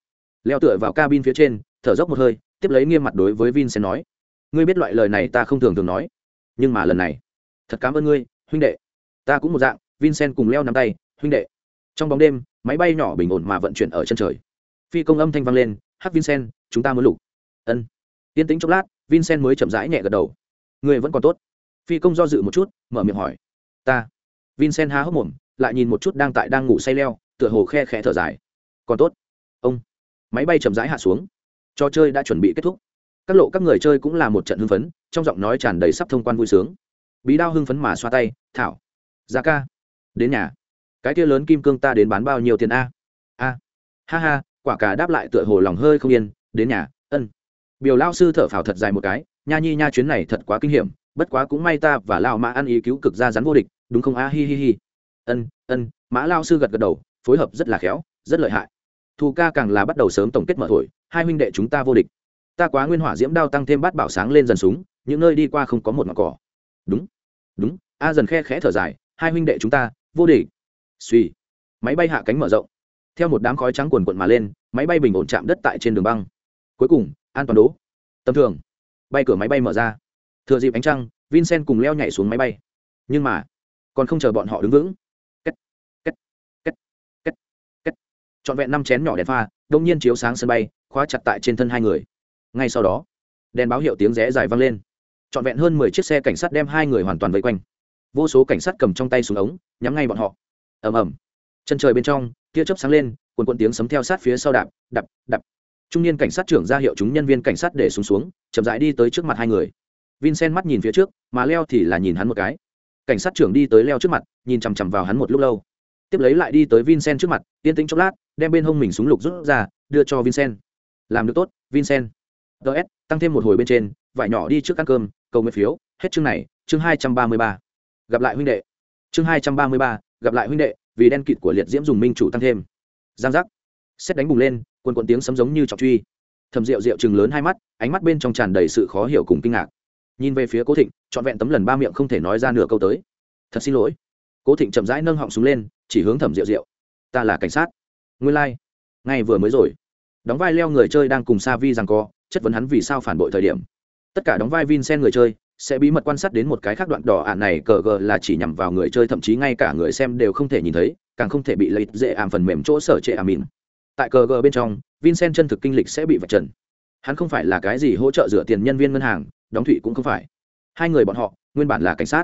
Leo tựa vào cabin phía trên, thở dốc một hơi, tiếp lấy nghiêm mặt đối với vincent nói. Ngươi biết loại lời này ta không thường thường nói. Nhưng mà lần này, thật cảm ơn ngươi, huynh đệ. Ta cũng một dạng, vincent cùng leo nắm tay, huynh đệ. Trong bóng đêm, máy bay nhỏ bình ổn mà vận chuyển ở chân trời. Phi công âm thanh vang lên hắc vincent, chúng ta muốn lục. Ân. Yên tĩnh chốc lát, vincent mới chậm rãi nhẹ gật đầu. Người vẫn còn tốt. Phi công do dự một chút, mở miệng hỏi. Ta. Vincent há hốc mồm, lại nhìn một chút đang tại đang ngủ say leo, tựa hồ khe khẽ thở dài. Còn tốt. Ông. Máy bay chậm rãi hạ xuống. Trò chơi đã chuẩn bị kết thúc. Các lộ các người chơi cũng là một trận hưng phấn, trong giọng nói tràn đầy sắp thông quan vui sướng. Bí đao hưng phấn mà xoa tay, thảo ra ca, đến nhà. Cái kia lớn kim cương ta đến bán bao nhiêu tiền a? A. Ha ha quả cả đáp lại tựa hồ lòng hơi không yên, đến nhà, ân. Biểu lao sư thở phào thật dài một cái, nha nhi nha chuyến này thật quá kinh hiểm, bất quá cũng may ta và lao mã ăn ý cứu cực ra rắn vô địch, đúng không a? Hi hi hi. Ân ân, mã lao sư gật gật đầu, phối hợp rất là khéo, rất lợi hại. Thù ca càng là bắt đầu sớm tổng kết mở thổi hai huynh đệ chúng ta vô địch. Ta quá nguyên hỏa diễm đao tăng thêm bát bảo sáng lên dần súng những nơi đi qua không có một mặt cỏ. Đúng đúng, a dần khe khẽ thở dài, hai huynh đệ chúng ta, vô địch. Suy máy bay hạ cánh mở rộng theo một đám khói trắng quần quận mà lên máy bay bình ổn chạm đất tại trên đường băng. Cuối cùng an toàn đố tầm thường. Bay cửa máy bay mở ra. Thừa dịp ánh trăng vincent cùng leo nhảy xuống máy bay. Nhưng mà còn không chờ bọn họ đứng vững. Két, két, trọn vẹn năm chén nhỏ đèn pha đông nhiên chiếu sáng sân bay khóa chặt tại trên thân hai người. Ngay sau đó đèn báo hiệu tiếng rẽ dài vang lên. Trọn vẹn hơn mười chiếc xe cảnh sát đem hai người hoàn toàn vây quanh. Vô số cảnh sát cầm trong tay súng ống nhắm ngay bọn họ. Ầm ầm chân trời bên trong, tia chớp sáng lên quần quần tiếng sấm theo sát phía sau đạp đạp đạp. Trung niên cảnh sát trưởng ra hiệu chúng nhân viên cảnh sát để xuống xuống, chậm rãi đi tới trước mặt hai người. Vincent mắt nhìn phía trước, mà leo thì là nhìn hắn một cái. Cảnh sát trưởng đi tới leo trước mặt, nhìn chằm chằm vào hắn một lúc lâu. Tiếp lấy lại đi tới vincent trước mặt, yên tĩnh chốc lát, đem bên hông mình súng lục rút ra, đưa cho vincent. Làm được tốt, vincent. Ts tăng thêm một hồi bên trên, vải nhỏ đi trước ăn cơm, cầu nguyện phiếu, hết chương này, chương hai trăm ba mươi ba. Gặp lại huynh đệ. Chương hai trăm ba mươi ba, gặp lại huynh đệ vì đen kịt của liệt diễm dùng minh chủ tăng thêm. Giang giác. Xét đánh bùng lên quần quần tiếng sấm giống như chọc truy. Thầm rượu rượu chừng lớn hai mắt, ánh mắt bên trong tràn đầy sự khó hiểu cùng kinh ngạc. Nhìn về phía cố thịnh, trọn vẹn tấm lần ba miệng không thể nói ra nửa câu tới. Thật xin lỗi. Cố thịnh chậm rãi nâng họng súng lên, chỉ hướng thẩm rượu rượu ta là cảnh sát. Nguyên lai、like. ngay vừa mới rồi. Đóng vai leo người chơi đang cùng sa vi rằng co, chất vấn hắn vì sao phản bội thời điểm. Tất cả đóng vai vin sen người chơi sẽ bí mật quan sát đến một cái khác đoạn đỏ ạn này, cờ gờ là chỉ nhằm vào người chơi, thậm chí ngay cả người xem đều không thể nhìn thấy, càng không thể bị lấy dễ ảm phần mềm chỗ sở trệ ảm mìn tại cờ gờ bên trong, vincent chân thực kinh lịch sẽ bị vạch trần. Hắn không phải là cái gì hỗ trợ rửa tiền nhân viên ngân hàng, đóng thủy cũng không phải. Hai người bọn họ, nguyên bản là cảnh sát.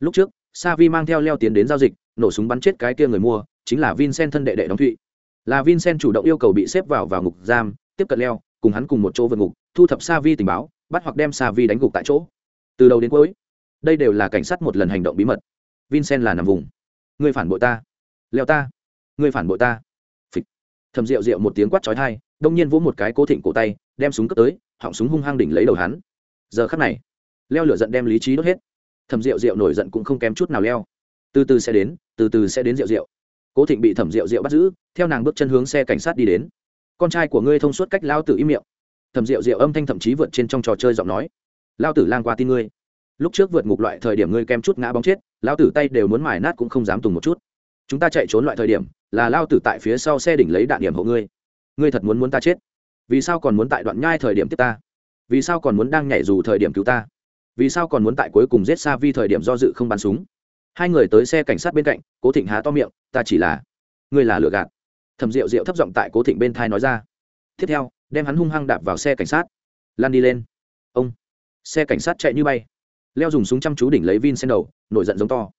Lúc trước savi mang theo leo tiền đến giao dịch, nổ súng bắn chết cái kia người mua, chính là vincent thân đệ đệ đóng thụy là vincent chủ động yêu cầu bị xếp vào vào ngục giam, tiếp cận leo, cùng hắn cùng một chỗ vượt ngục, thu thập savi tình báo, bắt hoặc đem savi đánh gục tại chỗ từ đầu đến cuối, đây đều là cảnh sát một lần hành động bí mật. Vincent là nằm vùng. Người phản bội ta. Leo ta. Người phản bội ta. Phịch. Thầm rượu rượu một tiếng quát trói thai đông nhiên vỗ một cái cố thịnh cổ tay, đem súng cất tới, họng súng hung hăng đỉnh lấy đầu hắn. Giờ khắc này, leo lửa giận đem lý trí đốt hết. Thầm rượu rượu nổi giận cũng không kém chút nào leo. Từ từ sẽ đến, từ từ sẽ đến rượu rượu. Cố thịnh bị thẩm rượu rượu bắt giữ, theo nàng bước chân hướng xe cảnh sát đi đến. Con trai của ngươi thông suốt cách lao tử im miệng. Thẩm rượu rượu âm thanh thậm chí vượt trên trong trò chơi giọng nói lao tử lang qua tin ngươi. Lúc trước vượt ngục loại thời điểm ngươi kem chút ngã bóng chết lao tử tay đều muốn mài nát cũng không dám tùng một chút. Chúng ta chạy trốn loại thời điểm, là lao tử tại phía sau xe đỉnh lấy đạn điểm hộ ngươi. Ngươi thật muốn muốn ta chết? Vì sao còn muốn tại đoạn nhai thời điểm tiếp ta? Vì sao còn muốn đang nhảy dù thời điểm cứu ta? Vì sao còn muốn tại cuối cùng giết xa vi thời điểm do dự không bắn súng? Hai người tới xe cảnh sát bên cạnh, cố thịnh há to miệng, ta chỉ là, ngươi là lừa gạt. Thầm rượu rượu thấp giọng tại cố thịnh bên thai nói ra. Tiếp theo, đem hắn hung hăng đạp vào xe cảnh sát. Lan đi lên. Ông xe cảnh sát chạy như bay. Leo dùng súng chăm chú đỉnh lấy vincent đầu, nổi giận giống to.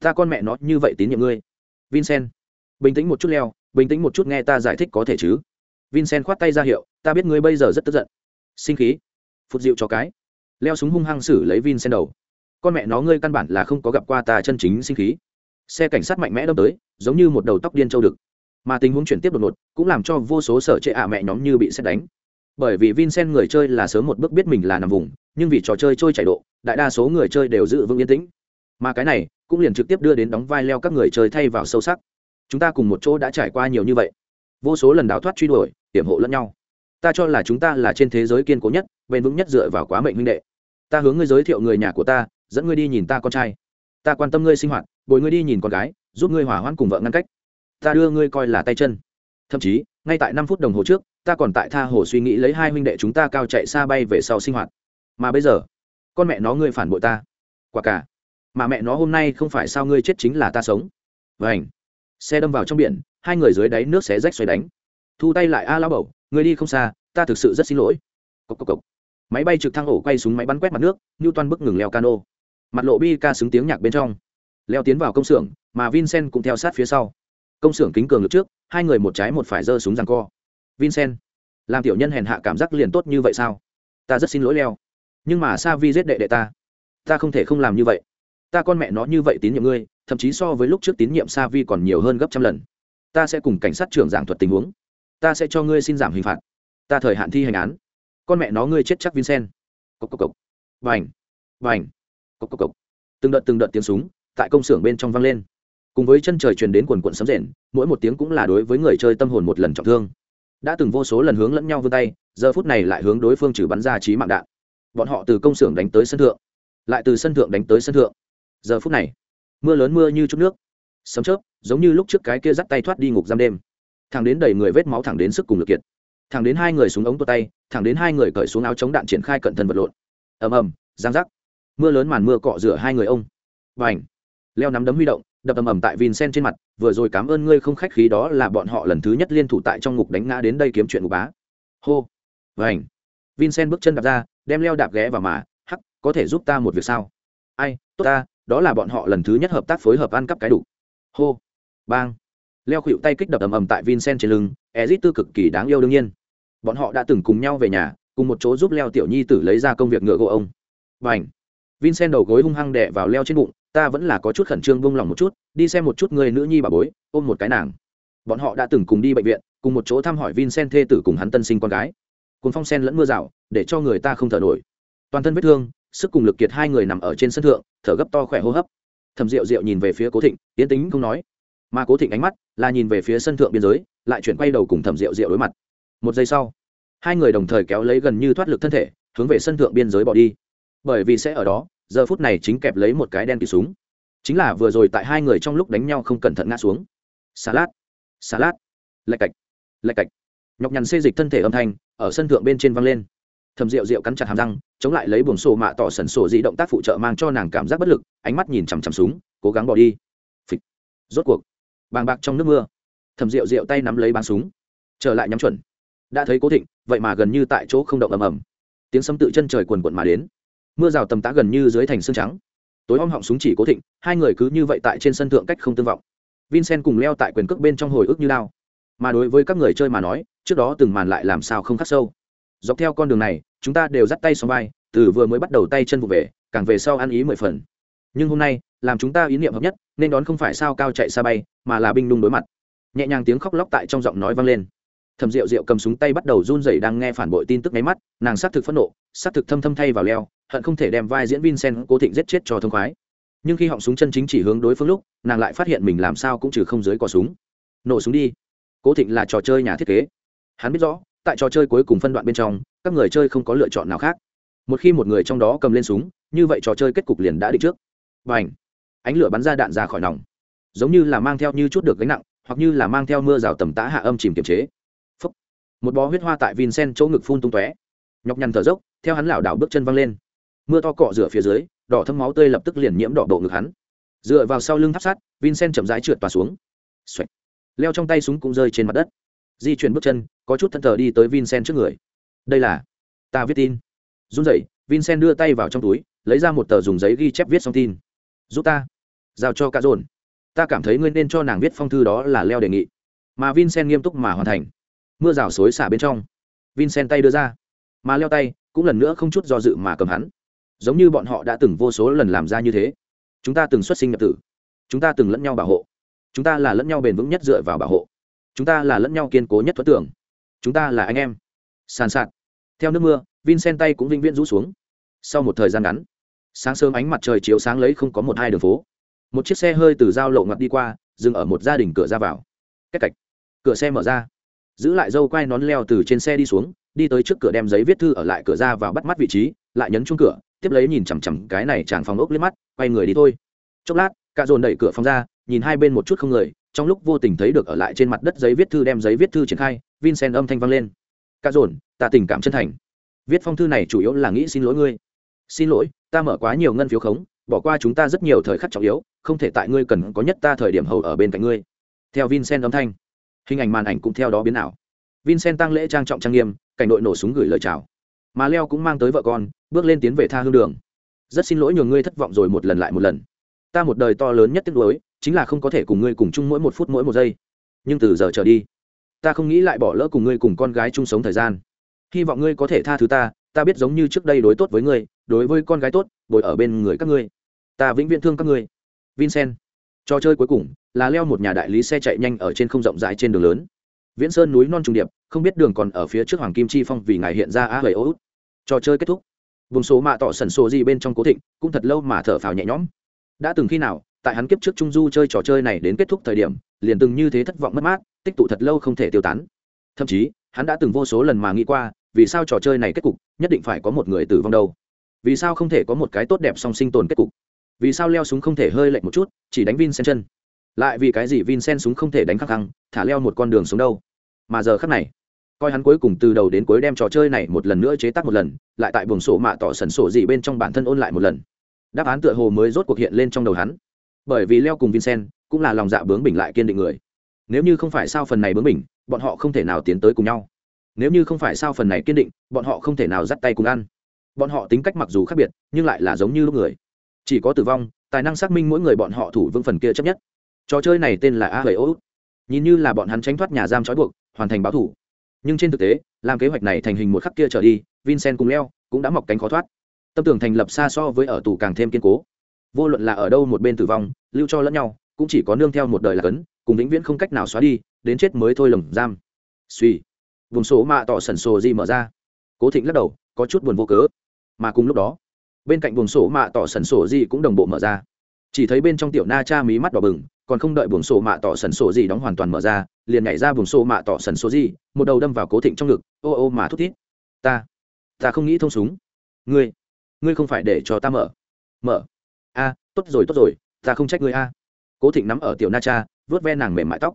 Ta con mẹ nó như vậy tín nhiệm ngươi. Vincent. Bình tĩnh một chút leo, bình tĩnh một chút nghe ta giải thích có thể chứ. Vincent khoát tay ra hiệu, ta biết ngươi bây giờ rất tức giận. Sinh khí. Phụt dịu cho cái. Leo súng hung hăng xử lấy vincent đầu. Con mẹ nó ngươi căn bản là không có gặp qua ta chân chính sinh khí. Xe cảnh sát mạnh mẽ đâm tới, giống như một đầu tóc điên châu đực. Mà tình huống chuyển tiếp đột ngột, cũng làm cho vô số sở trệ ạ mẹ nhóm như bị xét đánh. Bởi vì vincent người chơi là sớm một bước biết mình là nằm vùng nhưng vì trò chơi trôi chảy độ, đại đa số người chơi đều giữ vững yên tĩnh. Mà cái này cũng liền trực tiếp đưa đến đóng vai leo các người chơi thay vào sâu sắc. Chúng ta cùng một chỗ đã trải qua nhiều như vậy. Vô số lần đào thoát truy đuổi, hiểm hộ lẫn nhau. Ta cho là chúng ta là trên thế giới kiên cố nhất, bền vững nhất dựa vào quá mệnh huynh đệ. Ta hướng ngươi giới thiệu người nhà của ta, dẫn ngươi đi nhìn ta con trai. Ta quan tâm ngươi sinh hoạt, bồi ngươi đi nhìn con gái, giúp ngươi hỏa hoãn cùng vợ ngăn cách. Ta đưa ngươi coi là tay chân. Thậm chí, ngay tại năm phút đồng hồ trước, ta còn tại tha hồ suy nghĩ lấy hai huynh đệ chúng ta cao chạy xa bay về sau sinh hoạt mà bây giờ, con mẹ nó ngươi phản bội ta. Quả cả, mà mẹ nó hôm nay không phải sao ngươi chết chính là ta sống. Vảnh xe đâm vào trong biển, hai người dưới đáy nước xé rách xoay đánh. Thu tay lại, a lao bầu người đi không xa, ta thực sự rất xin lỗi. Cốc cốc cốc. máy bay trực thăng ổ quay súng máy bắn quét mặt nước như toan bức ngừng leo cano. Mặt lộ bi ca xứng tiếng nhạc bên trong. Leo tiến vào công xưởng, mà vincent cũng theo sát phía sau. Công xưởng kính cường lực trước, hai người một trái một phải giơ súng rằng co. Vincent, làm tiểu nhân hèn hạ cảm giác liền tốt như vậy sao? Ta rất xin lỗi, leo nhưng mà sa vi giết đệ đệ ta. Ta không thể không làm như vậy. Ta con mẹ nó như vậy tín nhiệm ngươi, thậm chí so với lúc trước tín nhiệm sa vi còn nhiều hơn gấp trăm lần. Ta sẽ cùng cảnh sát trưởng giảng thuật tình huống. Ta sẽ cho ngươi xin giảm hình phạt. Ta thời hạn thi hành án. Con mẹ nó ngươi chết chắc vincent. Cốc cốc cốc vành vành cốc cốc cốc từng đợt từng đợt tiếng súng tại công xưởng bên trong vang lên. Cùng với chân trời truyền đến quần quận sấm rền, mỗi một tiếng cũng là đối với người chơi tâm hồn một lần trọng thương. Đã từng vô số lần hướng lẫn nhau vươn tay, giờ phút này lại hướng đối phương trừ bắn ra trí mạng đạn bọn họ từ công xưởng đánh tới sân thượng, lại từ sân thượng đánh tới sân thượng. Giờ phút này, mưa lớn mưa như chút nước, sấm chớp, giống như lúc trước cái kia dắt tay thoát đi ngục giam đêm. Thẳng đến đầy người vết máu thẳng đến sức cùng lực kiệt. Thẳng đến hai người xuống ống tuột tay, thẳng đến hai người cởi xuống áo chống đạn triển khai cận thân vật lộn. Ầm ầm, giang giác. Mưa lớn màn mưa cọ rửa hai người ông. Và ảnh leo nắm đấm huy động, đập ầm ầm tại vincent trên mặt, vừa rồi cảm ơn ngươi không khách khí đó là bọn họ lần thứ nhất liên thủ tại trong ngục đánh ngã đến đây kiếm chuyện ngục bá. Hô! Vành vincent bước chân đạp ra đem leo đạp ghé vào mà, hắc, có thể giúp ta một việc sao? Ai, tốt ta, đó là bọn họ lần thứ nhất hợp tác phối hợp ăn cắp cái đủ. Hô. Bang. Leo khuỵu tay kích đập ầm ầm tại vincent trên lưng ezit tư cực kỳ đáng yêu đương nhiên. Bọn họ đã từng cùng nhau về nhà, cùng một chỗ giúp leo tiểu nhi tử lấy ra công việc ngựa gỗ ông. Và ảnh vincent đầu gối hung hăng đè vào leo trên bụng, ta vẫn là có chút khẩn trương bông lòng một chút, đi xem một chút người nữ nhi bà bối, ôm một cái nàng. Bọn họ đã từng cùng đi bệnh viện, cùng một chỗ thăm hỏi vincent thê tử cùng hắn tân sinh con gái. Cùng phong sen lẫn mưa rào để cho người ta không thở nổi. Toàn thân vết thương, sức cùng lực kiệt hai người nằm ở trên sân thượng, thở gấp to khỏe hô hấp. Thầm rượu rượu nhìn về phía cố thịnh, tiến tính không nói. Mà cố thịnh ánh mắt là nhìn về phía sân thượng biên giới, lại chuyển quay đầu cùng thầm rượu rượu đối mặt. Một giây sau, hai người đồng thời kéo lấy gần như thoát lực thân thể, hướng về sân thượng biên giới bỏ đi. Bởi vì sẽ ở đó, giờ phút này chính kẹp lấy một cái đen kịp súng. Chính là vừa rồi tại hai người trong lúc đánh nhau không cẩn thận ngã xuống. Xà lát xà lát lạch cạch lạch cạch. Nhọc nhằn xê dịch thân thể âm thanh ở sân thượng bên trên văng lên thầm rượu rượu cắn chặt hàm răng, chống lại lấy buồng sổ mạ tỏ sần sổ dị động tác phụ trợ mang cho nàng cảm giác bất lực, ánh mắt nhìn chằm chằm súng, cố gắng bỏ đi. Phịch. Rốt cuộc, bàng bạc trong nước mưa, thầm rượu rượu tay nắm lấy bắn súng, trở lại nhắm chuẩn. Đã thấy cố thịnh, vậy mà gần như tại chỗ không động ầm ầm. Tiếng sấm tự chân trời quần quận mà đến. Mưa rào tầm tá gần như dưới thành xương trắng. Tối om họng súng chỉ cố thịnh, hai người cứ như vậy tại trên sân thượng cách không tương vọng. Vincent cùng leo tại quyền cước bên trong hồi ức như lao. Mà đối với các người chơi mà nói, trước đó từng màn lại làm sao không khắc sâu dọc theo con đường này, chúng ta đều dắt tay xong vai, từ vừa mới bắt đầu tay chân vụ về, càng về sau ăn ý mười phần. Nhưng hôm nay, làm chúng ta ý niệm hợp nhất, nên đón không phải sao cao chạy xa bay, mà là binh đung đối mặt. Nhẹ nhàng tiếng khóc lóc tại trong giọng nói vang lên. Thầm rượu rượu cầm súng tay bắt đầu run rẩy đang nghe phản bội tin tức máy mắt, nàng xác thực phẫn nộ xác thực thâm thâm thay vào leo, hận không thể đem vai diễn vincent cố thịnh giết chết cho thông khoái. Nhưng khi họng súng chân chính chỉ hướng đối phương lúc, nàng lại phát hiện mình làm sao cũng trừ không dưới cò súng. Nổ súng đi. Cố thịnh là trò chơi nhà thiết kế. Hắn biết rõ tại trò chơi cuối cùng phân đoạn bên trong, các người chơi không có lựa chọn nào khác. Một khi một người trong đó cầm lên súng, như vậy trò chơi kết cục liền đã định trước. Và ảnh ánh lửa bắn ra đạn ra khỏi nòng. Giống như là mang theo như chút được gánh nặng, hoặc như là mang theo mưa rào tầm tã hạ âm chìm kiềm chế. Phúc. một bó huyết hoa tại vincent chỗ ngực phun tung tóe. Nhọc nhằn thở dốc, theo hắn lảo đảo bước chân văng lên. Mưa to cọ rửa phía dưới, đỏ thâm máu tươi lập tức liền nhiễm đỏ bộ ngực hắn. Dựa vào sau lưng tháp sát vincent chậm rãi trượt tòa xuống. Xoạch. leo trong tay súng cũng rơi trên mặt đất. Di chuyển bước chân có chút thân thờ đi tới vincent trước người. Đây là, ta viết tin. Run rẩy, vincent đưa tay vào trong túi, lấy ra một tờ dùng giấy ghi chép viết xong tin. Giúp ta. Giao cho cả dồn. Ta cảm thấy ngươi nên cho nàng viết phong thư đó là leo đề nghị. Mà vincent nghiêm túc mà hoàn thành. Mưa rào xối xả bên trong. Vincent tay đưa ra. Mà leo tay, cũng lần nữa không chút do dự mà cầm hắn. Giống như bọn họ đã từng vô số lần làm ra như thế. Chúng ta từng xuất sinh nhập tử. Chúng ta từng lẫn nhau bảo hộ. Chúng ta là lẫn nhau bền vững nhất dựa vào bảo hộ. Chúng ta là lẫn nhau kiên cố nhất thoát tưởng chúng ta là anh em. Sàn sạt. Theo nước mưa, vincent tay cũng vĩnh viễn rũ xuống. Sau một thời gian ngắn, sáng sớm ánh mặt trời chiếu sáng lấy không có một hai đường phố. Một chiếc xe hơi từ giao lộ ngặt đi qua, dừng ở một gia đình cửa ra vào. Cách cạch. Cửa xe mở ra. Giữ lại dâu quai nón leo từ trên xe đi xuống, đi tới trước cửa đem giấy viết thư ở lại cửa ra vào bắt mắt vị trí, lại nhấn chung cửa, tiếp lấy nhìn chằm chằm cái này chàng phòng ốc liếc mắt, quay người đi thôi. Chốc lát, cả dồn đẩy cửa phòng ra, nhìn hai bên một chút không người trong lúc vô tình thấy được ở lại trên mặt đất giấy viết thư đem giấy viết thư triển khai, vincent âm thanh vang lên. Cả dồn, ta tình cảm chân thành. Viết phong thư này chủ yếu là nghĩ xin lỗi ngươi. Xin lỗi, ta mở quá nhiều ngân phiếu khống, bỏ qua chúng ta rất nhiều thời khắc trọng yếu, không thể tại ngươi cần có nhất ta thời điểm hầu ở bên cạnh ngươi. Theo vincent âm thanh, hình ảnh màn ảnh cũng theo đó biến ảo. Vincent tăng lễ trang trọng trang nghiêm, cảnh đội nổ súng gửi lời chào. Mà leo cũng mang tới vợ con, bước lên tiến về tha hương đường. Rất xin lỗi nhường ngươi thất vọng rồi một lần lại một lần. Ta một đời to lớn nhất tiếc nuối chính là không có thể cùng ngươi cùng chung mỗi một phút mỗi một giây. Nhưng từ giờ trở đi, ta không nghĩ lại bỏ lỡ cùng ngươi cùng con gái chung sống thời gian. Hy vọng ngươi có thể tha thứ ta ta biết giống như trước đây đối tốt với ngươi, đối với con gái tốt, bồi ở bên người các ngươi. Ta vĩnh viễn thương các ngươi. Vincent, trò chơi cuối cùng là leo một nhà đại lý xe chạy nhanh ở trên không rộng rãi trên đường lớn. Viễn sơn núi non trùng điệp, không biết đường còn ở phía trước hoàng kim chi phong vì ngài hiện ra á hầy ô út. Trò chơi kết thúc. Vùng số mạ tỏ sần sổ gì bên trong cố thịnh, cũng thật lâu mà thở phào nhẹ nhõm. Đã từng khi nào tại hắn kiếp trước trung du chơi trò chơi này đến kết thúc thời điểm, liền từng như thế thất vọng mất mát, tích tụ thật lâu không thể tiêu tán. Thậm chí, hắn đã từng vô số lần mà nghĩ qua, vì sao trò chơi này kết cục nhất định phải có một người tử vong đâu? Vì sao không thể có một cái tốt đẹp song sinh tồn kết cục? Vì sao leo súng không thể hơi lệch một chút, chỉ đánh Vin Xen chân? Lại vì cái gì Vin Xen súng không thể đánh khắc khăng, thả leo một con đường xuống đâu? Mà giờ khắc này, coi hắn cuối cùng từ đầu đến cuối đem trò chơi này một lần nữa chế tác một lần, lại tại buồng sổ mạ tỏ sẩn sổ gì bên trong bản thân ôn lại một lần. Đáp án tựa hồ mới rốt cuộc hiện lên trong đầu hắn bởi vì leo cùng vincent cũng là lòng dạ bướng bỉnh lại kiên định người. Nếu như không phải sao phần này bướng bỉnh, bọn họ không thể nào tiến tới cùng nhau. Nếu như không phải sao phần này kiên định, bọn họ không thể nào dắt tay cùng ăn. Bọn họ tính cách mặc dù khác biệt, nhưng lại là giống như lúc người. Chỉ có tử vong, tài năng xác minh mỗi người bọn họ thủ vững phần kia chấp nhất. Trò chơi này tên là a hầy ô nhìn như là bọn hắn tránh thoát nhà giam trói buộc, hoàn thành báo thủ. Nhưng trên thực tế, làm kế hoạch này thành hình một khắc kia trở đi, vincent cùng leo cũng đã mọc cánh khó thoát. Tâm tưởng thành lập xa so với ở tù càng thêm kiên cố vô luận là ở đâu một bên tử vong, lưu cho lẫn nhau, cũng chỉ có nương theo một đời là cấn, cùng vĩnh viễn không cách nào xóa đi, đến chết mới thôi lồng giam. Suy. Vùng số mạ tỏ sẩn sồ gì mở ra. Cố thịnh lắc đầu, có chút buồn vô cớ. Mà cùng lúc đó, bên cạnh buồng sổ mạ tỏ sẩn sổ gì cũng đồng bộ mở ra. Chỉ thấy bên trong tiểu na cha mí mắt đỏ bừng, còn không đợi buồng sổ mạ tỏ sẩn sổ gì đóng hoàn toàn mở ra, liền nhảy ra buồng sổ mạ tỏ sẩn sổ gì, một đầu đâm vào cố thịnh trong ngực. Ô ô mà thút thít. Ta ta không nghĩ thông súng. Ngươi ngươi không phải để cho ta mở. Mở? A, tốt rồi tốt rồi, ta không trách ngươi a. Cố thịnh nắm ở tiểu na cha vớt ve nàng mềm mại tóc.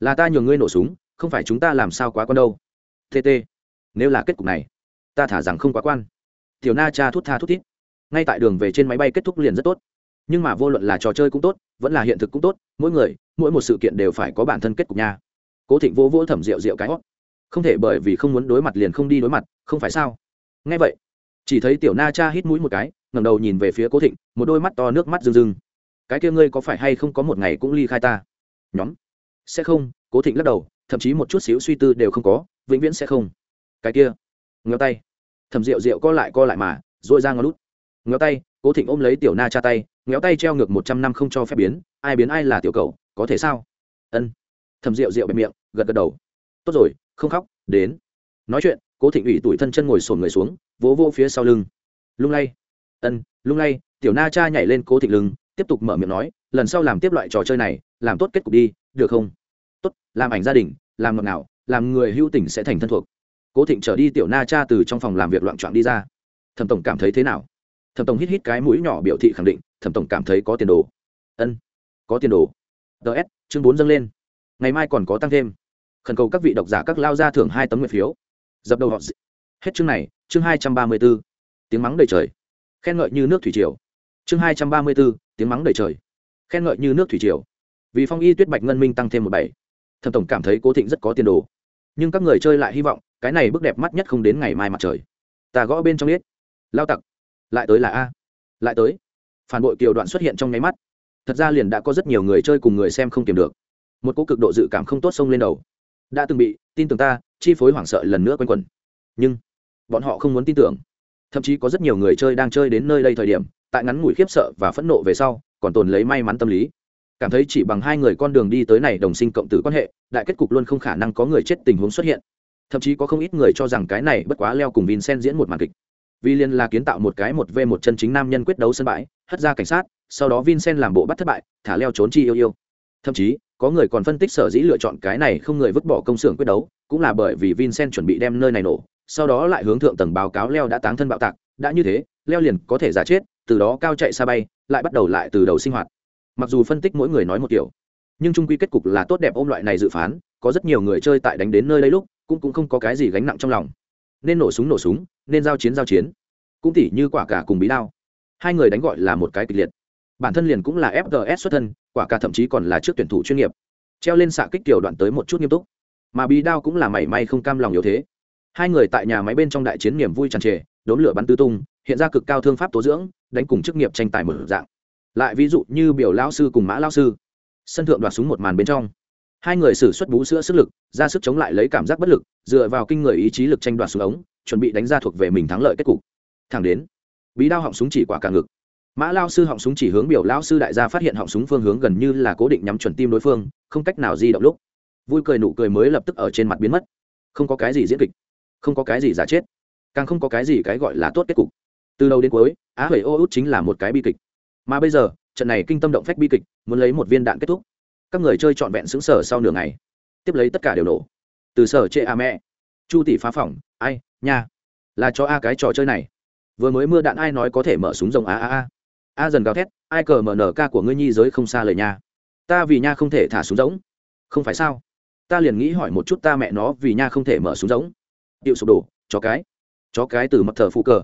Là ta nhường ngươi nổ súng, không phải chúng ta làm sao quá con đâu. Tt nếu là kết cục này, ta thả rằng không quá quan. Tiểu na cha thút tha thút thít. Ngay tại đường về trên máy bay kết thúc liền rất tốt. Nhưng mà vô luận là trò chơi cũng tốt, vẫn là hiện thực cũng tốt, mỗi người, mỗi một sự kiện đều phải có bản thân kết cục nha. Cố thịnh vô vô thẩm rượu rượu cái hót không thể bởi vì không muốn đối mặt liền không đi đối mặt, không phải sao? Ngay vậy chỉ thấy tiểu na cha hít mũi một cái, ngẩng đầu nhìn về phía cố thịnh, một đôi mắt to nước mắt rưng rưng. Cái kia ngươi có phải hay không có một ngày cũng ly khai ta? Nhóm. Sẽ không, cố thịnh lắc đầu, thậm chí một chút xíu suy tư đều không có, vĩnh viễn sẽ không. Cái kia. Ngheo tay. Thầm rượu rượu co lại co lại mà dội ra ngó lút. Ngheo tay, cố thịnh ôm lấy tiểu na cha tay, ngéo tay treo ngược một trăm năm không cho phép biến, ai biến ai là tiểu cầu có thể sao? Ân. Thầm rượu rượu bẹp miệng, gật gật đầu. Tốt rồi, không khóc, đến. Nói chuyện cố thịnh ủy tủi thân chân ngồi sồn người xuống, vỗ vô phía sau lưng. Lung lay. Ân, lung lay, tiểu na cha nhảy lên cố thịnh lưng, tiếp tục mở miệng nói, lần sau làm tiếp loại trò chơi này, làm tốt kết cục đi, được không? Tốt, làm ảnh gia đình, làm ngọt ngào, làm người hữu tình sẽ thành thân thuộc. Cố thịnh trở đi, tiểu na cha từ trong phòng làm việc loạn trọn đi ra. Thẩm tổng cảm thấy thế nào? Thẩm tổng hít hít cái mũi nhỏ biểu thị khẳng định, thẩm tổng cảm thấy có tiền đồ. Ân, có tiền đồ. Ts chương bốn dâng lên. Ngày mai còn có tăng thêm. Khẩn cầu các vị độc giả các lao ra thưởng hai tấm nguyện phiếu dập đầu họ hết chương này, chương hai trăm ba mươi b ố tiếng mắng đầy trời. Khen ngợi như nước thủy triều. Chương hai trăm ba mươi b ố tiếng mắng đầy trời. Khen ngợi như nước thủy triều. Vì phong y tuyết bạch ngân minh tăng thêm một bảy. Thẩm tổng cảm thấy cố thịnh rất có tiền đồ. Nhưng các người chơi lại hy vọng, cái này bức đẹp mắt nhất không đến ngày mai mặt trời. Ta gõ bên trong biết. Lao tặc. Lại tới là a. Lại tới. Phản bội kiều đoạn xuất hiện trong nháy mắt. Thật ra liền đã có rất nhiều người chơi cùng người xem không kiềm được. Một cô cực độ dự cảm không tốt xông lên đầu đã từng bị, tin tưởng ta, chi phối hoảng sợ lần nữa quanh quẩn. Nhưng, bọn họ không muốn tin tưởng. Thậm chí có rất nhiều người chơi đang chơi đến nơi đây thời điểm, tại ngắn ngủi khiếp sợ và phẫn nộ về sau, còn tồn lấy may mắn tâm lý. Cảm thấy chỉ bằng hai người con đường đi tới này đồng sinh cộng tử quan hệ, đại kết cục luôn không khả năng có người chết tình huống xuất hiện. Thậm chí có không ít người cho rằng cái này bất quá leo cùng vincent diễn một màn kịch. Vì liên là kiến tạo một cái một v một chân chính nam nhân quyết đấu sân bãi, hất ra cảnh sát, sau đó vincent làm bộ bắt thất bại, thả leo trốn chi yêu yêu. Thậm chí có người còn phân tích sở dĩ lựa chọn cái này không người vứt bỏ công xưởng quyết đấu, cũng là bởi vì vincent chuẩn bị đem nơi này nổ, sau đó lại hướng thượng tầng báo cáo leo đã táng thân bạo tạc, đã như thế, leo liền có thể giả chết, từ đó cao chạy xa bay, lại bắt đầu lại từ đầu sinh hoạt. Mặc dù phân tích mỗi người nói một kiểu, nhưng trung quy kết cục là tốt đẹp ôm loại này dự phán, có rất nhiều người chơi tại đánh đến nơi đây lúc, cũng cũng không có cái gì gánh nặng trong lòng. Nên nổ súng nổ súng, nên giao chiến giao chiến. Cũng tỉ như quả cả cùng bí đao. Hai người đánh gọi là một cái kịch liệt bản thân liền cũng là fgs xuất thân, quả cả thậm chí còn là trước tuyển thủ chuyên nghiệp. Treo lên xạ kích tiểu đoạn tới một chút nghiêm túc. Mà bí đao cũng là mảy may không cam lòng yếu thế. Hai người tại nhà máy bên trong đại chiến niềm vui tràn trề, đốn lửa bắn tư tung, hiện ra cực cao thương pháp tố dưỡng, đánh cùng chức nghiệp tranh tài mở dạng. Lại ví dụ như biểu lao sư cùng mã lao sư. Sân thượng đoạt súng một màn bên trong. Hai người xử xuất bú sữa sức lực, ra sức chống lại lấy cảm giác bất lực, dựa vào kinh người ý chí lực tranh đoạt súng ống, chuẩn bị đánh ra thuộc về mình thắng lợi kết cục. Thẳng đến bí đao họng súng chỉ quả cả ngực mã lao sư họng súng chỉ hướng biểu lao sư đại gia phát hiện họng súng phương hướng gần như là cố định nhắm chuẩn tim đối phương, không cách nào di động lúc. Vui cười nụ cười mới lập tức ở trên mặt biến mất. Không có cái gì diễn kịch, không có cái gì giả chết, càng không có cái gì cái gọi là tốt kết cục. Từ đầu đến cuối, á hẩy ô út chính là một cái bi kịch. Mà bây giờ, trận này kinh tâm động phách bi kịch, muốn lấy một viên đạn kết thúc. Các người chơi trọn vẹn xứng sở sau nửa ngày. Tiếp lấy tất cả đều nổ. Từ sở chê a mẹ. Chu tỷ phá phỏng ai, nha. Là cho a cái trò chơi này. Vừa mới mưa đạn ai nói có thể mở súng rồng a a a a dần gào thét, ai cờ mở nở ca của ngươi nhi giới không xa lời nha. Ta vì nha không thể thả xuống giống. Không phải sao? Ta liền nghĩ hỏi một chút ta mẹ nó vì nha không thể mở xuống giống. Điệu sụp đổ, chó cái chó cái từ mặt thờ phụ cờ.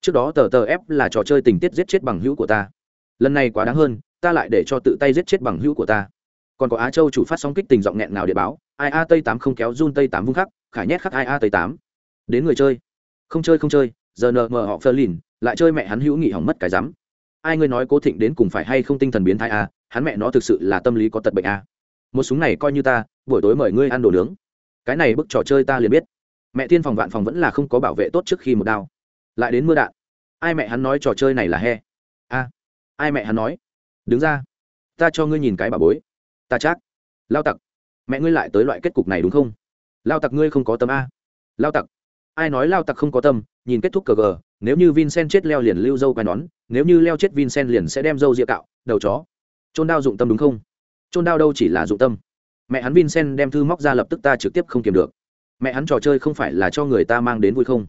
Trước đó tờ tờ ép là trò chơi tình tiết giết chết bằng hữu của ta. Lần này quá đáng hơn, ta lại để cho tự tay giết chết bằng hữu của ta. Còn có á châu chủ phát sóng kích tình giọng nghẹn nào để báo, ai a tây tám không kéo run tây tám vung khắc, khải nhét khắc ai a tây tám. Đến người chơi. Không chơi không chơi. Giờ nờ mờ họ phơ lìn lại chơi mẹ hắn hữu nghị hỏng mất cái rắm ai ngươi nói cố thịnh đến cùng phải hay không tinh thần biến thái a hắn mẹ nó thực sự là tâm lý có tật bệnh a một súng này coi như ta, buổi tối mời ngươi ăn đồ nướng. Cái này bức trò chơi ta liền biết. Mẹ thiên phòng vạn phòng vẫn là không có bảo vệ tốt trước khi một đao. Lại đến mưa đạn. Ai mẹ hắn nói trò chơi này là he? A ai mẹ hắn nói? Đứng ra. Ta cho ngươi nhìn cái bà bối. Ta chắc. Lao tặc. Mẹ ngươi lại tới loại kết cục này đúng không? Lao tặc ngươi không có tâm a lao tặc. Ai nói lao tặc không có tâm nhìn kết thúc cờ gờ, nếu như vincent chết leo liền lưu dâu quai nón, nếu như leo chết vincent liền sẽ đem dâu rượu cạo, đầu chó. Trôn đao dụng tâm đúng không? Trôn đao đâu chỉ là dụng tâm. Mẹ hắn vincent đem thư móc ra lập tức ta trực tiếp không kiềm được. Mẹ hắn trò chơi không phải là cho người ta mang đến vui không?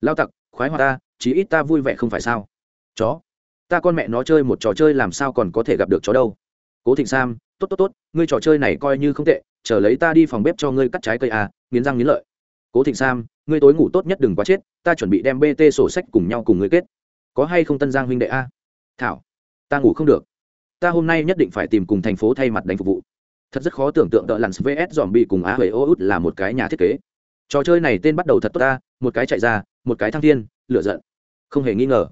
Lao tặc, khoái hoa ta, chí ít ta vui vẻ không phải sao? Chó, ta con mẹ nó chơi một trò chơi làm sao còn có thể gặp được chó đâu? Cố thịnh sam, tốt tốt tốt, ngươi trò chơi này coi như không tệ, chờ lấy ta đi phòng bếp cho ngươi cắt trái cây à nghiến răng nghiến lợi. Cố thịnh sam ngươi tối ngủ tốt nhất đừng quá chết, ta chuẩn bị đem bt sổ sách cùng nhau cùng ngươi kết. Có hay không tân giang huynh đệ a? Thảo, ta ngủ không được. Ta hôm nay nhất định phải tìm cùng thành phố thay mặt đánh phục vụ. Thật rất khó tưởng tượng đợi lặn vs dòm bị cùng á huệ ô út là một cái nhà thiết kế. Trò chơi này tên bắt đầu thật tốt ta, một cái chạy ra, một cái thăng thiên lựa giận. Không hề nghi ngờ.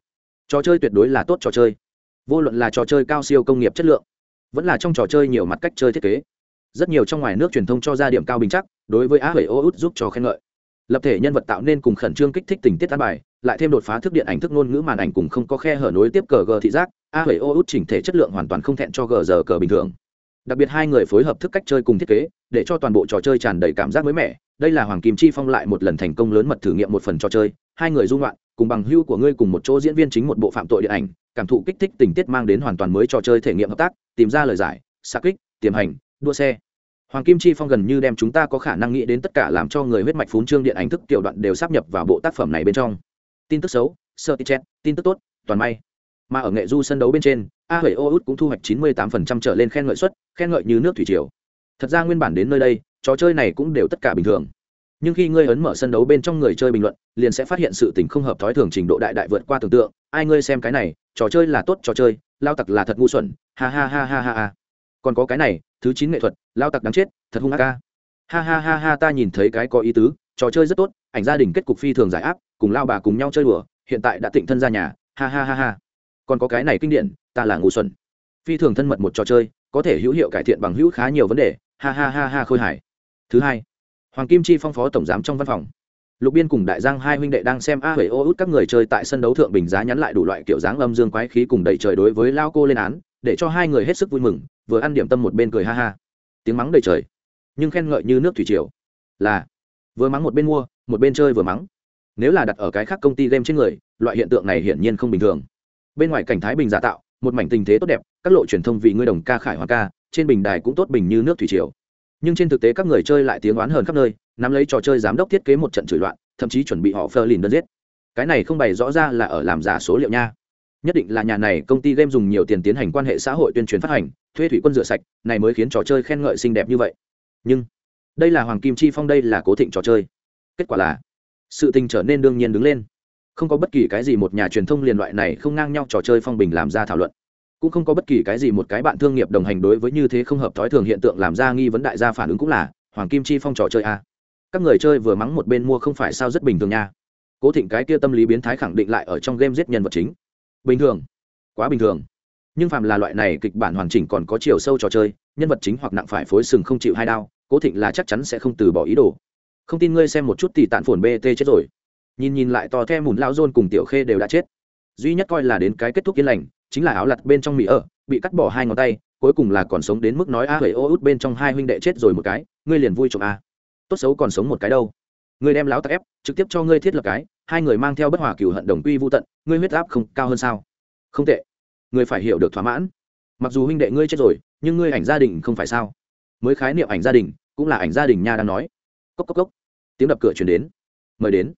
Trò chơi tuyệt đối là tốt trò chơi. Vô luận là trò chơi cao siêu công nghiệp chất lượng, vẫn là trong trò chơi nhiều mặt cách chơi thiết kế. Rất nhiều trong ngoài nước truyền thông cho ra điểm cao bình chắc, đối với á huệ ô út giúp cho khen ngợi lập thể nhân vật tạo nên cùng khẩn trương kích thích tình tiết an bài, lại thêm đột phá thức điện ảnh thức ngôn ngữ màn ảnh cùng không có khe hở nối tiếp cờ g thị giác, a huế ô út chỉnh thể chất lượng hoàn toàn không thẹn cho g giờ cờ bình thường. Đặc biệt hai người phối hợp thức cách chơi cùng thiết kế, để cho toàn bộ trò chơi tràn đầy cảm giác mới mẻ. Đây là hoàng kim chi phong lại một lần thành công lớn mật thử nghiệm một phần trò chơi. Hai người dung loạn cùng bằng hưu của ngươi cùng một chỗ diễn viên chính một bộ phạm tội điện ảnh, cảm thụ kích thích tình tiết mang đến hoàn toàn mới trò chơi thể nghiệm hợp tác, tìm ra lời giải xa kích, tiềm hành, đua xe hoàng kim chi phong gần như đem chúng ta có khả năng nghĩ đến tất cả làm cho người huyết mạch phún trương điện ảnh thức tiểu đoạn đều sắp nhập vào bộ tác phẩm này bên trong. Tin tức xấu, sơ tichet tin tức tốt, toàn may. Mà ở nghệ du sân đấu bên trên, a huệ ô út cũng thu hoạch chín mươi tám phần trăm trở lên khen ngợi suất, khen ngợi như nước thủy triều. Thật ra nguyên bản đến nơi đây, trò chơi này cũng đều tất cả bình thường. Nhưng khi ngươi ấn mở sân đấu bên trong người chơi bình luận, liền sẽ phát hiện sự tình không hợp thói thường trình độ đại đại vượt qua tưởng tượng. Ai ngươi xem cái này, trò chơi là tốt trò chơi, lao tặc là thật ngu xuẩn. Ha ha ha ha ha ha còn có cái này, thứ chín nghệ thuật, lao tặc đáng chết, thật hung ác ca. Ha ha ha ha, ta nhìn thấy cái có ý tứ, trò chơi rất tốt, ảnh gia đình kết cục phi thường giải áp, cùng lao bà cùng nhau chơi đùa, hiện tại đã tịnh thân ra nhà, ha ha ha ha. Còn có cái này kinh điển, ta là ngu xuẩn phi thường thân mật một trò chơi, có thể hữu hiệu cải thiện bằng hữu khá nhiều vấn đề, ha ha ha ha, khôi hài. Thứ hai, hoàng kim chi phong phó tổng giám trong văn phòng. Lục biên cùng đại giang hai huynh đệ đang xem a huệ ô út các người chơi tại sân đấu thượng bình giá nhắn lại đủ loại kiểu dáng âm dương quái khí cùng đẩy trời đối với lao cô lên án để cho hai người hết sức vui mừng, vừa ăn điểm tâm một bên cười ha ha. Tiếng mắng đầy trời. Nhưng khen ngợi như nước thủy triều. Là, vừa mắng một bên mua, một bên chơi vừa mắng. Nếu là đặt ở cái khác công ty game trên người, loại hiện tượng này hiển nhiên không bình thường. Bên ngoài cảnh thái bình giả tạo, một mảnh tình thế tốt đẹp, các lộ truyền thông vì ngươi đồng ca khải hoa ca, trên bình đài cũng tốt bình như nước thủy triều. Nhưng trên thực tế các người chơi lại tiếng oán hờn khắp nơi, nắm lấy trò chơi giám đốc thiết kế một trận chửi loạn, thậm chí chuẩn bị họ phơ lìn đơn giết. Cái này không bày rõ ra là ở làm giả số liệu nha nhất định là nhà này công ty game dùng nhiều tiền tiến hành quan hệ xã hội tuyên truyền phát hành, thuê thủy quân rửa sạch, này mới khiến trò chơi khen ngợi xinh đẹp như vậy. Nhưng, đây là hoàng kim chi phong, đây là cố thịnh trò chơi. Kết quả là, sự tình trở nên đương nhiên đứng lên. Không có bất kỳ cái gì một nhà truyền thông liên loại này không ngang nhau trò chơi phong bình làm ra thảo luận. Cũng không có bất kỳ cái gì một cái bạn thương nghiệp đồng hành đối với như thế không hợp thói thường hiện tượng làm ra nghi vấn đại gia phản ứng cũng là, hoàng kim chi phong trò chơi a. Các người chơi vừa mắng một bên mua không phải sao rất bình thường nha. Cố thịnh cái kia tâm lý biến thái khẳng định lại ở trong game giết nhân vật chính bình thường. Quá bình thường. Nhưng phạm là loại này kịch bản hoàn chỉnh còn có chiều sâu trò chơi, nhân vật chính hoặc nặng phải phối sừng không chịu hai đao, cố thịnh là chắc chắn sẽ không từ bỏ ý đồ. Không tin ngươi xem một chút thì tạn phồn bt chết rồi. Nhìn nhìn lại to the mùn lao dôn cùng tiểu khê đều đã chết. Duy nhất coi là đến cái kết thúc yên lành, chính là áo lặt bên trong mỹ ở, bị cắt bỏ hai ngón tay, cuối cùng là còn sống đến mức nói a hầy ô út bên trong hai huynh đệ chết rồi một cái, ngươi liền vui trộm a. Tốt xấu còn sống một cái đâu. Ngươi đem láo tắc ép, trực tiếp cho ngươi thiết lập cái hai người mang theo bất hòa cửu hận đồng quy vô tận, ngươi huyết áp không cao hơn sao? Không tệ. Ngươi phải hiểu được thỏa mãn. Mặc dù huynh đệ ngươi chết rồi, nhưng ngươi ảnh gia đình không phải sao? Mới khái niệm ảnh gia đình, cũng là ảnh gia đình nha đang nói. Cốc cốc cốc. Tiếng đập cửa chuyển đến. Mời đến.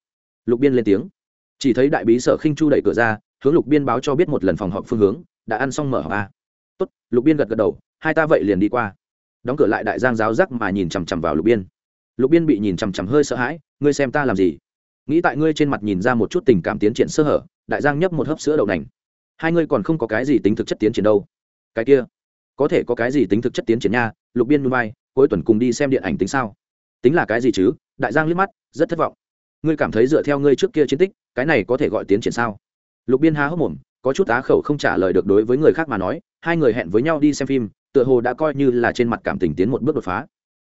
Lục biên lên tiếng. Chỉ thấy đại bí sở khinh chu đẩy cửa ra, hướng lục biên báo cho biết một lần phòng họp phương hướng, đã ăn xong mở họp a tốt, lục biên gật gật đầu, hai ta vậy liền đi qua. Đóng cửa lại đại giang giáo giác mà nhìn chằm chằm vào lục biên. Lục biên bị nhìn chằm chằm hơi sợ hãi, ngươi xem ta làm gì? Nghĩ tại ngươi trên mặt nhìn ra một chút tình cảm tiến triển sơ hở, đại giang nhấp một hớp sữa đậu nành. Hai ngươi còn không có cái gì tính thực chất tiến triển đâu. Cái kia, có thể có cái gì tính thực chất tiến triển nha, lục biên núi bay cuối tuần cùng đi xem điện ảnh tính sao? Tính là cái gì chứ? Đại giang liếc mắt, rất thất vọng. Ngươi cảm thấy dựa theo ngươi trước kia chiến tích, cái này có thể gọi tiến triển sao? Lục biên há hốc mồm, có chút á khẩu không trả lời được đối với người khác mà nói, hai người hẹn với nhau đi xem phim, tựa hồ đã coi như là trên mặt cảm tình tiến một bước đột phá.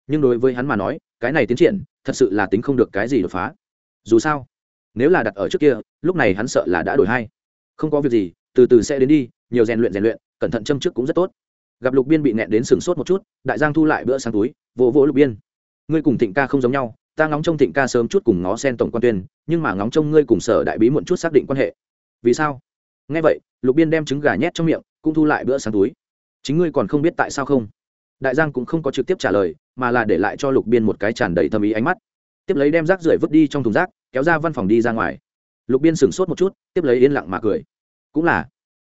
Nhưng đối với hắn mà nói, cái này tiến triển, thật sự là tính không được cái gì đột phá dù sao, nếu là đặt ở trước kia, lúc này hắn sợ là đã đổi hai không có việc gì, từ từ sẽ đến đi, nhiều rèn luyện rèn luyện, cẩn thận châm trước cũng rất tốt. Gặp lục biên bị nẹn đến sừng sốt một chút, đại giang thu lại bữa sáng túi, vỗ vỗ lục biên. Ngươi cùng thịnh ca không giống nhau, ta ngóng trông thịnh ca sớm chút cùng ngó sen tổng quan tuyên, nhưng mà ngóng trông ngươi cùng sở đại bí muộn chút xác định quan hệ. Vì sao? Nghe vậy, lục biên đem trứng gà nhét trong miệng, cũng thu lại bữa sáng túi. Chính ngươi còn không biết tại sao không? Đại giang cũng không có trực tiếp trả lời, mà là để lại cho lục biên một cái tràn đầy thâm ý ánh mắt tiếp lấy đem rác rưởi vứt đi trong thùng rác, kéo ra văn phòng đi ra ngoài. Lục biên sửng sốt một chút, tiếp lấy yên lặng mà cười. Cũng là,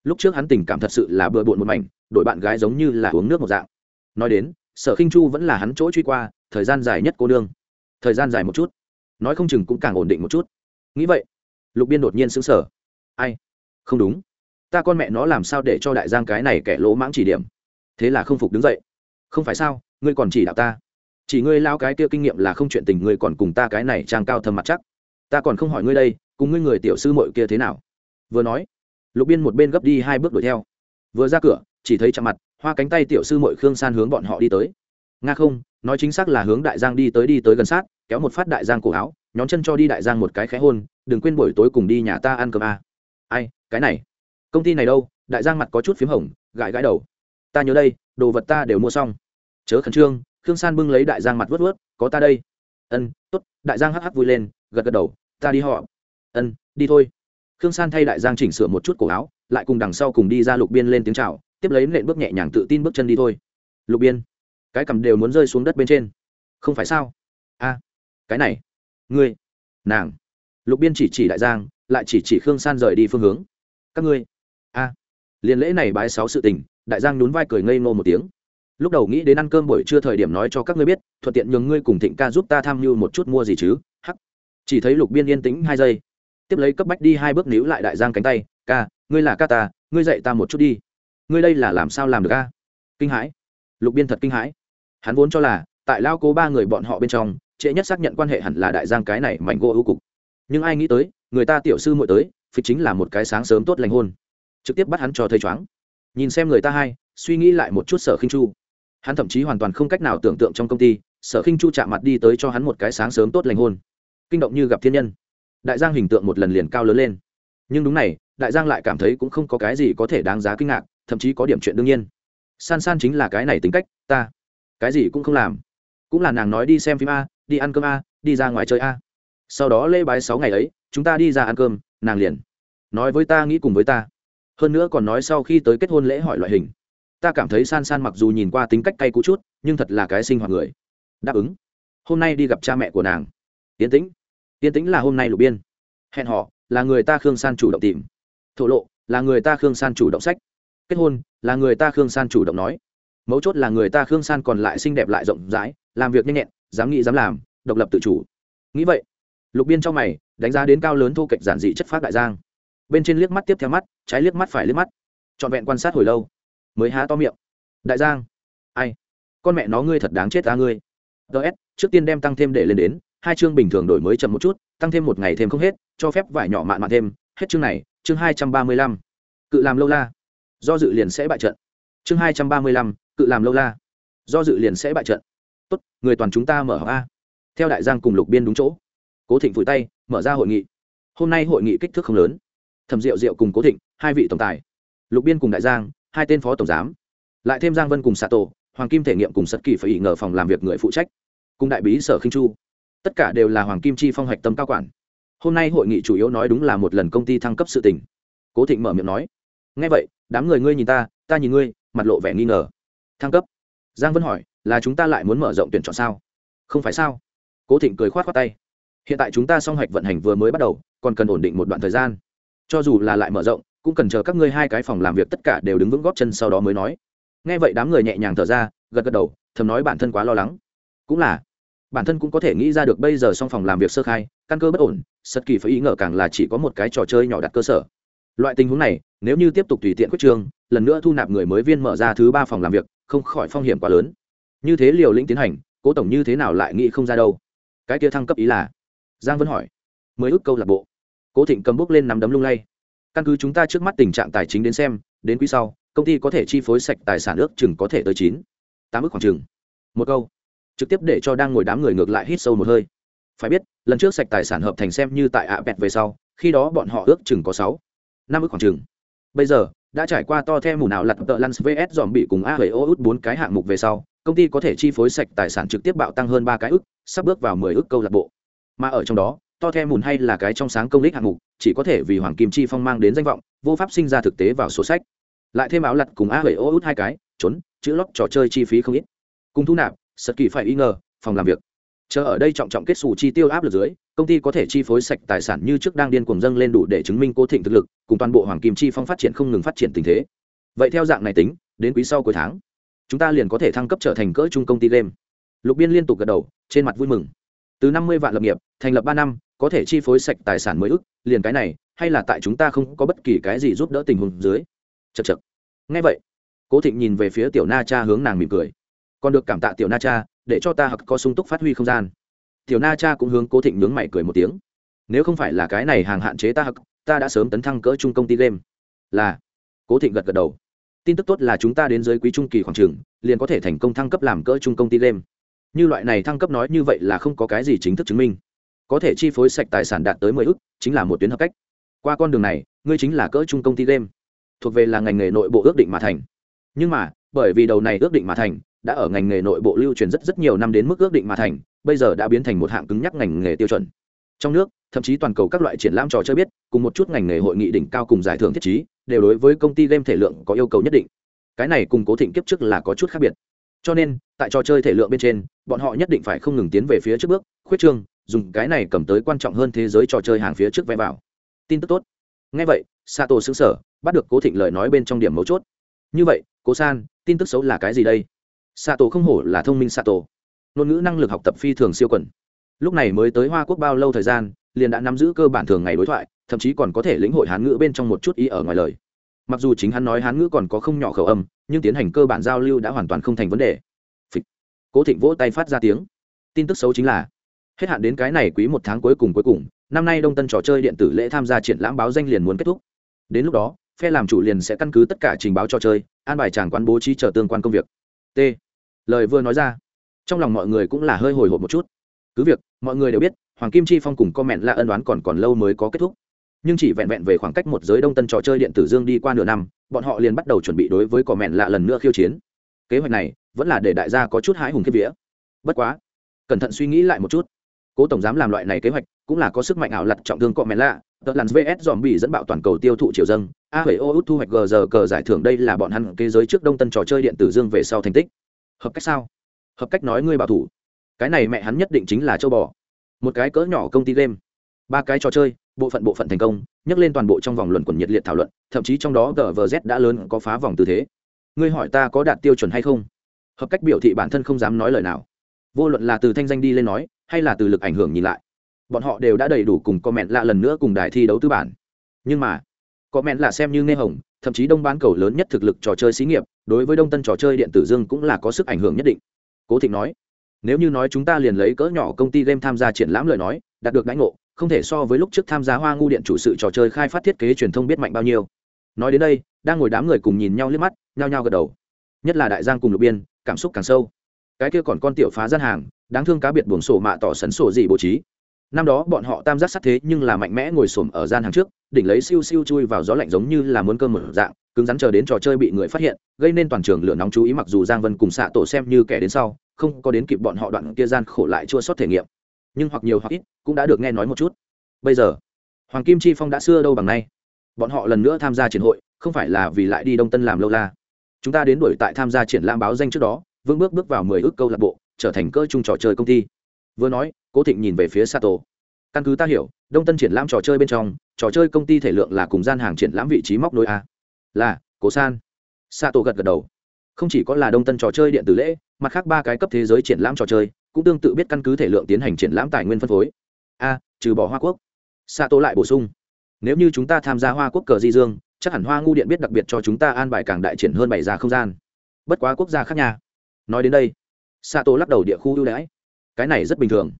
lúc trước hắn tình cảm thật sự là bừa bộn một mảnh đội bạn gái giống như là uống nước một dạng. Nói đến, sở khinh chu vẫn là hắn chỗ truy qua, thời gian dài nhất cô nương. Thời gian dài một chút. Nói không chừng cũng càng ổn định một chút. Nghĩ vậy, lục biên đột nhiên xứng sở ai? Không đúng. Ta con mẹ nó làm sao để cho đại giang cái này kẻ lỗ mãng chỉ điểm? Thế là không phục đứng dậy. Không phải sao, ngươi còn chỉ đạo ta chỉ ngươi lao cái kia kinh nghiệm là không chuyện tình, ngươi còn cùng ta cái này trang cao thâm mặt chắc. Ta còn không hỏi ngươi đây, cùng ngươi người tiểu sư mội kia thế nào? Vừa nói, lục biên một bên gấp đi hai bước đuổi theo. Vừa ra cửa, chỉ thấy chạm mặt, hoa cánh tay tiểu sư mội khương san hướng bọn họ đi tới. Nga không, nói chính xác là hướng đại giang đi tới đi tới gần sát, kéo một phát đại giang cổ áo, nhón chân cho đi đại giang một cái khẽ hôn, đừng quên buổi tối cùng đi nhà ta ăn cơm a à. ai, cái này, công ty này đâu, đại giang mặt có chút p h í m hồng, gãi gãi đầu. Ta nhớ đây, đồ vật ta đều mua xong. Chớ khẩn trương khương san bưng lấy đại giang mặt vớt vớt có ta đây. Ân t ố t đại giang hắc hắc vui lên, gật gật đầu, ta đi họ. Ân, đi thôi. Khương san thay đại giang chỉnh sửa một chút cổ áo, lại cùng đằng sau cùng đi ra lục biên lên tiếng c h à o tiếp lấy nện bước nhẹ nhàng tự tin bước chân đi thôi. Lục biên, cái cầm đều muốn rơi xuống đất bên trên. Không phải sao? A, cái này, ngươi, nàng. Lục biên chỉ chỉ đại giang, lại chỉ chỉ khương san rời đi phương hướng. Các ngươi, a. Liền lễ này bái sáu sự tình, đại giang nhún vai cười ngây ngô một tiếng lúc đầu nghĩ đến ăn cơm buổi trưa thời điểm nói cho các ngươi biết, thuận tiện nhường ngươi cùng thịnh ca giúp ta tham mưu một chút mua gì chứ, hắc. Chỉ thấy lục biên yên tĩnh hai giây. Tiếp lấy cấp bách đi hai bước níu lại đại giang cánh tay, ca, ngươi là ca ta, ngươi dạy ta một chút đi. Ngươi đây là làm sao làm được ca kinh hãi. Lục biên thật kinh hãi. Hắn vốn cho là, tại lao cố ba người bọn họ bên trong, trễ nhất xác nhận quan hệ hẳn là đại giang cái này mảnh gỗ ưu cục. Nhưng ai nghĩ tới, người ta tiểu sư muội tới phịch chính là một cái sáng sớm tốt lành hôn. Trực tiếp bắt hắn cho thầy choáng. Nhìn xem người ta hai suy nghĩ lại một chút sở khinh chu hắn thậm chí hoàn toàn không cách nào tưởng tượng trong công ty, sở khinh chu chạm mặt đi tới cho hắn một cái sáng sớm tốt lành hôn. Kinh động như gặp thiên nhân. Đại giang hình tượng một lần liền cao lớn lên. Nhưng đúng này, đại giang lại cảm thấy cũng không có cái gì có thể đáng giá kinh ngạc, thậm chí có điểm chuyện đương nhiên. San san chính là cái này tính cách, ta cái gì cũng không làm. Cũng là nàng nói đi xem phim a, đi ăn cơm a, đi ra ngoài chơi a. Sau đó lễ bái sáu ngày ấy, chúng ta đi ra ăn cơm, nàng liền nói với ta nghĩ cùng với ta. Hơn nữa còn nói sau khi tới kết hôn lễ hỏi loại hình ta cảm thấy san san mặc dù nhìn qua tính cách cay cú chút, nhưng thật là cái sinh hoạt người. Đáp ứng. Hôm nay đi gặp cha mẹ của nàng. Tiến tĩnh. Tiến tĩnh là hôm nay lục biên. Hẹn họ là người ta khương san chủ động tìm. Thổ lộ, là người ta khương san chủ động sách. Kết hôn, là người ta khương san chủ động nói. Mấu chốt là người ta khương san còn lại xinh đẹp lại rộng rãi, làm việc nhanh nhẹn, dám nghĩ dám làm, độc lập tự chủ. Nghĩ vậy, lục biên trong mày, đánh giá đến cao lớn thô kệch giản dị chất phát đại giang. Bên trên liếc mắt tiếp theo mắt, trái liếc mắt phải liếc mắt. Trọn vẹn quan sát hồi lâu mới há to miệng. Đại giang. Ai? Con mẹ nó ngươi thật đáng chết ta ngươi. Ts trước tiên đem tăng thêm để lên đến, hai chương bình thường đổi mới chậm một chút, tăng thêm một ngày thêm không hết, cho phép vải nhỏ mạn mạn thêm. Hết chương này, chương hai trăm ba mươi lăm. Cự làm lâu la. Do dự liền sẽ bại trận. Chương hai trăm ba mươi lăm, cự làm lâu la. Do dự liền sẽ bại trận. Tốt, người toàn chúng ta mở a. Theo đại giang cùng lục biên đúng chỗ. Cố thịnh vùi tay, mở ra hội nghị. Hôm nay hội nghị kích thước không lớn. Thẩm diệu diệu cùng cố thịnh, hai vị tổng tài. Lục biên cùng đại giang hai tên phó tổng giám, lại thêm giang vân cùng xạ tổ hoàng kim thể nghiệm cùng sật kỳ phải ý ngờ phòng làm việc người phụ trách, cùng đại bí sở khinh chu. Tất cả đều là hoàng kim chi phong hoạch tâm cao quản. Hôm nay hội nghị chủ yếu nói đúng là một lần công ty thăng cấp sự tình. Cố thịnh mở miệng nói ngay vậy, đám người ngươi nhìn ta ta nhìn ngươi, mặt lộ vẻ nghi ngờ. Thăng cấp? Giang vân hỏi, là chúng ta lại muốn mở rộng tuyển chọn sao? Không phải sao. Cố thịnh cười khoát khoác tay, hiện tại chúng ta song hoạch vận hành vừa mới bắt đầu, còn cần ổn định một đoạn thời gian. Cho dù là lại mở rộng cũng cần chờ các ngươi hai cái phòng làm việc tất cả đều đứng vững góp chân sau đó mới nói. Nghe vậy đám người nhẹ nhàng thở ra, gật gật đầu, thầm nói bản thân quá lo lắng. Cũng là, bản thân cũng có thể nghĩ ra được bây giờ song phòng làm việc sơ khai, căn cơ bất ổn, sật kỳ phải ý ngờ càng là chỉ có một cái trò chơi nhỏ đặt cơ sở. Loại tình huống này, nếu như tiếp tục tùy tiện quyết trường, lần nữa thu nạp người mới viên mở ra thứ ba phòng làm việc, không khỏi phong hiểm quá lớn. Như thế liều lĩnh tiến hành, cố tổng như thế nào lại nghĩ không ra đâu. Cái kia thăng cấp ý là, giang vân hỏi mới ước câu lạc bộ. Cố thịnh cầm bút lên nắm đấm lung lay căn cứ chúng ta trước mắt tình trạng tài chính đến xem, đến quý sau, công ty có thể chi phối sạch tài sản ước chừng có thể tới chín, tám ước khoảng chừng. Một câu. Trực tiếp để cho đang ngồi đám người ngược lại hít sâu một hơi. Phải biết, lần trước sạch tài sản hợp thành xem như tại ạ bẹt về sau, khi đó bọn họ ước chừng có sáu, năm ước khoảng chừng. Bây giờ, đã trải qua to theo mù nào lặt tợ lăn vs dòm bị cùng a huế ô út bốn cái hạng mục về sau, công ty có thể chi phối sạch tài sản trực tiếp bạo tăng hơn ba cái ước, sắp bước vào mười ước câu lạc bộ. Mà ở trong đó to theo mùn hay là cái trong sáng công lý hạng mục, chỉ có thể vì hoàng kim chi phong mang đến danh vọng, vô pháp sinh ra thực tế vào sổ sách. Lại thêm áo lặt cùng a huế ô út hai cái, trốn, chữ lót trò chơi chi phí không ít. Cùng thu nạp, sật kỳ phải y ngờ, phòng làm việc. Chờ ở đây trọng trọng kết xù chi tiêu áp lực dưới, công ty có thể chi phối sạch tài sản như trước đang điên cuồng dâng lên đủ để chứng minh cố thịnh thực lực, cùng toàn bộ hoàng kim chi phong phát triển không ngừng phát triển tình thế. Vậy theo dạng này tính, đến quý sau cuối tháng, chúng ta liền có thể thăng cấp trở thành cỡ chung công ty game. Lục biên liên tục gật đầu, trên mặt vui mừng từ năm mươi vạn lập nghiệp, thành lập ba năm, có thể chi phối sạch tài sản mới ức, liền cái này, hay là tại chúng ta không có bất kỳ cái gì giúp đỡ tình huống dưới? Chật chật ngay vậy, cố thịnh nhìn về phía tiểu na cha hướng nàng mỉm cười. Còn được cảm tạ tiểu na cha, để cho ta hặc có sung túc phát huy không gian. Tiểu na cha cũng hướng cố thịnh nhướng mày cười một tiếng. Nếu không phải là cái này hàng hạn chế ta hặc, ta đã sớm tấn thăng cỡ trung công ty game. Là. Cố thịnh gật gật đầu. Tin tức tốt là chúng ta đến dưới quý trung kỳ khoảng trường, liền có thể thành công thăng cấp làm cỡ trung công ty game như loại này thăng cấp nói như vậy là không có cái gì chính thức chứng minh. Có thể chi phối sạch tài sản đạt tới mười ước, chính là một tuyến hợp cách. Qua con đường này ngươi chính là cỡ trung công ty game. Thuộc về là ngành nghề nội bộ ước định mà thành. Nhưng mà bởi vì đầu này ước định mà thành đã ở ngành nghề nội bộ lưu truyền rất rất nhiều năm đến mức ước định mà thành bây giờ đã biến thành một hạng cứng nhắc ngành nghề tiêu chuẩn. Trong nước thậm chí toàn cầu các loại triển lãm trò chơi biết cùng một chút ngành nghề hội nghị đỉnh cao cùng giải thưởng thiết chí đều đối với công ty game thể lượng có yêu cầu nhất định. Cái này cùng cố thịnh kiếp trước là có chút khác biệt cho nên, tại trò chơi thể lượng bên trên, bọn họ nhất định phải không ngừng tiến về phía trước bước. Khuyết trương, dùng cái này cầm tới quan trọng hơn thế giới trò chơi hàng phía trước vé vào. Tin tức tốt. Ngay vậy, sato xứng sở bắt được cố thịnh lời nói bên trong điểm mấu chốt. Như vậy, cố san, tin tức xấu là cái gì đây? Sato không hổ là thông minh sato. Ngôn ngữ năng lực học tập phi thường siêu quẩn. Lúc này mới tới hoa quốc bao lâu thời gian, liền đã nắm giữ cơ bản thường ngày đối thoại, thậm chí còn có thể lĩnh hội hán ngữ bên trong một chút ý ở ngoài lời mặc dù chính hắn nói hán ngữ còn có không nhỏ khẩu âm, nhưng tiến hành cơ bản giao lưu đã hoàn toàn không thành vấn đề. Phịch. cố thịnh vỗ tay phát ra tiếng. Tin tức xấu chính là, hết hạn đến cái này quý một tháng cuối cùng cuối cùng, năm nay đông tân trò chơi điện tử lễ tham gia triển lãm báo danh liền muốn kết thúc. Đến lúc đó, phe làm chủ liền sẽ căn cứ tất cả trình báo trò chơi, an bài tràng quán bố trí chờ tương quan công việc. T. Lời vừa nói ra, trong lòng mọi người cũng là hơi hồi hộp một chút. Cứ việc, mọi người đều biết, hoàng kim chi phong cùng comment là ân đoán còn còn lâu mới có kết thúc nhưng chỉ vẹn vẹn về khoảng cách một giới đông tân trò chơi điện tử dương đi qua nửa năm bọn họ liền bắt đầu chuẩn bị đối với comment lạ lần nữa khiêu chiến. Kế hoạch này vẫn là để đại gia có chút hái hùng kiếp vía. Bất quá cẩn thận suy nghĩ lại một chút. Cố tổng giám làm loại này kế hoạch cũng là có sức mạnh ảo lặt trọng thương cọ comment lạ. Tờ làn vs dòm bị dẫn bạo toàn cầu tiêu thụ triều dân, a Hủy ô út thu hoạch gờ giờ cờ giải thưởng đây là bọn hắn kế giới trước đông tân trò chơi điện tử dương về sau thành tích. Hợp cách sao? Hợp cách nói ngươi bảo thủ. Cái này mẹ hắn nhất định chính là châu bò. Một cái cỡ nhỏ công ty game. Ba cái trò chơi bộ phận bộ phận thành công, nhắc lên toàn bộ trong vòng luận quần nhiệt liệt thảo luận, thậm chí trong đó gvz đã lớn có phá vòng tư thế. Ngươi hỏi ta có đạt tiêu chuẩn hay không? Hợp cách biểu thị bản thân không dám nói lời nào. Vô luận là từ thanh danh đi lên nói, hay là từ lực ảnh hưởng nhìn lại, bọn họ đều đã đầy đủ cùng comment lạ lần nữa cùng đài thi đấu tư bản. Nhưng mà, comment lạ xem như nghe hồng, thậm chí đông bán cầu lớn nhất thực lực trò chơi xí nghiệp, đối với đông tân trò chơi điện tử dương cũng là có sức ảnh hưởng nhất định. Cố thịnh nói, nếu như nói chúng ta liền lấy cỡ nhỏ công ty game tham gia triển lãm lời nói, đạt được đánh ngộ không thể so với lúc trước tham gia hoa ngu điện chủ sự trò chơi khai phát thiết kế truyền thông biết mạnh bao nhiêu. Nói đến đây, đang ngồi đám người cùng nhìn nhau liếc mắt, nhao nhao gật đầu. Nhất là đại giang cùng lục biên, cảm xúc càng sâu. Cái kia còn con tiểu phá gian hàng, đáng thương cá biệt buồng sổ mạ tỏ sấn sổ gì bố trí. Năm đó bọn họ tam giác sát thế nhưng là mạnh mẽ ngồi xổm ở gian hàng trước, đỉnh lấy siêu siêu chui vào gió lạnh giống như là muốn cơm mở dạng, cứng rắn chờ đến trò chơi bị người phát hiện, gây nên toàn trường lửa nóng chú ý mặc dù giang vân cùng xạ tổ xem như kẻ đến sau, không có đến kịp bọn họ đoạn kia gian khổ lại chua sót thể nghiệm nhưng hoặc nhiều hoặc ít cũng đã được nghe nói một chút. Bây giờ, hoàng kim chi phong đã xưa đâu bằng nay. Bọn họ lần nữa tham gia triển hội, không phải là vì lại đi đông tân làm lâu la. Chúng ta đến đuổi tại tham gia triển lãm báo danh trước đó, vững bước bước vào mười ước câu lạc bộ, trở thành cơ chung trò chơi công ty. Vừa nói, cố thịnh nhìn về phía sato. Căn cứ ta hiểu, đông tân triển lãm trò chơi bên trong, trò chơi công ty thể lượng là cùng gian hàng triển lãm vị trí móc nối a. Là, cố san. Sato gật gật đầu. Không chỉ có là đông tân trò chơi điện tử lễ, mặt khác ba cái cấp thế giới triển lãm trò chơi cũng tương tự biết căn cứ thể lượng tiến hành triển lãm tài nguyên phân phối. A, trừ bỏ hoa quốc. Sato lại bổ sung, nếu như chúng ta tham gia hoa quốc cờ di dương, chắc hẳn hoa ngu điện biết đặc biệt cho chúng ta an bài càng đại triển hơn bảy gia không gian. Bất quá quốc gia khác nhà nói đến đây xạ tổ lắc đầu địa khu ưu đãi. Cái này rất bình thường.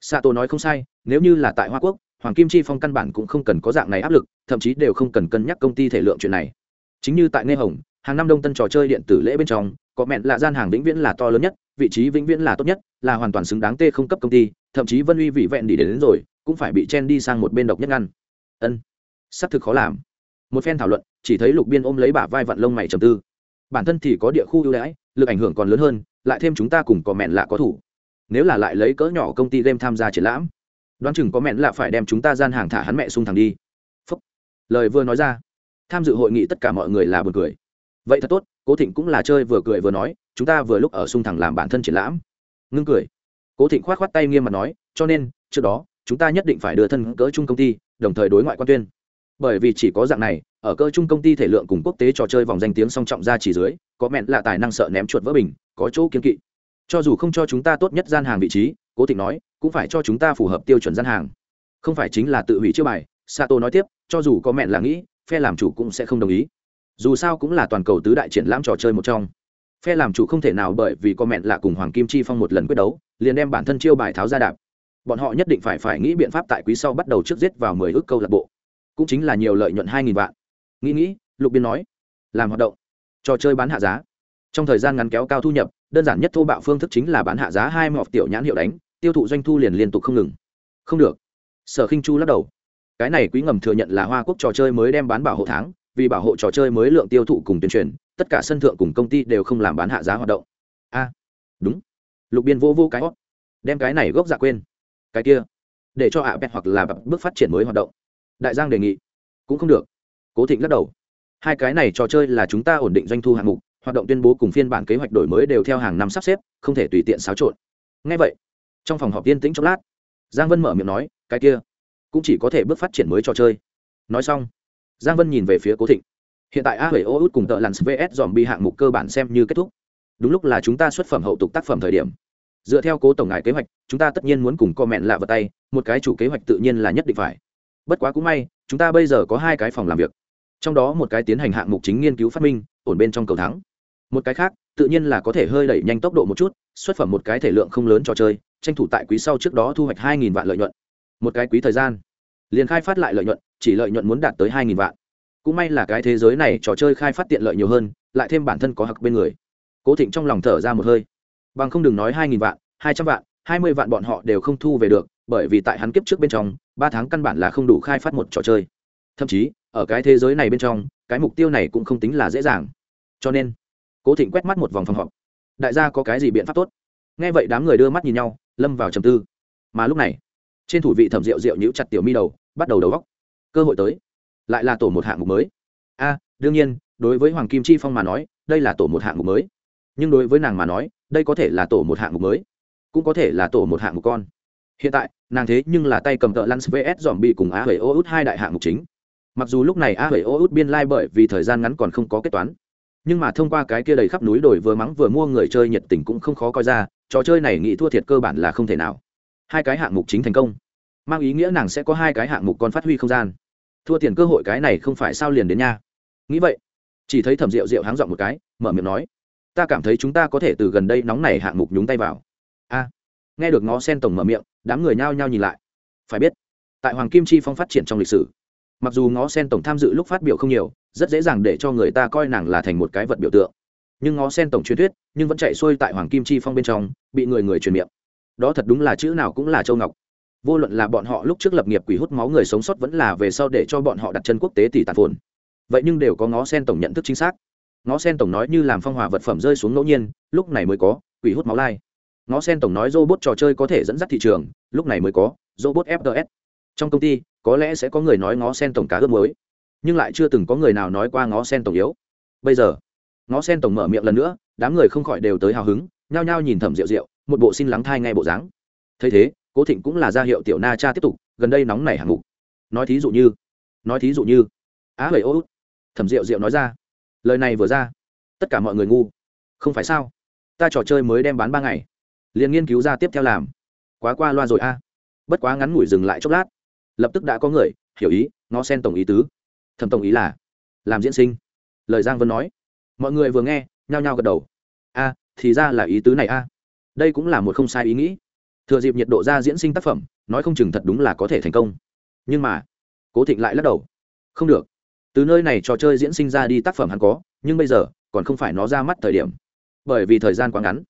Xạ tổ nói không sai, nếu như là tại hoa quốc, hoàng kim chi phong căn bản cũng không cần có dạng này áp lực, thậm chí đều không cần cân nhắc công ty thể lượng chuyện này. Chính như tại nghe hồng, hàng năm đông tân trò chơi điện tử lễ bên trong, có mẹn là gian hàng vĩnh viễn là to lớn nhất vị trí vĩnh viễn là tốt nhất là hoàn toàn xứng đáng tê không cấp công ty thậm chí vân uy vị vẹn đi đến, đến rồi cũng phải bị chen đi sang một bên độc nhất ngăn. Ân xác thực khó làm. Một phen thảo luận chỉ thấy lục biên ôm lấy bả vai vặn lông mày trầm tư. Bản thân thì có địa khu ưu đãi lực ảnh hưởng còn lớn hơn lại thêm chúng ta cùng có mẹn lạ có thủ. Nếu là lại lấy cỡ nhỏ công ty game tham gia triển lãm đoán chừng có mẹn lạ phải đem chúng ta gian hàng thả hắn mẹ sung thẳng đi. Phúc. lời vừa nói ra tham dự hội nghị tất cả mọi người là buồn cười. Vậy thật tốt cố thịnh cũng là chơi vừa cười vừa nói chúng ta vừa lúc ở sung thẳng làm bản thân triển lãm. Ngưng cười. Cố thịnh khoát khoát tay nghiêm mặt nói, cho nên, trước đó, chúng ta nhất định phải đưa thân cỡ chung công ty, đồng thời đối ngoại quan tuyên. Bởi vì chỉ có dạng này, ở cơ chung công ty thể lượng cùng quốc tế trò chơi vòng danh tiếng song trọng ra chỉ dưới, có mẹn là tài năng sợ ném chuột vỡ bình, có chỗ kiến kỵ. Cho dù không cho chúng ta tốt nhất gian hàng vị trí, cố thịnh nói, cũng phải cho chúng ta phù hợp tiêu chuẩn gian hàng. Không phải chính là tự hủy chiêu bài, sato nói tiếp, cho dù có mẹn là nghĩ, phe làm chủ cũng sẽ không đồng ý. Dù sao cũng là toàn cầu tứ đại triển lãm trò chơi một trong phe làm chủ không thể nào bởi vì có mẹn là cùng hoàng kim chi phong một lần quyết đấu, liền đem bản thân chiêu bài tháo ra đạp. Bọn họ nhất định phải phải nghĩ biện pháp tại quý sau bắt đầu trước giết vào mười ước câu lạc bộ. Cũng chính là nhiều lợi nhuận hai nghìn vạn. Nghĩ nghĩ, lục biên nói, làm hoạt động, trò chơi bán hạ giá. Trong thời gian ngắn kéo cao thu nhập, đơn giản nhất thô bạo phương thức chính là bán hạ giá hai mọc tiểu nhãn hiệu đánh, tiêu thụ doanh thu liền liên tục không ngừng. Không được. Sở khinh chu lắc đầu. Cái này quý ngầm thừa nhận là hoa quốc trò chơi mới đem bán bảo hộ tháng, vì bảo hộ trò chơi mới lượng tiêu thụ cùng tuyên truyền tất cả sân thượng cùng công ty đều không làm bán hạ giá hoạt động. A, đúng. Lục biên vô vô cái hót, đem cái này gốc dạ quên. Cái kia, để cho ạ bẹt hoặc là bước phát triển mới hoạt động. Đại giang đề nghị, cũng không được. Cố thịnh lắc đầu. Hai cái này trò chơi là chúng ta ổn định doanh thu hạng mục, hoạt động tuyên bố cùng phiên bản kế hoạch đổi mới đều theo hàng năm sắp xếp, không thể tùy tiện xáo trộn. Ngay vậy, trong phòng họp yên tĩnh chốc lát, giang vân mở miệng nói, cái kia, cũng chỉ có thể bước phát triển mới trò chơi. Nói xong, giang vân nhìn về phía cố thịnh hiện tại a huệ ô út cùng tợ lặn vs dòm bi hạng mục cơ bản xem như kết thúc. Đúng lúc là chúng ta xuất phẩm hậu tục tác phẩm thời điểm. Dựa theo cố tổng ngài kế hoạch, chúng ta tất nhiên muốn cùng co mẹn lạ vào tay, một cái chủ kế hoạch tự nhiên là nhất định phải. Bất quá cũng may, chúng ta bây giờ có hai cái phòng làm việc. Trong đó một cái tiến hành hạng mục chính nghiên cứu phát minh, ổn bên trong cầu thắng. Một cái khác, tự nhiên là có thể hơi đẩy nhanh tốc độ một chút, xuất phẩm một cái thể lượng không lớn trò chơi, tranh thủ tại quý sau trước đó thu hoạch hai nghìn vạn lợi nhuận. Một cái quý thời gian. Liền khai phát lại lợi nhuận, chỉ lợi nhuận muốn đạt tới hai nghìn vạn cũng may là cái thế giới này trò chơi khai phát tiện lợi nhiều hơn, lại thêm bản thân có hặc bên người. Cố thịnh trong lòng thở ra một hơi. Bằng không đừng nói hai nghìn vạn, hai trăm vạn, hai mươi vạn bọn họ đều không thu về được, bởi vì tại hắn kiếp trước bên trong, ba tháng căn bản là không đủ khai phát một trò chơi. Thậm chí, ở cái thế giới này bên trong, cái mục tiêu này cũng không tính là dễ dàng. Cho nên, cố thịnh quét mắt một vòng phòng họp. Đại gia có cái gì biện pháp tốt? Nghe vậy đám người đưa mắt nhìn nhau, lâm vào trầm tư. Mà lúc này, trên thủ vị thẩm rượu rượu nhíu chặt tiểu mi đầu, bắt đầu đầu góc. Cơ hội tới lại là tổ một hạng mục mới. A, đương nhiên, đối với hoàng kim chi phong mà nói, đây là tổ một hạng mục mới. Nhưng đối với nàng mà nói, đây có thể là tổ một hạng mục mới, cũng có thể là tổ một hạng mục con. Hiện tại, nàng thế nhưng là tay cầm tợ lăn vs dòm bị cùng a hầy ô út hai đại hạng mục chính. Mặc dù lúc này a hầy ô út biên lai、like、bởi vì thời gian ngắn còn không có kết toán, nhưng mà thông qua cái kia đầy khắp núi đồi vừa mắng vừa mua người chơi nhiệt tình cũng không khó coi ra, trò chơi này nghĩ thua thiệt cơ bản là không thể nào. Hai cái hạng mục chính thành công, mang ý nghĩa nàng sẽ có hai cái hạng mục còn phát huy không gian thua tiền cơ hội cái này không phải sao liền đến nha. Nghĩ vậy, chỉ thấy thẩm rượu rượu háng dọn một cái, mở miệng nói, ta cảm thấy chúng ta có thể từ gần đây nóng này hạng mục nhúng tay vào. A. Nghe được ngó sen tổng mở miệng, đám người nhao nhao nhìn lại. Phải biết, tại hoàng kim chi phong phát triển trong lịch sử, mặc dù ngó sen tổng tham dự lúc phát biểu không nhiều, rất dễ dàng để cho người ta coi nàng là thành một cái vật biểu tượng. Nhưng ngó sen tổng truyền thuyết, nhưng vẫn chạy xuôi tại hoàng kim chi phong bên trong, bị người người truyền miệng. Đó thật đúng là chữ nào cũng là châu ngọc vô luận là bọn họ lúc trước lập nghiệp quỷ hút máu người sống sót vẫn là về sau để cho bọn họ đặt chân quốc tế tỷ tàn phồn. Vậy nhưng đều có ngó sen tổng nhận thức chính xác. Ngó sen tổng nói như làm phong hòa vật phẩm rơi xuống ngẫu nhiên, lúc này mới có, quỷ hút máu lai. Ngó sen tổng nói robot trò chơi có thể dẫn dắt thị trường, lúc này mới có, robot fts trong công ty, có lẽ sẽ có người nói ngó sen tổng cá ướp mới nhưng lại chưa từng có người nào nói qua ngó sen tổng yếu. Bây giờ, ngó sen tổng mở miệng lần nữa, đám người không khỏi đều tới hào hứng, nhao nhao nhìn thẩm rượu rượu, một bộ xin lắng thai ngay bộ dáng. Thấy thế cố thịnh cũng là ra hiệu tiểu na cha tiếp tục, gần đây nóng nảy hạng mục. Nói thí dụ như, nói thí dụ như. Á hầy ô thẩm rượu rượu nói ra. Lời này vừa ra, tất cả mọi người ngu. Không phải sao? Ta trò chơi mới đem bán ba ngày. Liền nghiên cứu ra tiếp theo làm. Quá qua loa rồi a. Bất quá ngắn ngủi dừng lại chốc lát. Lập tức đã có người, hiểu ý, ngó sen tổng ý tứ. Thẩm tổng ý là, làm diễn sinh. Lời giang vân nói. Mọi người vừa nghe, nhao nhao gật đầu. A, thì ra là ý tứ này a. Đây cũng là một không sai ý nghĩ thừa dịp nhiệt độ ra diễn sinh tác phẩm, nói không chừng thật đúng là có thể thành công. Nhưng mà, cố thịnh lại lắc đầu. Không được. Từ nơi này trò chơi diễn sinh ra đi tác phẩm hắn có, nhưng bây giờ, còn không phải nó ra mắt thời điểm. Bởi vì thời gian quá ngắn.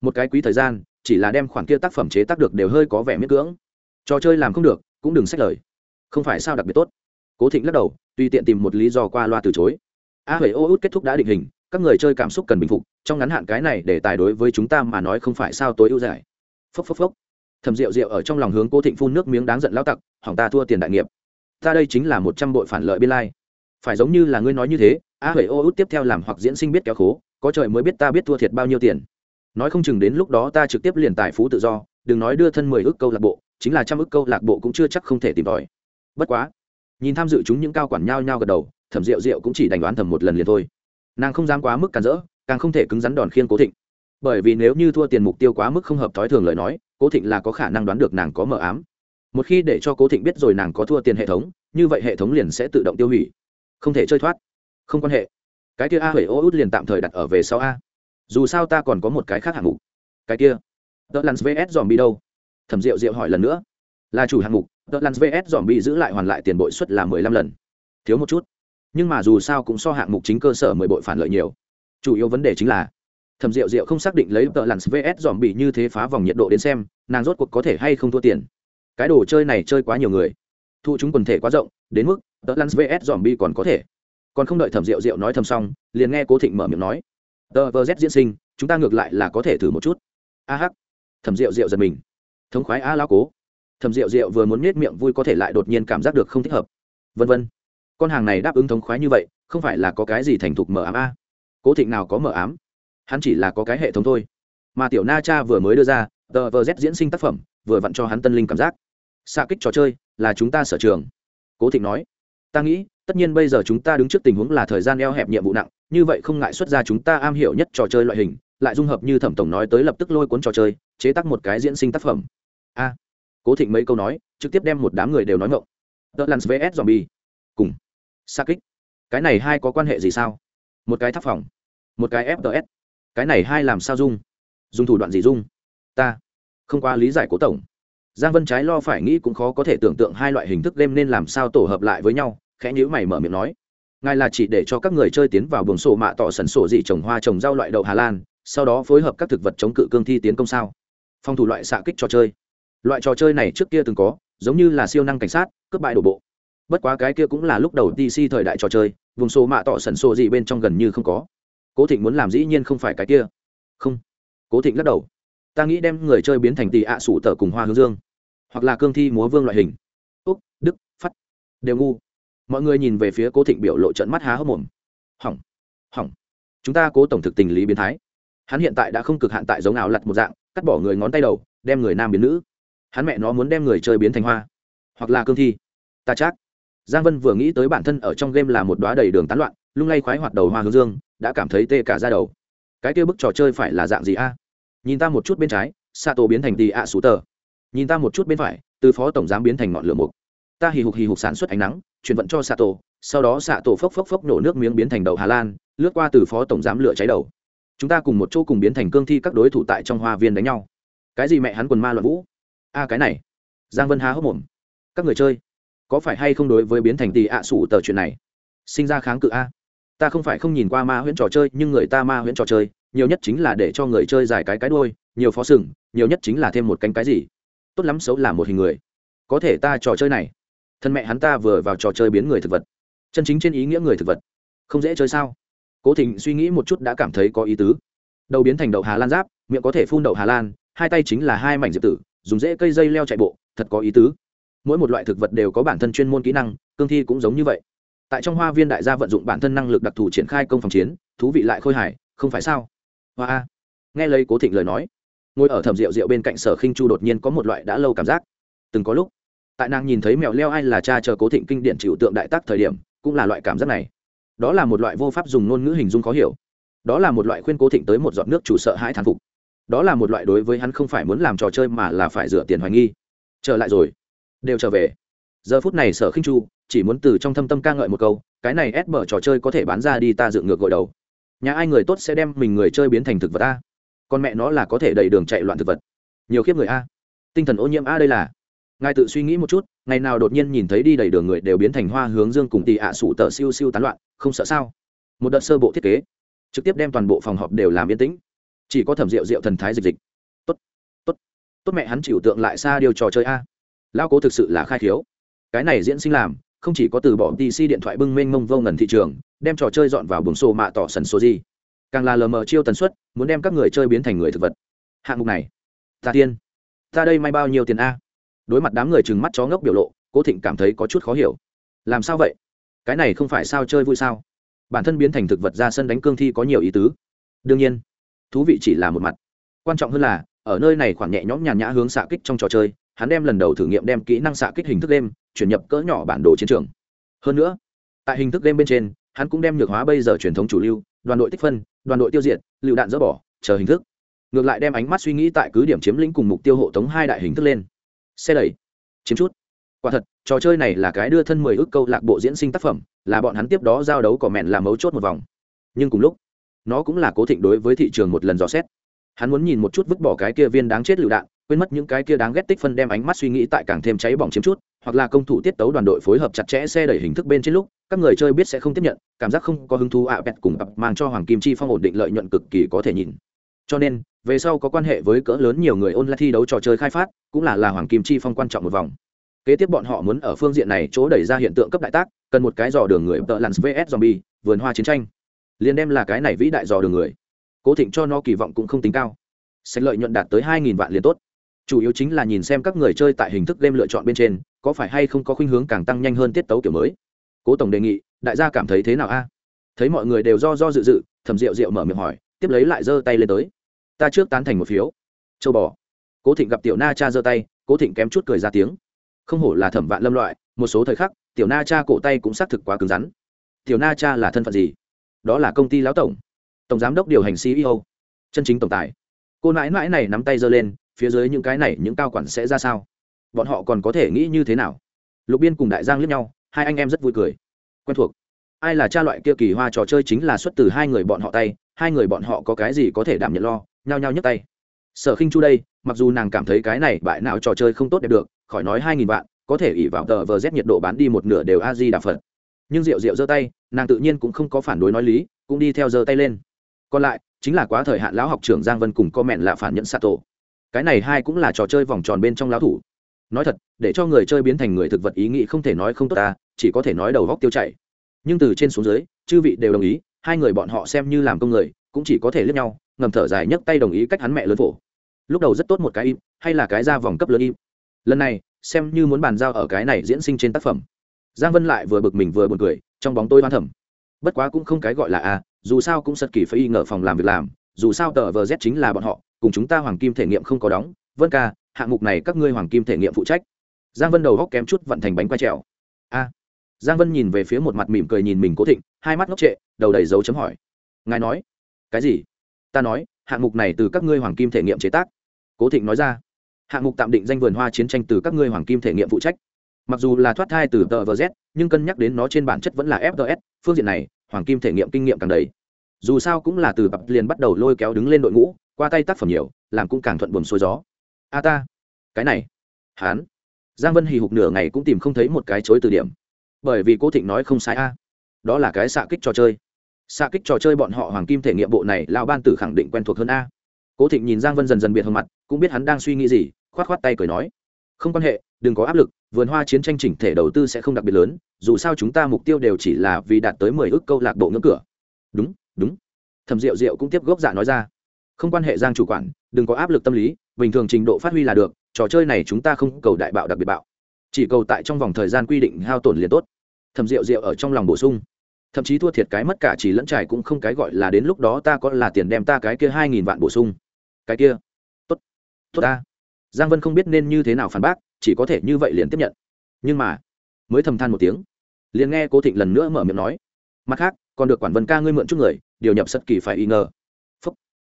Một cái quý thời gian, chỉ là đem khoản kia tác phẩm chế tác được đều hơi có vẻ miễn cưỡng. Trò chơi làm không được, cũng đừng sách lời. Không phải sao đặc biệt tốt. Cố thịnh lắc đầu, tùy tiện tìm một lý do qua loa từ chối. A huệ ô út kết thúc đã định hình, các người chơi cảm xúc cần bình phục, trong ngắn hạn cái này để tài đối với chúng ta mà nói không phải sao tối ưu giải phốc phốc phốc thầm rượu rượu ở trong lòng hướng cố thịnh phun nước miếng đáng giận lao tặc, hỏng ta thua tiền đại nghiệp. Ta đây chính là một trăm bội phản lợi biên lai. Phải giống như là ngươi nói như thế, a huệ ô út tiếp theo làm hoặc diễn sinh biết kéo khố, có trời mới biết ta biết thua thiệt bao nhiêu tiền. Nói không chừng đến lúc đó ta trực tiếp liền tài phú tự do, đừng nói đưa thân mười ước câu lạc bộ, chính là trăm ước câu lạc bộ cũng chưa chắc không thể tìm tòi. Bất quá. Nhìn tham dự chúng những cao quản nhao nhao gật đầu thẩm rượu rượu cũng chỉ đành đoán thầm một lần liền thôi. Nàng không dám quá mức cản rỡ, càng không thể cứng rắn đòn khiên cố thịnh bởi vì nếu như thua tiền mục tiêu quá mức không hợp thói thường lời nói, cố thịnh là có khả năng đoán được nàng có mờ ám. Một khi để cho cố thịnh biết rồi nàng có thua tiền hệ thống, như vậy hệ thống liền sẽ tự động tiêu hủy. Không thể chơi thoát. Không quan hệ. Cái kia a huệ ô út liền tạm thời đặt ở về sau a. Dù sao ta còn có một cái khác hạng mục. Cái kia. Tờ lance vs dòm bi đâu? Thẩm diệu diệu hỏi lần nữa. Là chủ hạng mục. Tờ lance vs dòm bi giữ lại hoàn lại tiền bội suất là mười lăm lần. Thiếu một chút. Nhưng mà dù sao cũng so hạng mục chính cơ sở mười bội phản lợi nhiều. Chủ yếu vấn đề chính là thẩm diệu diệu không xác định lấy tờ lặn vs dòm bị như thế phá vòng nhiệt độ đến xem, nàng rốt cuộc có thể hay không thua tiền. Cái đồ chơi này chơi quá nhiều người. Thu chúng quần thể quá rộng, đến mức tờ lặn vs dòm bị còn có thể. Còn không đợi thẩm diệu diệu nói thầm xong, liền nghe cố thịnh mở miệng nói, tờ vờ z diễn sinh, chúng ta ngược lại là có thể thử một chút. A hắc. Thẩm rượu rượu giật mình. Thống khoái a lao cố. Thẩm rượu rượu vừa muốn nết miệng vui có thể lại đột nhiên cảm giác được không thích hợp. Vân vân. Con hàng này đáp ứng thống khoái như vậy, không phải là có cái gì thành thục mở ám a. Cố thịnh nào có mở ám? Hắn chỉ là có cái hệ thống thôi mà tiểu na cha vừa mới đưa ra tờ vờ z diễn sinh tác phẩm vừa vặn cho hắn tân linh cảm giác xa kích trò chơi là chúng ta sở trường cố thịnh nói ta nghĩ tất nhiên bây giờ chúng ta đứng trước tình huống là thời gian eo hẹp nhiệm vụ nặng như vậy không ngại xuất ra chúng ta am hiểu nhất trò chơi loại hình lại dung hợp như thẩm tổng nói tới lập tức lôi cuốn trò chơi chế tác một cái diễn sinh tác phẩm a cố thịnh mấy câu nói trực tiếp đem một đám người đều nói ngộng tờ lans vs Zombie. Cùng. Sa kích. Cái này hai có quan hệ gì sao? Một cái tháp phòng, một cái fts cái này hai làm sao dung? Dùng thủ đoạn gì dung? Ta không qua lý giải cố tổng. Giang Vân trái lo phải nghĩ cũng khó có thể tưởng tượng hai loại hình thức game nên làm sao tổ hợp lại với nhau, khẽ nhữ mày mở miệng nói ngài là chỉ để cho các người chơi tiến vào buồng sổ mạ tỏ sần sổ dị trồng hoa trồng rau loại đậu hà lan sau đó phối hợp các thực vật chống cự cương thi tiến công sao phòng thủ loại xạ kích trò chơi loại trò chơi này trước kia từng có giống như là siêu năng cảnh sát cướp bại đổ bộ bất quá cái kia cũng là lúc đầu dc thời đại trò chơi vùng sổ mạ tỏ sần sổ dị bên trong gần như không có cố thịnh muốn làm dĩ nhiên không phải cái kia. Không. Cố thịnh lắc đầu. Ta nghĩ đem người chơi biến thành tỷ ạ sủ tở cùng hoa hướng dương. Hoặc là cương thi múa vương loại hình. Úc, đức phát đều ngu. Mọi người nhìn về phía cố thịnh biểu lộ trận mắt há hốc mồm. Hỏng. Hỏng. Chúng ta cố tổng thực tình lý biến thái. Hắn hiện tại đã không cực hạn tại giống ảo lặt một dạng, cắt bỏ người ngón tay đầu, đem người nam biến nữ. Hắn mẹ nó muốn đem người chơi biến thành hoa. Hoặc là cương thi. Ta chắc. Giang vân vừa nghĩ tới bản thân ở trong game là một đoá đầy đường tán loạn, lung lay khoái hoạt đầu hoa hướng dương đã cảm thấy tê cả ra đầu. Cái kia bức trò chơi phải là dạng gì a? Nhìn ta một chút bên trái sa tổ biến thành tì ạ sú tờ nhìn ta một chút bên phải, từ phó tổng giám biến thành ngọn lửa mục. Ta hì hục hì hục sản xuất ánh nắng, chuyển vận cho xạ tổ sau đó xạ tổ phốc phốc phốc nổ nước miếng biến thành đầu hà lan, lướt qua từ phó tổng giám lửa cháy đầu. Chúng ta cùng một chỗ cùng biến thành cương thi các đối thủ tại trong hoa viên đánh nhau. Cái gì mẹ hắn quần ma loạn vũ? A, cái này. Giang vân há hốc mồm. Các người chơi, có phải hay không đối với biến thành tì ạ sủ tờ chuyện này? Sinh ra kháng cự a ta không phải không nhìn qua ma huyễn trò chơi, nhưng người ta ma huyễn trò chơi, nhiều nhất chính là để cho người chơi dài cái cái đôi nhiều phó sừng, nhiều nhất chính là thêm một cánh cái gì. Tốt lắm xấu là một hình người. Có thể ta trò chơi này. Thân mẹ hắn ta vừa vào trò chơi biến người thực vật. Chân chính trên ý nghĩa người thực vật. Không dễ chơi sao? Cố thịnh suy nghĩ một chút đã cảm thấy có ý tứ. Đầu biến thành đậu hà lan giáp, miệng có thể phun đậu hà lan, hai tay chính là hai mảnh diệp tử, dùng dễ cây dây leo chạy bộ, thật có ý tứ. Mỗi một loại thực vật đều có bản thân chuyên môn kỹ năng, cương thi cũng giống như vậy tại trong hoa viên đại gia vận dụng bản thân năng lực đặc thù triển khai công phòng chiến, thú vị lại khôi hài, không phải sao? Hoa a. Nghe lấy cố thịnh lời nói, ngồi ở thẩm rượu rượu bên cạnh sở khinh chu đột nhiên có một loại đã lâu cảm giác. Từng có lúc, tại nàng nhìn thấy mèo leo ai là cha chờ cố thịnh kinh điển chịu tượng đại tác thời điểm, cũng là loại cảm giác này. Đó là một loại vô pháp dùng ngôn ngữ hình dung khó hiểu. Đó là một loại khuyên cố thịnh tới một giọt nước chủ sợ hãi thán phục. Đó là một loại đối với hắn không phải muốn làm trò chơi mà là phải rửa tiền hoài nghi. Trở lại rồi. Đều trở về giờ phút này sở khinh chu chỉ muốn từ trong thâm tâm ca ngợi một câu, cái này ép mở trò chơi có thể bán ra đi ta dựng ngược gội đầu. Nhà ai người tốt sẽ đem mình người chơi biến thành thực vật ta con mẹ nó là có thể đẩy đường chạy loạn thực vật. Nhiều khiếp người a. Tinh thần ô nhiễm a đây là. Ngài tự suy nghĩ một chút, ngày nào đột nhiên nhìn thấy đi đầy đường người đều biến thành hoa hướng dương cùng tì ạ sủ tờ siêu siêu tán loạn, không sợ sao? Một đợt sơ bộ thiết kế, trực tiếp đem toàn bộ phòng họp đều làm yên tĩnh. Chỉ có thẩm rượu rượu thần thái dịch dịch. Tốt tốt tốt mẹ hắn chịu tượng lại xa điều trò chơi a. Lao cố thực sự là khai thiếu cái này diễn sinh làm, không chỉ có từ bỏ dc điện thoại bưng mênh mông vô ngần thị trường, đem trò chơi dọn vào buồng sổ mạ tỏ sần số gì. Càng là lờ mờ chiêu tần suất, muốn đem các người chơi biến thành người thực vật. Hạng mục này, ta tiên, ta đây may bao nhiêu tiền a? Đối mặt đám người chừng mắt chó ngốc biểu lộ, cố thịnh cảm thấy có chút khó hiểu. Làm sao vậy? Cái này không phải sao chơi vui sao? Bản thân biến thành thực vật ra sân đánh cương thi có nhiều ý tứ. Đương nhiên, thú vị chỉ là một mặt. Quan trọng hơn là, ở nơi này khoản nhẹ nhõm nhàn nhã hướng xạ kích trong trò chơi hắn đem lần đầu thử nghiệm đem kỹ năng xạ kích hình thức đêm chuyển nhập cỡ nhỏ bản đồ chiến trường. Hơn nữa, tại hình thức đêm bên trên, hắn cũng đem nhược hóa bây giờ truyền thống chủ lưu, đoàn đội tích phân, đoàn đội tiêu diệt, lựu đạn dỡ bỏ, chờ hình thức. Ngược lại đem ánh mắt suy nghĩ tại cứ điểm chiếm lĩnh cùng mục tiêu hộ tống hai đại hình thức lên. Xe đẩy, chiếm chút. Quả thật, trò chơi này là cái đưa thân mười ước câu lạc bộ diễn sinh tác phẩm, là bọn hắn tiếp đó giao đấu cỏ mẹn làm mấu chốt một vòng. Nhưng cùng lúc, nó cũng là cố thịnh đối với thị trường một lần dò xét. Hắn muốn nhìn một chút vứt bỏ cái kia viên đáng chết lựu đạn quên mất những cái kia đáng ghét tích phân đem ánh mắt suy nghĩ tại càng thêm cháy bỏng chiếm chút, hoặc là công thủ tiết tấu đoàn đội phối hợp chặt chẽ xe đẩy hình thức bên trên lúc, các người chơi biết sẽ không tiếp nhận, cảm giác không có hứng thú ạ à bẹt cùng ập mang cho hoàng kim chi phong ổn định lợi nhuận cực kỳ có thể nhìn. Cho nên, về sau có quan hệ với cỡ lớn nhiều người online thi đấu trò chơi khai phát, cũng là là hoàng kim chi phong quan trọng một vòng. Kế tiếp bọn họ muốn ở phương diện này chỗ đẩy ra hiện tượng cấp đại tác, cần một cái dò đường người, tợ lặn vs zombie, vườn hoa chiến tranh. Liền đem là cái này vĩ đại dò đường người. Cố thịnh cho nó kỳ vọng cũng không tính cao. Sẽ lợi nhuận đạt tới hai nghìn vạn liền tốt chủ yếu chính là nhìn xem các người chơi tại hình thức game lựa chọn bên trên, có phải hay không có khuynh hướng càng tăng nhanh hơn tiết tấu kiểu mới. Cố tổng đề nghị, đại gia cảm thấy thế nào a? Thấy mọi người đều do do dự dự thầm rượu rượu mở miệng hỏi, tiếp lấy lại giơ tay lên tới. Ta trước tán thành một phiếu. Châu bò. Cố thịnh gặp tiểu na cha giơ tay, cố thịnh kém chút cười ra tiếng. Không hổ là thẩm vạn lâm loại, một số thời khắc, tiểu na cha cổ tay cũng xác thực quá cứng rắn. Tiểu na cha là thân phận gì? Đó là công ty lão tổng. Tổng giám đốc điều hành ceo chân chính tổng tài. Cô nãi nãi này nắm tay giơ lên phía dưới những cái này những cao quản sẽ ra sao? Bọn họ còn có thể nghĩ như thế nào? Lục biên cùng đại giang liếc nhau, hai anh em rất vui cười. Quen thuộc. Ai là cha loại kia kỳ hoa trò chơi chính là xuất từ hai người bọn họ tay, hai người bọn họ có cái gì có thể đảm nhận lo, nhao nhao nhấc tay. Sở khinh chu đây, mặc dù nàng cảm thấy cái này bại não trò chơi không tốt đẹp được, khỏi nói hai nghìn vạn, có thể ỉ vào tờ vờ z nhiệt độ bán đi một nửa đều a di đà phật. Nhưng rượu rượu giơ tay, nàng tự nhiên cũng không có phản đối nói lý, cũng đi theo giơ tay lên. Còn lại, chính là quá thời hạn lão học trưởng giang vân cùng co mẹn là phản nhận xạ tổ cái này hai cũng là trò chơi vòng tròn bên trong lão thủ. Nói thật, để cho người chơi biến thành người thực vật ý nghĩ không thể nói không tốt ta, chỉ có thể nói đầu góc tiêu chảy. Nhưng từ trên xuống dưới, chư vị đều đồng ý, hai người bọn họ xem như làm công người, cũng chỉ có thể lướt nhau, ngầm thở dài nhấc tay đồng ý cách hắn mẹ lớn phổ. Lúc đầu rất tốt một cái im, hay là cái ra vòng cấp lớn im. Lần này, xem như muốn bàn giao ở cái này diễn sinh trên tác phẩm. Giang vân lại vừa bực mình vừa buồn cười, trong bóng tôi hoan thầm. Bất quá cũng không cái gọi là a, dù sao cũng sật kỳ phải y ngờ phòng làm việc làm, dù sao tờ vờ z chính là bọn họ cùng chúng ta hoàng kim thể nghiệm không có đóng. Vân ca, hạng mục này các ngươi hoàng kim thể nghiệm phụ trách. Giang vân đầu góc kém chút vận thành bánh quay trèo. A. Giang vân nhìn về phía một mặt mỉm cười nhìn mình cố thịnh, hai mắt ngốc trệ, đầu đầy dấu chấm hỏi. Ngài nói. Cái gì? Ta nói, hạng mục này từ các ngươi hoàng kim thể nghiệm chế tác. Cố thịnh nói ra. Hạng mục tạm định danh vườn hoa chiến tranh từ các ngươi hoàng kim thể nghiệm phụ trách. Mặc dù là thoát thai từ tờ vz nhưng cân nhắc đến nó trên bản chất vẫn là fts phương diện này, hoàng kim thể nghiệm kinh nghiệm càng đầy. Dù sao cũng là từ bập liền bắt đầu lôi kéo đứng lên đội ngũ qua tay tác phẩm nhiều, làm cũng càng thuận buồm xuôi gió. A ta, cái này, hán. Giang vân hì hục nửa ngày cũng tìm không thấy một cái chối từ điểm. Bởi vì cố thịnh nói không sai a. Đó là cái xạ kích trò chơi. Xạ kích trò chơi bọn họ hoàng kim thể nghiệm bộ này lão ban tử khẳng định quen thuộc hơn a. Cố thịnh nhìn giang vân dần dần biệt hơn mặt, cũng biết hắn đang suy nghĩ gì, khoát khoát tay cười nói. Không quan hệ, đừng có áp lực, vườn hoa chiến tranh chỉnh thể đầu tư sẽ không đặc biệt lớn, dù sao chúng ta mục tiêu đều chỉ là vì đạt tới mười ước câu lạc bộ ngưỡng cửa. Đúng đúng. Thẩm rượu rượu cũng tiếp gốc dạ nói ra không quan hệ giang chủ quản, đừng có áp lực tâm lý, bình thường trình độ phát huy là được, trò chơi này chúng ta không cầu đại bạo đặc biệt bạo. Chỉ cầu tại trong vòng thời gian quy định hao tổn liền tốt. Thầm rượu rượu ở trong lòng bổ sung. Thậm chí thua thiệt cái mất cả chỉ lẫn trải cũng không cái gọi là đến lúc đó ta có là tiền đem ta cái kia hai nghìn vạn bổ sung. Cái kia. Tốt. Tốt ta. Giang vân không biết nên như thế nào phản bác, chỉ có thể như vậy liền tiếp nhận. Nhưng mà, mới thầm than một tiếng. Liền nghe cố thịnh lần nữa mở miệng nói. Mặt khác, còn được quản vân ca ngươi mượn chút người, điều nhập sật kỳ phải y ngờ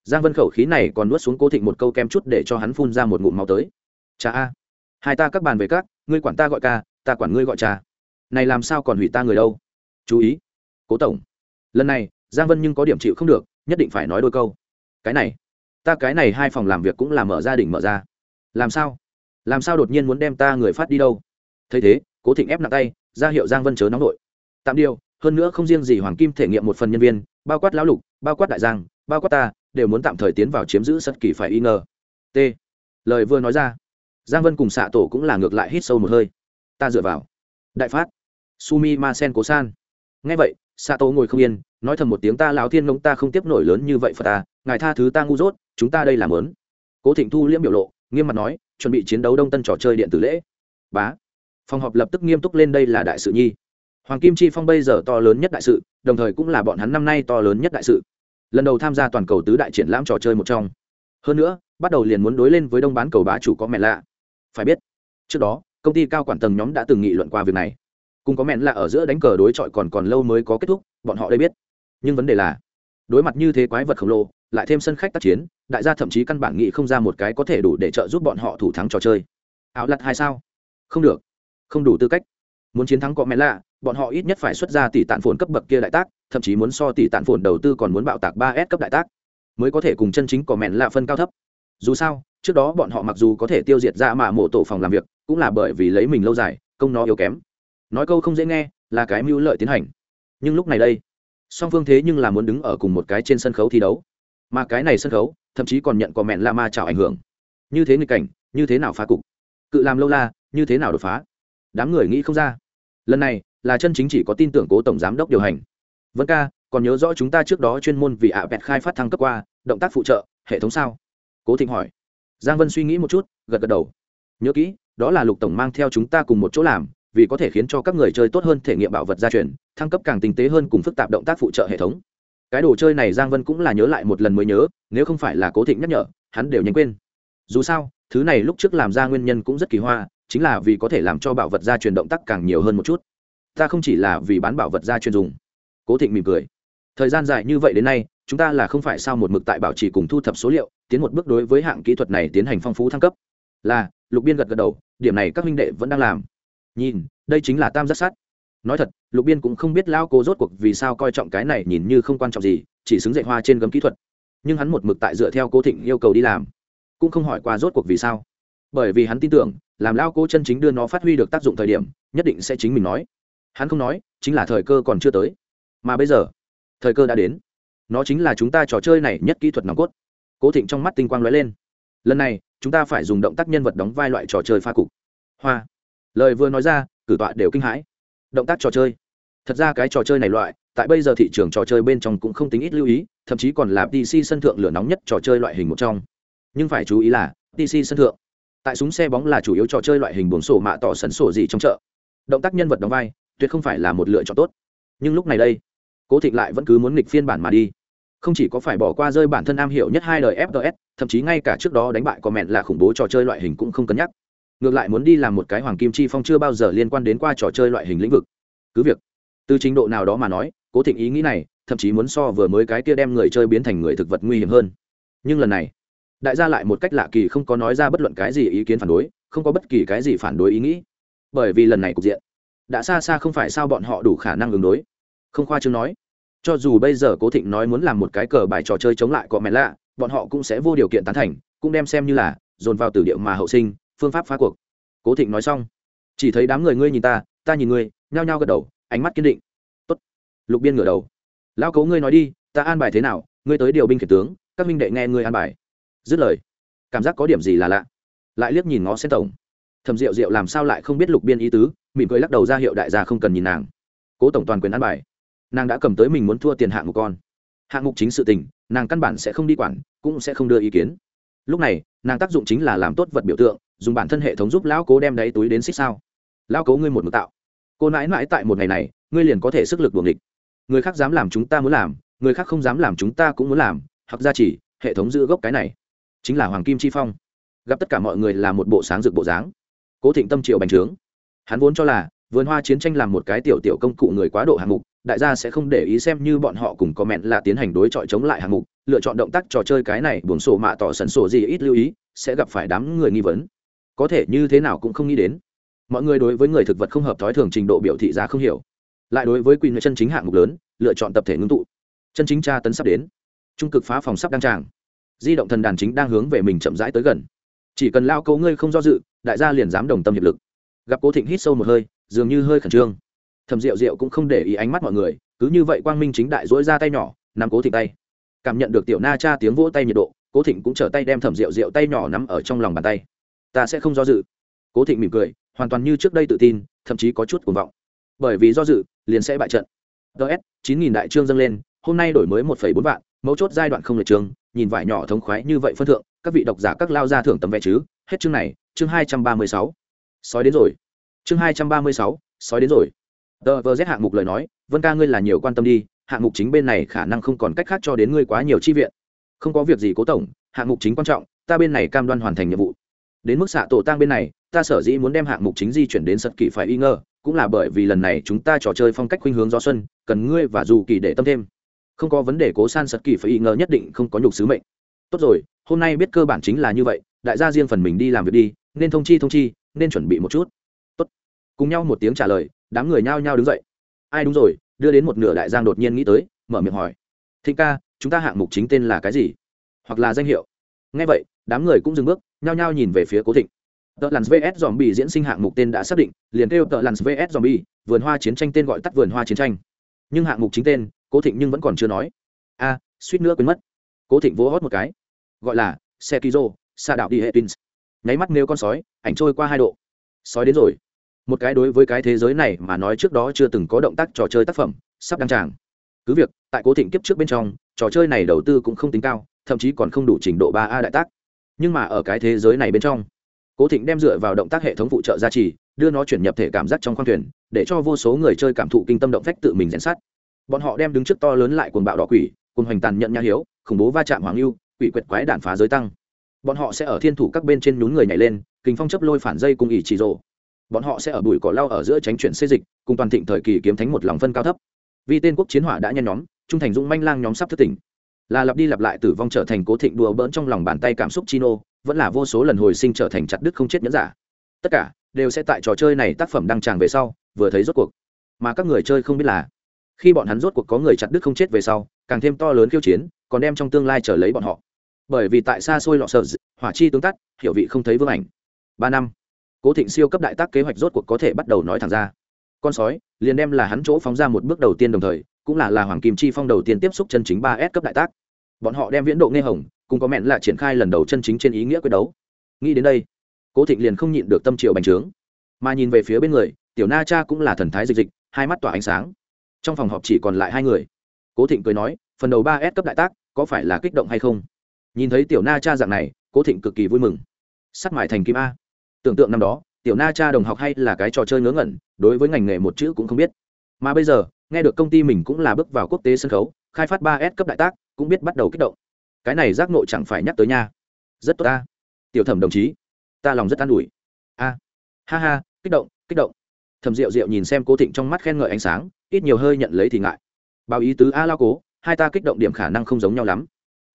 giang vân khẩu khí này còn nuốt xuống cố thịnh một câu kem chút để cho hắn phun ra một ngụm máu tới. Cha a, hai ta các bàn về các, ngươi quản ta gọi ca, ta quản ngươi gọi cha. Này làm sao còn hủy ta người đâu? Chú ý, cố tổng. Lần này, giang vân nhưng có điểm chịu không được, nhất định phải nói đôi câu. Cái này, ta cái này hai phòng làm việc cũng là mở gia đình mở ra. Làm sao? Làm sao đột nhiên muốn đem ta người phát đi đâu? Thấy thế, cố thịnh ép nặng tay, ra hiệu giang vân chớ nóng nội. Tạm điều, hơn nữa không riêng gì hoàng kim thể nghiệm một phần nhân viên, bao quát lão lục, bao quát đại giang, bao quát ta đều muốn tạm thời tiến vào chiếm giữ sật kỳ phải y ngờ. T. Lời vừa nói ra, giang vân cùng xạ tổ cũng là ngược lại hít sâu một hơi. Ta dựa vào. Đại phát. Sumi ma sen cố san. Nghe vậy xạ tổ ngồi không yên, nói thầm một tiếng ta láo thiên ngông ta không tiếp nổi lớn như vậy phật ta, ngài tha thứ ta ngu dốt, chúng ta đây làm lớn. Cố thịnh thu liễm biểu lộ, nghiêm mặt nói, chuẩn bị chiến đấu đông tân trò chơi điện tử lễ. Bá. Phòng họp lập tức nghiêm túc lên đây là đại sự nhi. Hoàng kim chi phong bây giờ to lớn nhất đại sự, đồng thời cũng là bọn hắn năm nay to lớn nhất đại sự lần đầu tham gia toàn cầu tứ đại triển lãm trò chơi một trong. Hơn nữa, bắt đầu liền muốn đối lên với đông bán cầu bá chủ có mẹ lạ. Phải biết, trước đó, công ty cao quản tầng nhóm đã từng nghị luận qua việc này. Cùng có mẹn lạ ở giữa đánh cờ đối chọi còn còn lâu mới có kết thúc, bọn họ đây biết. Nhưng vấn đề là, đối mặt như thế quái vật khổng lồ, lại thêm sân khách tác chiến, đại gia thậm chí căn bản nghĩ không ra một cái có thể đủ để trợ giúp bọn họ thủ thắng trò chơi. Áo lặt hai sao? Không được. Không đủ tư cách. Muốn chiến thắng có mẹ lạ bọn họ ít nhất phải xuất ra tỷ tạn phồn cấp bậc kia đại tác, thậm chí muốn so tỷ tạn phồn đầu tư còn muốn bạo tạc ba s cấp đại tác, mới có thể cùng chân chính có mẹn lạ phân cao thấp. Dù sao, trước đó bọn họ mặc dù có thể tiêu diệt ra mà mộ tổ phòng làm việc, cũng là bởi vì lấy mình lâu dài, công nó yếu kém. Nói câu không dễ nghe, là cái mưu lợi tiến hành. Nhưng lúc này đây, song phương thế nhưng là muốn đứng ở cùng một cái trên sân khấu thi đấu. Mà cái này sân khấu, thậm chí còn nhận có mẹn la ma chảo ảnh hưởng. Như thế nghịch cảnh, như thế nào phá cục? Cự làm lâu la, như thế nào đột phá? Đám người nghĩ không ra. Lần này là chân chính chỉ có tin tưởng cố tổng giám đốc điều hành. Vân ca, còn nhớ rõ chúng ta trước đó chuyên môn vì ạ à khai phát thăng cấp qua, động tác phụ trợ, hệ thống sao? Cố thịnh hỏi. Giang vân suy nghĩ một chút, gật gật đầu. Nhớ kỹ, đó là lục tổng mang theo chúng ta cùng một chỗ làm, vì có thể khiến cho các người chơi tốt hơn thể nghiệm bảo vật gia truyền, thăng cấp càng tinh tế hơn cùng phức tạp động tác phụ trợ hệ thống. Cái đồ chơi này giang vân cũng là nhớ lại một lần mới nhớ, nếu không phải là cố thịnh nhắc nhở, hắn đều nhanh quên. Dù sao, thứ này lúc trước làm ra nguyên nhân cũng rất kỳ hoa, chính là vì có thể làm cho bảo vật gia truyền động tác càng nhiều hơn một chút ta không chỉ là vì bán bảo vật gia chuyên dùng. Cố thịnh mỉm cười. Thời gian dài như vậy đến nay, chúng ta là không phải sao một mực tại bảo trì cùng thu thập số liệu, tiến một bước đối với hạng kỹ thuật này tiến hành phong phú thăng cấp. Là, lục biên gật gật đầu, điểm này các minh đệ vẫn đang làm. Nhìn, đây chính là tam giác sắt. Nói thật, lục biên cũng không biết lao cố rốt cuộc vì sao coi trọng cái này nhìn như không quan trọng gì, chỉ xứng dạy hoa trên gấm kỹ thuật. Nhưng hắn một mực tại dựa theo cố thịnh yêu cầu đi làm, cũng không hỏi qua rốt cuộc vì sao. Bởi vì hắn tin tưởng, làm lao cố chân chính đưa nó phát huy được tác dụng thời điểm, nhất định sẽ chính mình nói hắn không nói, chính là thời cơ còn chưa tới. Mà bây giờ, thời cơ đã đến. Nó chính là chúng ta trò chơi này nhất kỹ thuật nòng cốt. Cố thịnh trong mắt tinh quang lóe lên. Lần này, chúng ta phải dùng động tác nhân vật đóng vai loại trò chơi pha cục. Hoa. Lời vừa nói ra, cử tọa đều kinh hãi. Động tác trò chơi. Thật ra cái trò chơi này loại, tại bây giờ thị trường trò chơi bên trong cũng không tính ít lưu ý, thậm chí còn là pc sân thượng lửa nóng nhất trò chơi loại hình một trong. Nhưng phải chú ý là pc sân thượng, tại súng xe bóng là chủ yếu trò chơi loại hình buồng sổ mạ tỏ sấn sổ gì trong chợ. Động tác nhân vật đóng vai tuyệt không phải là một lựa chọn tốt. Nhưng lúc này đây, cố thịnh lại vẫn cứ muốn nghịch phiên bản mà đi. Không chỉ có phải bỏ qua rơi bản thân am hiểu nhất hai đời fts thậm chí ngay cả trước đó đánh bại comment là khủng bố trò chơi loại hình cũng không cân nhắc. Ngược lại muốn đi làm một cái hoàng kim chi phong chưa bao giờ liên quan đến qua trò chơi loại hình lĩnh vực. Cứ việc, từ trình độ nào đó mà nói, cố thịnh ý nghĩ này, thậm chí muốn so vừa mới cái kia đem người chơi biến thành người thực vật nguy hiểm hơn. Nhưng lần này, đại gia lại một cách lạ kỳ không có nói ra bất luận cái gì ý kiến phản đối, không có bất kỳ cái gì phản đối ý nghĩ. Bởi vì lần này cục diện đã xa xa không phải sao bọn họ đủ khả năng ứng đối. Không khoa chương nói. Cho dù bây giờ cố thịnh nói muốn làm một cái cờ bài trò chơi chống lại cọ mẹ lạ, bọn họ cũng sẽ vô điều kiện tán thành, cũng đem xem như là dồn vào từ điệu mà hậu sinh, phương pháp phá cuộc. Cố thịnh nói xong. Chỉ thấy đám người ngươi nhìn ta ta nhìn ngươi, nhao nhao gật đầu, ánh mắt kiên định. Tốt. lục biên ngửa đầu. Lao cấu ngươi nói đi, ta an bài thế nào, ngươi tới điều binh khiển tướng, các minh đệ nghe ngươi an bài. Dứt lời. Cảm giác có điểm gì là lạ. Lại liếc nhìn ngó xét tổng. Thầm rượu rượu làm sao lại không biết lục biên ý tứ? Mỉm cười lắc đầu ra hiệu đại gia không cần nhìn nàng. Cố tổng toàn quyền ăn bài. Nàng đã cầm tới mình muốn thua tiền hạng một con. Hạng mục chính sự tình, nàng căn bản sẽ không đi quản, cũng sẽ không đưa ý kiến. Lúc này, nàng tác dụng chính là làm tốt vật biểu tượng, dùng bản thân hệ thống giúp lão cố đem đáy túi đến xích sao. Lão cố ngươi một mực tạo. Cô nãi mãi tại một ngày này, ngươi liền có thể sức lực buồng địch. Người khác dám làm chúng ta muốn làm, người khác không dám làm chúng ta cũng muốn làm, hoặc ra chỉ hệ thống giữ gốc cái này. Chính là hoàng kim chi phong. Gặp tất cả mọi người là một bộ sáng rực bộ dáng. Cố thịnh tâm triệu bành trướng hắn vốn cho là, vườn hoa chiến tranh làm một cái tiểu tiểu công cụ người quá độ hạng mục, đại gia sẽ không để ý xem như bọn họ cùng có mẹn là tiến hành đối chọi chống lại hạng mục, lựa chọn động tác trò chơi cái này buồn sổ mạ tỏ sần sổ gì ít lưu ý, sẽ gặp phải đám người nghi vấn. Có thể như thế nào cũng không nghĩ đến. Mọi người đối với người thực vật không hợp thói thường trình độ biểu thị ra không hiểu. Lại đối với quy người chân chính hạng mục lớn, lựa chọn tập thể ngưng tụ. Chân chính tra tấn sắp đến. Trung cực phá phòng sắp đăng tràng. Di động thần đàn chính đang hướng về mình chậm rãi tới gần. Chỉ cần lao cấu ngươi không do dự, đại gia liền dám đồng tâm hiệp lực gặp cố thịnh hít sâu một hơi, dường như hơi khẩn trương. Thầm rượu rượu cũng không để ý ánh mắt mọi người, cứ như vậy quang minh chính đại dỗi ra tay nhỏ, nắm cố thịnh tay. Cảm nhận được tiểu na cha tiếng vỗ tay nhiệt độ, cố thịnh cũng trở tay đem thẩm rượu rượu tay nhỏ nắm ở trong lòng bàn tay. Ta sẽ không do dự. Cố thịnh mỉm cười, hoàn toàn như trước đây tự tin, thậm chí có chút cuồng vọng. Bởi vì do dự, liền sẽ bại trận. Ts chín nghìn đại trương dâng lên, hôm nay đổi mới một phẩy bốn vạn, mấu chốt giai đoạn không lệch trường nhìn vải nhỏ thống khoái như vậy phân thượng, các vị độc giả các lao ra thưởng tấm vé chứ, hết chương này, chương hai trăm ba mươi sáu sói đến rồi. Chương hai trăm ba mươi sáu, sói đến rồi. Tờ vờ z hạng mục lời nói, vân ca ngươi là nhiều quan tâm đi, hạng mục chính bên này khả năng không còn cách khác cho đến ngươi quá nhiều chi viện. Không có việc gì cố tổng, hạng mục chính quan trọng, ta bên này cam đoan hoàn thành nhiệm vụ. Đến mức xạ tổ tang bên này, ta sở dĩ muốn đem hạng mục chính di chuyển đến sật kỷ phải y ngờ, cũng là bởi vì lần này chúng ta trò chơi phong cách khuynh hướng gió xuân, cần ngươi và dù kỳ để tâm thêm. Không có vấn đề cố san sật kỷ phải y ngờ nhất định không có nhục sứ mệnh. Tốt rồi, hôm nay biết cơ bản chính là như vậy, đại gia riêng phần mình đi làm việc đi, nên thông chi thông chi nên chuẩn bị một chút. Tốt. Cùng nhau một tiếng trả lời, đám người nhao nhao đứng dậy. Ai đúng rồi, đưa đến một nửa đại giang đột nhiên nghĩ tới, mở miệng hỏi. Thịnh ca, chúng ta hạng mục chính tên là cái gì? Hoặc là danh hiệu? Ngay vậy, đám người cũng dừng bước, nhao nhao nhìn về phía cố thịnh. Tờ làn vs dòm bị diễn sinh hạng mục tên đã xác định, liền kêu tờ làn vs dòm bị vườn hoa chiến tranh tên gọi tắt vườn hoa chiến tranh. Nhưng hạng mục chính tên, cố thịnh nhưng vẫn còn chưa nói. A, suýt nữa quên mất. Cố thịnh vỗ hót một cái. Gọi là xe kizo xa đạo đi hệ tins nháy mắt nêu con sói, ảnh trôi qua hai độ. Sói đến rồi. Một cái đối với cái thế giới này mà nói trước đó chưa từng có động tác trò chơi tác phẩm, sắp đăng tràng. Cứ việc, tại cố thịnh kiếp trước bên trong, trò chơi này đầu tư cũng không tính cao, thậm chí còn không đủ trình độ ba a đại tác. Nhưng mà ở cái thế giới này bên trong, cố thịnh đem dựa vào động tác hệ thống phụ trợ gia trì, đưa nó chuyển nhập thể cảm giác trong khoang thuyền, để cho vô số người chơi cảm thụ kinh tâm động phách tự mình rèn sát bọn họ đem đứng trước to lớn lại cuồng bạo đỏ quỷ cùng hoành tàn nhận nha hiếu, khủng bố va chạm hoàng lưu quỷ quyệt quái đạn phá giới tăng bọn họ sẽ ở thiên thủ các bên trên nhún người nhảy lên kính phong chấp lôi phản dây cùng ỉ chỉ rộ bọn họ sẽ ở bụi cỏ lao ở giữa tránh chuyện xê dịch, cùng toàn thịnh thời kỳ kiếm thánh một lòng phân cao thấp. Vì tên quốc chiến hỏa đã nhen nhóm, trung thành dũng manh lang nhóm sắp thức tỉnh. Là lặp đi lặp lại tử vong trở thành cố thịnh đùa bỡn trong lòng bàn tay cảm xúc chino vẫn là vô số lần hồi sinh trở thành chặt đứt không chết nhẫn giả. Tất cả đều sẽ tại trò chơi này tác phẩm đăng tràng về sau, vừa thấy rốt cuộc. Mà các người chơi không biết là, khi bọn hắn rốt cuộc có người chặt đứt không chết về sau, càng thêm to lớn khiêu chiến, còn đem trong tương lai trở lấy bọn họ bởi vì tại xa xôi lọ sợ hỏa chi tướng tắt, hiểu vị không thấy vương ảnh. Ba năm, cố thịnh siêu cấp đại tác kế hoạch rốt cuộc có thể bắt đầu nói thẳng ra. Con sói, liền đem là hắn chỗ phóng ra một bước đầu tiên đồng thời, cũng là là hoàng kim chi phong đầu tiên tiếp xúc chân chính ba s cấp đại tác. Bọn họ đem viễn độ nghe hồng, cùng có mẹn là triển khai lần đầu chân chính trên ý nghĩa quyết đấu. Nghĩ đến đây, cố thịnh liền không nhịn được tâm triệu bành trướng. Mà nhìn về phía bên người, tiểu na cha cũng là thần thái dịch dịch, hai mắt tỏa ánh sáng. Trong phòng họp chỉ còn lại hai người. Cố thịnh cười nói, phần đầu ba s cấp đại tác, có phải là kích động hay không? Nhìn thấy tiểu na cha dạng này, cố thịnh cực kỳ vui mừng. Sắt mại thành kim a. Tưởng tượng năm đó, tiểu na cha đồng học hay là cái trò chơi ngớ ngẩn, đối với ngành nghề một chữ cũng không biết. Mà bây giờ, nghe được công ty mình cũng là bước vào quốc tế sân khấu, khai phát ba s cấp đại tác, cũng biết bắt đầu kích động. Cái này giác nộ chẳng phải nhắc tới nha. Rất tốt ta. Tiểu thẩm đồng chí, ta lòng rất an ủi. A. Ha ha, kích động kích động. Thẩm rượu rượu nhìn xem cố thịnh trong mắt khen ngợi ánh sáng, ít nhiều hơi nhận lấy thì ngại. Bao ý tứ a lao cố, hai ta kích động điểm khả năng không giống nhau lắm.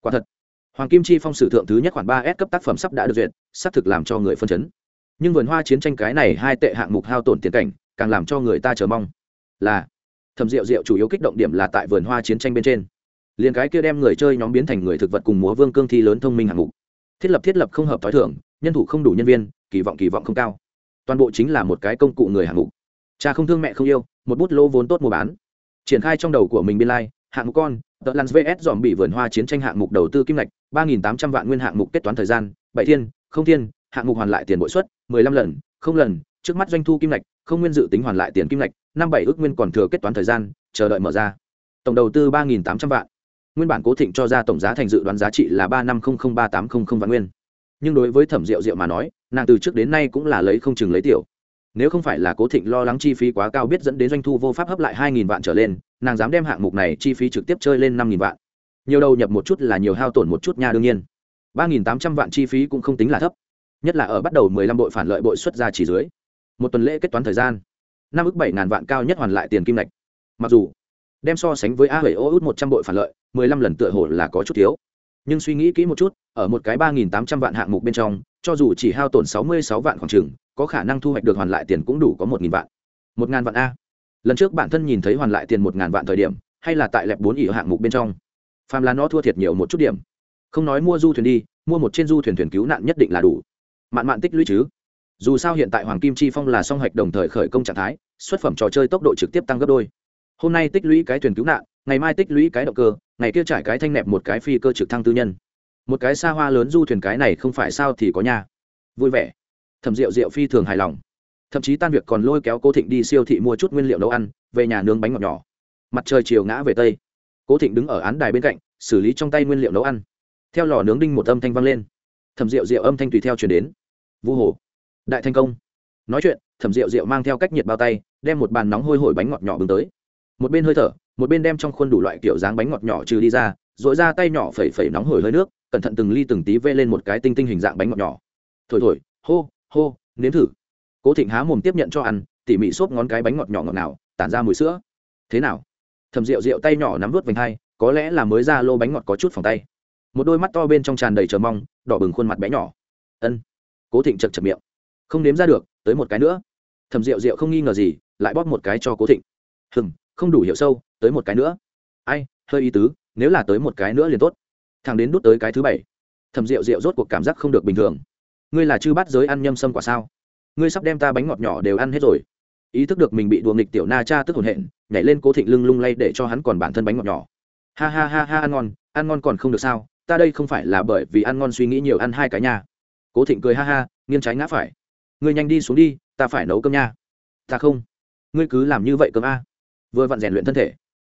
Quả thật hoàng kim chi phong sử thượng thứ nhất khoảng ba s cấp tác phẩm sắp đã được duyệt xác thực làm cho người phân chấn. Nhưng vườn hoa chiến tranh cái này hai tệ hạng mục hao tổn tiền cảnh càng làm cho người ta chờ mong. Là thẩm rượu rượu chủ yếu kích động điểm là tại vườn hoa chiến tranh bên trên. Liền cái kia đem người chơi nhóm biến thành người thực vật cùng múa vương cương thi lớn thông minh hạng mục. Thiết lập thiết lập không hợp t h o i thưởng nhân thủ không đủ nhân viên kỳ vọng kỳ vọng không cao. Toàn bộ chính là một cái công cụ người hạng mục. Cha không thương mẹ không yêu một bút lô vốn tốt mua bán. Triển khai trong đầu của mình biên lai、like, hạng mục con tờ lans vs dòm bị vườn hoa chiến tranh hạng mục đầu tư kim ngạch, ba nghìn tám trăm vạn nguyên hạng mục kết toán thời gian, bảy thiên, không thiên, hạng mục hoàn lại tiền bội suất, mười lăm lần, không lần, trước mắt doanh thu kim ngạch, không nguyên dự tính hoàn lại tiền kim ngạch, năm bảy ước nguyên còn thừa kết toán thời gian, chờ đợi mở ra. Tổng đầu tư ba nghìn tám trăm vạn. Nguyên bản cố thịnh cho ra tổng giá thành dự đoán giá trị là ba năm không không ba tám không không vạn nguyên. Nhưng đối với thẩm rượu rượu mà nói, nàng từ trước đến nay cũng là lấy không chừng lấy tiểu nếu không phải là cố thịnh lo lắng chi phí quá cao biết dẫn đến doanh thu vô pháp hấp lại hai nghìn vạn trở lên, nàng dám đem hạng mục này chi phí trực tiếp chơi lên năm nghìn vạn. Nhiều đầu nhập một chút là nhiều hao tổn một chút nha đương nhiên. ba nghìn tám trăm vạn chi phí cũng không tính là thấp. Nhất là ở bắt đầu mười lăm đội phản lợi bội xuất ra chỉ dưới. Một tuần lễ kết toán thời gian. Năm ước bảy ngàn vạn cao nhất hoàn lại tiền kim ngạch. Mặc dù, đem so sánh với a bảy ô út một trăm bội phản lợi, mười lăm lần tựa hồ là có chút thiếu. Nhưng suy nghĩ kỹ một chút, ở một cái ba nghìn tám trăm vạn hạng mục bên trong, cho dù chỉ hao tổn sáu mươi sáu vạn khoảng trừng có khả năng thu hoạch được hoàn lại tiền cũng đủ có một nghìn vạn. Một ngàn vạn a. Lần trước bản thân nhìn thấy hoàn lại tiền một ngàn vạn thời điểm, hay là tại lẹp bốn ỉ hạng mục bên trong. Phàm là nó thua thiệt nhiều một chút điểm. Không nói mua du thuyền đi, mua một trên du thuyền thuyền cứu nạn nhất định là đủ. Mạn mạn tích lũy chứ. Dù sao hiện tại hoàng kim chi phong là song hạch đồng thời khởi công trạng thái, xuất phẩm trò chơi tốc độ trực tiếp tăng gấp đôi. Hôm nay tích lũy cái thuyền cứu nạn, ngày mai tích lũy cái động cơ, ngày kia trải cái thanh nẹp một cái phi cơ trực thăng tư nhân. Một cái xa hoa lớn du thuyền cái này không phải sao thì có nhà vui vẻ thầm rượu rượu phi thường hài lòng. Thậm chí tan việc còn lôi kéo cố thịnh đi siêu thị mua chút nguyên liệu nấu ăn, về nhà nướng bánh ngọt nhỏ. Mặt trời chiều ngã về tây. Cố thịnh đứng ở án đài bên cạnh, xử lý trong tay nguyên liệu nấu ăn. Theo lò nướng đinh một âm thanh vang lên. Thẩm rượu rượu âm thanh tùy theo chuyển đến. Vu hồ. Đại thành công. Nói chuyện, thẩm rượu rượu mang theo cách nhiệt bao tay, đem một bàn nóng hôi hổi bánh ngọt nhỏ bưng tới. Một bên hơi thở, một bên đem trong khuôn đủ loại kiểu dáng bánh ngọt nhỏ trừ đi ra dội ra tay nhỏ phẩy phẩy nóng hổi hơi nước, cẩn thận từng ly từng tí vê lên một cái tinh tinh hình dạng bánh ngọt nhỏ. Thổi thổi, hô hô, nếm thử. Cố thịnh há mồm tiếp nhận cho ăn, tỉ mỉ xốp ngón cái bánh ngọt nhỏ ngọt nào, tản ra mùi sữa. Thế nào? Thầm rượu rượu tay nhỏ nắm vớt vành hai, có lẽ là mới ra lô bánh ngọt có chút phòng tay. Một đôi mắt to bên trong tràn đầy chờ mong, đỏ bừng khuôn mặt bé nhỏ. Ân. Cố thịnh chật chật miệng. Không nếm ra được, tới một cái nữa. Thầm rượu rượu không nghi ngờ gì, lại bóp một cái cho cố thịnh. Hừng không đủ hiểu sâu, tới một cái nữa. Ai, hơi ý tứ, nếu là tới một cái nữa liền tốt. Thằng đến đút tới cái thứ bảy. Thầm rượu rượu rốt cuộc cảm giác không được bình thường ngươi là chư bắt giới ăn nhâm sâm quả sao? Ngươi sắp đem ta bánh ngọt nhỏ đều ăn hết rồi. Ý thức được mình bị đùa nghịch tiểu na cha tức hồn hện nhảy lên cố thịnh lưng lung lay để cho hắn còn bản thân bánh ngọt nhỏ. Ha ha ha ha, ăn ngon ăn ngon còn không được sao? Ta đây không phải là bởi vì ăn ngon suy nghĩ nhiều ăn hai cái nha. Cố thịnh cười ha ha, nghiêng trái ngã phải. Ngươi nhanh đi xuống đi, ta phải nấu cơm nha. Ta không. Ngươi cứ làm như vậy cơm a. Vừa vặn rèn luyện thân thể.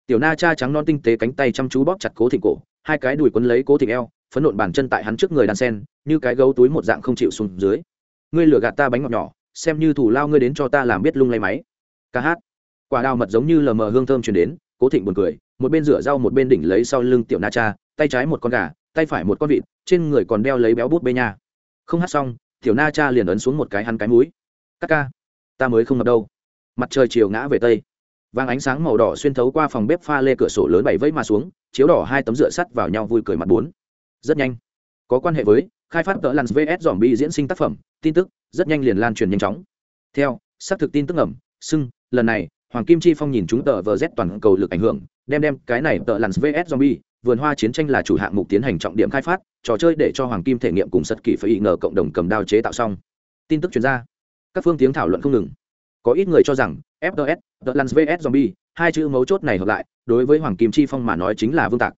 Tiểu na cha trắng non tinh tế cánh tay chăm chú bóp chặt cố thịnh cổ, hai cái đùi quấn lấy cố thịnh eo phấn nộn bàn chân tại hắn trước người đan sen, như cái gấu túi một dạng không chịu xuống dưới. Ngươi lừa gạt ta bánh ngọt nhỏ, xem như thủ lao ngươi đến cho ta làm biết lung lay máy. Ca hát. Quả đào mật giống như lờ mờ hương thơm chuyển đến, cố thịnh buồn cười, một bên rửa rau một bên đỉnh lấy sau lưng tiểu na cha, tay trái một con gà, tay phải một con vịt, trên người còn đeo lấy béo bút bê nha. Không hát xong, tiểu na cha liền ấn xuống một cái hắn cái mũi. Các ca, ta mới không ngập đâu. Mặt trời chiều ngã về tây. Vàng ánh sáng màu đỏ xuyên thấu qua phòng bếp pha lê cửa sổ lớn bảy vẫy mà xuống, chiếu đỏ hai tấm rửa sắt vào nhau vui cười mặt bốn rất nhanh. Có quan hệ với khai phát tờ lặn vs dòm bi diễn sinh tác phẩm, tin tức rất nhanh liền lan truyền nhanh chóng. Theo, xác thực tin tức ẩm xưng, lần này, hoàng kim chi phong nhìn chúng tờ vờ z toàn cầu lực ảnh hưởng, đem đem cái này tờ lặn vs zombie, vườn hoa chiến tranh là chủ hạng mục tiến hành trọng điểm khai phát, trò chơi để cho hoàng kim thể nghiệm cùng sật kỳ phải ngờ cộng đồng cầm đao chế tạo xong. Tin tức chuyên gia các phương tiếng thảo luận không ngừng. Có ít người cho rằng fts tờ lance vs zombie, hai chữ mấu chốt này hợp lại, đối với hoàng kim chi phong mà nói chính là vương tạc.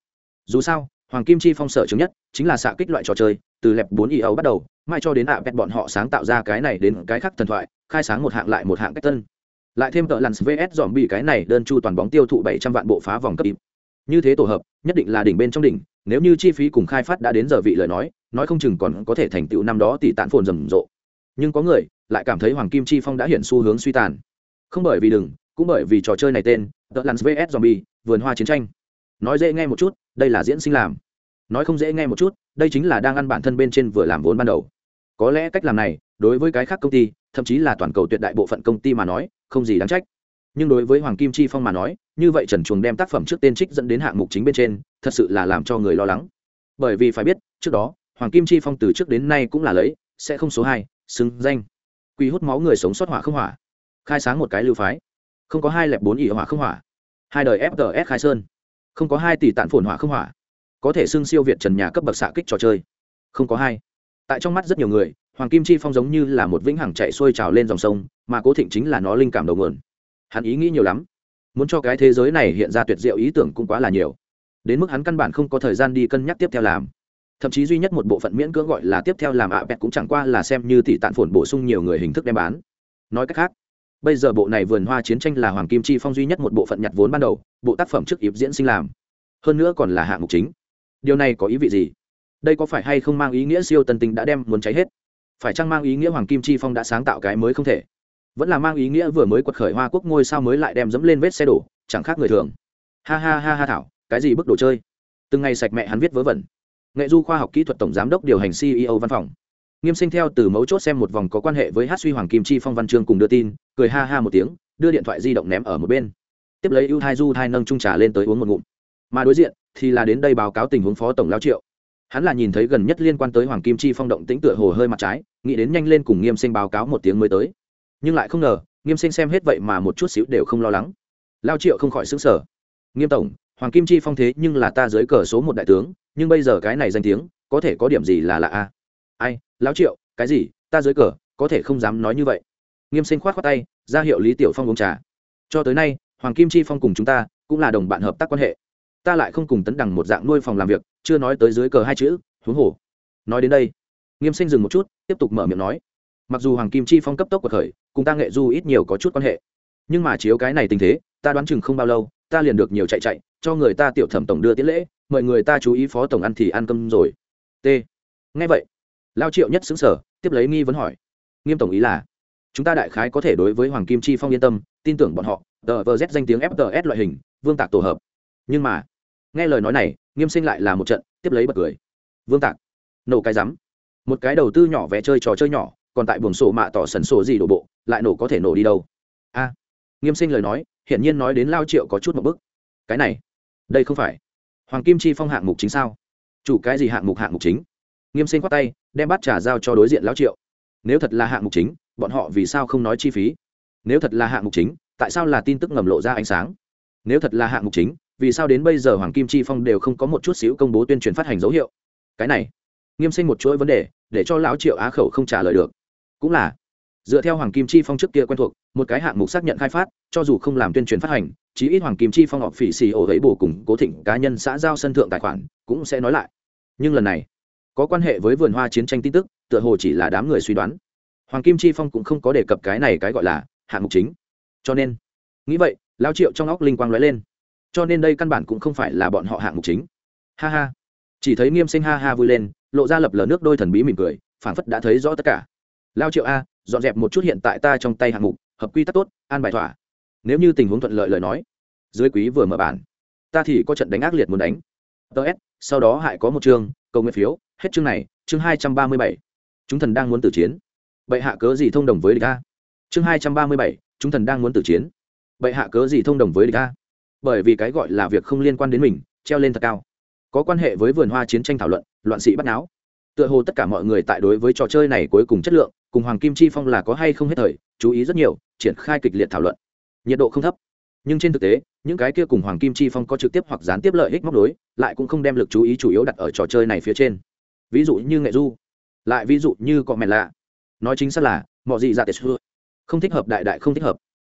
Dù sao hoàng kim chi phong sở chứng nhất chính là xạ kích loại trò chơi, từ lẹp bốn y ấu bắt đầu, mai cho đến ạ à bọn họ sáng tạo ra cái này đến cái khác thần thoại, khai sáng một hạng lại một hạng cách tân. Lại thêm tợ lặn vs dòm bị cái này đơn chu toàn bóng tiêu thụ bảy trăm vạn bộ phá vòng cấp im như thế tổ hợp, nhất định là đỉnh bên trong đỉnh, nếu như chi phí cùng khai phát đã đến giờ vị lời nói nói không chừng còn có thể thành tựu năm đó tỷ tạn phồn rầm rộ. Nhưng có người lại cảm thấy hoàng kim chi phong đã hiện xu hướng suy tàn. Không bởi vì đừng, cũng bởi vì trò chơi này tên tợ lặn vs zombie vườn hoa chiến tranh nói dễ nghe một chút, đây là diễn sinh làm. Nói không dễ nghe một chút, đây chính là đang ăn bản thân bên trên vừa làm vốn ban đầu. Có lẽ cách làm này, đối với cái khác công ty, thậm chí là toàn cầu tuyệt đại bộ phận công ty mà nói, không gì đáng trách. Nhưng đối với hoàng kim chi phong mà nói, như vậy trần chuồng đem tác phẩm trước tên trích dẫn đến hạng mục chính bên trên, thật sự là làm cho người lo lắng. Bởi vì phải biết, trước đó, hoàng kim chi phong từ trước đến nay cũng là lấy, sẽ không số hai, xứng danh. Quy hút máu người sống sót hỏa không hỏa. Khai sáng một cái lưu phái. Không có hai lẹp bốn ỉ hỏa không hỏa. Hai đời fts khai sơn không có hai tỷ tạn phồn hỏa không hỏa. Có thể xưng siêu việt trần nhà cấp bậc xạ kích trò chơi. Không có hai. Tại trong mắt rất nhiều người, hoàng kim chi phong giống như là một vĩnh hằng chạy xuôi trào lên dòng sông, mà cố thịnh chính là nó linh cảm đầu nguồn. Hắn ý nghĩ nhiều lắm. Muốn cho cái thế giới này hiện ra tuyệt diệu ý tưởng cũng quá là nhiều. Đến mức hắn căn bản không có thời gian đi cân nhắc tiếp theo làm. Thậm chí duy nhất một bộ phận miễn cưỡng gọi là tiếp theo làm ạ à cũng chẳng qua là xem như tỷ tạn phồn bổ sung nhiều người hình thức đem bán. Nói cách khác bây giờ bộ này vườn hoa chiến tranh là hoàng kim chi phong duy nhất một bộ phận nhặt vốn ban đầu, bộ tác phẩm trước ịp diễn sinh làm. Hơn nữa còn là hạng mục chính. Điều này có ý vị gì? Đây có phải hay không mang ý nghĩa siêu tân tinh đã đem muốn cháy hết? Phải chăng mang ý nghĩa hoàng kim chi phong đã sáng tạo cái mới không thể? Vẫn là mang ý nghĩa vừa mới quật khởi hoa quốc ngôi sao mới lại đem dẫm lên vết xe đổ, chẳng khác người thường. Ha ha ha ha thảo, cái gì bức đồ chơi? Từng ngày sạch mẹ hắn viết vớ vẩn. Nghệ du khoa học kỹ thuật tổng giám đốc điều hành ceo văn phòng nghiêm sinh theo từ mấu chốt xem một vòng có quan hệ với hát suy hoàng kim chi phong văn chương cùng đưa tin, cười ha ha một tiếng, đưa điện thoại di động ném ở một bên. Tiếp lấy ưu thai du thai nâng trung trà lên tới uống một ngụm. Mà đối diện thì là đến đây báo cáo tình huống phó tổng lao triệu. Hắn là nhìn thấy gần nhất liên quan tới hoàng kim chi phong động tĩnh tựa hồ hơi mặt trái, nghĩ đến nhanh lên cùng nghiêm sinh báo cáo một tiếng mới tới. Nhưng lại không ngờ, nghiêm sinh xem hết vậy mà một chút xíu đều không lo lắng. Lao triệu không khỏi xứng sở nghiêm tổng, hoàng kim chi phong thế nhưng là ta dưới cờ số một đại tướng, nhưng bây giờ cái này danh tiếng, có thể có điểm gì là lạ a? Ai, lão triệu, cái gì? Ta dưới cờ, có thể không dám nói như vậy. Nghiêm sinh khoát khoát tay, ra hiệu lý tiểu phong uống trà. Cho tới nay, hoàng kim chi phong cùng chúng ta cũng là đồng bạn hợp tác quan hệ. Ta lại không cùng tấn đằng một dạng nuôi phòng làm việc, chưa nói tới dưới cờ hai chữ, huống hồ. Nói đến đây, nghiêm sinh dừng một chút, tiếp tục mở miệng nói. Mặc dù hoàng kim chi phong cấp tốc cuộc khởi, cùng ta nghệ du ít nhiều có chút quan hệ, nhưng mà chiếu cái này tình thế, ta đoán chừng không bao lâu, ta liền được nhiều chạy chạy, cho người ta tiểu thẩm tổng đưa tiễn lễ, mời người ta chú ý phó tổng ăn thì ăn cơm rồi. T. Nghe vậy lao triệu nhất xứng sở tiếp lấy nghi vấn hỏi. Nghiêm tổng ý là, chúng ta đại khái có thể đối với hoàng kim chi phong yên tâm, tin tưởng bọn họ, tờ vờ z danh tiếng fts loại hình, vương tạc tổ hợp. Nhưng mà, nghe lời nói này, nghiêm sinh lại là một trận, tiếp lấy bật cười. Vương tạc, nổ cái rắm. Một cái đầu tư nhỏ vẽ chơi trò chơi nhỏ, còn tại buồng sổ mạ tỏ sần sổ gì đổ bộ, lại nổ có thể nổ đi đâu? A, nghiêm sinh lời nói, hiển nhiên nói đến lao triệu có chút một bức. Cái này, đây không phải hoàng kim chi phong hạng mục chính sao? Chủ cái gì hạng mục hạng mục chính? Nghiêm sinh khoát tay, đem bát trà giao cho đối diện lão triệu. Nếu thật là hạng mục chính, bọn họ vì sao không nói chi phí? Nếu thật là hạng mục chính, tại sao là tin tức ngầm lộ ra ánh sáng? Nếu thật là hạng mục chính, vì sao đến bây giờ hoàng kim chi phong đều không có một chút xíu công bố tuyên truyền phát hành dấu hiệu? Cái này, nghiêm sinh một chuỗi vấn đề, để cho lão triệu á khẩu không trả lời được. Cũng là, dựa theo hoàng kim chi phong trước kia quen thuộc, một cái hạng mục xác nhận khai phát, cho dù không làm tuyên truyền phát hành, chí ít hoàng kim chi phong họp phỉ xì ổ ấy bổ cùng cố thịnh cá nhân xã giao sân thượng tài khoản, cũng sẽ nói lại. Nhưng lần này có quan hệ với vườn hoa chiến tranh tin tức, tựa hồ chỉ là đám người suy đoán. Hoàng kim chi phong cũng không có đề cập cái này cái gọi là hạng mục chính. Cho nên, nghĩ vậy lao triệu trong óc linh quang lóe lên. Cho nên đây căn bản cũng không phải là bọn họ hạng mục chính. Ha ha. Chỉ thấy nghiêm sinh ha ha vui lên, lộ ra lập lờ nước đôi thần bí mỉm cười, phảng phất đã thấy rõ tất cả. Lao triệu a, dọn dẹp một chút hiện tại ta trong tay hạng mục, hợp quy tắc tốt, an bài thỏa. Nếu như tình huống thuận lợi lời nói, dưới quý vừa mở bản, ta thì có trận đánh ác liệt muốn đánh. Tớ s, sau đó hại có một chương cầu nguyện phiếu hết chương này, chương hai trăm ba mươi bảy. Chúng thần đang muốn tử chiến. Bệ hạ cớ gì thông đồng với địch a? Chương hai trăm ba mươi bảy, chúng thần đang muốn tử chiến. Bệ hạ cớ gì thông đồng với địch a? Bởi vì cái gọi là việc không liên quan đến mình, treo lên thật cao. Có quan hệ với vườn hoa chiến tranh thảo luận, loạn sĩ bắt náo. Tựa hồ tất cả mọi người tại đối với trò chơi này cuối cùng chất lượng, cùng hoàng kim chi phong là có hay không hết thời, chú ý rất nhiều, triển khai kịch liệt thảo luận. Nhiệt độ không thấp. Nhưng trên thực tế, những cái kia cùng hoàng kim chi phong có trực tiếp hoặc gián tiếp lợi ích móc đối lại cũng không đem lực chú ý chủ yếu đặt ở trò chơi này phía trên ví dụ như nghệ du. Lại ví dụ như cọ mẹ lạ. Nói chính xác là mọi gì dạ tệ xưa không thích hợp, đại đại không thích hợp.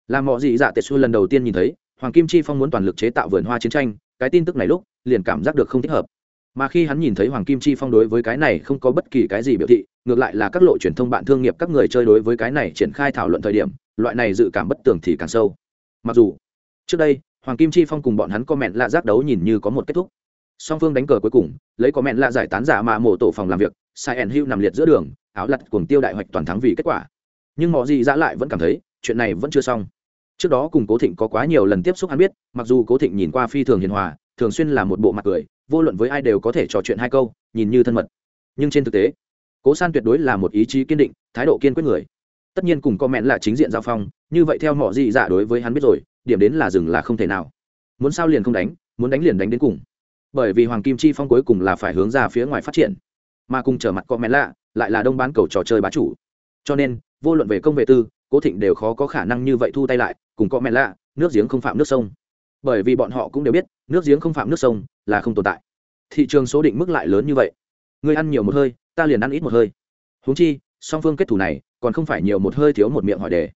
Là mọi gì dạ tệ xưa lần đầu tiên nhìn thấy, hoàng kim chi phong muốn toàn lực chế tạo vườn hoa chiến tranh, cái tin tức này lúc, liền cảm giác được không thích hợp. Mà khi hắn nhìn thấy hoàng kim chi phong đối với cái này không có bất kỳ cái gì biểu thị, ngược lại là các lộ truyền thông bạn thương nghiệp các người chơi đối với cái này triển khai thảo luận thời điểm, loại này dự cảm bất tường thì càng sâu. Mặc dù, trước đây, hoàng kim chi phong cùng bọn hắn có lạ giác đấu nhìn như có một kết thúc song phương đánh cờ cuối cùng, lấy có mẹn lạ giải tán giả mà mổ tổ phòng làm việc, sai ẩn hưu nằm liệt giữa đường, áo lặt cùng tiêu đại hoạch toàn thắng vì kết quả. Nhưng mọi gì dã lại vẫn cảm thấy, chuyện này vẫn chưa xong. Trước đó cùng cố thịnh có quá nhiều lần tiếp xúc hắn biết, mặc dù cố thịnh nhìn qua phi thường hiền hòa, thường xuyên là một bộ mặt cười, vô luận với ai đều có thể trò chuyện hai câu, nhìn như thân mật. Nhưng trên thực tế, cố san tuyệt đối là một ý chí kiên định, thái độ kiên quyết người. Tất nhiên cùng có mẹn là chính diện giao phong, như vậy theo mọi gì dạ đối với hắn biết rồi, điểm đến là dừng là không thể nào. Muốn sao liền không đánh, muốn đánh liền đánh đến cùng bởi vì hoàng kim chi phong cuối cùng là phải hướng ra phía ngoài phát triển, mà cùng trở mặt có mẹ lạ lại là đông bán cầu trò chơi bá chủ. Cho nên, vô luận về công vệ tư, cố thịnh đều khó có khả năng như vậy thu tay lại, cùng có mẹ lạ, nước giếng không phạm nước sông. Bởi vì bọn họ cũng đều biết, nước giếng không phạm nước sông là không tồn tại. Thị trường số định mức lại lớn như vậy. Người ăn nhiều một hơi, ta liền ăn ít một hơi. Húng chi, song phương kết thủ này, còn không phải nhiều một hơi thiếu một miệng hỏi đề.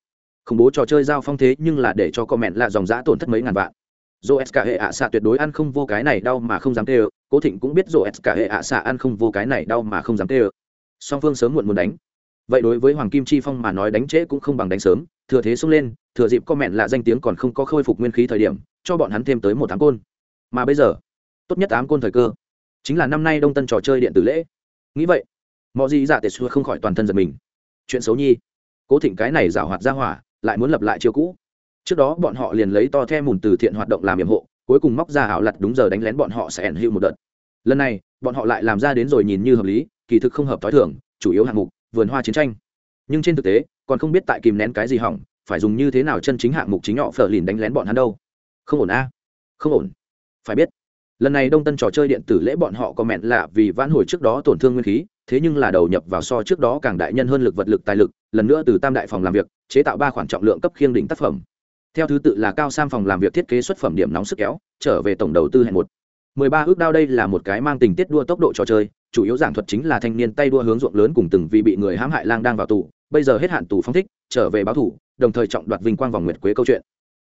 Khủng bố trò chơi giao phong thế nhưng là để cho comment là dòng giã tổn thất mấy ngàn vạn dô s hệ ạ xạ tuyệt đối ăn không vô cái này đau mà không dám tê ơ. Cố thịnh cũng biết dô s hệ ạ xạ ăn không vô cái này đau mà không dám tê ơ. Song phương sớm muộn muốn đánh. Vậy đối với hoàng kim chi phong mà nói đánh trễ cũng không bằng đánh sớm. Thừa thế xông lên, thừa dịp con mẹn lạ danh tiếng còn không có khôi phục nguyên khí thời điểm, cho bọn hắn thêm tới một tháng côn. Mà bây giờ, tốt nhất ám côn thời cơ, chính là năm nay đông tân trò chơi điện tử lễ. Nghĩ vậy mọi gì dạ tệ xưa không khỏi toàn thân giật mình. Chuyện xấu nhi. Cố thịnh cái này giảo hoạt ra hỏa, lại muốn lập lại chiêu cũ trước đó bọn họ liền lấy to the mùn từ thiện hoạt động làm nhiệm hộ, cuối cùng móc ra ảo lặt đúng giờ đánh lén bọn họ sẽ ẩn hữu một đợt. Lần này, bọn họ lại làm ra đến rồi nhìn như hợp lý, kỳ thực không hợp t h i thưởng chủ yếu hạng mục, vườn hoa chiến tranh. Nhưng trên thực tế, còn không biết tại kìm nén cái gì hỏng, phải dùng như thế nào chân chính hạng mục chính họ phở lìn đánh lén bọn hắn đâu. Không ổn a. Không ổn. Phải biết, lần này đông tân trò chơi điện tử lễ bọn họ có mẹn lạ vì vãn hồi trước đó tổn thương nguyên khí, thế nhưng là đầu nhập vào so trước đó càng đại nhân hơn lực vật lực tài lực, lần nữa từ tam đại phòng làm việc, chế tạo ba khoản trọng lượng cấp khiêng đỉnh tác phẩm theo thứ tự là cao sam phòng làm việc thiết kế xuất phẩm điểm nóng sức kéo, trở về tổng đầu tư hẹn một. mười ba ước đao đây là một cái mang tình tiết đua tốc độ trò chơi, chủ yếu giảng thuật chính là thanh niên tay đua hướng ruộng lớn cùng từng vì bị người hãm hại lang đang vào tù, bây giờ hết hạn tù phong thích, trở về báo thủ, đồng thời trọng đoạt vinh quang vòng nguyệt quế câu chuyện.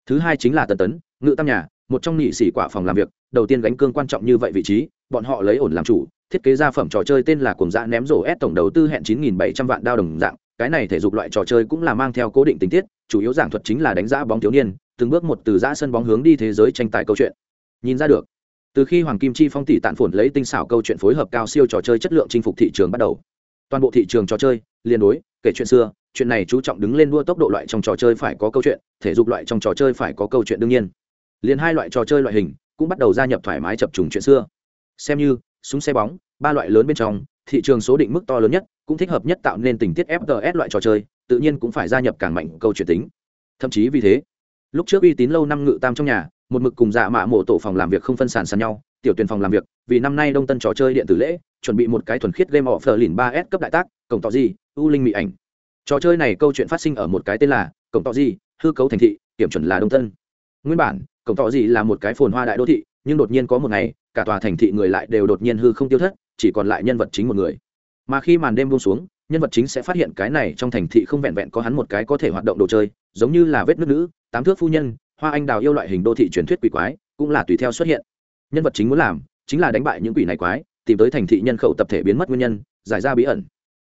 Thứ hai chính là tần tấn, ngự tam nhà, một trong nhị sĩ quả phòng làm việc, đầu tiên gánh cương quan trọng như vậy vị trí, bọn họ lấy ổn làm chủ, thiết kế ra phẩm trò chơi tên là cùng dạ ném rổ ép tổng đầu tư hẹn 9.700 vạn đao đồng dạng cái này thể dục loại trò chơi cũng là mang theo cố định tình tiết, chủ yếu giảng thuật chính là đánh giá bóng thiếu niên, từng bước một từ giã sân bóng hướng đi thế giới tranh tài câu chuyện. Nhìn ra được, từ khi hoàng kim chi phong tỷ tạn phồn lấy tinh xảo câu chuyện phối hợp cao siêu trò chơi chất lượng chinh phục thị trường bắt đầu. Toàn bộ thị trường trò chơi, liên đối, kể chuyện xưa, chuyện này chú trọng đứng lên đua tốc độ loại trong trò chơi phải có câu chuyện, thể dục loại trong trò chơi phải có câu chuyện đương nhiên. Liền hai loại trò chơi loại hình cũng bắt đầu gia nhập thoải mái chập trùng chuyện xưa. Xem như, súng xe bóng, ba loại lớn bên trong, thị trường số định mức to lớn nhất cũng thích hợp nhất tạo nên tình tiết fts loại trò chơi, tự nhiên cũng phải gia nhập càng mạnh câu chuyện tính. Thậm chí vì thế, lúc trước uy tín lâu năm ngự tam trong nhà, một mực cùng dạ mạ mộ tổ phòng làm việc không phân sàn sàn nhau, tiểu tuyển phòng làm việc, vì năm nay đông tân trò chơi điện tử lễ, chuẩn bị một cái thuần khiết game of lìn ba s cấp đại tác, cổng tỏ gì, u linh mỹ ảnh. Trò chơi này câu chuyện phát sinh ở một cái tên là cổng tỏ gì, hư cấu thành thị, kiểm chuẩn là đông tân. Nguyên bản, cổng tỏ gì là một cái phồn hoa đại đô thị, nhưng đột nhiên có một ngày, cả tòa thành thị người lại đều đột nhiên hư không tiêu thất, chỉ còn lại nhân vật chính một người mà khi màn đêm buông xuống, nhân vật chính sẽ phát hiện cái này trong thành thị không vẹn vẹn có hắn một cái có thể hoạt động đồ chơi, giống như là vết nước nữ, tám thước phu nhân, hoa anh đào yêu loại hình đô thị truyền thuyết quỷ quái, cũng là tùy theo xuất hiện. Nhân vật chính muốn làm chính là đánh bại những quỷ này quái, tìm tới thành thị nhân khẩu tập thể biến mất nguyên nhân, giải ra bí ẩn.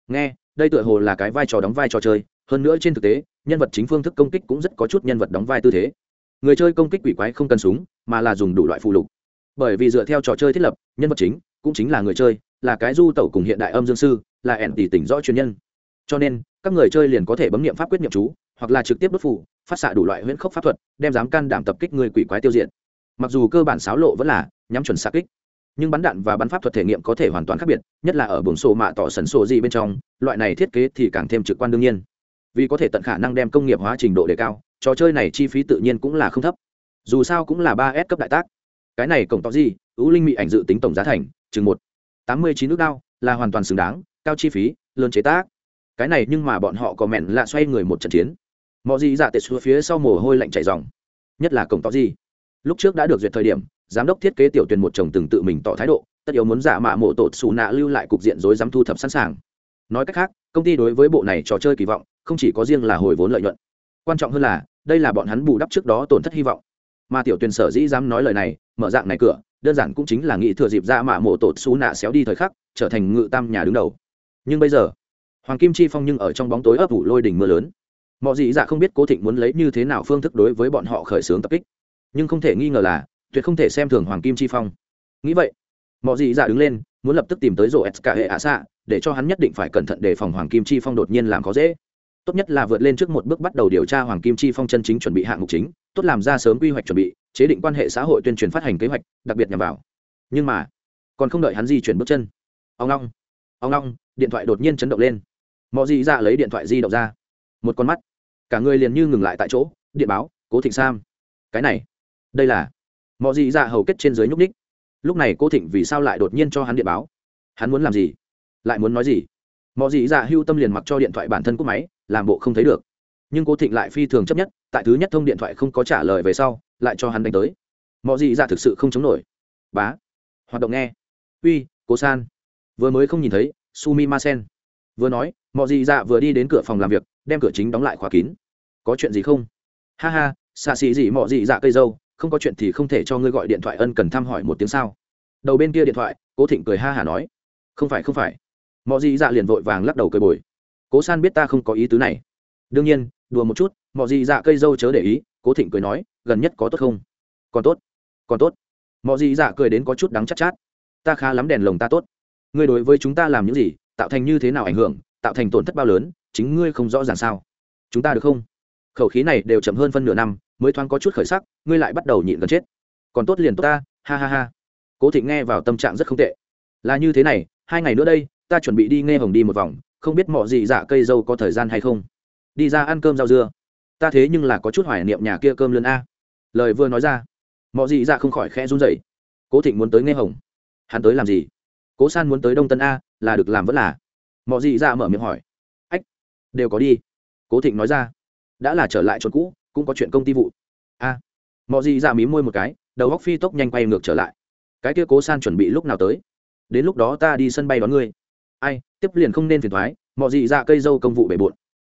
Nghe, đây tựa hồ là cái vai trò đóng vai trò chơi, hơn nữa trên thực tế, nhân vật chính phương thức công kích cũng rất có chút nhân vật đóng vai tư thế. Người chơi công kích quỷ quái không cần súng, mà là dùng đủ loại phụ lục. Bởi vì dựa theo trò chơi thiết lập, nhân vật chính cũng chính là người chơi là cái du tẩu cùng hiện đại âm dương sư, là ẻn tỷ tỉnh rõ chuyên nhân. Cho nên, các người chơi liền có thể bấm nghiệm pháp quyết nghiệm chú, hoặc là trực tiếp đốt phủ phát xạ đủ loại huyễn khốc pháp thuật, đem dám can đảm tập kích người quỷ quái tiêu diệt. Mặc dù cơ bản xáo lộ vẫn là nhắm chuẩn xạ kích, nhưng bắn đạn và bắn pháp thuật thể nghiệm có thể hoàn toàn khác biệt, nhất là ở buồng sổ mạ tỏ sần sổ gì bên trong, loại này thiết kế thì càng thêm trực quan đương nhiên. Vì có thể tận khả năng đem công nghiệp hóa trình độ đề cao, trò chơi này chi phí tự nhiên cũng là không thấp. Dù sao cũng là ba s cấp đại tác. Cái này cổng tỏ gì? Ưu linh mỹ ảnh dự tính tổng giá thành, chừng một tám mươi chín nước đao, là hoàn toàn xứng đáng, cao chi phí, lớn chế tác. Cái này nhưng mà bọn họ có mẹn lạ xoay người một trận chiến. Mọi gì dạ tệ xuống phía sau mồ hôi lạnh chảy dòng. Nhất là cổng tỏ gì? Lúc trước đã được duyệt thời điểm, giám đốc thiết kế tiểu tuyển một chồng từng tự mình tỏ thái độ, tất yếu muốn giả mạ mộ tột xù nạ lưu lại cục diện rối dám thu thập sẵn sàng. Nói cách khác, công ty đối với bộ này trò chơi kỳ vọng, không chỉ có riêng là hồi vốn lợi nhuận. Quan trọng hơn là, đây là bọn hắn bù đắp trước đó tổn thất hy vọng. Mà tiểu tuyển sở dĩ dám nói lời này, mở dạng này cửa đơn giản cũng chính là nghĩ thừa dịp ra mạ mộ tột xú nạ xéo đi thời khắc, trở thành ngự tam nhà đứng đầu. Nhưng bây giờ, hoàng kim chi phong nhưng ở trong bóng tối ấp ủ lôi đỉnh mưa lớn. Mọi dị dạ không biết cố thịnh muốn lấy như thế nào phương thức đối với bọn họ khởi xướng tập kích. Nhưng không thể nghi ngờ là, tuyệt không thể xem thường hoàng kim chi phong. Nghĩ vậy mọi dị dạ đứng lên, muốn lập tức tìm tới rổ s cả hệ ạ xạ, để cho hắn nhất định phải cẩn thận đề phòng hoàng kim chi phong đột nhiên làm khó dễ. Tốt nhất là vượt lên trước một bước bắt đầu điều tra hoàng kim chi phong chân chính chuẩn bị hạng mục chính, tốt làm ra sớm quy hoạch chuẩn bị chế định quan hệ xã hội tuyên truyền phát hành kế hoạch, đặc biệt nhằm vào. Nhưng mà, còn không đợi hắn di chuyển bước chân. Ông long ông long, điện thoại đột nhiên chấn động lên. Mọi gì dạ lấy điện thoại di động ra. Một con mắt. Cả người liền như ngừng lại tại chỗ, điện báo, cố thịnh sam. Cái này, đây là mọi gì dạ hầu kết trên dưới nhúc ních lúc này cô thịnh vì sao lại đột nhiên cho hắn điện báo? Hắn muốn làm gì? Lại muốn nói gì? Mọi gì dạ hưu tâm liền mặc cho điện thoại bản thân cúp máy, làm bộ không thấy được nhưng cô thịnh lại phi thường chấp nhất, tại thứ nhất thông điện thoại không có trả lời về sau, lại cho hắn đánh tới. Mọi gì dạ thực sự không chống nổi. Bá. Hoạt động nghe. Uy, cố san. Vừa mới không nhìn thấy, sumi ma sen vừa nói mọi gì dạ vừa đi đến cửa phòng làm việc, đem cửa chính đóng lại khóa kín. Có chuyện gì không? Ha ha, xạ xì gì mọi gì dạ cây dâu, không có chuyện thì không thể cho ngươi gọi điện thoại ân cần thăm hỏi một tiếng sao? Đầu bên kia điện thoại, cố thịnh cười ha hả nói. Không phải không phải. Mọi gì dạ liền vội vàng lắc đầu cười bồi. Cố san biết ta không có ý tứ này. Đương nhiên đùa một chút mọi dị dạ cây dâu chớ để ý cố thịnh cười nói gần nhất có tốt không? Còn tốt còn tốt. Mọi dị dạ cười đến có chút đắng chắc chát, chát. Ta khá lắm đèn lồng ta tốt. Ngươi đối với chúng ta làm những gì tạo thành như thế nào ảnh hưởng tạo thành tổn thất bao lớn chính ngươi không rõ ràng sao? Chúng ta được không? Khẩu khí này đều chậm hơn phân nửa năm mới thoáng có chút khởi sắc ngươi lại bắt đầu nhịn gần chết. Còn tốt liền tốt ta ha ha ha. Cố thịnh nghe vào tâm trạng rất không tệ. Là như thế này hai ngày nữa đây ta chuẩn bị đi nghe hồng đi một vòng không biết mọi gì dạ cây dâu có thời gian hay không? Đi ra ăn cơm rau dưa. Ta thế nhưng là có chút hoài niệm nhà kia cơm lươn a. Lời vừa nói ra mọi Dị dạ không khỏi khẽ run rẩy. Cố thịnh muốn tới nghe hồng. Hắn tới làm gì? Cố san muốn tới đông tân a, là được làm vẫn là. Mọi Dị dạ mở miệng hỏi. Ách, đều có đi. Cố thịnh nói ra. Đã là trở lại chỗ cũ, cũng có chuyện công ty vụ. A. Mọi Dị dạ mí môi một cái, đầu góc phi tốc nhanh quay ngược trở lại. Cái kia cố san chuẩn bị lúc nào tới? Đến lúc đó ta đi sân bay đón ngươi. Ai, tiếp liền không nên phiền thoái mọi Dị dạ cây dâu công vụ bể bộn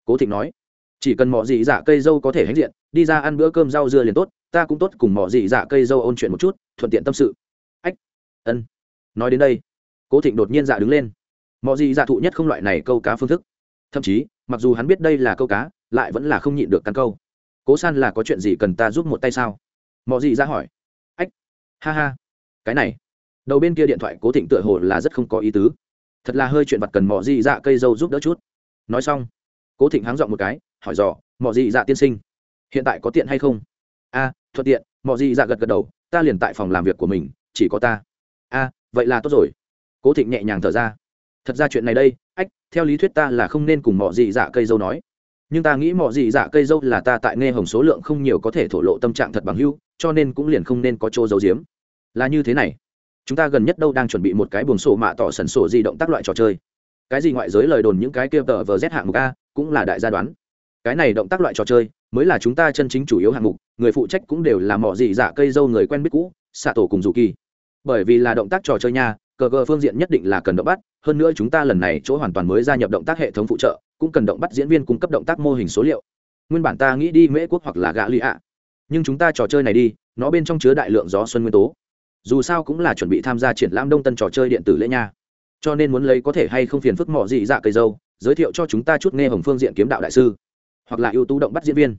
cố thịnh nói, chỉ cần mỏ gì dạ cây dâu có thể hãnh diện, đi ra ăn bữa cơm rau dưa liền tốt, ta cũng tốt cùng mỏ gì dạ cây dâu ôn chuyện một chút, thuận tiện tâm sự. Ách, ân. Nói đến đây, cố thịnh đột nhiên dạ đứng lên. Mỏ gì dạ thụ nhất không loại này câu cá phương thức. Thậm chí, mặc dù hắn biết đây là câu cá, lại vẫn là không nhịn được căn câu. Cố san là có chuyện gì cần ta giúp một tay sao? Mỏ gì dạ hỏi. Ách, ha ha. Cái này. Đầu bên kia điện thoại cố thịnh tựa hồ là rất không có ý tứ. Thật là hơi chuyện vặt cần mỏ gì dạ cây dâu giúp đỡ chút. Nói xong cố thịnh háng dọn một cái, hỏi dò mọi gì dạ tiên sinh, hiện tại có tiện hay không? A, thuận tiện. Mọi gì dạ gật gật đầu, ta liền tại phòng làm việc của mình, chỉ có ta. A, vậy là tốt rồi. Cố thịnh nhẹ nhàng thở ra. Thật ra chuyện này đây, ách, theo lý thuyết ta là không nên cùng mọi gì dạ cây dâu nói. Nhưng ta nghĩ mọi gì dạ cây dâu là ta tại nghe hồng số lượng không nhiều có thể thổ lộ tâm trạng thật bằng hưu cho nên cũng liền không nên có chỗ giấu giếm. Là như thế này, chúng ta gần nhất đâu đang chuẩn bị một cái buồng sổ mạ tỏ sần sổ di động tác loại trò chơi cái gì ngoại giới lời đồn những cái kia tờ vờ z hạng mục a, cũng là đại gia đoán. Cái này động tác loại trò chơi, mới là chúng ta chân chính chủ yếu hạng mục, người phụ trách cũng đều là mỏ gì dạ cây dâu người quen biết cũ, xạ tổ cùng dù kỳ. Bởi vì là động tác trò chơi nha, cờ cờ phương diện nhất định là cần động bắt, hơn nữa chúng ta lần này chỗ hoàn toàn mới gia nhập động tác hệ thống phụ trợ, cũng cần động bắt diễn viên cung cấp động tác mô hình số liệu. Nguyên bản ta nghĩ đi mễ quốc hoặc là gạ lụy ạ. Nhưng chúng ta trò chơi này đi, nó bên trong chứa đại lượng gió xuân nguyên tố. Dù sao cũng là chuẩn bị tham gia triển lãm đông tân trò chơi điện tử lễ nha cho nên muốn lấy có thể hay không phiền phức mỏ gì dạ cây dâu, giới thiệu cho chúng ta chút nghe hồng phương diện kiếm đạo đại sư, hoặc là ưu tú động bắt diễn viên.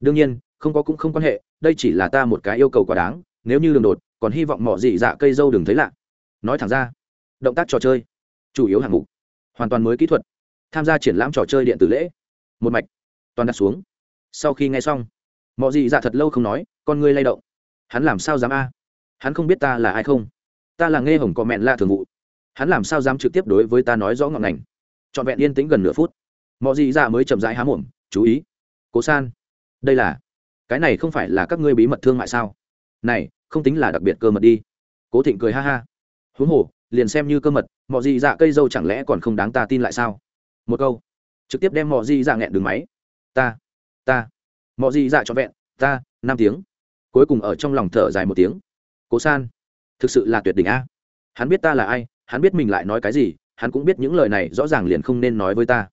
Đương nhiên, không có cũng không quan hệ, đây chỉ là ta một cái yêu cầu quá đáng, nếu như đường đột, còn hy vọng mỏ gì dạ cây dâu đừng thấy lạ. Nói thẳng ra, động tác trò chơi, chủ yếu hạng mục, hoàn toàn mới kỹ thuật, tham gia triển lãm trò chơi điện tử lễ, một mạch, toàn đặt xuống. Sau khi nghe xong mọi gì dạ thật lâu không nói, con ngươi lay động, hắn làm sao dám a? Hắn không biết ta là ai không? Ta là nghe hồng có mẹn la thường vụ hắn làm sao dám trực tiếp đối với ta nói rõ ngọn ngành? Trọn vẹn yên tĩnh gần nửa phút. Mọi gì ra mới chậm rãi há mồm, chú ý, cố san, đây là, cái này không phải là các ngươi bí mật thương mại sao? Này, không tính là đặc biệt cơ mật đi. Cố thịnh cười ha ha. Huống hồ, liền xem như cơ mật mọi gì dạ cây dâu chẳng lẽ còn không đáng ta tin lại sao? Một câu, trực tiếp đem mọi gì dạ nghẹn đường máy. Ta ta. Mọi gì dạ trọn vẹn, ta, năm tiếng. Cuối cùng ở trong lòng thở dài một tiếng. Cố san, thực sự là tuyệt đỉnh a. Hắn biết ta là ai hắn biết mình lại nói cái gì, hắn cũng biết những lời này rõ ràng liền không nên nói với ta.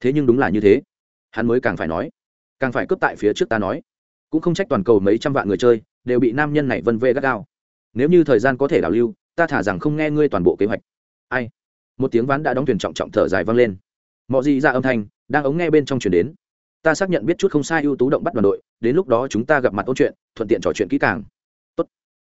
Thế nhưng đúng là như thế. Hắn mới càng phải nói. Càng phải cướp tại phía trước ta nói. Cũng không trách toàn cầu mấy trăm vạn người chơi đều bị nam nhân này vân vê gắt gao. Nếu như thời gian có thể đảo lưu, ta thả rằng không nghe ngươi toàn bộ kế hoạch. Ai? Một tiếng ván đã đóng thuyền trọng trọng thở dài vang lên. Mọi gì ra âm thanh đang ống nghe bên trong chuyển đến. Ta xác nhận biết chút không sai ưu tú động bắt đoàn đội, đến lúc đó chúng ta gặp mặt ôn chuyện, thuận tiện trò chuyện kỹ càng. Tốt.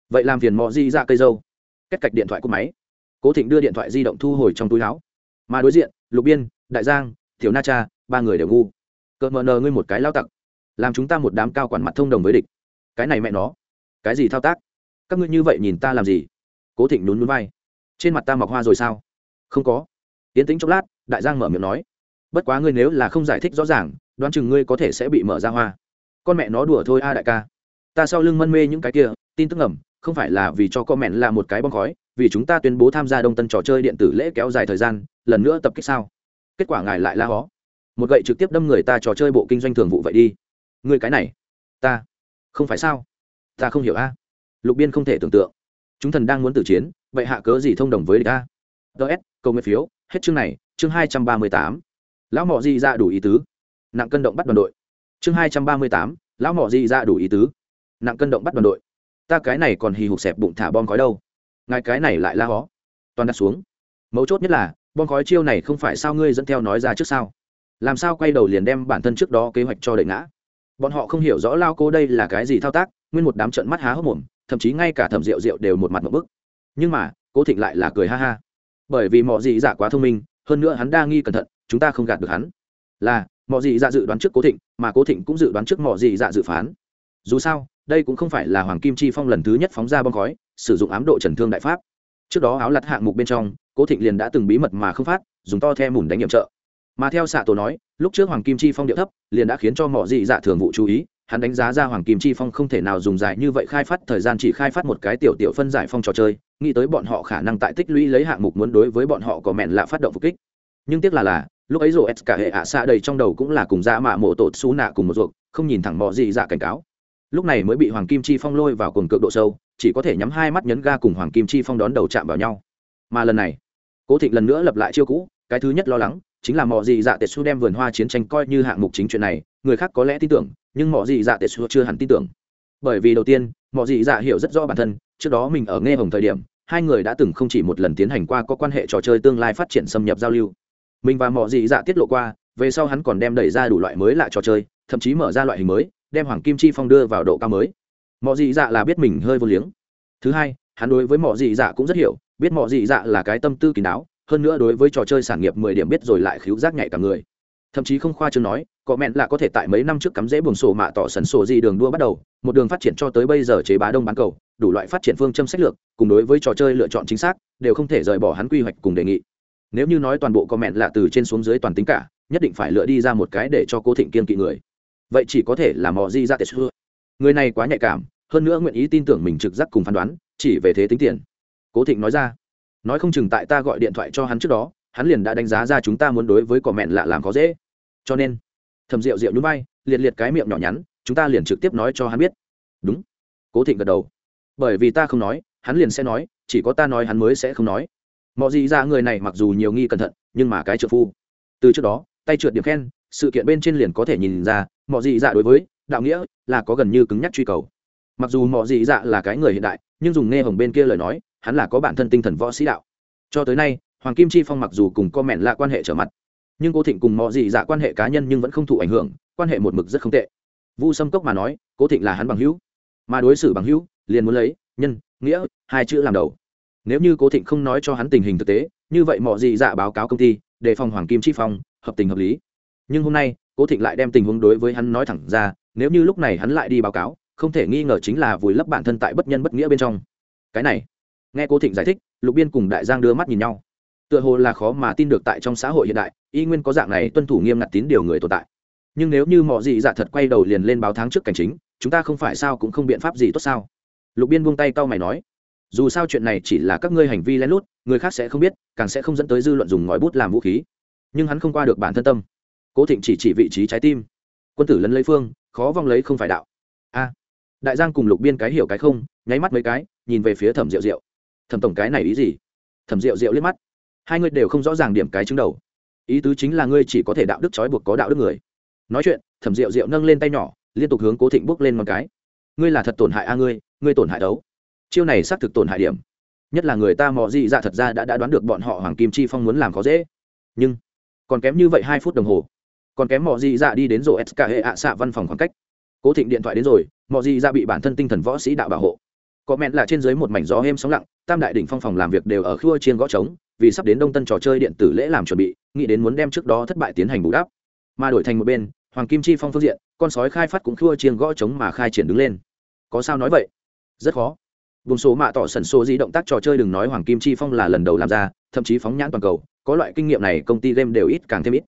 Vậy làm phiền mọi gì ra cây dâu. Cách cạch điện thoại của máy cố thịnh đưa điện thoại di động thu hồi trong túi áo. Mà đối diện, lục biên, đại giang, tiểu na cha, ba người đều ngu. Cỡ mờ nờ ngươi một cái lao tặc. Làm chúng ta một đám cao quản mặt thông đồng với địch. Cái này mẹ nó. Cái gì thao tác? Các ngươi như vậy nhìn ta làm gì? Cố thịnh nhún núi vai. Trên mặt ta mọc hoa rồi sao? Không có. Yến tính chốc lát, đại giang mở miệng nói. Bất quá ngươi nếu là không giải thích rõ ràng, đoán chừng ngươi có thể sẽ bị mở ra hoa. Con mẹ nó đùa thôi a đại ca. Ta sau lưng mân mê những cái kia, tin tức ngầm không phải là vì cho con mẹn là một cái bong khói, vì chúng ta tuyên bố tham gia đông tân trò chơi điện tử lễ kéo dài thời gian, lần nữa tập kích sao? Kết quả ngài lại la hó. Một gậy trực tiếp đâm người ta trò chơi bộ kinh doanh thường vụ vậy đi. Người cái này, ta, không phải sao? Ta không hiểu a. Lục biên không thể tưởng tượng. Chúng thần đang muốn tử chiến, vậy hạ cớ gì thông đồng với địch a? Ts câu nguyện phiếu, hết chương này, chương hai trăm ba mươi tám. Lão mọ di ra đủ ý tứ. Nặng cân động bắt đoàn đội. Chương hai trăm ba mươi tám, lão mọ di ra đủ ý tứ. Nặng cân động bắt đoàn đội ta cái này còn hì hục xẹp bụng thả bom khói đâu. Ngài cái này lại la hó. Toàn đặt xuống. Mấu chốt nhất là, bom khói chiêu này không phải sao ngươi dẫn theo nói ra trước sao? Làm sao quay đầu liền đem bản thân trước đó kế hoạch cho đẩy ngã? Bọn họ không hiểu rõ lao cố đây là cái gì thao tác, nguyên một đám trận mắt há hốc mồm, thậm chí ngay cả thẩm rượu rượu đều một mặt một bức. Nhưng mà, cố thịnh lại là cười ha ha. Bởi vì mọi gì dạ quá thông minh, hơn nữa hắn đa nghi cẩn thận, chúng ta không gạt được hắn. Là mọi gì dạ dự đoán trước cố thịnh, mà cố thịnh cũng dự đoán trước mọi gì dạ dự phán. Dù sao đây cũng không phải là hoàng kim chi phong lần thứ nhất phóng ra bom khói, sử dụng ám độ trần thương đại pháp. Trước đó áo lặt hạng mục bên trong, cố thịnh liền đã từng bí mật mà không phát, dùng to the mùn đánh nhiệm trợ. Mà theo xạ tổ nói, lúc trước hoàng kim chi phong điệu thấp, liền đã khiến cho mọi dị dạ thường vụ chú ý, hắn đánh giá ra hoàng kim chi phong không thể nào dùng dài như vậy khai phát, thời gian chỉ khai phát một cái tiểu tiểu phân giải phong trò chơi, nghĩ tới bọn họ khả năng tại tích lũy lấy hạng mục muốn đối với bọn họ có mẹn lạ phát động phục kích. Nhưng tiếc là là, lúc ấy rổ s cả hệ ạ xạ đầy trong đầu cũng là cùng ra dạ mạ mộ tột xú nạ cùng một ruột, không nhìn thẳng mọi Dị dạ cảnh cáo lúc này mới bị hoàng kim chi phong lôi vào cùng cực độ sâu, chỉ có thể nhắm hai mắt nhấn ga cùng hoàng kim chi phong đón đầu chạm vào nhau. Mà lần này, cố thịnh lần nữa lập lại chiêu cũ, cái thứ nhất lo lắng chính là mọi gì dạ tệ su đem vườn hoa chiến tranh coi như hạng mục chính chuyện này, người khác có lẽ tin tưởng, nhưng mọi gì dạ tệ su chưa hẳn tin tưởng. Bởi vì đầu tiên mọi gì dạ hiểu rất rõ bản thân, trước đó mình ở nghe hồng thời điểm, hai người đã từng không chỉ một lần tiến hành qua có quan hệ trò chơi tương lai phát triển xâm nhập giao lưu. Mình và mọi gì dạ tiết lộ qua, về sau hắn còn đem đẩy ra đủ loại mới lại trò chơi, thậm chí mở ra loại hình mới đem hoàng kim chi phong đưa vào độ cao mới. Mọi Dị dạ là biết mình hơi vô liếng. Thứ hai, hắn đối với mọi Dị dạ cũng rất hiểu, biết mọi Dị dạ là cái tâm tư kín đáo, hơn nữa đối với trò chơi sản nghiệp mười điểm biết rồi lại khiếu giác nhạy cả người. Thậm chí không khoa chương nói cọ mẹn là có thể tại mấy năm trước cắm rễ buồng sổ mạ tỏ sần sổ gì đường đua bắt đầu, một đường phát triển cho tới bây giờ chế bá đông bán cầu, đủ loại phát triển phương châm sách lược, cùng đối với trò chơi lựa chọn chính xác, đều không thể rời bỏ hắn quy hoạch cùng đề nghị. Nếu như nói toàn bộ cọ mẹn là từ trên xuống dưới toàn tính cả, nhất định phải lựa đi ra một cái để cho cô thịnh kiên kỵ người vậy chỉ có thể là mò di ra tệ xưa. Người này quá nhạy cảm, hơn nữa nguyện ý tin tưởng mình trực giác cùng phán đoán, chỉ về thế tính tiền. Cố thịnh nói ra. Nói không chừng tại ta gọi điện thoại cho hắn trước đó, hắn liền đã đánh giá ra chúng ta muốn đối với cỏ mẹn lạ làm có dễ. Cho nên, thầm rượu rượu nhún vai, liệt liệt cái miệng nhỏ nhắn, chúng ta liền trực tiếp nói cho hắn biết. Đúng. Cố thịnh gật đầu. Bởi vì ta không nói, hắn liền sẽ nói, chỉ có ta nói hắn mới sẽ không nói. Mọi gì ra người này mặc dù nhiều nghi cẩn thận, nhưng mà cái trợ phu. Từ trước đó tay trượt điểm khen, sự kiện bên trên liền có thể nhìn ra mọi gì dạ đối với đạo nghĩa là có gần như cứng nhắc truy cầu. Mặc dù mọi gì dạ là cái người hiện đại, nhưng dùng nghe hồng bên kia lời nói, hắn là có bản thân tinh thần võ sĩ đạo. Cho tới nay, hoàng kim chi phong mặc dù cùng co mẹn là quan hệ trở mặt, nhưng cố thịnh cùng mọi gì dạ quan hệ cá nhân nhưng vẫn không thụ ảnh hưởng, quan hệ một mực rất không tệ. Vu sâm cốc mà nói, cố thịnh là hắn bằng hữu, mà đối xử bằng hữu, liền muốn lấy nhân, nghĩa, hai chữ làm đầu. Nếu như cố thịnh không nói cho hắn tình hình thực tế, như vậy mọi gì dạ báo cáo công ty, đề phòng hoàng kim chi phong hợp tình hợp lý. Nhưng hôm nay, cố thịnh lại đem tình huống đối với hắn nói thẳng ra, nếu như lúc này hắn lại đi báo cáo, không thể nghi ngờ chính là vùi lấp bản thân tại bất nhân bất nghĩa bên trong. Cái này, nghe cố thịnh giải thích, lục biên cùng đại giang đưa mắt nhìn nhau. Tựa hồ là khó mà tin được tại trong xã hội hiện đại, y nguyên có dạng này tuân thủ nghiêm ngặt tín điều người tồn tại. Nhưng nếu như mọi gì dạ thật quay đầu liền lên báo tháng trước cảnh chính, chúng ta không phải sao cũng không biện pháp gì tốt sao? Lục biên buông tay cau mày nói, dù sao chuyện này chỉ là các ngươi hành vi lén lút, người khác sẽ không biết, càng sẽ không dẫn tới dư luận dùng ngòi bút làm vũ khí nhưng hắn không qua được bản thân tâm. Cố thịnh chỉ chỉ vị trí trái tim. Quân tử lấn lấy phương khó vong lấy không phải đạo. A. Đại giang cùng lục biên cái hiểu cái không nháy mắt mấy cái nhìn về phía thẩm rượu rượu thẩm tổng cái này ý gì? Thẩm rượu rượu liếc mắt. Hai người đều không rõ ràng điểm cái chứng đầu. Ý tứ chính là ngươi chỉ có thể đạo đức trói buộc có đạo đức người. Nói chuyện thẩm rượu rượu nâng lên tay nhỏ liên tục hướng cố thịnh bước lên một cái. Ngươi là thật tổn hại a ngươi ngươi tổn hại đấu. Chiêu này xác thực tổn hại điểm. Nhất là người ta mò gì dạ thật ra đã, đã đoán được bọn họ hoàng kim chi phong muốn làm khó dễ. Nhưng còn kém như vậy hai phút đồng hồ. Còn kém mọi gì dạ đi đến rổ sk hệ ạ xạ văn phòng khoảng cách. Cố thịnh điện thoại đến rồi mọi gì dạ bị bản thân tinh thần võ sĩ đạo bảo hộ. Có mẹn là trên dưới một mảnh gió êm sóng lặng, tam đại đỉnh phong phòng làm việc đều ở khua chiên gõ trống, vì sắp đến đông tân trò chơi điện tử lễ làm chuẩn bị, nghĩ đến muốn đem trước đó thất bại tiến hành bù đắp. Mà đổi thành một bên, hoàng kim chi phong phương diện, con sói khai phát cũng khua chiên gõ trống mà khai triển đứng lên. Có sao nói vậy? Rất khó. Vùng số mạ tỏ sẩn số di động tác trò chơi đừng nói hoàng kim chi phong là lần đầu làm ra, thậm chí phóng nhãn toàn cầu có loại kinh nghiệm này công ty game đều ít càng thêm ít.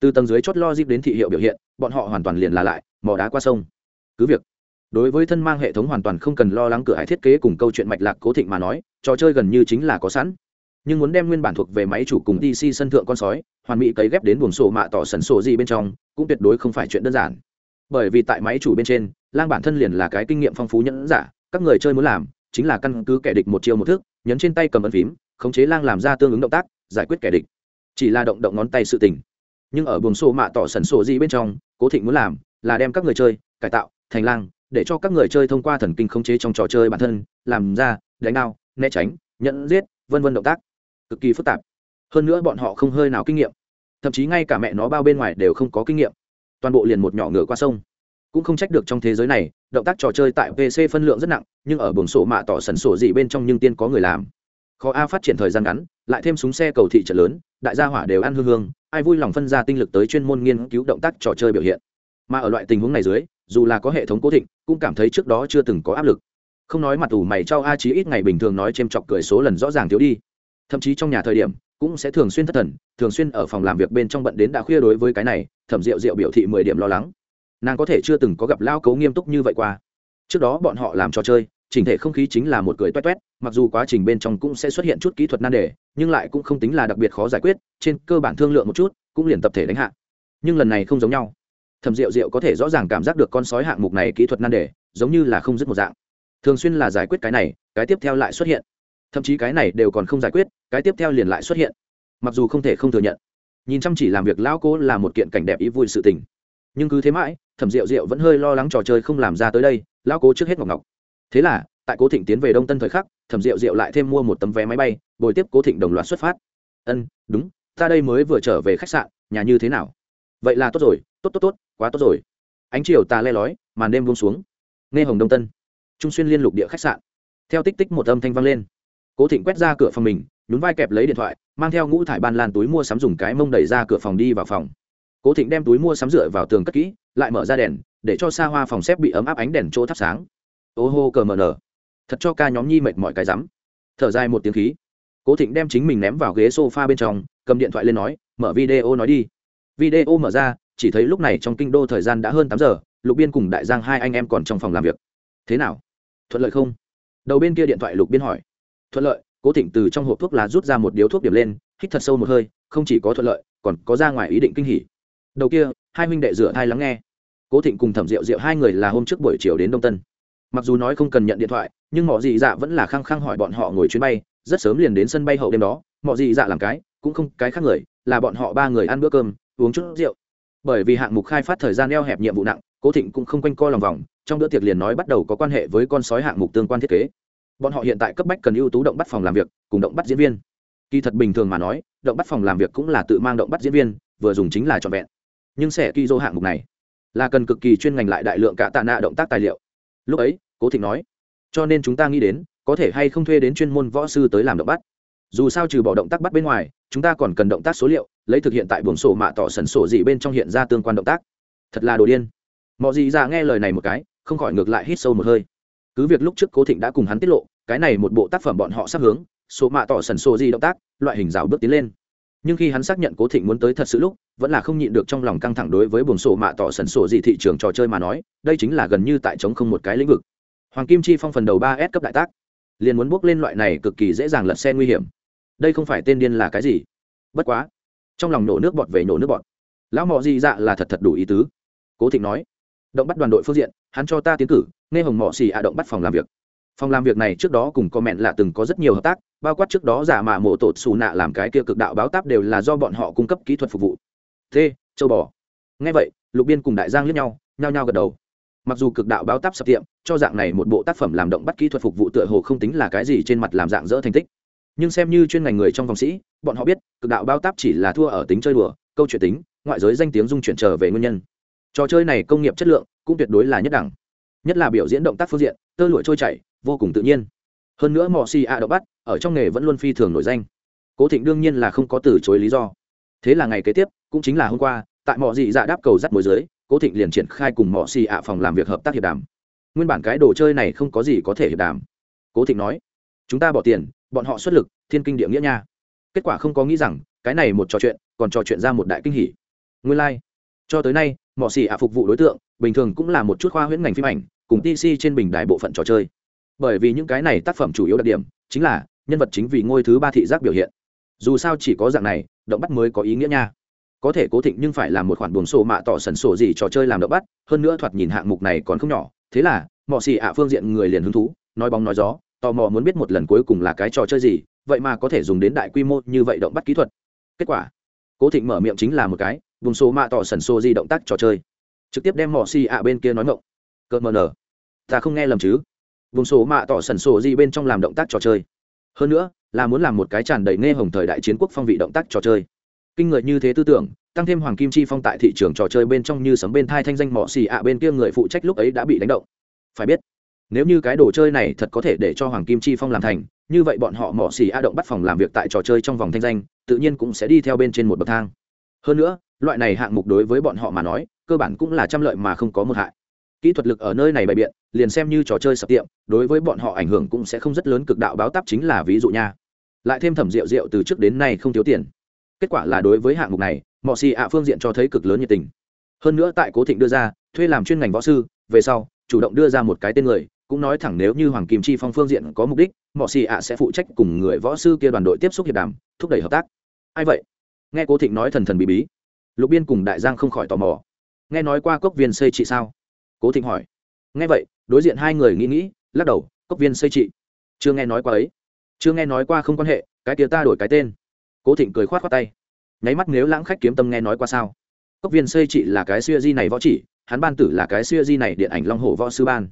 Từ tầng dưới chót logic đến thị hiệu biểu hiện, bọn họ hoàn toàn liền là lại, mò đá qua sông. Cứ việc, đối với thân mang hệ thống hoàn toàn không cần lo lắng cửa hải thiết kế cùng câu chuyện mạch lạc cố thịnh mà nói, trò chơi gần như chính là có sẵn. Nhưng muốn đem nguyên bản thuộc về máy chủ cùng dc sân thượng con sói, hoàn mỹ cấy ghép đến buồng sổ mạ tỏ sần sổ gì bên trong, cũng tuyệt đối không phải chuyện đơn giản. Bởi vì tại máy chủ bên trên, lang bản thân liền là cái kinh nghiệm phong phú nhẫn giả, các người chơi muốn làm, chính là căn cứ kẻ địch một chiêu một thước nhấn trên tay cầm ấn phím, khống chế lang làm ra tương ứng động tác giải quyết kẻ địch. Chỉ là động động ngón tay sự tình. Nhưng ở buồng sổ mạ tỏ sần sổ gì bên trong, cố thịnh muốn làm là đem các người chơi, cải tạo, thành lang, để cho các người chơi thông qua thần kinh khống chế trong trò chơi bản thân, làm ra, đánh đao, né tránh, nhận giết, vân vân động tác. Cực kỳ phức tạp. Hơn nữa bọn họ không hơi nào kinh nghiệm. Thậm chí ngay cả mẹ nó bao bên ngoài đều không có kinh nghiệm. Toàn bộ liền một nhỏ ngựa qua sông. Cũng không trách được trong thế giới này, động tác trò chơi tại pc phân lượng rất nặng, nhưng ở buồng sổ mạ tỏ sần sổ gì bên trong nhưng tiên có người làm khó a phát triển thời gian ngắn, lại thêm súng xe cầu thị trợ lớn, đại gia hỏa đều ăn hương hương, ai vui lòng phân ra tinh lực tới chuyên môn nghiên cứu động tác trò chơi biểu hiện. Mà ở loại tình huống này dưới, dù là có hệ thống cố định, cũng cảm thấy trước đó chưa từng có áp lực. Không nói mặt ủ mày cho a chí ít ngày bình thường nói c h ê m chọc cười số lần rõ ràng thiếu đi. Thậm chí trong nhà thời điểm, cũng sẽ thường xuyên thất thần, thường xuyên ở phòng làm việc bên trong bận đến đã khuya đối với cái này, thẩm rượu rượu biểu thị mười điểm lo lắng. Nàng có thể chưa từng có gặp lao cấu nghiêm túc như vậy qua. Trước đó bọn họ làm trò chơi chỉnh thể không khí chính là một cười toét toét, mặc dù quá trình bên trong cũng sẽ xuất hiện chút kỹ thuật nan đề, nhưng lại cũng không tính là đặc biệt khó giải quyết, trên cơ bản thương lượng một chút, cũng liền tập thể đánh hạ. Nhưng lần này không giống nhau. Thẩm rượu rượu có thể rõ ràng cảm giác được con sói hạng mục này kỹ thuật nan đề, giống như là không dứt một dạng. Thường xuyên là giải quyết cái này, cái tiếp theo lại xuất hiện. Thậm chí cái này đều còn không giải quyết, cái tiếp theo liền lại xuất hiện. Mặc dù không thể không thừa nhận. Nhìn chăm chỉ làm việc lão cố là một kiện cảnh đẹp ý vui sự tình. Nhưng cứ thế mãi, thẩm rượu rượu vẫn hơi lo lắng trò chơi không làm ra tới đây, lão cố trước hết ngọc ngọc thế là, tại cố thịnh tiến về đông tân thời khắc, thẩm rượu rượu lại thêm mua một tấm vé máy bay, bồi tiếp cố thịnh đồng loạt xuất phát. Ân, đúng, ta đây mới vừa trở về khách sạn, nhà như thế nào? Vậy là tốt rồi, tốt tốt tốt, quá tốt rồi. Ánh chiều tà le lói, màn đêm buông xuống. Nghe hồng đông tân, trung xuyên liên lục địa khách sạn. Theo tích tích một âm thanh vang lên. Cố thịnh quét ra cửa phòng mình, nhún vai kẹp lấy điện thoại, mang theo ngũ thải ban lan túi mua sắm dùng cái mông đẩy ra cửa phòng đi vào phòng. Cố thịnh đem túi mua sắm dựa vào tường cất kỹ, lại mở ra đèn, để cho xa hoa phòng xếp bị ấm áp ánh đèn chỗ thắp sáng ô hô cờ mờ nở thật cho ca nhóm nhi mệt mọi cái rắm. Thở dài một tiếng khí. Cố thịnh đem chính mình ném vào ghế s o f a bên trong, cầm điện thoại lên nói, mở video nói đi. Video mở ra, chỉ thấy lúc này trong kinh đô thời gian đã hơn tám giờ, lục biên cùng đại giang hai anh em còn trong phòng làm việc. Thế nào? Thuận lợi không? Đầu bên kia điện thoại lục biên hỏi. Thuận lợi. Cố thịnh từ trong hộp thuốc lá rút ra một điếu thuốc điểm lên, hít thật sâu một hơi, không chỉ có thuận lợi, còn có ra ngoài ý định kinh hỉ. Đầu kia, hai huynh đệ rửa thai lắng nghe. Cố thịnh cùng thẩm rượu rượu hai người là hôm trước buổi chiều đến đông tân mặc dù nói không cần nhận điện thoại, nhưng mọi dị dạ vẫn là khăng khăng hỏi bọn họ ngồi chuyến bay, rất sớm liền đến sân bay hậu đêm đó mọi dị dạ làm cái, cũng không cái khác người, là bọn họ ba người ăn bữa cơm, uống chút rượu. Bởi vì hạng mục khai phát thời gian eo hẹp nhiệm vụ nặng, cố thịnh cũng không quanh co lòng vòng, trong bữa tiệc liền nói bắt đầu có quan hệ với con sói hạng mục tương quan thiết kế. Bọn họ hiện tại cấp bách cần ưu tú động bắt phòng làm việc, cùng động bắt diễn viên. Kỳ thật bình thường mà nói, động bắt phòng làm việc cũng là tự mang động bắt diễn viên, vừa dùng chính là trọn vẹn. Nhưng sẽ kỳ dô hạng mục này là cần cực kỳ chuyên ngành lại đại lượng cả tạ nạ động tác tài liệu lúc ấy, cố thịnh nói, cho nên chúng ta nghĩ đến, có thể hay không thuê đến chuyên môn võ sư tới làm động bắt. Dù sao trừ bỏ động tác bắt bên ngoài, chúng ta còn cần động tác số liệu, lấy thực hiện tại buồng sổ mạ tỏ sần sổ gì bên trong hiện ra tương quan động tác. Thật là đồ điên. Mọi gì ra nghe lời này một cái, không khỏi ngược lại hít sâu một hơi. Cứ việc lúc trước cố thịnh đã cùng hắn tiết lộ, cái này một bộ tác phẩm bọn họ sắp hướng số mạ tỏ sần sổ gì động tác, loại hình rào bước tiến lên nhưng khi hắn xác nhận cố thịnh muốn tới thật sự lúc, vẫn là không nhịn được trong lòng căng thẳng đối với buồng sổ mạ tỏ sần sổ gì thị trường trò chơi mà nói, đây chính là gần như tại chống không một cái lĩnh vực. Hoàng kim chi phong phần đầu ba s cấp đại tác. Liền muốn bước lên loại này cực kỳ dễ dàng lật xe nguy hiểm. Đây không phải tên điên là cái gì? Bất quá, trong lòng nổ nước bọt về nổ nước bọt. Lão mọ di dạ là thật thật đủ ý tứ. Cố thịnh nói, động bắt đoàn đội phương diện, hắn cho ta tiến cử, nghe hồng mọ xì ạ động bắt phòng làm việc. Phòng làm việc này trước đó cùng có là từng có rất nhiều hợp tác bao quát trước đó giả mạ mộ tột xù nạ làm cái kia cực đạo báo táp đều là do bọn họ cung cấp kỹ thuật phục vụ. T, châu bò. Nghe vậy, lục biên cùng đại giang liếc nhau, nhao nhao gật đầu. Mặc dù cực đạo báo táp sập tiệm, cho dạng này một bộ tác phẩm làm động bắt kỹ thuật phục vụ tựa hồ không tính là cái gì trên mặt làm dạng dỡ thành tích. Nhưng xem như chuyên ngành người trong vòng sĩ, bọn họ biết, cực đạo báo táp chỉ là thua ở tính chơi đùa, câu chuyện tính, ngoại giới danh tiếng dung chuyển trở về nguyên nhân. Trò chơi này công nghiệp chất lượng cũng tuyệt đối là nhất đẳng. Nhất là biểu diễn động tác phương diện, tơ lụa trôi chảy, vô cùng tự nhiên. Hơn nữa mò xì ạ động bắt ở trong nghề vẫn luôn phi thường nổi danh. Cố thịnh đương nhiên là không có từ chối lý do. Thế là ngày kế tiếp, cũng chính là hôm qua, tại mọi dị dạ đáp cầu dắt môi giới cố thịnh liền triển khai cùng mọi xì ạ phòng làm việc hợp tác hiệp đàm. Nguyên bản cái đồ chơi này không có gì có thể hiệp đàm. Cố thịnh nói, chúng ta bỏ tiền, bọn họ xuất lực, thiên kinh địa nghĩa nha. Kết quả không có nghĩ rằng, cái này một trò chuyện, còn trò chuyện ra một đại kinh hỷ nguyên lai、like. cho tới nay mọi xì ạ phục vụ đối tượng, bình thường cũng là một chút khoa huyễn ngành phim ảnh, cùng tc trên bình đài bộ phận trò chơi. Bởi vì những cái này tác phẩm chủ yếu đặc điểm, chính là nhân vật chính vì ngôi thứ ba thị giác biểu hiện. Dù sao chỉ có dạng này, động bắt mới có ý nghĩa nha. Có thể cố thịnh nhưng phải là một khoản buồng sổ mạ tỏ sần sổ gì trò chơi làm động bắt, hơn nữa thoạt nhìn hạng mục này còn không nhỏ. Thế là mọi xì ạ phương diện người liền hứng thú, nói bóng nói gió, tò mò muốn biết một lần cuối cùng là cái trò chơi gì, vậy mà có thể dùng đến đại quy mô như vậy động bắt kỹ thuật. Kết quả, cố thịnh mở miệng chính là một cái vùng số mạ tỏ sần sô di động tác trò chơi. Trực tiếp đem mỏ xì ạ bên kia nói ngộng. Cợt mờ nở ta không nghe lầm chứ. Vùng số mạ tỏ sần sô di bên trong làm động tác trò chơi hơn nữa, là muốn làm một cái tràn đầy nghe hồng thời đại chiến quốc phong vị động tác trò chơi. Kinh người như thế tư tưởng, tăng thêm hoàng kim chi phong tại thị trường trò chơi bên trong như sấm bên thai thanh danh mỏ xì ạ bên kia người phụ trách lúc ấy đã bị đánh động. Phải biết, nếu như cái đồ chơi này thật có thể để cho hoàng kim chi phong làm thành, như vậy bọn họ mỏ xì a động bắt phòng làm việc tại trò chơi trong vòng thanh danh, tự nhiên cũng sẽ đi theo bên trên một bậc thang. Hơn nữa, loại này hạng mục đối với bọn họ mà nói, cơ bản cũng là trăm lợi mà không có một hại kỹ thuật lực ở nơi này bày biện, liền xem như trò chơi sập tiệm, đối với bọn họ ảnh hưởng cũng sẽ không rất lớn, cực đạo báo táp chính là ví dụ nha. Lại thêm thẩm rượu rượu từ trước đến nay không thiếu tiền. Kết quả là đối với hạng mục này mọi xì ạ phương diện cho thấy cực lớn nhiệt tình. Hơn nữa tại cố thịnh đưa ra, thuê làm chuyên ngành võ sư, về sau, chủ động đưa ra một cái tên người, cũng nói thẳng nếu như hoàng kim chi phong phương diện có mục đích mọi xì ạ sẽ phụ trách cùng người võ sư kia đoàn đội tiếp xúc hiệp đàm, thúc đẩy hợp tác. Ai vậy? Nghe cố thịnh nói thần thần bí bí. Lục biên cùng đại giang không khỏi tò mò. Nghe nói qua cốc viên xây trị sao? Cố thịnh hỏi. Nghe vậy, đối diện hai người nghĩ nghĩ, lắc đầu, cốc viên xây trị. Chưa nghe nói qua ấy. Chưa nghe nói qua không quan hệ, cái tía ta đổi cái tên. Cố thịnh cười khoát khoát tay. Nháy mắt nếu lãng khách kiếm tâm nghe nói qua sao? Cốc viên xây trị là cái xuya di này võ chỉ, hắn ban tử là cái xuya di này điện ảnh long hổ võ sư ban.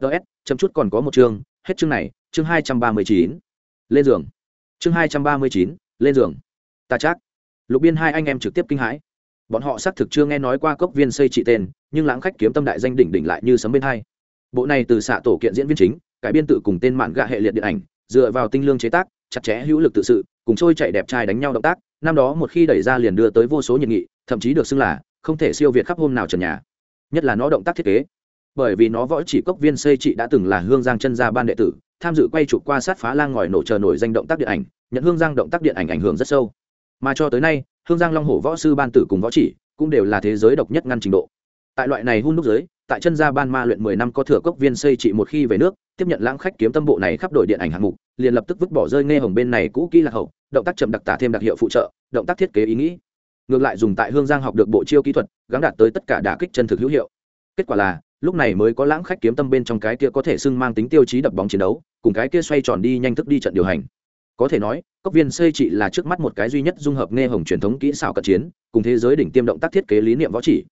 Ts chấm chút còn có một chương, hết chương này, chương hai trăm ba mươi chín. Lên giường. Chương hai trăm ba mươi chín, lên giường. Ta chắc. Lục biên hai anh em trực tiếp kinh hãi bọn họ xác thực chưa nghe nói qua cốc viên xây trị tên, nhưng lãng khách kiếm tâm đại danh đỉnh đỉnh lại như sấm bên hai. Bộ này từ xạ tổ kiện diễn viên chính, cải biên tự cùng tên mạn gạ hệ liệt điện ảnh, dựa vào tinh lương chế tác, chặt chẽ hữu lực tự sự, cùng trôi chạy đẹp trai đánh nhau động tác, năm đó một khi đẩy ra liền đưa tới vô số nhiệt nghị, thậm chí được xưng là không thể siêu việt khắp hôm nào trần nhà. Nhất là nó động tác thiết kế. Bởi vì nó võ chỉ cốc viên xây trị đã từng là hương giang chân gia ban đệ tử, tham dự quay chụp qua sát phá lang ngòi nổ chờ nổi danh động tác điện ảnh, nhận hương giang động tác điện ảnh ảnh hưởng rất sâu mà cho tới nay, hương giang long hổ võ sư ban tử cùng võ chỉ cũng đều là thế giới độc nhất ngăn trình độ. Tại loại này hun đúc giới, tại chân gia ban ma luyện mười năm có thừa cốc viên xây trị một khi về nước, tiếp nhận lãng khách kiếm tâm bộ này khắp đổi điện ảnh hạng mục, liền lập tức vứt bỏ rơi nghe hồng bên này cũ kỹ lạc hậu, động tác chậm đặc tả thêm đặc hiệu phụ trợ, động tác thiết kế ý nghĩ. Ngược lại dùng tại hương giang học được bộ chiêu kỹ thuật gắn đạt tới tất cả đả kích chân thực hữu hiệu. Kết quả là, lúc này mới có lãng khách kiếm tâm bên trong cái kia có thể xưng mang tính tiêu chí đập bóng chiến đấu, cùng cái kia xoay tròn đi nhanh thức đi trận điều hành có thể nói, cốc viên xây trị là trước mắt một cái duy nhất dung hợp nghe hồng truyền thống kỹ xảo cận chiến, cùng thế giới đỉnh tiêm động tác thiết kế lý niệm võ chỉ.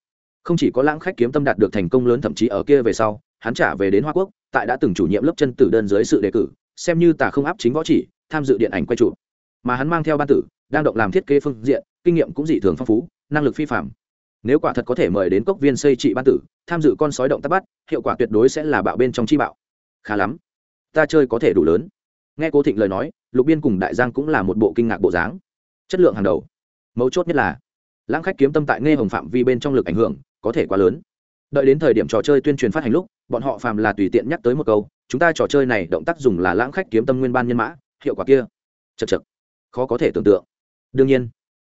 Không chỉ có lãng khách kiếm tâm đạt được thành công lớn thậm chí ở kia về sau, hắn trả về đến hoa quốc, tại đã từng chủ nhiệm lớp chân tử đơn dưới sự đề cử, xem như tà không áp chính võ chỉ, tham dự điện ảnh quay trụ mà hắn mang theo ban tử, đang động làm thiết kế phương diện, kinh nghiệm cũng dị thường phong phú, năng lực phi phạm nếu quả thật có thể mời đến cốc viên xây trị ban tử, tham dự con sói động tác bắt, hiệu quả tuyệt đối sẽ là bạo bên trong chi bạo. Khá lắm. Ta chơi có thể đủ lớn nghe cố thịnh lời nói, lục biên cùng đại giang cũng là một bộ kinh ngạc bộ dáng. Chất lượng hàng đầu. Mấu chốt nhất là, lãng khách kiếm tâm tại nghe hồng phạm vi bên trong lực ảnh hưởng có thể quá lớn. Đợi đến thời điểm trò chơi tuyên truyền phát hành lúc, bọn họ phàm là tùy tiện nhắc tới một câu, chúng ta trò chơi này động tác dùng là lãng khách kiếm tâm nguyên ban nhân mã, hiệu quả kia. Chật chật khó có thể tưởng tượng. Đương nhiên,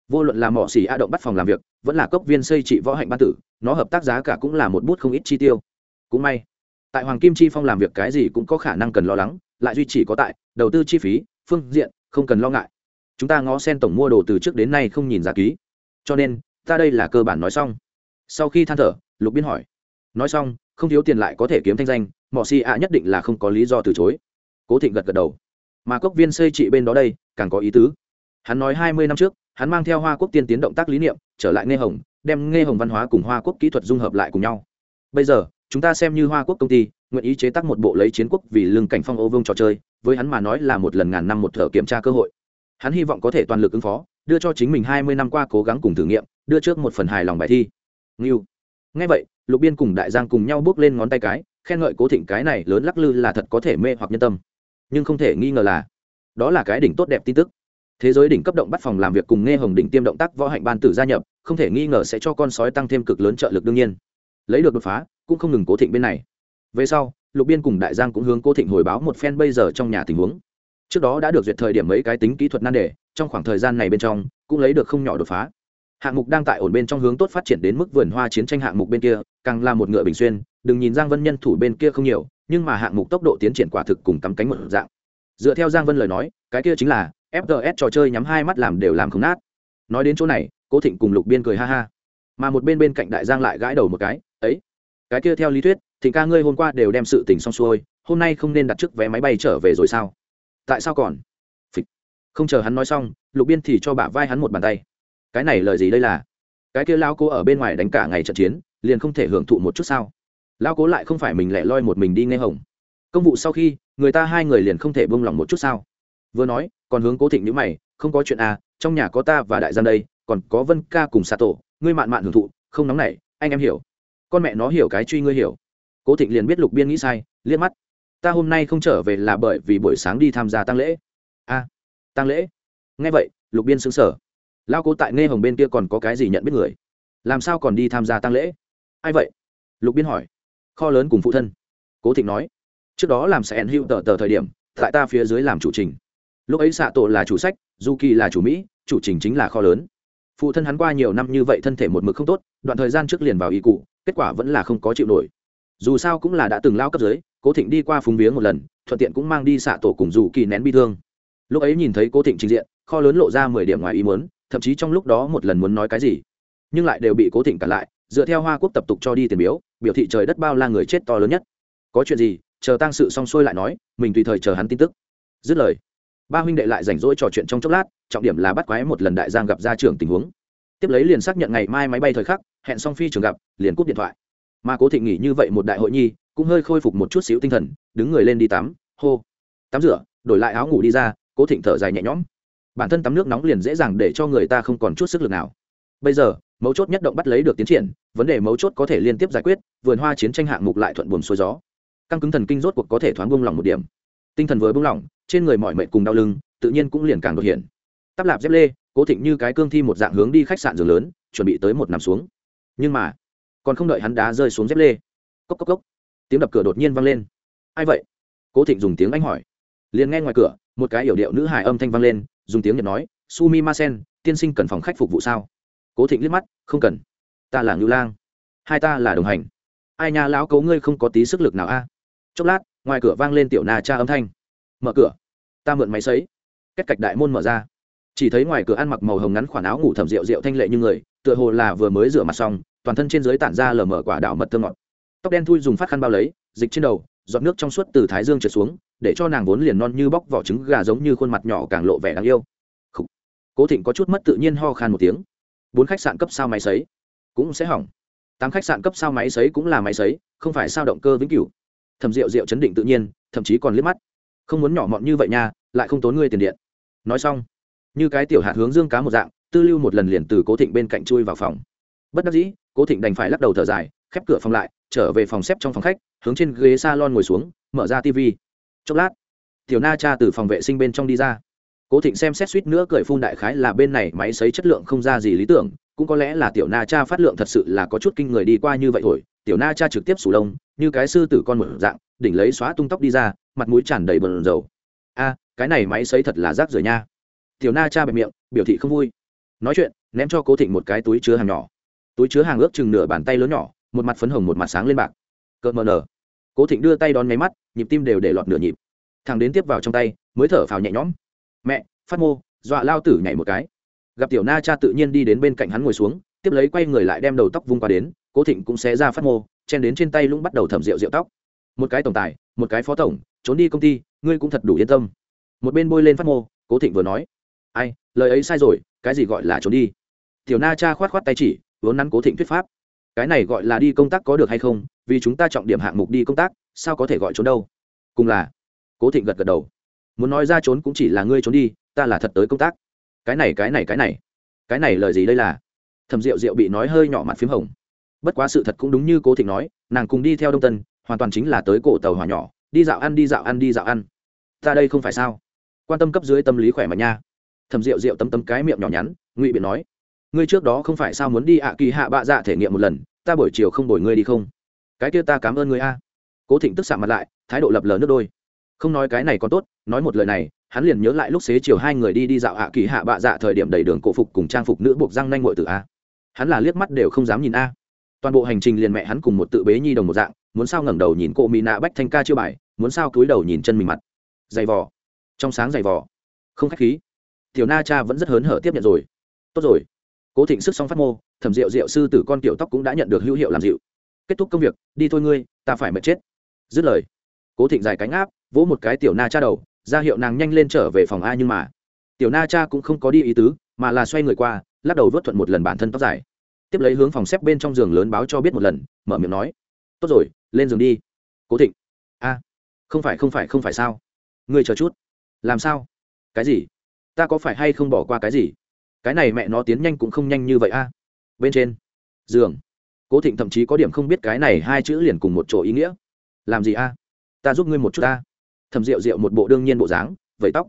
vô luận là mỏ xỉ a động bắt phòng làm việc, vẫn là cốc viên xây trị võ hạnh ban tử, nó hợp tác giá cả cũng là một bút không ít chi tiêu. Cũng may, tại hoàng kim chi phong làm việc cái gì cũng có khả năng cần lo lắng lại duy trì có tại, đầu tư chi phí, phương diện, không cần lo ngại. Chúng ta ngó sen tổng mua đồ từ trước đến nay không nhìn giá ký. Cho nên, ta đây là cơ bản nói xong. Sau khi than thở, lục biên hỏi. Nói xong, không thiếu tiền lại có thể kiếm thanh danh mỏ si ạ nhất định là không có lý do từ chối. Cố thịnh gật gật đầu. Mà cốc viên xây trị bên đó đây, càng có ý tứ. Hắn nói hai mươi năm trước, hắn mang theo hoa quốc tiên tiến động tác lý niệm, trở lại nghe hồng, đem nghe hồng văn hóa cùng hoa quốc kỹ thuật dung hợp lại cùng nhau. Bây giờ, chúng ta xem như hoa quốc công ty nguyện ý chế tác một bộ lấy chiến quốc vì lưng cảnh phong ô vương trò chơi, với hắn mà nói là một lần ngàn năm một thở kiểm tra cơ hội. Hắn hy vọng có thể toàn lực ứng phó, đưa cho chính mình hai mươi năm qua cố gắng cùng thử nghiệm, đưa trước một phần hài lòng bài thi. Nghiêu ngay vậy, lục biên cùng đại giang cùng nhau bước lên ngón tay cái, khen ngợi cố thịnh cái này lớn lắc lư là thật có thể mê hoặc nhân tâm. Nhưng không thể nghi ngờ là, đó là cái đỉnh tốt đẹp tin tức. Thế giới đỉnh cấp động bắt phòng làm việc cùng nghe hồng đỉnh tiêm động tác võ hạnh ban tử gia nhập, không thể nghi ngờ sẽ cho con sói tăng thêm cực lớn trợ lực đương nhiên. Lấy được đột phá, cũng không ngừng cố thịnh bên này về sau, lục biên cùng đại giang cũng hướng cố thịnh hồi báo một phen bây giờ trong nhà tình huống. Trước đó đã được duyệt thời điểm mấy cái tính kỹ thuật nan đề, trong khoảng thời gian này bên trong, cũng lấy được không nhỏ đột phá. Hạng mục đang tại ổn bên trong hướng tốt phát triển đến mức vườn hoa chiến tranh hạng mục bên kia, càng là một ngựa bình xuyên, đừng nhìn giang vân nhân thủ bên kia không nhiều, nhưng mà hạng mục tốc độ tiến triển quả thực cùng tắm cánh một dạng. Dựa theo giang vân lời nói, cái kia chính là fts trò chơi nhắm hai mắt làm đều làm không nát. Nói đến chỗ này, cố thịnh cùng lục biên cười ha ha. Mà một bên bên cạnh đại giang lại gãi đầu một cái, ấy, cái kia theo lý thuyết thịnh ca ngươi hôm qua đều đem sự tình xong xuôi, hôm nay không nên đặt trước vé máy bay trở về rồi sao? Tại sao còn? Phịch. không chờ hắn nói xong, lục biên thì cho bả vai hắn một bàn tay. Cái này lời gì đây là? Cái kia lao cố ở bên ngoài đánh cả ngày trận chiến, liền không thể hưởng thụ một chút sao? Lao cố lại không phải mình lẻ loi một mình đi nghe hồng. Công vụ sau khi, người ta hai người liền không thể buông lỏng một chút sao? Vừa nói, còn hướng cố thịnh nhữ mày, không có chuyện à trong nhà có ta và đại gian đây, còn có vân ca cùng xà tổ, ngươi mạn mạn hưởng thụ, không nóng nảy, anh em hiểu. Con mẹ nó hiểu cái truy ngươi hiểu cố thịnh liền biết lục biên nghĩ sai liếc mắt. Ta hôm nay không trở về là bởi vì buổi sáng đi tham gia tăng lễ. A à, tăng lễ? Nghe vậy lục biên xứng sở lao cố tại nghe hồng bên kia còn có cái gì nhận biết người? Làm sao còn đi tham gia tăng lễ? Ai vậy? Lục biên hỏi. Kho lớn cùng phụ thân. Cố thịnh nói. Trước đó làm sẽ hữu tờ tờ thời điểm tại ta phía dưới làm chủ trình. Lúc ấy xạ tổ là chủ sách du kỳ là chủ mỹ chủ trình chính là kho lớn. Phụ thân hắn qua nhiều năm như vậy thân thể một mực không tốt đoạn thời gian trước liền vào y cụ kết quả vẫn là không có chịu nổi dù sao cũng là đã từng lao cấp dưới, cố thịnh đi qua phúng viếng một lần, thuận tiện cũng mang đi xạ tổ cùng dù kỳ nén bi thương. Lúc ấy nhìn thấy cố thịnh trình diện, kho lớn lộ ra mười điểm ngoài ý muốn, thậm chí trong lúc đó một lần muốn nói cái gì. Nhưng lại đều bị cố thịnh cản lại, dựa theo hoa quốc tập tục cho đi tiền biếu, biểu thị trời đất bao la người chết to lớn nhất. Có chuyện gì, chờ tăng sự xong xuôi lại nói, mình tùy thời chờ hắn tin tức. Dứt lời, ba huynh đệ lại rảnh rỗi trò chuyện trong chốc lát, trọng điểm là bắt quái một lần đại giang gặp ra trường tình huống. Tiếp lấy liền xác nhận ngày mai máy bay thời khắc, hẹn xong phi trường gặp, liền cúp điện thoại mà cố thịnh nghỉ như vậy một đại hội nhi, cũng hơi khôi phục một chút xíu tinh thần, đứng người lên đi tắm, hô. Tắm rửa, đổi lại áo ngủ đi ra, cố thịnh thở dài nhẹ nhõm. Bản thân tắm nước nóng liền dễ dàng để cho người ta không còn chút sức lực nào. Bây giờ, mấu chốt nhất động bắt lấy được tiến triển, vấn đề mấu chốt có thể liên tiếp giải quyết, vườn hoa chiến tranh hạng mục lại thuận buồm xuôi gió. Căng cứng thần kinh rốt cuộc có thể thoáng buông lỏng một điểm. Tinh thần vừa buông lỏng, trên người mọi mệnh cùng đau lưng, tự nhiên cũng liền càng đột hiện. Tắp lạp dép lê, cố thịnh như cái cương thi một dạng hướng đi khách sạn giường lớn, chuẩn bị tới một nằm xuống. Nhưng mà còn không đợi hắn đá rơi xuống dép lê. Cốc cốc cốc. Tiếng đập cửa đột nhiên vang lên. Ai vậy? Cố thịnh dùng tiếng anh hỏi. Liền nghe ngoài cửa, một cái yểu điệu nữ hài âm thanh vang lên, dùng tiếng nhật nói, sumi ma sen tiên sinh cần phòng khách phục vụ sao? Cố thịnh liếc mắt, không cần. Ta là ngưu lang. Hai ta là đồng hành. Ai nhà lão cấu ngươi không có tí sức lực nào a? Chốc lát, ngoài cửa vang lên tiểu na cha âm thanh. Mở cửa. Ta mượn máy xấy cách cạch đại môn mở ra. Chỉ thấy ngoài cửa ăn mặc màu hồng ngắn khoản áo ngủ thầm rượu rượu thanh lệ như người, tựa hồ là vừa mới rửa mặt xong toàn thân trên dưới tản ra lờ mở quả đảo mật thơm ngọt. Tóc đen thui dùng phát khăn bao lấy, dịch trên đầu, giọt nước trong suốt từ thái dương trượt xuống, để cho nàng vốn liền non như bóc vỏ trứng gà giống như khuôn mặt nhỏ càng lộ vẻ đáng yêu. Cố thịnh có chút mất tự nhiên ho khan một tiếng. Bốn khách sạn cấp sao máy sấy cũng sẽ hỏng. Tám khách sạn cấp sao máy sấy cũng là máy sấy, không phải sao động cơ vĩnh cửu. Thầm rượu rượu chấn định tự nhiên, thậm chí còn liếc mắt. Không muốn nhỏ mọn như vậy nha, lại không tốn ngươi tiền điện. Nói xong, như cái tiểu hạt hướng dương cá một dạng, tư lưu một lần liền từ cố thịnh bên cạnh chui vào phòng. Bất đắc dĩ cố thịnh đành phải lắc đầu thở dài, khép cửa phòng lại, trở về phòng xếp trong phòng khách, hướng trên ghế s a lon ngồi xuống, mở ra tv chốc lát, tiểu na cha từ phòng vệ sinh bên trong đi ra. Cố thịnh xem xét suýt nữa cười phun đại khái là bên này máy xấy chất lượng không ra gì lý tưởng, cũng có lẽ là tiểu na cha phát lượng thật sự là có chút kinh người đi qua như vậy thôi. Tiểu na cha trực tiếp sủ lông, như cái sư tử con một dạng, đỉnh lấy xóa tung tóc đi ra, mặt mũi tràn đầy bờn dầu a, cái này máy xấy thật là rác rưởi nha. Tiểu na cha bẹp miệng, biểu thị không vui. Nói chuyện, ném cho cố thịnh một cái túi chứa hàng nhỏ túi chứa hàng ước chừng nửa bàn tay lớn nhỏ, một mặt phấn hồng một mặt sáng lên bạc. Cỡ mờ nở cố thịnh đưa tay đón nháy mắt, nhịp tim đều để lọt nửa nhịp. Thằng đến tiếp vào trong tay, mới thở phào nhẹ nhõm. Mẹ, phát mô, dọa lao tử nhảy một cái. Gặp tiểu na cha tự nhiên đi đến bên cạnh hắn ngồi xuống, tiếp lấy quay người lại đem đầu tóc vung qua đến, cố thịnh cũng sẽ ra phát mô, chen đến trên tay lũng bắt đầu thẩm rượu rượu tóc. Một cái tổng tài, một cái phó tổng, trốn đi công ty, ngươi cũng thật đủ yên tâm. Một bên bôi lên phát mô, cố thịnh vừa nói. Ai, lời ấy sai rồi, cái gì gọi là trốn đi? Tiểu na cha khoát khoát tay chỉ vốn nắn cố thịnh thuyết pháp. Cái này gọi là đi công tác có được hay không, vì chúng ta trọng điểm hạng mục đi công tác, sao có thể gọi trốn đâu? Cùng là, cố thịnh gật gật đầu. Muốn nói ra trốn cũng chỉ là ngươi trốn đi, ta là thật tới công tác. Cái này cái này cái này. Cái này lời gì đây là? Thầm rượu rượu bị nói hơi nhỏ mặt p h í m hồng. Bất quá sự thật cũng đúng như cố thịnh nói, nàng cùng đi theo đông tân, hoàn toàn chính là tới cổ tàu hỏa nhỏ, đi dạo ăn, đi dạo ăn, đi dạo ăn. Ta đây không phải sao? Quan tâm cấp dưới tâm lý khỏe mà nha. Thầm rượu rượu tấm tấm cái miệng nhỏ nhắn, ngụy biện nói ngươi trước đó không phải sao muốn đi ạ kỳ hạ bạ dạ thể nghiệm một lần, ta buổi chiều không đổi ngươi đi không? Cái kia ta cảm ơn ngươi a. Cố thịnh tức xạ mặt lại, thái độ lập lờ nước đôi. Không nói cái này còn tốt, nói một lời này, hắn liền nhớ lại lúc xế chiều hai người đi đi dạo hạ kỳ hạ bạ dạ thời điểm đầy đường cổ phục cùng trang phục nữ buộc răng nanh ngội từ a. Hắn là liếc mắt đều không dám nhìn a. Toàn bộ hành trình liền mẹ hắn cùng một tự bế nhi đồng một dạng, muốn sao ngẩng đầu nhìn cô mỹ nạ bách thanh ca chưa bài, muốn sao cúi đầu nhìn chân mình mặt. Dày vò. Trong sáng dày vò. Không khách khí. Tiểu na cha vẫn rất hớn hở tiếp nhận rồi. Tốt rồi cố thịnh sức xong phát mô, thẩm rượu rượu sư tử con tiểu tóc cũng đã nhận được hữu hiệu làm dịu. Kết thúc công việc, đi thôi ngươi, ta phải mệt chết. Dứt lời, cố thịnh dài cánh áp, vỗ một cái tiểu na cha đầu, ra hiệu nàng nhanh lên trở về phòng a nhưng mà, tiểu na cha cũng không có đi ý tứ, mà là xoay người qua, lắc đầu vớt thuận một lần bản thân tóc dài. Tiếp lấy hướng phòng xếp bên trong giường lớn báo cho biết một lần, mở miệng nói, tốt rồi, lên giường đi. Cố thịnh, a, không phải không phải không phải sao? Ngươi chờ chút. Làm sao? Cái gì? Ta có phải hay không bỏ qua cái gì? Cái này mẹ nó tiến nhanh cũng không nhanh như vậy a. À. Bên trên, giường. Cố thịnh thậm chí có điểm không biết cái này hai chữ liền cùng một chỗ ý nghĩa. Làm gì a? À? Ta giúp ngươi một chút ta. Thầm rượu rượu một bộ đương nhiên bộ dáng vẫy tóc.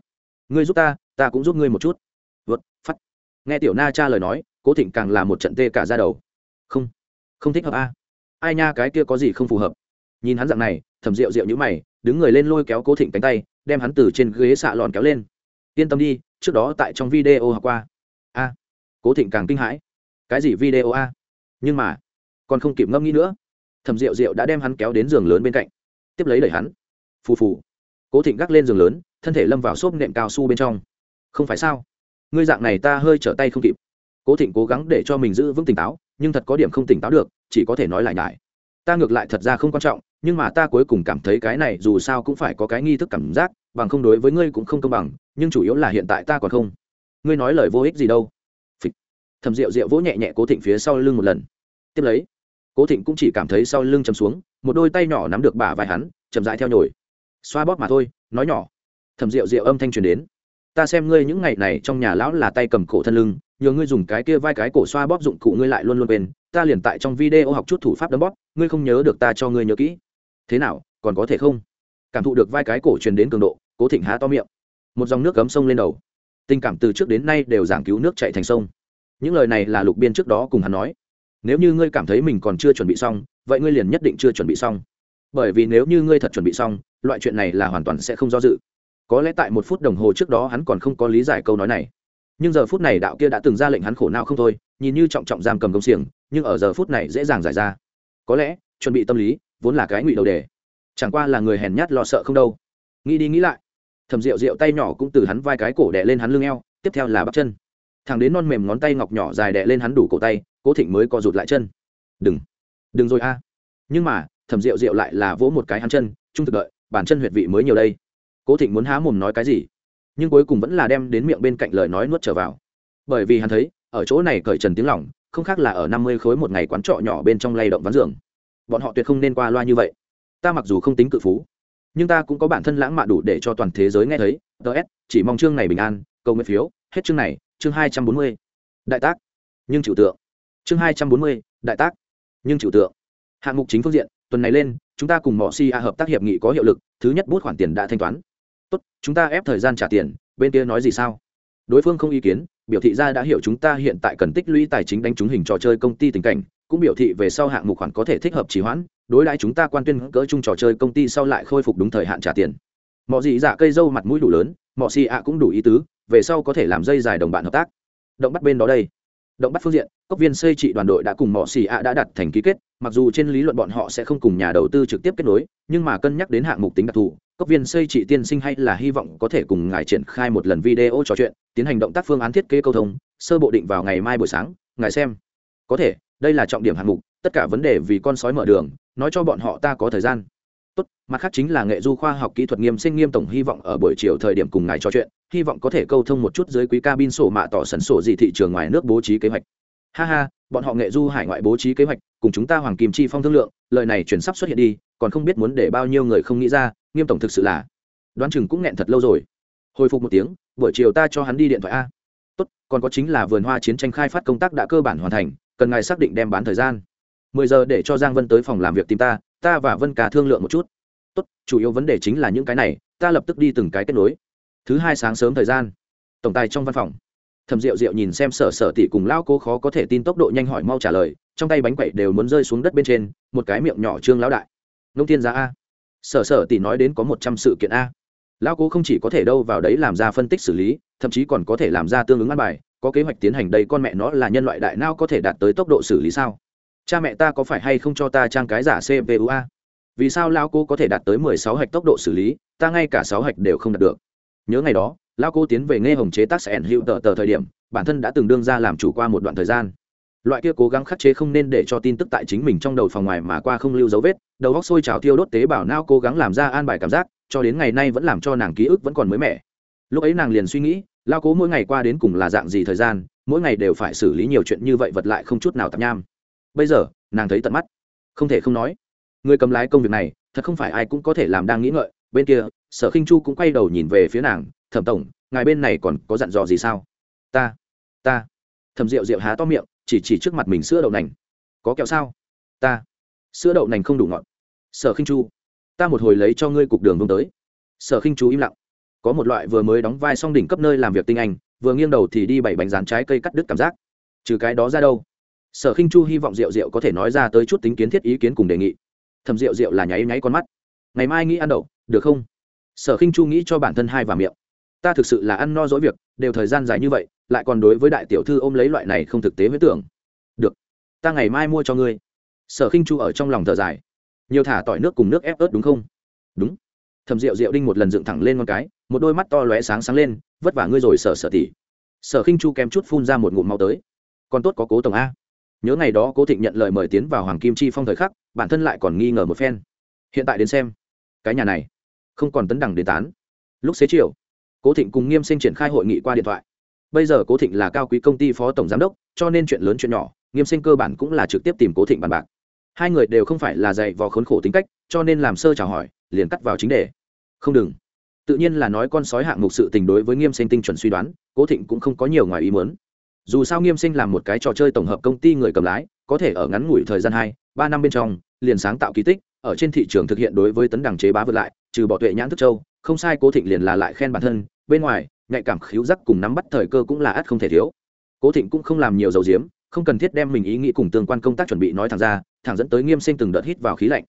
Ngươi giúp ta ta cũng giúp ngươi một chút. Vượt phát nghe tiểu na cha lời nói, cố thịnh càng là một trận tê cả ra đầu. Không không thích hợp a. À? Ai nha, cái kia có gì không phù hợp? Nhìn hắn dạng này thầm rượu rượu như mày, đứng người lên lôi kéo cố thịnh cánh tay, đem hắn từ trên ghế xạ lòn kéo lên. Yên tâm đi, trước đó tại trong video học qua a. Cố thịnh càng kinh hãi. Cái gì video a? Nhưng mà, còn không kịp ngâm nghĩ nữa thầm rượu rượu đã đem hắn kéo đến giường lớn bên cạnh, tiếp lấy đẩy hắn. Phù phù. Cố thịnh gác lên giường lớn, thân thể lâm vào xốp nệm cao su bên trong. Không phải sao? Ngươi dạng này ta hơi trở tay không kịp. Cố thịnh cố gắng để cho mình giữ vững tỉnh táo, nhưng thật có điểm không tỉnh táo được, chỉ có thể nói lại nhải. Ta ngược lại thật ra không quan trọng, nhưng mà ta cuối cùng cảm thấy cái này dù sao cũng phải có cái nghi thức cảm giác, bằng không đối với ngươi cũng không công bằng, nhưng chủ yếu là hiện tại ta còn không ngươi nói lời vô ích gì đâu. Phịch. thầm rượu rượu vỗ nhẹ nhẹ cố thịnh phía sau lưng một lần. Tiếp lấy, cố thịnh cũng chỉ cảm thấy sau lưng chầm xuống, một đôi tay nhỏ nắm được bả vai hắn, chậm dại theo nhồi. Xoa bóp mà thôi, nói nhỏ. Thầm rượu rượu âm thanh truyền đến. Ta xem ngươi những ngày này trong nhà lão là tay cầm cổ thân lưng, nhờ ngươi dùng cái kia vai cái cổ xoa bóp dụng cụ ngươi lại luôn luôn quên, ta liền tại trong video học chút thủ pháp đấm bóp, ngươi không nhớ được ta cho ngươi nhớ kỹ. Thế nào, còn có thể không? Cảm thụ được vai cái cổ truyền đến cường độ, cố thịnh há to miệng. Một dòng nước cấm sông lên đầu tình cảm từ trước đến nay đều giảng cứu nước chạy thành sông. Những lời này là lục biên trước đó cùng hắn nói. Nếu như ngươi cảm thấy mình còn chưa chuẩn bị xong, vậy ngươi liền nhất định chưa chuẩn bị xong. Bởi vì nếu như ngươi thật chuẩn bị xong, loại chuyện này là hoàn toàn sẽ không do dự. Có lẽ tại một phút đồng hồ trước đó hắn còn không có lý giải câu nói này. Nhưng giờ phút này đạo kia đã từng ra lệnh hắn khổ não không thôi, nhìn như trọng trọng giam cầm công xiềng, nhưng ở giờ phút này dễ dàng giải ra. Có lẽ, chuẩn bị tâm lý vốn là cái ngụy đầu đề. Chẳng qua là người hèn nhát lo sợ không đâu. Nghĩ đi nghĩ lại thầm rượu rượu tay nhỏ cũng từ hắn vai cái cổ đè lên hắn lưng eo, tiếp theo là bắp chân. Thằng đến non mềm ngón tay ngọc nhỏ dài đè lên hắn đủ cổ tay, cố thịnh mới co rụt lại chân. Đừng đừng rồi a. Nhưng mà, thầm rượu rượu lại là vỗ một cái hắn chân trung thực đợi, bản chân huyệt vị mới nhiều đây. Cố thịnh muốn há mồm nói cái gì? Nhưng cuối cùng vẫn là đem đến miệng bên cạnh lời nói nuốt trở vào. Bởi vì hắn thấy, ở chỗ này cởi trần tiếng lỏng, không khác là ở năm mươi khối một ngày quán trọ nhỏ bên trong lay động ván giường. Bọn họ tuyệt không nên qua loa như vậy. Ta mặc dù không tính cự phú nhưng ta cũng có bản thân lãng mạn đủ để cho toàn thế giới nghe thấy. Ts chỉ mong chương này bình an cầu nguyện phiếu, hết chương này, chương hai trăm bốn mươi. Đại tác, nhưng chịu tượng. Chương hai trăm bốn mươi, đại tác, nhưng chịu tượng. Hạng mục chính phương diện, tuần này lên, chúng ta cùng mỏ si a hợp tác hiệp nghị có hiệu lực, thứ nhất bút khoản tiền đã thanh toán. Tốt, chúng ta ép thời gian trả tiền, bên kia nói gì sao? Đối phương không ý kiến, biểu thị ra đã hiểu chúng ta hiện tại cần tích lũy tài chính đánh trúng hình trò chơi công ty tình cảnh, cũng biểu thị về sau hạng mục khoản có thể thích hợp trì hoãn đối đãi chúng ta quan tuyên cỡ chung trò chơi công ty sau lại khôi phục đúng thời hạn trả tiền. Mọ gì dạ cây dâu mặt mũi đủ lớn, mọ xì ạ cũng đủ ý tứ, về sau có thể làm dây dài đồng bạn hợp tác. Động bắt bên đó đây. Động bắt phương diện, cốc viên xây trị đoàn đội đã cùng mọ xì ạ đã đặt thành ký kết, mặc dù trên lý luận bọn họ sẽ không cùng nhà đầu tư trực tiếp kết nối, nhưng mà cân nhắc đến hạng mục tính đặc thù, cốc viên xây trị tiên sinh hay là hy vọng có thể cùng ngài triển khai một lần video trò chuyện, tiến hành động tác phương án thiết kế câu thông, sơ bộ định vào ngày mai buổi sáng, ngài xem. Có thể, đây là trọng điểm hạng mục, tất cả vấn đề vì con sói mở đường nói cho bọn họ ta có thời gian. Tốt, mặt khác chính là nghệ du khoa học kỹ thuật nghiêm sinh nghiêm tổng hy vọng ở buổi chiều thời điểm cùng ngài trò chuyện, hy vọng có thể câu thông một chút dưới quý cabin sổ mạ tỏ sẩn sổ gì thị trường ngoài nước bố trí kế hoạch. Ha ha, bọn họ nghệ du hải ngoại bố trí kế hoạch, cùng chúng ta hoàng kim chi phong thương lượng, lời này chuyển sắp xuất hiện đi, còn không biết muốn để bao nhiêu người không nghĩ ra, nghiêm tổng thực sự là đoán chừng cũng nghẹn thật lâu rồi. Hồi phục một tiếng, buổi chiều ta cho hắn đi điện thoại a. Tốt, còn có chính là vườn hoa chiến tranh khai phát công tác đã cơ bản hoàn thành, cần ngài xác định đem bán thời gian mười giờ để cho giang vân tới phòng làm việc tìm ta ta và vân cả thương lượng một chút. Tốt, chủ yếu vấn đề chính là những cái này, ta lập tức đi từng cái kết nối. Thứ hai sáng sớm thời gian, tổng tài trong văn phòng. Thầm rượu rượu nhìn xem sở sở tỷ cùng lão cố khó có thể tin tốc độ nhanh hỏi mau trả lời, trong tay bánh quậy đều muốn rơi xuống đất bên trên, một cái miệng nhỏ trương lão đại. Nông thiên giá a. Sở sở tỷ nói đến có một trăm sự kiện a. Lão cố không chỉ có thể đâu vào đấy làm ra phân tích xử lý, thậm chí còn có thể làm ra tương ứng ăn bài, có kế hoạch tiến hành đây con mẹ nó là nhân loại đại nao có thể đạt tới tốc độ xử lý sao? Cha mẹ ta có phải hay không cho ta trang cái giả cpu a? Vì sao lao cô có thể đạt tới mười sáu hạch tốc độ xử lý, ta ngay cả sáu hạch đều không đạt được? Nhớ ngày đó lao cô tiến về nghe hồng chế tác Sẻn hữu tờ tờ thời điểm, bản thân đã từng đương ra làm chủ qua một đoạn thời gian. Loại kia cố gắng khắc chế không nên để cho tin tức tại chính mình trong đầu phòng ngoài mà qua không lưu dấu vết, đầu góc sôi trào tiêu đốt tế bào nao cố gắng làm ra an bài cảm giác, cho đến ngày nay vẫn làm cho nàng ký ức vẫn còn mới mẻ. Lúc ấy nàng liền suy nghĩ lao cố mỗi ngày qua đến cùng là dạng gì thời gian, mỗi ngày đều phải xử lý nhiều chuyện như vậy vật lại không chút nào tạp nham bây giờ, nàng thấy tận mắt. Không thể không nói, người cầm lái công việc này, thật không phải ai cũng có thể làm đang nghĩ ngợi. Bên kia, sở khinh chu cũng quay đầu nhìn về phía nàng, thẩm tổng, ngài bên này còn có dặn dò gì sao? Ta ta. Thẩm rượu rượu há to miệng, chỉ chỉ trước mặt mình sữa đậu nành. Có kẹo sao? Ta. Sữa đậu nành không đủ ngọt. Sở khinh chu, ta một hồi lấy cho ngươi cục đường vông tới. Sở khinh chu im lặng. Có một loại vừa mới đóng vai xong đỉnh cấp nơi làm việc tinh anh, vừa nghiêng đầu thì đi bảy bánh rán trái cây cắt đứt cảm giác. Trừ cái đó ra đâu? Sở khinh chu hy vọng rượu rượu có thể nói ra tới chút tính kiến thiết ý kiến cùng đề nghị. Thầm rượu rượu là nháy nháy con mắt. Ngày mai nghĩ ăn đậu, được không? Sở khinh chu nghĩ cho bản thân hai và miệng. Ta thực sự là ăn no dỗi việc, đều thời gian dài như vậy, lại còn đối với đại tiểu thư ôm lấy loại này không thực tế với tưởng. Được, ta ngày mai mua cho ngươi. Sở khinh chu ở trong lòng thở dài. Nhiều thả tỏi nước cùng nước ép ớt đúng không? Đúng. Thầm rượu rượu đinh một lần dựng thẳng lên con cái, một đôi mắt to lóe sáng sáng lên, vất vả ngươi rồi sở sở tỉ. Sở khinh chu kém chút phun ra một ngụm máu tới. Còn tốt có cố tổng a nhớ ngày đó cố thịnh nhận lời mời tiến vào hoàng kim chi phong thời khắc, bản thân lại còn nghi ngờ một phen. Hiện tại đến xem, cái nhà này không còn tấn đẳng đến tán. Lúc xế chiều, cố thịnh cùng nghiêm sinh triển khai hội nghị qua điện thoại. Bây giờ cố thịnh là cao quý công ty phó tổng giám đốc, cho nên chuyện lớn chuyện nhỏ, nghiêm sinh cơ bản cũng là trực tiếp tìm cố thịnh bàn bạc. Hai người đều không phải là dạy vò khốn khổ tính cách, cho nên làm sơ chào hỏi, liền cắt vào chính đề. Không đừng. Tự nhiên là nói con sói hạng mục sự tình đối với nghiêm sinh tinh chuẩn suy đoán, cố thịnh cũng không có nhiều ngoài ý muốn dù sao nghiêm sinh làm một cái trò chơi tổng hợp công ty người cầm lái, có thể ở ngắn ngủi thời gian hai, ba năm bên trong, liền sáng tạo kỳ tích, ở trên thị trường thực hiện đối với tấn đẳng chế bá vượt lại, trừ bỏ tuệ nhãn thức châu, không sai cố thịnh liền là lại khen bản thân, bên ngoài, nhạy cảm khíu giác cùng nắm bắt thời cơ cũng là ắt không thể thiếu. Cố thịnh cũng không làm nhiều dầu diếm, không cần thiết đem mình ý nghĩ cùng tương quan công tác chuẩn bị nói thẳng ra, thẳng dẫn tới nghiêm sinh từng đợt hít vào khí lạnh.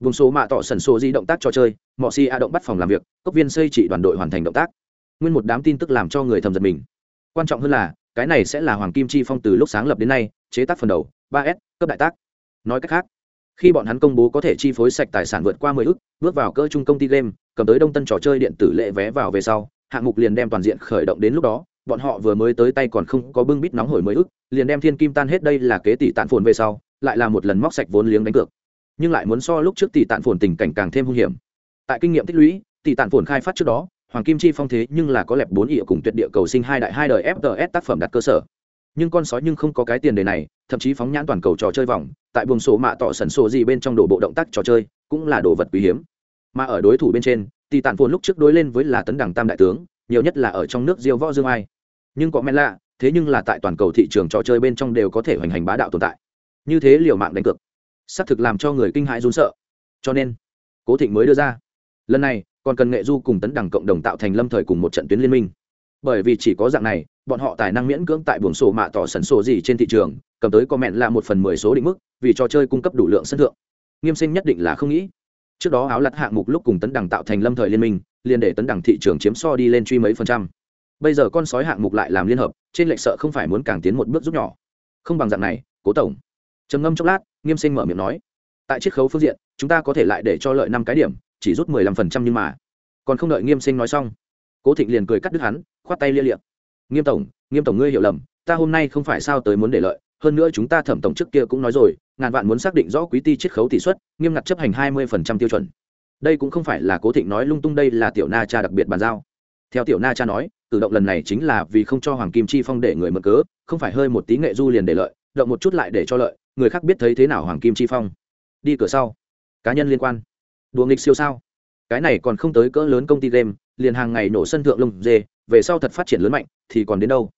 Vùng số mạ tỏ sần số di động tác trò chơi mọi si a động bắt phòng làm việc, cốc viên xây trị đoàn đội hoàn thành động tác. Nguyên một đám tin tức làm cho người thầm giật mình. Quan trọng hơn là cái này sẽ là hoàng kim chi phong từ lúc sáng lập đến nay, chế tác phần đầu, ba s, cấp đại tác. Nói cách khác, khi bọn hắn công bố có thể chi phối sạch tài sản vượt qua mười ước, bước vào cơ trung công ty game, cầm tới đông tân trò chơi điện tử lệ vé vào về sau, hạng mục liền đem toàn diện khởi động đến lúc đó, bọn họ vừa mới tới tay còn không có bưng bít nóng hổi mới ức liền đem thiên kim tan hết đây là kế tỷ tạn phồn về sau, lại là một lần móc sạch vốn liếng đánh cược. Nhưng lại muốn so lúc trước tỷ tạn phồn tình cảnh càng thêm hung hiểm. Tại kinh nghiệm tích lũy, tỷ tạn phồn khai phát trước đó hoàng kim chi phong thế nhưng là có lẹp bốn ỉa cùng tuyệt địa cầu sinh hai đại, hai đời fts tác phẩm đặt cơ sở. Nhưng con sói nhưng không có cái tiền đề này, thậm chí phóng nhãn toàn cầu trò chơi vòng, tại buồng số mạ tỏ sẩn sổ gì bên trong đổ bộ động tác trò chơi, cũng là đồ vật quý hiếm. Mà ở đối thủ bên trên tỷ tàn phồn lúc trước đối lên với là tấn đẳng tam đại tướng, nhiều nhất là ở trong nước diêu võ dương ai. Nhưng có men lạ, thế nhưng là tại toàn cầu thị trường trò chơi bên trong đều có thể hoành hành bá đạo tồn tại. Như thế liều mạng đánh cược, xác thực làm cho người kinh hãi run sợ. Cho nên, cố thịnh mới đưa ra. Lần này còn cần nghệ du cùng tấn đẳng cộng đồng tạo thành lâm thời cùng một trận tuyến liên minh. Bởi vì chỉ có dạng này, bọn họ tài năng miễn cưỡng tại buồng sổ mạ tỏ sần sổ gì trên thị trường, cầm tới comment là một phần mười số định mức, vì trò chơi cung cấp đủ lượng sân thượng. Nghiêm sinh nhất định là không nghĩ. Trước đó áo lặt hạng mục lúc cùng tấn đẳng tạo thành lâm thời liên minh, liền để tấn đẳng thị trường chiếm so đi lên truy mấy phần trăm. Bây giờ con sói hạng mục lại làm liên hợp, trên lệch sợ không phải muốn càng tiến một bước giúp nhỏ. Không bằng dạng này, cố tổng. Trầm ngâm chốc lát, nghiêm sinh mở miệng nói. Tại chiết khấu phương diện, chúng ta có thể lại để cho lợi năm cái điểm chỉ rút mười lăm phần trăm nhưng mà. Còn không đợi nghiêm sinh nói xong, cố thịnh liền cười cắt đứt hắn, khoát tay lia liệm nghiêm tổng nghiêm tổng ngươi hiểu lầm, ta hôm nay không phải sao tới muốn để lợi, hơn nữa chúng ta thẩm tổng trước kia cũng nói rồi, ngàn vạn muốn xác định rõ quý ty chiết khấu tỷ suất, nghiêm ngặt chấp hành hai mươi phần trăm tiêu chuẩn. Đây cũng không phải là cố thịnh nói lung tung, đây là tiểu na cha đặc biệt bàn giao. Theo tiểu na cha nói, cử động lần này chính là vì không cho hoàng kim chi phong để người mượn cớ, không phải hơi một tí nghệ du liền để lợi, động một chút lại để cho lợi, người khác biết thấy thế nào hoàng kim chi phong. Đi cửa sau. Cá nhân liên quan đùa nghịch siêu sao? Cái này còn không tới cỡ lớn công ty game, liền hàng ngày nổ sân thượng lông dê, về sau thật phát triển lớn mạnh, thì còn đến đâu?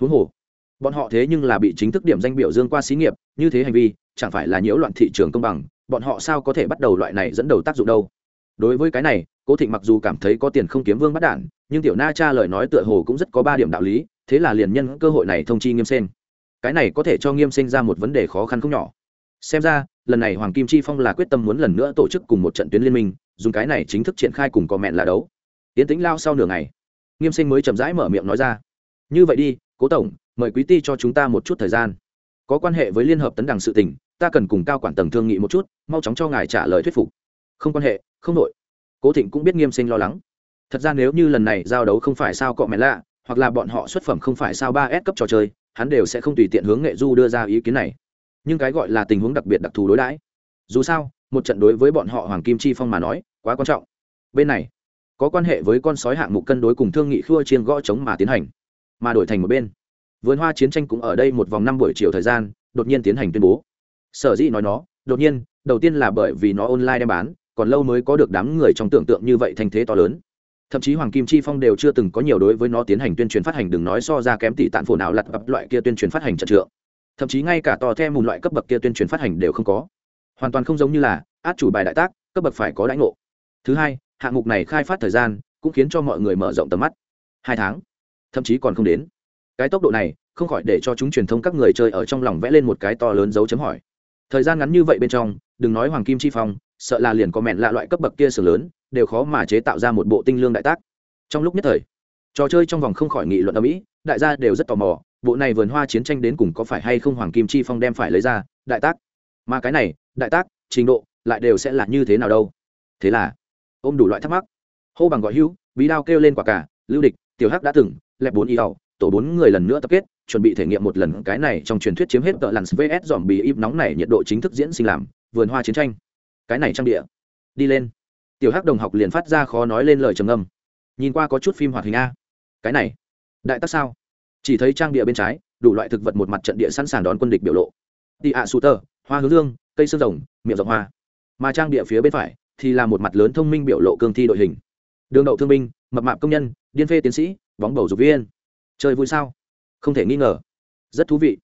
Huống hồ, bọn họ thế nhưng là bị chính thức điểm danh biểu dương qua xí nghiệp, như thế hành vi, chẳng phải là nhiễu loạn thị trường công bằng, bọn họ sao có thể bắt đầu loại này dẫn đầu tác dụng đâu? Đối với cái này, cố thịnh mặc dù cảm thấy có tiền không kiếm vương bắt đản, nhưng tiểu na cha lời nói tựa hồ cũng rất có ba điểm đạo lý, thế là liền nhân cơ hội này thông chi nghiêm sen. cái này có thể cho nghiêm sinh ra một vấn đề khó khăn không nhỏ. Xem ra lần này hoàng kim chi phong là quyết tâm muốn lần nữa tổ chức cùng một trận tuyến liên minh, dùng cái này chính thức triển khai cùng cò mẹn là đấu. Tiến tĩnh lao sau nửa ngày, nghiêm sinh mới chậm rãi mở miệng nói ra, như vậy đi, cố tổng, mời quý ty cho chúng ta một chút thời gian. Có quan hệ với liên hợp tấn đằng sự tình, ta cần cùng cao quản tầng thương nghị một chút, mau chóng cho ngài trả lời thuyết phục. Không quan hệ, không nội cố thịnh cũng biết nghiêm sinh lo lắng. Thật ra nếu như lần này giao đấu không phải sao cọ mẹ lạ, hoặc là bọn họ xuất phẩm không phải sao ba s cấp trò chơi, hắn đều sẽ không tùy tiện hướng nghệ du đưa ra ý kiến này nhưng cái gọi là tình huống đặc biệt đặc thù đối đãi. Dù sao, một trận đối với bọn họ hoàng kim chi phong mà nói, quá quan trọng. Bên này, có quan hệ với con sói hạng mục cân đối cùng thương nghị khua chiên gõ chống mà tiến hành, mà đổi thành một bên. Vườn hoa chiến tranh cũng ở đây một vòng năm buổi chiều thời gian, đột nhiên tiến hành tuyên bố. Sở dĩ nói nó, đột nhiên, đầu tiên là bởi vì nó online đem bán, còn lâu mới có được đám người trong tưởng tượng như vậy thành thế to lớn. Thậm chí hoàng kim chi phong đều chưa từng có nhiều đối với nó tiến hành tuyên truyền phát hành, đừng nói so ra kém tỷ tạn phổ nào lặt bập loại kia tuyên truyền phát hành trận trượng thậm chí ngay cả to the mùn loại cấp bậc kia tuyên truyền phát hành đều không có. Hoàn toàn không giống như là át chủ bài đại tác, cấp bậc phải có đãi ngộ. Thứ hai, hạng mục này khai phát thời gian cũng khiến cho mọi người mở rộng tầm mắt. Hai tháng, thậm chí còn không đến. Cái tốc độ này không khỏi để cho chúng truyền thông các người chơi ở trong lòng vẽ lên một cái to lớn dấu chấm hỏi. Thời gian ngắn như vậy bên trong, đừng nói hoàng kim chi phong, sợ là liền có mẹn lạ loại cấp bậc kia sừng lớn, đều khó mà chế tạo ra một bộ tinh lương đại tác. Trong lúc nhất thời, trò chơi trong vòng không khỏi nghị luận ở mỹ đại gia đều rất tò mò bộ này vườn hoa chiến tranh đến cùng có phải hay không hoàng kim chi phong đem phải lấy ra? Đại tác. Mà cái này, đại tác, trình độ, lại đều sẽ là như thế nào đâu? Thế là, ôm đủ loại thắc mắc. Hô bằng gọi hữu, bí đao kêu lên quả cả, lưu địch, tiểu hắc đã từng, lẹp bốn y ẩu tổ bốn người lần nữa tập kết, chuẩn bị thể nghiệm một lần cái này trong truyền thuyết chiếm hết tợ lặn vs dòm bì im nóng này nhiệt độ chính thức diễn sinh làm, vườn hoa chiến tranh. Cái này trang địa. Đi lên. Tiểu hắc đồng học liền phát ra khó nói lên lời trầm âm nhìn qua có chút phim hoạt hình a. Cái này, đại tác sao? Chỉ thấy trang địa bên trái, đủ loại thực vật một mặt trận địa sẵn sàng đón quân địch biểu lộ. Tị ạ su tơ hoa hướng dương cây xương rồng, miệng rộng hoa. Mà trang địa phía bên phải thì là một mặt lớn thông minh biểu lộ cương thi đội hình. Đường đậu thương binh, mập mạp công nhân, điên phê tiến sĩ, bóng bầu dục viên. Chơi vui sao? Không thể nghi ngờ. Rất thú vị.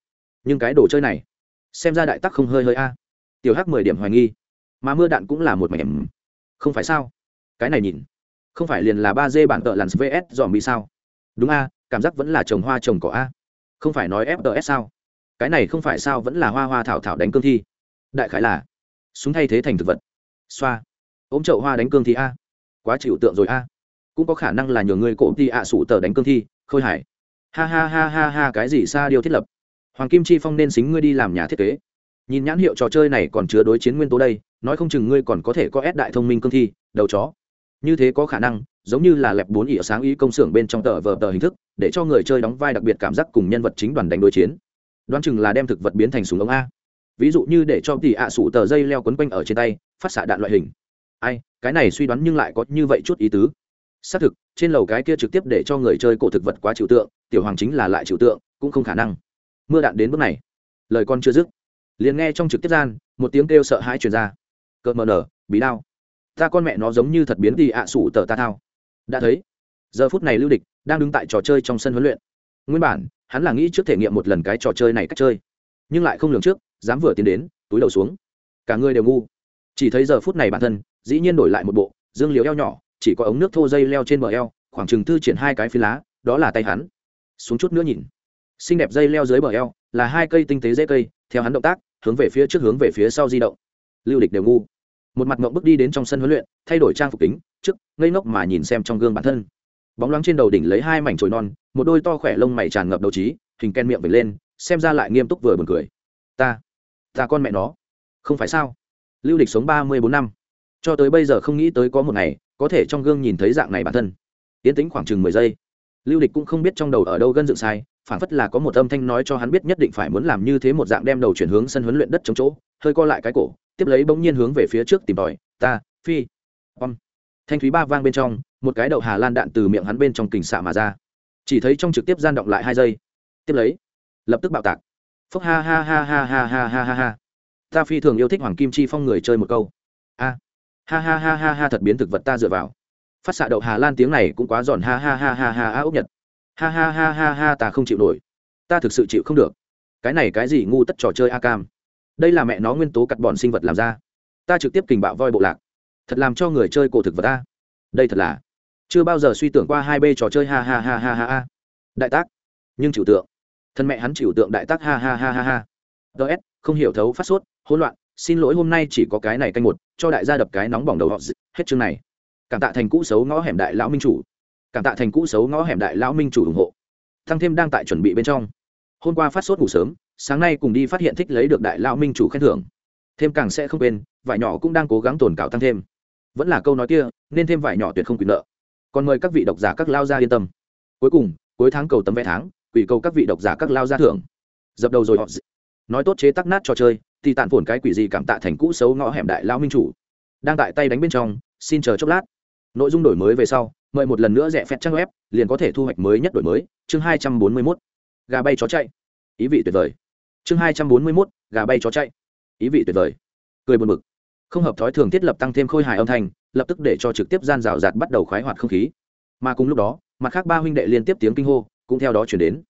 Nhưng cái đồ chơi này, xem ra đại tắc không hơi hơi a. Tiểu hắc mười điểm hoài nghi. Mà mưa đạn cũng là một mảnh. Không phải sao? Cái này nhìn. Không phải liền là ba d bản tợ lặn vs dòm bị sao? Đúng a cảm giác vẫn là trồng hoa trồng cỏ a. Không phải nói fts sao? Cái này không phải sao vẫn là hoa hoa thảo thảo đánh cương thi. Đại khái là, súng thay thế thành thực vật. Xoa. Ôm chậu hoa đánh cương thi a. Quá chịu tượng rồi a. Cũng có khả năng là nhờ người cổ ti ạ sủ tờ đánh cương thi, khôi hải ha ha ha ha ha, cái gì xa điều thiết lập. Hoàng kim chi phong nên xính ngươi đi làm nhà thiết kế. Nhìn nhãn hiệu trò chơi này còn chứa đối chiến nguyên tố đây, nói không chừng ngươi còn có thể có ép đại thông minh cương thi, đầu chó như thế có khả năng, giống như là lẹp bốn ỉa sáng ý công xưởng bên trong tờ vờ tờ hình thức, để cho người chơi đóng vai đặc biệt cảm giác cùng nhân vật chính đoàn đánh đối chiến. Đoán chừng là đem thực vật biến thành súng ống a. Ví dụ như để cho tỷ ạ sủ tờ dây leo quấn quanh ở trên tay, phát xạ đạn loại hình. Ai, cái này suy đoán nhưng lại có như vậy chút ý tứ. Xác thực, trên lầu cái kia trực tiếp để cho người chơi cổ thực vật quá trừu tượng, tiểu hoàng chính là lại trừu tượng, cũng không khả năng. Mưa đạn đến bước này. Lời con chưa dứt. Liền nghe trong trực tiếp gian, một tiếng kêu sợ hãi truyền ra. Cợt mờ nở bí đao ta con mẹ nó giống như thật biến đi ạ sủ tờ ta thao. Đã thấy. Giờ phút này lưu địch đang đứng tại trò chơi trong sân huấn luyện. Nguyên bản, hắn là nghĩ trước thể nghiệm một lần cái trò chơi này cách chơi. Nhưng lại không lường trước, dám vừa tiến đến, túi đầu xuống. Cả người đều ngu. Chỉ thấy giờ phút này bản thân, dĩ nhiên đổi lại một bộ, dương liều eo nhỏ, chỉ có ống nước thô dây leo trên bờ eo, khoảng chừng thư triển hai cái phi lá, đó là tay hắn. Xuống chút nữa nhìn. Xinh đẹp dây leo dưới bờ eo, là hai cây tinh tế dễ cây, theo hắn động tác, hướng về phía trước hướng về phía sau di động. Lưu địch đều ngu một mặt ngộng bước đi đến trong sân huấn luyện, thay đổi trang phục kính, trước, ngây ngốc mà nhìn xem trong gương bản thân. Bóng loáng trên đầu đỉnh lấy hai mảnh trồi non, một đôi to khỏe lông mày tràn ngập đầu trí, hình ken miệng vệt lên, xem ra lại nghiêm túc vừa buồn cười. Ta ta con mẹ nó. Không phải sao? Lưu địch sống ba mươi bốn năm. Cho tới bây giờ không nghĩ tới có một ngày, có thể trong gương nhìn thấy dạng này bản thân. Tiến tính khoảng chừng mười giây. Lưu địch cũng không biết trong đầu ở đâu gân dựng sai phản phất là có một âm thanh nói cho hắn biết nhất định phải muốn làm như thế một dạng đem đầu chuyển hướng sân huấn luyện đất chống chỗ, hơi co lại cái cổ tiếp lấy bỗng nhiên hướng về phía trước tìm tòi ta phi om thanh thúy ba vang bên trong một cái đậu hà lan đạn từ miệng hắn bên trong kình xạ mà ra chỉ thấy trong trực tiếp gian động lại hai giây tiếp lấy lập tức bạo tạc phúc ha ha ha ha ha ha ha ha ha ta phi thường yêu thích hoàng kim chi phong người chơi một câu a ha ha ha ha ha thật biến thực vật ta dựa vào phát xạ đậu hà lan tiếng này cũng quá giòn ha ha ha ha ha ha ốc nhật ha ha ha ha ha ta không chịu nổi ta thực sự chịu không được cái này cái gì ngu tất trò chơi a cam đây là mẹ nó nguyên tố cắt bọn sinh vật làm ra. Ta trực tiếp kình bạo voi bộ lạc. Thật làm cho người chơi cổ thực vật ta. Đây thật là. Chưa bao giờ suy tưởng qua hai b trò chơi ha ha ha ha ha ha. Đại tác. Nhưng chịu tượng. Thân mẹ hắn chịu tượng đại tác ha ha ha ha ha. Ts không hiểu thấu phát sốt, hỗn loạn, xin lỗi hôm nay chỉ có cái này canh một, cho đại gia đập cái nóng bỏng đầu họ hết chương này. Cảm tạ thành cũ xấu ngõ hẻm đại lão minh chủ. Cảm tạ thành cũ xấu ngõ hẻm đại lão minh chủ ủng hộ. Thăng thêm đang tại chuẩn bị bên trong. Hôm qua phát sốt ngủ sớm sáng nay cùng đi phát hiện thích lấy được đại lao minh chủ khen thưởng. Thêm càng sẽ không quên, vải nhỏ cũng đang cố gắng tồn cạo tăng thêm. Vẫn là câu nói kia, nên thêm vải nhỏ tuyệt không quyền nợ. Còn mời các vị độc giả các lao gia yên tâm. Cuối cùng, cuối tháng cầu tấm vé tháng, quỷ cầu các vị độc giả các lao gia thưởng. Dập đầu rồi họ nói tốt chế tắc nát trò chơi, thì tàn phổn cái quỷ gì cảm tạ thành cũ xấu ngõ hẻm đại lao minh chủ. Đang tại tay đánh bên trong, xin chờ chốc lát. Nội dung đổi mới về sau, mời một lần nữa rẻ phép trang web, liền có thể thu hoạch mới nhất đổi mới, chương hai trăm bốn mươi mốt. Gà bay chó chạy. Ý vị tuyệt vời chương hai trăm bốn mươi mốt, gà bay chó chạy. Ý vị tuyệt vời. Cười buồn bực. Không hợp thói thường thiết lập tăng thêm khôi hài âm thanh, lập tức để cho trực tiếp gian rào rạt bắt đầu khoái hoạt không khí. Mà cùng lúc đó, mặt khác ba huynh đệ liên tiếp tiếng kinh hô, cũng theo đó chuyển đến.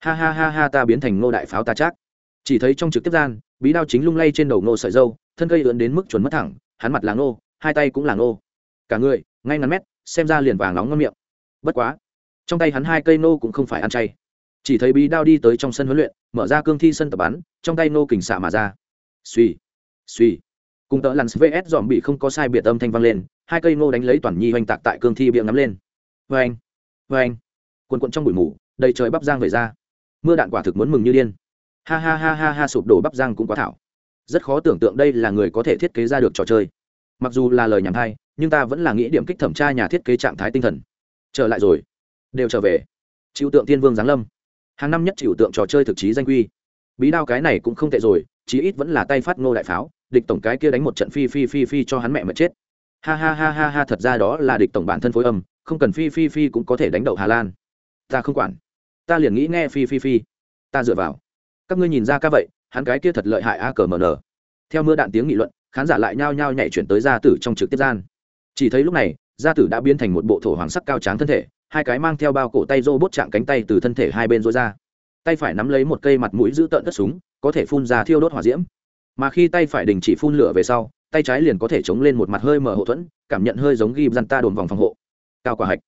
Ha ha ha ha, ta biến thành ngô đại pháo ta chắc. Chỉ thấy trong trực tiếp gian, bí đao chính lung lay trên đầu ngô sợi dâu, thân cây ưỡn đến mức chuẩn mất thẳng, hắn mặt là ngô, hai tay cũng là ngô. Cả người, ngay ngắn mét, xem ra liền vàng nóng ngon miệng. Bất quá, trong tay hắn hai cây nô cũng không phải ăn chay chỉ thấy bí đao đi tới trong sân huấn luyện, mở ra cương thi sân tập bắn, trong tay nô kình xạ mà ra. Suy suy cùng tợ lặn vs dòm bị không có sai biệt âm thanh vang lên, hai cây nô đánh lấy toàn nhi hoành tạc tại cương thi biệng ngắm lên. Vê anh vê anh quần quận trong bụi mù, đầy trời bắp giang về ra. Mưa đạn quả thực muốn mừng như điên. Ha ha ha ha ha, sụp đổ bắp giang cũng quá thảo. Rất khó tưởng tượng đây là người có thể thiết kế ra được trò chơi. Mặc dù là lời nhảm thay nhưng ta vẫn là nghĩ điểm kích thẩm tra nhà thiết kế trạng thái tinh thần. Trở lại rồi. Đều trở về. Chịu tượng tiên vương giáng lâm hàng năm nhất chịu tượng trò chơi thực chí danh quy. Bí đao cái này cũng không tệ rồi, chí ít vẫn là tay phát ngô đại pháo, địch tổng cái kia đánh một trận phi phi phi phi cho hắn mẹ mà chết. Ha ha ha ha ha, thật ra đó là địch tổng bản thân phối âm, không cần phi phi phi cũng có thể đánh đậu hà lan. Ta không quản. Ta liền nghĩ nghe phi phi phi. Ta dựa vào. Các ngươi nhìn ra ca vậy, hắn cái kia thật lợi hại a cờ mờ nờ. Theo mưa đạn tiếng nghị luận, khán giả lại nhao nhao nhảy chuyển tới gia tử trong trực tiếp gian. Chỉ thấy lúc này, gia tử đã biến thành một bộ thổ hoàng sắc cao tráng thân thể hai cái mang theo bao cổ tay rô bốt chạm cánh tay từ thân thể hai bên rối ra. Tay phải nắm lấy một cây mặt mũi giữ tợn cất súng, có thể phun ra thiêu đốt hỏa diễm. Mà khi tay phải đình chỉ phun lửa về sau, tay trái liền có thể chống lên một mặt hơi mở hậu thuẫn, cảm nhận hơi giống ghi răn ta đồn vòng phòng hộ. Cao quả hạch.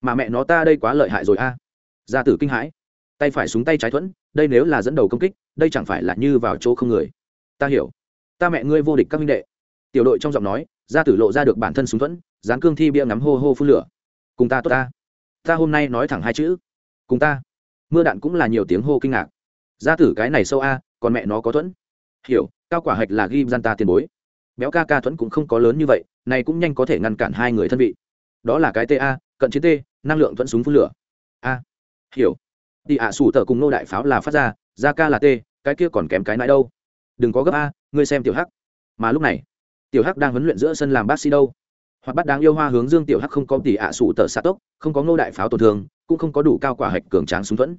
Mà mẹ nó ta đây quá lợi hại rồi a. Gia tử kinh hãi. Tay phải súng tay trái thuẫn, đây nếu là dẫn đầu công kích, đây chẳng phải là như vào chỗ không người. Ta hiểu. Ta mẹ ngươi vô địch các minh đệ. Tiểu đội trong giọng nói, gia tử lộ ra được bản thân súng thuẫn dán cương thi bia ngắm hô hô phun lửa. Cùng ta tốt ta ta hôm nay nói thẳng hai chữ. Cùng ta. Mưa đạn cũng là nhiều tiếng hô kinh ngạc. Gia tử cái này sâu a, còn mẹ nó có thuẫn. Hiểu, cao quả hạch là ghi gian ta tiền bối. Béo ca ca thuẫn cũng không có lớn như vậy, này cũng nhanh có thể ngăn cản hai người thân vị. Đó là cái ta cận chiến t năng lượng thuẫn súng phun lửa. A. Hiểu. Đi ạ sủ tờ cùng nô đại pháo là phát ra ra ca là t cái kia còn kém cái nãi đâu. Đừng có gấp a, ngươi xem tiểu hắc. Mà lúc này, tiểu hắc đang huấn luyện giữa sân làm bác sĩ đâu hoặc bắt đáng yêu hoa hướng dương tiểu hắc không có tỷ ạ sủ tờ xạ tốc, không có ngô đại pháo tổn thương, cũng không có đủ cao quả hạch cường tráng súng thuẫn.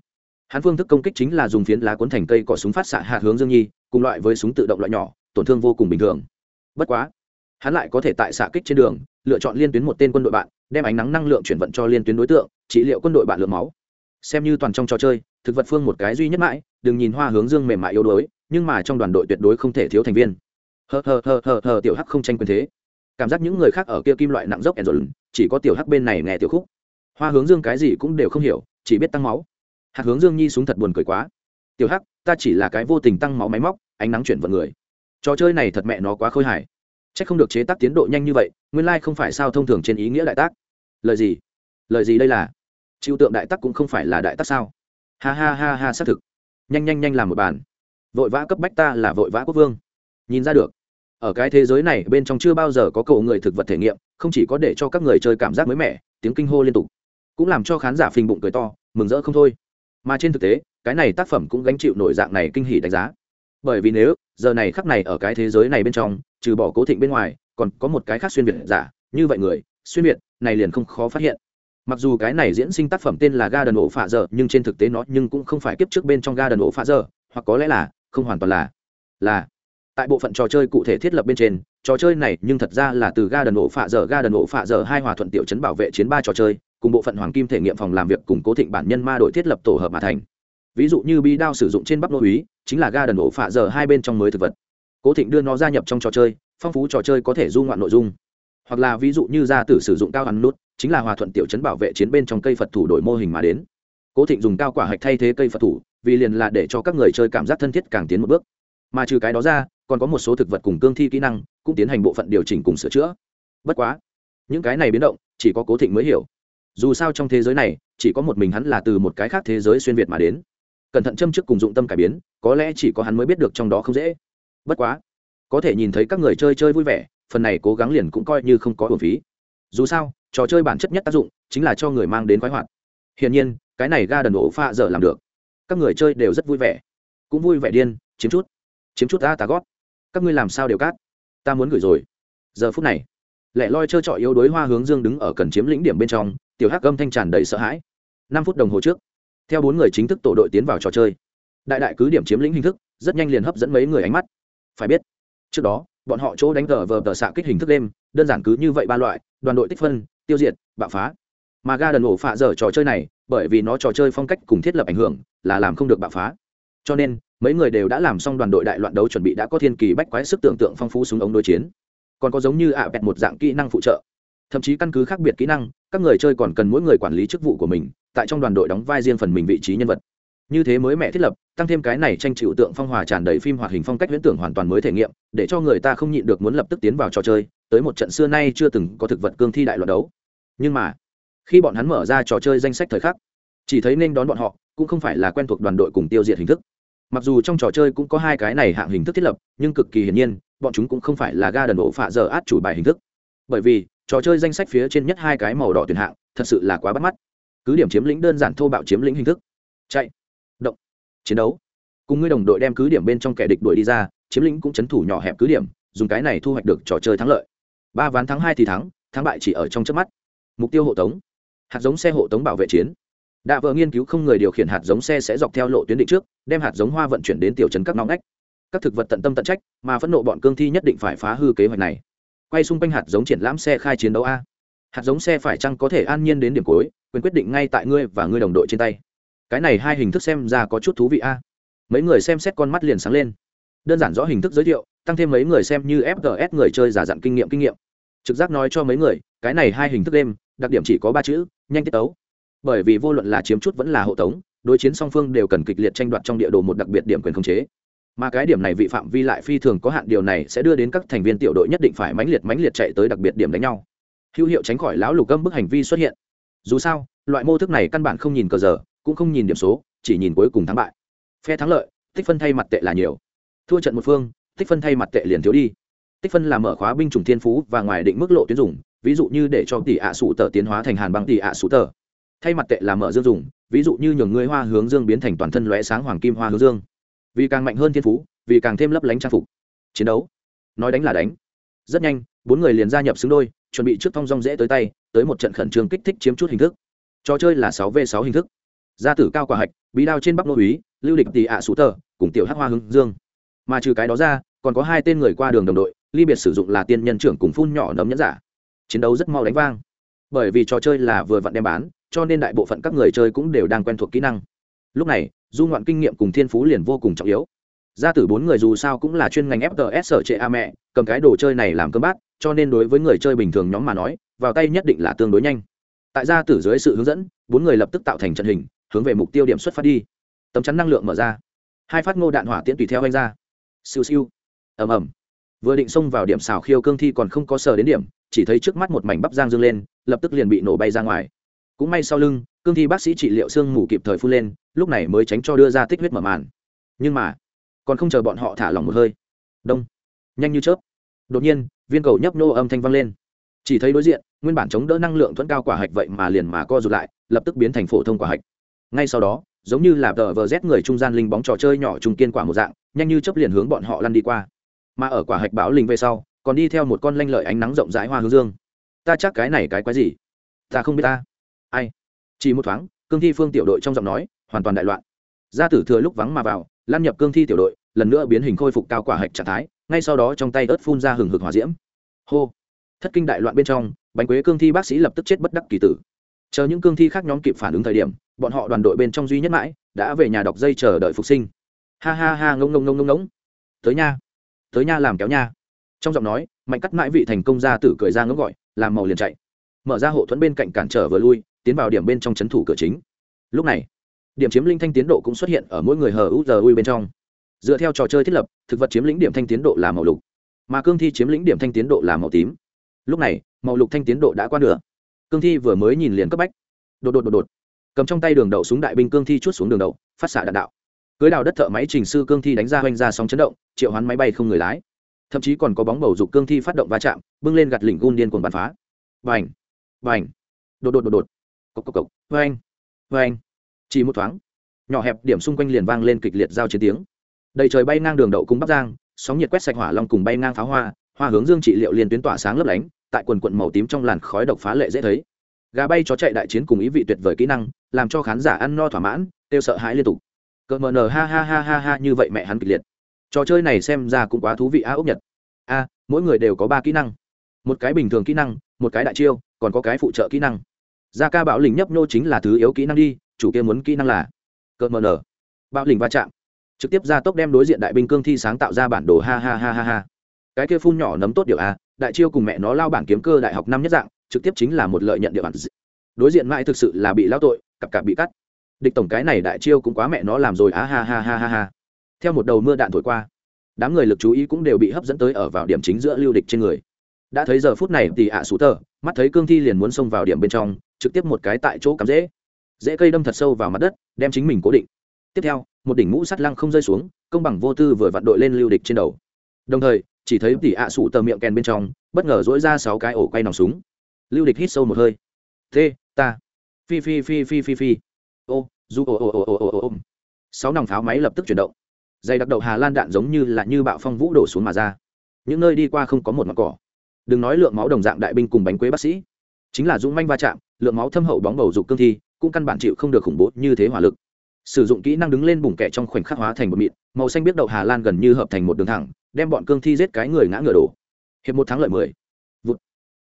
Hắn phương thức công kích chính là dùng phiến lá cuốn thành cây cỏ súng phát xạ hạt hướng dương nhi, cùng loại với súng tự động loại nhỏ, tổn thương vô cùng bình thường. Bất quá, hắn lại có thể tại xạ kích trên đường, lựa chọn liên tuyến một tên quân đội bạn, đem ánh nắng năng lượng chuyển vận cho liên tuyến đối tượng, trị liệu quân đội bạn lượng máu. Xem như toàn trong trò chơi, thực vật phương một cái duy nhất mãi, đừng nhìn hoa hướng dương mềm mại yếu đuối, nhưng mà trong đoàn đội tuyệt đối không thể thiếu thành viên. Hờ hờ hờ hờ hờ, tiểu hắc không tranh quyền thế cảm giác những người khác ở kia kim loại nặng dốc ẻn rồi chỉ có tiểu hắc bên này nghe tiểu khúc. Hoa hướng dương cái gì cũng đều không hiểu, chỉ biết tăng máu. Hạt hướng dương nhi xuống thật buồn cười quá. Tiểu hắc, ta chỉ là cái vô tình tăng máu máy móc, ánh nắng chuyển vận người. Trò chơi này thật mẹ nó quá khôi hài. C h ắ c không được chế tác tiến độ nhanh như vậy, nguyên lai、like、không phải sao thông thường trên ý nghĩa đại tác. Lời gì? Lời gì đây là? Chịu tượng đại tác cũng không phải là đại tác sao? Ha ha ha ha, xác thực. Nhanh nhanh nhanh làm một bàn. Vội vã cấp bách ta là vội vã quốc vương. Nhìn ra được ở cái thế giới này bên trong chưa bao giờ có cầu người thực vật thể nghiệm, không chỉ có để cho các người chơi cảm giác mới mẻ, tiếng kinh hô liên tục. Cũng làm cho khán giả phình bụng cười to, mừng rỡ không thôi. Mà trên thực tế, cái này tác phẩm cũng gánh chịu nổi dạng này kinh hỉ đánh giá. Bởi vì nếu, giờ này khắc này ở cái thế giới này bên trong, trừ bỏ cố thịnh bên ngoài, còn có một cái khác xuyên việt giả, như vậy người, xuyên việt, này liền không khó phát hiện. Mặc dù cái này diễn sinh tác phẩm tên là ga đần ổ phạ dở, nhưng trên thực tế nó nhưng cũng không phải kiếp trước bên trong ga đần ổ phạ dở, hoặc có lẽ là, không hoàn toàn là là tại bộ phận trò chơi cụ thể thiết lập bên trên, trò chơi này nhưng thật ra là từ ga đần ổ phạ dở ga đần ổ phạ dở hai hòa thuận tiểu chấn bảo vệ chiến ba trò chơi, cùng bộ phận hoàng kim thể nghiệm phòng làm việc cùng cố thịnh bản nhân ma đội thiết lập tổ hợp mà thành. Ví dụ như bi đao sử dụng trên bắp nô úy chính là ga đần ổ phạ dở hai bên trong mới thực vật. Cố thịnh đưa nó gia nhập trong trò chơi, phong phú trò chơi có thể du ngoạn nội dung. Hoặc là ví dụ như gia tử sử dụng cao ăn nút, chính là hòa thuận tiểu chấn bảo vệ chiến bên trong cây phật thủ đổi mô hình mà đến. Cố thịnh dùng cao quả hạch thay thế cây phật thủ, vì liền là để cho các người chơi cảm giác thân thiết càng tiến một bước. Mà trừ cái đó ra còn có một số thực vật cùng cương thi kỹ năng cũng tiến hành bộ phận điều chỉnh cùng sửa chữa. Bất quá, những cái này biến động chỉ có cố thịnh mới hiểu. Dù sao trong thế giới này, chỉ có một mình hắn là từ một cái khác thế giới xuyên việt mà đến. Cẩn thận châm chức cùng dụng tâm cải biến, có lẽ chỉ có hắn mới biết được trong đó không dễ. Bất quá, có thể nhìn thấy các người chơi chơi vui vẻ, phần này cố gắng liền cũng coi như không có hồn phí. Dù sao, trò chơi bản chất nhất tác dụng chính là cho người mang đến khoái hoạt. Hiển nhiên, cái này ga đần ổ pha dở làm được. Các người chơi đều rất vui vẻ. Cũng vui vẻ điên, chiếm chút. Chiếm chút ta tà gót các ngươi làm sao đều cát. Ta muốn gửi rồi. Giờ phút này, lẻ loi trơ trọi yếu đối hoa hướng dương đứng ở cần chiếm lĩnh điểm bên trong, tiểu hắc âm thanh tràn đầy sợ hãi. Năm phút đồng hồ trước, theo bốn người chính thức tổ đội tiến vào trò chơi. Đại đại cứ điểm chiếm lĩnh hình thức, rất nhanh liền hấp dẫn mấy người ánh mắt. Phải biết, trước đó, bọn họ chỗ đánh tờ vờ tờ xạ kích hình thức đêm, đơn giản cứ như vậy ba loại, đoàn đội tích phân, tiêu diệt, bạo phá. Mà ga đần ổ phạ dở trò chơi này, bởi vì nó trò chơi phong cách cùng thiết lập ảnh hưởng, là làm không được bạo phá. Cho nên mấy người đều đã làm xong đoàn đội đại loạn đấu chuẩn bị đã có thiên kỳ bách quái sức tưởng tượng phong phú súng ống đối chiến. Còn có giống như ạ à bẹt một dạng kỹ năng phụ trợ. Thậm chí căn cứ khác biệt kỹ năng, các người chơi còn cần mỗi người quản lý chức vụ của mình, tại trong đoàn đội đóng vai riêng phần mình vị trí nhân vật. Như thế mới mẹ thiết lập, tăng thêm cái này tranh chịu tượng phong hòa tràn đầy phim hoạt hình phong cách viễn tưởng hoàn toàn mới thể nghiệm, để cho người ta không nhịn được muốn lập tức tiến vào trò chơi, tới một trận xưa nay chưa từng có thực vật cương thi đại loạn đấu. Nhưng mà, khi bọn hắn mở ra trò chơi danh sách thời khắc, chỉ thấy nên đón bọn họ, cũng không phải là quen thuộc đoàn đội cùng tiêu diệt hình thức mặc dù trong trò chơi cũng có hai cái này hạng hình thức thiết lập, nhưng cực kỳ hiển nhiên, bọn chúng cũng không phải là ga đần ổ phạ giờ át chủ bài hình thức. Bởi vì, trò chơi danh sách phía trên nhất hai cái màu đỏ tuyển hạng, thật sự là quá bắt mắt. Cứ điểm chiếm lĩnh đơn giản thô bạo chiếm lĩnh hình thức. Chạy. Động. Chiến đấu. Cùng ngươi đồng đội đem cứ điểm bên trong kẻ địch đuổi đi ra, chiếm lĩnh cũng c h ấ n thủ nhỏ hẹp cứ điểm, dùng cái này thu hoạch được trò chơi thắng lợi. Ba ván thắng hai thì thắng thắng bại chỉ ở trong chớp mắt. Mục tiêu hộ tống. Hạt giống xe hộ tống bảo vệ chiến đạ vợ nghiên cứu không người điều khiển hạt giống xe sẽ dọc theo lộ tuyến định trước, đem hạt giống hoa vận chuyển đến tiểu trấn các nóng ngách. Các thực vật tận tâm tận trách, mà phẫn nộ bọn cương thi nhất định phải phá hư kế hoạch này. Quay xung quanh hạt giống triển lãm xe khai chiến đấu a. Hạt giống xe phải chăng có thể an nhiên đến điểm cuối, quyền quyết định ngay tại ngươi và ngươi đồng đội trên tay. Cái này hai hình thức xem ra có chút thú vị a. Mấy người xem xét con mắt liền sáng lên. Đơn giản rõ hình thức giới thiệu, tăng thêm mấy người xem như fgs người chơi giả dặn kinh nghiệm kinh nghiệm. Trực giác nói cho mấy người, cái này hai hình thức đêm, đặc điểm chỉ có ba chữ, nhanh tiết tấu bởi vì vô luận là chiếm chút vẫn là hộ tống, đối chiến song phương đều cần kịch liệt tranh đoạt trong địa đồ một đặc biệt điểm quyền khống chế. Mà cái điểm này vi phạm vi lại phi thường có hạn, điều này sẽ đưa đến các thành viên tiểu đội nhất định phải mãnh liệt mãnh liệt chạy tới đặc biệt điểm đánh nhau. Hữu hiệu tránh khỏi lão lục gâm bức hành vi xuất hiện. Dù sao, loại mô thức này căn bản không nhìn cờ giờ, cũng không nhìn điểm số, chỉ nhìn cuối cùng thắng bại. Phe thắng lợi, tích phân thay mặt tệ là nhiều. Thua trận một phương, tích phân thay mặt tệ liền thiếu đi. Tích phân là mở khóa binh chủng thiên phú và ngoài định mức lộ tuyến dùng, ví dụ như để cho tỷ ạ sủ tờ tiến hóa thành hàn băng tỷ ạ sủ tờ thay mặt tệ là mở dương dùng, ví dụ như nhường người hoa hướng dương biến thành toàn thân lóe sáng hoàng kim hoa hướng dương. Vì càng mạnh hơn thiên phú, vì càng thêm lấp lánh trang phục. Chiến đấu. Nói đánh là đánh. Rất nhanh, bốn người liền gia nhập xứng đôi, chuẩn bị trước thong rong dễ tới tay, tới một trận khẩn trương kích thích chiếm chút hình thức. Trò chơi là sáu v sáu hình thức. Gia tử cao quả hạch, bí đao trên bắp nô úy, lưu địch tỷ ạ à sủ tờ, cùng tiểu hát hoa hướng dương. Mà trừ cái đó ra, còn có hai tên người qua đường đồng đội, ly biệt sử dụng là tiên nhân trưởng cùng phun nhỏ nấm nhẫn giả. Chiến đấu rất mau đánh vang. Bởi vì trò chơi là vừa vặn đem bán cho nên đại bộ phận các người chơi cũng đều đang quen thuộc kỹ năng. Lúc này, du ngoạn kinh nghiệm cùng thiên phú liền vô cùng trọng yếu. Gia tử bốn người dù sao cũng là chuyên ngành fts sở trệ a mẹ, cầm cái đồ chơi này làm cơm bát, cho nên đối với người chơi bình thường nhóm mà nói, vào tay nhất định là tương đối nhanh. Tại gia tử dưới sự hướng dẫn, bốn người lập tức tạo thành trận hình, hướng về mục tiêu điểm xuất phát đi. Tấm chắn năng lượng mở ra. Hai phát ngô đạn hỏa tiễn tùy theo anh ra. Siêu siêu. Ầm ầm. Vừa định xông vào điểm xào khiêu cương thi còn không có sờ đến điểm, chỉ thấy trước mắt một mảnh bắp giang dương lên, lập tức liền bị nổ bay ra ngoài cũng may sau lưng, cương thi bác sĩ trị liệu xương mù kịp thời phun lên, lúc này mới tránh cho đưa ra tích huyết mở màn. Nhưng mà, còn không chờ bọn họ thả lỏng một hơi. Đông. Nhanh như chớp. Đột nhiên, viên cầu nhấp nô âm thanh vang lên. Chỉ thấy đối diện, nguyên bản chống đỡ năng lượng thuẫn cao quả hạch vậy mà liền mà co rụt lại, lập tức biến thành phổ thông quả hạch. Ngay sau đó, giống như là tờ vờ rét người trung gian linh bóng trò chơi nhỏ trung kiên quả một dạng, nhanh như chấp liền hướng bọn họ lăn đi qua. Mà ở quả hạch báo linh về sau, còn đi theo một con lanh lợi ánh nắng rộng rãi hoa hướng dương. Ta chắc cái này cái quái gì? Ta không biết ta ai? Chỉ một thoáng, cương thi phương tiểu đội trong giọng nói, hoàn toàn đại loạn. Gia tử thừa lúc vắng mà vào lan nhập cương thi tiểu đội, lần nữa biến hình khôi phục cao quả hạch trạng thái, ngay sau đó trong tay ớt phun ra hừng hực hỏa diễm. Hô! Thất kinh đại loạn bên trong, bánh quế cương thi bác sĩ lập tức chết bất đắc kỳ tử. Chờ những cương thi khác nhóm kịp phản ứng thời điểm, bọn họ đoàn đội bên trong duy nhất mãi, đã về nhà đọc dây chờ đợi phục sinh. Ha ha ha, ngông ngông ngông ngông ngông. Tới nha. Tới nha làm kéo nha. Trong giọng nói, mạnh cắt mãi vị thành công gia tử cười ra ngốc gọi, làm màu liền chạy. Mở ra hộ thuẫn bên cạnh cản trở vừa lui tiến vào điểm bên trong c thủ cửa chính. Lúc này, điểm chiếm linh thanh tiến độ cũng xuất hiện ở mỗi người hờ u giờ ui bên trong. Dựa theo trò chơi thiết lập, thực vật chiếm lĩnh điểm thanh tiến độ là màu lục, mà cương thi chiếm lĩnh điểm thanh tiến độ là màu tím. Lúc này, màu lục thanh tiến độ đã qua nửa. Cương thi vừa mới nhìn liền cấp bách. Đột đột đột đột. Cầm trong tay đường đậu súng đại binh cương thi chút xuống đường đậu, phát xạ đạn đạo. Cưới đào đất thợ máy trình sư cương thi đánh ra hoành ra sóng chấn động, triệu hoán máy bay không người lái. Thậm chí còn có bóng bầu dục cương thi phát động va chạm, bưng lên gặt lỉnh gun điên cuồng bắn phá. Bành! Bành! Đột đột đột đột cộc cộc cộc vang vang chỉ một thoáng, nhỏ hẹp điểm xung quanh liền vang lên kịch liệt giao chiến tiếng. Đầy trời bay ngang đường đậu cung bắc giang, sóng nhiệt quét sạch hỏa long cùng bay ngang pháo hoa hoa hướng dương trị liệu liền tuyến tỏa sáng lấp lánh, tại quần quận màu tím trong làn khói độc phá lệ dễ thấy. Gà bay chó chạy đại chiến cùng ý vị tuyệt vời kỹ năng, làm cho khán giả ăn no thỏa mãn, kêu sợ hãi liên tục. Cờ mờ nờ ha ha ha ha ha như vậy mẹ hắn kịch liệt. Trò chơi này xem ra cũng quá thú vị a ốc nhật. A, mỗi người đều có ba kỹ năng. Một cái bình thường kỹ năng, một cái đại chiêu, còn có cái phụ trợ kỹ năng gia ca bạo lình nhấp nô chính là thứ yếu kỹ năng đi chủ kia muốn kỹ năng là Cợt mờ nở, bạo lình va chạm. Trực tiếp ra tốc đem đối diện đại binh cương thi sáng tạo ra bản đồ ha ha ha ha ha. Cái kia phun nhỏ nấm tốt điều a đại chiêu cùng mẹ nó lao bản kiếm cơ đại học năm nhất dạng trực tiếp chính là một lợi nhận địa bản đối diện mãi thực sự là bị lao tội cặp cặp bị cắt. Địch tổng cái này đại chiêu cũng quá mẹ nó làm rồi á ha ha ha ha ha. Theo một đầu mưa đạn thổi qua đám người lực chú ý cũng đều bị hấp dẫn tới ở vào điểm chính giữa lưu địch trên người. Đã thấy giờ phút này thì ạ à sủ tờ mắt thấy cương thi liền muốn xông vào điểm bên trong trực tiếp một cái tại chỗ cắm dễ dễ cây đâm thật sâu vào mặt đất, đem chính mình cố định. Tiếp theo, một đỉnh mũ sắt lăng không rơi xuống, công bằng vô tư vừa vặn đội lên lưu địch trên đầu. Đồng thời, chỉ thấy tỉ ạ sụ tờ miệng kèn bên trong, bất ngờ dỗi ra sáu cái ổ quay nòng súng. Lưu địch hít sâu một hơi. Thế ta. Phi phi phi phi phi phi. Ô, du ô ô ô ô ô ô sáu nòng pháo máy lập tức chuyển động. Dày đặc đậu hà lan đạn giống như là như bạo phong vũ đổ xuống mà ra. Những nơi đi qua không có một mặt cỏ. Đừng nói lượng máu đồng dạng đại binh cùng bánh quế bác sĩ chính là dũng manh va chạm, lượng máu thâm hậu bóng bầu dục cương thi, cũng căn bản chịu không được khủng bố như thế hỏa lực. Sử dụng kỹ năng đứng lên bùng kẹ trong khoảnh khắc hóa thành một mịn, màu xanh biết đậu hà lan gần như hợp thành một đường thẳng, đem bọn cương thi giết cái người ngã ngựa đổ. Hiệp một thắng lợi mười. Vụt.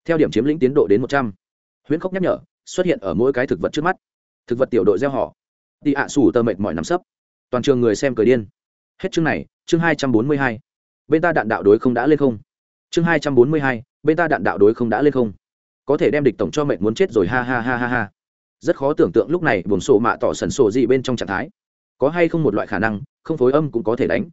Theo điểm chiếm lĩnh tiến độ đến một trăm. Huyễn khốc nhắc nhở, xuất hiện ở mỗi cái thực vật trước mắt. Thực vật tiểu đội gieo họ. Đi ạ sủ tơ mệt mọi nắm sấp. Toàn trường người xem cười điên. Hết chương này, chương hai trăm bốn mươi hai. Bên ta đạn đạo đối không đã lên không. Chương hai trăm bốn mươi hai, bên ta đạn đạo đối không đã lên không có thể đem địch tổng cho mệnh muốn chết rồi, ha ha ha ha ha. Rất khó tưởng tượng lúc này buồn sổ mạ tỏ sần sổ gì bên trong trạng thái. Có hay không một loại khả năng, không phối âm cũng có thể đánh.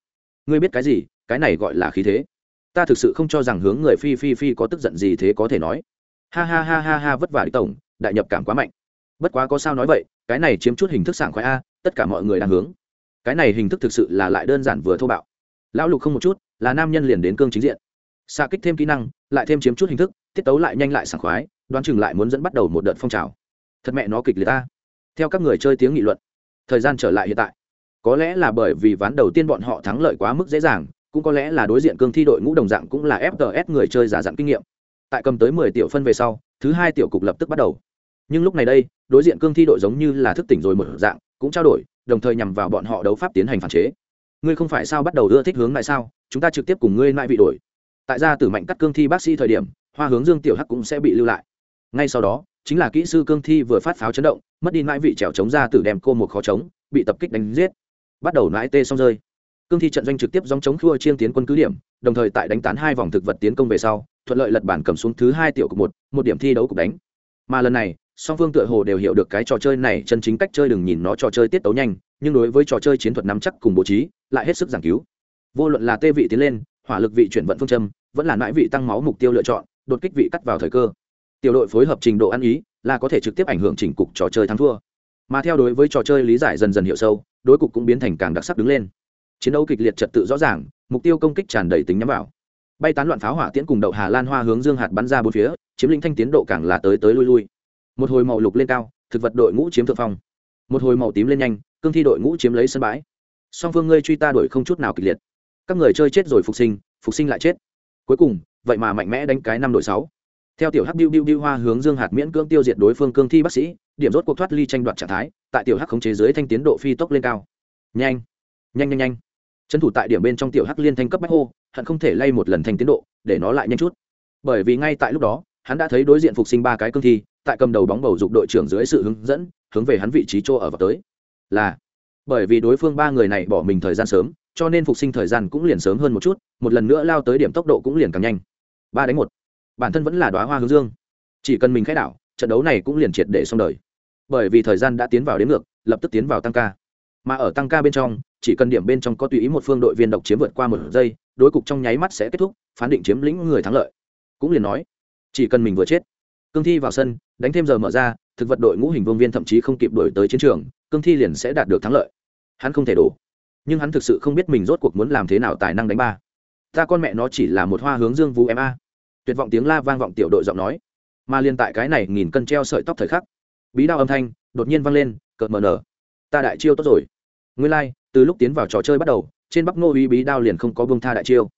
Ngươi biết cái gì, cái này gọi là khí thế. Ta thực sự không cho rằng hướng người phi phi phi có tức giận gì thế có thể nói. Ha ha ha ha ha, vất vả địch tổng, đại nhập cảm quá mạnh. Bất quá có sao nói vậy, cái này chiếm chút hình thức sảng khoái a, tất cả mọi người đang hướng. Cái này hình thức thực sự là lại đơn giản vừa thô bạo. Lão lục không một chút, là nam nhân liền đến cương chính diện xa kích thêm kỹ năng, lại thêm chiếm chút hình thức, tiết tấu lại nhanh lại sảng khoái, đoán chừng lại muốn dẫn bắt đầu một đợt phong trào. Thật mẹ nó kịch liệt ta. Theo các người chơi tiếng nghị luận, thời gian trở lại hiện tại. Có lẽ là bởi vì ván đầu tiên bọn họ thắng lợi quá mức dễ dàng, cũng có lẽ là đối diện cương thi đội ngũ đồng dạng cũng là fts người chơi giả dặn kinh nghiệm. Tại cầm tới mười tiểu phân về sau, thứ hai tiểu cục lập tức bắt đầu. Nhưng lúc này đây, đối diện cương thi đội giống như là thức tỉnh rồi một dạng, cũng trao đổi, đồng thời nhằm vào bọn họ đấu pháp tiến hành phản chế. Ngươi không phải sao bắt đầu ưa thích hướng lại sao? Chúng ta trực tiếp cùng ngươi lại vị đổi tại gia tử mạnh cắt cương thi bác sĩ thời điểm, hoa hướng dương tiểu hắc cũng sẽ bị lưu lại. Ngay sau đó, chính là kỹ sư cương thi vừa phát pháo chấn động, mất đi mãi vị trèo chống ra tử đem cô một khó chống, bị tập kích đánh giết. Bắt đầu nãi tê xong rơi. Cương thi trận doanh trực tiếp dòng chống khua chiên tiến quân cứ điểm, đồng thời tại đánh tán hai vòng thực vật tiến công về sau, thuận lợi lật bản cầm xuống thứ hai tiểu cục một một điểm thi đấu cục đánh. Mà lần này, song phương tựa hồ đều hiểu được cái trò chơi này chân chính cách chơi đừng nhìn nó trò chơi tiết tấu nhanh, nhưng đối với trò chơi chiến thuật nắm chắc cùng bố trí, lại hết sức giảng cứu. Vô luận là tê vị tiến lên hỏa lực vị chuyển vận phương châm, vẫn là nãi vị tăng máu mục tiêu lựa chọn, đột kích vị cắt vào thời cơ. Tiểu đội phối hợp trình độ ăn ý, là có thể trực tiếp ảnh hưởng chỉnh cục trò chơi thắng thua. Mà theo đối với trò chơi lý giải dần dần hiểu sâu, đối cục cũng biến thành càng đặc sắc đứng lên. Chiến đấu kịch liệt trật tự rõ ràng, mục tiêu công kích tràn đầy tính nhắm vào. Bay tán loạn pháo hỏa tiễn cùng đậu hà lan hoa hướng dương hạt bắn ra bốn phía, chiếm lĩnh thanh tiến độ càng là tới tới lui lui. Một hồi màu lục lên cao, thực vật đội ngũ chiếm thượng phong. Một hồi màu tím lên nhanh, cương thi đội ngũ chiếm lấy sân bãi. Song phương ngươi truy ta đuổi không chút nào kịch liệt các người chơi chết rồi phục sinh phục sinh lại chết. Cuối cùng, vậy mà mạnh mẽ đánh cái năm đội sáu. Theo tiểu hắc biu biu biu hoa hướng dương hạt miễn cưỡng tiêu diệt đối phương cương thi bác sĩ, điểm rốt cuộc thoát ly tranh đoạt trạng thái, tại tiểu hắc khống chế dưới thanh tiến độ phi tốc lên cao. Nhanh nhanh nhanh nhanh. Trấn thủ tại điểm bên trong tiểu hắc liên thanh cấp bách hô, hận không thể lay một lần thanh tiến độ, để nó lại nhanh chút. Bởi vì ngay tại lúc đó, hắn đã thấy đối diện phục sinh ba cái cương thi, tại cầm đầu bóng bầu dục đội trưởng dưới sự hướng dẫn, hướng về hắn vị trí chỗ ở vào tới. Là, bởi vì đối phương ba người này bỏ mình thời gian sớm cho nên phục sinh thời gian cũng liền sớm hơn một chút, một lần nữa lao tới điểm tốc độ cũng liền càng nhanh. Ba đánh một. Bản thân vẫn là đoá hoa hướng dương. Chỉ cần mình khai đảo, trận đấu này cũng liền triệt để xong đời. Bởi vì thời gian đã tiến vào đến ngược, lập tức tiến vào tăng ca. Mà ở tăng ca bên trong, chỉ cần điểm bên trong có tùy ý một phương đội viên độc chiếm vượt qua một giây, đối cục trong nháy mắt sẽ kết thúc, phán định chiếm lĩnh người thắng lợi. Cũng liền nói, chỉ cần mình vừa chết, cương thi vào sân, đánh thêm giờ mở ra, thực vật đội ngũ hình vương viên thậm chí không kịp đổi tới chiến trường, cương thi liền sẽ đạt được thắng lợi. Hắn không thể đổ nhưng hắn thực sự không biết mình rốt cuộc muốn làm thế nào tài năng đánh ba. Ta con mẹ nó chỉ là một hoa hướng dương vũ em a. Tuyệt vọng tiếng la vang vọng tiểu đội giọng nói. Mà liên tại cái này nghìn cân treo sợi tóc thời khắc bí đao âm thanh đột nhiên vang lên cợt mờ nở. Ta đại chiêu tốt rồi. Nguyên lai、like, từ lúc tiến vào trò chơi bắt đầu trên bắc ngô uy bí đao liền không có bông tha đại chiêu.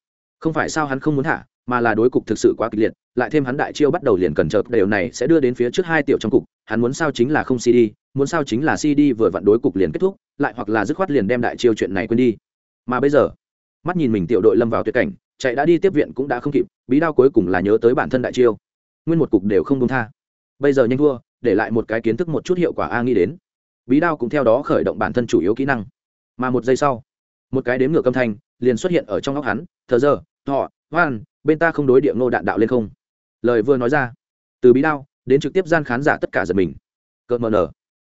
Không phải sao hắn không muốn thả mà là đối cục thực sự quá kịch liệt lại thêm hắn đại chiêu bắt đầu liền cần chợt đều này sẽ đưa đến phía trước hai tiểu trong cục, hắn muốn sao chính là không cd muốn sao chính là cd vừa vặn đối cục liền kết thúc, lại hoặc là dứt khoát liền đem đại chiêu chuyện này quên đi. Mà bây giờ, mắt nhìn mình tiểu đội lâm vào tuyệt cảnh, chạy đã đi tiếp viện cũng đã không kịp, bí đao cuối cùng là nhớ tới bản thân đại chiêu. Nguyên một cục đều không công tha. Bây giờ nhanh thua, để lại một cái kiến thức một chút hiệu quả a nghĩ đến. Bí đao cũng theo đó khởi động bản thân chủ yếu kỹ năng. Mà một giây sau, một cái đếm ngược âm thanh liền xuất hiện ở trong óc hắn, thờ giờ, thọ, hoan, bên ta không đối địa ngô đạn đạo lên không? Lời vừa nói ra. Từ bí đao đến trực tiếp gian khán giả tất cả giật mình. Cợt mờ nở.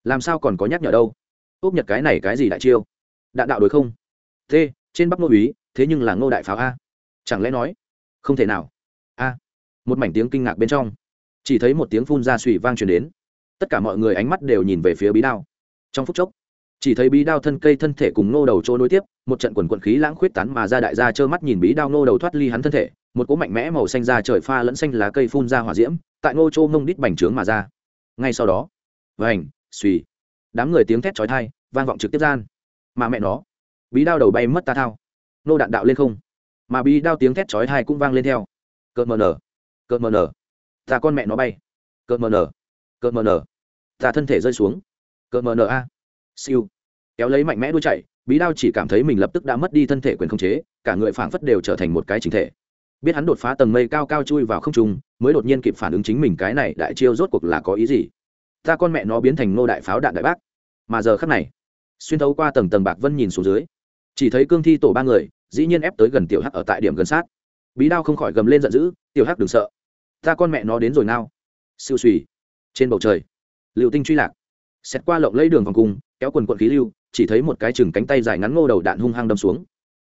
Làm sao còn có nhắc nhở đâu? Úp nhật cái này cái gì đại chiêu? Đạn đạo đối không? Thế, trên bắc ngô úy thế nhưng là ngô đại pháo a. Chẳng lẽ nói? Không thể nào. A. Một mảnh tiếng kinh ngạc bên trong. Chỉ thấy một tiếng phun ra suy vang truyền đến. Tất cả mọi người ánh mắt đều nhìn về phía bí đao. Trong phút chốc, chỉ thấy bí đao thân cây thân thể cùng nô đầu chỗ nối tiếp, một trận quần quận khí lãng khuyết tán mà ra đại gia trơ mắt nhìn bí đao nô đầu thoát ly hắn thân thể một cỗ mạnh mẽ màu xanh ra trời pha lẫn xanh lá cây phun ra hỏa diễm, tại ngô châu mông đít bành trướng mà ra. Ngay sau đó, vành suy đám người tiếng thét trói thai vang vọng trực tiếp gian. Mà mẹ nó, bí đao đầu bay mất ta thao. Nô đạn đạo lên không, mà bí đao tiếng thét chói thai cũng vang lên theo. Cợt mờ nở, cợt mờ nở. Ta con mẹ nó bay. Cợt mờ nở, cợt mờ nở. Ta thân thể rơi xuống. Cợt mờ nở a. Siêu. Kéo lấy mạnh mẽ đuôi chạy, bí đao chỉ cảm thấy mình lập tức đã mất đi thân thể quyền khống chế, cả người phảng phất đều trở thành một cái chính thể biết hắn đột phá tầng mây cao cao chui vào không trung, mới đột nhiên kịp phản ứng chính mình cái này đại chiêu rốt cuộc là có ý gì. Ta con mẹ nó biến thành nô đại pháo đạn đại bác. Mà giờ khắc này, xuyên thấu qua tầng tầng bạc vân nhìn xuống dưới, chỉ thấy cương thi tổ ba người, dĩ nhiên ép tới gần tiểu hắc ở tại điểm gần sát. Bí đao không khỏi gầm lên giận dữ, tiểu hắc đừng sợ. Ta con mẹ nó đến rồi nào? Siêu suy trên bầu trời liệu tinh truy lạc. Xét qua lộng lấy đường vòng cung, kéo quần quận khí lưu, chỉ thấy một cái chừng cánh tay dài ngắn ngô đầu đạn hung hăng đâm xuống.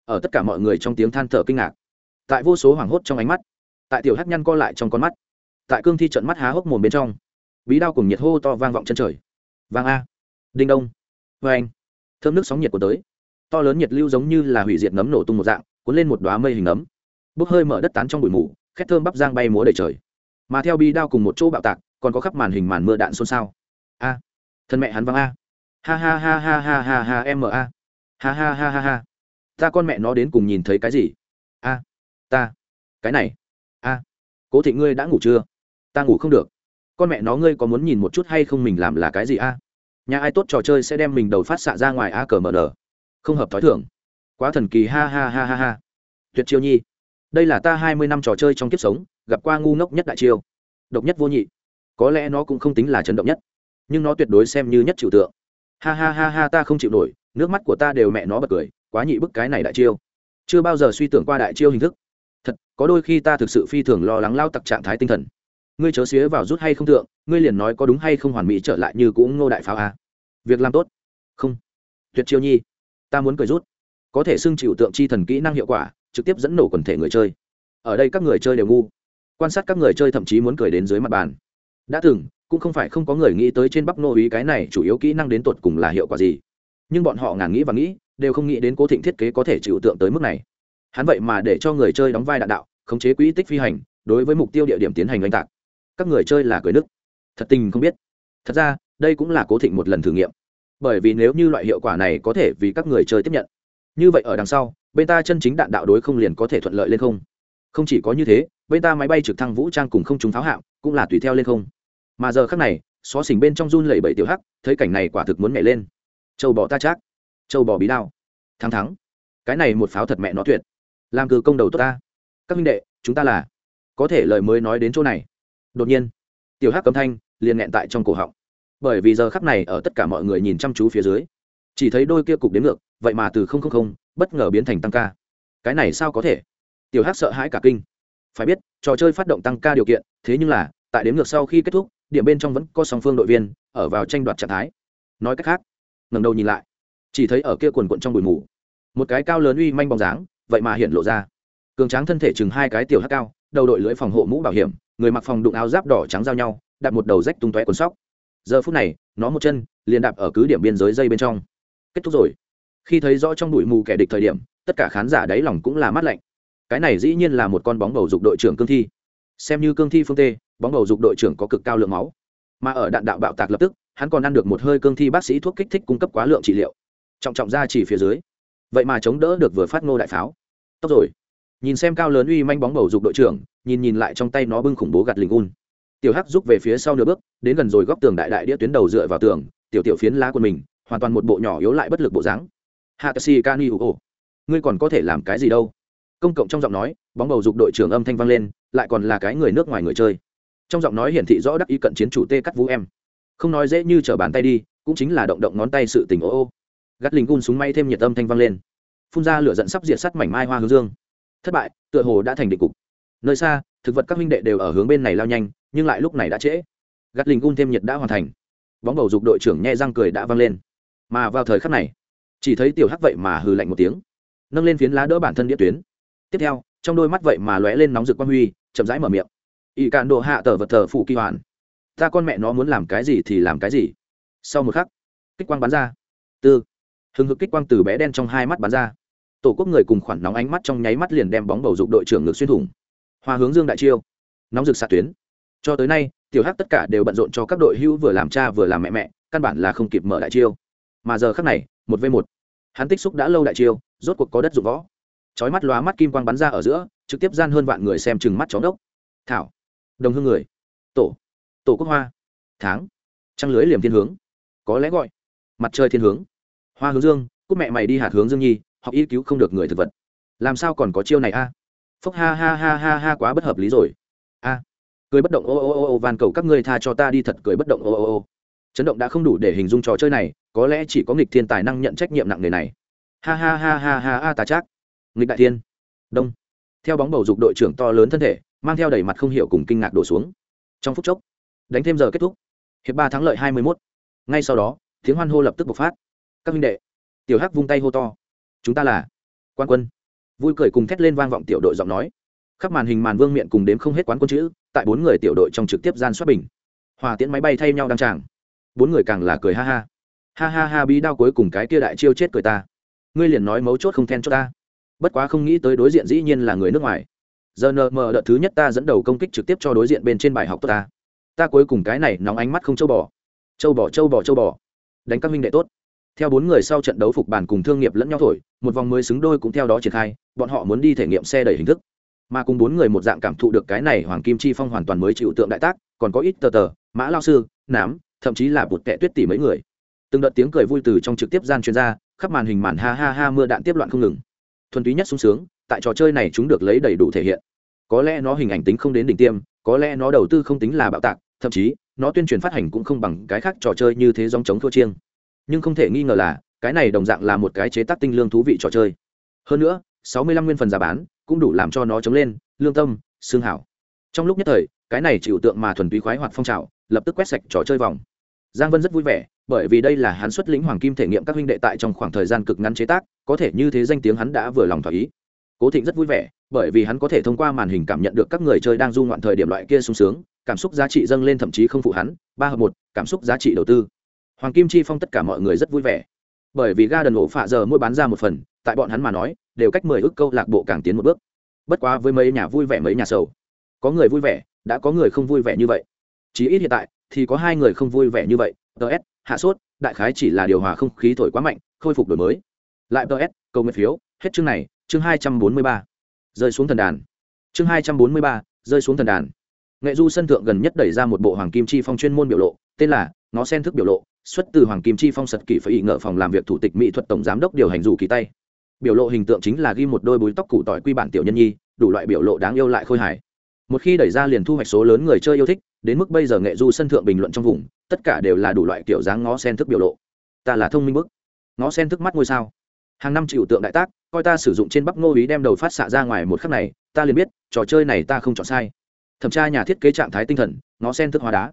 Ở tất cả mọi người trong tiếng than thở kinh ngạc tại vô số hoảng hốt trong ánh mắt, tại tiểu hắc nhăn co lại trong con mắt, tại cương thi trận mắt há hốc mồm bên trong, bí đao cùng nhiệt hô to vang vọng chân trời. Vang a. Đinh đông. Vê anh, thơm nước sóng nhiệt của tới. To lớn nhiệt lưu giống như là hủy diệt nấm nổ tung một dạng, cuốn lên một đoá mây hình nấm. Bốc hơi mở đất tán trong bụi mù, khét thơm bắp giang bay múa đầy trời. Mà theo bi đao cùng một chỗ bạo tạc, còn có khắp màn hình màn mưa đạn xôn xao. A. Thân mẹ hắn văng a. Ha ha ha ha ha ha ha, em a. Ha ha ha ha ha. Ta con mẹ nó đến cùng nhìn thấy cái gì? A ta. Cái này. A. Cố thị ngươi đã ngủ chưa? Ta ngủ không được. Con mẹ nó ngươi có muốn nhìn một chút hay không mình làm là cái gì a? Nhà ai tốt trò chơi sẽ đem mình đầu phát xạ ra ngoài a cờ mờ nở không hợp t h ó i thưởng quá thần kỳ, ha ha ha ha ha. Tuyệt chiêu nhi. Đây là ta hai mươi năm trò chơi trong kiếp sống, gặp qua ngu ngốc nhất đại chiêu. Độc nhất vô nhị. Có lẽ nó cũng không tính là chấn động nhất. Nhưng nó tuyệt đối xem như nhất chịu tượng. Ha ha ha ha, ta không chịu nổi. Nước mắt của ta đều mẹ nó bật cười. Quá nhị bức cái này đại chiêu. Chưa bao giờ suy tưởng qua đại chiêu hình thức thật, có đôi khi ta thực sự phi thường lo lắng lao tặc trạng thái tinh thần. Ngươi chớ xía vào rút hay không thượng, ngươi liền nói có đúng hay không hoàn mỹ trở lại như cũng ngô đại pháo à. việc làm tốt. Không. Tuyệt chiêu nhi. Ta muốn cười rút. Có thể xưng chịu tượng chi thần kỹ năng hiệu quả, trực tiếp dẫn nổ quần thể người chơi. Ở đây các người chơi đều ngu. Quan sát các người chơi thậm chí muốn cười đến dưới mặt bàn. Đã từng, cũng không phải không có người nghĩ tới trên bắp nô ý cái này chủ yếu kỹ năng đến tột cùng là hiệu quả gì. Nhưng bọn họ ngàn nghĩ và nghĩ, đều không nghĩ đến cố thịnh thiết kế có thể chịu tượng tới mức này hắn vậy mà để cho người chơi đóng vai đạn đạo, khống chế quỹ tích phi hành, đối với mục tiêu địa điểm tiến hành oanh tạc. Các người chơi là cười nức. Thật tình không biết. Thật ra, đây cũng là cố thịnh một lần thử nghiệm. Bởi vì nếu như loại hiệu quả này có thể vì các người chơi tiếp nhận, như vậy ở đằng sau, bên ta chân chính đạn đạo đối không liền có thể thuận lợi lên không? Không chỉ có như thế, bên ta máy bay trực thăng vũ trang cùng không chúng pháo hạm cũng là tùy theo lên không. Mà giờ khác này, xó xỉnh bên trong run lẩy bẩy tiểu hắc, thấy cảnh này quả thực muốn nhảy lên. Châu bò ta chắc. Châu bò bí đao. Thắng thắng. Cái này một pháo thật mẹ nó tuyệt làm cử công đầu tốt ta. Các minh đệ, chúng ta là. Có thể lời mới nói đến chỗ này. Đột nhiên, tiểu hắc cấm thanh liền nghẹn tại trong cổ họng. Bởi vì giờ khắc này ở tất cả mọi người nhìn chăm chú phía dưới, chỉ thấy đôi kia cục đến ngược, vậy mà từ không không không, bất ngờ biến thành tăng ca. Cái này sao có thể? Tiểu hắc sợ hãi cả kinh. Phải biết, trò chơi phát động tăng ca điều kiện, thế nhưng là, tại đếm ngược sau khi kết thúc, điểm bên trong vẫn có song phương đội viên ở vào tranh đoạt trạng thái. Nói cách khác, ngẩng đầu nhìn lại, chỉ thấy ở kia quần quận trong bụi mù, một cái cao lớn uy manh bóng dáng vậy mà hiện lộ ra. Cường tráng thân thể chừng hai cái tiểu hắc cao, đầu đội lưỡi phòng hộ mũ bảo hiểm, người mặc phòng đụng áo giáp đỏ trắng giao nhau đặt một đầu rách tung tóe quần sóc. Giờ phút này, nó một chân, liền đạp ở cứ điểm biên giới dây bên trong. Kết thúc rồi. Khi thấy rõ trong bụi mù kẻ địch thời điểm, tất cả khán giả đáy lòng cũng là mát lạnh. Cái này dĩ nhiên là một con bóng bầu dục đội trưởng cương thi. Xem như cương thi phương tê, bóng bầu dục đội trưởng có cực cao lượng máu. Mà ở đạn đạo bạo tạc lập tức, hắn còn ăn được một hơi cương thi bác sĩ thuốc kích thích cung cấp quá lượng trị liệu. Trọng trọng ra chỉ phía dưới vậy mà chống đỡ được vừa phát ngô đại pháo. Tốt rồi. Nhìn xem cao lớn uy manh bóng bầu dục đội trưởng, nhìn nhìn lại trong tay nó bưng khủng bố gạt lình un tiểu hắc rút về phía sau nửa bước, đến gần rồi góc tường đại đại đĩa tuyến đầu dựa vào tường, tiểu tiểu phiến lá của mình, hoàn toàn một bộ nhỏ yếu lại bất lực bộ dáng. Hạ si cani ồ ngươi còn có thể làm cái gì đâu? Công cộng trong giọng nói, bóng bầu dục đội trưởng âm thanh vang lên, lại còn là cái người nước ngoài người chơi. Trong giọng nói hiển thị rõ đắc ý cận chiến chủ tê cắt vũ em. Không nói dễ như trở bàn tay đi, cũng chính là động động ngón tay sự tình ô ô gắt linh gun súng may thêm nhiệt âm thanh vang lên. Phun ra lửa dẫn sắp diệt sắt mảnh mai hoa hướng dương. Thất bại, tựa hồ đã thành định cục. Nơi xa, thực vật các minh đệ đều ở hướng bên này lao nhanh, nhưng lại lúc này đã trễ. Gắt linh gun thêm nhiệt đã hoàn thành. Bóng bầu dục đội trưởng nhẹ răng cười đã vang lên. Mà vào thời khắc này, chỉ thấy tiểu hắc vậy mà hừ lạnh một tiếng, nâng lên phiến lá đỡ bản thân đĩa tuyến. Tiếp theo, trong đôi mắt vậy mà lóe lên nóng rực quan huy, chậm rãi mở miệng. Ỵ cạn độ hạ tờ vật thờ phụ kỳ hoàn ta con mẹ nó muốn làm cái gì thì làm cái gì. Sau một khắc, kích quang bắn ra. Tư hừng hực kích quang từ bé đen trong hai mắt bắn ra. Tổ quốc người cùng khoản nóng ánh mắt trong nháy mắt liền đem bóng bầu dục đội trưởng ngược xuyên thủng. Hoa hướng dương đại chiêu. Nóng rực xạ tuyến. Cho tới nay, tiểu hắc tất cả đều bận rộn cho các đội hữu vừa làm cha vừa làm mẹ mẹ, căn bản là không kịp mở đại chiêu. Mà giờ khắc này, một v một. Hắn tích xúc đã lâu đại chiêu, rốt cuộc có đất dụng võ. Chói mắt lóa mắt kim quang bắn ra ở giữa, trực tiếp gian hơn vạn người xem chừng mắt chó đốc thảo. Đồng hương người. Tổ. Tổ quốc hoa. Tháng. Trăng lưới liềm thiên hướng. Có lẽ gọi. Mặt trời thiên hướng hoa hướng dương cúc mẹ mày đi hạt hướng dương nhi, học y cứu không được người thực vật. Làm sao còn có chiêu này a? À? phúc ha ha ha ha ha quá bất hợp lý rồi. A. Cười bất động, ô ô ô ô, van cầu các ngươi tha cho ta đi thật, cười bất động, ô ô ô. Chấn động đã không đủ để hình dung trò chơi này, có lẽ chỉ có nghịch thiên tài năng nhận trách nhiệm nặng nề này. Ha ha ha ha ha ha, ta chắc. Nghịch đại thiên. Đông. Theo bóng bầu dục đội trưởng to lớn thân thể, mang theo đầy mặt không hiểu cùng kinh ngạc đổ xuống. Trong phút chốc, đánh thêm giờ kết thúc. Hiệp ba thắng lợi hai mươi mốt. Ngay sau đó, tiếng hoan hô lập tức bộc phát các minh đệ. Tiểu hắc vung tay hô to. Chúng ta là quan quân. Vui cười cùng thét lên vang vọng tiểu đội giọng nói. Khắp màn hình màn vương miệng cùng đếm không hết quán quân chữ, tại bốn người tiểu đội trong trực tiếp gian xuất bình. Hòa tiễn máy bay thay nhau đăng tràng. Bốn người càng là cười ha ha. Ha ha ha, bí đao cuối cùng cái kia đại chiêu chết cười ta. Ngươi liền nói mấu chốt không then cho ta. Bất quá không nghĩ tới đối diện dĩ nhiên là người nước ngoài. Giờ nờ mờ đợt thứ nhất ta dẫn đầu công kích trực tiếp cho đối diện bên trên bài học tốt ta. Ta cuối cùng cái này nóng ánh mắt không châu bò. Châu bò châu bò châu bò. Đánh các minh đệ tốt theo bốn người sau trận đấu phục bàn cùng thương nghiệp lẫn nhau thổi, một vòng mới xứng đôi cũng theo đó triển khai, bọn họ muốn đi thể nghiệm xe đẩy hình thức. Mà cùng bốn người một dạng cảm thụ được cái này hoàng kim chi phong hoàn toàn mới chịu tượng đại tác, còn có ít tờ tờ, mã lao sư, nám, thậm chí là bụt tệ tuyết tỷ mấy người. Từng đợt tiếng cười vui từ trong trực tiếp gian chuyên gia khắp màn hình màn ha ha ha mưa đạn tiếp loạn không ngừng. Thuần túy nhất sung sướng, tại trò chơi này chúng được lấy đầy đủ thể hiện. Có lẽ nó hình ảnh tính không đến đỉnh tiêm, có lẽ nó đầu tư không tính là bạo tạc, thậm chí, nó tuyên truyền phát hành cũng không bằng cái khác trò chơi như thế dòng chống thua chiêng nhưng không thể nghi ngờ là, cái này đồng dạng là một cái chế tác tinh lương thú vị trò chơi. Hơn nữa, sáu mươi lăm nguyên phần giá bán, cũng đủ làm cho nó chống lên, lương tâm, xương hảo. Trong lúc nhất thời, cái này chịu tượng mà thuần túy khoái hoạt phong trào, lập tức quét sạch trò chơi vòng. Giang vân rất vui vẻ, bởi vì đây là hắn xuất lĩnh hoàng kim thể nghiệm các huynh đệ tại trong khoảng thời gian cực ngắn chế tác, có thể như thế danh tiếng hắn đã vừa lòng thỏa ý. Cố thịnh rất vui vẻ, bởi vì hắn có thể thông qua màn hình cảm nhận được các người chơi đang du ngoạn thời điểm loại kia sung sướng, cảm xúc giá trị dâng lên thậm chí không phụ hắn, ba hợp một, cảm xúc giá trị đầu tư hoàng kim chi phong tất cả mọi người rất vui vẻ. Bởi vì ga đần ổ phạ giờ mỗi bán ra một phần, tại bọn hắn mà nói, đều cách mười ước câu lạc bộ càng tiến một bước. Bất quá với mấy nhà vui vẻ mấy nhà sầu, có người vui vẻ, đã có người không vui vẻ như vậy. Chí ít hiện tại, thì có hai người không vui vẻ như vậy ts hạ sốt, đại khái chỉ là điều hòa không khí thổi quá mạnh, khôi phục đổi mới. Lại ts câu nguyện phiếu, hết chương này, chương hai trăm bốn mươi ba. Rơi xuống thần đàn. Chương hai trăm bốn mươi ba, rơi xuống thần đàn. Nghệ du sân thượng gần nhất đẩy ra một bộ hoàng kim chi phong chuyên môn biểu lộ, tên là nó sen thức biểu lộ xuất từ hoàng kim chi phong sật kỷ phải ý ngợ phòng làm việc thủ tịch mỹ thuật tổng giám đốc điều hành dù kỳ tay. Biểu lộ hình tượng chính là ghi một đôi búi tóc củ tỏi quy bản tiểu nhân nhi, đủ loại biểu lộ đáng yêu lại khôi hài. Một khi đẩy ra liền thu hoạch số lớn người chơi yêu thích, đến mức bây giờ nghệ du sân thượng bình luận trong vùng, tất cả đều là đủ loại kiểu dáng ngó sen thức biểu lộ. Ta là thông minh bức. Ngó sen thức mắt ngôi sao. Hàng năm chịu tượng đại tác, coi ta sử dụng trên bắp ngô ý đem đầu phát xạ ra ngoài một khắc này, ta liền biết, trò chơi này ta không chọn sai. Thẩm tra nhà thiết kế trạng thái tinh thần, ngó sen thức hóa đá.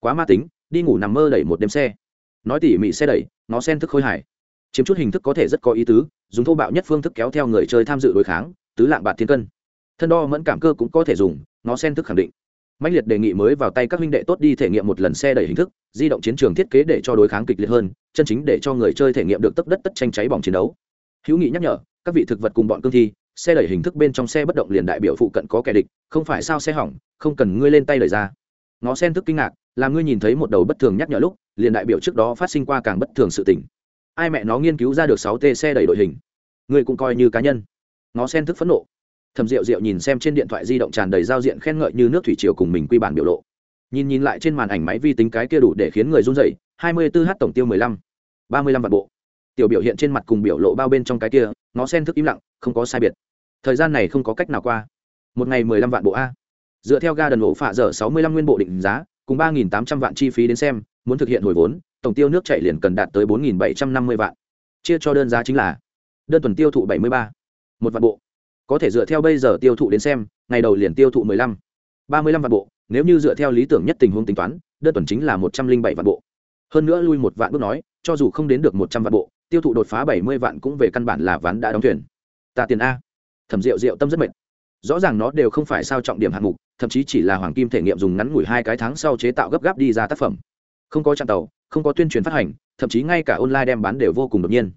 Quá ma tính, đi ngủ nằm mơ đẩy một đêm xe nói tỉ mỉ xe đẩy, nó sen thức khôi hài. Chiếm chút hình thức có thể rất có ý tứ, dùng thô bạo nhất phương thức kéo theo người chơi tham dự đối kháng, tứ lạng bạc thiên cân. Thân đo mẫn cảm cơ cũng có thể dùng, nó sen thức khẳng định. Mạnh liệt đề nghị mới vào tay các huynh đệ tốt đi thể nghiệm một lần xe đẩy hình thức, di động chiến trường thiết kế để cho đối kháng kịch liệt hơn, chân chính để cho người chơi thể nghiệm được tấp đất tất tranh cháy bỏng chiến đấu. Hữu nghị nhắc nhở, các vị thực vật cùng bọn cương thi, xe đẩy hình thức bên trong xe bất động liền đại biểu phụ cận có kẻ địch, không phải sao xe hỏng, không cần ngươi lên tay đẩy ra. Nó sen thức kinh ngạc là ngươi nhìn thấy một đầu bất thường nhắc nhở lúc liền đại biểu trước đó phát sinh qua càng bất thường sự tình. Ai mẹ nó nghiên cứu ra được sáu t xe đẩy đội hình? Người cũng coi như cá nhân. Nó sen thức phẫn nộ. Thầm rượu rượu nhìn xem trên điện thoại di động tràn đầy giao diện khen ngợi như nước thủy triều cùng mình quy bản biểu lộ. Nhìn nhìn lại trên màn ảnh máy vi tính cái kia đủ để khiến người run dậy hai mươi 24 h tổng tiêu mười lăm, ba mươi lăm vạn bộ. Tiểu biểu hiện trên mặt cùng biểu lộ bao bên trong cái kia nó sen thức im lặng, không có sai biệt. Thời gian này không có cách nào qua. Một ngày mười lăm vạn bộ a. Dựa theo ga đần ổ phạ dở sáu mươi lăm nguyên bộ định giá, cùng ba nghìn tám trăm vạn chi phí đến xem muốn thực hiện hồi vốn, tổng tiêu nước chảy liền cần đạt tới bốn nghìn bảy trăm năm mươi vạn. Chia cho đơn giá chính là đơn tuần tiêu thụ bảy mươi ba, một vạn bộ. Có thể dựa theo bây giờ tiêu thụ đến xem, ngày đầu liền tiêu thụ mười lăm, ba mươi lăm vạn bộ, nếu như dựa theo lý tưởng nhất tình huống tính toán, đơn tuần chính là một trăm linh bảy vạn bộ. Hơn nữa lui một vạn bước nói, cho dù không đến được một trăm vạn bộ, tiêu thụ đột phá bảy mươi vạn cũng về căn bản là ván đã đóng thuyền. Ta tiền a. Thẩm rượu rượu tâm rất mệt. Rõ ràng nó đều không phải sao trọng điểm hạng mục, thậm chí chỉ là hoàng kim thể nghiệm dùng ngắn ngủi hai cái tháng sau chế tạo gấp gáp đi ra tác phẩm không có chặn tàu, không có tuyên truyền phát hành, thậm chí ngay cả online đem bán đều vô cùng đột nhiên.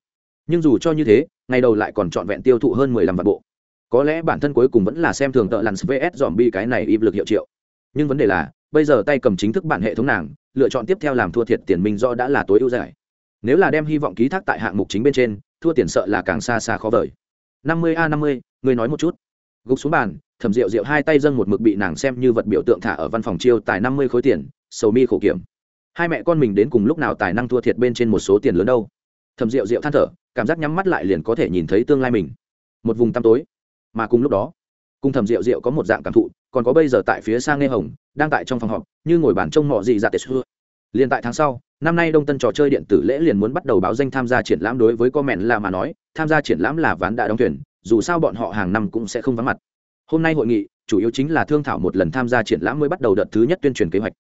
Nhưng dù cho như thế, ngày đầu lại còn trọn vẹn tiêu thụ hơn mười lăm vạn bộ. Có lẽ bản thân cuối cùng vẫn là xem thường tợ lặn vs dòm bi cái này im lực hiệu triệu. Nhưng vấn đề là, bây giờ tay cầm chính thức bản hệ thống nàng, lựa chọn tiếp theo làm thua thiệt tiền minh do đã là tối ưu giải. Nếu là đem hy vọng ký thác tại hạng mục chính bên trên, thua tiền sợ là càng xa xa khó vời. năm mươi a năm mươi, người nói một chút. Gục xuống bàn, thẩm rượu rượu hai tay dâng một mực bị nàng xem như vật biểu tượng thả ở văn phòng chiêu tài năm mươi khối tiền, sầu mi khổ kiểm hai mẹ con mình đến cùng lúc nào tài năng thua thiệt bên trên một số tiền lớn đâu. Thẩm rượu rượu than thở, cảm giác nhắm mắt lại liền có thể nhìn thấy tương lai mình. Một vùng tăm tối. Mà cùng lúc đó, cùng thẩm rượu rượu có một dạng cảm thụ, còn có bây giờ tại phía sang nghe hồng, đang tại trong phòng họp, như ngồi bàn trông mọ gì dạ tệ xưa. Liền tại tháng sau, năm nay đông tân trò chơi điện tử lễ liền muốn bắt đầu báo danh tham gia triển lãm đối với comment là mà nói, tham gia triển lãm là ván đã đóng thuyền, dù sao bọn họ hàng năm cũng sẽ không vắng mặt. Hôm nay hội nghị, chủ yếu chính là thương thảo một lần tham gia triển lãm mới bắt đầu đợt thứ nhất tuyên truyền kế hoạch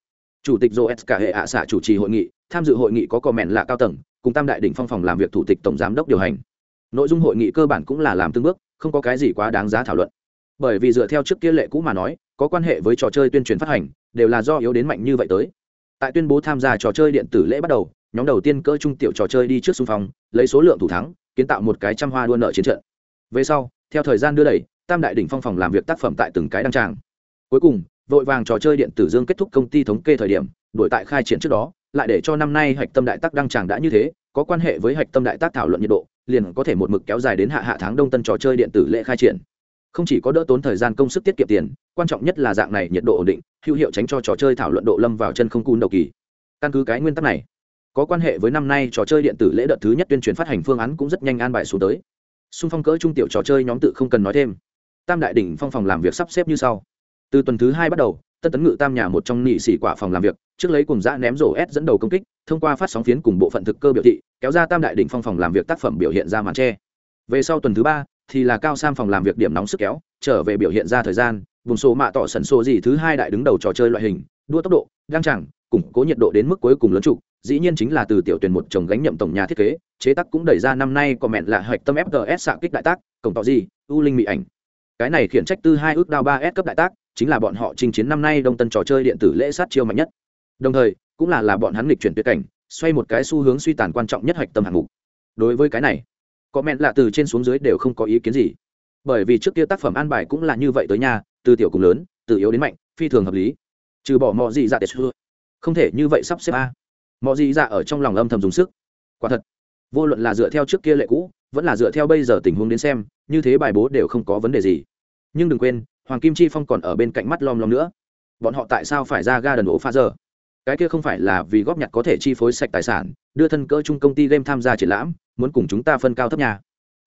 chủ tịch joe cả hệ ạ xạ chủ trì hội nghị, tham dự hội nghị có cò mẹn là cao tầng, cùng tam đại đỉnh phong phòng làm việc thủ tịch tổng giám đốc điều hành. Nội dung hội nghị cơ bản cũng là làm từng bước, không có cái gì quá đáng giá thảo luận. Bởi vì dựa theo trước kia lệ cũ mà nói, có quan hệ với trò chơi tuyên truyền phát hành, đều là do yếu đến mạnh như vậy tới. Tại tuyên bố tham gia trò chơi điện tử lễ bắt đầu, nhóm đầu tiên cỡ trung tiểu trò chơi đi trước xung phong, lấy số lượng thủ thắng, kiến tạo một cái trăm hoa đua nợ chiến trận. Về sau, theo thời gian đưa đẩy, tam đại đỉnh phong phòng làm việc tác phẩm tại từng cái đăng tràng. Cuối cùng vội vàng trò chơi điện tử dương kết thúc công ty thống kê thời điểm, đổi tại khai triển trước đó, lại để cho năm nay hạch tâm đại tác đăng tràng đã như thế, có quan hệ với hạch tâm đại tác thảo luận nhiệt độ, liền có thể một mực kéo dài đến hạ hạ tháng đông tân trò chơi điện tử lễ khai triển. Không chỉ có đỡ tốn thời gian công sức tiết kiệm tiền, quan trọng nhất là dạng này nhiệt độ ổn định, hữu hiệu tránh cho trò chơi thảo luận độ lâm vào chân không cun đầu kỳ. Căn cứ cái nguyên tắc này, có quan hệ với năm nay trò chơi điện tử lễ đợt thứ nhất tuyên truyền phát hành phương án cũng rất nhanh an bài xuống tới. Xung phong cỡ trung tiểu trò chơi nhóm tự không cần nói thêm. Tam đại đỉnh phong phòng làm việc sắp xếp như sau từ tuần thứ hai bắt đầu, tân tấn ngự tam nhà một trong nị xỉ quả phòng làm việc, trước lấy cùng giã ném rổ s dẫn đầu công kích, thông qua phát sóng phiến cùng bộ phận thực cơ biểu thị, kéo ra tam đại đỉnh phong phòng làm việc tác phẩm biểu hiện ra màn tre. Về sau tuần thứ ba, thì là cao sam phòng làm việc điểm nóng sức kéo, trở về biểu hiện ra thời gian, vùng số mạ tỏ sẩn số gì thứ hai đại đứng đầu trò chơi loại hình, đua tốc độ găng chẳng củng cố nhiệt độ đến mức cuối cùng lớn trụ, dĩ nhiên chính là từ tiểu tuyển một chồng gánh nhậm tổng nhà thiết kế, chế tác cũng đẩy ra năm nay có mẹn là hạch tâm fts xạ kích đại tác, cổng tỏ gì, u linh mỹ ảnh. Cái này khiển trách tư hai ước đao ba s cấp đại tác chính là bọn họ chinh chiến năm nay đông tân trò chơi điện tử lễ sát chiêu mạnh nhất. Đồng thời, cũng là là bọn hắn lịch chuyển tuyệt cảnh, xoay một cái xu hướng suy tàn quan trọng nhất hạch tâm hạng mục. Đối với cái này có mẹn lạ từ trên xuống dưới đều không có ý kiến gì. Bởi vì trước kia tác phẩm an bài cũng là như vậy tới nhà, từ tiểu cùng lớn, từ yếu đến mạnh, phi thường hợp lý. Trừ bỏ mọi gì dạ tệ xưa. Không thể như vậy sắp xếp a. Mọi gì dạ ở trong lòng âm thầm dùng sức. Quả thật, vô luận là dựa theo trước kia lệ cũ, vẫn là dựa theo bây giờ tình huống đến xem, như thế bài bố đều không có vấn đề gì. Nhưng đừng quên hoàng kim chi phong còn ở bên cạnh mắt lom lom nữa. Bọn họ tại sao phải ra ga đần ổ pha giờ cái kia không phải là vì góp nhặt có thể chi phối sạch tài sản, đưa thân cỡ chung công ty game tham gia triển lãm, muốn cùng chúng ta phân cao thấp nhà.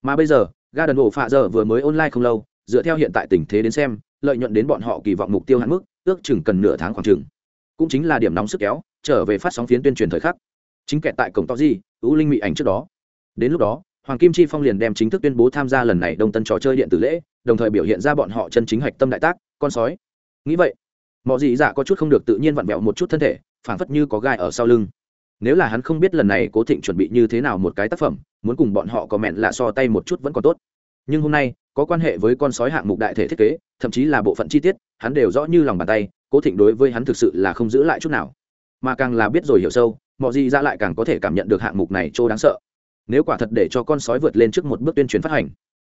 Mà bây giờ ga đần ổ pha giờ vừa mới online không lâu, dựa theo hiện tại tình thế đến xem, lợi nhuận đến bọn họ kỳ vọng mục tiêu hạn mức, ước chừng cần nửa tháng khoảng chừng. Cũng chính là điểm nóng sức kéo, trở về phát sóng phiến tuyên truyền thời khắc. Chính kẹt tại cổng to di ưu linh mỹ ảnh trước đó. Đến lúc đó hoàng kim chi phong liền đem chính thức tuyên bố tham gia lần này đông tân trò chơi điện tử lễ, đồng thời biểu hiện ra bọn họ chân chính hạch tâm đại tác, con sói. Nghĩ vậy mọi Dị dạ có chút không được tự nhiên vặn vẹo một chút thân thể, phảng phất như có gai ở sau lưng. Nếu là hắn không biết lần này cố thịnh chuẩn bị như thế nào một cái tác phẩm, muốn cùng bọn họ có mẹn là so tay một chút vẫn còn tốt. Nhưng hôm nay, có quan hệ với con sói hạng mục đại thể thiết kế, thậm chí là bộ phận chi tiết, hắn đều rõ như lòng bàn tay, cố thịnh đối với hắn thực sự là không giữ lại chút nào. Mà càng là biết rồi hiểu sâu mọi gì ra lại càng có thể cảm nhận được hạng mục này trô đáng sợ nếu quả thật để cho con sói vượt lên trước một bước tuyên truyền phát hành.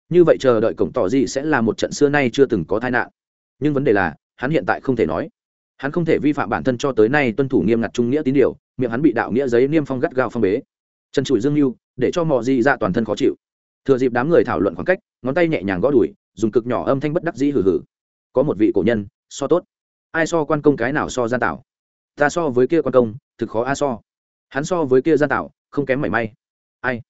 Như vậy chờ đợi cổng tỏ gì sẽ là một trận xưa nay chưa từng có tai nạn. Nhưng vấn đề là, hắn hiện tại không thể nói. Hắn không thể vi phạm bản thân cho tới nay tuân thủ nghiêm ngặt trung nghĩa tín điều, miệng hắn bị đạo nghĩa giấy niêm phong gắt gao phong bế. Chân trụi dương mưu để cho mọi gì ra toàn thân khó chịu. Thừa dịp đám người thảo luận khoảng cách, ngón tay nhẹ nhàng gõ đùi, dùng cực nhỏ âm thanh bất đắc dĩ hử hử có một vị cổ nhân, so tốt. Ai so quan công cái nào so gian tạo ta so với kia quan công, thực khó a so. Hắn so với kia gian tạo không kém mảy may ai?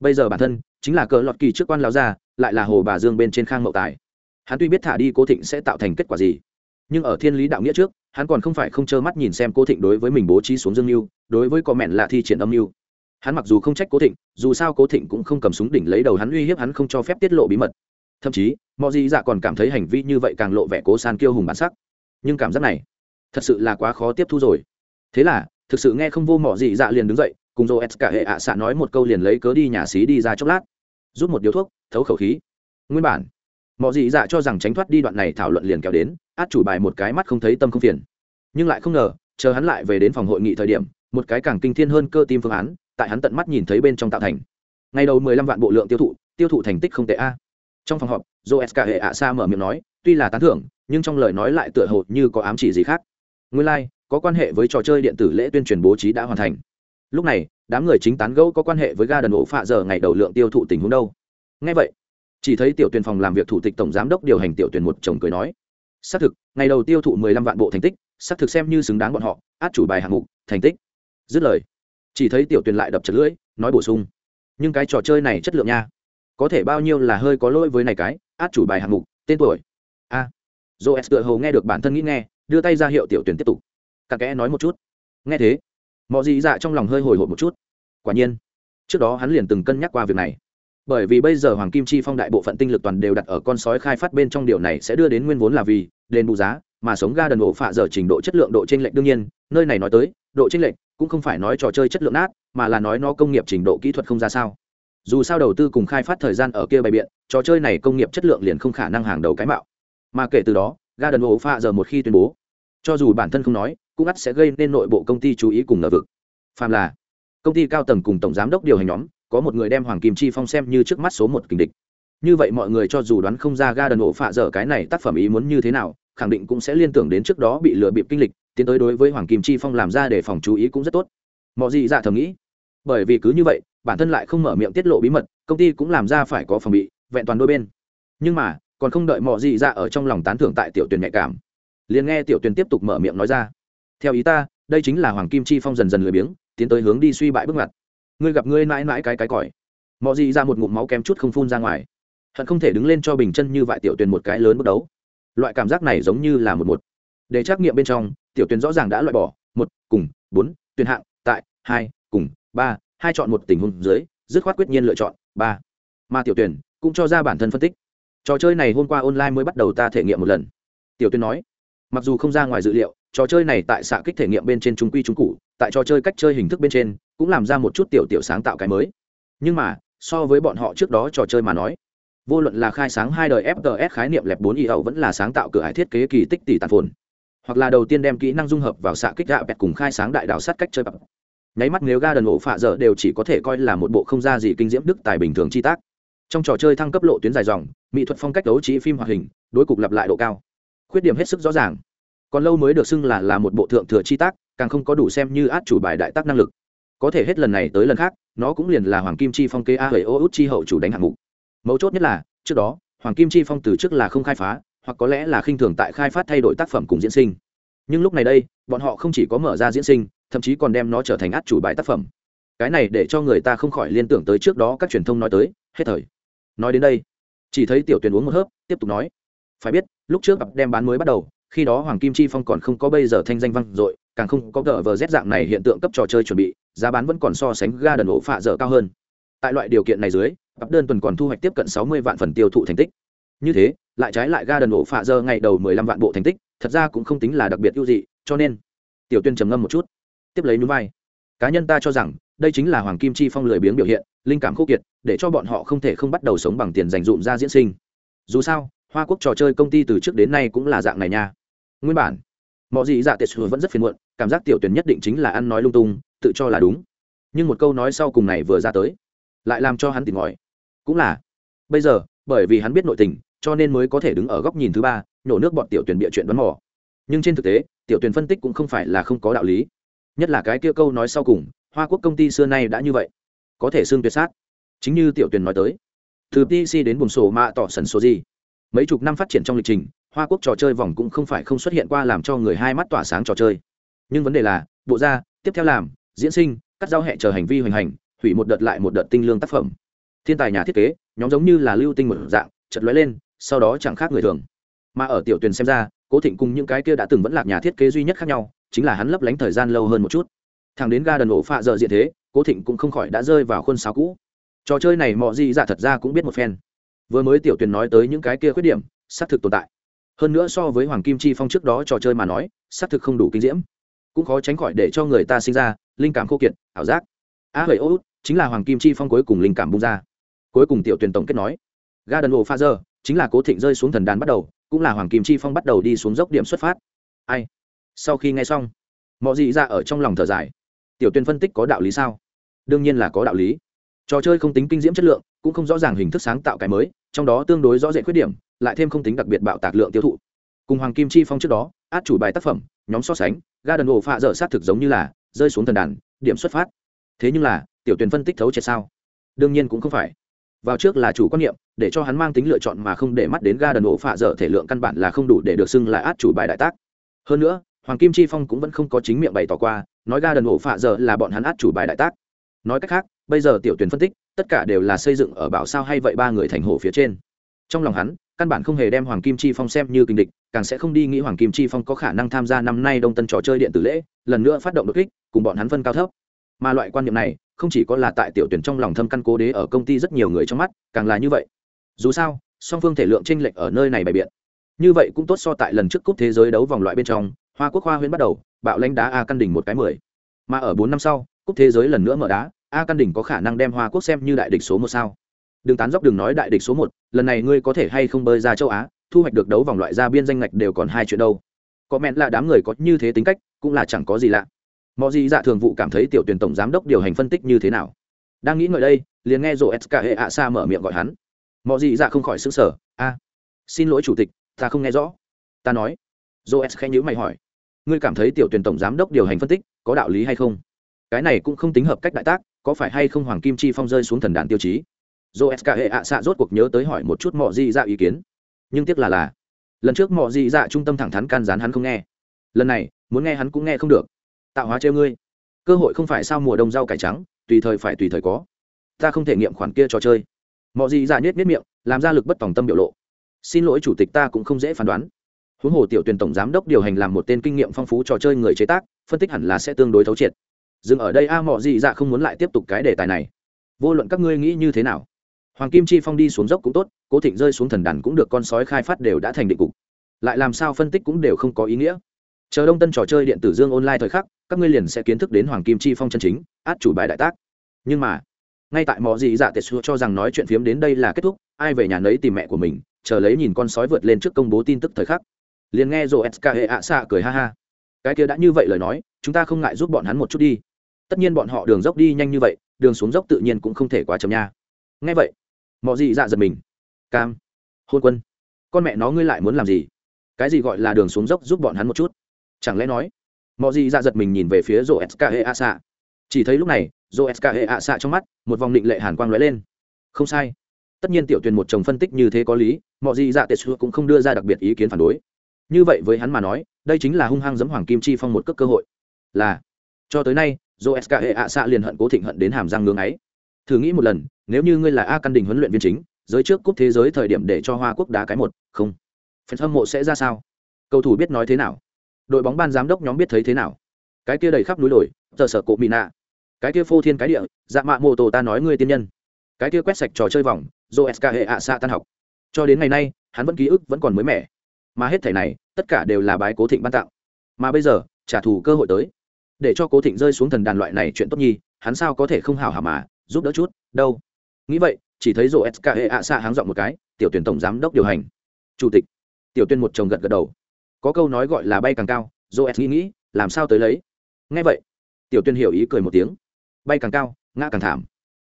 Bây giờ bản thân chính là cờ lọt kỳ trước quan lao ra, lại là hồ bà dương bên trên khang mậu tài. Hắn tuy biết thả đi cố thịnh sẽ tạo thành kết quả gì, nhưng ở thiên lý đạo nghĩa trước, hắn còn không phải không trơ mắt nhìn xem cố thịnh đối với mình bố trí xuống dương mưu đối với cò mẹn là thi triển âm mưu hắn mặc dù không trách cố thịnh, dù sao cố thịnh cũng không cầm súng đỉnh lấy đầu hắn uy hiếp hắn không cho phép tiết lộ bí mật. Thậm chí mọi gì dạ còn cảm thấy hành vi như vậy càng lộ vẻ cố san kiêu hùng bản sắc. Nhưng cảm giác này thật sự là quá khó tiếp thu rồi. Thế là, thực sự nghe không vô mỏ gì dạ liền đứng dậy cùng dô s cả hệ ạ xạ nói một câu liền lấy cớ đi nhà xí đi ra chốc lát. Rút một điếu thuốc thấu khẩu khí. Nguyên bản mọi dị dạ cho rằng tránh thoát đi đoạn này thảo luận liền kéo đến át chủ bài một cái mắt không thấy tâm không phiền. Nhưng lại không ngờ chờ hắn lại về đến phòng hội nghị thời điểm một cái càng kinh thiên hơn cơ tim phương án tại hắn tận mắt nhìn thấy bên trong tạo thành. Ngày đầu mười lăm vạn bộ lượng tiêu thụ tiêu thụ thành tích không tệ a. Trong phòng họp joe s hệ ạ sa mở miệng nói tuy là tán thưởng nhưng trong lời nói lại tựa hồ như có ám chỉ gì khác. Nguyên lai、like, có quan hệ với trò chơi điện tử lễ tuyên truyền bố trí đã hoàn thành lúc này đám người chính tán gẫu có quan hệ với ga đần ổ phạ giờ ngày đầu lượng tiêu thụ tình huống đâu. Ngay vậy chỉ thấy tiểu tuyển phòng làm việc thủ tịch tổng giám đốc điều hành tiểu tuyển một chồng cười nói xác thực ngày đầu tiêu thụ mười lăm vạn bộ thành tích xác thực xem như xứng đáng bọn họ át chủ bài hạng mục thành tích. Dứt lời chỉ thấy tiểu tuyển lại đập chật lưỡi nói bổ sung nhưng cái trò chơi này chất lượng nha. Có thể bao nhiêu là hơi có lỗi với này cái át chủ bài hạng mục tên tuổi. A. À, s tựa hầu nghe được bản thân nghĩ nghe đưa tay ra hiệu tiểu tuyển tiếp tục. Cả kẽ nói một chút. Nghe thế mọi Dị dạ trong lòng hơi hồi hộp một chút. Quả nhiên, trước đó hắn liền từng cân nhắc qua việc này. Bởi vì bây giờ hoàng kim chi phong đại bộ phận tinh lực toàn đều đặt ở con sói khai phát bên trong điều này sẽ đưa đến nguyên vốn là vì đền bù giá, mà sống ga đần ổ phạ dở trình độ chất lượng độ t r ê n lệch đương nhiên, nơi này nói tới, độ t r ê n lệch cũng không phải nói trò chơi chất lượng nát, mà là nói nó công nghiệp trình độ kỹ thuật không ra sao. Dù sao đầu tư cùng khai phát thời gian ở kia bày biện, trò chơi này công nghiệp chất lượng liền không khả năng hàng đầu cái mạo. Mà kể từ đó, ga đần ổ phạ dở một khi tuyên bố, cho dù bản thân không nói cũng ắt sẽ gây nên nội bộ công ty chú ý cùng ngờ vực. Phàm là, công ty cao tầng cùng tổng giám đốc điều hành nhóm, có một người đem hoàng kim chi phong xem như trước mắt số một kình địch. Như vậy mọi người cho dù đoán không ra ga đần ổ phạ dở cái này tác phẩm ý muốn như thế nào, khẳng định cũng sẽ liên tưởng đến trước đó bị lừa bịp kinh lịch, tiến tới đối với hoàng kim chi phong làm ra để phòng chú ý cũng rất tốt. Mọi gì dạ thầm nghĩ. Bởi vì cứ như vậy, bản thân lại không mở miệng tiết lộ bí mật, công ty cũng làm ra phải có phòng bị, vẹn toàn đôi bên. Nhưng mà, còn không đợi mọi gì dạ ở trong lòng tán thưởng tại tiểu tuyển nhạy cảm. Liền nghe tiểu tuyển tiếp tục mở miệng nói ra theo ý ta, đây chính là hoàng kim chi phong dần dần lười biếng, tiến tới hướng đi suy bại bước ngoặt. Ngươi gặp ngươi mãi mãi cái cái còi. Mọi gì ra một ngụm máu kém chút không phun ra ngoài. Hận không thể đứng lên cho bình chân như vại tiểu tuyền một cái lớn bước đấu. Loại cảm giác này giống như là một một. Để trắc nghiệm bên trong, tiểu tuyền rõ ràng đã loại bỏ, một, cùng, bốn tuyển hạng, tại, hai, cùng, ba, hai chọn một tình huống dưới, dứt khoát quyết nhiên lựa chọn, ba. Mà tiểu tuyển cũng cho ra bản thân phân tích. Trò chơi này hôm qua online mới bắt đầu ta thể nghiệm một lần. Tiểu tuyển nói, mặc dù không ra ngoài dự liệu trò chơi này tại xạ kích thể nghiệm bên trên trung quy trung cụ, tại trò chơi cách chơi hình thức bên trên, cũng làm ra một chút tiểu tiểu sáng tạo cái mới. Nhưng mà, so với bọn họ trước đó trò chơi mà nói, vô luận là khai sáng hai đời fts khái niệm lẹp bốn y ẩu vẫn là sáng tạo cửa hải thiết kế kỳ tích tỷ tàn phồn. Hoặc là đầu tiên đem kỹ năng dung hợp vào xạ kích gạ bẹt cùng khai sáng đại đảo sắt cách chơi bập. Nháy mắt nếu ga đần ổ phạ dở đều chỉ có thể coi là một bộ không ra gì kinh diễm đức tài bình thường chi tác. Trong trò chơi thăng cấp lộ tuyến dài dòng, mỹ thuật phong cách đấu trí phim hoạt hình, đối cục lặp lại độ cao. Khuyết điểm hết sức rõ ràng còn lâu mới được xưng là là một bộ thượng thừa chi tác, càng không có đủ xem như át chủ bài đại tác năng lực. Có thể hết lần này tới lần khác, nó cũng liền là hoàng kim chi phong kê a hầy ô út chi hậu chủ đánh hạng mục. Mấu chốt nhất là, trước đó, hoàng kim chi phong từ trước là không khai phá, hoặc có lẽ là khinh thường tại khai phát thay đổi tác phẩm cùng diễn sinh. Nhưng lúc này đây, bọn họ không chỉ có mở ra diễn sinh, thậm chí còn đem nó trở thành át chủ bài tác phẩm. Cái này để cho người ta không khỏi liên tưởng tới trước đó các truyền thông nói tới, hết thời. Nói đến đây, chỉ thấy tiểu tuyển uống một hớp, tiếp tục nói. Phải biết, lúc trước đem bán mới bắt đầu khi đó hoàng kim chi phong còn không có bây giờ thanh danh vang dội, càng không có tờ vờ rét dạng này hiện tượng cấp trò chơi chuẩn bị, giá bán vẫn còn so sánh ga đần ổ phạ dở cao hơn. Tại loại điều kiện này dưới, bắp đơn tuần còn thu hoạch tiếp cận sáu mươi vạn phần tiêu thụ thành tích. Như thế, lại trái lại ga đần ổ phạ dơ ngày đầu mười lăm vạn bộ thành tích, thật ra cũng không tính là đặc biệt ưu dị, cho nên, tiểu tuyên trầm ngâm một chút, tiếp lấy núi vai. Cá nhân ta cho rằng, đây chính là hoàng kim chi phong lười biếng biểu hiện, linh cảm khô kiệt, để cho bọn họ không thể không bắt đầu sống bằng tiền dành dụm ra diễn sinh. Dù sao, hoa quốc trò chơi công ty từ trước đến nay cũng là dạng này nha nguyên bản. Mọi gì dạ tệ xưa vẫn rất phiền muộn, cảm giác tiểu tuyển nhất định chính là ăn nói lung tung, tự cho là đúng. Nhưng một câu nói sau cùng này vừa ra tới, lại làm cho hắn tỉnh ngòi cũng là, bây giờ, bởi vì hắn biết nội tình, cho nên mới có thể đứng ở góc nhìn thứ ba, nhổ nước bọn tiểu tuyển bịa chuyện đoán mò. Nhưng trên thực tế, tiểu tuyển phân tích cũng không phải là không có đạo lý. Nhất là cái kia câu nói sau cùng, hoa quốc công ty xưa nay đã như vậy. Có thể xương tuyệt sát. Chính như tiểu tuyển nói tới. Từ pc đến buồng sổ mạ tỏ sần số gì? Mấy chục năm phát triển trong lịch trình hoa quốc trò chơi vòng cũng không phải không xuất hiện qua làm cho người hai mắt tỏa sáng trò chơi. Nhưng vấn đề là, bộ ra tiếp theo làm, diễn sinh, cắt giao hẹ chờ hành vi hoành hành, hủy một đợt lại một đợt tinh lương tác phẩm. Thiên tài nhà thiết kế, nhóm giống như là lưu tinh một dạng chật lóe lên, sau đó chẳng khác người thường. Mà ở tiểu tuyền xem ra, cố thịnh cùng những cái kia đã từng vẫn là nhà thiết kế duy nhất khác nhau, chính là hắn lấp lánh thời gian lâu hơn một chút. Thằng đến ga đần ổ phạ dợ diện thế, cố thịnh cũng không khỏi đã rơi vào khuôn sáo cũ. Trò chơi này mọi gì dạ thật ra cũng biết một phen. Vừa mới tiểu tuyền nói tới những cái kia khuyết điểm, xác thực tồn tại hơn nữa so với hoàng kim chi phong trước đó trò chơi mà nói, xác thực không đủ kinh diễm. Cũng khó tránh khỏi để cho người ta sinh ra linh cảm khô kiệt, ảo giác. A hầy ô chính là hoàng kim chi phong cuối cùng linh cảm bung ra. Cuối cùng tiểu tuyển tổng kết nói ga đần hồ pha dơ chính là cố thịnh rơi xuống thần đàn bắt đầu, cũng là hoàng kim chi phong bắt đầu đi xuống dốc điểm xuất phát. Ai? Sau khi nghe xong, mọi gì ra ở trong lòng thở dài. Tiểu tuyên phân tích có đạo lý sao? Đương nhiên là có đạo lý trò chơi không tính kinh diễm chất lượng, cũng không rõ ràng hình thức sáng tạo cái mới, trong đó tương đối rõ rệt khuyết điểm, lại thêm không tính đặc biệt bạo tạc lượng tiêu thụ. Cùng hoàng kim chi phong trước đó, át chủ bài tác phẩm, nhóm so sánh ga đần ổ phạ dở sát thực giống như là rơi xuống thần đàn, điểm xuất phát. Thế nhưng là, tiểu tuyển phân tích thấu triệt sao? Đương nhiên cũng không phải. Vào trước là chủ quan niệm, để cho hắn mang tính lựa chọn mà không để mắt đến ga đần ổ phạ dở thể lượng căn bản là không đủ để được xưng là át chủ bài đại tác. Hơn nữa, hoàng kim chi phong cũng vẫn không có chính miệng bày tỏ qua, nói ga đần ổ phạ dở là bọn hắn át chủ bài đại tác. Nói cách khác bây giờ tiểu tuyển phân tích, tất cả đều là xây dựng ở bảo sao hay vậy ba người thành hồ phía trên. Trong lòng hắn, căn bản không hề đem hoàng kim chi phong xem như kinh địch, càng sẽ không đi nghĩ hoàng kim chi phong có khả năng tham gia năm nay đông tân trò chơi điện tử lễ, lần nữa phát động đột kích, cùng bọn hắn phân cao thấp. Mà loại quan niệm này, không chỉ có là tại tiểu tuyển trong lòng thâm căn cố đế ở công ty rất nhiều người trong mắt, càng là như vậy. Dù sao, song phương thể lượng tranh lệch ở nơi này bày biện. Như vậy cũng tốt so tại lần trước cúp thế giới đấu vòng loại bên trong, hoa quốc hoa huyễn bắt đầu, bạo lãnh đá a căn đỉnh một cái mười. Mà ở bốn năm sau, cúp thế giới lần nữa mở đá a căn đỉnh có khả năng đem hoa quốc xem như đại địch số một sao? Đừng tán dốc, đừng nói đại địch số một, lần này ngươi có thể hay không bơi ra châu á, thu hoạch được đấu vòng loại ra biên danh ngạch đều còn hai chuyện đâu. Có mẹn là đám người có như thế tính cách, cũng là chẳng có gì lạ. Mọi gì dạ thường vụ cảm thấy tiểu tuyển tổng giám đốc điều hành phân tích như thế nào? Đang nghĩ ngợi đây, liền nghe rộ sk hệ ạ xa mở miệng gọi hắn. Mọi gì dạ không khỏi xứng sở a, xin lỗi chủ tịch, ta không nghe rõ. Ta nói. Rổ s khẽ nhữ mày hỏi. Ngươi cảm thấy tiểu tuyển tổng giám đốc điều hành phân tích có đạo lý hay không? Cái này cũng không tính hợp cách đại tác có phải hay không hoàng kim chi phong rơi xuống thần đàn tiêu chí? Dô sk hệ ạ xạ rốt cuộc nhớ tới hỏi một chút mọi Di dạ ý kiến. Nhưng tiếc là là, lần trước mọi Di dạ trung tâm thẳng thắn can gián hắn không nghe. Lần này, muốn nghe hắn cũng nghe không được. Tạo hóa treo ngươi. Cơ hội không phải sao mùa đông rau cải trắng, tùy thời phải tùy thời có. Ta không thể nghiệm khoản kia trò chơi. Mọi gì dạ nhét nhét miệng, làm ra lực bất tòng tâm biểu lộ. Xin lỗi chủ tịch ta cũng không dễ phán đoán. Huống hồ tiểu tuyển tổng giám đốc điều hành làm một tên kinh nghiệm phong phú trò chơi người chế tác, phân tích hẳn là sẽ tương đối thấu triệt dừng ở đây a à, mọi dạ không muốn lại tiếp tục cái đề tài này. Vô luận các ngươi nghĩ như thế nào hoàng kim chi phong đi xuống dốc cũng tốt cố thịnh rơi xuống thần đàn cũng được con sói khai phát đều đã thành định cục. Lại làm sao phân tích cũng đều không có ý nghĩa. Chờ đông tân trò chơi điện tử dương online thời khắc các ngươi liền sẽ kiến thức đến hoàng kim chi phong chân chính át chủ bài đại tác. Nhưng mà ngay tại mọi gì dạ tệ xua cho rằng nói chuyện phiếm đến đây là kết thúc ai về nhà nấy tìm mẹ của mình chờ lấy nhìn con sói vượt lên trước công bố tin tức thời khắc. Liền nghe rồi sk hệ ạ xạ cười ha ha. Cái kia đã như vậy lời nói chúng ta không ngại giúp bọn hắn một chút đi tất nhiên bọn họ đường dốc đi nhanh như vậy, đường xuống dốc tự nhiên cũng không thể quá chậm nha. Nghe vậy mọi gì dạ giật mình. Cam, hôn quân, con mẹ nó ngươi lại muốn làm gì? Cái gì gọi là đường xuống dốc giúp bọn hắn một chút? Chẳng lẽ nói mọi gì dạ giật mình nhìn về phía rô sk hệ a xạ chỉ thấy lúc này rô sk hệ a xạ trong mắt, một vòng định lệ hàn quang lóe lên. Không sai. Tất nhiên tiểu tuyền một chồng phân tích như thế có lý mọi gì dạ tệ xưa cũng không đưa ra đặc biệt ý kiến phản đối. Như vậy với hắn mà nói, đây chính là hung hăng giấm hoàng kim chi phong một cước cơ hội. Là, cho tới nay dô sk hệ ạ xạ liền hận cố thịnh hận đến hàm răng ngưng ấy thử nghĩ một lần, nếu như ngươi là a căn đình huấn luyện viên chính, giới trước cúp thế giới thời điểm để cho hoa quốc đá cái một, không. Phần hâm mộ sẽ ra sao? Cầu thủ biết nói thế nào? Đội bóng ban giám đốc nhóm biết thấy thế nào? Cái kia đầy khắp núi đồi tờ sở cộ mỹ nạ. Cái kia phô thiên cái địa dạ mạ mô tổ ta nói ngươi tiên nhân. Cái kia quét sạch trò chơi vòng dô sk hệ ạ xạ tan học. Cho đến ngày nay, hắn vẫn ký ức vẫn còn mới mẻ. Mà hết thẻ này, tất cả đều là bái cố thịnh ban tặng. mà bây giờ, trả thù cơ hội tới để cho cố thịnh rơi xuống thần đàn loại này chuyện tốt nhi, hắn sao có thể không hào hả mà, giúp đỡ chút, đâu. Nghĩ vậy, chỉ thấy rổ sk hệ ạ xạ háng dọn một cái, tiểu tuyển tổng giám đốc điều hành. Chủ tịch. Tiểu tuyên một chồng gật gật đầu. Có câu nói gọi là bay càng cao rổ s nghĩ nghĩ, làm sao tới lấy? Ngay vậy, tiểu tuyên hiểu ý cười một tiếng. Bay càng cao, ngã càng thảm.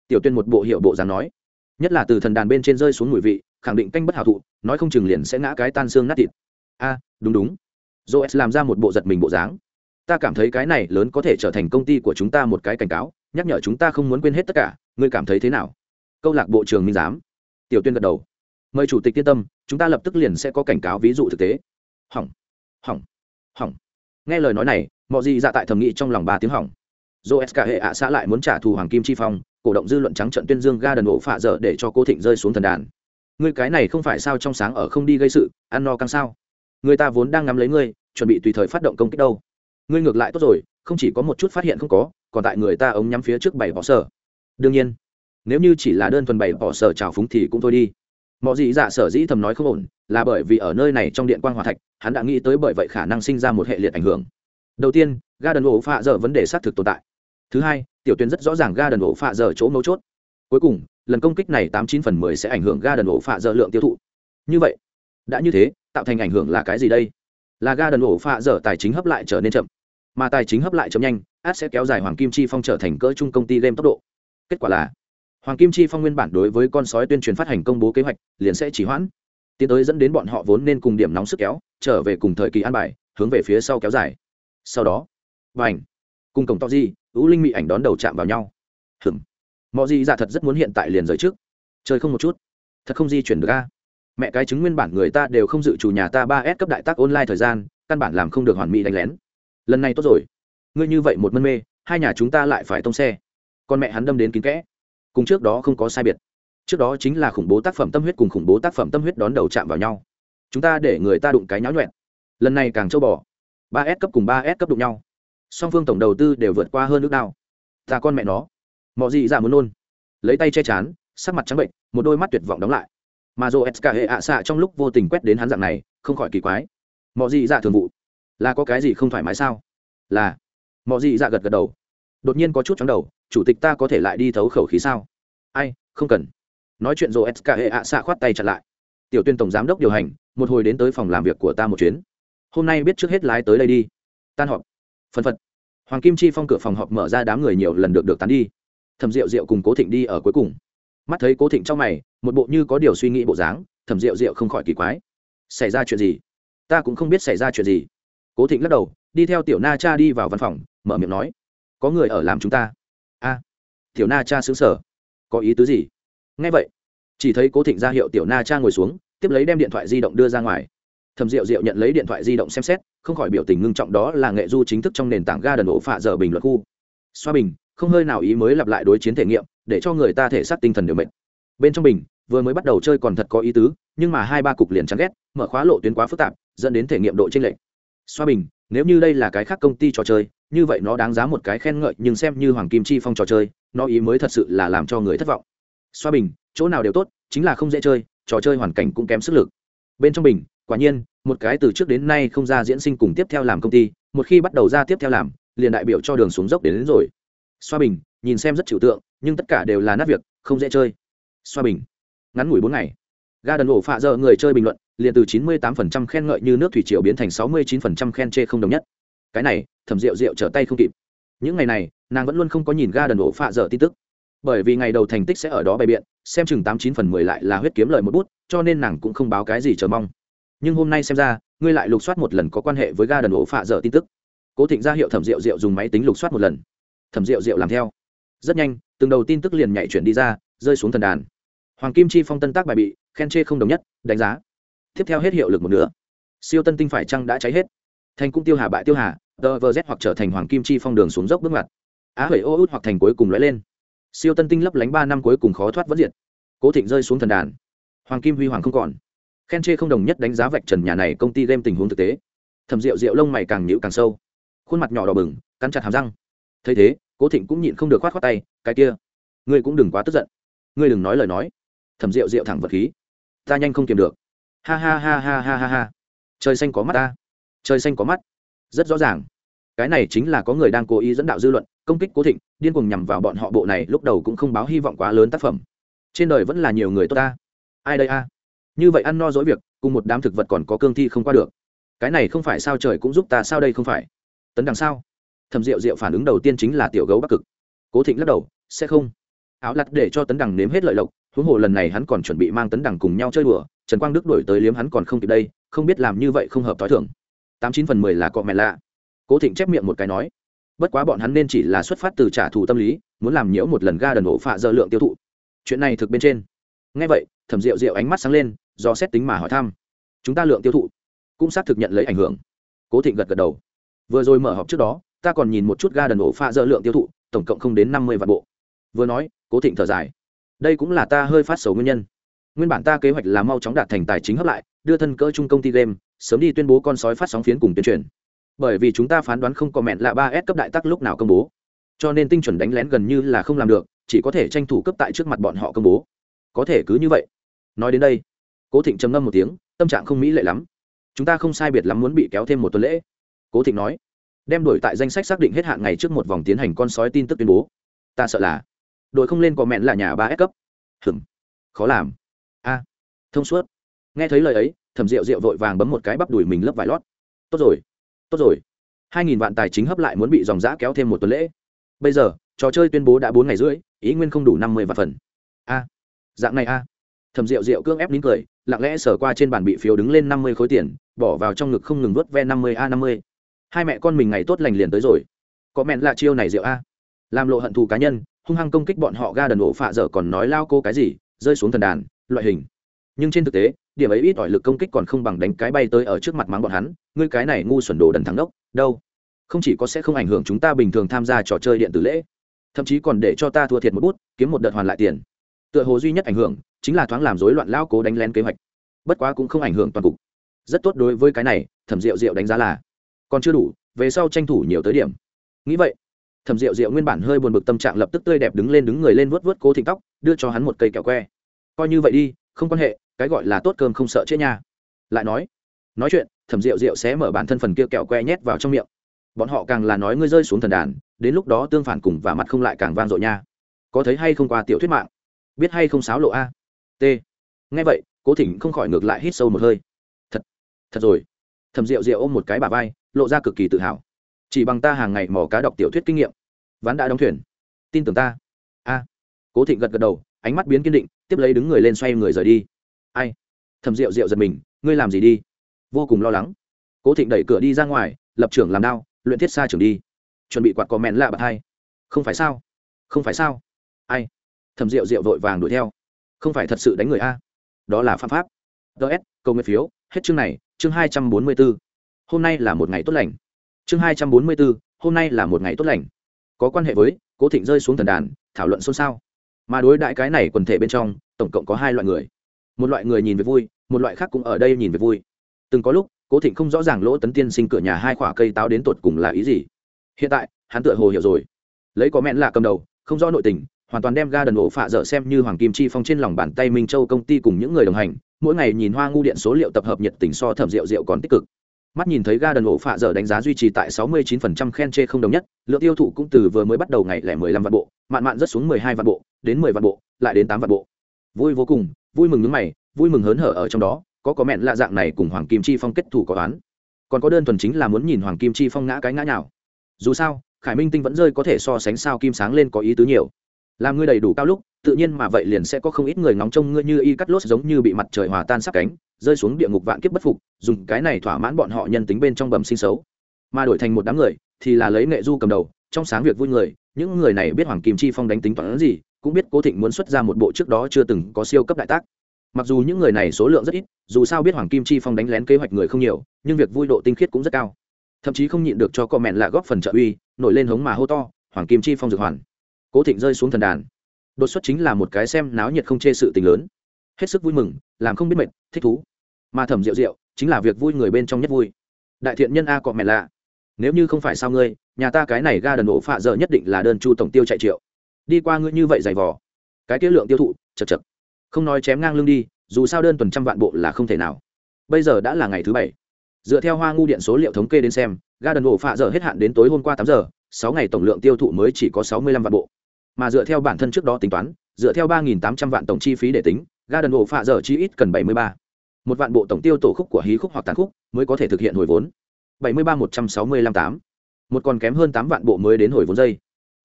Tiểu tuyên một bộ hiệu bộ dáng nói. Nhất là từ thần đàn bên trên rơi xuống mùi vị, khẳng định canh bất hảo thụ, nói không chừng liền sẽ ngã cái tan xương nát thịt. A, đúng đúng. Joes làm ra một bộ giật mình bộ dáng ta cảm thấy cái này lớn có thể trở thành công ty của chúng ta một cái cảnh cáo, nhắc nhở chúng ta không muốn quên hết tất cả, ngươi cảm thấy thế nào? Câu lạc bộ trường minh giám. Tiểu tuyên gật đầu. Mời chủ tịch yên tâm, chúng ta lập tức liền sẽ có cảnh cáo ví dụ thực tế. Hỏng hỏng hỏng. Nghe lời nói này, mọi gì dạ tại thầm nghĩ trong lòng ba tiếng hỏng. Dô cả hệ ạ xã lại muốn trả thù hoàng kim chi phong, cổ động dư luận trắng trận tuyên dương ga đần ổ phạ dở để cho cô thịnh rơi xuống thần đàn. Ngươi cái này không phải sao trong sáng ở không đi gây sự, ăn no căng sao? Người ta vốn đang ngắm lấy ngươi, chuẩn bị tùy thời phát động công kích đâu ngươi ngược lại tốt rồi, không chỉ có một chút phát hiện không có, còn tại người ta ống nhắm phía trước bảy bỏ sở. Đương nhiên, nếu như chỉ là đơn thuần bảy bỏ sở trào phúng thì cũng thôi đi. Mọi dị dạ sở dĩ thầm nói không ổn, là bởi vì ở nơi này trong điện quan hòa thạch, hắn đã nghĩ tới bởi vậy khả năng sinh ra một hệ liệt ảnh hưởng. Đầu tiên ga đần ổ phạ dở vấn đề xác thực tồn tại. Thứ hai, tiểu tuyến rất rõ ràng ga đần ổ phạ dở chỗ mấu chốt. Cuối cùng, lần công kích này tám chín phần mười sẽ ảnh hưởng ga đần ổ phạ dở lượng tiêu thụ. Như vậy, đã như thế, tạo thành ảnh hưởng là cái gì đây? Là ga đần ổ phạ dở tài chính hấp lại trở nên chậm mà tài chính hấp lại chậm nhanh, át sẽ kéo dài hoàng kim chi phong trở thành cỡ chung công ty game tốc độ. Kết quả là, hoàng kim chi phong nguyên bản đối với con sói tuyên truyền phát hành công bố kế hoạch, liền sẽ chỉ hoãn. Tiến tới dẫn đến bọn họ vốn nên cùng điểm nóng sức kéo, trở về cùng thời kỳ an bài, hướng về phía sau kéo dài. Sau đó và ảnh cùng cổng to di ưu linh mị ảnh đón đầu chạm vào nhau. Hừng mọi gì dạ thật rất muốn hiện tại liền rời trước. Chơi không một chút. Thật không di chuyển được a. Mẹ cái chứng nguyên bản người ta đều không dự chủ nhà ta ba s cấp đại tác online thời gian, căn bản làm không được hoàn mỹ đánh lén lần này tốt rồi. Ngươi như vậy một mân mê, hai nhà chúng ta lại phải tông xe. Con mẹ hắn đâm đến kín kẽ. Cùng trước đó không có sai biệt. Trước đó chính là khủng bố tác phẩm tâm huyết cùng khủng bố tác phẩm tâm huyết đón đầu chạm vào nhau. Chúng ta để người ta đụng cái nháo nhuẹn. Lần này càng châu bò. Ba s cấp cùng ba s cấp đụng nhau. Song phương tổng đầu tư đều vượt qua hơn nước nào ta con mẹ nó. Mọi gì giả muốn nôn. Lấy tay che chán, sắc mặt trắng bệnh, một đôi mắt tuyệt vọng đóng lại. Mà dô s hệ ạ xạ trong lúc vô tình quét đến hắn dạng này, không khỏi kỳ quái. Mọi gì giả thường vụ là có cái gì không thoải mái sao? Là. Mọi gì dạ gật gật đầu. Đột nhiên có chút chóng đầu, chủ tịch ta có thể lại đi thấu khẩu khí sao? Ai, không cần. Nói chuyện rồi, s hệ ạ xạ khoát tay chặn lại. Tiểu tuyên tổng giám đốc điều hành, một hồi đến tới phòng làm việc của ta một chuyến. Hôm nay biết trước hết lái tới đây đi. Tan họp. Phân phật. Hoàng kim chi phong cửa phòng họp mở ra đám người nhiều lần được được tán đi. Thẩm rượu rượu cùng cố thịnh đi ở cuối cùng. Mắt thấy cố thịnh trong mày, một bộ như có điều suy nghĩ bộ dáng, thẩm rượu rượu không khỏi kỳ quái. Xảy ra chuyện gì? Ta cũng không biết xảy ra chuyện gì cố thịnh lắc đầu, đi theo tiểu na cha đi vào văn phòng, mở miệng nói, có người ở làm chúng ta. A, tiểu na cha xứng sở. Có ý tứ gì? Nghe vậy. Chỉ thấy cố thịnh ra hiệu tiểu na cha ngồi xuống, tiếp lấy đem điện thoại di động đưa ra ngoài. Thầm rượu rượu nhận lấy điện thoại di động xem xét, không khỏi biểu tình ngưng trọng đó là nghệ du chính thức trong nền tảng ga đần ổ phạ dở bình luận khu. Xoa bình, không hơi nào ý mới lặp lại đối chiến thể nghiệm, để cho người ta thể xác tinh thần đều mệt. Bên trong bình, vừa mới bắt đầu chơi còn thật có ý tứ, nhưng mà hai ba cục liền chán ghét, mở khóa lộ tuyến quá phức tạp, dẫn đến thể nghiệm độ trên lệch xoa bình nếu như đây là cái khác công ty trò chơi như vậy nó đáng giá một cái khen ngợi nhưng xem như hoàng kim chi phong trò chơi nó ý mới thật sự là làm cho người thất vọng. Xoa bình chỗ nào đều tốt chính là không dễ chơi trò chơi hoàn cảnh cũng kém sức lực. Bên trong bình quả nhiên một cái từ trước đến nay không ra diễn sinh cùng tiếp theo làm công ty một khi bắt đầu ra tiếp theo làm liền đại biểu cho đường xuống dốc đến, đến rồi. Xoa bình nhìn xem rất trừu tượng nhưng tất cả đều là nát việc không dễ chơi. Xoa bình ngắn ngủi bốn ngày ga đần ổ phạ giờ người chơi bình luận, liền từ chín mươi tám phần trăm khen ngợi như nước thủy triều biến thành sáu mươi chín phần trăm khen chê không đồng nhất. Cái này, thẩm rượu rượu trở tay không kịp. Những ngày này, nàng vẫn luôn không có nhìn ga đần ổ phạ giờ tin tức. Bởi vì ngày đầu thành tích sẽ ở đó bày biện, xem chừng tám chín phần mười lại là huyết kiếm lợi một bút, cho nên nàng cũng không báo cái gì chờ mong. Nhưng hôm nay xem ra, ngươi lại lục soát một lần có quan hệ với ga đần ổ phạ dở tin tức. Cố thịnh ra hiệu thẩm rượu rượu dùng máy tính lục soát một lần. Thẩm rượu rượu làm theo. Rất nhanh, từng đầu tin tức liền nhảy chuyển đi ra, rơi xuống thần đàn hoàng kim chi phong tân tác bài bị khen chê không đồng nhất, đánh giá. Tiếp theo hết hiệu lực một nửa. Siêu tân tinh phải chăng đã cháy hết? Thành cũng tiêu hà bại tiêu hà, tờ vờ z hoặc trở thành hoàng kim chi phong đường xuống dốc bước ngoặt. Á hởi ô út hoặc thành cuối cùng lóe lên. Siêu tân tinh lấp lánh ba năm cuối cùng khó thoát vẫn diệt. Cố thịnh rơi xuống thần đàn. Hoàng kim huy hoàng không còn. Khen chê không đồng nhất đánh giá vạch trần nhà này công ty game tình huống thực tế. Thầm rượu rượu lông mày càng nhữ càng sâu. Khuôn mặt nhỏ đỏ bừng, cắn chặt hàm răng. Thấy thế, cố thịnh cũng nhịn không được khoát khoát tay, cái kia, ngươi cũng đừng quá tức giận. Ngươi đừng nói lời nói thẩm rượu rượu thẳng vật khí. Ta nhanh không kiềm được. Ha ha ha ha ha ha ha. Trời xanh có mắt ta. Trời xanh có mắt. Rất rõ ràng. Cái này chính là có người đang cố ý dẫn đạo dư luận, công kích cố thịnh, điên cuồng nhằm vào bọn họ bộ này lúc đầu cũng không báo hy vọng quá lớn tác phẩm. Trên đời vẫn là nhiều người tốt ta. Ai đây a? Như vậy ăn no dỗi việc, cùng một đám thực vật còn có cương thi không qua được. Cái này không phải sao trời cũng giúp ta sao đây không phải? Tấn đằng sau. Thầm rượu rượu phản ứng đầu tiên chính là tiểu gấu bắc cực. Cố thịnh lắc đầu, sẽ không. Áo lặt để cho tấn đằng nếm hết lợi lộc huống hồ lần này hắn còn chuẩn bị mang tấn đằng cùng nhau chơi đùa, trần quang đức đổi tới liếm hắn còn không kịp đây, không biết làm như vậy không hợp t h o i thưởng tám chín phần mười là cọ mẹ lạ. Cố thịnh chép miệng một cái nói, bất quá bọn hắn nên chỉ là xuất phát từ trả thù tâm lý, muốn làm nhiễu một lần ga đần ổ phạ dơ lượng tiêu thụ. Chuyện này thực bên trên. Ngay vậy, thẩm rượu rượu ánh mắt sáng lên, do xét tính mà hỏi thăm, chúng ta lượng tiêu thụ cũng xác thực nhận lấy ảnh hưởng. Cố thịnh gật gật đầu, vừa rồi mở họp trước đó, ta còn nhìn một chút ga đần ổ pha dơ lượng tiêu thụ, tổng cộng không đến năm mươi vạn bộ. Vừa nói, cố thịnh thở dài đây cũng là ta hơi phát sầu nguyên nhân. Nguyên bản ta kế hoạch là mau chóng đạt thành tài chính hấp lại, đưa thân cỡ chung công ty game, sớm đi tuyên bố con sói phát sóng phiến cùng tuyên truyền. Bởi vì chúng ta phán đoán không có mẹn là ba s cấp đại tắc lúc nào công bố. Cho nên tinh chuẩn đánh lén gần như là không làm được, chỉ có thể tranh thủ cấp tại trước mặt bọn họ công bố. Có thể cứ như vậy. Nói đến đây, cố thịnh trầm ngâm một tiếng, tâm trạng không mỹ lệ lắm. Chúng ta không sai biệt lắm muốn bị kéo thêm một tuần lễ. Cố thịnh nói, đem đổi tại danh sách xác định hết hạn ngày trước một vòng tiến hành con sói tin tức tuyên bố. Ta sợ là đội không lên có mẹn là nhà ba s cấp. Hừng khó làm. A, thông suốt. Nghe thấy lời ấy, thẩm rượu rượu vội vàng bấm một cái bắp đùi mình lấp vải lót. Tốt rồi tốt rồi. Hai nghìn vạn tài chính hấp lại muốn bị dòng giã kéo thêm một tuần lễ. Bây giờ, trò chơi tuyên bố đã bốn ngày rưỡi, ý nguyên không đủ năm mươi vạn phần. A, dạng này a. Thầm rượu rượu cưỡng ép nín cười, lặng lẽ sờ qua trên bàn bị phiếu đứng lên năm mươi khối tiền, bỏ vào trong ngực không ngừng vớt ve năm mươi a năm mươi. Hai mẹ con mình ngày tốt lành liền tới rồi. Có mẹn lạ chiêu này rượu a. Làm lộ hận thù cá nhân hung hăng công kích bọn họ ga đần ổ phạ dở còn nói lao cô cái gì, rơi xuống thần đàn, loại hình. Nhưng trên thực tế, điểm ấy ít ỏi lực công kích còn không bằng đánh cái bay tới ở trước mặt mắng bọn hắn, ngươi cái này ngu xuẩn đồ đần thắng đốc đâu? Không chỉ có sẽ không ảnh hưởng chúng ta bình thường tham gia trò chơi điện tử lễ, thậm chí còn để cho ta thua thiệt một bút, kiếm một đợt hoàn lại tiền. Tựa hồ duy nhất ảnh hưởng, chính là thoáng làm rối loạn lao cố đánh lén kế hoạch. Bất quá cũng không ảnh hưởng toàn cục. Rất tốt đối với cái này, thẩm rượu rượu đánh giá là, còn chưa đủ, về sau tranh thủ nhiều tới điểm. Nghĩ vậy thẩm rượu rượu nguyên bản hơi buồn bực tâm trạng lập tức tươi đẹp đứng lên đứng người lên vớt vớt cố thịnh tóc, đưa cho hắn một cây kẹo que. Coi như vậy đi, không quan hệ, cái gọi là tốt cơm không sợ chết nha. Lại nói nói chuyện, thẩm rượu rượu sẽ mở bản thân phần kia kẹo que nhét vào trong miệng. Bọn họ càng là nói ngươi rơi xuống thần đàn, đến lúc đó tương phản cùng và mặt không lại càng vang dội nha. Có thấy hay không qua tiểu thuyết mạng? Biết hay không sáo lộ a? T. Nghe vậy, cố thỉnh không khỏi ngược lại hít sâu một hơi. Thật thật rồi. Thầm rượu rượu ôm một cái bà vai, lộ ra cực kỳ tự hào. Chỉ bằng ta hàng ngày mò cá đọc tiểu thuyết kinh nghiệm ván đã đóng thuyền. Tin tưởng ta. A. Cố thịnh gật gật đầu, ánh mắt biến kiên định, tiếp lấy đứng người lên xoay người rời đi. Ai? Thầm rượu rượu giật mình, ngươi làm gì đi? Vô cùng lo lắng. Cố thịnh đẩy cửa đi ra ngoài, lập trưởng làm đao, luyện thiết xa trưởng đi. Chuẩn bị quạt cò mẹn lạ bạc hai. Không phải sao? Không phải sao? Ai? Thầm rượu rượu vội vàng đuổi theo. Không phải thật sự đánh người a. Đó là pháp. Pháp ts câu nguyện phiếu, hết chương này, chương hai trăm bốn mươi b ố hôm nay là một ngày tốt lành. Chương hai trăm bốn mươi b ố hôm nay là một ngày tốt lành có quan hệ với cố thịnh rơi xuống thần đàn, thảo luận xôn xao. Mà đối đại cái này quần thể bên trong, tổng cộng có hai loại người. Một loại người nhìn về vui, một loại khác cũng ở đây nhìn về vui. Từng có lúc, cố thịnh không rõ ràng lỗ tấn tiên sinh cửa nhà hai khoả cây táo đến tột cùng là ý gì. Hiện tại, hắn tựa hồ hiểu rồi. Lấy có mẹn là cầm đầu, không rõ nội tình, hoàn toàn đem ga đần ổ phạ dở xem như hoàng kim chi phong trên lòng bàn tay minh châu công ty cùng những người đồng hành, mỗi ngày nhìn hoa ngu điện số liệu tập hợp nhiệt tình so thẩm rượu rượu còn tích cực mắt nhìn thấy ga đần ổ phạ dở đánh giá duy trì tại 69% khen chê không đồng nhất, lượng tiêu thụ cũng từ vừa mới bắt đầu ngày lẻ 15 vạn bộ, mạn mạn rất xuống 12 vạn bộ, đến 10 vạn bộ, lại đến 8 vạn bộ. Vui vô cùng, vui mừng nước mày, vui mừng hớn hở ở trong đó, có có mẹn lạ dạng này cùng hoàng kim chi phong kết thủ có toán còn có đơn thuần chính là muốn nhìn hoàng kim chi phong ngã cái ngã nào dù sao, khải minh tinh vẫn rơi có thể so sánh sao kim sáng lên có ý tứ nhiều. Làm ngươi đầy đủ cao lúc, tự nhiên mà vậy liền sẽ có không ít người ngóng trông ngươi như y cắt lốt giống như bị mặt trời hòa tan sắp cánh rơi xuống địa ngục vạn kiếp bất phục, dùng cái này thỏa mãn bọn họ nhân tính bên trong bầm sinh xấu. Mà đổi thành một đám người, thì là lấy nghệ du cầm đầu, trong sáng việc vui người, những người này biết hoàng kim chi phong đánh tính toán gì, cũng biết cố thịnh muốn xuất ra một bộ trước đó chưa từng có siêu cấp đại tác. Mặc dù những người này số lượng rất ít, dù sao biết hoàng kim chi phong đánh lén kế hoạch người không nhiều, nhưng việc vui độ tinh khiết cũng rất cao. Thậm chí không nhịn được cho cọ mẹn là góp phần trợ uy, nổi lên hống mà hô to, hoàng kim chi phong dược hoàn. Cố thịnh rơi xuống thần đàn. Đột xuất chính là một cái xem náo nhiệt không chê sự tình lớn hết sức vui mừng, làm không biết mệt, thích thú. Mà thẩm rượu rượu chính là việc vui người bên trong nhất vui. Đại thiện nhân a cọ mẹ lạ, nếu như không phải sao ngươi, nhà ta cái này ga đần ổ phạ giờ nhất định là đơn chu tổng tiêu chạy triệu. Đi qua ngươi như vậy dày vò, cái tiêu lượng tiêu thụ, chật chật. Không nói chém ngang lưng đi, dù sao đơn tuần trăm vạn bộ là không thể nào. Bây giờ đã là ngày thứ bảy. Dựa theo hoa ngu điện số liệu thống kê đến xem, ga đần ổ phạ giờ hết hạn đến tối hôm qua tám giờ, sáu ngày tổng lượng tiêu thụ mới chỉ có sáu mươi lăm vạn bộ. Mà dựa theo bản thân trước đó tính toán, dựa theo ba nghìn tám trăm vạn tổng chi phí để tính ga đần ổ phạ giờ chi ít cần bảy mươi ba. Một vạn bộ tổng tiêu tổ khúc của hí khúc hoặc tàn khúc mới có thể thực hiện hồi vốn. bảy mươi ba một trăm sáu mươi tám. Một còn kém hơn tám vạn bộ mới đến hồi vốn dây.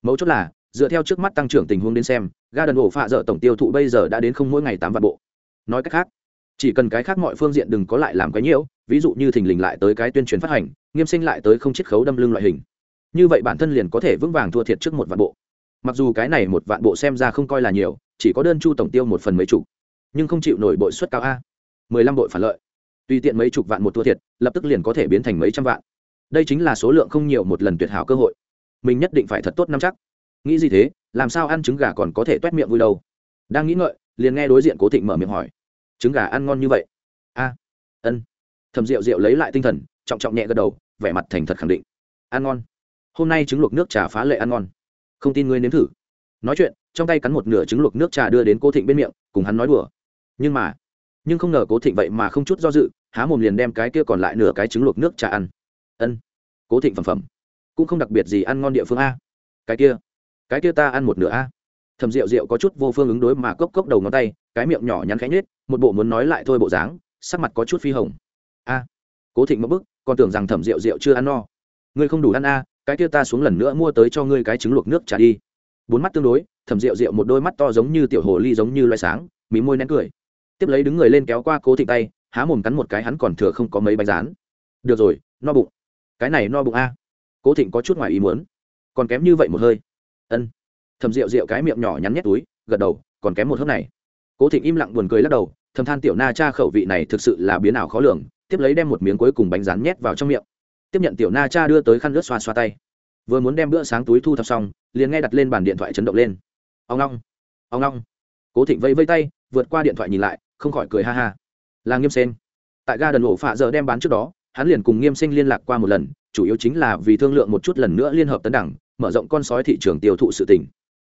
Mấu chốt là, dựa theo trước mắt tăng trưởng tình huống đến xem ga đần ổ phạ dở tổng tiêu thụ bây giờ đã đến không mỗi ngày tám vạn bộ. Nói cách khác, chỉ cần cái khác mọi phương diện đừng có lại làm cái nhiễu, ví dụ như thình lình lại tới cái tuyên truyền phát hành, nghiêm sinh lại tới không chiết khấu đâm lưng loại hình. Như vậy bản thân liền có thể vững vàng thua thiệt trước một vạn bộ. Mặc dù cái này một vạn bộ xem ra không coi là nhiều, chỉ có đơn chu tổng tiêu một phần mấy chục nhưng không chịu nổi bội suất cao a. mười lăm bội phản lợi. Tùy tiện mấy chục vạn một thua thiệt, lập tức liền có thể biến thành mấy trăm vạn. Đây chính là số lượng không nhiều một lần tuyệt hảo cơ hội. Mình nhất định phải thật tốt năm chắc. Nghĩ gì thế, làm sao ăn trứng gà còn có thể t u é t miệng vui đâu? Đang nghĩ ngợi, liền nghe đối diện cố thịnh mở miệng hỏi. Trứng gà ăn ngon như vậy? A. Ân. Thầm rượu rượu lấy lại tinh thần, trọng trọng nhẹ gật đầu, vẻ mặt thành thật khẳng định. Ăn ngon. Hôm nay trứng luộc nước trà phá lệ ăn ngon. Không tin ngươi nếm thử. Nói chuyện, trong tay cắn một nửa trứng luộc nước trà đưa đến cô thịnh bên miệng, cùng hắn nói đùa nhưng mà, nhưng không ngờ cố thịnh vậy mà không chút do dự, há mồm liền đem cái kia còn lại nửa cái trứng luộc nước trà ăn. Ân, cố thịnh phẩm phẩm, cũng không đặc biệt gì ăn ngon địa phương a. Cái kia cái kia ta ăn một nửa a. Thầm rượu rượu có chút vô phương ứng đối mà cốc cốc đầu ngón tay, cái miệng nhỏ nhắn khẽ nhết một bộ muốn nói lại thôi bộ dáng, sắc mặt có chút phi hồng. A, cố thịnh mất bức còn tưởng rằng thẩm rượu rượu chưa ăn no. Ngươi không đủ ăn a, cái kia ta xuống lần nữa mua tới cho ngươi cái trứng luộc nước trả đi. Bốn mắt tương đối, thẩm rượu rượu một đôi mắt to giống như tiểu hồ ly giống như loài sáng, mí môi nén cười tiếp lấy đứng người lên kéo qua cố thịnh tay, há mồm cắn một cái hắn còn thừa không có mấy bánh rán. Được rồi, no bụng. Cái này no bụng a. Cố thịnh có chút ngoài ý muốn. Còn kém như vậy một hơi. Ân. Thầm rượu rượu cái miệng nhỏ nhắn nhét túi, gật đầu, còn kém một hớp này. Cố thịnh im lặng buồn cười lắc đầu, thầm than tiểu na cha khẩu vị này thực sự là biến ảo khó lường, tiếp lấy đem một miếng cuối cùng bánh rán nhét vào trong miệng. Tiếp nhận tiểu na cha đưa tới khăn lướt xoa xoa tay. Vừa muốn đem bữa sáng túi thu thập xong, liền nghe đặt lên bàn điện thoại chấn động lên. Ông long ông long cố thịnh vây vây tay vượt qua điện thoại nhìn lại, không khỏi cười ha ha. Là nghiêm sen tại ga đần ổ phạ giờ đem bán trước đó, hắn liền cùng nghiêm sinh liên lạc qua một lần, chủ yếu chính là vì thương lượng một chút lần nữa liên hợp tấn đẳng, mở rộng con sói thị trường tiêu thụ sự tỉnh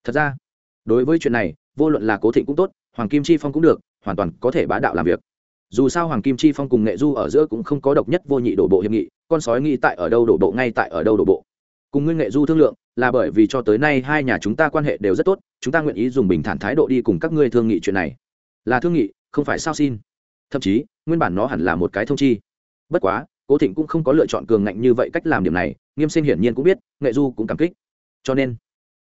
thật ra, đối với chuyện này, vô luận là cố thịnh cũng tốt, hoàng kim chi phong cũng được, hoàn toàn có thể bá đạo làm việc. Dù sao hoàng kim chi phong cùng nghệ du ở giữa cũng không có độc nhất vô nhị đổ bộ hiệp nghị, con sói nghĩ tại ở đâu đổ bộ ngay tại ở đâu đổ bộ. Cùng nguyên nghệ du thương lượng, là bởi vì cho tới nay hai nhà chúng ta quan hệ đều rất tốt, chúng ta nguyện ý dùng bình thản thái độ đi cùng các ngươi thương nghị chuyện này là thương nghị, không phải sao xin. Thậm chí, nguyên bản nó hẳn là một cái thông chi. Bất quá, cố thịnh cũng không có lựa chọn cường ngạnh như vậy cách làm điểm này, nghiêm sinh hiển nhiên cũng biết, nghệ du cũng cảm kích. Cho nên,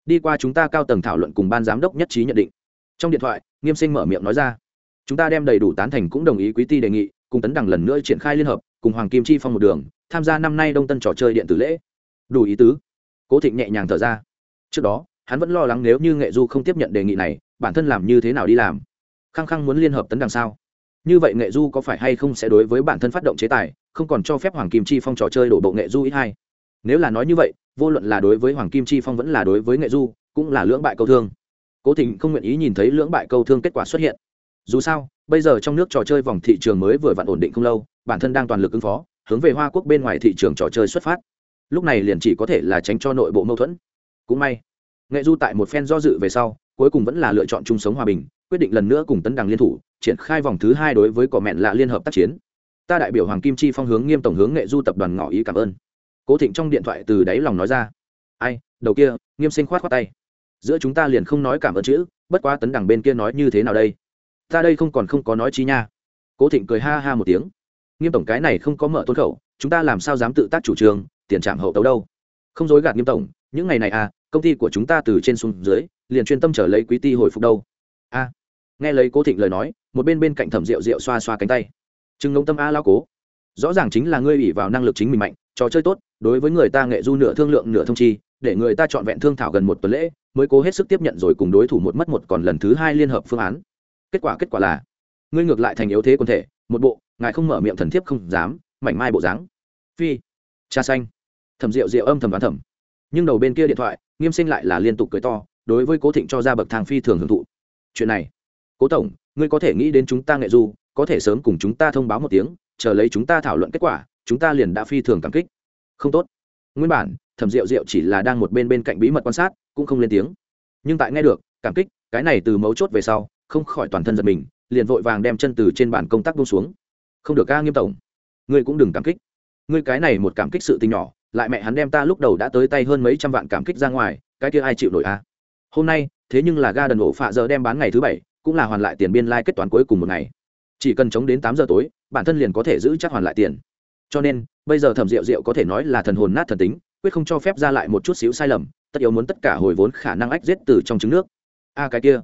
đi qua chúng ta cao tầng thảo luận cùng ban giám đốc nhất trí nhận định. Trong điện thoại, nghiêm sinh mở miệng nói ra. Chúng ta đem đầy đủ tán thành cũng đồng ý quý ty đề nghị, cùng tấn đằng lần nữa triển khai liên hợp, cùng hoàng kim chi phong một đường, tham gia năm nay đông tân trò chơi điện tử lễ. Đủ ý tứ. Cố thịnh nhẹ nhàng thở ra. Trước đó, hắn vẫn lo lắng nếu như nghệ du không tiếp nhận đề nghị này, bản thân làm như thế nào đi làm khăng khăng muốn liên hợp tấn đằng sao như vậy nghệ du có phải hay không sẽ đối với bản thân phát động chế tài, không còn cho phép hoàng kim chi phong trò chơi đổ bộ nghệ du ít hai? Nếu là nói như vậy, vô luận là đối với hoàng kim chi phong vẫn là đối với nghệ du, cũng là lưỡng bại câu thương. Cố tình không nguyện ý nhìn thấy lưỡng bại câu thương kết quả xuất hiện. Dù sao, bây giờ trong nước trò chơi vòng thị trường mới vừa vặn ổn định không lâu, bản thân đang toàn lực ứng phó, hướng về hoa quốc bên ngoài thị trường trò chơi xuất phát. Lúc này liền chỉ có thể là tránh cho nội bộ mâu thuẫn. Cũng may, nghệ du tại một phen do dự về sau cuối cùng vẫn là lựa chọn chung sống hòa bình, quyết định lần nữa cùng tấn đằng liên thủ, triển khai vòng thứ hai đối với cỏ mẹn lạ liên hợp tác chiến. Ta đại biểu hoàng kim chi phong hướng nghiêm tổng hướng nghệ du tập đoàn ngỏ ý cảm ơn. Cố thịnh trong điện thoại từ đáy lòng nói ra. Ai, đầu kia, nghiêm sinh khoát khoát tay. Giữa chúng ta liền không nói cảm ơn chữ, bất quá tấn đằng bên kia nói như thế nào đây? Ta đây không còn không có nói chi nha. Cố thịnh cười ha ha một tiếng. Nghiêm tổng cái này không có mở tôn khẩu, chúng ta làm sao dám tự tác chủ trương, tiền trạm hậu tấu đâu? Không dối gạt nghiêm tổng, những ngày này à công ty của chúng ta từ trên xuống dưới, liền chuyên tâm trở lấy quý ty hồi phục đâu. A. Nghe lấy cố thịnh lời nói, một bên bên cạnh thẩm rượu rượu xoa xoa cánh tay. Chừng ngông tâm a lao cố. Rõ ràng chính là ngươi ủy vào năng lực chính mình mạnh, trò chơi tốt, đối với người ta nghệ du nửa thương lượng nửa thông chi, để người ta chọn vẹn thương thảo gần một tuần lễ, mới cố hết sức tiếp nhận rồi cùng đối thủ một mất một còn lần thứ hai liên hợp phương án. Kết quả kết quả là, ngươi ngược lại thành yếu thế quân thể, một bộ, ngài không mở miệng thần thiếp không dám, mảnh mai bộ dáng. Phi. Cha xanh. Thẩm rượu rượu âm thầm đoán thầm. Nhưng đầu bên kia điện thoại nghiêm sinh lại là liên tục cười to, đối với cố thịnh cho ra bậc thang phi thường hưởng thụ. Chuyện này, cố tổng, ngươi có thể nghĩ đến chúng ta nghệ du, có thể sớm cùng chúng ta thông báo một tiếng, chờ lấy chúng ta thảo luận kết quả, chúng ta liền đã phi thường cảm kích. Không tốt. Nguyên bản, thẩm rượu rượu chỉ là đang một bên bên cạnh bí mật quan sát, cũng không lên tiếng. Nhưng tại nghe được, cảm kích, cái này từ mấu chốt về sau, không khỏi toàn thân giật mình, liền vội vàng đem chân từ trên bàn công tác buông xuống. Không được ca, nghiêm tổng. Ngươi cũng đừng cảm kích. Ngươi cái này một cảm kích sự tình nhỏ lại mẹ hắn đem ta lúc đầu đã tới tay hơn mấy trăm vạn cảm kích ra ngoài, cái kia ai chịu nổi a? Hôm nay, thế nhưng là ga đần ổ phạ giờ đem bán ngày thứ bảy, cũng là hoàn lại tiền biên lai、like、kết toán cuối cùng một ngày. Chỉ cần chống đến tám giờ tối, bản thân liền có thể giữ chắc hoàn lại tiền. Cho nên, bây giờ thẩm rượu rượu có thể nói là thần hồn nát thần tính, quyết không cho phép ra lại một chút xíu sai lầm, tất yếu muốn tất cả hồi vốn khả năng ách giết từ trong trứng nước. A, cái kia.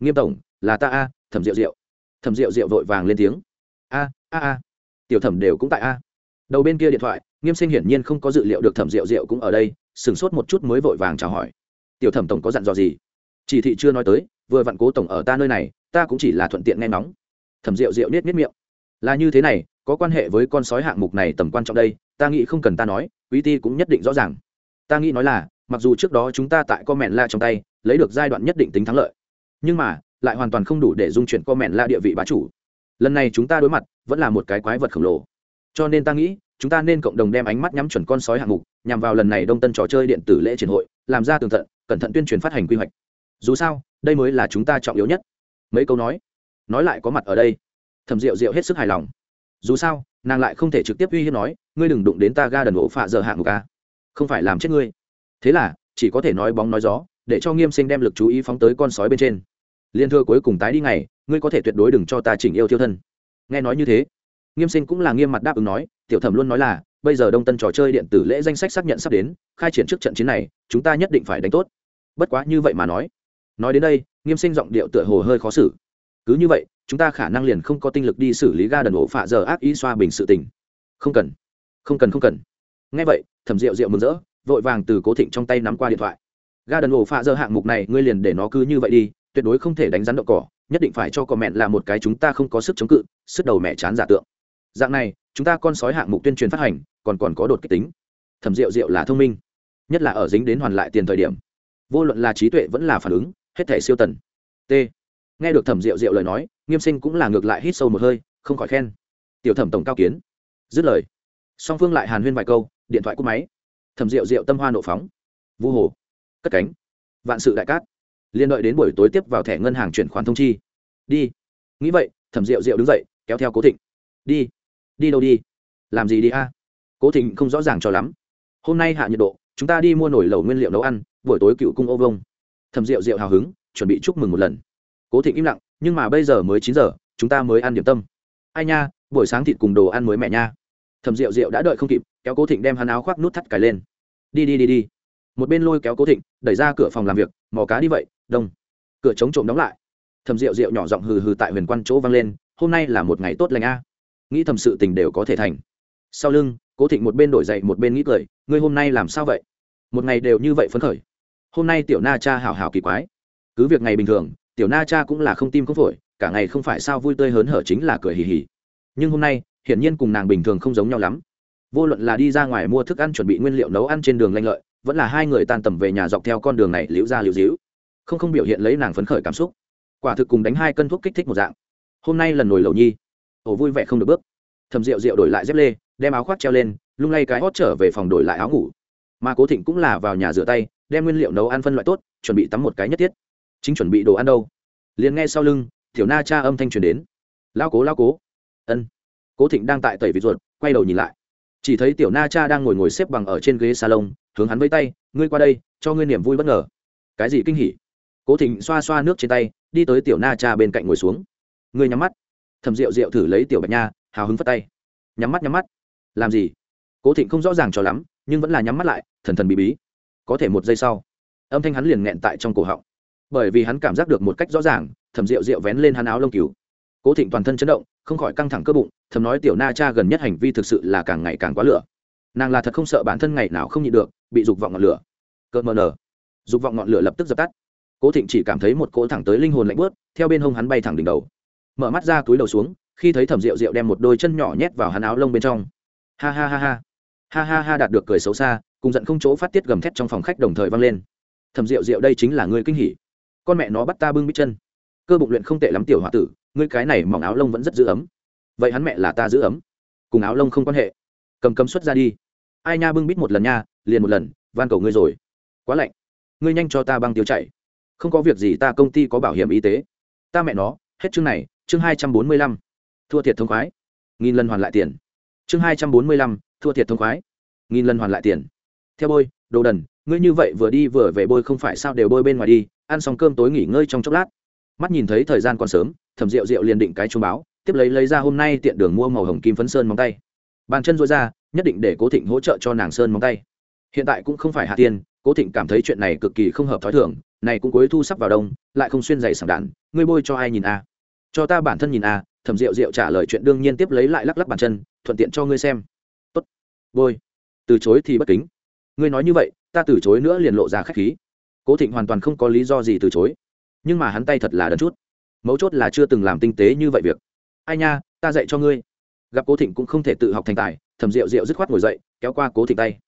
Nghiêm tổng, là ta a, thẩm rượu rượu thẩm rượu rượu vội vàng lên tiếng. A a a. Tiểu thẩm đều cũng tại a. Đầu bên kia điện thoại nghiêm sinh hiển nhiên không có dự liệu được thẩm rượu rượu cũng ở đây, sửng sốt một chút mới vội vàng chào hỏi. Tiểu thẩm tổng có dặn dò gì? Chỉ thị chưa nói tới, vừa vặn cố tổng ở ta nơi này, ta cũng chỉ là thuận tiện nghe nóng thẩm rượu rượu nết nết miệng. Là như thế này, có quan hệ với con sói hạng mục này tầm quan trọng đây, ta nghĩ không cần ta nói, quý ti cũng nhất định rõ ràng. Ta nghĩ nói là, mặc dù trước đó chúng ta tại comment la trong tay, lấy được giai đoạn nhất định tính thắng lợi, nhưng mà, lại hoàn toàn không đủ để dung chuyển comment la địa vị bá chủ. Lần này chúng ta đối mặt, vẫn là một cái quái vật khổng lồ. Cho nên ta nghĩ chúng ta nên cộng đồng đem ánh mắt nhắm chuẩn con sói hạng mục, nhằm vào lần này đông tân trò chơi điện tử lễ triển hội, làm ra tường tận, cẩn thận tuyên truyền phát hành quy hoạch. Dù sao, đây mới là chúng ta trọng yếu nhất. Mấy câu nói nói lại có mặt ở đây. Thẩm rượu rượu hết sức hài lòng. Dù sao, nàng lại không thể trực tiếp uy hiếp nói, ngươi đừng đụng đến ta ga đần ổ phạ giờ hạng mục ca không phải làm chết ngươi. Thế là, chỉ có thể nói bóng nói gió, để cho nghiêm sinh đem lực chú ý phóng tới con sói bên trên. Liên thưa cuối cùng tái đi ngày, ngươi có thể tuyệt đối đừng cho ta chỉnh yêu thiêu thân. Nghe nói như thế nghiêm sinh cũng là nghiêm mặt đáp ứng nói, tiểu thẩm luôn nói là, bây giờ đông tân trò chơi điện tử lễ danh sách xác nhận sắp đến, khai triển trước trận chiến này, chúng ta nhất định phải đánh tốt. Bất quá như vậy mà nói. Nói đến đây, nghiêm sinh giọng điệu tựa hồ hơi khó xử. Cứ như vậy, chúng ta khả năng liền không có tinh lực đi xử lý ga đần ổ phạ giờ ác ý xoa bình sự tình. Không cần không cần không cần. Ngay vậy, thẩm rượu rượu mừng rỡ, vội vàng từ cố thịnh trong tay nắm qua điện thoại. Ga đần ổ phạ giờ hạng mục này, ngươi liền để nó cứ như vậy đi, tuyệt đối không thể đánh rắn đậu cỏ, nhất định phải cho cò mẹn là một cái chúng ta không có sức chống cự, sức đầu mẹ chán giả tượng dạng này, chúng ta con sói hạng mục tuyên truyền phát hành, còn còn có đột kích tính. Thẩm rượu rượu là thông minh, nhất là ở dính đến hoàn lại tiền thời điểm. Vô luận là trí tuệ vẫn là phản ứng, hết thể siêu tần. T. Nghe được thẩm rượu rượu lời nói, nghiêm sinh cũng là ngược lại hít sâu một hơi, không khỏi khen. Tiểu thẩm tổng cao kiến. Dứt lời, song phương lại hàn huyên vài câu, điện thoại cúp máy. Thẩm rượu rượu tâm hoa nộ phóng. Vu hồ. Cất cánh. Vạn sự đại cát. Liên đợi đến buổi tối tiếp vào thẻ ngân hàng chuyển khoản thông chi. Đi. Nghĩ vậy, thẩm rượu rượu đứng dậy, kéo theo cố thịnh. Đi đi đâu đi? Làm gì đi a? Cố thịnh không rõ ràng cho lắm. Hôm nay hạ nhiệt độ, chúng ta đi mua nổi lẩu nguyên liệu nấu ăn, buổi tối cựu cung ô vông. Thẩm rượu rượu hào hứng, chuẩn bị chúc mừng một lần. Cố thịnh im lặng, nhưng mà bây giờ mới chín giờ, chúng ta mới ăn điểm tâm. Ai nha, buổi sáng thịt cùng đồ ăn mới mẹ nha. Thẩm rượu rượu đã đợi không kịp, kéo cố thịnh đem hắn áo khoác nút thắt cài lên. Đi đi đi đi. Một bên lôi kéo cố thịnh, đẩy ra cửa phòng làm việc, mò cá đi vậy, đông. Cửa chống trộm đóng lại. Thầm rượu rượu nhỏ giọng hừ hừ tại huyền quan chỗ vang lên, hôm nay là một ngày tốt lành a nghĩ thầm sự tình đều có thể thành. Sau lưng, cố thịnh một bên đổi dậy một bên nghĩ cười, ngươi hôm nay làm sao vậy? Một ngày đều như vậy phấn khởi. Hôm nay tiểu na cha hảo hảo kỳ quái. Cứ việc ngày bình thường, tiểu na cha cũng là không tim không phổi, cả ngày không phải sao vui tươi hớn hở chính là cười hì hì. Nhưng hôm nay, hiển nhiên cùng nàng bình thường không giống nhau lắm. Vô luận là đi ra ngoài mua thức ăn chuẩn bị nguyên liệu nấu ăn trên đường lanh lợi, vẫn là hai người tan tầm về nhà dọc theo con đường này liễu ra liễu díu không không biểu hiện lấy nàng phấn khởi cảm xúc. Quả thực cùng đánh hai cân thuốc kích thích một dạng. Hôm nay lần nổi lầu nhi ổ vui vẻ không được bước. Thầm rượu rượu đổi lại dép lê, đem áo khoác treo lên, lung lay cái hót trở về phòng đổi lại áo ngủ. Mà cố thịnh cũng là vào nhà rửa tay, đem nguyên liệu nấu ăn phân loại tốt, chuẩn bị tắm một cái nhất thiết. Chính chuẩn bị đồ ăn đâu? Liền nghe sau lưng thiểu na cha âm thanh truyền đến. Lao cố lao cố. Ân. Cố thịnh đang tại tẩy vịt ruột, quay đầu nhìn lại. Chỉ thấy tiểu na cha đang ngồi ngồi xếp bằng ở trên ghế salon, hướng hắn với tay, ngươi qua đây, cho ngươi niềm vui bất ngờ. Cái gì kinh hỉ? Cố thịnh xoa xoa nước trên tay, đi tới tiểu na cha bên cạnh ngồi xuống. Ngươi nhắm mắt thầm rượu rượu thử lấy tiểu bạch nha, hào hứng phất tay. Nhắm mắt nhắm mắt. Làm gì? Cố thịnh không rõ ràng cho lắm, nhưng vẫn là nhắm mắt lại, thần thần bí bí. Có thể một giây sau, âm thanh hắn liền nghẹn tại trong cổ họng. Bởi vì hắn cảm giác được một cách rõ ràng, thầm rượu rượu vén lên hắn áo lông cứu cố thịnh toàn thân chấn động, không khỏi căng thẳng cơ bụng, thầm nói tiểu na cha gần nhất hành vi thực sự là càng ngày càng quá lửa. Nàng là thật không sợ bản thân ngày nào không nhịn được, bị dục vọng ngọn lửa. Cợt mờ nở. Dục vọng ngọn lửa lập tức dập tắt. Cố thịnh chỉ cảm thấy một cỗ thẳng tới linh hồn lạnh bớt theo bên hông hắn bay thẳng đỉnh đầu mở mắt ra túi đầu xuống, khi thấy thẩm rượu rượu đem một đôi chân nhỏ nhét vào hắn áo lông bên trong. Ha ha ha ha. Ha ha ha đạt được cười xấu xa, cùng giận không chỗ phát tiết gầm thét trong phòng khách đồng thời vang lên. Thẩm rượu rượu đây chính là người kinh hỉ. Con mẹ nó bắt ta bưng bít chân. Cơ bụng luyện không tệ lắm tiểu h o a tử, ngươi cái này mỏng áo lông vẫn rất giữ ấm. Vậy hắn mẹ là ta giữ ấm. Cùng áo lông không quan hệ. Cầm cấm xuất ra đi. Ai nha bưng bít một lần nha, liền một lần, van cầu ngươi rồi. Quá lạnh. Ngươi nhanh cho ta băng tiêu chảy. Không có việc gì ta công ty có bảo hiểm y tế. Ta mẹ nó, hết chương này chương hai trăm bốn mươi lăm, thua thiệt thông khoái. Nghìn lần hoàn lại tiền. Chương hai trăm bốn mươi lăm, thua thiệt thông khoái. Nghìn lần hoàn lại tiền. Theo bôi, đồ đần, ngươi như vậy vừa đi vừa về bôi không phải sao đều bôi bên ngoài đi, ăn xong cơm tối nghỉ ngơi trong chốc lát. Mắt nhìn thấy thời gian còn sớm, thẩm rượu rượu liền định cái chuông báo, tiếp lấy lấy ra hôm nay tiện đường mua màu hồng kim phấn sơn móng tay. Bàn chân rối ra, nhất định để cố thịnh hỗ trợ cho nàng sơn móng tay. Hiện tại cũng không phải hạ tiên cố thịnh cảm thấy chuyện này cực kỳ không hợp t h ó i thưởng này cũng cuối thu sắp vào đông, lại không xuyên giày sảng đạn, ngươi bôi cho ai nhìn a cho ta bản thân nhìn à, thẩm rượu rượu trả lời chuyện đương nhiên tiếp lấy lại lắc lắc bàn chân thuận tiện cho ngươi xem. Tốt. Bôi. Từ chối thì bất kính. Ngươi nói như vậy ta từ chối nữa liền lộ ra k h á c h khí. Cố thịnh hoàn toàn không có lý do gì từ chối. Nhưng mà hắn tay thật là đần chút. Mấu chốt là chưa từng làm tinh tế như vậy việc. Ai nha ta dạy cho ngươi. Gặp cố thịnh cũng không thể tự học thành tài thẩm rượu rượu dứt khoát ngồi dậy kéo qua cố thịnh tay.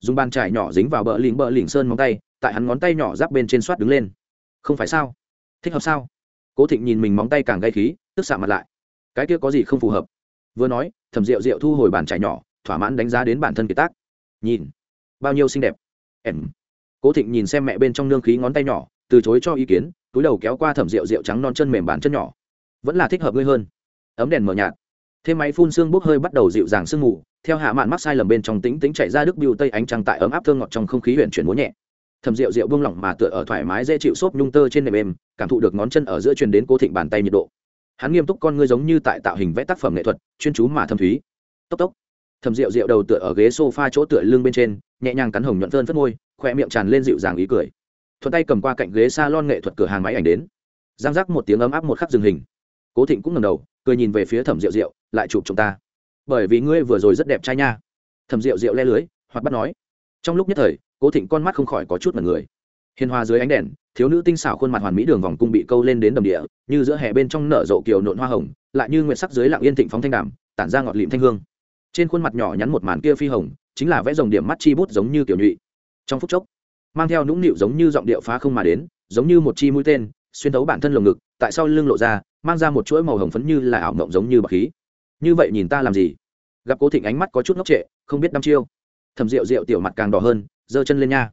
Dùng bàn trải nhỏ dính vào bờ lỉnh bờ lỉnh sơn móng tay tại hắn ngón tay nhỏ giáp bên trên soát đứng lên. Không phải sao? Thích hợp sao? Cố thịnh nhìn mình móng tay càng gây khí, tức xạ mặt lại. Cái kia có gì không phù hợp? Vừa nói, thẩm rượu rượu thu hồi bàn trải nhỏ, thỏa mãn đánh giá đến bản thân kiệt tác. Nhìn, bao nhiêu xinh đẹp. Em. Cố thịnh nhìn xem mẹ bên trong nương khí ngón tay nhỏ, từ chối cho ý kiến, túi đầu kéo qua thẩm rượu rượu trắng non chân mềm bàn chân nhỏ. Vẫn là thích hợp ngươi hơn. Ấm đèn mờ nhạt. Thêm máy phun xương bốc hơi bắt đầu dịu dàng sương mù, theo hạ mạn mắc sai lầm bên trong tính tính chạy ra đức biêu tây ánh trăng tại ấm áp thơ ngọt trong không khí huyện chuyển múa nhẹ thầm rượu rượu buông lỏng mà tựa ở thoải mái dễ chịu xốp nhung tơ trên nệm êm, cảm thụ được ngón chân ở giữa truyền đến cố thịnh bàn tay nhiệt độ. Hắn nghiêm túc con ngươi giống như tại tạo hình vẽ tác phẩm nghệ thuật, chuyên chú mà thâm thúy. Tốc tốc. Thầm rượu rượu đầu tựa ở ghế sofa chỗ tựa lưng bên trên, nhẹ nhàng cắn hồng nhuận thơn phất môi khoe miệng tràn lên dịu dàng ý cười. Thuận tay cầm qua cạnh ghế salon nghệ thuật cửa hàng máy ảnh đến. Giang rắc một tiếng ấm áp một khắc dừng hình. Cố thịnh cũng ngầm đầu, cười nhìn về phía thẩm rượu rượu, lại chụp chúng ta. Bởi vì ngươi vừa rồi rất đẹp trai nha. Thẩm rượu rượu le lưới hoặc bắt nói. Trong lúc nhất thời cố thịnh con mắt không khỏi có chút mật người. Hiền hòa dưới ánh đèn, thiếu nữ tinh xảo khuôn mặt hoàn mỹ đường vòng cung bị câu lên đến đầm địa, như giữa hè bên trong nở rộ kiều nộn hoa hồng, lại như nguyệt sắc dưới lặng yên thịnh phóng thanh đàm, tản ra ngọt lịm thanh hương. Trên khuôn mặt nhỏ nhắn một màn kia phi hồng, chính là vẽ dòng điểm mắt chi bút giống như kiểu nhụy. Trong phút chốc, mang theo nũng nịu giống như giọng điệu phá không mà đến, giống như một chi mũi tên, xuyên thấu bản thân lồng ngực, tại sau lưng lộ ra, mang ra một chuỗi màu hồng phấn như là ảo mộng giống như bậc khí. Như vậy nhìn ta làm gì? Gặp cố thịnh ánh mắt có chút ngốc trệ, không biết đăm chiêu. Thầm rượu rượu tiểu mặt càng đỏ hơn giơ chân lên nha.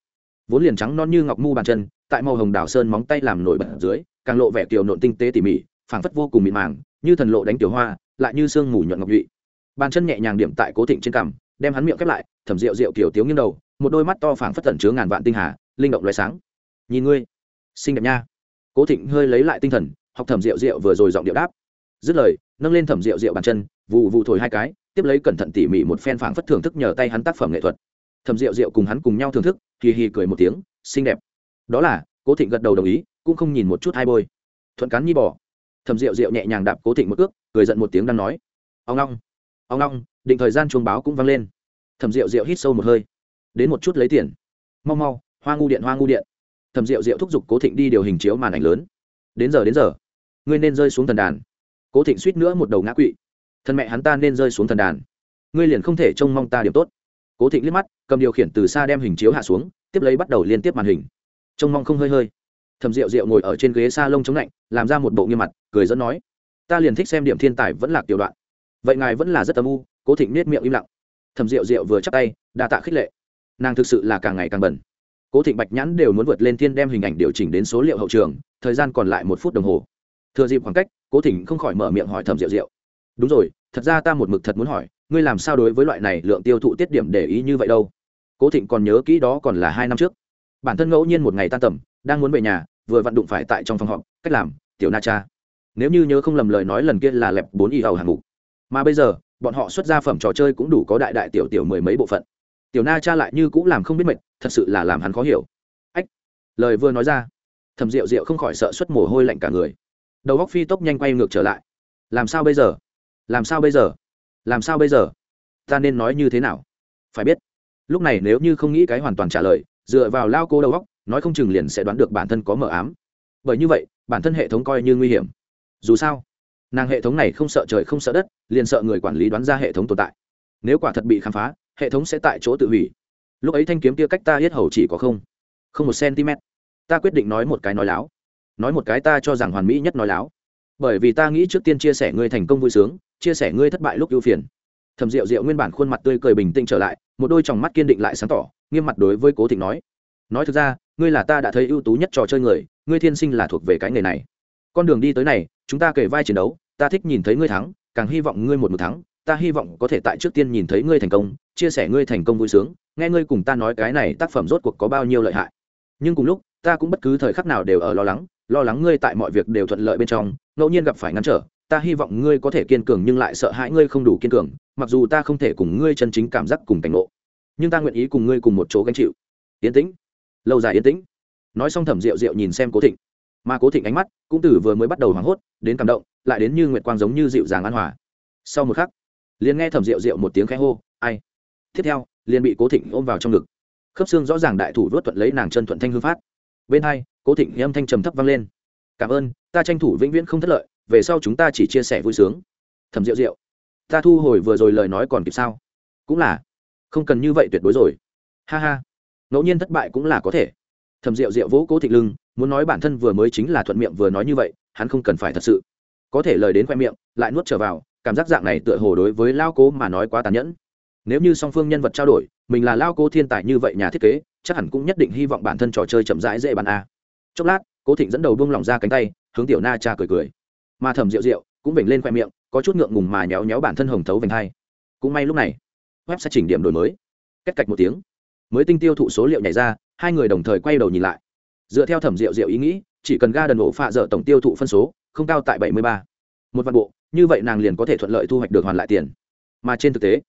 Vốn liền trắng non như ngọc mu bàn chân, tại màu hồng đảo sơn móng tay làm nổi bật dưới, càng lộ vẻ tiểu nộn tinh tế tỉ mỉ, phảng phất vô cùng mịn màng, như thần lộ đánh tiểu hoa, lại như sương mù nhuận ngọc nhụy. Bàn chân nhẹ nhàng điểm tại cố thịnh trên cằm, đem hắn miệng khép lại, thẩm rượu rượu kiểu tiếu nghiêng đầu, một đôi mắt to phảng phất tẩn chứa ngàn vạn tinh hà, linh động lóe sáng. Nhìn ngươi, xinh đẹp nha. Cố thịnh hơi lấy lại tinh thần, học thẩm rượu rượu vừa rồi giọng điệu đáp. Dứt lời, nâng lên thẩm rượu rượu bàn chân vụ vụ thổi hai cái, tiếp lấy cẩn thận tỉ mỉ một phen phảng phất thưởng thức nhờ tay hắn tác phẩm nghệ thuật thẩm rượu rượu cùng hắn cùng nhau thưởng thức kỳ hì cười một tiếng, xinh đẹp. Đó là, cố thịnh gật đầu đồng ý, cũng không nhìn một chút hai bôi. Thuận cán nhi bỏ thẩm rượu rượu nhẹ nhàng đạp cố thịnh một cước, cười giận một tiếng đang nói. Ông long ông long định thời gian chuông báo cũng vang lên. Thẩm rượu rượu hít sâu một hơi. Đến một chút lấy tiền. Mau mau, hoa ngu điện, hoa ngu điện. Thẩm rượu rượu thúc giục cố thịnh đi điều hình chiếu màn ảnh lớn. Đến giờ đến giờ. Ngươi nên rơi xuống thần đàn. Cố thịnh suýt nữa một đầu ngã quỵ. Thân mẹ hắn ta nên rơi xuống thần đàn. Ngươi liền không thể trông mong ta điểm tốt cố thịnh liếc mắt, cầm điều khiển từ xa đem hình chiếu hạ xuống, tiếp lấy bắt đầu liên tiếp màn hình. Trông mong không hơi hơi. Thầm rượu rượu ngồi ở trên ghế s a lông chống lạnh, làm ra một bộ nghiêm mặt, cười dẫn nói, ta liền thích xem điểm thiên tài vẫn là tiểu đoạn. Vậy ngài vẫn là rất âm u. Cố thịnh nết miệng im lặng. Thầm rượu rượu vừa chắc tay, đa tạ khích lệ. Nàng thực sự là càng ngày càng bẩn. Cố thịnh bạch nhãn đều muốn vượt lên thiên đem hình ảnh điều chỉnh đến số liệu hậu trường, thời gian còn lại một phút đồng hồ. Thừa dịp khoảng cách, cố thịnh không khỏi mở miệng hỏi thầm rượu rượu đúng rồi, thật ra ta một mực thật muốn hỏi ngươi làm sao đối với loại này lượng tiêu thụ tiết điểm để ý như vậy đâu? Cố thịnh còn nhớ kỹ đó còn là hai năm trước. Bản thân ngẫu nhiên một ngày tan tầm, đang muốn về nhà, vừa vặn đụng phải tại trong phòng họp, cách làm, tiểu na cha, nếu như nhớ không lầm lời nói lần kia là lẹp bốn y hầu hạng ngục mà bây giờ, bọn họ xuất ra phẩm trò chơi cũng đủ có đại đại tiểu tiểu mười mấy bộ phận. Tiểu na cha lại như cũng làm không biết mệt, thật sự là làm hắn khó hiểu. Ách, lời vừa nói ra. Thầm rượu rượu không khỏi sợ xuất mồ hôi lạnh cả người. Đầu góc phi tốc nhanh quay ngược trở lại. Làm sao bây giờ? Làm sao bây giờ? Làm sao bây giờ? Ta nên nói như thế nào? Phải biết, lúc này nếu như không nghĩ cái hoàn toàn trả lời, dựa vào lao cô đầu góc nói không chừng liền sẽ đoán được bản thân có mờ ám. Bởi như vậy, bản thân hệ thống coi như nguy hiểm. Dù sao, nàng hệ thống này không sợ trời không sợ đất, liền sợ người quản lý đoán ra hệ thống tồn tại. Nếu quả thật bị khám phá, hệ thống sẽ tại chỗ tự hủy. Lúc ấy thanh kiếm kia cách ta hết hầu chỉ có không không một cm ta quyết định nói một cái nói láo. Nói một cái ta cho rằng hoàn mỹ nhất nói láo bởi vì ta nghĩ trước tiên chia sẻ ngươi thành công vui sướng, chia sẻ ngươi thất bại lúc ưu phiền. Thầm rượu rượu nguyên bản khuôn mặt tươi cười bình tĩnh trở lại, một đôi tròng mắt kiên định lại sáng tỏ, nghiêm mặt đối với cố thịnh nói nói thực ra, ngươi là ta đã thấy ưu tú nhất trò chơi người, ngươi thiên sinh là thuộc về cái nghề này. Con đường đi tới này, chúng ta kể vai chiến đấu, ta thích nhìn thấy ngươi thắng, càng hy vọng ngươi một một thắng, ta hy vọng có thể tại trước tiên nhìn thấy ngươi thành công, chia sẻ ngươi thành công vui sướng, nghe ngươi cùng ta nói cái này tác phẩm rốt cuộc có bao nhiêu lợi hại. Nhưng cùng lúc, ta cũng bất cứ thời khắc nào đều ở lo lắng lo lắng ngươi tại mọi việc đều thuận lợi bên trong, ngẫu nhiên gặp phải ngăn trở, ta hy vọng ngươi có thể kiên cường nhưng lại sợ hãi ngươi không đủ kiên cường, mặc dù ta không thể cùng ngươi chân chính cảm giác cùng cảnh ngộ, nhưng ta nguyện ý cùng ngươi cùng một chỗ gánh chịu. Yên tĩnh. Lâu dài yên tĩnh. Nói xong thẩm rượu rượu nhìn xem cố thịnh. Mà cố thịnh ánh mắt cũng từ vừa mới bắt đầu hoảng hốt đến cảm động, lại đến như nguyệt quang giống như dịu dàng an hòa. Sau một khắc, liền nghe thẩm rượu rượu một tiếng khẽ hô, ai? Tiếp theo, liền bị cố thịnh ôm vào trong ngực. Khớp xương rõ ràng đại thủ vớt thuận lấy nàng chân thuận thanh hương phát bên hai, cố thịnh âm thanh trầm thấp vang lên. Cảm ơn, ta tranh thủ vĩnh viễn không thất lợi, về sau chúng ta chỉ chia sẻ vui sướng. Thầm rượu rượu ta thu hồi vừa rồi lời nói còn kịp sao? Cũng là. Không cần như vậy tuyệt đối rồi. Ha ha, ngẫu nhiên thất bại cũng là có thể. Thầm rượu rượu vỗ cố thịnh lưng, muốn nói bản thân vừa mới chính là thuận miệng vừa nói như vậy, hắn không cần phải thật sự. Có thể lời đến khoe miệng, lại nuốt trở vào, cảm giác dạng này tựa hồ đối với lao cố mà nói quá tàn nhẫn. Nếu như song phương nhân vật trao đổi, mình là lao cố thiên tài như vậy nhà thiết kế chắc hẳn cũng nhất định hy vọng bản thân trò chơi chậm rãi dễ bàn a. Chốc lát, cố thịnh dẫn đầu buông lỏng ra cánh tay, hướng tiểu na cha cười cười. Mà thầm rượu rượu cũng vểnh lên khoe miệng, có chút ngượng ngùng mà nhéo nhéo bản thân hồng thấu vành hai. Cũng may lúc này, web sẽ chỉnh điểm đổi mới. Cách cạch một tiếng, mới tinh tiêu thụ số liệu nhảy ra, hai người đồng thời quay đầu nhìn lại. Dựa theo thẩm rượu rượu ý nghĩ, chỉ cần ga đần ổ phạ dở tổng tiêu thụ phân số, không cao tại bảy mươi ba. Một vạn bộ, như vậy nàng liền có thể thuận lợi thu hoạch được hoàn lại tiền. Mà trên thực tế,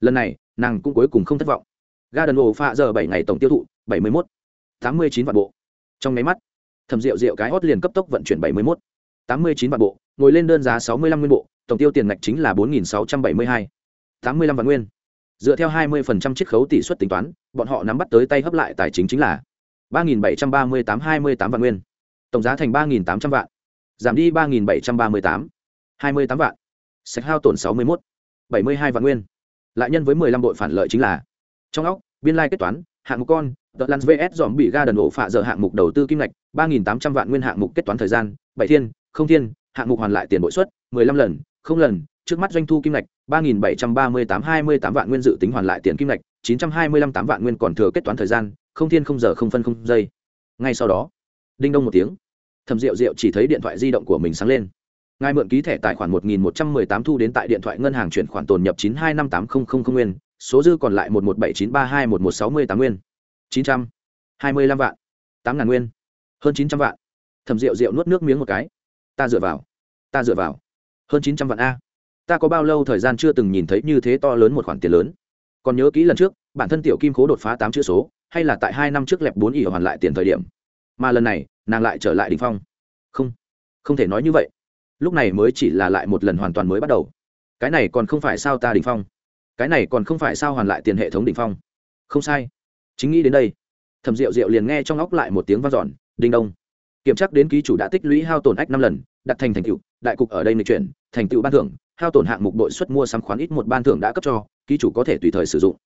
lần này, nàng cũng cuối cùng không thất vọng. Garden đần ổ phạ dở bảy ngày tổng tiêu thụ, bảy mươi một tám mươi chín vạn bộ. Trong máy mắt, thẩm diệu diệu cái hot liền cấp tốc vận chuyển bảy mươi một tám mươi chín vạn bộ, ngồi lên đơn giá sáu mươi lăm nguyên bộ, tổng tiêu tiền ngạch chính là bốn nghìn sáu trăm bảy mươi hai. tám mươi lăm vạn nguyên. Dựa theo hai mươi phần trăm chiết khấu tỷ suất tính toán, bọn họ nắm bắt tới tay hấp lại tài chính chính là ba nghìn bảy trăm ba mươi tám, hai mươi tám vạn nguyên. Tổng giá thành ba nghìn tám trăm vạn, giảm đi ba nghìn bảy trăm ba mươi tám. hai mươi tám vạn. Sạch hao tổn sáu mươi một bảy mươi hai vạn nguyên. Lại nhân với mười lăm đội phản lợi chính là trong óc, biên lai kết toán, hạng mục con tờ lans VS dòm bị ga đần ổ phạ giờ hạng mục đầu tư kim ngạch, ba nghìn tám trăm vạn nguyên hạng mục kết toán thời gian, bảy thiên, không thiên, hạng mục hoàn lại tiền bội suất, mười lăm lần, không lần, trước mắt doanh thu kim ngạch, ba nghìn bảy trăm ba mươi tám, hai mươi tám vạn nguyên dự tính hoàn lại tiền kim ngạch, chín trăm hai mươi lăm tám vạn nguyên còn thừa kết toán thời gian, không thiên không giờ không phân không giây. Ngay sau đó, đinh đông một tiếng thầm rượu rượu chỉ thấy điện thoại di động của mình sáng lên. Ngài mượn ký thẻ tài khoản một nghìn một trăm mười tám thu đến tại điện thoại ngân hàng chuyển khoản tồn nhập chín hai năm tám không không không nguyên số dư còn lại một một bảy chín ba hai một một sáu mươi tám nguyên. chín trăm hai mươi lăm vạn. tám ngàn nguyên. hơn chín trăm vạn. thẩm rượu rượu nuốt nước miếng một cái. ta dựa vào. ta dựa vào. hơn chín trăm vạn a. ta có bao lâu thời gian chưa từng nhìn thấy như thế to lớn một khoản tiền lớn? còn nhớ kỹ lần trước, bản thân tiểu kim khố đột phá tám chữ số, hay là tại hai năm trước lẹp bốn ỉ hoàn lại tiền thời điểm? mà lần này, nàng lại trở lại đ ỉ n h phong. không không thể nói như vậy. lúc này mới chỉ là lại một lần hoàn toàn mới bắt đầu. cái này còn không phải sao ta đ ỉ n h phong? Cái này còn không phải sao hoàn lại tiền hệ thống đỉnh phong. Không sai. Chính nghĩ đến đây thầm rượu rượu liền nghe trong óc lại một tiếng v a n đinh đông, kiểm tra đến ký chủ đã tích lũy hao tổn ách năm lần, đặt thành thành tựu, đại cục ở đây lịch chuyển, thành tựu ban thưởng, hao tổn hạng mục đội xuất mua sắm khoán ít một ban thưởng đã cấp cho, ký chủ có thể tùy thời sử dụng.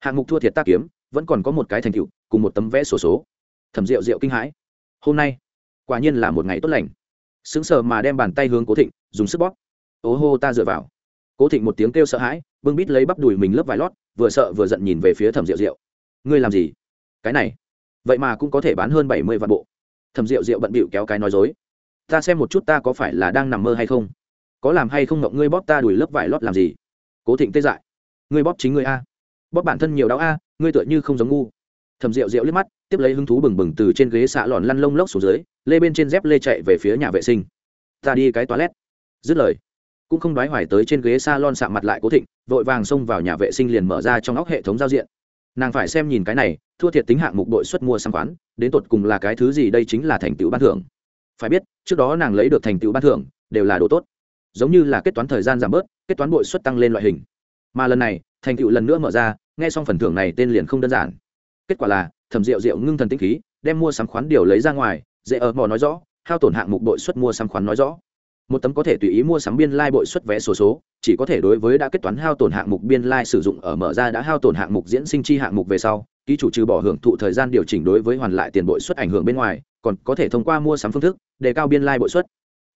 Hạng mục thua thiệt tác kiếm, vẫn còn có một cái thành tựu, cùng một tấm vẽ sổ số. Thẩm rượu rượu kinh hãi. Hôm nay, quả nhiên là một ngày tốt lành. Sững sờ mà đem bàn tay hướng cố thịnh, dùng sức bóp. Ố hô, ta dựa vào cố thịnh một tiếng kêu sợ hãi, bưng bít lấy bắp đùi mình lớp vải lót, vừa sợ vừa giận nhìn về phía thẩm rượu rượu ngươi làm gì? Cái này, vậy mà cũng có thể bán hơn bảy mươi vạn bộ. Thẩm rượu rượu bận bịu kéo cái nói dối. Ta xem một chút ta có phải là đang nằm mơ hay không? Có làm hay không ngộng ngươi bóp ta đùi lớp vải lót làm gì? Cố thịnh tê dại. Ngươi bóp chính ngươi a. Bóp bản thân nhiều đau a, ngươi tựa như không giống ngu. Thầm rượu rượu liếc mắt, tiếp lấy hứng thú bừng bừng từ trên ghế xạ lòn lăn lông lốc xuống dưới, lê bên trên dép lê chạy về phía nhà vệ sinh. Ta đi cái toilet. Dứt lời cũng không đoái hoài tới trên ghế s a lon sạm mặt lại cố thịnh, vội vàng xông vào nhà vệ sinh liền mở ra trong óc hệ thống giao diện. Nàng phải xem nhìn cái này, thua thiệt tính hạng mục đội xuất mua sang khoán, đến tột cùng là cái thứ gì đây chính là thành tựu ban thưởng. Phải biết, trước đó nàng lấy được thành tựu ban thưởng, đều là đồ tốt. Giống như là kết toán thời gian giảm bớt, kết toán bội suất tăng lên loại hình. Mà lần này, thành tựu lần nữa mở ra, nghe xong phần thưởng này tên liền không đơn giản. Kết quả là, thẩm rượu rượu ngưng thần tinh khí, đem mua sắm khoán điều lấy ra ngoài, dễ ở mò nói rõ, hao tổn hạng mục đội suất mua sắm khoán nói rõ một tấm có thể tùy ý mua sắm biên lai、like、bội suất vé sổ số, chỉ có thể đối với đã kết toán hao tổn hạng mục biên lai、like、sử dụng ở mở ra đã hao tổn hạng mục diễn sinh chi hạng mục về sau, ký chủ trừ bỏ hưởng thụ thời gian điều chỉnh đối với hoàn lại tiền bội suất ảnh hưởng bên ngoài, còn có thể thông qua mua sắm phương thức, đề cao biên lai、like、bội suất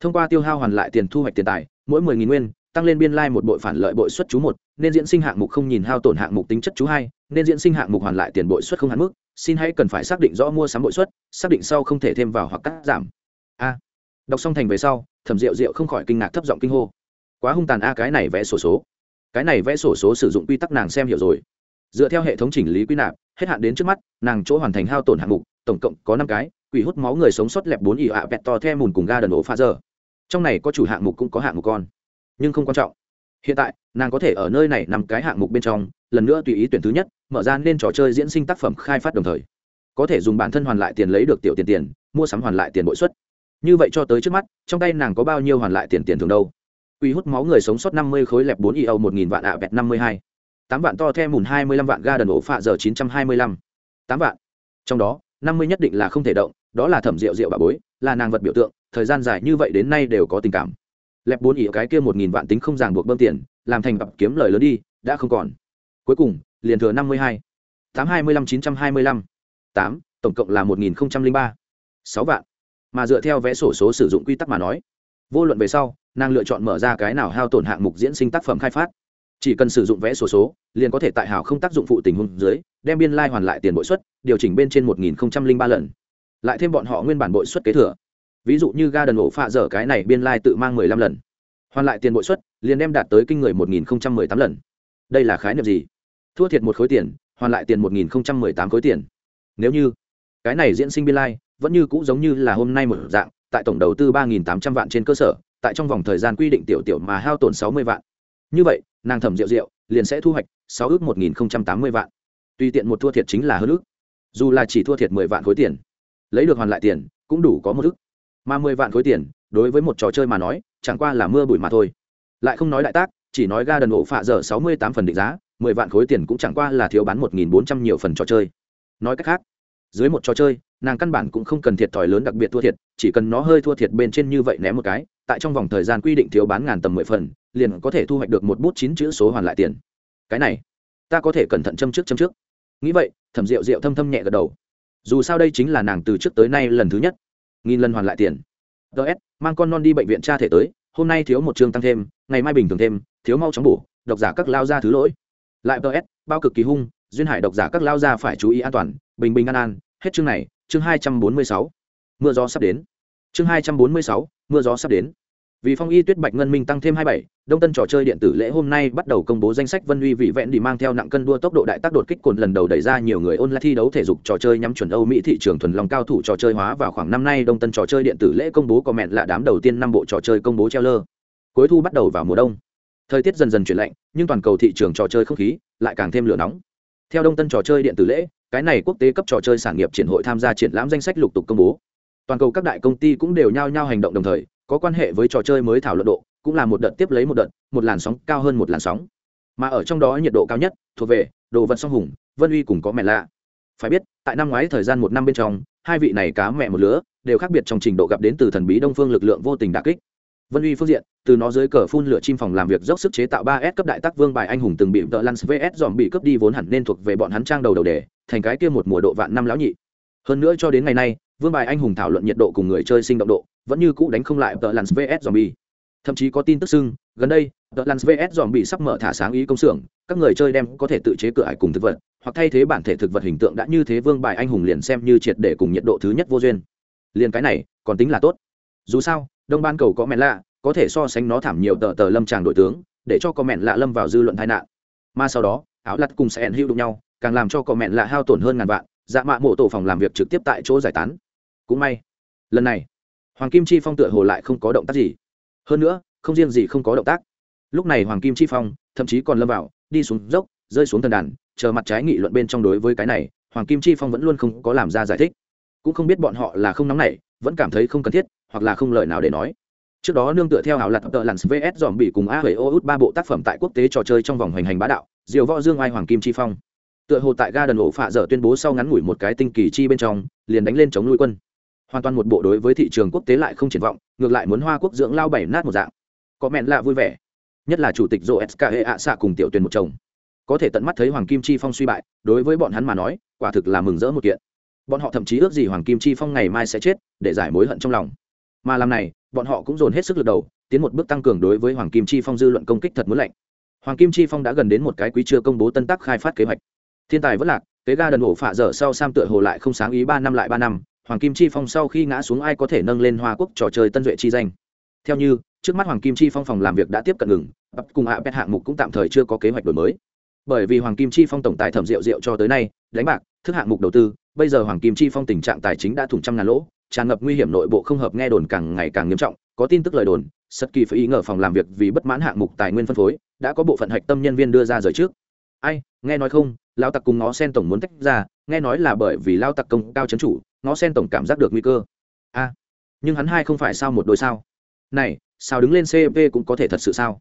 thông qua tiêu hao hoàn lại tiền thu hoạch tiền tài, mỗi 10.000 nguyên, tăng lên biên lai một bội phản lợi bội suất chú một, nên diễn sinh hạng mục không nhìn hao tổn hạng mục tính chất chú hai, nên diễn sinh hạng mục hoàn lại tiền bội suất không hạn mức, xin hãy cần phải xác định rõ mua sắm bội suất xác định sau không thể thêm vào hoặc cắt giảm. A đọc xong thành về sau, thẩm rượu rượu không khỏi kinh ngạc thấp giọng kinh hô. Quá hung tàn a, cái này vẽ sổ số. Cái này vẽ sổ số sử dụng quy tắc nàng xem hiểu rồi. Dựa theo hệ thống chỉnh lý quy nạp, hết hạn đến trước mắt, nàng chỗ hoàn thành hao tổn hạng mục, tổng cộng có năm cái, quỷ hút máu người sống sót lẹp bốn ỉ ạ bẹt to the mùn cùng ga đần ổ pha giờ trong này có chủ hạng mục cũng có hạng mục con. Nhưng không quan trọng. Hiện tại, nàng có thể ở nơi này nằm cái hạng mục bên trong, lần nữa tùy ý tuyển thứ nhất, mở ra nên trò chơi diễn sinh tác phẩm khai phát đồng thời. Có thể dùng bản thân hoàn lại tiền lấy được tiểu tiền tiền, mua sắm hoàn lại tiền bội suất như vậy cho tới trước mắt, trong tay nàng có bao nhiêu hoàn lại tiền tiền thường đâu? Quy hút máu người sống sót năm mươi khối lẹp bốn y âu một nghìn vạn ạ bẹt năm mươi hai. Tám vạn to the mùn hai mươi lăm vạn ga đần ổ phạ giờ chín trăm hai mươi lăm. Tám vạn. Trong đó, năm mươi nhất định là không thể động, đó là thẩm rượu rượu bà bối, là nàng vật biểu tượng, thời gian dài như vậy đến nay đều có tình cảm. Lẹp bốn ỉ cái kia một nghìn vạn tính không ràng buộc bơm tiền, làm thành bập kiếm lời lớn đi, đã không còn. Cuối cùng, liền thừa năm mươi hai. Tám hai mươi lăm chín trăm hai mươi lăm. Tám, tổng cộng là một nghìn ba. Sáu vạn mà dựa theo vẽ sổ số sử dụng quy tắc mà nói, vô luận về sau, nàng lựa chọn mở ra cái nào hao tổn hạng mục diễn sinh tác phẩm khai phát. Chỉ cần sử dụng vẽ sổ số, liền có thể tại hào không tác dụng phụ tình huống dưới, đem biên lai hoàn lại tiền bội suất, điều chỉnh bên trên một nghìn ba lần. Lại thêm bọn họ nguyên bản bội suất kế thừa. Ví dụ như ga đần ổ phạ dở cái này biên lai tự mang mười lăm lần. Hoàn lại tiền bội suất, liền đem đạt tới kinh người một nghìn mười tám lần. Đây là khái niệm gì? Thua thiệt một khối tiền, hoàn lại tiền một nghìn mười tám khối tiền. Nếu như cái này diễn sinh biên lai vẫn như cũ giống như là hôm nay một dạng, tại tổng đầu tư ba nghìn tám trăm vạn trên cơ sở, tại trong vòng thời gian quy định tiểu tiểu mà hao tổn sáu mươi vạn. Như vậy, nàng thẩm rượu rượu, liền sẽ thu hoạch sáu ước một nghìn tám mươi vạn. Tùy tiện một thua thiệt chính là hơn ước, dù là chỉ thua thiệt mười vạn khối tiền. Lấy được hoàn lại tiền, cũng đủ có một ước. Mà mười vạn khối tiền, đối với một trò chơi mà nói, chẳng qua là mưa bụi mà thôi. Lại không nói đại tác, chỉ nói ga đần ổ phạ giờ sáu mươi tám phần định giá, mười vạn khối tiền cũng chẳng qua là thiếu bán một nghìn bốn trăm nhiều phần trò chơi. Nói cách khác, dưới một trò chơi nàng căn bản cũng không cần thiệt thòi lớn đặc biệt thua thiệt, chỉ cần nó hơi thua thiệt bên trên như vậy ném một cái, tại trong vòng thời gian quy định thiếu bán ngàn tầm mười phần, liền có thể thu hoạch được một bút chín chữ số hoàn lại tiền. Cái này, ta có thể cẩn thận châm trước châm trước. Nghĩ vậy, thẩm rượu rượu thâm thâm nhẹ gật đầu. Dù sao đây chính là nàng từ trước tới nay lần thứ nhất, nghìn lần hoàn lại tiền. Ts mang con non đi bệnh viện cha thể tới, hôm nay thiếu một chương tăng thêm, ngày mai bình thường thêm, thiếu mau chóng bổ, độc giả các lao ra thứ lỗi. Lại ts bao cực kỳ hung, duyên hải độc giả các lao ra phải chú ý an toàn, bình bình an an hết chương này, chương hai trăm bốn mươi sáu. Mưa gió sắp đến. Chương hai trăm bốn mươi sáu, mưa gió sắp đến. Vì phong y tuyết bạch ngân minh tăng thêm hai bảy, đông tân trò chơi điện tử lễ hôm nay bắt đầu công bố danh sách vân uy vị vẹn đi mang theo nặng cân đua tốc độ đại tác đột kích cồn lần đầu đẩy ra nhiều người ôn lại thi đấu thể dục trò chơi nhắm chuẩn âu mỹ thị trường thuần lòng cao thủ trò chơi hóa vào khoảng năm nay đông tân trò chơi điện tử lễ công bố có mẹn là đám đầu tiên năm bộ trò chơi công bố treo lơ. Cuối thu bắt đầu vào mùa đông. Thời tiết dần dần chuyển lạnh, nhưng toàn cầu thị trường trò chơi không khí lại càng thêm lửa nóng. Theo đông tân trò chơi điện tử lễ cái này quốc tế cấp trò chơi sản nghiệp triển hội tham gia triển lãm danh sách lục tục công bố. Toàn cầu các đại công ty cũng đều nhao nhao hành động đồng thời, có quan hệ với trò chơi mới thảo luận độ, cũng là một đợt tiếp lấy một đợt, một làn sóng cao hơn một làn sóng. Mà ở trong đó nhiệt độ cao nhất, thuộc về đồ vật song hùng, vân uy cùng có mẹ lạ. Phải biết, tại năm ngoái thời gian một năm bên trong, hai vị này cá mẹ một lứa, đều khác biệt trong trình độ gặp đến từ thần bí đông phương lực lượng vô tình đà kích. Vân uy phương diện, từ nó dưới cờ phun lửa chim phòng làm việc dốc sức chế tạo ba s cấp đại tác vương bài anh hùng từng bị tợ lance vs dòm bị cướp đi vốn hẳn nên thuộc về bọn hắn trang đầu đầu đề thành cái kia một mùa độ vạn năm lão nhị. Hơn nữa cho đến ngày nay, vương bài anh hùng thảo luận nhiệt độ cùng người chơi sinh động độ, vẫn như cũ đánh không lại tợ lance vs zombie. Thậm chí có tin tức xưng, gần đây tợ lance vs zombie sắp mở thả sáng ý công xưởng, các người chơi đem có thể tự chế cửa ải cùng thực vật, hoặc thay thế bản thể thực vật hình tượng đã như thế vương bài anh hùng liền xem như triệt để cùng nhiệt độ thứ nhất vô duyên. Liền cái này, còn tính là tốt. Dù sao, đông ban cầu có mẹ lạ, có thể so sánh nó thảm nhiều tờ tờ lâm tràng đội tướng, để cho có mẹn lạ lâm vào dư luận tai nạn. Mà sau đó, áo lặt cùng sẽ hữu đụng nhau càng làm cho có mẹn lạ hao tổn hơn ngàn vạn dạ mạ mộ tổ phòng làm việc trực tiếp tại chỗ giải tán. Cũng may, lần này, hoàng kim chi phong tựa hồ lại không có động tác gì. Hơn nữa, không riêng gì không có động tác. Lúc này hoàng kim chi phong, thậm chí còn lâm vào, đi xuống dốc, rơi xuống thần đàn, chờ mặt trái nghị luận bên trong đối với cái này, hoàng kim chi phong vẫn luôn không có làm ra giải thích. Cũng không biết bọn họ là không nóng nảy, vẫn cảm thấy không cần thiết, hoặc là không lời nào để nói. Trước đó nương tựa theo hảo lặt tợ lặn vs dòm bị cùng a hầy ô út ba bộ tác phẩm tại quốc tế trò chơi trong vòng hoành hành bá đạo, diều võ dương ai hoàng kim chi phong tựa hồ tại ga đần ổ phạ dở tuyên bố sau ngắn ngủi một cái tinh kỳ chi bên trong, liền đánh lên chống nuôi quân. Hoàn toàn một bộ đối với thị trường quốc tế lại không triển vọng, ngược lại muốn hoa quốc dưỡng lao bảy nát một dạng. Có mẹn lạ vui vẻ. Nhất là chủ tịch dô s k hệ ạ xạ cùng tiểu tuyển một chồng. Có thể tận mắt thấy hoàng kim chi phong suy bại, đối với bọn hắn mà nói, quả thực là mừng rỡ một kiện. Bọn họ thậm chí ước gì hoàng kim chi phong ngày mai sẽ chết, để giải mối hận trong lòng. Mà làm này, bọn họ cũng dồn hết sức lực đầu, tiến một bước tăng cường đối với hoàng kim chi phong dư luận công kích thật muốn lạnh. Hoàng kim chi phong đã gần đến một cái quý chưa công bố tân tác khai phát kế hoạch thiên tài vẫn lạc, kế ga đần ổ phạ dở sau sam tựa hồ lại không sáng ý ba năm lại ba năm, hoàng kim chi phong sau khi ngã xuống ai có thể nâng lên hoa quốc trò chơi tân duệ chi danh. Theo như, trước mắt hoàng kim chi phong phòng làm việc đã tiếp cận ngừng cùng hạ pet hạng mục cũng tạm thời chưa có kế hoạch đổi mới. Bởi vì hoàng kim chi phong tổng tài thẩm rượu rượu cho tới nay, đánh bạc, thức hạng mục đầu tư, bây giờ hoàng kim chi phong tình trạng tài chính đã thủng trăm ngàn lỗ, tràn ngập nguy hiểm nội bộ không hợp nghe đồn càng ngày càng nghiêm trọng, có tin tức lời đồn, sật kỳ phải ý ngờ phòng làm việc vì bất mãn hạng mục tài nguyên phân phối, đã có bộ phận hạch tâm nhân viên đưa ra rời trước. Ai, nghe nói không lao tặc cùng ngó sen tổng muốn tách ra, nghe nói là bởi vì lao tặc công cao chấn chủ, ngó sen tổng cảm giác được nguy cơ. A, nhưng hắn hai không phải sao một đôi sao? Này, sao đứng lên cp cũng có thể thật sự sao?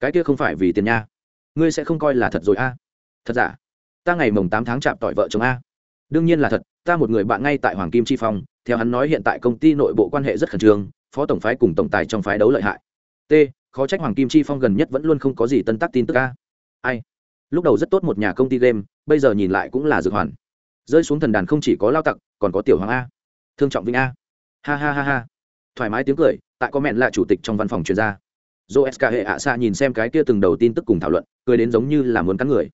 Cái kia không phải vì tiền nha. Ngươi sẽ không coi là thật rồi a. Thật giả? Ta ngày mồng tám tháng chạm tỏi vợ chồng a. Đương nhiên là thật, ta một người bạn ngay tại hoàng kim chi phong, theo hắn nói hiện tại công ty nội bộ quan hệ rất khẩn trương, phó tổng phái cùng tổng tài trong phái đấu lợi hại. T, khó trách hoàng kim chi phong gần nhất vẫn luôn không có gì tân tác tin tức a. Ai? Lúc đầu rất tốt một nhà công ty game, bây giờ nhìn lại cũng là dược hoàn. Rơi xuống thần đàn không chỉ có lao tặc, còn có tiểu hoàng a. Thương trọng vinh a. Ha ha ha ha. Thoải mái tiếng cười, tại có mẹn là chủ tịch trong văn phòng chuyên gia. Dô sk hệ ạ xa nhìn xem cái kia từng đầu tin tức cùng thảo luận, cười đến giống như là muốn cắn người.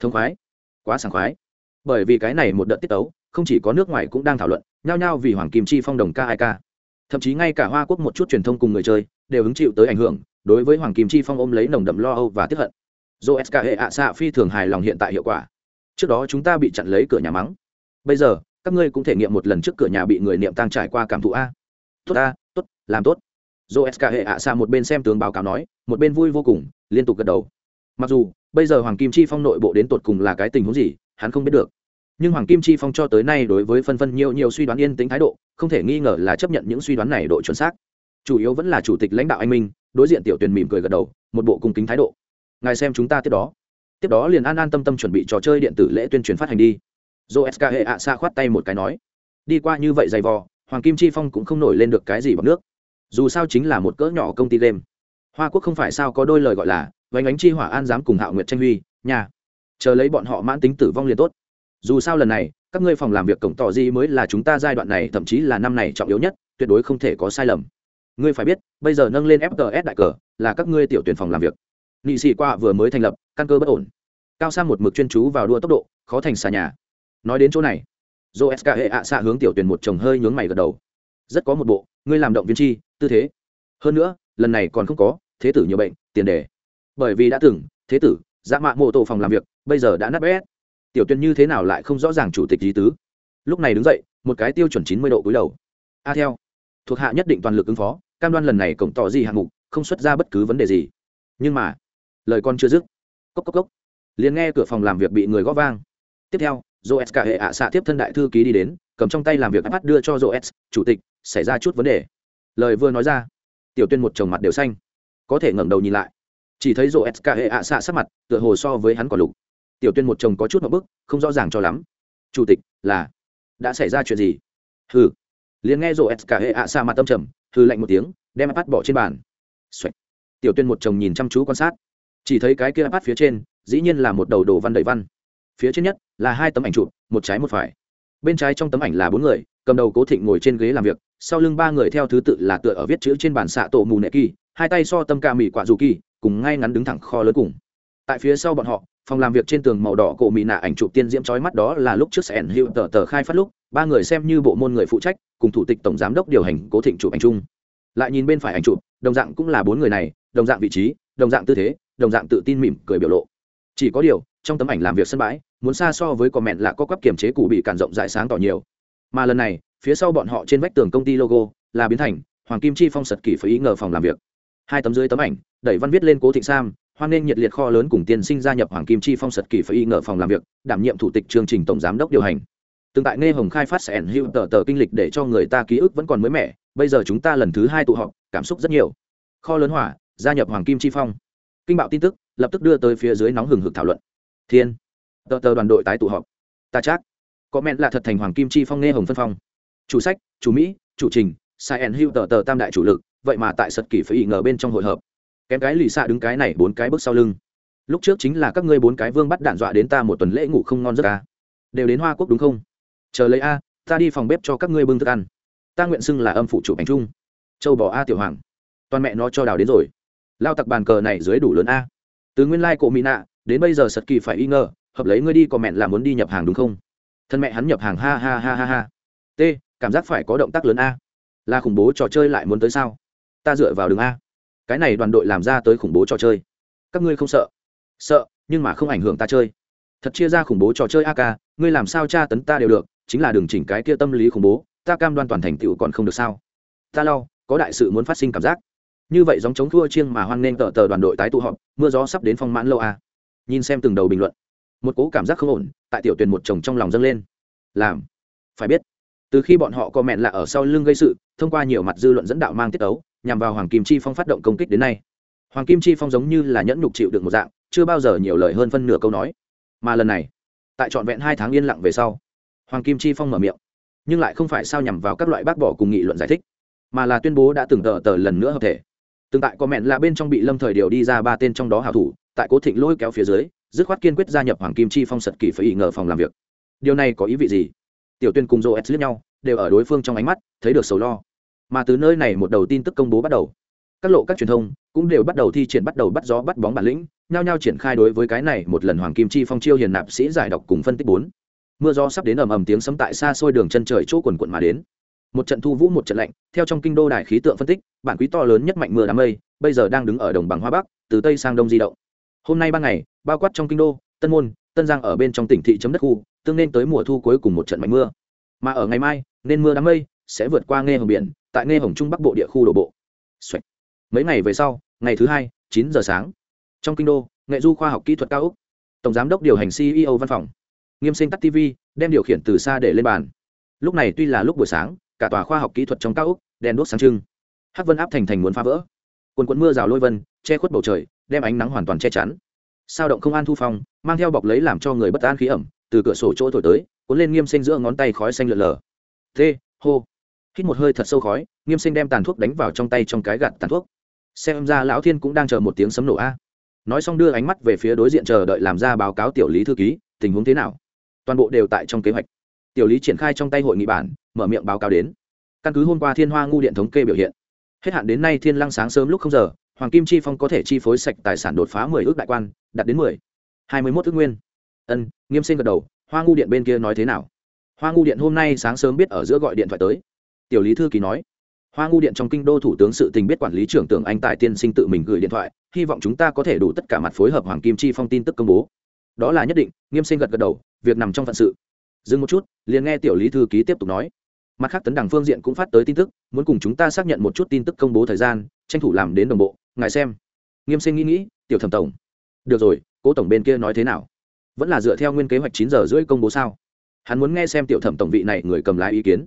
Thông khoái. Quá sảng khoái. Bởi vì cái này một đợt tiết tấu, không chỉ có nước ngoài cũng đang thảo luận, nhao nhao vì hoàng kim chi phong đồng k hai k thậm chí ngay cả hoa quốc một chút truyền thông cùng người chơi, đều hứng chịu tới ảnh hưởng, đối với hoàng kim chi phong ôm lấy nồng đậm lo âu và tiếp hận dô sk hệ ạ xạ phi thường hài lòng hiện tại hiệu quả. Trước đó chúng ta bị chặn lấy cửa nhà mắng. Bây giờ, các ngươi cũng thể nghiệm một lần trước cửa nhà bị người niệm tăng trải qua cảm thụ a. Tốt a, tốt, làm tốt. Dô sk hệ ạ xạ một bên xem tướng báo cáo nói, một bên vui vô cùng, liên tục gật đầu. Mặc dù, bây giờ hoàng kim chi phong nội bộ đến tột cùng là cái tình huống gì, hắn không biết được. Nhưng hoàng kim chi phong cho tới nay đối với phân phân nhiều nhiều suy đoán yên tính thái độ, không thể nghi ngờ là chấp nhận những suy đoán này độ chuẩn xác. Chủ yếu vẫn là chủ tịch lãnh đạo anh minh, đối diện tiểu tuyền mỉm cười gật đầu, một bộ cung kính thái độ ngài xem chúng ta tiếp đó. Tiếp đó liền an an tâm tâm chuẩn bị trò chơi điện tử lễ tuyên truyền phát hành đi. Dô sk hệ ạ xa khoát tay một cái nói, đi qua như vậy dày vò, hoàng kim chi phong cũng không nổi lên được cái gì bằng nước. Dù sao chính là một cỡ nhỏ công ty game. Hoa quốc không phải sao có đôi lời gọi là vánh ánh chi hỏa an dám cùng hạo nguyệt tranh huy, nhà. Chờ lấy bọn họ mãn tính tử vong liền tốt. Dù sao lần này, các ngươi phòng làm việc cổng tỏ gì mới là chúng ta giai đoạn này, thậm chí là năm này trọng yếu nhất, tuyệt đối không thể có sai lầm. Ngươi phải biết, bây giờ nâng lên fts đại cờ, là các ngươi tiểu tuyển phòng làm việc nị sĩ qua vừa mới thành lập, căn cơ bất ổn. Cao sang một mực chuyên chú vào đua tốc độ, khó thành xà nhà. Nói đến chỗ này dô sk hệ ạ xạ hướng tiểu tuyển một chồng hơi nhướng mày gật đầu. Rất có một bộ, ngươi làm động viên chi, tư thế. Hơn nữa, lần này còn không có, thế tử nhiều bệnh, tiền đề. Bởi vì đã từng, thế tử dã mạ mô tổ phòng làm việc, bây giờ đã nát bét. Tiểu tuyển như thế nào lại không rõ ràng chủ tịch lý tứ. Lúc này đứng dậy, một cái tiêu chuẩn chín mươi độ cúi đầu. A theo, thuộc hạ nhất định toàn lực ứng phó, cam đoan lần này cổng tỏ gì hạng mục, không xuất ra bất cứ vấn đề gì. Nhưng mà lời con chưa dứt. Cốc cốc cốc. Liền nghe cửa phòng làm việc bị người gõ vang. Tiếp theo joes cả hệ ạ xạ tiếp thân đại thư ký đi đến, cầm trong tay làm việc ipad đưa cho joes chủ tịch, xảy ra chút vấn đề. Lời vừa nói ra, tiểu tuyên một chồng mặt đều xanh. Có thể ngẩng đầu nhìn lại, chỉ thấy joes cả hệ ạ xạ sắc mặt tựa hồ so với hắn còn lục. Tiểu tuyên một chồng có chút một bức, không rõ ràng cho lắm. Chủ tịch, là, đã xảy ra chuyện gì? Hừ. Liền nghe joes cả hệ ạ xạ mặt tâm trầm, hừ lạnh một tiếng, đem ipad bỏ trên bàn. Xoạch. tiểu tuyên một chồng nhìn chăm chú quan sát chỉ thấy cái kia ipad phía trên, dĩ nhiên là một đầu đồ văn đầy văn. Phía trên nhất là hai tấm ảnh chụp, một trái một phải. Bên trái trong tấm ảnh là bốn người, cầm đầu cố thịnh ngồi trên ghế làm việc, sau lưng ba người theo thứ tự là tựa ở viết chữ trên bản xạ tổ mù nệ kỳ, hai tay so tâm ca mỹ quả dù kỳ, cùng ngay ngắn đứng thẳng kho lớn cùng. Tại phía sau bọn họ, phòng làm việc trên tường màu đỏ cổ mỹ nạ ảnh chụp tiên diễm trói mắt đó là lúc trước sẻn hiệu tờ tờ khai phát lúc, ba người xem như bộ môn người phụ trách, cùng thủ tịch tổng giám đốc điều hành cố thịnh chụp ảnh chung. Lại nhìn bên phải ảnh chụp, đồng dạng cũng là bốn người này, đồng dạng vị trí, đồng dạng tư thế đồng dạng tự tin mỉm cười biểu lộ. Chỉ có điều, trong tấm ảnh làm việc sân bãi, muốn xa so với cò mẹn là có quắp kiểm chế cụ bị cản rộng rãi sáng tỏ nhiều. Mà lần này, phía sau bọn họ trên vách tường công ty logo là biến thành hoàng kim chi phong sật kỷ phải ý ngờ phòng làm việc. Hai tấm dưới tấm ảnh, đẩy văn viết lên cố thịnh sam, hoan nghênh nhiệt liệt kho lớn cùng tiên sinh gia nhập hoàng kim chi phong sật kỷ phải ý ngờ phòng làm việc, đảm nhiệm thủ tịch chương trình tổng giám đốc điều hành. Từng tại nghe hồng khai phát sẽ hữu tờ tờ kinh lịch để cho người ta ký ức vẫn còn mới mẻ, bây giờ chúng ta lần thứ hai tụ họp, cảm xúc rất nhiều. Kho lớn hỏa, gia nhập hoàng kim chi phong kinh bạo tin tức, lập tức đưa tới phía dưới nóng hừng hực thảo luận. Thiên, tờ tờ đoàn đội tái tụ họp. Ta chắc, có mẹn là thật thành hoàng kim chi phong nghe hồng phân phong. Chủ sách, chủ mỹ, chủ trình, sai en hữu tờ tờ tam đại chủ lực, vậy mà tại sật kỷ phải ý ngờ bên trong hội hợp. Kém cái lì xạ đứng cái này bốn cái bước sau lưng. Lúc trước chính là các ngươi bốn cái vương bắt đạn dọa đến ta một tuần lễ ngủ không ngon giấc ca đều đến hoa quốc đúng không? Chờ lấy a, ta đi phòng bếp cho các ngươi bưng thức ăn. Ta nguyện xưng là âm phụ chủ bánh trung. Châu bò a tiểu hoàng. Toàn mẹ nó cho đào đến rồi lao tặc bàn cờ này dưới đủ lớn a. Từ nguyên lai cổ mỹ nạ đến bây giờ sật kỳ phải y ngờ hợp lấy ngươi đi có mẹn là muốn đi nhập hàng đúng không? Thân mẹ hắn nhập hàng ha ha ha ha ha. T cảm giác phải có động tác lớn a. Là khủng bố trò chơi lại muốn tới sao? Ta dựa vào đường a. Cái này đoàn đội làm ra tới khủng bố trò chơi. Các ngươi không sợ? Sợ nhưng mà không ảnh hưởng ta chơi. Thật chia ra khủng bố trò chơi a ca, ngươi làm sao tra tấn ta đều được chính là đường chỉnh cái kia tâm lý khủng bố ta cam đoan toàn thành tựu còn không được sao? Ta lau có đại sự muốn phát sinh cảm giác như vậy giống chống thua chiêng mà hoan nên tờ tờ đoàn đội tái tụ họp, mưa gió sắp đến phong mãn lâu a. Nhìn xem từng đầu bình luận, một cố cảm giác không ổn, tại tiểu tuyển một chồng trong lòng dâng lên. Làm, phải biết, từ khi bọn họ có mẹn là ở sau lưng gây sự, thông qua nhiều mặt dư luận dẫn đạo mang tiết ấu, nhằm vào hoàng kim chi phong phát động công kích đến nay. Hoàng kim chi phong giống như là nhẫn nhục chịu được một dạng, chưa bao giờ nhiều lời hơn phân nửa câu nói. Mà lần này, tại trọn vẹn hai tháng yên lặng về sau, hoàng kim chi phong mở miệng, nhưng lại không phải sao nhằm vào các loại bác bỏ cùng nghị luận giải thích, mà là tuyên bố đã từng tờ tờ lần nữa hợp thể từng tại có mẹn là bên trong bị lâm thời điều đi ra ba tên trong đó hảo thủ, tại cố thịnh lôi kéo phía dưới, dứt khoát kiên quyết gia nhập hoàng kim chi phong sật kỳ phải ý ngờ phòng làm việc. Điều này có ý vị gì? Tiểu tuyên cùng joe s liếc nhau, đều ở đối phương trong ánh mắt, thấy được sầu lo. Mà từ nơi này một đầu tin tức công bố bắt đầu, các lộ các truyền thông cũng đều bắt đầu thi triển bắt đầu bắt gió bắt bóng bản lĩnh, nhao nhao triển khai đối với cái này một lần hoàng kim chi phong chiêu hiền nạp sĩ giải đọc cùng phân tích bốn. Mưa gió sắp đến ầm ầm tiếng sấm tại xa xôi đường chân trời chỗ quần quận mà đến một trận thu vũ một trận lạnh, theo trong kinh đô đài khí tượng phân tích, bản quý to lớn nhất mạnh mưa đám mây, bây giờ đang đứng ở đồng bằng hoa bắc, từ tây sang đông di động. Hôm nay ban ngày, bao quát trong kinh đô, tân môn, tân giang ở bên trong tỉnh thị chấm đất khu, tương nên tới mùa thu cuối cùng một trận mạnh mưa. Mà ở ngày mai, nên mưa đám mây sẽ vượt qua nghe hồng biển, tại nghe hồng trung bắc bộ địa khu đổ bộ、Xoạch. mấy ngày về sau, ngày thứ hai, chín giờ sáng, trong kinh đô, nghệ du khoa học kỹ thuật cao úc, tổng giám đốc điều hành ceo văn phòng, nghiêm sinh tắt tv đem điều khiển từ xa để lên bàn. Lúc này tuy là lúc buổi sáng cả tòa khoa học kỹ thuật trong cao ốc đèn đốt sáng trưng. Hắc vân áp thành thành muốn phá vỡ. Quần quần mưa rào lôi vân che khuất bầu trời đem ánh nắng hoàn toàn che chắn. Sao động không an thu phong mang theo bọc lấy làm cho người bất an khí ẩm từ cửa sổ chỗ thổi tới cuốn lên nghiêm sinh giữa ngón tay khói xanh lượn lờ. Thê, hô. Hít một hơi thật sâu khói nghiêm sinh đem tàn thuốc đánh vào trong tay trong cái gạt tàn thuốc. Xem ra lão thiên cũng đang chờ một tiếng sấm nổ a. Nói xong đưa ánh mắt về phía đối diện chờ đợi làm ra báo cáo tiểu lý thư ký tình huống thế nào? Toàn bộ đều tại trong kế hoạch tiểu lý triển khai trong tay hội nghị bản, mở miệng báo cáo đến. Căn cứ hôm qua thiên hoa ngu điện thống kê biểu hiện, hết hạn đến nay thiên lăng sáng sớm lúc không giờ, hoàng kim chi phong có thể chi phối sạch tài sản đột phá mười ước đại quan, đạt đến mười, hai mươi mốt ước nguyên. Ân, nghiêm sinh gật đầu, hoa ngu điện bên kia nói thế nào? Hoa ngu điện hôm nay sáng sớm biết ở giữa gọi điện thoại tới. Tiểu lý thư ký nói, hoa ngu điện trong kinh đô thủ tướng sự tình biết quản lý trưởng tưởng anh tại tiên sinh tự mình gửi điện thoại, hy vọng chúng ta có thể đủ tất cả mặt phối hợp hoàng kim chi phong tin tức công bố. Đó là nhất định, nghiêm sinh gật gật đầu, việc nằm trong phận sự dừng một chút, liền nghe tiểu lý thư ký tiếp tục nói. Mặt khác tấn đằng phương diện cũng phát tới tin tức, muốn cùng chúng ta xác nhận một chút tin tức công bố thời gian, tranh thủ làm đến đồng bộ, ngài xem. Nghiêm sinh nghĩ nghĩ, tiểu thẩm tổng. Được rồi, cố tổng bên kia nói thế nào? Vẫn là dựa theo nguyên kế hoạch chín giờ rưỡi công bố sao? Hắn muốn nghe xem tiểu thẩm tổng vị này người cầm lái ý kiến.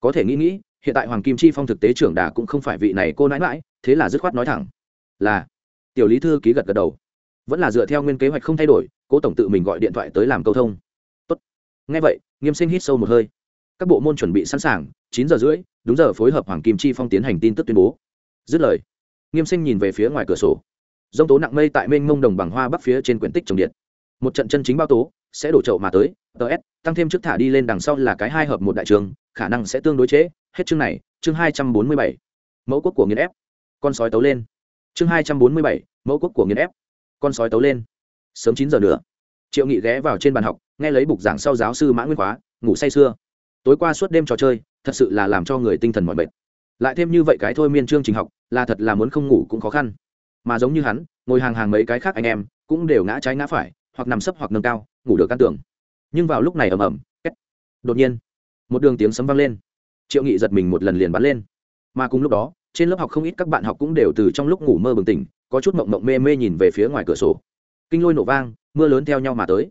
Có thể nghĩ nghĩ, hiện tại hoàng kim chi phong thực tế trưởng đà cũng không phải vị này cô nãi mãi thế là dứt khoát nói thẳng. Là, tiểu lý thư ký gật gật đầu. Vẫn là dựa theo nguyên kế hoạch không thay đổi, cố tổng tự mình gọi điện thoại tới làm câu thông ngay nghe vậy, nghiêm sinh hít sâu một hơi. Các bộ môn chuẩn bị sẵn sàng, chín giờ rưỡi, đúng giờ phối hợp hoàng kim chi phong tiến hành tin tức tuyên bố. Dứt lời, nghiêm sinh nhìn về phía ngoài cửa sổ. Dông tố nặng mây tại mênh mông đồng bằng hoa bắc phía trên quyển tích trồng điện. Một trận chân chính bao tố sẽ đổ trậu mà tới ts tăng thêm trước thả đi lên đằng sau là cái hai hợp một đại trường, khả năng sẽ tương đối chế hết chương này, chương hai trăm bốn mươi bảy. Mẫu quốc của nghiên ép. Con sói tấu lên. Chương hai trăm bốn mươi bảy, mẫu quốc của nghiên ép. Con sói tấu lên. Sớm chín giờ nữa. Triệu nghị ghé vào trên bàn học nghe lấy bục giảng sau giáo sư mã nguyên khóa, ngủ say sưa. Tối qua suốt đêm trò chơi, thật sự là làm cho người tinh thần mọi bệnh lại thêm như vậy cái thôi miên chương trình học, là thật là muốn không ngủ cũng khó khăn. Mà giống như hắn, ngồi hàng hàng mấy cái khác anh em, cũng đều ngã trái ngã phải, hoặc nằm sấp hoặc nâng cao, ngủ được căn tưởng nhưng vào lúc này ầm ầm đột nhiên, một đường tiếng sấm vang lên. Triệu nghị giật mình một lần liền bắn lên. Mà cùng lúc đó, trên lớp học không ít các bạn học cũng đều từ trong lúc ngủ mơ bừng tỉnh, có chút mộng mộng mê mê nhìn về phía ngoài cửa sổ. Kinh lôi nổ vang, mưa lớn theo nhau mà tới.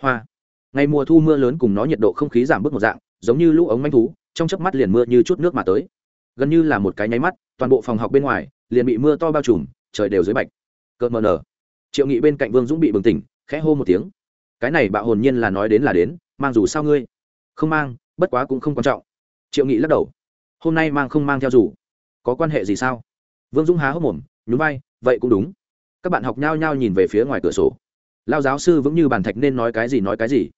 Hoa ngày mùa thu mưa lớn cùng nó nhiệt độ không khí giảm bớt một dạng, giống như lũ ống manh thú, trong chớp mắt liền mưa như chút nước mà tới. Gần như là một cái nháy mắt, toàn bộ phòng học bên ngoài liền bị mưa to bao trùm, trời đều dưới bạch. Cợt mờ nở. Triệu nghị bên cạnh vương dũng bị bừng tỉnh, khẽ hô một tiếng. Cái này bạo hồn nhiên là nói đến là đến, mang dù sao ngươi? Không mang, bất quá cũng không quan trọng. Triệu nghị lắc đầu. Hôm nay mang không mang theo dù. Có quan hệ gì sao? Vương dũng há hốc mồm, nhún vai, vậy cũng đúng. Các bạn học nhao nhao nhìn về phía ngoài cửa sổ. Lao giáo sư vững như bàn thạch nên nói cái gì nói cái gì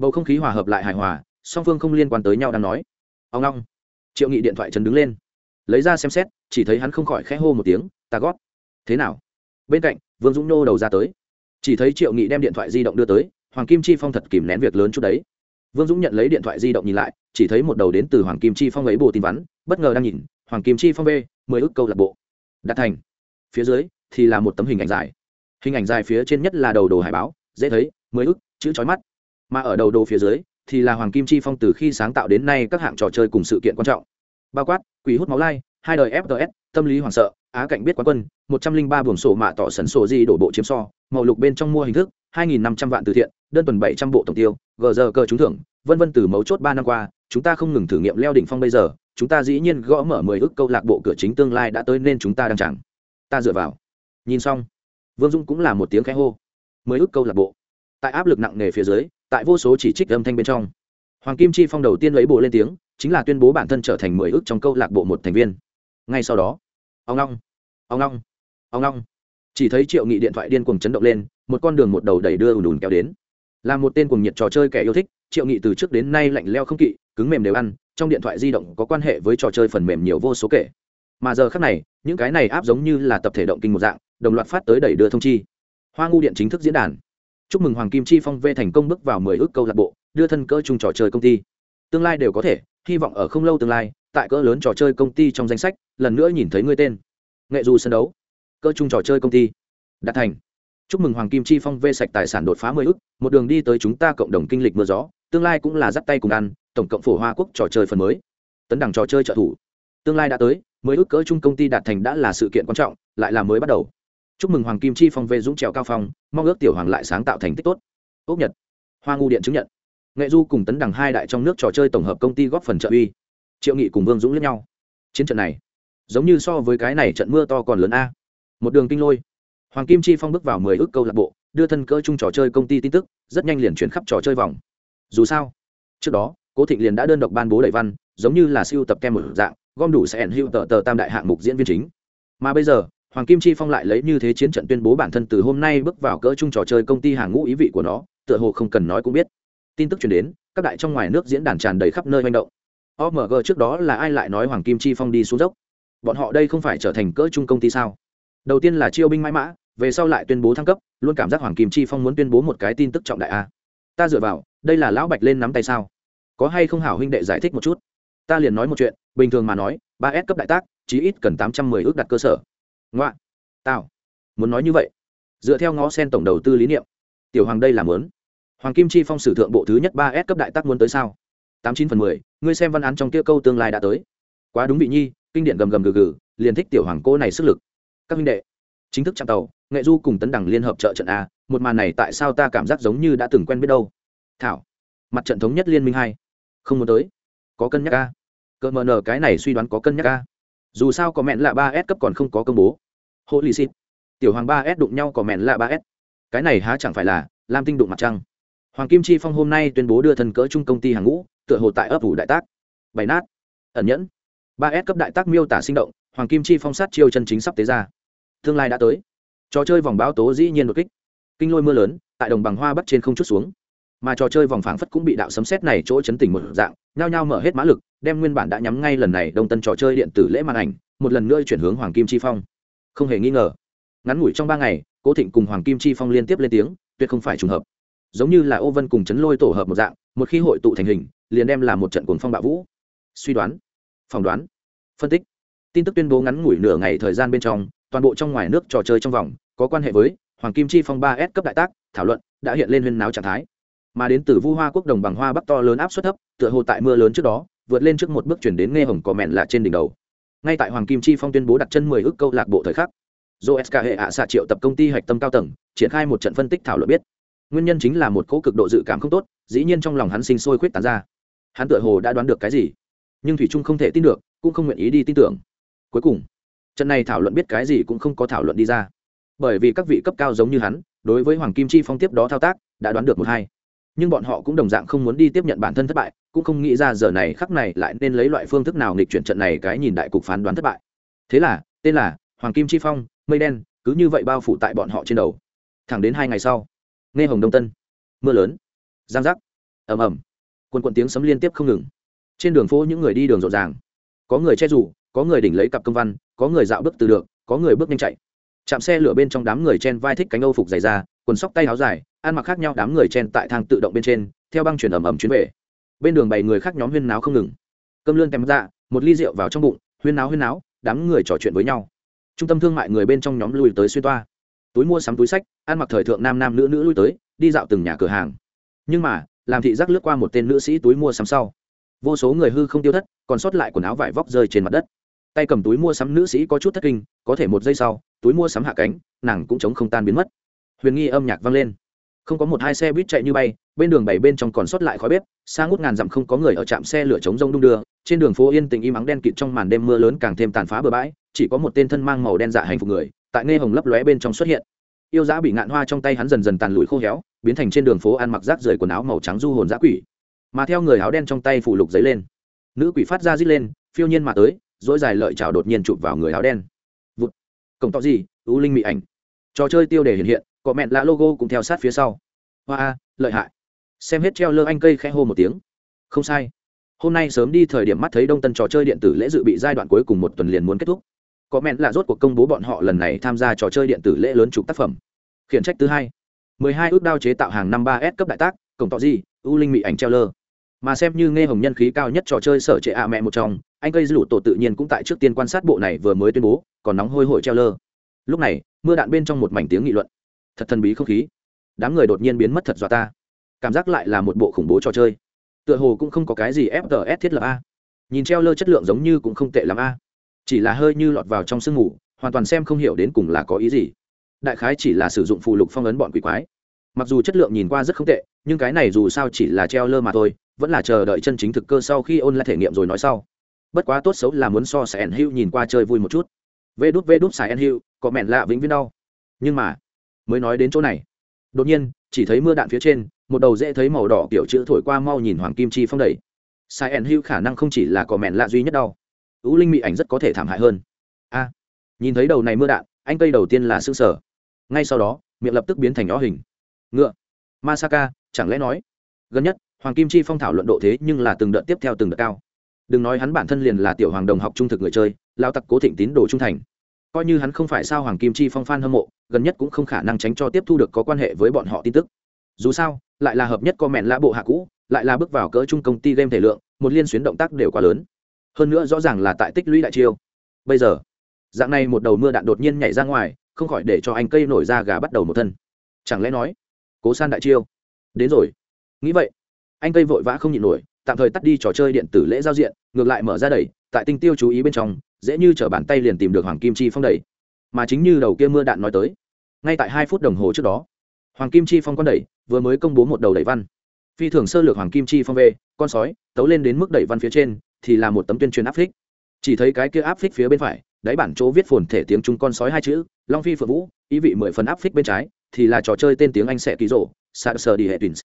bầu không khí hòa hợp lại hài hòa, song phương không liên quan tới nhau đang nói. Ông long, triệu nghị điện thoại trần đứng lên. Lấy ra xem xét, chỉ thấy hắn không khỏi khẽ hô một tiếng, ta gót. Thế nào? Bên cạnh, vương dũng nô đầu ra tới. Chỉ thấy triệu nghị đem điện thoại di động đưa tới, hoàng kim chi phong thật kìm nén việc lớn chút đấy. Vương dũng nhận lấy điện thoại di động nhìn lại, chỉ thấy một đầu đến từ hoàng kim chi phong ấy bộ tin vắn, bất ngờ đang nhìn, hoàng kim chi phong v mười ước câu lạc bộ. Đạt thành. Phía dưới thì là một tấm hình ảnh dài. Hình ảnh dài phía trên nhất là đầu đồ hải báo, dễ thấy, mười ước chữ trói mắt mà ở đầu đồ phía dưới thì là hoàng kim chi phong từ khi sáng tạo đến nay các hạng trò chơi cùng sự kiện quan trọng. Bao quát, quỷ hút máu lai, hai đời fts tâm lý hoảng sợ, á cạnh biết quán quân, một trăm linh ba buồng sổ mạ tỏ sần sổ di đổ bộ chiếm so, màu lục bên trong mua hình thức, hai nghìn năm trăm vạn từ thiện, đơn tuần bảy trăm bộ tổng tiêu, gờ giờ cơ trúng thưởng, vân vân từ mấu chốt ba năm qua, chúng ta không ngừng thử nghiệm leo đỉnh phong bây giờ, chúng ta dĩ nhiên gõ mở mười ước câu lạc bộ cửa chính tương lai đã tới nên chúng ta đang chẳng. Ta dựa vào. Nhìn xong, vương dung cũng là một tiếng khẽ hô. Mười ước câu lạc bộ. Tại áp lực nặng nề phía dưới tại vô số chỉ trích âm thanh bên trong. Hoàng kim chi phong đầu tiên lấy bộ lên tiếng, chính là tuyên bố bản thân trở thành mười ước trong câu lạc bộ một thành viên. Ngay sau đó, ông long ông long ông long. Chỉ thấy triệu nghị điện thoại điên cuồng chấn động lên, một con đường một đầu đẩy đưa ùn ùn kéo đến. Là một tên cuồng nhiệt trò chơi kẻ yêu thích, triệu nghị từ trước đến nay lạnh leo không kỵ, cứng mềm đều ăn, trong điện thoại di động có quan hệ với trò chơi phần mềm nhiều vô số kể. Mà giờ khác này, những cái này áp giống như là tập thể động kinh một dạng, đồng loạt phát tới đẩy đưa thông chi. Hoa ngu điện chính thức diễn đàn chúc mừng hoàng kim chi phong v thành công bước vào mười ước câu lạc bộ, đưa thân cỡ chung trò chơi công ty. Tương lai đều có thể, hy vọng ở không lâu tương lai, tại cỡ lớn trò chơi công ty trong danh sách, lần nữa nhìn thấy ngươi tên. Nghệ du sân đấu, cỡ chung trò chơi công ty. Đạt thành. Chúc mừng hoàng kim chi phong vê sạch tài sản đột phá mười ước, một đường đi tới chúng ta cộng đồng kinh lịch mưa gió, tương lai cũng là dắt tay cùng ăn, tổng cộng phổ hoa quốc trò chơi phần mới. Tấn đẳng trò chơi trợ thủ. Tương lai đã tới mới ước cỡ chung công ty đạt thành đã là sự kiện quan trọng, lại là mới bắt đầu chúc mừng hoàng kim chi phong về dũng trèo cao phong, mong ước tiểu hoàng lại sáng tạo thành tích tốt. Ốc nhật. Hoa ngu điện chứng nhận. Nghệ du cùng tấn đẳng hai đại trong nước trò chơi tổng hợp công ty góp phần trợ uy. Triệu nghị cùng vương dũng lẫn nhau. Chiến trận này, giống như so với cái này trận mưa to còn lớn a. Một đường kinh lôi. Hoàng kim chi phong bước vào mười ước câu lạc bộ, đưa thân cỡ chung trò chơi công ty tin tức, rất nhanh liền chuyển khắp trò chơi vòng. Dù sao, trước đó, cố thịnh liền đã đơn độc ban bố đầy văn, giống như là siêu tập kem một dạng, gom đủ sẽ ẩn hữu tờ tờ tam đại hạng mục diễn viên chính. Mà bây giờ hoàng kim chi phong lại lấy như thế chiến trận tuyên bố bản thân từ hôm nay bước vào cỡ chung trò chơi công ty hàng ngũ ý vị của nó, tựa hồ không cần nói cũng biết. Tin tức chuyển đến, các đại trong ngoài nước diễn đàn tràn đầy khắp nơi manh động. Omg trước đó là ai lại nói hoàng kim chi phong đi xuống dốc? Bọn họ đây không phải trở thành cỡ chung công ty sao? Đầu tiên là chiêu binh mãi mã, về sau lại tuyên bố thăng cấp, luôn cảm giác hoàng kim chi phong muốn tuyên bố một cái tin tức trọng đại a. Ta dựa vào, đây là lão bạch lên nắm tay sao? Có hay không hảo huynh đệ giải thích một chút? Ta liền nói một chuyện, bình thường mà nói, ba s cấp đại tác, chí ít cần tám trăm mười ước đặt cơ sở ngoạ tao, muốn nói như vậy. Dựa theo ngó sen tổng đầu tư lý niệm, tiểu hoàng đây là muốn. Hoàng kim chi phong sử thượng bộ thứ nhất ba s cấp đại tác muốn tới sao? Tám chín phần mười, ngươi xem văn án trong kia câu tương lai đã tới. Quá đúng vị nhi, kinh điển gầm gầm gừ gừ, liền thích tiểu hoàng cô này sức lực. Các huynh đệ, chính thức chạm tàu, nghệ du cùng tấn đẳng liên hợp trợ trận a, một màn này tại sao ta cảm giác giống như đã từng quen biết đâu? Thảo, mặt trận thống nhất liên minh hai, không muốn tới. Có cân nhắc a. Cỡ mờ nờ cái này suy đoán có cân nhắc a dù sao có mẹn là ba s cấp còn không có công bố. Hộ lì xịt tiểu hoàng ba s đụng nhau có mẹn là ba s cái này há chẳng phải là lam tinh đụng mặt trăng. Hoàng kim chi phong hôm nay tuyên bố đưa thân cỡ chung công ty hàng ngũ, tựa hồ tại ấp ủ đại tác. Bày nát. Ẩn nhẫn. Ba s cấp đại tác miêu tả sinh động, hoàng kim chi phong sát chiêu chân chính sắp tế ra. Tương lai đã tới. Trò chơi vòng báo tố dĩ nhiên đột kích. Kinh lôi mưa lớn, tại đồng bằng hoa bắc trên không chút xuống. Mà trò chơi vòng phảng phất cũng bị đạo sấm xét này chỗ chấn tỉnh một dạng, nhao nhao mở hết mã lực đem nguyên bản đã nhắm ngay lần này đông tân trò chơi điện tử lễ màn ảnh, một lần nữa chuyển hướng hoàng kim chi phong. Không hề nghi ngờ, ngắn ngủi trong ba ngày, cố thịnh cùng hoàng kim chi phong liên tiếp lên tiếng, tuyệt không phải trùng hợp. Giống như là ô vân cùng chấn lôi tổ hợp một dạng, một khi hội tụ thành hình, liền đem là một trận cuồng phong bạo vũ. Suy đoán, phỏng đoán, phân tích. Tin tức tuyên bố ngắn ngủi nửa ngày thời gian bên trong, toàn bộ trong ngoài nước trò chơi trong vòng, có quan hệ với hoàng kim chi phong ba s cấp đại tác, thảo luận, đã hiện lên huyên náo trạng thái mà đến từ vu hoa quốc đồng bằng hoa bắc to lớn áp suất thấp, tựa hồ tại mưa lớn trước đó, vượt lên trước một bước chuyển đến nghe hồng cỏ mẹn lạ trên đỉnh đầu. Ngay tại hoàng kim chi phong tuyên bố đặt chân mười ước câu lạc bộ thời khắc do sk hệ ạ xạ triệu tập công ty hạch tâm cao tầng, triển khai một trận phân tích thảo luận biết. Nguyên nhân chính là một cỗ cực độ dự cảm không tốt, dĩ nhiên trong lòng hắn sinh sôi khuyết tán ra. Hắn tựa hồ đã đoán được cái gì, nhưng thủy trung không thể tin được, cũng không nguyện ý đi tin tưởng. Cuối cùng, trận này thảo luận biết cái gì cũng không có thảo luận đi ra. Bởi vì các vị cấp cao giống như hắn, đối với hoàng kim chi phong tiếp đó thao tác, đã đoán được một hai nhưng bọn họ cũng đồng dạng không muốn đi tiếp nhận bản thân thất bại, cũng không nghĩ ra giờ này khắc này lại nên lấy loại phương thức nào nghịch chuyển trận này cái nhìn đại cục phán đoán thất bại. Thế là, tên là hoàng kim chi phong, mây đen, cứ như vậy bao phủ tại bọn họ trên đầu. Thẳng đến hai ngày sau, nghe hồng đông tân, mưa lớn, giang giác, ầm ầm, quần quần tiếng sấm liên tiếp không ngừng. Trên đường phố những người đi đường rộn ràng. Có người che rủ, có người đỉnh lấy cặp công văn, có người dạo bước từ được, có người bước nhanh chạy. Chạm xe lửa bên trong đám người chen vai thích cánh âu phục dày ra quần sóc tay áo dài, ăn mặc khác nhau, đám người chen tại thang tự động bên trên, theo băng chuyển ẩm ẩm chuyến về. Bên đường bày người khác nhóm huyên náo không ngừng. Cơm lươn tèm dạ một ly rượu vào trong bụng, huyên náo huyên náo, đám người trò chuyện với nhau. Trung tâm thương mại người bên trong nhóm lui tới xuyên toa. Túi mua sắm túi sách, ăn mặc thời thượng nam nam nữ nữ lui tới, đi dạo từng nhà cửa hàng. Nhưng mà, làm thị giác lướt qua một tên nữ sĩ túi mua sắm sau. Vô số người hư không tiêu thất, còn sót lại quần áo vải vóc rơi trên mặt đất. Tay cầm túi mua sắm nữ sĩ có chút thất kinh, có thể một giây sau, túi mua sắm hạ cánh, nàng cũng chống không tan biến mất huyền nghi âm nhạc vang lên. Không có một hai xe buýt chạy như bay, bên đường bảy bên trong còn sót lại khói bếp, xa ngút ngàn dặm không có người ở trạm xe lửa chống rông đung đưa, trên đường phố yên tình im ắng đen kịt trong màn đêm mưa lớn càng thêm tàn phá bừa bãi, chỉ có một tên thân mang màu đen dạ hành phục người, tại nghe hồng lấp lóe bên trong xuất hiện. Yêu dã bị ngạn hoa trong tay hắn dần dần tàn lụi khô héo, biến thành trên đường phố ăn mặc rác rời quần áo màu trắng du hồn dã quỷ. Mà theo người áo đen trong tay phủ lục giấy lên. Nữ quỷ phát ra rít lên, phiêu nhiên mà tới dỗi dài lợi chảo đột nhiên chụp vào người áo đen. Vụt. Cổng to gì? Ưu linh mị ảnh. Trò chơi tiêu đề hiện hiện có mẹn lạ logo cũng theo sát phía sau. Hoa a, lợi hại. Xem hết treo lơ anh cây khẽ hô một tiếng. Không sai. Hôm nay sớm đi thời điểm mắt thấy đông tân trò chơi điện tử lễ dự bị giai đoạn cuối cùng một tuần liền muốn kết thúc. Có mẹn là rốt cuộc công bố bọn họ lần này tham gia trò chơi điện tử lễ lớn chụp tác phẩm. Khiển trách thứ hai. mười hai ước đao chế tạo hàng năm ba s cấp đại tác, cổng tỏ gì ưu linh mị ảnh treo lơ. Mà xem như nghe hồng nhân khí cao nhất trò chơi sở trệ ạ mẹ một trong, anh cây lụ tổ tự nhiên cũng tại trước tiên quan sát bộ này vừa mới tuyên bố, còn nóng hôi hổi treo lơ. Lúc này, mưa đạn bên trong một mảnh tiếng nghị luận thật thần bí không khí. Đám người đột nhiên biến mất thật dọa ta. Cảm giác lại là một bộ khủng bố trò chơi. Tựa hồ cũng không có cái gì fts thiết lập a. Nhìn treo lơ chất lượng giống như cũng không tệ l a. Chỉ là hơi như lọt vào trong sương mù, hoàn toàn xem không hiểu đến cùng là có ý gì. Đại khái chỉ là sử dụng phụ lục phong ấn bọn quỷ quái. Mặc dù chất lượng nhìn qua rất không tệ, nhưng cái này dù sao chỉ là treo lơ mà thôi, vẫn là chờ đợi chân chính thực cơ sau khi ôn lại thể nghiệm rồi nói sau. Bất quá tốt xấu là muốn so sẽ hữu nhìn qua chơi vui một chút. Vê đút vê đút xài hữu có mẹn lạ vĩnh viễn đau. Nhưng mà mới nói đến chỗ này. Đột nhiên, chỉ thấy mưa đạn phía trên, một đầu dễ thấy màu đỏ kiểu chữ thổi qua mau nhìn hoàng kim chi phong đầy. Sai ẩn hữu khả năng không chỉ là cỏ mẹn lạ duy nhất đau ưu linh mị ảnh rất có thể thảm hại hơn. A, nhìn thấy đầu này mưa đạn, anh cây đầu tiên là xương sở ngay sau đó, miệng lập tức biến thành ó hình. Ngựa. Masaka, chẳng lẽ nói, gần nhất, hoàng kim chi phong thảo luận độ thế nhưng là từng đợt tiếp theo từng đợt cao. Đừng nói hắn bản thân liền là tiểu hoàng đồng học trung thực người chơi, lao tặc cố thịnh tín đồ trung thành coi như hắn không phải sao hoàng kim chi phong Phan hâm mộ, gần nhất cũng không khả năng tránh cho tiếp thu được có quan hệ với bọn họ tin tức. Dù sao, lại là hợp nhất co mẹn lã bộ hạ cũ, lại là bước vào cỡ chung công ty game thể lượng, một liên xuyến động tác đều quá lớn. Hơn nữa rõ ràng là tại tích lũy đại chiêu. Bây giờ, dạng này một đầu mưa đạn đột nhiên nhảy ra ngoài, không khỏi để cho anh cây nổi ra gà bắt đầu một thân. Chẳng lẽ nói, cố san đại chiêu? Đến rồi. Nghĩ vậy, anh cây vội vã không nhịn nổi, tạm thời tắt đi trò chơi điện tử lễ giao diện, ngược lại mở ra đẩy, tại tinh tiêu chú ý bên trong dễ như t bàn tay liền tìm được hoàng kim chi phong đẩy. Mà chính như đầu kia mưa đạn nói tới, ngay tại hai phút đồng hồ trước đó, hoàng kim chi phong con đẩy vừa mới công bố một đầu đẩy văn. Phi thường sơ lược hoàng kim chi phong về, con sói tấu lên đến mức đẩy văn phía trên, thì là một tấm tuyên truyền áp phích. Chỉ thấy cái kia áp phích phía bên phải, đáy bản chỗ viết phồn thể tiếng trung con sói hai chữ, long phi phượng vũ, ý vị mười phần áp phích bên trái, thì là trò chơi tên tiếng anh sẽ ký rộ sạc sờ đi hệ twins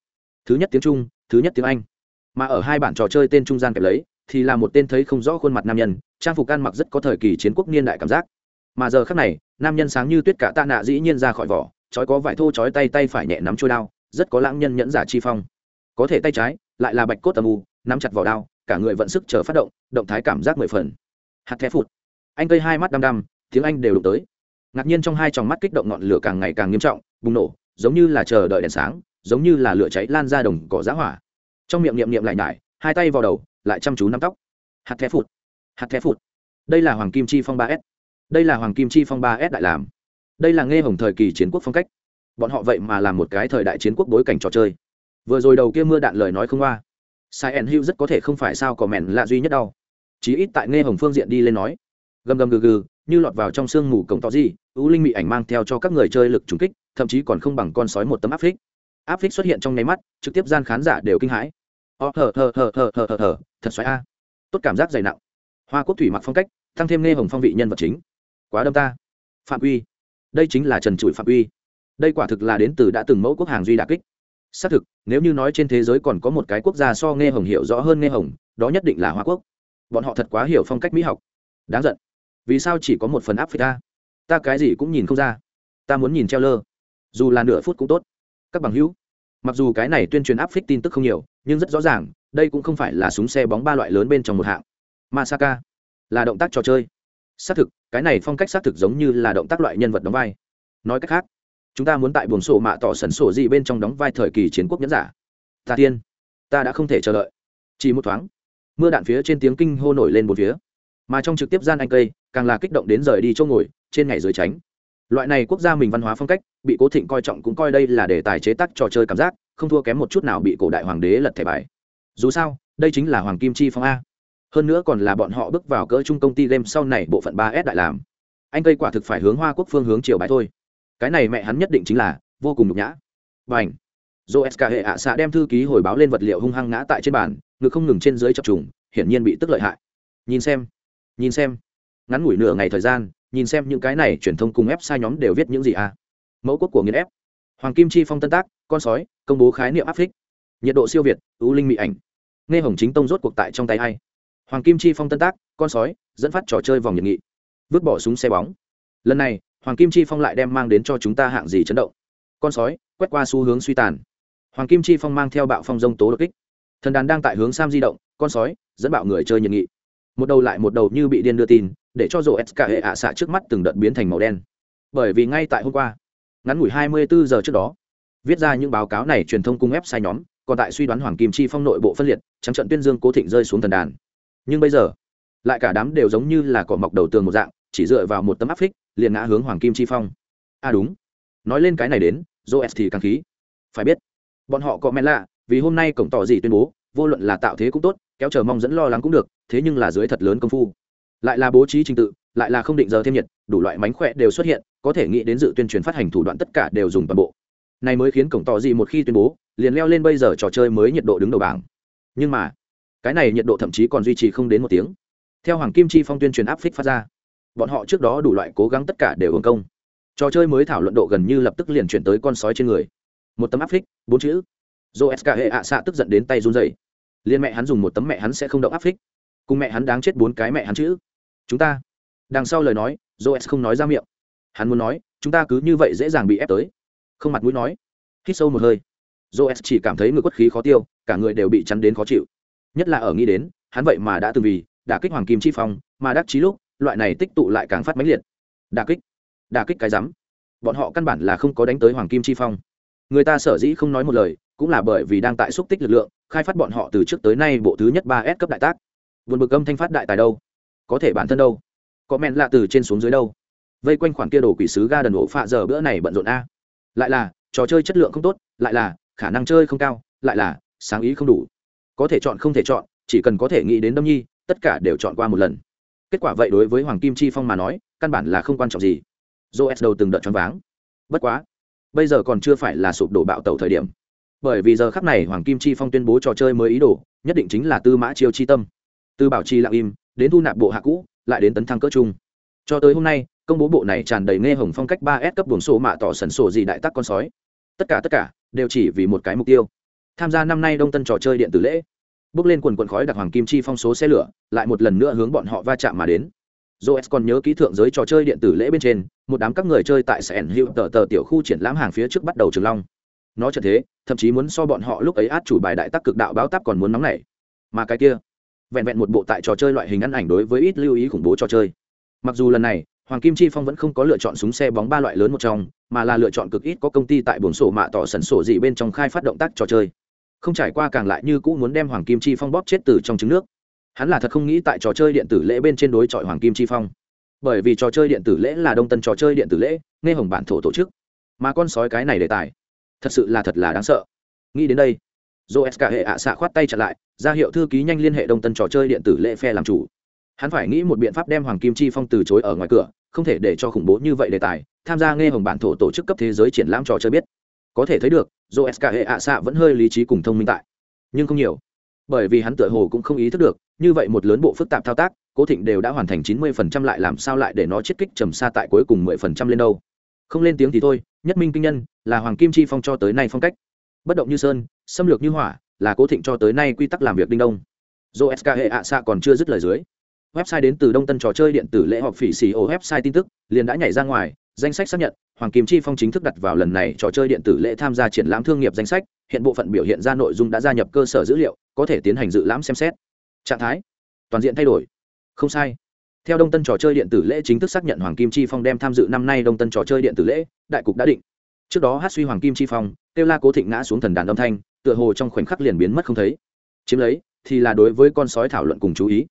thứ nhất tiếng trung, thứ nhất tiếng anh. Mà ở hai bản trò chơi tên trung gian kẹp lấy, thì là một tên thấy không rõ khuôn mặt nam nhân trang phục ăn mặc rất có thời kỳ chiến quốc niên đại cảm giác. Mà giờ khác này, nam nhân sáng như tuyết cả tạ nạ dĩ nhiên ra khỏi vỏ chói có vải thô chói tay tay phải nhẹ nắm trôi đao, rất có lãng nhân nhẫn giả chi phong. Có thể tay trái, lại là bạch cốt tầm u, nắm chặt vỏ đao, cả người vận sức chờ phát động động thái cảm giác mười phần. Hạt thép phụt. Anh cây hai mắt đăm đăm, tiếng anh đều đụng tới. Ngạc nhiên trong hai tròng mắt kích động ngọn lửa càng ngày càng nghiêm trọng, bùng nổ, giống như là chờ đợi đèn sáng, giống như là lửa cháy lan ra đồng cỏ giá hỏa. Trong miệng niệm niệm lại nhải, hai tay vào đầu, lại chăm chú nắm tóc. Hạt thép phụt hạt thép phụt. Đây là hoàng kim chi phong ba s. Đây là hoàng kim chi phong ba s đại làm. Đây là nghe hồng thời kỳ chiến quốc phong cách. Bọn họ vậy mà làm một cái thời đại chiến quốc bối cảnh trò chơi. Vừa rồi đầu kia mưa đạn lời nói không qua. Sai en hữu rất có thể không phải sao có mẹn lạ duy nhất đâu. Chí ít tại nghe hồng phương diện đi lên nói. Gầm gầm gừ gừ, như lọt vào trong sương mù cổng to gì, u linh mị ảnh mang theo cho các người chơi lực trùng kích, thậm chí còn không bằng con sói một tấm áp phích. Áp phích xuất hiện trong nháy mắt, trực tiếp gian khán giả đều kinh hãi. Ó thở thở thở thở thở thở thở thật xoáy a. Tốt cảm giác dày nặng hoa quốc thủy mặc phong cách, tăng thêm nghe hồng phong vị nhân vật chính. Quá đâm ta. Phạm uy. Đây chính là trần trụi phạm uy. Đây quả thực là đến từ đã từng mẫu quốc hàng duy đà kích. Xác thực, nếu như nói trên thế giới còn có một cái quốc gia so nghe hồng hiểu rõ hơn nghe hồng, đó nhất định là hoa quốc. Bọn họ thật quá hiểu phong cách mỹ học. Đáng giận. Vì sao chỉ có một phần áp ta? Ta cái gì cũng nhìn không ra. Ta muốn nhìn treo lơ. Dù là nửa phút cũng tốt. Các bằng hữu. Mặc dù cái này tuyên truyền áp phích tin tức không nhiều, nhưng rất rõ ràng, đây cũng không phải là súng xe bóng ba loại lớn bên trong một hạng masaka là động tác trò chơi. Xác thực, cái này phong cách xác thực giống như là động tác loại nhân vật đóng vai. Nói cách khác, chúng ta muốn tại buồng sổ mạ tỏ sẩn sổ gì bên trong đóng vai thời kỳ chiến quốc nhẫn giả. Ta tiên, ta đã không thể chờ đợi. Chỉ một thoáng, mưa đạn phía trên tiếng kinh hô nổi lên một phía. Mà trong trực tiếp gian anh cây, càng là kích động đến rời đi chỗ ngồi, trên ngày dưới tránh. Loại này quốc gia mình văn hóa phong cách, bị cố thịnh coi trọng cũng coi đây là đề tài chế tác trò chơi cảm giác, không thua kém một chút nào bị cổ đại hoàng đế lật thẻ bài. Dù sao, đây chính là hoàng kim chi phong a hơn nữa còn là bọn họ bước vào cỡ chung công ty game sau này bộ phận ba s đại làm. Anh cây quả thực phải hướng hoa quốc phương hướng chiều bãi thôi. Cái này mẹ hắn nhất định chính là vô cùng nhục nhã. Và ảnh dô hệ ạ xạ đem thư ký hồi báo lên vật liệu hung hăng ngã tại trên bàn, ngực không ngừng trên dưới chập trùng, hiển nhiên bị tức lợi hại. Nhìn xem nhìn xem. Ngắn ngủi nửa ngày thời gian, nhìn xem những cái này truyền thông cùng ép sai nhóm đều viết những gì à. Mẫu quốc của nghiên ép. Hoàng kim chi phong tân tác, con sói, công bố khái niệm áp phích nhiệt độ siêu việt ưu linh mỹ ảnh. Nghe hồng chính tông rốt cuộc tại trong tay ai hoàng kim chi phong tân tác, con sói, dẫn phát trò chơi vòng nhiệt nghị. Vứt bỏ súng xe bóng. Lần này, hoàng kim chi phong lại đem mang đến cho chúng ta hạng gì chấn động. Con sói, quét qua xu hướng suy tàn. Hoàng kim chi phong mang theo bạo phong dông tố đột kích. Thần đàn đang tại hướng sam di động, con sói, dẫn bạo người chơi nhiệt nghị. Một đầu lại một đầu như bị điên đưa tin, để cho rổ s cả hệ ạ xạ trước mắt từng đợt biến thành màu đen. Bởi vì ngay tại hôm qua, ngắn ngủi 24 giờ trước đó, viết ra những báo cáo này truyền thông cung ép sai nhóm, còn tại suy đoán hoàng kim chi phong nội bộ phân liệt, trắng trận tuyên dương cố thịnh rơi xuống thần đàn nhưng bây giờ, lại cả đám đều giống như là cỏ mọc đầu tường một dạng, chỉ dựa vào một tấm áp phích, liền ngã hướng hoàng kim chi phong. À đúng. Nói lên cái này đến joes thì càng khí. Phải biết, bọn họ có men lạ, vì hôm nay cổng tỏ gì tuyên bố, vô luận là tạo thế cũng tốt, kéo chờ mong dẫn lo lắng cũng được, thế nhưng là dưới thật lớn công phu. Lại là bố trí trình tự, lại là không định giờ thêm nhiệt, đủ loại mánh khỏe đều xuất hiện, có thể nghĩ đến dự tuyên truyền phát hành thủ đoạn tất cả đều dùng toàn bộ. Này mới khiến cổng tỏ gì một khi tuyên bố, liền leo lên bây giờ trò chơi mới nhiệt độ đứng đầu bảng. Nhưng mà cái này nhiệt độ thậm chí còn duy trì không đến một tiếng. Theo hoàng kim chi phong tuyên truyền áp phích phát ra, bọn họ trước đó đủ loại cố gắng tất cả đều hưởng công. Trò chơi mới thảo luận độ gần như lập tức liền chuyển tới con sói trên người. Một tấm áp phích, bốn chữ. Dô sk hệ ạ xạ tức giận đến tay run dày liên mẹ hắn dùng một tấm mẹ hắn sẽ không động áp phích. Cùng mẹ hắn đáng chết bốn cái mẹ hắn chữ. Chúng ta. Đằng sau lời nói joes không nói ra miệng. Hắn muốn nói, chúng ta cứ như vậy dễ dàng bị ép tới. Không mặt mũi nói. Hít sâu một hơi. Joes chỉ cảm thấy ngực quất khí khó tiêu, cả người đều bị chắn đến khó chịu nhất là ở nghĩ đến, hắn vậy mà đã từng vì đả kích hoàng kim chi phong mà đắc chí lúc, loại này tích tụ lại càng phát mãnh liệt. Đả kích? Đả kích cái rắm. Bọn họ căn bản là không có đánh tới hoàng kim chi phong. Người ta sở dĩ không nói một lời, cũng là bởi vì đang tại xúc tích lực lượng, khai phát bọn họ từ trước tới nay bộ thứ nhất ba s cấp đại tác. Vượt bực âm thanh phát đại tài đâu? Có thể bản thân đâu? Có mẹn lạ từ trên xuống dưới đâu? Vây quanh khoản kia đồ quỷ sứ ga đần ổ phạ giờ bữa này bận rộn a. Lại là, trò chơi chất lượng không tốt, lại là, khả năng chơi không cao, lại là, sáng ý không đủ có thể chọn không thể chọn, chỉ cần có thể nghĩ đến Đâm nhi, tất cả đều chọn qua một lần. Kết quả vậy đối với hoàng kim chi phong mà nói, căn bản là không quan trọng gì. Joes đầu từng đợt choáng váng. Bất quá, bây giờ còn chưa phải là sụp đổ bạo tẩu thời điểm. Bởi vì giờ khắc này hoàng kim chi phong tuyên bố trò chơi mới ý đồ, nhất định chính là tư mã chiêu chi tâm. Từ bảo trì lặng im, đến thu nạp bộ hạ cũ, lại đến tấn thăng cỡ chung cho tới hôm nay, công bố bộ này tràn đầy nghe hồng phong cách ba s cấp buồng sổ mạ tỏ sần sổ gì đại tắc con sói. Tất cả tất cả đều chỉ vì một cái mục tiêu tham gia năm nay đông tân trò chơi điện tử lễ. Bước lên quần quần khói đặc hoàng kim chi phong số xe lửa, lại một lần nữa hướng bọn họ va chạm mà đến. Joes còn nhớ kỹ thượng giới trò chơi điện tử lễ bên trên, một đám các người chơi tại sẻn hữu tờ tờ tiểu khu triển lãm hàng phía trước bắt đầu trường long. Nó chợt thế, thậm chí muốn so bọn họ lúc ấy át chủ bài đại tắc cực đạo báo tắp còn muốn nóng nảy. Mà cái kia, vẹn vẹn một bộ tại trò chơi loại hình ăn ảnh đối với ít lưu ý khủng bố trò chơi. Mặc dù lần này, hoàng kim chi phong vẫn không có lựa chọn súng xe bóng ba loại lớn một trong, mà là lựa chọn cực ít có công ty tại buồn sổ mạ tỏ sần sổ gì bên trong khai phát động tác trò chơi không trải qua càng lại như cũ muốn đem hoàng kim chi phong bóp chết từ trong trứng nước. Hắn là thật không nghĩ tại trò chơi điện tử lễ bên trên đối chọi hoàng kim chi phong. Bởi vì trò chơi điện tử lễ là đông tân trò chơi điện tử lễ, nghe hồng bản thổ tổ chức. Mà con sói cái này đề tài, thật sự là thật là đáng sợ. Nghĩ đến đây joes cả hệ ạ xạ khoát tay chặt lại, ra hiệu thư ký nhanh liên hệ đông tân trò chơi điện tử lễ phe làm chủ. Hắn phải nghĩ một biện pháp đem hoàng kim chi phong từ chối ở ngoài cửa, không thể để cho khủng bố như vậy đề tài. Tham gia nghe hồng bản thổ tổ chức cấp thế giới triển lãm trò chơi biết có thể thấy được joes cả hệ ạ xạ vẫn hơi lý trí cùng thông minh tại. Nhưng không nhiều. Bởi vì hắn tựa hồ cũng không ý thức được, như vậy một lớn bộ phức tạp thao tác, cố thịnh đều đã hoàn thành chín mươi phần trăm lại làm sao lại để nó chiết kích trầm xa tại cuối cùng mười phần trăm lên đâu. Không lên tiếng thì thôi, nhất minh kinh nhân, là hoàng kim chi phong cho tới nay phong cách. Bất động như sơn, xâm lược như hỏa, là cố thịnh cho tới nay quy tắc làm việc đinh đông. Do sk hệ ạ xạ còn chưa dứt lời dưới, website đến từ đông tân trò chơi điện tử lễ họp phỉ xì ô website tin tức, liền đã nhảy ra ngoài, danh sách xác nhận hoàng kim chi phong chính thức đặt vào lần này trò chơi điện tử lễ tham gia triển lãm thương nghiệp danh sách, hiện bộ phận biểu hiện ra nội dung đã gia nhập cơ sở dữ liệu, có thể tiến hành dự lãm xem xét. Trạng thái. Toàn diện thay đổi. Không sai. Theo đông tân trò chơi điện tử lễ chính thức xác nhận hoàng kim chi phong đem tham dự năm nay đông tân trò chơi điện tử lễ, đại cục đã định. Trước đó hát suy hoàng kim chi phong, kêu la cố thịnh ngã xuống thần đàn âm thanh, tựa hồ trong khoảnh khắc liền biến mất không thấy. Chiếm lấy, thì là đối với con sói thảo luận cùng chú ý.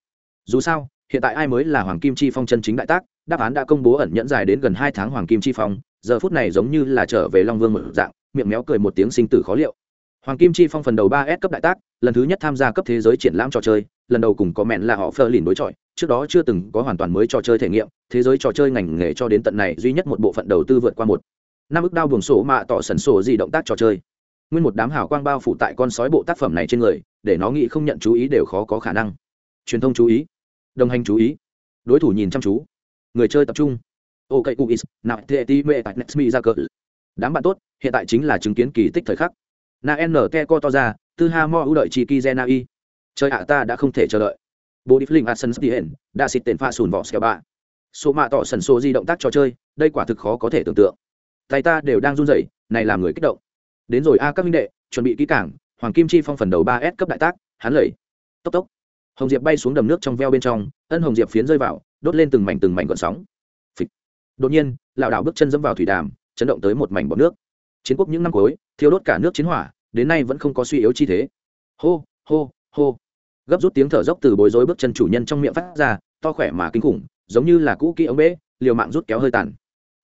Dù sao, hiện tại ai mới là hoàng kim chi phong chân chính đại tác, đáp án đã công bố ẩn nhẫn dài đến gần hai tháng hoàng kim chi phong giờ phút này giống như là trở về long vương một dạng, miệng méo cười một tiếng sinh tử khó liệu. Hoàng kim chi phong phần đầu ba s cấp đại tác, lần thứ nhất tham gia cấp thế giới triển lãm trò chơi, lần đầu cùng có mẹn là họ phơ lìn đối chọi, trước đó chưa từng có hoàn toàn mới trò chơi thể nghiệm, thế giới trò chơi ngành nghề cho đến tận này duy nhất một bộ phận đầu tư vượt qua một. Năm ức đao buồng sổ mạ tỏ sần sổ gì động tác trò chơi. Nguyên một đám hào quang bao phủ tại con sói bộ tác phẩm này trên người, để nó nghĩ không nhận chú ý đều khó có khả năng. Truyền thông chú ý. Đồng hành chú ý. Đối thủ nhìn chăm chú. Người chơi tập trung ok is nào tê ti mê tại Nexmi ra cờ. Đám bạn tốt, hiện tại chính là chứng kiến kỳ tích thời khắc. Na n ke co to ra, tư ha mo ưu đợi chi ki gena y chơi ạ, ta đã không thể chờ đợi. Bố đi fling asen stien, đã xịt tên pha sùn vỏ xèo ba. Số mạ tỏ sần số di động tác trò chơi, đây quả thực khó có thể tưởng tượng. Tay ta đều đang run rẩy, này làm người kích động. Đến rồi a, các minh đệ, chuẩn bị kỹ cảng hoàng kim chi phong phần đầu ba s cấp đại tác, hắn lẩy. Tốc tốc. Hồng diệp bay xuống đầm nước trong veo bên trong, ân hồng diệp phiến rơi vào, đốt lên từng mảnh từng mảnh gọn sóng đột nhiên, lảo đảo bước chân dẫm vào thủy đàm, chấn động tới một mảnh bọt nước. Chiến quốc những năm cuối thiếu đốt cả nước chiến hỏa, đến nay vẫn không có suy yếu chi thế. Hô hô hô. Gấp rút tiếng thở dốc từ bối rối bước chân chủ nhân trong miệng phát ra, to khỏe mà kinh khủng, giống như là cũ kỹ ống bế, liều mạng rút kéo hơi tàn.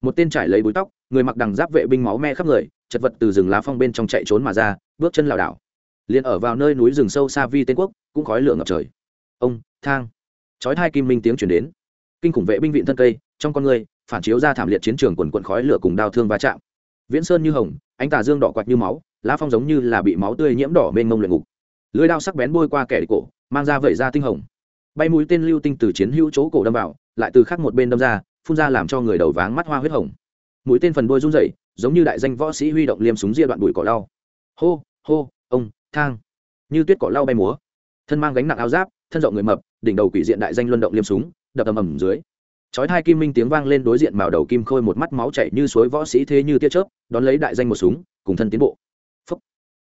Một tên trải lấy búi tóc, người mặc đằng giáp vệ binh máu me khắp người, chật vật từ rừng lá phong bên trong chạy trốn mà ra, bước chân lảo đảo. Liền ở vào nơi núi rừng sâu xa vi tên quốc, cũng khói lửa ngập trời. Ông, thang. Chói hai kim minh tiếng chuyển đến. Kinh khủng vệ binh viện thân cây, trong con người phản chiếu ra thảm liệt chiến trường quần quần khói lửa cùng đao thương va chạm. Viễn sơn như hồng, ánh tà dương đỏ quạt như máu, lá phong giống như là bị máu tươi nhiễm đỏ mênh mông luyện ngục. Lưới đao sắc bén bôi qua kẻ cổ, mang ra vẩy ra tinh hồng. Bay mũi tên lưu tinh từ chiến hữu chỗ cổ đâm vào, lại từ khác một bên đâm ra, phun ra làm cho người đầu váng mắt hoa huyết hồng. Mũi tên phần đôi run rẩy, giống như đại danh võ sĩ huy động liêm súng ria đoạn bụi cỏ lau. Hô hô, ông, thang. Như tuyết cỏ lau bay múa. Thân mang gánh nặng áo giáp, thân rộng người mập, đỉnh đầu quỷ diện đại danh luân động liêm súng, đập ầm ầm dưới chói hai kim minh tiếng vang lên đối diện màu đầu kim khôi một mắt máu chảy như suối võ sĩ thế như tia chớp, đón lấy đại danh một súng, cùng thân tiến bộ. Phấp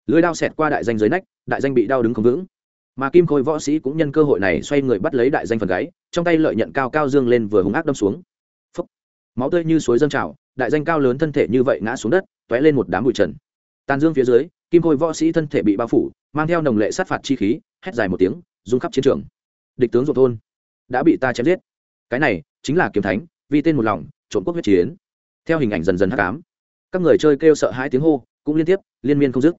lưới đao xẹt qua đại danh dưới nách, đại danh bị đau đứng không vững. Mà kim khôi võ sĩ cũng nhân cơ hội này xoay người bắt lấy đại danh phần gáy, trong tay lợi nhận cao cao dương lên vừa hung ác đâm xuống. Phấp máu tươi như suối dâng trào, đại danh cao lớn thân thể như vậy ngã xuống đất t lên một đám bụi trần. Tàn dương phía dưới, kim khôi võ sĩ thân thể bị bao phủ, mang theo nồng lệ sát phạt chi khí, hét dài một tiếng, rung khắp chiến trường. Địch tướng ruột thôn đã bị ta chém giết cái này chính là kiếm thánh vì tên một lòng, trộm quốc huyết chiến. Theo hình ảnh dần dần hắc ám, các người chơi kêu sợ hãi tiếng hô, cũng liên tiếp, liên miên không dứt.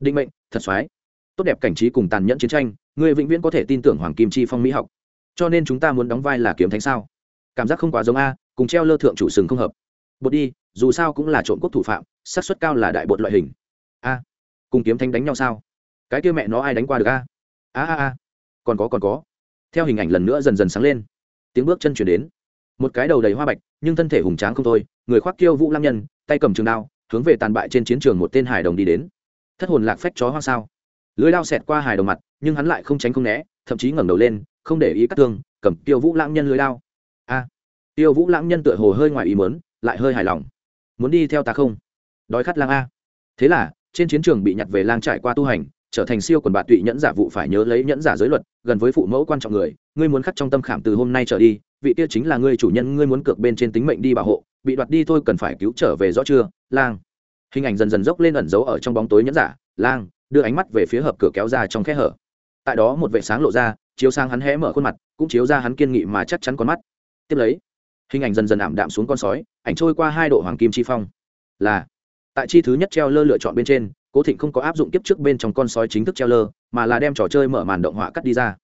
Định mệnh, thật soái tốt đẹp cảnh trí cùng tàn nhẫn chiến tranh, người vĩnh viễn có thể tin tưởng hoàng kim chi phong mỹ học. Cho nên chúng ta muốn đóng vai là kiếm thánh sao? Cảm giác không quá giống a, cùng treo lơ thượng chủ sừng không hợp. Bột đi, dù sao cũng là trộm quốc thủ phạm, xác suất cao là đại bột loại hình. A, cùng kiếm thánh đánh nhau sao? Cái kia mẹ nó ai đánh qua được a? A a a. Còn có còn có. Theo hình ảnh lần nữa dần dần sáng lên tiếng bước chân chuyển đến. Một cái đầu đầy hoa bạch, nhưng thân thể hùng tráng không thôi, người khoác kiêu vũ lam nhân, tay cầm trường đao, hướng về tàn bại trên chiến trường một tên hải đồng đi đến. Thất hồn lạc phách chó hoang sao? Lưới đao xẹt qua hải đồng mặt, nhưng hắn lại không tránh không né, thậm chí ngẩng đầu lên, không để ý cắt thương, cầm tiêu vũ lãng nhân lưới đao. A! Tiêu vũ lãng nhân tựa hồ hơi ngoài ý mớn lại hơi hài lòng. Muốn đi theo ta không? Đói khát lang a. Thế là, trên chiến trường bị nhặt về lang trải qua tu hành trở thành siêu quần bạn tụy nhẫn giả vụ phải nhớ lấy nhẫn giả giới luật, gần với phụ mẫu quan trọng người, ngươi muốn khắc trong tâm khảm từ hôm nay trở đi, vị kia chính là ngươi chủ nhân, ngươi muốn cược bên trên tính mệnh đi bảo hộ, bị đoạt đi thôi cần phải cứu trở về rõ chưa? Lang. Hình ảnh dần dần dốc lên ẩn giấu ở trong bóng tối nhẫn giả. Lang, đưa ánh mắt về phía hợp cửa kéo ra trong khe hở. Tại đó một vệ sáng lộ ra, chiếu sang hắn hé mở khuôn mặt, cũng chiếu ra hắn kiên nghị mà chắc chắn con mắt. Tiếp lấy, hình ảnh dần dần ảm đạm xuống con sói, ảnh trôi qua hai độ hoàng kim chi phong. Là, tại chi thứ nhất treo lơ lựa chọn bên trên cố thịnh không có áp dụng kiếp trước bên trong con sói chính thức treo lơ, mà là đem trò chơi mở màn động họa cắt đi ra.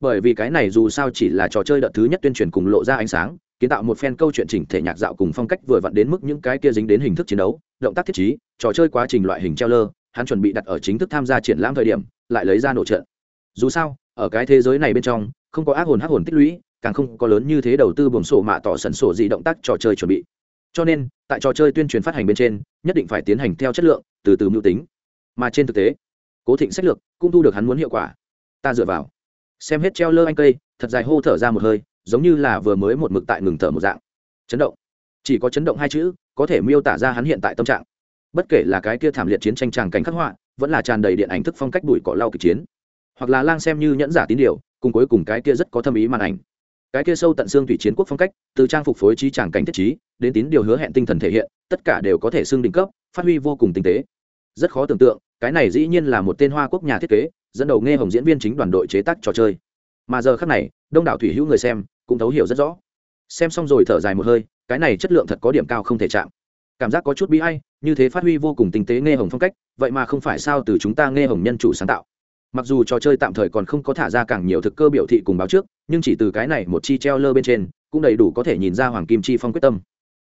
Bởi vì cái này dù sao chỉ là trò chơi đợt thứ nhất tuyên truyền cùng lộ ra ánh sáng, kiến tạo một phen câu chuyện chỉnh thể nhạc dạo cùng phong cách vừa vặn đến mức những cái kia dính đến hình thức chiến đấu, động tác thiết chí trò chơi quá trình loại hình treo lơ, hắn chuẩn bị đặt ở chính thức tham gia triển lãm thời điểm, lại lấy ra nổ trận. Dù sao, ở cái thế giới này bên trong, không có ác hồn hắc hồn tích lũy, càng không có lớn như thế đầu tư buồng sổ mạ tỏ sẩn sổ gì động tác trò chơi chuẩn bị. Cho nên, tại trò chơi tuyên truyền phát hành bên trên, nhất định phải tiến hành theo chất lượng, từ từ mưu tính mà trên thực tế, cố thịnh sách lược cũng thu được hắn muốn hiệu quả. Ta dựa vào. Xem hết treo lơ anh cây, thật dài hô thở ra một hơi, giống như là vừa mới một mực tại ngừng thở một dạng. Chấn động. Chỉ có chấn động hai chữ, có thể miêu tả ra hắn hiện tại tâm trạng. Bất kể là cái kia thảm liệt chiến tranh tràng cảnh khắc họa, vẫn là tràn đầy điện ảnh thức phong cách bụi cỏ lau kịch chiến, hoặc là lang xem như nhẫn giả tín điều, cùng cuối cùng cái kia rất có thâm ý màn ảnh. Cái kia sâu tận xương thủy chiến quốc phong cách, từ trang phục phối trí tràng cảnh thiết trí, đến tín điều hứa hẹn tinh thần thể hiện, tất cả đều có thể xương đỉnh cấp, phát huy vô cùng tinh tế. Rất khó tưởng tượng cái này dĩ nhiên là một tên hoa quốc nhà thiết kế, dẫn đầu nghe hồng diễn viên chính đoàn đội chế tác trò chơi. Mà giờ khác này, đông đảo thủy hữu người xem cũng thấu hiểu rất rõ. Xem xong rồi thở dài một hơi, cái này chất lượng thật có điểm cao không thể chạm. Cảm giác có chút bi hay như thế phát huy vô cùng tinh tế nghe hồng phong cách, vậy mà không phải sao từ chúng ta nghe hồng nhân chủ sáng tạo. Mặc dù trò chơi tạm thời còn không có thả ra càng nhiều thực cơ biểu thị cùng báo trước, nhưng chỉ từ cái này một chi treo lơ bên trên, cũng đầy đủ có thể nhìn ra hoàng kim chi phong quyết tâm.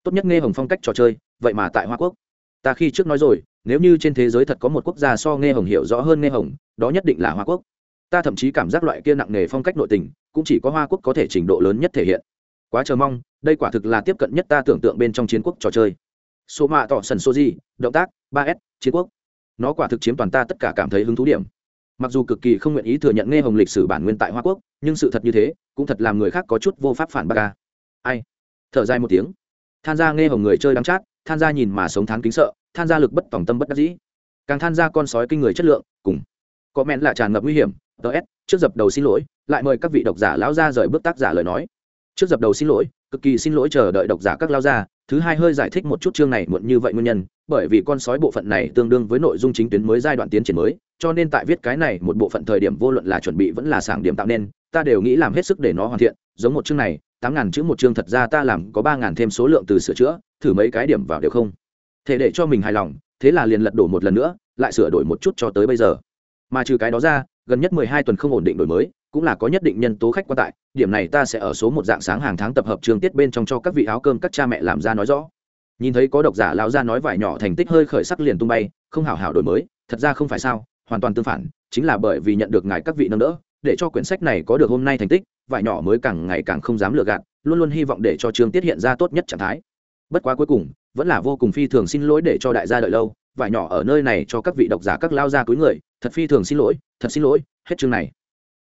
Tốt nhất nghe hồng phong cách trò chơi, vậy mà tại hoa quốc ta khi trước nói rồi, nếu như trên thế giới thật có một quốc gia so nghe hồng hiểu rõ hơn nghe hồng, đó nhất định là hoa quốc. Ta thậm chí cảm giác loại kia nặng nề phong cách nội tình, cũng chỉ có hoa quốc có thể trình độ lớn nhất thể hiện. Quá chờ mong, đây quả thực là tiếp cận nhất ta tưởng tượng bên trong chiến quốc trò chơi. Số mạ tỏ sần số gì, động tác, ba s, chiến quốc. Nó quả thực chiếm toàn ta tất cả cảm thấy hứng thú điểm. Mặc dù cực kỳ không nguyện ý thừa nhận nghe hồng lịch sử bản nguyên tại hoa quốc, nhưng sự thật như thế, cũng thật làm người khác có chút vô pháp phản bác ca ai? Thở dài một tiếng. Than ra nghe hồng người chơi đắng chát than ra nhìn mà sống thán kính sợ, than ra lực bất tòng tâm bất đắc dĩ. Càng than ra con sói kinh người chất lượng, cùng có mẹn là tràn ngập nguy hiểm ts trước dập đầu xin lỗi, lại mời các vị độc giả lão ra rời bước tác giả lời nói. Trước dập đầu xin lỗi, cực kỳ xin lỗi chờ đợi độc giả các lao ra thứ hai hơi giải thích một chút chương này muộn như vậy nguyên nhân, bởi vì con sói bộ phận này tương đương với nội dung chính tuyến mới giai đoạn tiến triển mới, cho nên tại viết cái này một bộ phận thời điểm vô luận là chuẩn bị vẫn là sảng điểm tạo nên, ta đều nghĩ làm hết sức để nó hoàn thiện, giống một chương này tám ngàn chữ một chương thật ra ta làm có ba ngàn thêm số lượng từ sửa chữa, thử mấy cái điểm vào đều không. Thể để cho mình hài lòng, thế là liền lật đổ một lần nữa, lại sửa đổi một chút cho tới bây giờ. Mà trừ cái đó ra, gần nhất mười hai tuần không ổn định đổi mới, cũng là có nhất định nhân tố khách quan tại, điểm này ta sẽ ở số một dạng sáng hàng tháng tập hợp trường tiết bên trong cho các vị áo cơm các cha mẹ làm ra nói rõ. Nhìn thấy có độc giả lao ra nói vải nhỏ thành tích hơi khởi sắc liền tung bay, không hảo hảo đổi mới, thật ra không phải sao, hoàn toàn tương phản, chính là bởi vì nhận được ngài các vị nâng đỡ, để cho quyển sách này có được hôm nay thành tích vải nhỏ mới càng ngày càng không dám lừa gạt, luôn luôn hy vọng để cho trương tiết hiện ra tốt nhất trạng thái. Bất quá cuối cùng, vẫn là vô cùng phi thường xin lỗi để cho đại gia đợi lâu, vải nhỏ ở nơi này cho các vị độc giả các lao ra túi người, thật phi thường xin lỗi, thật xin lỗi, hết chương này.